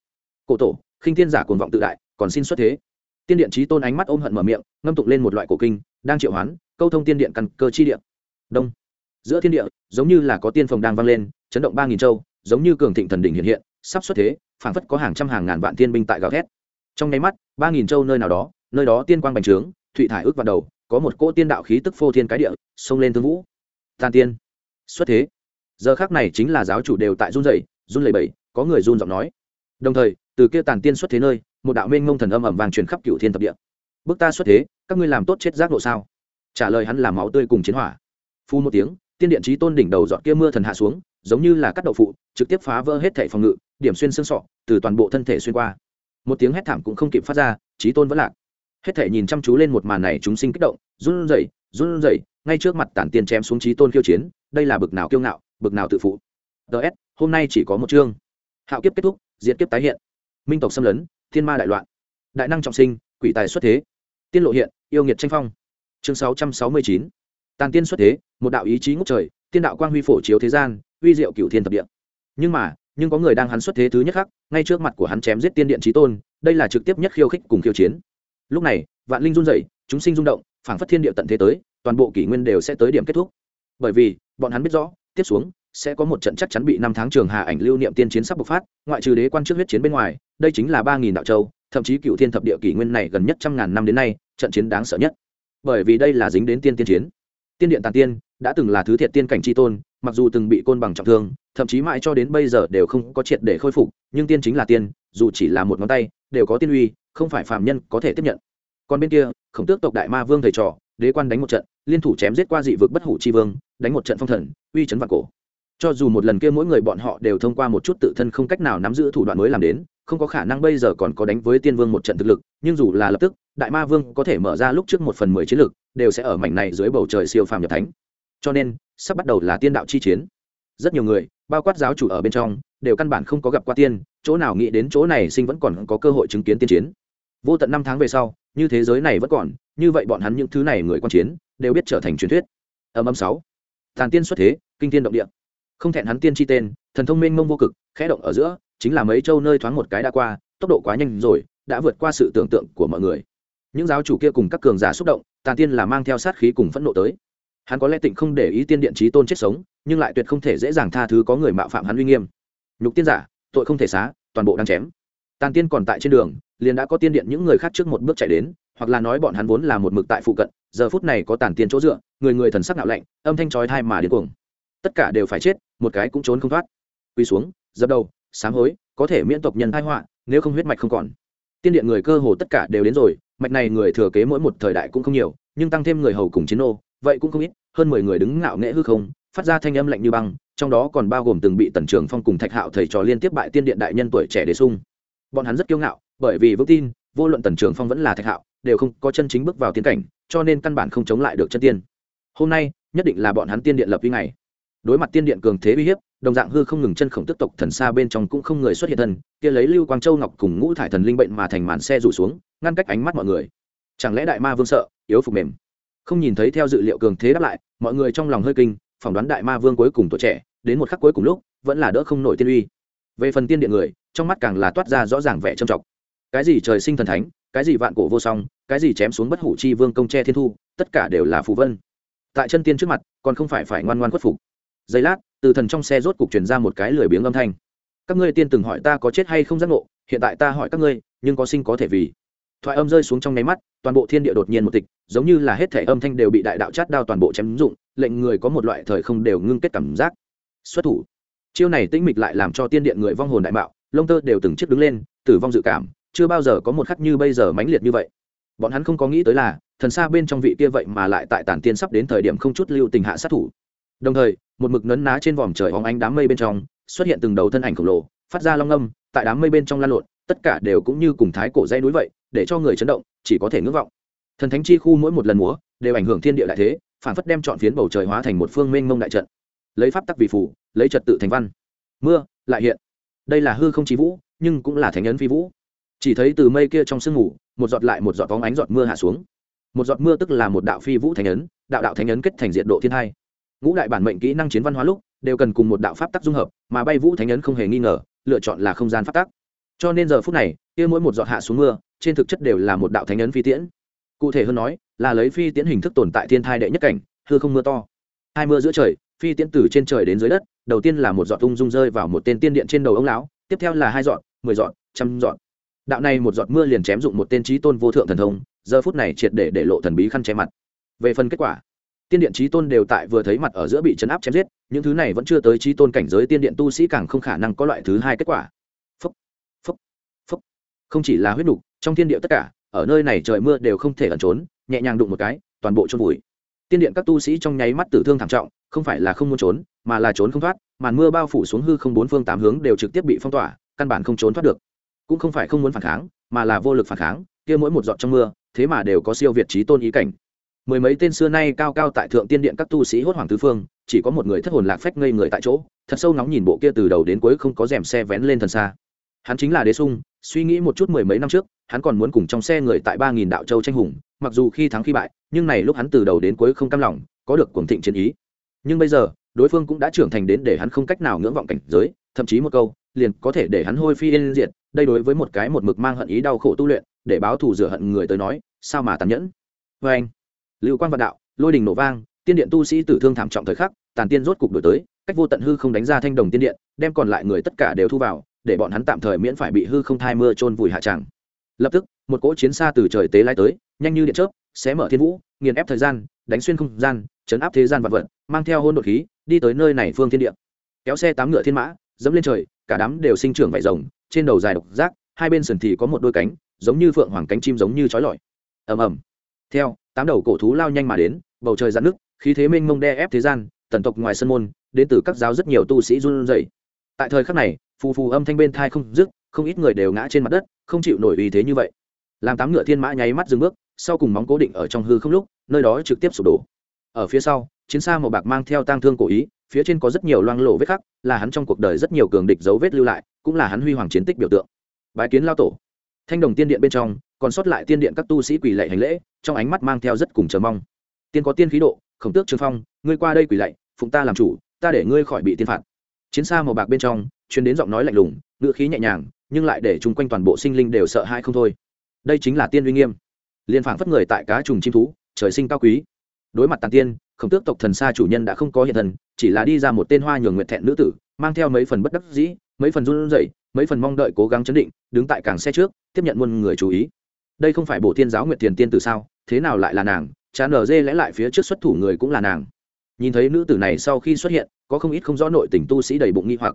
Cổ tổ, khinh thiên giả cuồng vọng tự đại, còn xin xuất thế tiên điện trí tôn ánh mắt ôm hận mở miệng, ngâm tụng lên một loại cổ kinh, đang triệu hoán, câu thông tiên điện căn cơ chi điện đông. Giữa thiên địa, giống như là có tiên phòng đang vang lên, chấn động ba nghìn châu, giống như cường thịnh thần đỉnh hiện hiện, sắp xuất thế, phảng phất có hàng trăm hàng ngàn vạn tiên binh tại gào thét. Trong nháy mắt, ba nghìn châu nơi nào đó, nơi đó tiên quang bành trướng, thụy thải ước vào đầu, có một cỗ tiên đạo khí tức phô thiên cái địa, xông lên thương vũ. Tàn tiên. Xuất thế. Giờ khác này chính là giáo chủ đều tại run rẩy, run lẩy bẩy, có người run giọng nói. Đồng thời, từ kia tàn tiên xuất thế nơi một đạo mênh ngông thần âm ầm vàng truyền khắp cựu thiên thập địa. Bước ta xuất thế, các ngươi làm tốt chết giác độ sao? Trả lời hắn là máu tươi cùng chiến hỏa. Phu một tiếng, tiên điện trí tôn đỉnh đầu dọn kia mưa thần hạ xuống, giống như là cắt đậu phụ, trực tiếp phá vỡ hết thể phòng ngự, điểm xuyên xương sọ, từ toàn bộ thân thể xuyên qua. Một tiếng hét thảm cũng không kịp phát ra, trí tôn vẫn lạc. Hết thể nhìn chăm chú lên một màn này, chúng sinh kích động, run rẩy run rẩy, ngay trước mặt tản tiên chém xuống trí tôn khiêu chiến, đây là bực nào kiêu ngạo, bực nào tự phụ. Ts hôm nay chỉ có một chương. Hạo kiếp kết thúc diễn kiếp tái hiện. Minh tộc xâm lấn thiên ma đại loạn. Đại năng trọng sinh, quỷ tài xuất thế. Tiên lộ hiện, yêu nghiệt tranh phong. Chương sáu trăm sáu mươi chín. Tàn tiên xuất thế, một đạo ý chí ngốc trời, tiên đạo quang huy phổ chiếu thế gian, uy diệu cựu thiên thập địa. Nhưng mà, nhưng có người đang hắn xuất thế thứ nhất khắc, ngay trước mặt của hắn chém giết tiên điện trí tôn, đây là trực tiếp nhất khiêu khích cùng khiêu chiến. Lúc này, vạn linh run rẩy, chúng sinh rung động, phảng phất thiên địa tận thế tới, toàn bộ kỷ nguyên đều sẽ tới điểm kết thúc. Bởi vì, bọn hắn biết rõ, tiếp xuống sẽ có một trận chắc chắn bị năm tháng trường hà ảnh lưu niệm tiên chiến sắp bộc phát, ngoại trừ đế quan trước huyết chiến bên ngoài, đây chính là ba nghìn đạo châu, thậm chí cựu thiên thập địa kỷ nguyên này gần nhất trăm ngàn năm đến nay, trận chiến đáng sợ nhất. Bởi vì đây là dính đến tiên tiên chiến. Tiên điện tàn tiên đã từng là thứ thiệt tiên cảnh tri tôn, mặc dù từng bị côn bằng trọng thương, thậm chí mãi cho đến bây giờ đều không có triệt để khôi phục, nhưng tiên chính là tiên, dù chỉ là một ngón tay, đều có tiên uy, không phải phạm nhân có thể tiếp nhận. Còn bên kia, khổng tước tộc đại ma vương thầy trò, đế quan đánh một trận, liên thủ chém giết qua dị vực bất hủ chi vương, đánh một trận phong thần, uy chấn vạn cổ cho dù một lần kia mỗi người bọn họ đều thông qua một chút tự thân không cách nào nắm giữ thủ đoạn mới làm đến, không có khả năng bây giờ còn có đánh với tiên vương một trận thực lực, nhưng dù là lập tức, đại ma vương có thể mở ra lúc trước một phần mười chiến lực, đều sẽ ở mảnh này dưới bầu trời siêu phàm nhập thánh. Cho nên, sắp bắt đầu là tiên đạo chi chiến. Rất nhiều người, bao quát giáo chủ ở bên trong, đều căn bản không có gặp qua tiên, chỗ nào nghĩ đến chỗ này sinh vẫn còn có cơ hội chứng kiến tiên chiến. Vô tận năm tháng về sau, như thế giới này vẫn còn, như vậy bọn hắn những thứ này người quan chiến, đều biết trở thành truyền thuyết. Âm âm sáu. Tàn tiên xuất thế, kinh tiên động địa không thẹn hắn tiên chi tên, thần thông minh mông vô cực, khẽ động ở giữa, chính là mấy châu nơi thoáng một cái đã qua, tốc độ quá nhanh rồi, đã vượt qua sự tưởng tượng của mọi người. Những giáo chủ kia cùng các cường giả xúc động, tàn tiên là mang theo sát khí cùng phẫn nộ tới. Hắn có lẽ tịnh không để ý tiên điện trí tôn chết sống, nhưng lại tuyệt không thể dễ dàng tha thứ có người mạo phạm hắn uy nghiêm. Nhục tiên giả, tội không thể xá, toàn bộ đang chém. Tàn tiên còn tại trên đường, liền đã có tiên điện những người khác trước một bước chạy đến, hoặc là nói bọn hắn vốn là một mực tại phụ cận, giờ phút này có tàn tiên chỗ dựa, người người thần sắc nạo lạnh, âm thanh trói thai mà điên cuồng tất cả đều phải chết, một cái cũng trốn không thoát. Quy xuống, dập đầu, sám hối, có thể miễn tộc nhân thái họa, nếu không huyết mạch không còn. Tiên điện người cơ hồ tất cả đều đến rồi, mạch này người thừa kế mỗi một thời đại cũng không nhiều, nhưng tăng thêm người hầu cùng chiến ô vậy cũng không ít, hơn mười người đứng ngạo nghễ hư không, phát ra thanh âm lạnh như băng, trong đó còn bao gồm từng bị tần trường phong cùng thạch hạo thầy trò liên tiếp bại tiên điện đại nhân tuổi trẻ đế sung. Bọn hắn rất kiêu ngạo, bởi vì vững tin, vô luận tần trường phong vẫn là thạch hạo, đều không có chân chính bước vào tiến cảnh, cho nên căn bản không chống lại được chân tiên. Hôm nay, nhất định là bọn hắn tiên điện lập uy ngày đối mặt tiên điện cường thế uy hiếp, đồng dạng hư không ngừng chân khổng tức tộc thần xa bên trong cũng không người xuất hiện thân, kia lấy lưu quang châu ngọc cùng ngũ thải thần linh bệnh mà thành màn xe rủ xuống, ngăn cách ánh mắt mọi người. Chẳng lẽ đại ma vương sợ, yếu phục mềm? Không nhìn thấy theo dự liệu cường thế đáp lại, mọi người trong lòng hơi kinh, phỏng đoán đại ma vương cuối cùng tuổi trẻ, đến một khắc cuối cùng lúc, vẫn là đỡ không nổi tiên uy. Về phần tiên điện người, trong mắt càng là toát ra rõ ràng vẻ trầm trọng. Cái gì trời sinh thần thánh, cái gì vạn cổ vô song, cái gì chém xuống bất hủ chi vương công tre thiên thu, tất cả đều là phù vân. Tại chân tiên trước mặt, còn không phải phải ngoan ngoan khuất phục giây lát, từ thần trong xe rốt cục truyền ra một cái lười biếng âm thanh. Các ngươi tiên từng hỏi ta có chết hay không giác ngộ, hiện tại ta hỏi các ngươi, nhưng có sinh có thể vì. Thoại âm rơi xuống trong nháy mắt, toàn bộ thiên địa đột nhiên một tịch, giống như là hết thể âm thanh đều bị đại đạo chát đao toàn bộ chém dụng, lệnh người có một loại thời không đều ngưng kết cảm giác. Xuất thủ. Chiêu này tĩnh mịch lại làm cho tiên điện người vong hồn đại mạo lông tơ đều từng chiếc đứng lên, tử vong dự cảm, chưa bao giờ có một khắc như bây giờ mãnh liệt như vậy. Bọn hắn không có nghĩ tới là, thần xa bên trong vị kia vậy mà lại tại tản tiên sắp đến thời điểm không chút lưu tình hạ sát thủ đồng thời, một mực nấn ná trên vòm trời hóng ánh đám mây bên trong, xuất hiện từng đầu thân ảnh khổng lồ, phát ra long âm, tại đám mây bên trong lan lộn, tất cả đều cũng như cùng thái cổ dây núi vậy, để cho người chấn động, chỉ có thể ngưỡng vọng. Thần thánh chi khu mỗi một lần múa, đều ảnh hưởng thiên địa đại thế, phản phất đem chọn phiến bầu trời hóa thành một phương mênh mông đại trận. Lấy pháp tắc vì phủ lấy trật tự thành văn. Mưa, lại hiện. Đây là hư không chí vũ, nhưng cũng là thánh ấn phi vũ. Chỉ thấy từ mây kia trong sương mù, một giọt lại một giọt vóng ánh giọt mưa hạ xuống. Một giọt mưa tức là một đạo phi vũ thánh ấn đạo đạo thánh ấn kết thành diện độ thiên hai ngũ đại bản mệnh kỹ năng chiến văn hóa lúc, đều cần cùng một đạo pháp tắc dung hợp, mà bay vũ thánh ấn không hề nghi ngờ, lựa chọn là không gian pháp tắc. Cho nên giờ phút này, kia mỗi một giọt hạ xuống mưa, trên thực chất đều là một đạo thánh ấn phi tiễn. Cụ thể hơn nói, là lấy phi tiễn hình thức tồn tại thiên thai đệ nhất cảnh, hư không mưa to. Hai mưa giữa trời, phi tiễn từ trên trời đến dưới đất, đầu tiên là một giọt ung dung rơi vào một tên tiên điện trên đầu ông lão, tiếp theo là hai giọt, mười giọt, trăm giọt. Đạo này một giọt mưa liền chém dụng một tên trí tôn vô thượng thần thông, giờ phút này triệt để để lộ thần bí khăn che mặt. Về phần kết quả tiên điện trí tôn đều tại vừa thấy mặt ở giữa bị chấn áp chém giết những thứ này vẫn chưa tới trí tôn cảnh giới tiên điện tu sĩ càng không khả năng có loại thứ hai kết quả. Phúc, phúc, phúc. không chỉ là huyết nục trong thiên địa tất cả ở nơi này trời mưa đều không thể ẩn trốn nhẹ nhàng đụng một cái toàn bộ trôn vùi. Tiên điện các tu sĩ trong nháy mắt tử thương thảm trọng không phải là không muốn trốn mà là trốn không thoát màn mưa bao phủ xuống hư không bốn phương tám hướng đều trực tiếp bị phong tỏa căn bản không trốn thoát được. Cũng không phải không muốn phản kháng mà là vô lực phản kháng kia mỗi một giọt trong mưa thế mà đều có siêu việt trí tôn ý cảnh mười mấy tên xưa nay cao cao tại thượng tiên điện các tu sĩ hốt hoàng tứ phương, chỉ có một người thất hồn lạc phách ngây người tại chỗ, thật sâu nóng nhìn bộ kia từ đầu đến cuối không có rèm xe vén lên thần xa. Hắn chính là đế sung, suy nghĩ một chút mười mấy năm trước, hắn còn muốn cùng trong xe người tại ba nghìn đạo châu tranh hùng, mặc dù khi thắng khi bại, nhưng này lúc hắn từ đầu đến cuối không cam lòng, có được cuồng thịnh chiến ý. Nhưng bây giờ, đối phương cũng đã trưởng thành đến để hắn không cách nào ngưỡng vọng cảnh giới, thậm chí một câu, liền có thể để hắn hôi phi yên diệt, đây đối với một cái một mực mang hận ý đau khổ tu luyện, để báo thù rửa hận người tới nói, sao mà tàn nhẫn? Vê anh lưu quan vạn đạo, lôi đình nổ vang, tiên điện tu sĩ tử thương thảm trọng thời khắc, tàn tiên rốt cục đổi tới, cách vô tận hư không đánh ra thanh đồng tiên điện, đem còn lại người tất cả đều thu vào, để bọn hắn tạm thời miễn phải bị hư không thai mưa trôn vùi hạ tràng. Lập tức, một cỗ chiến xa từ trời tế lai tới, nhanh như điện chớp, xé mở thiên vũ, nghiền ép thời gian, đánh xuyên không gian, chấn áp thế gian vật vật, mang theo hôn đột khí, đi tới nơi này phương thiên địa. Kéo xe tám ngựa thiên mã, dẫm lên trời, cả đám đều sinh trưởng vải rồng, trên đầu dài độc giác, hai bên sườn thì có một đôi cánh, giống như phượng hoàng cánh chim giống như chói lọi. Ầm ầm. Theo tám đầu cổ thú lao nhanh mà đến, bầu trời giãn nước khí thế mênh mông đe ép thế gian, tần tộc ngoài sân môn, đến từ các giáo rất nhiều tu sĩ run rẩy. Tại thời khắc này, phù phù âm thanh bên thai không dứt, không ít người đều ngã trên mặt đất, không chịu nổi uy thế như vậy. Làm tám ngựa thiên mã nháy mắt dừng bước, sau cùng móng cố định ở trong hư không lúc, nơi đó trực tiếp sụp đổ. Ở phía sau, chiến xa màu bạc mang theo tang thương cổ ý, phía trên có rất nhiều loang lộ vết khắc, là hắn trong cuộc đời rất nhiều cường địch dấu vết lưu lại, cũng là hắn huy hoàng chiến tích biểu tượng. Bái kiến lao tổ thanh đồng tiên điện bên trong, còn sót lại tiên điện các tu sĩ quỳ lạy hành lễ, trong ánh mắt mang theo rất cùng chờ mong. Tiên có tiên khí độ, khổng tước trường phong, ngươi qua đây quỳ lạy, phụng ta làm chủ, ta để ngươi khỏi bị tiên phạt. Chiến xa màu bạc bên trong chuyến đến giọng nói lạnh lùng ngựa khí nhẹ nhàng, nhưng lại để chung quanh toàn bộ sinh linh đều sợ hãi không thôi. Đây chính là tiên uy nghiêm. Liên phảng phất người tại cá trùng chim thú, trời sinh cao quý. Đối mặt tàn tiên, khổng tước tộc thần xa chủ nhân đã không có hiện thần chỉ là đi ra một tên hoa nhường nguyện thẹn nữ tử, mang theo mấy phần bất đắc dĩ, mấy phần run rẩy mấy phần mong đợi cố gắng chấn định, đứng tại cảng xe trước, tiếp nhận muôn người chú ý. Đây không phải bộ thiên giáo nguyệt tiền tiên từ sao? Thế nào lại là nàng? Chán nở dê lẽ lại phía trước xuất thủ người cũng là nàng. Nhìn thấy nữ tử này sau khi xuất hiện, có không ít không rõ nội tình tu sĩ đầy bụng nghi hoặc.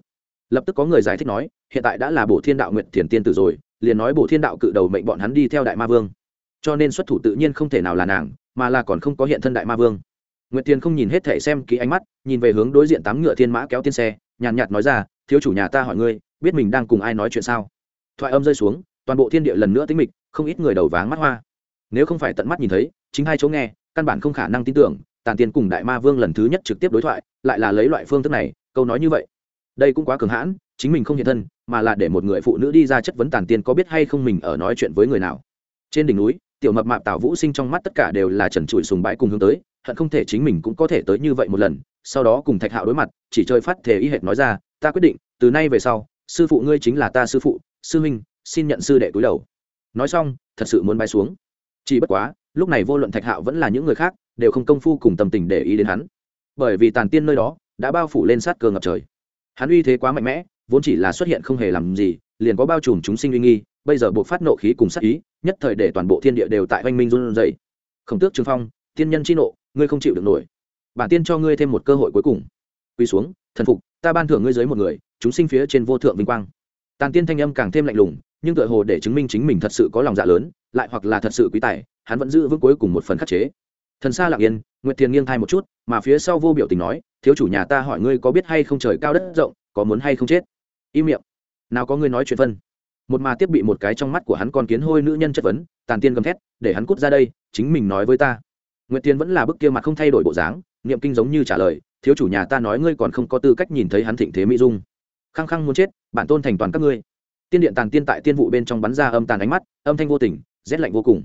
Lập tức có người giải thích nói, hiện tại đã là bộ thiên đạo nguyệt thiền tiên tử rồi, liền nói bộ thiên đạo cự đầu mệnh bọn hắn đi theo đại ma vương. Cho nên xuất thủ tự nhiên không thể nào là nàng, mà là còn không có hiện thân đại ma vương. Nguyệt tiền không nhìn hết thể xem kỹ ánh mắt, nhìn về hướng đối diện tám ngựa thiên mã kéo tiên xe, nhàn nhạt nói ra, thiếu chủ nhà ta hỏi ngươi biết mình đang cùng ai nói chuyện sao? Thoại âm rơi xuống, toàn bộ thiên địa lần nữa tính mịch, không ít người đầu váng mắt hoa. Nếu không phải tận mắt nhìn thấy, chính hai chỗ nghe, căn bản không khả năng tin tưởng, tàn tiên cùng đại ma vương lần thứ nhất trực tiếp đối thoại, lại là lấy loại phương thức này, câu nói như vậy. Đây cũng quá cường hãn, chính mình không hiện thân, mà là để một người phụ nữ đi ra chất vấn tàn tiên có biết hay không mình ở nói chuyện với người nào. Trên đỉnh núi, tiểu mập mạp tào vũ sinh trong mắt tất cả đều là trần trụi sùng bái cùng hướng tới, hận không thể chính mình cũng có thể tới như vậy một lần, sau đó cùng thạch hạo đối mặt, chỉ chơi phát thể y hệt nói ra, ta quyết định, từ nay về sau sư phụ ngươi chính là ta sư phụ, sư huynh, xin nhận sư đệ túi đầu. Nói xong, thật sự muốn bay xuống. Chỉ bất quá, lúc này vô luận thạch hạo vẫn là những người khác, đều không công phu cùng tâm tình để ý đến hắn. Bởi vì tàn tiên nơi đó, đã bao phủ lên sát cơ ngập trời. Hắn uy thế quá mạnh mẽ, vốn chỉ là xuất hiện không hề làm gì, liền có bao trùm chúng sinh uy nghi, bây giờ buộc phát nộ khí cùng sát ý, nhất thời để toàn bộ thiên địa đều tại oanh minh run dậy khổng tước trường phong, tiên nhân chi nộ, ngươi không chịu được nổi. Bản tiên cho ngươi thêm một cơ hội cuối cùng. Quy xuống, thần phục, ta ban thưởng ngươi dưới một người chúng sinh phía trên vô thượng vinh quang. Tàn tiên thanh âm càng thêm lạnh lùng, nhưng tựa hồ để chứng minh chính mình thật sự có lòng dạ lớn, lại hoặc là thật sự quý tài, hắn vẫn giữ vững cuối cùng một phần khắc chế. Thần xa lặng yên, nguyệt thiền nghiêng thai một chút, mà phía sau vô biểu tình nói, thiếu chủ nhà ta hỏi ngươi có biết hay không trời cao đất rộng, có muốn hay không chết? Im miệng. Nào có ngươi nói chuyện phân. Một mà tiếp bị một cái trong mắt của hắn còn kiến hôi nữ nhân chất vấn, tàn tiên gầm thét, để hắn cút ra đây, chính mình nói với ta. Nguyệt tiên vẫn là bức kia mặt không thay đổi bộ dáng, niệm kinh giống như trả lời, thiếu chủ nhà ta nói ngươi còn không có tư cách nhìn thấy hắn thịnh thế mỹ dung khăng khăng muốn chết, bản tôn thành toàn các ngươi. Tiên điện tàn tiên tại tiên vụ bên trong bắn ra âm tàn ánh mắt, âm thanh vô tình, rét lạnh vô cùng.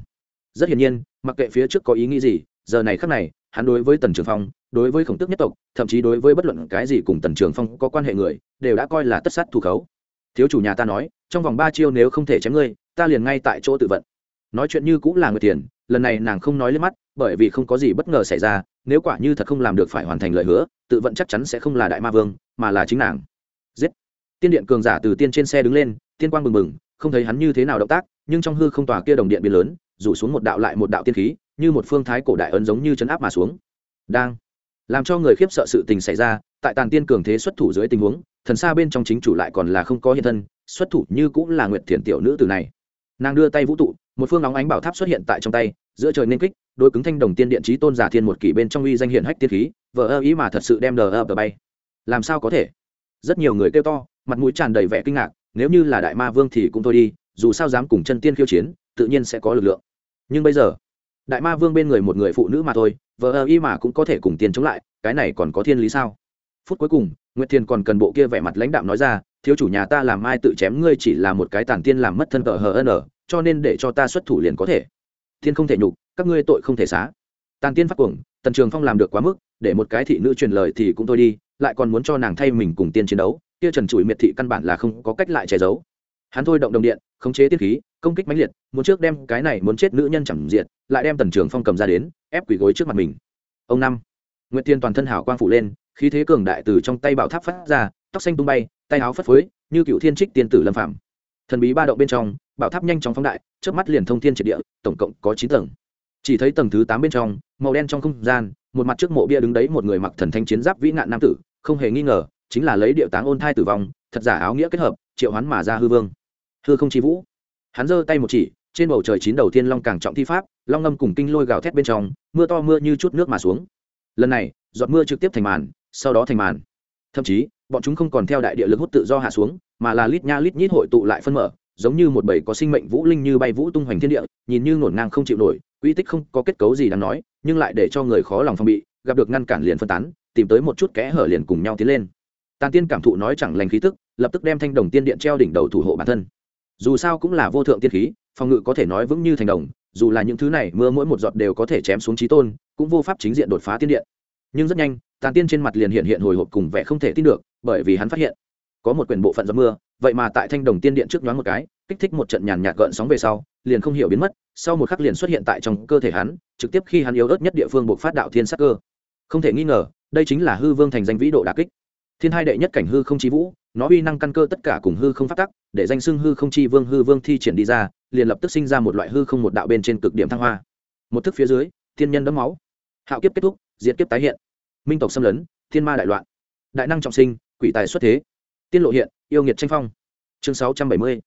Rất hiển nhiên, mặc kệ phía trước có ý nghĩ gì, giờ này khắc này, hắn đối với tần trường phong, đối với khổng tước nhất tộc, thậm chí đối với bất luận cái gì cùng tần trường phong có quan hệ người, đều đã coi là tất sát thủ khấu. Thiếu chủ nhà ta nói, trong vòng ba chiêu nếu không thể chém ngươi, ta liền ngay tại chỗ tự vận. Nói chuyện như cũng là người tiền, lần này nàng không nói lên mắt, bởi vì không có gì bất ngờ xảy ra, nếu quả như thật không làm được phải hoàn thành lời hứa, tự vận chắc chắn sẽ không là đại ma vương, mà là chính nàng giết. Tiên điện cường giả từ tiên trên xe đứng lên, tiên quang bừng bừng, không thấy hắn như thế nào động tác, nhưng trong hư không tòa kia đồng điện biến lớn, rủ xuống một đạo lại một đạo tiên khí, như một phương thái cổ đại ấn giống như chấn áp mà xuống. Đang. Làm cho người khiếp sợ sự tình xảy ra, tại tàn tiên cường thế xuất thủ dưới tình huống, thần xa bên trong chính chủ lại còn là không có hiện thân, xuất thủ như cũng là nguyệt thiền tiểu nữ từ này. Nàng đưa tay vũ tụ một phương nóng ánh bảo tháp xuất hiện tại trong tay, giữa trời nên kích đôi cứng thanh đồng tiên điện trí tôn giả thiên một kỷ bên trong uy danh hiển hách tiên khí, vờ ơ ý mà thật sự đem đờ ơ bay. Làm sao có thể? Rất nhiều người kêu to mặt mũi tràn đầy vẻ kinh ngạc nếu như là đại ma vương thì cũng thôi đi dù sao dám cùng chân tiên khiêu chiến tự nhiên sẽ có lực lượng. Nhưng bây giờ đại ma vương bên người một người phụ nữ mà thôi vợ ơ y mà cũng có thể cùng tiền chống lại cái này còn có thiên lý sao? Phút cuối cùng nguyệt thiên còn cần bộ kia vẻ mặt lãnh đạm nói ra thiếu chủ nhà ta làm ai tự chém ngươi chỉ là một cái tàn tiên làm mất thân tờ hờ ở, cho nên để cho ta xuất thủ liền có thể. Thiên không thể nhục các ngươi tội không thể xá. Tàn tiên phát cuồng tần trường phong làm được quá mức để một cái thị nữ truyền lời thì cũng thôi đi lại còn muốn cho nàng thay mình cùng tiên chiến đấu kia trần trụi miệt thị căn bản là không có cách lại che giấu. Hắn thôi động đồng điện khống chế tiết khí công kích mãnh liệt muốn trước đem cái này muốn chết nữ nhân chẳng diện, lại đem tần trường phong cầm ra đến ép quỳ gối trước mặt mình. Ông năm nguyễn tiên toàn thân hảo quang phủ lên khí thế cường đại từ trong tay bảo tháp phát ra tóc xanh tung bay tay áo phất phới như cựu thiên trích tiên tử lâm phạm thần bí ba động bên trong bảo tháp nhanh chóng phóng đại trước mắt liền thông thiên triệt địa tổng cộng có chín tầng chỉ thấy tầng thứ tám bên trong, màu đen trong không gian, một mặt trước mộ bia đứng đấy một người mặc thần thanh chiến giáp vĩ nạn nam tử, không hề nghi ngờ, chính là lấy điệu táng ôn thai tử vong, thật giả áo nghĩa kết hợp, triệu hoán mà ra hư vương. Hư không chi vũ. Hắn giơ tay một chỉ, trên bầu trời chín đầu tiên long càng trọng thi pháp, long ngâm cùng kinh lôi gào thét bên trong, mưa to mưa như chút nước mà xuống. Lần này, giọt mưa trực tiếp thành màn, sau đó thành màn. Thậm chí, bọn chúng không còn theo đại địa lực hút tự do hạ xuống, mà là lít nha lít nhít hội tụ lại phân mở, giống như một bầy có sinh mệnh vũ linh như bay vũ tung hoành thiên địa, nhìn như ngổn ngang không chịu nổi quy tích không có kết cấu gì đáng nói, nhưng lại để cho người khó lòng phòng bị, gặp được ngăn cản liền phân tán, tìm tới một chút kẽ hở liền cùng nhau tiến lên. Tàn tiên cảm thụ nói chẳng lành khí tức, lập tức đem thanh đồng tiên điện treo đỉnh đầu thủ hộ bản thân. Dù sao cũng là vô thượng tiên khí, phòng ngự có thể nói vững như thành đồng, dù là những thứ này mưa mỗi một giọt đều có thể chém xuống trí tôn, cũng vô pháp chính diện đột phá tiên điện. Nhưng rất nhanh, tàn tiên trên mặt liền hiện hiện hồi hộp cùng vẻ không thể tin được, bởi vì hắn phát hiện, có một quyển bộ phận giọt mưa, vậy mà tại thanh đồng tiên điện trước nhoáng một cái, kích thích một trận nhàn nhạt gợn sóng về sau, liền không hiểu biến mất sau một khắc liền xuất hiện tại trong cơ thể hắn, trực tiếp khi hắn yếu ớt nhất địa phương buộc phát đạo thiên sắc cơ. Không thể nghi ngờ, đây chính là hư vương thành danh vĩ độ đà kích. Thiên hai đệ nhất cảnh hư không chi vũ, nó uy năng căn cơ tất cả cùng hư không phát tắc, để danh xưng hư không chi vương, hư vương thi triển đi ra, liền lập tức sinh ra một loại hư không một đạo bên trên cực điểm thăng hoa. Một thức phía dưới, thiên nhân đấm máu. Hạo kiếp kết thúc, diệt kiếp tái hiện. Minh tộc xâm lấn, thiên ma đại loạn. Đại năng trọng sinh, quỷ tài xuất thế. Tiên lộ hiện, yêu nghiệt tranh phong. Chương sáu trăm bảy mươi.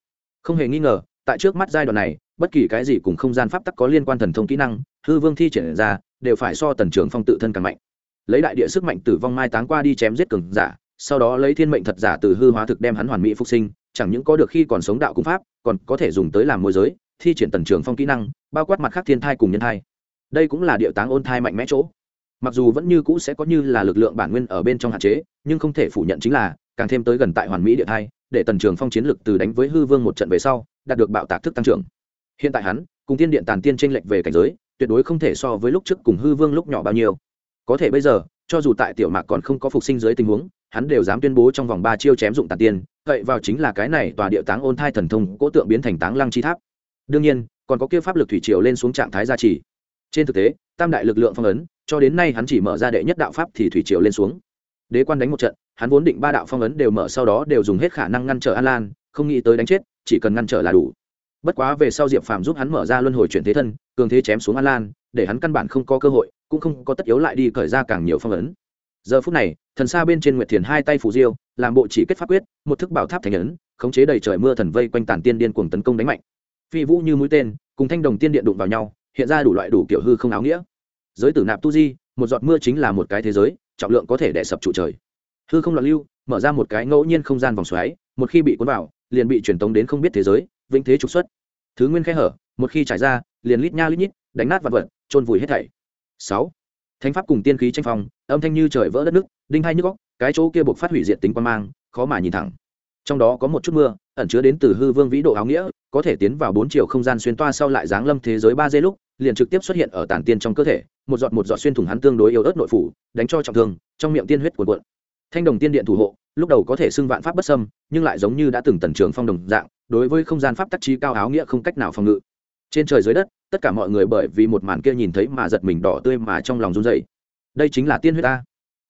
Không hề nghi ngờ, tại trước mắt giai đoạn này bất kỳ cái gì cùng không gian pháp tắc có liên quan thần thông kỹ năng, hư vương thi triển ra, đều phải so tần trưởng phong tự thân càng mạnh. Lấy đại địa sức mạnh tử vong mai táng qua đi chém giết cường giả, sau đó lấy thiên mệnh thật giả từ hư hóa thực đem hắn hoàn mỹ phục sinh, chẳng những có được khi còn sống đạo cung pháp, còn có thể dùng tới làm môi giới, thi triển tần trưởng phong kỹ năng, bao quát mặt khác thiên thai cùng nhân thai. Đây cũng là địa táng ôn thai mạnh mẽ chỗ. Mặc dù vẫn như cũ sẽ có như là lực lượng bản nguyên ở bên trong hạn chế, nhưng không thể phủ nhận chính là, càng thêm tới gần tại hoàn mỹ địa thai, để tần trường phong chiến lực từ đánh với hư vương một trận về sau, đạt được bạo tạc thức tăng trưởng hiện tại hắn, cùng tiên điện tàn tiên tranh lệch về cảnh giới, tuyệt đối không thể so với lúc trước cùng hư vương lúc nhỏ bao nhiêu. Có thể bây giờ, cho dù tại tiểu mạc còn không có phục sinh dưới tình huống, hắn đều dám tuyên bố trong vòng ba chiêu chém dụng tàn tiên, Vậy vào chính là cái này tòa địa táng ôn thai thần thông cỗ tượng biến thành táng lăng chi tháp. Đương nhiên, còn có kia pháp lực thủy triều lên xuống trạng thái gia trì. Trên thực tế, tam đại lực lượng phong ấn, cho đến nay hắn chỉ mở ra đệ nhất đạo pháp thì thủy triều lên xuống. Đế quan đánh một trận, hắn vốn định ba đạo phong ấn đều mở sau đó đều dùng hết khả năng ngăn trở an lan, không nghĩ tới đánh chết, chỉ cần ngăn trở là đủ bất quá về sau diệp phàm giúp hắn mở ra luân hồi chuyển thế thân, cường thế chém xuống an lan, để hắn căn bản không có cơ hội, cũng không có tất yếu lại đi cởi ra càng nhiều phong ấn. Giờ phút này, thần xa bên trên nguyệt thiền hai tay phủ diêu, làm bộ chỉ kết pháp quyết, một thức bảo tháp thành ấn, khống chế đầy trời mưa thần vây quanh tản tiên điên cuồng tấn công đánh mạnh. Phi vũ như mũi tên, cùng thanh đồng tiên điện đụng vào nhau, hiện ra đủ loại đủ kiểu hư không áo nghĩa. Giới tử nạp tu di, một giọt mưa chính là một cái thế giới, trọng lượng có thể đẻ sập trụ trời. Hư không loạn lưu, mở ra một cái ngẫu nhiên không gian vòng xoáy, một khi bị cuốn vào, liền bị truyền tống đến không biết thế giới vĩnh thế trục xuất. Thứ nguyên khe hở, một khi trải ra, liền lít nha lít nhít, đánh nát vật vật trôn vùi hết thảy. Sáu, thánh pháp cùng tiên khí tranh phong, âm thanh như trời vỡ đất nước, đinh hai nhức góc cái chỗ kia buộc phát hủy diệt tính quan mang, khó mà nhìn thẳng. Trong đó có một chút mưa, ẩn chứa đến từ hư vương vĩ độ áo nghĩa, có thể tiến vào bốn chiều không gian xuyên toa sau lại giáng lâm thế giới ba giây lúc, liền trực tiếp xuất hiện ở tản tiên trong cơ thể, một giọt một giọt xuyên thủng hắn tương đối yếu ớt nội phủ, đánh cho trọng thương, trong miệng tiên huyết cuồn cuộn. Thanh đồng tiên điện thủ hộ, lúc đầu có thể xưng vạn pháp bất xâm, nhưng lại giống như đã từng tần trường phong đồng dạng đối với không gian pháp tắc trí cao áo nghĩa không cách nào phòng ngự. Trên trời dưới đất, tất cả mọi người bởi vì một màn kia nhìn thấy mà giật mình đỏ tươi mà trong lòng run dậy đây chính là tiên huyết ta.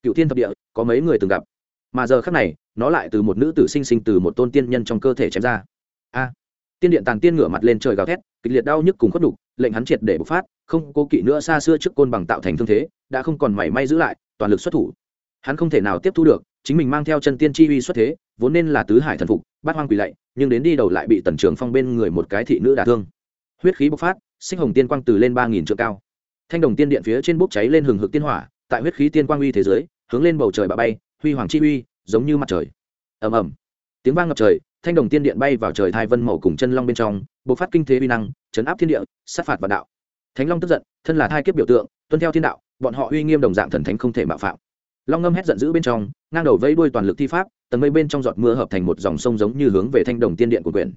Cựu tiên thập địa, có mấy người từng gặp? Mà giờ khác này, nó lại từ một nữ tử sinh sinh từ một tôn tiên nhân trong cơ thể chém ra. A! Tiên điện tàn tiên ngửa mặt lên trời gào thét, kịch liệt đau nhức cùng khuất đục lệnh hắn triệt để bộc phát, không cố kỵ nữa xa xưa trước côn bằng tạo thành thương thế, đã không còn mảy may giữ lại, toàn lực xuất thủ. Hắn không thể nào tiếp thu được chính mình mang theo chân tiên chi uy xuất thế, vốn nên là tứ hải thần phục, bát hoang quỳ lạy, nhưng đến đi đầu lại bị tần trường phong bên người một cái thị nữ đả thương. Huyết khí bộc phát sinh hồng tiên quang từ lên ba nghìn trượng cao. Thanh đồng tiên điện phía trên bốc cháy lên hừng hực tiên hỏa, tại huyết khí tiên quang uy thế giới, hướng lên bầu trời bà bay, huy hoàng chi uy, giống như mặt trời. Ầm ầm. Tiếng vang ngập trời, thanh đồng tiên điện bay vào trời thai vân màu cùng chân long bên trong, bộc phát kinh thế uy năng, chấn áp thiên địa, sát phạt vạn đạo. Thánh long tức giận, thân là thai kiếp biểu tượng, tuân theo thiên đạo, bọn họ uy nghiêm đồng dạng thần thánh không thể mạo phạm long ngâm hét giận dữ bên trong, ngang đầu vây đuôi toàn lực thi pháp, tầng mây bên trong giọt mưa hợp thành một dòng sông giống như hướng về thanh đồng tiên điện của quyển.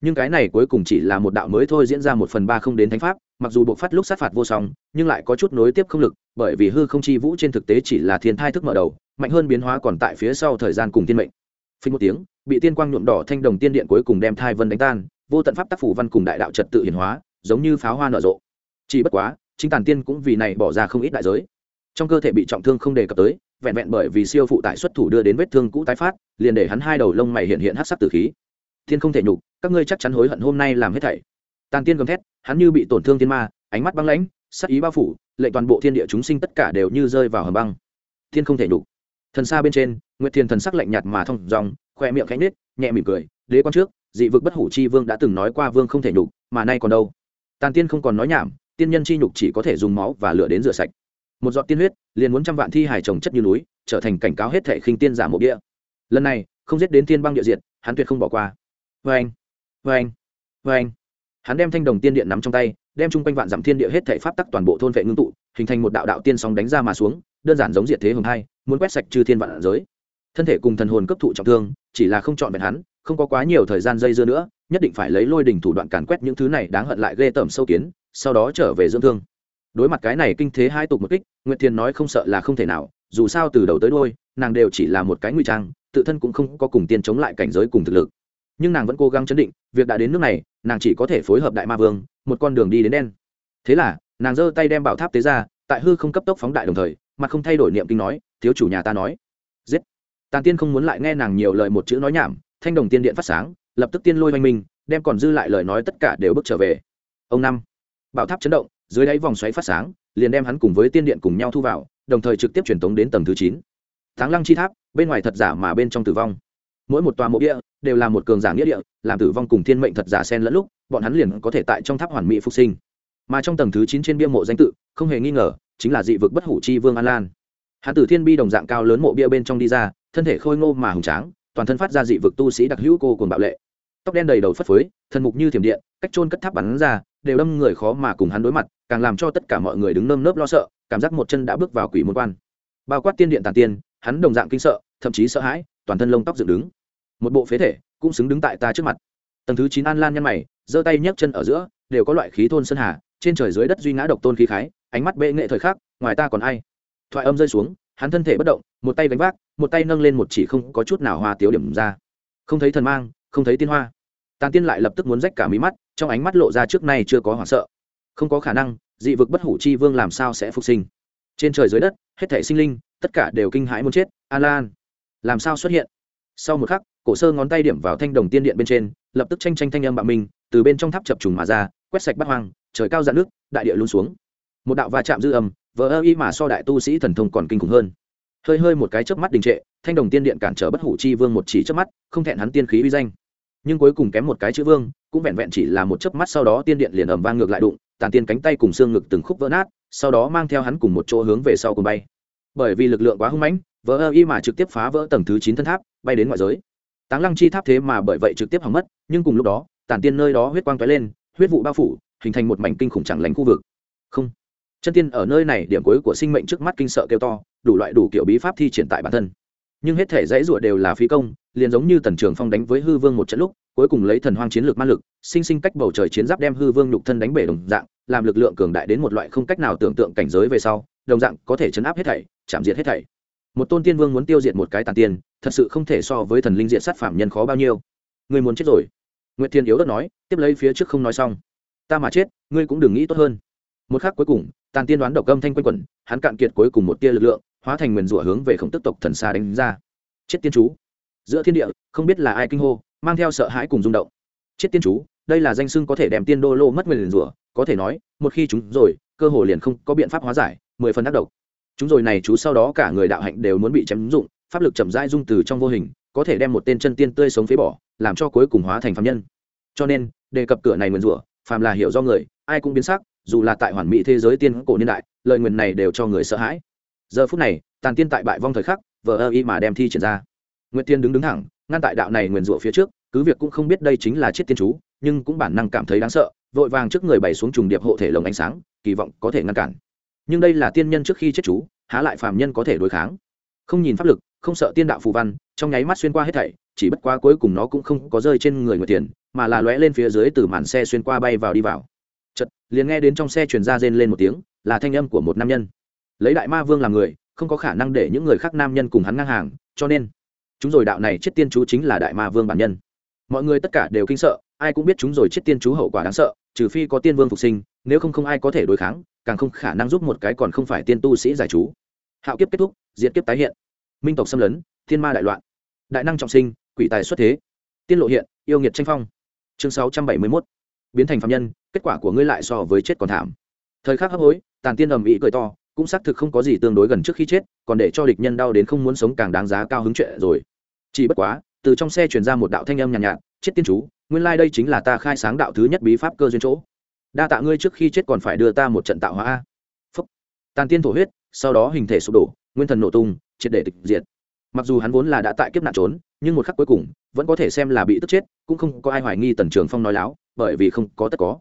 Nhưng cái này cuối cùng chỉ là một đạo mới thôi diễn ra một phần ba không đến thánh pháp, mặc dù bộ phát lúc sát phạt vô song, nhưng lại có chút nối tiếp không lực, bởi vì hư không chi vũ trên thực tế chỉ là thiên thai thức mở đầu, mạnh hơn biến hóa còn tại phía sau thời gian cùng tiên mệnh. Phí một tiếng, bị tiên quang nhuộm đỏ thanh đồng tiên điện cuối cùng đem thai vân đánh tan, vô tận pháp tác phủ văn cùng đại đạo trật tự hiển hóa, giống như pháo hoa nở rộ. Chỉ bất quá, chính tàn tiên cũng vì này bỏ ra không ít đại giới. Trong cơ thể bị trọng thương không đề cập tới vẹn vẹn bởi vì siêu phụ tại xuất thủ đưa đến vết thương cũ tái phát, liền để hắn hai đầu lông mày hiện hiện hát sắc tử khí. Thiên không thể nhục, các ngươi chắc chắn hối hận hôm nay làm hết thảy. Tàn tiên gầm thét, hắn như bị tổn thương thiên ma, ánh mắt băng lãnh, sắc ý bao phủ lệnh toàn bộ thiên địa chúng sinh tất cả đều như rơi vào hầm băng. Thiên không thể nhục. Thần xa bên trên, nguyệt thiên thần sắc lạnh nhạt mà thông dòng khoe miệng khẽ nết nhẹ mỉm cười, đế quan trước, dị vực bất hủ chi vương đã từng nói qua vương không thể nhục, mà nay còn đâu? Tàn tiên không còn nói nhảm, tiên nhân chi nhục chỉ có thể dùng máu và lửa đến rửa sạch một giọt tiên huyết, liền muốn trăm vạn thi hài trồng chất như núi, trở thành cảnh cáo hết thể khinh tiên giả mộ địa. Lần này, không giết đến tiên băng địa diệt, hắn tuyệt không bỏ qua. Vê anh vê anh vê anh hắn đem thanh đồng tiên điện nắm trong tay, đem chung quanh vạn dặm thiên địa hết thể pháp tắc toàn bộ thôn vệ ngưng tụ, hình thành một đạo đạo tiên sóng đánh ra mà xuống, đơn giản giống diệt thế hùng hai, muốn quét sạch trừ thiên vạn giới. Thân thể cùng thần hồn cấp thụ trọng thương, chỉ là không chọn vẹn hắn, không có quá nhiều thời gian dây dưa nữa, nhất định phải lấy lôi đình thủ đoạn càn quét những thứ này đáng hận lại ghê tởm sâu kiến, sau đó trở về dưỡng thương đối mặt cái này kinh thế hai tục một kích, nguyệt thiền nói không sợ là không thể nào, dù sao từ đầu tới đôi nàng đều chỉ là một cái nguy trang, tự thân cũng không có cùng tiên chống lại cảnh giới cùng thực lực. Nhưng nàng vẫn cố gắng chấn định, việc đã đến nước này, nàng chỉ có thể phối hợp đại ma vương, một con đường đi đến đen. Thế là, nàng giơ tay đem bảo tháp tế ra, tại hư không cấp tốc phóng đại đồng thời mà không thay đổi niệm kinh nói, thiếu chủ nhà ta nói. Giết. Tàn tiên không muốn lại nghe nàng nhiều lời một chữ nói nhảm, thanh đồng tiên điện phát sáng, lập tức tiên lôi oanh minh, đem còn dư lại lời nói tất cả đều bước trở về. Ông năm. Bảo tháp chấn động dưới đáy vòng xoáy phát sáng, liền đem hắn cùng với tiên điện cùng nhau thu vào, đồng thời trực tiếp truyền tống đến tầng thứ chín. Tháng lăng chi tháp, bên ngoài thật giả mà bên trong tử vong. Mỗi một tòa mộ địa đều là một cường giả nghĩa địa, làm tử vong cùng thiên mệnh thật giả xen lẫn lúc, bọn hắn liền có thể tại trong tháp hoàn mỹ phục sinh. Mà trong tầng thứ chín trên bia mộ danh tự, không hề nghi ngờ, chính là dị vực bất hủ chi vương an lan. Hắn tử thiên bi đồng dạng cao lớn mộ bia bên trong đi ra, thân thể khôi ngô mà hùng tráng, toàn thân phát ra dị vực tu sĩ đặc hữu cô cùng bạo lệ. Tóc đen đầy đầu phất phới thân mục như thiểm điện, cách trôn cất tháp bắn ra, đều đâm người khó mà cùng hắn đối mặt càng làm cho tất cả mọi người đứng nơm nớp lo sợ, cảm giác một chân đã bước vào quỷ môn quan. Bao quát tiên điện tàn tiên, hắn đồng dạng kinh sợ, thậm chí sợ hãi, toàn thân lông tóc dựng đứng. Một bộ phế thể cũng xứng đứng tại ta trước mặt. Tầng thứ chín an lan nhăn mày, giơ tay nhấc chân ở giữa, đều có loại khí thôn sơn hà, trên trời dưới đất duy ngã độc tôn khí khái, ánh mắt bệ nghệ thời khắc, ngoài ta còn ai? Thoại âm rơi xuống, hắn thân thể bất động, một tay gánh vác, một tay nâng lên một chỉ không có chút nào hoa tiếu điểm ra. Không thấy thần mang, không thấy tiên hoa. Tàn tiên lại lập tức muốn rách cả mí mắt, trong ánh mắt lộ ra trước nay chưa có hoảng sợ không có khả năng, dị vực bất hủ chi vương làm sao sẽ phục sinh? Trên trời dưới đất, hết thể sinh linh, tất cả đều kinh hãi muốn chết, a lan. Làm sao xuất hiện? Sau một khắc, cổ sơ ngón tay điểm vào thanh đồng tiên điện bên trên, lập tức tranh tranh thanh âm bạo minh, từ bên trong tháp chập trùng mà ra, quét sạch bắt hoang, trời cao dạn nước, đại địa luôn xuống. Một đạo va chạm dư âm vỡ ơ y mà so đại tu sĩ thần thông còn kinh khủng hơn. Hơi hơi một cái chớp mắt đình trệ, thanh đồng tiên điện cản trở bất hủ chi vương một chỉ chớp mắt, không thẹn hắn tiên khí uy danh. Nhưng cuối cùng kém một cái chữ vương, cũng vẹn vẹn chỉ là một chớp mắt sau đó tiên điện liền ầm vang ngược lại đụng tàn tiên cánh tay cùng xương ngực từng khúc vỡ nát, sau đó mang theo hắn cùng một chỗ hướng về sau cùng bay. Bởi vì lực lượng quá hung mãnh, vỡ ơ y mà trực tiếp phá vỡ tầng thứ chín thân tháp, bay đến ngoại giới. Táng lăng chi tháp thế mà bởi vậy trực tiếp hỏng mất, nhưng cùng lúc đó tàn tiên nơi đó huyết quang tóe lên, huyết vụ bao phủ, hình thành một mảnh kinh khủng chẳng lành khu vực. Không. Chân tiên ở nơi này, điểm cuối của sinh mệnh trước mắt kinh sợ kêu to, đủ loại đủ kiểu bí pháp thi triển tại bản thân nhưng hết thể dãy rủa đều là phí công, liền giống như tần trường phong đánh với hư vương một trận lúc, cuối cùng lấy thần hoang chiến lược ma lực, sinh sinh cách bầu trời chiến giáp đem hư vương nhục thân đánh bể đồng dạng, làm lực lượng cường đại đến một loại không cách nào tưởng tượng cảnh giới về sau, đồng dạng có thể chấn áp hết thảy, chạm diệt hết thảy. Một tôn tiên vương muốn tiêu diệt một cái tàn tiên, thật sự không thể so với thần linh diện sát phạm nhân khó bao nhiêu. Người muốn chết rồi. Nguyệt thiên yếu đất nói, tiếp lấy phía trước không nói xong. Ta mà chết, ngươi cũng đừng nghĩ tốt hơn. Một khắc cuối cùng, tàn tiên đoán độc âm thanh quanh quẩn, hắn cạn kiệt cuối cùng một tia lực lượng hóa thành nguyền rủa hướng về khổng tức tộc thần xa đánh ra. Chết tiên chú. Giữa thiên địa, không biết là ai kinh hô, mang theo sợ hãi cùng rung động. Chết tiên chú, đây là danh xưng có thể đem tiên đô lô mất nguyền rủa, có thể nói, một khi chúng rồi, cơ hồ liền không có biện pháp hóa giải, mười phần ác độc. Chúng rồi này chú sau đó cả người đạo hạnh đều muốn bị chém dụng pháp lực chậm rãi dung từ trong vô hình, có thể đem một tên chân tiên tươi sống phế bỏ, làm cho cuối cùng hóa thành phạm nhân. Cho nên, đề cập cửa này nguyền rủa, phàm là hiểu do người, ai cũng biến sắc, dù là tại hoàn mỹ thế giới tiên cổ niên đại, lời nguyền này đều cho người sợ hãi giờ phút này, tàn tiên tại bại vong thời khắc, vờ ơ y mà đem thi triển ra. Nguyễn tiên đứng đứng thẳng, ngăn tại đạo này nguyền rủa phía trước, cứ việc cũng không biết đây chính là chiết tiên chú, nhưng cũng bản năng cảm thấy đáng sợ, vội vàng trước người bày xuống trùng điệp hộ thể lồng ánh sáng, kỳ vọng có thể ngăn cản. Nhưng đây là tiên nhân trước khi chết chú, há lại phàm nhân có thể đối kháng. Không nhìn pháp lực, không sợ tiên đạo phù văn, trong nháy mắt xuyên qua hết thảy, chỉ bất quá cuối cùng nó cũng không có rơi trên người người tiền mà là lóe lên phía dưới từ màn xe xuyên qua bay vào đi vào. Chật liền nghe đến trong xe truyền ra rên lên một tiếng, là thanh âm của một nam nhân lấy đại ma vương làm người, không có khả năng để những người khác nam nhân cùng hắn ngang hàng, cho nên, chúng rồi đạo này chết tiên chú chính là đại ma vương bản nhân. Mọi người tất cả đều kinh sợ, ai cũng biết chúng rồi chết tiên chú hậu quả đáng sợ, trừ phi có tiên vương phục sinh, nếu không không ai có thể đối kháng, càng không khả năng giúp một cái còn không phải tiên tu sĩ giải chú. Hạo kiếp kết thúc diễn kiếp tái hiện. Minh tộc xâm lấn, thiên ma đại loạn. Đại năng trọng sinh, quỷ tài xuất thế. Tiên lộ hiện, yêu nghiệt tranh phong. Chương sáu trăm bảy mươi mốt. Biến thành phạm nhân, kết quả của ngươi lại so với chết còn thảm. Thời khắc hấp hối, tàn tiên ầm ĩ cười to cũng xác thực không có gì tương đối gần trước khi chết còn để cho địch nhân đau đến không muốn sống càng đáng giá cao hứng chuyện rồi. Chỉ bất quá từ trong xe chuyển ra một đạo thanh âm nhàn nhạt, nhạt chết tiên chú nguyên lai、like、đây chính là ta khai sáng đạo thứ nhất bí pháp cơ duyên chỗ. Đa tạ ngươi trước khi chết còn phải đưa ta một trận tạo hóa phúc. Tàn tiên thổ huyết sau đó hình thể sụp đổ nguyên thần nổ tung triệt để tịch diệt. Mặc dù hắn vốn là đã tại kiếp nạn trốn nhưng một khắc cuối cùng vẫn có thể xem là bị tức chết cũng không có ai hoài nghi tần trường phong nói láo bởi vì không có tất có.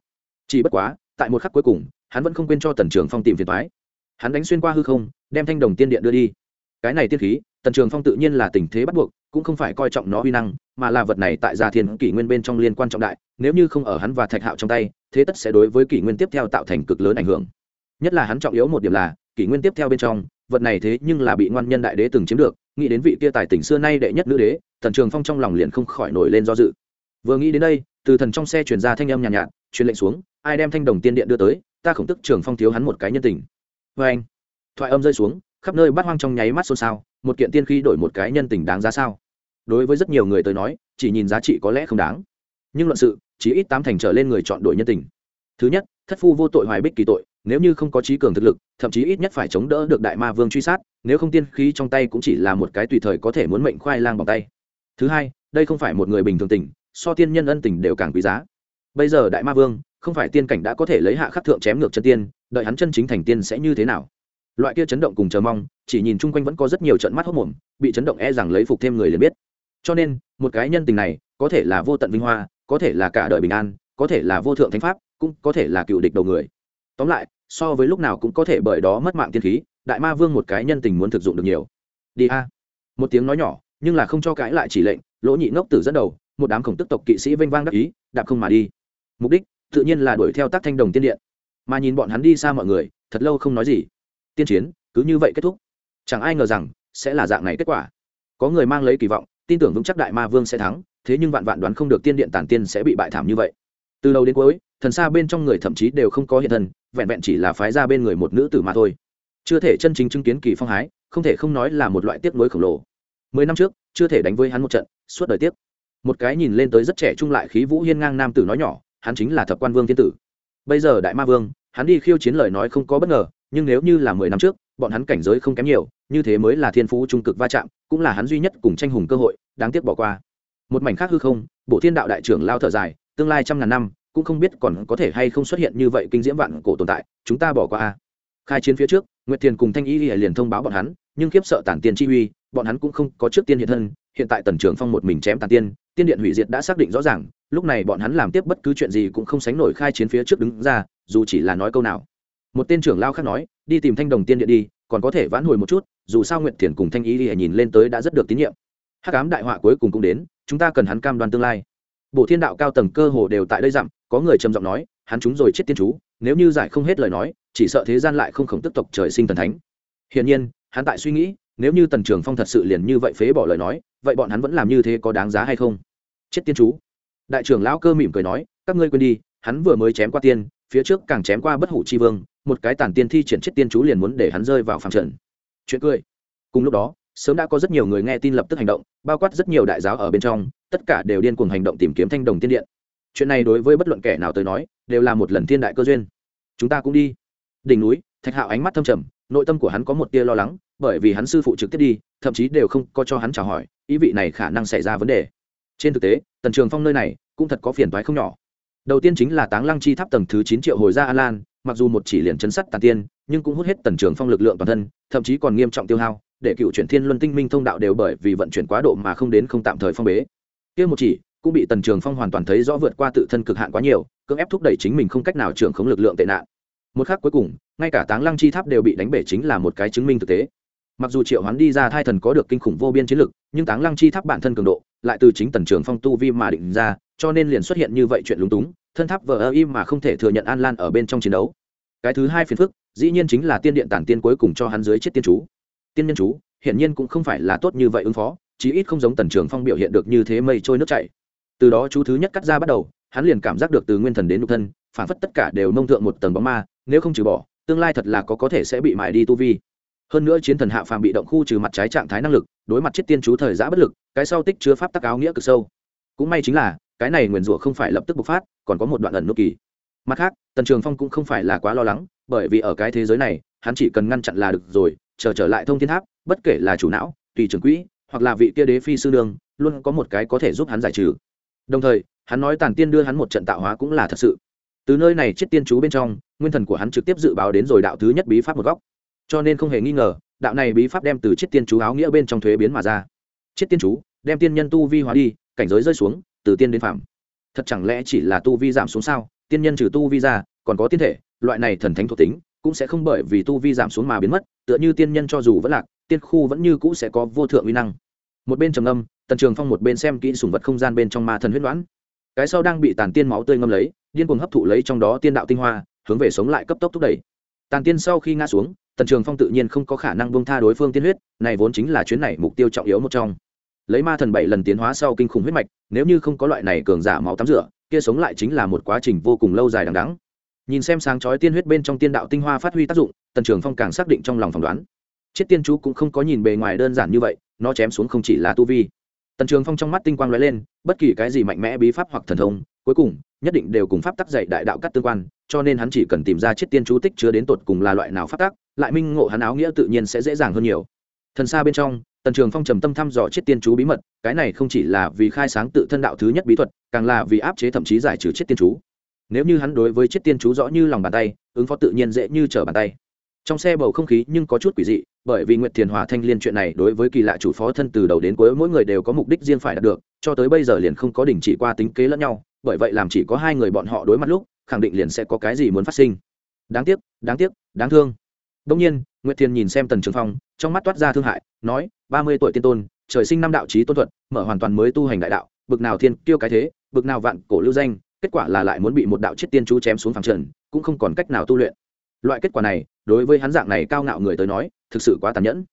Chỉ bất quá tại một khắc cuối cùng hắn vẫn không quên cho tần trường phong tìm phiền thoái hắn đánh xuyên qua hư không đem thanh đồng tiên điện đưa đi. Cái này tiên khí tần trường phong tự nhiên là tình thế bắt buộc cũng không phải coi trọng nó huy năng mà là vật này tại gia thiên kỷ nguyên bên trong liên quan trọng đại nếu như không ở hắn và thạch hạo trong tay thế tất sẽ đối với kỷ nguyên tiếp theo tạo thành cực lớn ảnh hưởng. Nhất là hắn trọng yếu một điểm là kỷ nguyên tiếp theo bên trong vật này thế nhưng là bị ngoan nhân đại đế từng chiếm được nghĩ đến vị kia tài tỉnh xưa nay đệ nhất nữ đế tần trường phong trong lòng liền không khỏi nổi lên do dự. Vừa nghĩ đến đây từ thần trong xe chuyển ra thanh âm nhàn nhạt, nhạt truyền lệnh xuống ai đem thanh đồng tiên điện đưa tới ta khổng tức trường phong thiếu hắn một cái nhân tình vê anh, thoại âm rơi xuống, khắp nơi bắt hoang trong nháy mắt xôn xao, một kiện tiên khí đổi một cái nhân tình đáng giá sao? Đối với rất nhiều người tới nói, chỉ nhìn giá trị có lẽ không đáng. Nhưng luận sự chỉ ít tám thành trở lên người chọn đổi nhân tình. Thứ nhất, thất phu vô tội hoài bích kỳ tội, nếu như không có trí cường thực lực, thậm chí ít nhất phải chống đỡ được đại ma vương truy sát, nếu không tiên khí trong tay cũng chỉ là một cái tùy thời có thể muốn mệnh khoai lang bằng tay. Thứ hai, đây không phải một người bình thường tình, so tiên nhân ân tình đều càng quý giá bây giờ đại ma vương, không phải tiên cảnh đã có thể lấy hạ khắc thượng chém ngược chân tiên, đợi hắn chân chính thành tiên sẽ như thế nào? Loại kia chấn động cùng chờ mong, chỉ nhìn chung quanh vẫn có rất nhiều trận mắt hốc mồm, bị chấn động e rằng lấy phục thêm người liền biết. Cho nên, một cái nhân tình này, có thể là vô tận vinh hoa, có thể là cả đời bình an, có thể là vô thượng thánh pháp, cũng có thể là cựu địch đầu người. Tóm lại, so với lúc nào cũng có thể bởi đó mất mạng tiên khí, đại ma vương một cái nhân tình muốn thực dụng được nhiều. Đi a. Một tiếng nói nhỏ, nhưng là không cho cãi lại chỉ lệnh, lỗ nhị ngốc tử dẫn đầu, một đám khổng tức tộc kỵ sĩ vênh vang đắc ý, đạp không mà đi mục đích tự nhiên là đuổi theo tác thanh đồng tiên điện. Mà nhìn bọn hắn đi xa mọi người, thật lâu không nói gì. Tiên chiến, cứ như vậy kết thúc. Chẳng ai ngờ rằng, sẽ là dạng này kết quả. Có người mang lấy kỳ vọng, tin tưởng vững chắc đại ma vương sẽ thắng, thế nhưng vạn vạn đoán không được tiên điện tản tiên sẽ bị bại thảm như vậy. Từ đầu đến cuối, thần xa bên trong người thậm chí đều không có hiện thân, vẹn vẹn chỉ là phái ra bên người một nữ tử mà thôi. Chưa thể chân chính chứng kiến kỳ phong hái, không thể không nói là một loại tiếc nuối khổng lồ. Mười năm trước, chưa thể đánh với hắn một trận, suốt đời tiếp một cái nhìn lên tới rất trẻ trung lại khí vũ hiên ngang nam tử nói nhỏ hắn chính là thập quan vương thiên tử. Bây giờ đại ma vương, hắn đi khiêu chiến lời nói không có bất ngờ, nhưng nếu như là mười năm trước, bọn hắn cảnh giới không kém nhiều, như thế mới là thiên phú trung cực va chạm, cũng là hắn duy nhất cùng tranh hùng cơ hội, đáng tiếc bỏ qua. Một mảnh khác hư không bộ thiên đạo đại trưởng lao thở dài, tương lai trăm ngàn năm, cũng không biết còn có thể hay không xuất hiện như vậy kinh diễm vạn cổ tồn tại, chúng ta bỏ qua a. Khai chiến phía trước, nguyệt thiền cùng thanh y liền thông báo bọn hắn, nhưng kiếp sợ tản tiền chi uy, bọn hắn cũng không có trước tiên hiện thân, hiện tại tần trưởng phong một mình chém tàn tiên tiên điện hủy diệt đã xác định rõ ràng, lúc này bọn hắn làm tiếp bất cứ chuyện gì cũng không sánh nổi khai chiến phía trước đứng ra, dù chỉ là nói câu nào. Một tên trưởng lao khác nói, đi tìm thanh đồng tiên điện đi, còn có thể vãn hồi một chút, dù sao nguyện thiền cùng thanh ý thì nhìn lên tới đã rất được tín nhiệm. Hắc ám đại họa cuối cùng cũng đến, chúng ta cần hắn cam đoan tương lai. Bộ thiên đạo cao tầng cơ hồ đều tại đây dặm, có người trầm giọng nói, hắn chúng rồi chết tiên chú, nếu như giải không hết lời nói, chỉ sợ thế gian lại không khổng tức tộc trời sinh thần thánh. Hiển nhiên, hắn tại suy nghĩ, nếu như tần trường phong thật sự liền như vậy phế bỏ lời nói vậy bọn hắn vẫn làm như thế có đáng giá hay không? Chết tiên chú. Đại trưởng lão cơ mỉm cười nói, các ngươi quên đi, hắn vừa mới chém qua tiên, phía trước càng chém qua bất hủ chi vương, một cái tản tiên thi triển chết tiên chú liền muốn để hắn rơi vào phạm trận chuyện cười. Cùng lúc đó, sớm đã có rất nhiều người nghe tin lập tức hành động, bao quát rất nhiều đại giáo ở bên trong, tất cả đều điên cuồng hành động tìm kiếm thanh đồng tiên điện. Chuyện này đối với bất luận kẻ nào tới nói, đều là một lần thiên đại cơ duyên. Chúng ta cũng đi. Đỉnh núi, thạch hạo ánh mắt thâm trầm, nội tâm của hắn có một tia lo lắng, bởi vì hắn sư phụ trực tiếp đi thậm chí đều không có cho hắn chào hỏi, ý vị này khả năng xảy ra vấn đề. Trên thực tế, tần trường phong nơi này cũng thật có phiền toái không nhỏ. Đầu tiên chính là táng lăng chi tháp tầng thứ chín triệu hồi ra a lan, mặc dù một chỉ liền chấn sắt tàn tiên, nhưng cũng hút hết tần trường phong lực lượng toàn thân, thậm chí còn nghiêm trọng tiêu hao, để cựu chuyển thiên luân tinh minh thông đạo đều bởi vì vận chuyển quá độ mà không đến không tạm thời phong bế. Kia một chỉ cũng bị tần trường phong hoàn toàn thấy rõ vượt qua tự thân cực hạn quá nhiều, cưỡng ép thúc đẩy chính mình không cách nào trưởng khống lực lượng tệ nạn. Một khác cuối cùng, ngay cả táng lăng chi tháp đều bị đánh bể chính là một cái chứng minh thực tế mặc dù triệu hoán đi ra thai thần có được kinh khủng vô biên chiến lực, nhưng táng lăng chi tháp bản thân cường độ, lại từ chính tần trường phong tu vi mà định ra, cho nên liền xuất hiện như vậy chuyện lúng túng, thân tháp vờ ơ im mà không thể thừa nhận an lan ở bên trong chiến đấu. Cái thứ hai phiền phức, dĩ nhiên chính là tiên điện tản tiên cuối cùng cho hắn dưới chết tiên chú. Tiên nhân chú, hiển nhiên cũng không phải là tốt như vậy ứng phó, chí ít không giống tần trường phong biểu hiện được như thế mây trôi nước chảy. Từ đó chú thứ nhất cắt ra bắt đầu, hắn liền cảm giác được từ nguyên thần đến nhục thân, phản phất tất cả đều nông thượng một tầng bóng ma, nếu không trừ bỏ, tương lai thật là có có thể sẽ bị mại đi tu vi hơn nữa chiến thần hạ phàm bị động khu trừ mặt trái trạng thái năng lực, đối mặt chết tiên chú thời giã bất lực, cái sau tích chứa pháp tắc áo nghĩa cực sâu. Cũng may chính là, cái này nguyền rủa không phải lập tức bộc phát, còn có một đoạn ẩn nút kỳ. Mặt khác, tần trường phong cũng không phải là quá lo lắng, bởi vì ở cái thế giới này, hắn chỉ cần ngăn chặn là được rồi, chờ trở lại thông thiên tháp, bất kể là chủ não, tùy trưởng quỹ, hoặc là vị kia đế phi sư nương, luôn có một cái có thể giúp hắn giải trừ. Đồng thời, hắn nói tàn tiên đưa hắn một trận tạo hóa cũng là thật sự. Từ nơi này chết tiên chú bên trong, nguyên thần của hắn trực tiếp dự báo đến rồi đạo thứ nhất bí pháp một góc cho nên không hề nghi ngờ, đạo này bí pháp đem từ chiết tiên chú áo nghĩa bên trong thuế biến mà ra. Chiết tiên chú, đem tiên nhân tu vi hóa đi, cảnh giới rơi xuống, từ tiên đến phạm. Thật chẳng lẽ chỉ là tu vi giảm xuống sao? Tiên nhân trừ tu vi ra, còn có tiên thể, loại này thần thánh thuộc tính, cũng sẽ không bởi vì tu vi giảm xuống mà biến mất, tựa như tiên nhân cho dù vẫn lạc, tiên khu vẫn như cũ sẽ có vô thượng uy năng. Một bên trầm âm tần trường phong một bên xem kỹ sùng vật không gian bên trong ma thần huyết đoán. Cái sau đang bị tàn tiên máu tươi ngâm lấy, điên cuồng hấp thụ lấy trong đó tiên đạo tinh hoa, hướng về sống lại cấp tốc thúc đẩy. Tàn tiên sau khi ngã xuống tần trường phong tự nhiên không có khả năng buông tha đối phương tiên huyết, này vốn chính là chuyến này mục tiêu trọng yếu một trong. Lấy ma thần bảy lần tiến hóa sau kinh khủng huyết mạch, nếu như không có loại này cường giả máu tắm rửa, kia sống lại chính là một quá trình vô cùng lâu dài đằng đắng nhìn xem sáng chói tiên huyết bên trong tiên đạo tinh hoa phát huy tác dụng, tần trường phong càng xác định trong lòng phỏng đoán. Chiết tiên chú cũng không có nhìn bề ngoài đơn giản như vậy, nó chém xuống không chỉ là tu vi. Tần trường phong trong mắt tinh quang lóe lên, bất kỳ cái gì mạnh mẽ bí pháp hoặc thần thông, cuối cùng, nhất định đều cùng pháp tắc dạy đại đạo cắt tương quan cho nên hắn chỉ cần tìm ra chiết tiên chú tích chứa đến tột cùng là loại nào phát tác, lại minh ngộ hắn áo nghĩa tự nhiên sẽ dễ dàng hơn nhiều. Thần xa bên trong tần trường phong trầm tâm thăm dò chiết tiên chú bí mật cái này không chỉ là vì khai sáng tự thân đạo thứ nhất bí thuật càng là vì áp chế thậm chí giải trừ chiết tiên chú. Nếu như hắn đối với chiết tiên chú rõ như lòng bàn tay ứng phó tự nhiên dễ như trở bàn tay. Trong xe bầu không khí nhưng có chút quỷ dị bởi vì nguyệt thiền hòa thanh liên chuyện này đối với kỳ lạ chủ phó thân từ đầu đến cuối mỗi người đều có mục đích riêng phải đạt được cho tới bây giờ liền không có đình chỉ qua tính kế lẫn nhau bởi vậy làm chỉ có hai người bọn họ đối mặt lúc khẳng định liền sẽ có cái gì muốn phát sinh. Đáng tiếc đáng tiếc đáng thương. Đông nhiên nguyệt thiền nhìn xem tần trường phong trong mắt toát ra thương hại nói ba mươi tuổi tiên tôn trời sinh năm đạo trí tôn thuận, mở hoàn toàn mới tu hành đại đạo bực nào thiên kiêu cái thế bực nào vạn cổ lưu danh kết quả là lại muốn bị một đạo chết tiên chú chém xuống phẳng trần cũng không còn cách nào tu luyện. Loại kết quả này đối với hắn dạng này cao ngạo người tới nói thực sự quá tàn nhẫn.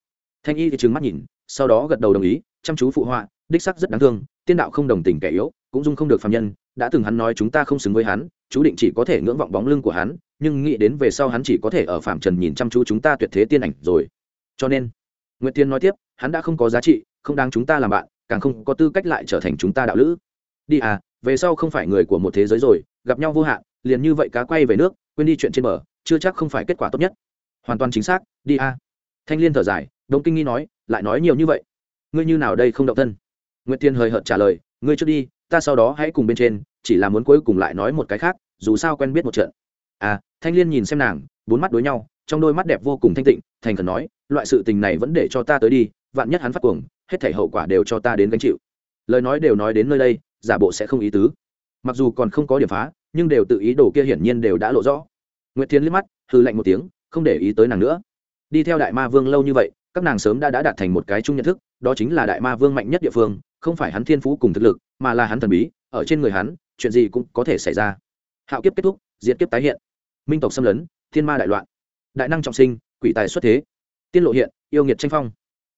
Thanh y thì trừng mắt nhìn sau đó gật đầu đồng ý chăm chú phụ họa đích sắc rất đáng thương tiên đạo không đồng tình kẻ yếu cũng dung không được phạm nhân đã từng hắn nói chúng ta không xứng với hắn chú định chỉ có thể ngưỡng vọng bóng lưng của hắn, nhưng nghĩ đến về sau hắn chỉ có thể ở phạm trần nhìn chăm chú chúng ta tuyệt thế tiên ảnh rồi. Cho nên nguyễn tiên nói tiếp, hắn đã không có giá trị, không đáng chúng ta làm bạn, càng không có tư cách lại trở thành chúng ta đạo lữ. Đi à về sau không phải người của một thế giới rồi, gặp nhau vô hạn, liền như vậy cá quay về nước, quên đi chuyện trên bờ, chưa chắc không phải kết quả tốt nhất. Hoàn toàn chính xác, đi a thanh liên thở dài, đông kinh nghi nói, lại nói nhiều như vậy. Ngươi như nào đây không động thân? Nguyễn tiên hời hợt trả lời, ngươi trước đi, ta sau đó hãy cùng bên trên chỉ là muốn cuối cùng lại nói một cái khác, dù sao quen biết một trận. À thanh liên nhìn xem nàng, bốn mắt đối nhau, trong đôi mắt đẹp vô cùng thanh tịnh, thành khẩn nói, loại sự tình này vẫn để cho ta tới đi, vạn nhất hắn phát cuồng, hết thể hậu quả đều cho ta đến gánh chịu. Lời nói đều nói đến nơi đây, giả bộ sẽ không ý tứ. Mặc dù còn không có điểm phá, nhưng đều tự ý đồ kia hiển nhiên đều đã lộ rõ. Nguyệt thiên liếc mắt hư lạnh một tiếng, không để ý tới nàng nữa. Đi theo đại ma vương lâu như vậy, các nàng sớm đã đã đạt thành một cái chung nhận thức, đó chính là đại ma vương mạnh nhất địa phương, không phải hắn thiên phú cùng thực lực, mà là hắn thần bí, ở trên người hắn chuyện gì cũng có thể xảy ra. Hạo kiếp kết thúc, diệt kiếp tái hiện. Minh tộc xâm lấn, thiên ma đại loạn. Đại năng trọng sinh, quỷ tài xuất thế. Tiên lộ hiện, yêu nghiệt tranh phong.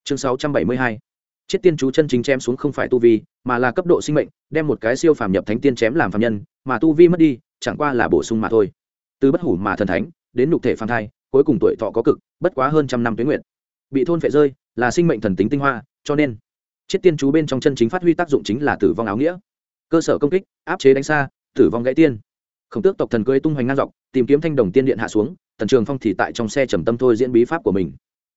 Chương sáu trăm bảy mươi hai. Chiết tiên chú chân chính chém xuống không phải tu vi, mà là cấp độ sinh mệnh, đem một cái siêu phàm nhập thánh tiên chém làm phàm nhân, mà tu vi mất đi, chẳng qua là bổ sung mà thôi. Từ bất hủ mà thần thánh, đến nhục thể phàm thai, cuối cùng tuổi thọ có cực, bất quá hơn trăm năm tuyến nguyện. Bị thôn phệ rơi, là sinh mệnh thần tính tinh hoa, cho nên chiết tiên chú bên trong chân chính phát huy tác dụng chính là tử vong áo nghĩa cơ sở công kích, áp chế đánh xa, tử vong gãy tiên. Khổng tước tộc thần cưới tung hoành ngang dọc, tìm kiếm thanh đồng tiên điện hạ xuống, tần trường phong thì tại trong xe trầm tâm thôi diễn bí pháp của mình.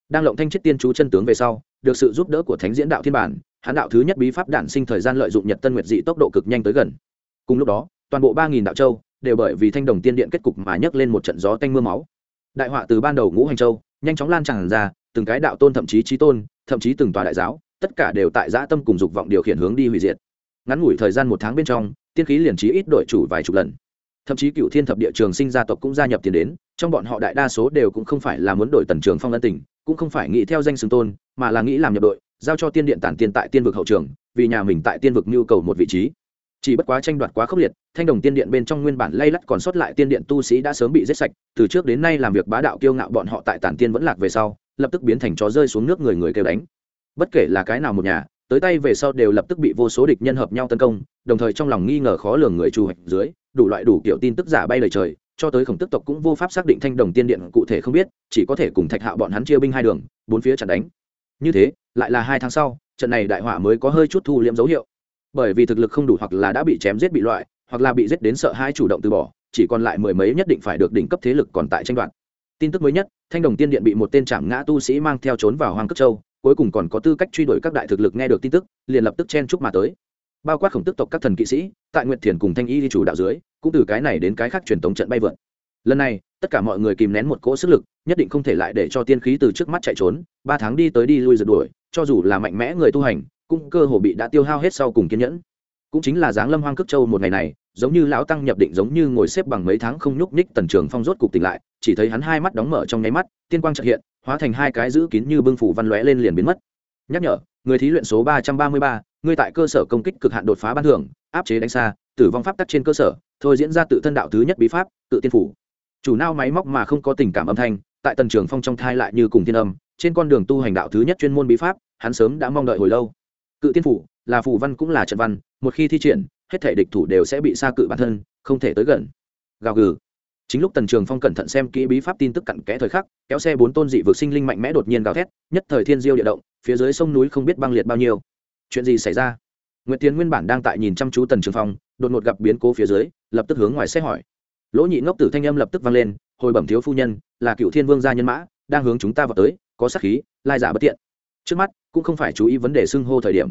Đang lộng thanh chiết tiên chú chân tướng về sau, được sự giúp đỡ của thánh diễn đạo thiên bản hãn đạo thứ nhất bí pháp đản sinh thời gian lợi dụng nhật tân nguyệt dị tốc độ cực nhanh tới gần. Cùng lúc đó, toàn bộ ba nghìn đạo châu đều bởi vì thanh đồng tiên điện kết cục mà nhấc lên một trận gió tanh mưa máu. Đại họa từ ban đầu ngũ hành châu, nhanh chóng lan tràn ra, từng cái đạo tôn thậm chí trí tôn, thậm chí từng tòa đại giáo, tất cả đều tại dã tâm cùng dục vọng điều khiển hướng đi hủy diệt ngắn ngủi thời gian một tháng bên trong, tiên khí liền trí ít đổi chủ vài chục lần. Thậm chí cựu thiên thập địa trường sinh gia tộc cũng gia nhập tiền đến, trong bọn họ đại đa số đều cũng không phải là muốn đổi tần trường phong ân tình, cũng không phải nghĩ theo danh xưng tôn, mà là nghĩ làm nhập đội, giao cho tiên điện tản tiền tại tiên vực hậu trường, vì nhà mình tại tiên vực nhu cầu một vị trí. Chỉ bất quá tranh đoạt quá khốc liệt, thanh đồng tiên điện bên trong nguyên bản lay lắt còn sót lại tiên điện tu sĩ đã sớm bị giết sạch, từ trước đến nay làm việc bá đạo kiêu ngạo bọn họ tại tản tiên vẫn lạc về sau, lập tức biến thành chó rơi xuống nước người người kêu đánh. Bất kể là cái nào một nhà tới tay về sau đều lập tức bị vô số địch nhân hợp nhau tấn công, đồng thời trong lòng nghi ngờ khó lường người trù hoạch dưới, đủ loại đủ kiểu tin tức giả bay lời trời, cho tới khổng tức tộc cũng vô pháp xác định thanh đồng tiên điện cụ thể không biết, chỉ có thể cùng thạch hạo bọn hắn chia binh hai đường, bốn phía chặn đánh. Như thế, lại là hai tháng sau, trận này đại họa mới có hơi chút thu liễm dấu hiệu. Bởi vì thực lực không đủ hoặc là đã bị chém giết bị loại, hoặc là bị giết đến sợ hai chủ động từ bỏ, chỉ còn lại mười mấy nhất định phải được đỉnh cấp thế lực còn tại tranh đoạt. Tin tức mới nhất, thanh đồng tiên điện bị một tên trảm ngã tu sĩ mang theo trốn vào hoàng cất châu cuối cùng còn có tư cách truy đuổi các đại thực lực nghe được tin tức, liền lập tức chen chúc mà tới. Bao quát khổng tức tộc các thần kỵ sĩ, tại nguyện thiền cùng thanh y đi chủ đạo dưới, cũng từ cái này đến cái khác truyền thống trận bay vượt. Lần này, tất cả mọi người kìm nén một cỗ sức lực, nhất định không thể lại để cho tiên khí từ trước mắt chạy trốn, ba tháng đi tới đi lui rượt đuổi, cho dù là mạnh mẽ người tu hành, cũng cơ hồ bị đã tiêu hao hết sau cùng kiên nhẫn. Cũng chính là dáng lâm hoang cước châu một ngày này giống như lão tăng nhập định giống như ngồi xếp bằng mấy tháng không nhúc nhích tần trường phong rốt cục tỉnh lại, chỉ thấy hắn hai mắt đóng mở trong nháy mắt, tiên quang trợ hiện, hóa thành hai cái giữ kín như bưng phủ văn lóe lên liền biến mất. Nhắc nhở, người thí luyện số ba trăm ba mươi ba, ngươi tại cơ sở công kích cực hạn đột phá ban thưởng, áp chế đánh xa, tử vong pháp tắc trên cơ sở, thôi diễn ra tự thân đạo thứ nhất bí pháp, tự tiên phủ. Chủ nao máy móc mà không có tình cảm âm thanh, tại tần trường phong trong thai lại như cùng thiên âm, trên con đường tu hành đạo thứ nhất chuyên môn bí pháp, hắn sớm đã mong đợi hồi lâu. Cự tiên phủ là phù văn cũng là trận văn, một khi thi triển hết thể địch thủ đều sẽ bị xa cự bản thân, không thể tới gần. Gào gừ. Chính lúc tần trường phong cẩn thận xem kỹ bí pháp tin tức cặn kẽ thời khắc, kéo xe bốn tôn dị vực sinh linh mạnh mẽ đột nhiên gào thét, nhất thời thiên diêu địa động, phía dưới sông núi không biết băng liệt bao nhiêu. Chuyện gì xảy ra? Nguyễn tiến nguyên bản đang tại nhìn chăm chú tần trường phong, đột ngột gặp biến cố phía dưới, lập tức hướng ngoài xe hỏi. Lỗ nhị ngốc tử thanh âm lập tức vang lên, hồi bẩm thiếu phu nhân, là cựu thiên vương gia nhân mã, đang hướng chúng ta vào tới, có sát khí, lai giả bất tiện. Trước mắt, cũng không phải chú ý vấn đề xưng hô thời điểm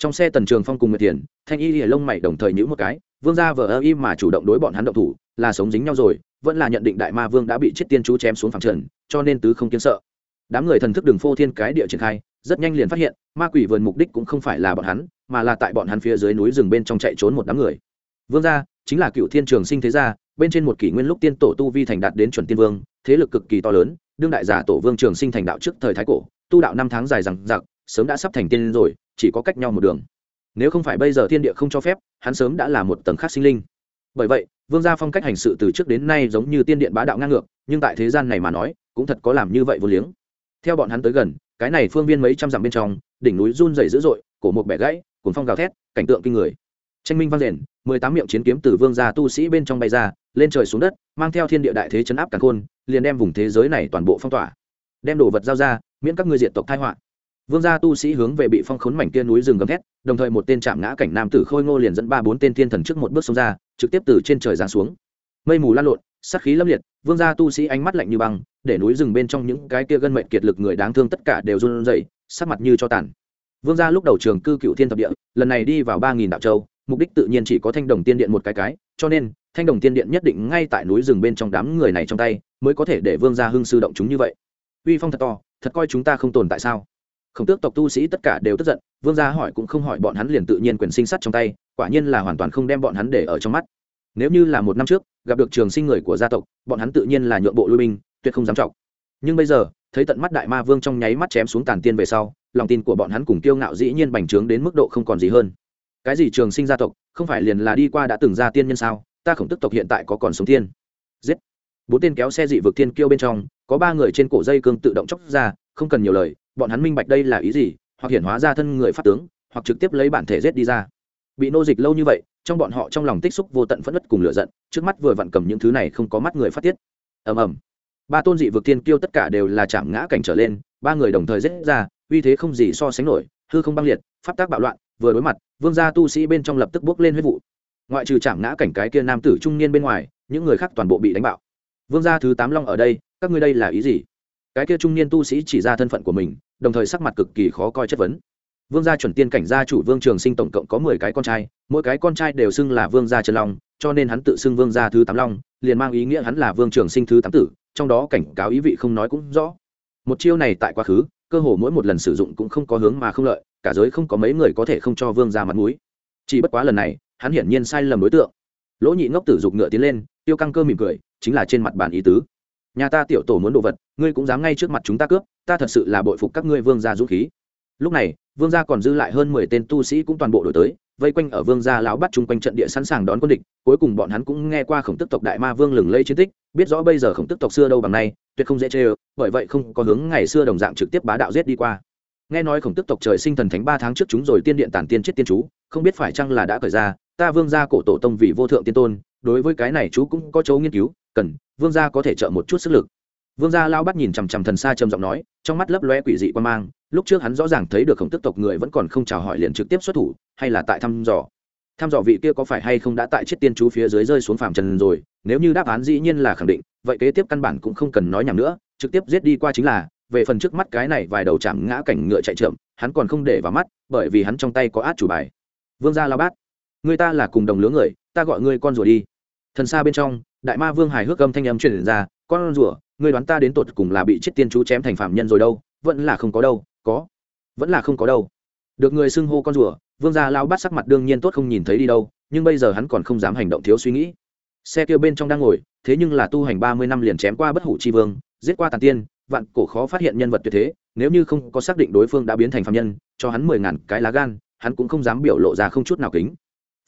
trong xe tần trường phong cùng nguyệt thiền, thanh y lìa lông mày đồng thời nhữ một cái, vương gia vờ ơ y mà chủ động đối bọn hắn động thủ, là sống dính nhau rồi, vẫn là nhận định đại ma vương đã bị chết tiên chú chém xuống phẳng trần, cho nên tứ không kiến sợ. Đám người thần thức đường phô thiên cái địa triển khai, rất nhanh liền phát hiện, ma quỷ vườn mục đích cũng không phải là bọn hắn, mà là tại bọn hắn phía dưới núi rừng bên trong chạy trốn một đám người. Vương gia, chính là cựu thiên trường sinh thế gia, bên trên một kỷ nguyên lúc tiên tổ tu vi thành đạt đến chuẩn tiên vương, thế lực cực kỳ to lớn, đương đại giả tổ vương trường sinh thành đạo trước thời thái cổ, tu đạo năm tháng dài rằng giặc sớm đã sắp thành tiên rồi chỉ có cách nhau một đường. Nếu không phải bây giờ thiên địa không cho phép, hắn sớm đã là một tầng khác sinh linh. Bởi vậy, vương gia phong cách hành sự từ trước đến nay giống như tiên điện bá đạo ngang ngược, nhưng tại thế gian này mà nói, cũng thật có làm như vậy vô liếng. Theo bọn hắn tới gần, cái này phương viên mấy trăm dặm bên trong, đỉnh núi run dày dữ dội, cổ một bẻ gãy cuốn phong gào thét, cảnh tượng kinh người. Tranh minh vang rền, mười tám miệng chiến kiếm từ vương gia tu sĩ bên trong bay ra, lên trời xuống đất, mang theo thiên địa đại thế chấn áp càn khôn, liền đem vùng thế giới này toàn bộ phong tỏa. Đem đồ vật giao ra, miễn các ngươi diện tộc thai họa vương gia tu sĩ hướng về bị phong khốn mảnh kia núi rừng gầm thét, đồng thời một tên chạm ngã cảnh nam tử khôi ngô liền dẫn ba bốn tên thiên thần trước một bước xông ra, trực tiếp từ trên trời giáng xuống. Mây mù lan lộn, sát khí lâm liệt, vương gia tu sĩ ánh mắt lạnh như băng, để núi rừng bên trong những cái kia gân mệnh kiệt lực người đáng thương tất cả đều run rẩy, sắc mặt như cho tàn. Vương gia lúc đầu trường cư cựu thiên thập địa, lần này đi vào ba nghìn đạo châu, mục đích tự nhiên chỉ có thanh đồng tiên điện một cái cái, cho nên, thanh đồng tiên điện nhất định ngay tại núi rừng bên trong đám người này trong tay, mới có thể để vương gia hưng sư động chúng như vậy. Uy phong thật to, thật coi chúng ta không tồn tại sao? Khổng tước tộc tu sĩ tất cả đều tức giận, vương gia hỏi cũng không hỏi bọn hắn liền tự nhiên quyền sinh sắt trong tay, quả nhiên là hoàn toàn không đem bọn hắn để ở trong mắt. Nếu như là một năm trước, gặp được trường sinh người của gia tộc, bọn hắn tự nhiên là nhượng bộ lui binh, tuyệt không dám trọng. Nhưng bây giờ, thấy tận mắt đại ma vương trong nháy mắt chém xuống tàn tiên về sau, lòng tin của bọn hắn cùng kiêu ngạo dĩ nhiên bành trướng đến mức độ không còn gì hơn. Cái gì trường sinh gia tộc, không phải liền là đi qua đã từng ra tiên nhân sao? Ta khổng tức tộc hiện tại có còn sống tiên? Giết. Bốn tên kéo xe dị vực tiên kiêu bên trong có ba người trên cổ dây cương tự động chóc ra, không cần nhiều lời, bọn hắn minh bạch đây là ý gì, hoặc hiển hóa ra thân người phát tướng, hoặc trực tiếp lấy bản thể giết đi ra. Bị nô dịch lâu như vậy, trong bọn họ trong lòng tích xúc vô tận phẫn nứt cùng lửa giận, trước mắt vừa vặn cầm những thứ này không có mắt người phát tiết. Ầm ầm. Ba tôn dị vực tiên kiêu tất cả đều là chạm ngã cảnh trở lên, ba người đồng thời giết ra, uy thế không gì so sánh nổi, hư không băng liệt, pháp tác bạo loạn, vừa đối mặt, vương gia tu sĩ bên trong lập tức bước lên huyết vụ. Ngoại trừ chạm ngã cảnh cái kia nam tử trung niên bên ngoài, những người khác toàn bộ bị đánh bạo. Vương gia thứ tám long ở đây các ngươi đây là ý gì? Cái kia trung niên tu sĩ chỉ ra thân phận của mình, đồng thời sắc mặt cực kỳ khó coi chất vấn. Vương gia chuẩn tiên cảnh gia chủ vương trường sinh tổng cộng có mười cái con trai, mỗi cái con trai đều xưng là vương gia trần long, cho nên hắn tự xưng vương gia thứ tám long, liền mang ý nghĩa hắn là vương trường sinh thứ tám tử, trong đó cảnh cáo ý vị không nói cũng rõ. Một chiêu này tại quá khứ, cơ hồ mỗi một lần sử dụng cũng không có hướng mà không lợi, cả giới không có mấy người có thể không cho vương ra mặt mũi. Chỉ bất quá lần này, hắn hiển nhiên sai lầm đối tượng. Lỗ nhị ngốc tử dục ngựa tiến lên, tiêu căng cơ mỉm cười, chính là trên mặt bàn ý tứ nhà ta tiểu tổ muốn đồ vật, ngươi cũng dám ngay trước mặt chúng ta cướp, ta thật sự là bội phục các ngươi vương gia dũng khí. Lúc này, vương gia còn dư lại hơn mười tên tu sĩ cũng toàn bộ đổi tới, vây quanh ở vương gia lão bắt chung quanh trận địa sẵn sàng đón quân địch, cuối cùng bọn hắn cũng nghe qua khổng tức tộc đại ma vương lừng lây chiến tích, biết rõ bây giờ khổng tức tộc xưa đâu bằng nay, tuyệt không dễ chê ơ, bởi vậy không có hướng ngày xưa đồng dạng trực tiếp bá đạo giết đi qua. Nghe nói khổng tức tộc trời sinh thần thánh ba tháng trước chúng rồi tiên điện tản tiên chết tiên chú, không biết phải chăng là đã khởi ra, ta vương gia cổ tổ tông vì vô thượng tiên tôn, đối với cái này chú cũng có chỗ nghiên cứu cần, vương gia có thể trợ một chút sức lực. Vương gia lao bắt nhìn chằm chằm thần xa trầm giọng nói, trong mắt lấp lóe quỷ dị quan mang, lúc trước hắn rõ ràng thấy được khổng tức tộc người vẫn còn không chào hỏi liền trực tiếp xuất thủ, hay là tại thăm dò. Thăm dò vị kia có phải hay không đã tại chiếc tiên chú phía dưới rơi xuống phàm trần rồi, nếu như đáp án dĩ nhiên là khẳng định, vậy kế tiếp căn bản cũng không cần nói nhầm nữa, trực tiếp giết đi qua chính là, về phần trước mắt cái này vài đầu chạm ngã cảnh ngựa chạy trượm, hắn còn không để vào mắt, bởi vì hắn trong tay có át chủ bài. Vương gia lao bát người ta là cùng đồng lứa người, ta gọi ngươi con rùa đi. Thần xa bên trong đại ma vương hài hước âm thanh âm truyền ra, con rủa ngươi đoán ta đến tột cùng là bị chết tiên chú chém thành phạm nhân rồi đâu? Vẫn là không có đâu, có, vẫn là không có đâu. Được người xưng hô con rủa vương gia lao bắt sắc mặt đương nhiên tốt không nhìn thấy đi đâu, nhưng bây giờ hắn còn không dám hành động thiếu suy nghĩ. Xe kia bên trong đang ngồi, thế nhưng là tu hành ba mươi năm liền chém qua bất hủ chi vương, giết qua tàn tiên, vạn cổ khó phát hiện nhân vật tuyệt thế, nếu như không có xác định đối phương đã biến thành phạm nhân, cho hắn mười ngàn cái lá gan, hắn cũng không dám biểu lộ ra không chút nào kính.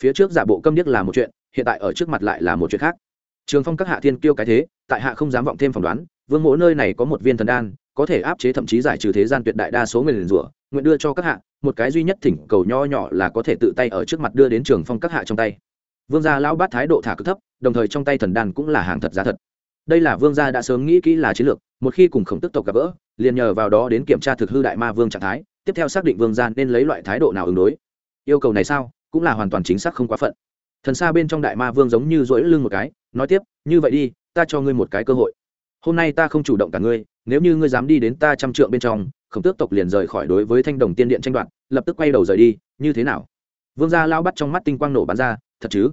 Phía trước giả bộ câm điếc là một chuyện, hiện tại ở trước mặt lại là một chuyện khác trường phong các hạ thiên kiêu cái thế, tại hạ không dám vọng thêm phỏng đoán, vương mỗ nơi này có một viên thần đan, có thể áp chế thậm chí giải trừ thế gian tuyệt đại đa số người liền rủa, nguyện đưa cho các hạ, một cái duy nhất thỉnh cầu nho nhỏ là có thể tự tay ở trước mặt đưa đến trường phong các hạ trong tay. Vương gia lão bát thái độ thả cực thấp, đồng thời trong tay thần đan cũng là hàng thật giá thật. Đây là vương gia đã sớm nghĩ kỹ là chiến lược, một khi cùng khổng tức tộc gặp gỡ, liền nhờ vào đó đến kiểm tra thực hư đại ma vương trạng thái, tiếp theo xác định vương gia nên lấy loại thái độ nào ứng đối. Yêu cầu này sao, cũng là hoàn toàn chính xác không quá phận. Thần xa bên trong đại ma vương giống như rỗi lưng một cái nói tiếp, như vậy đi, ta cho ngươi một cái cơ hội. Hôm nay ta không chủ động cả ngươi, nếu như ngươi dám đi đến ta trăm trượng bên trong, khổng tước tộc liền rời khỏi đối với thanh đồng tiên điện tranh đoạt, lập tức quay đầu rời đi, như thế nào? Vương gia lao bắt trong mắt tinh quang nổ bắn ra, thật chứ?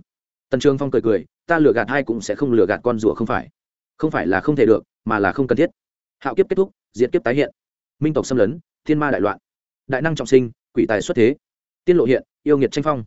Tần trường phong cười cười, ta lừa gạt hai cũng sẽ không lừa gạt con rùa không phải. Không phải là không thể được, mà là không cần thiết. Hạo kiếp kết thúc diễn kiếp tái hiện. Minh tộc xâm lấn, thiên ma đại loạn. Đại năng trọng sinh, quỷ tài xuất thế. Tiên lộ hiện, yêu nghiệt tranh phong.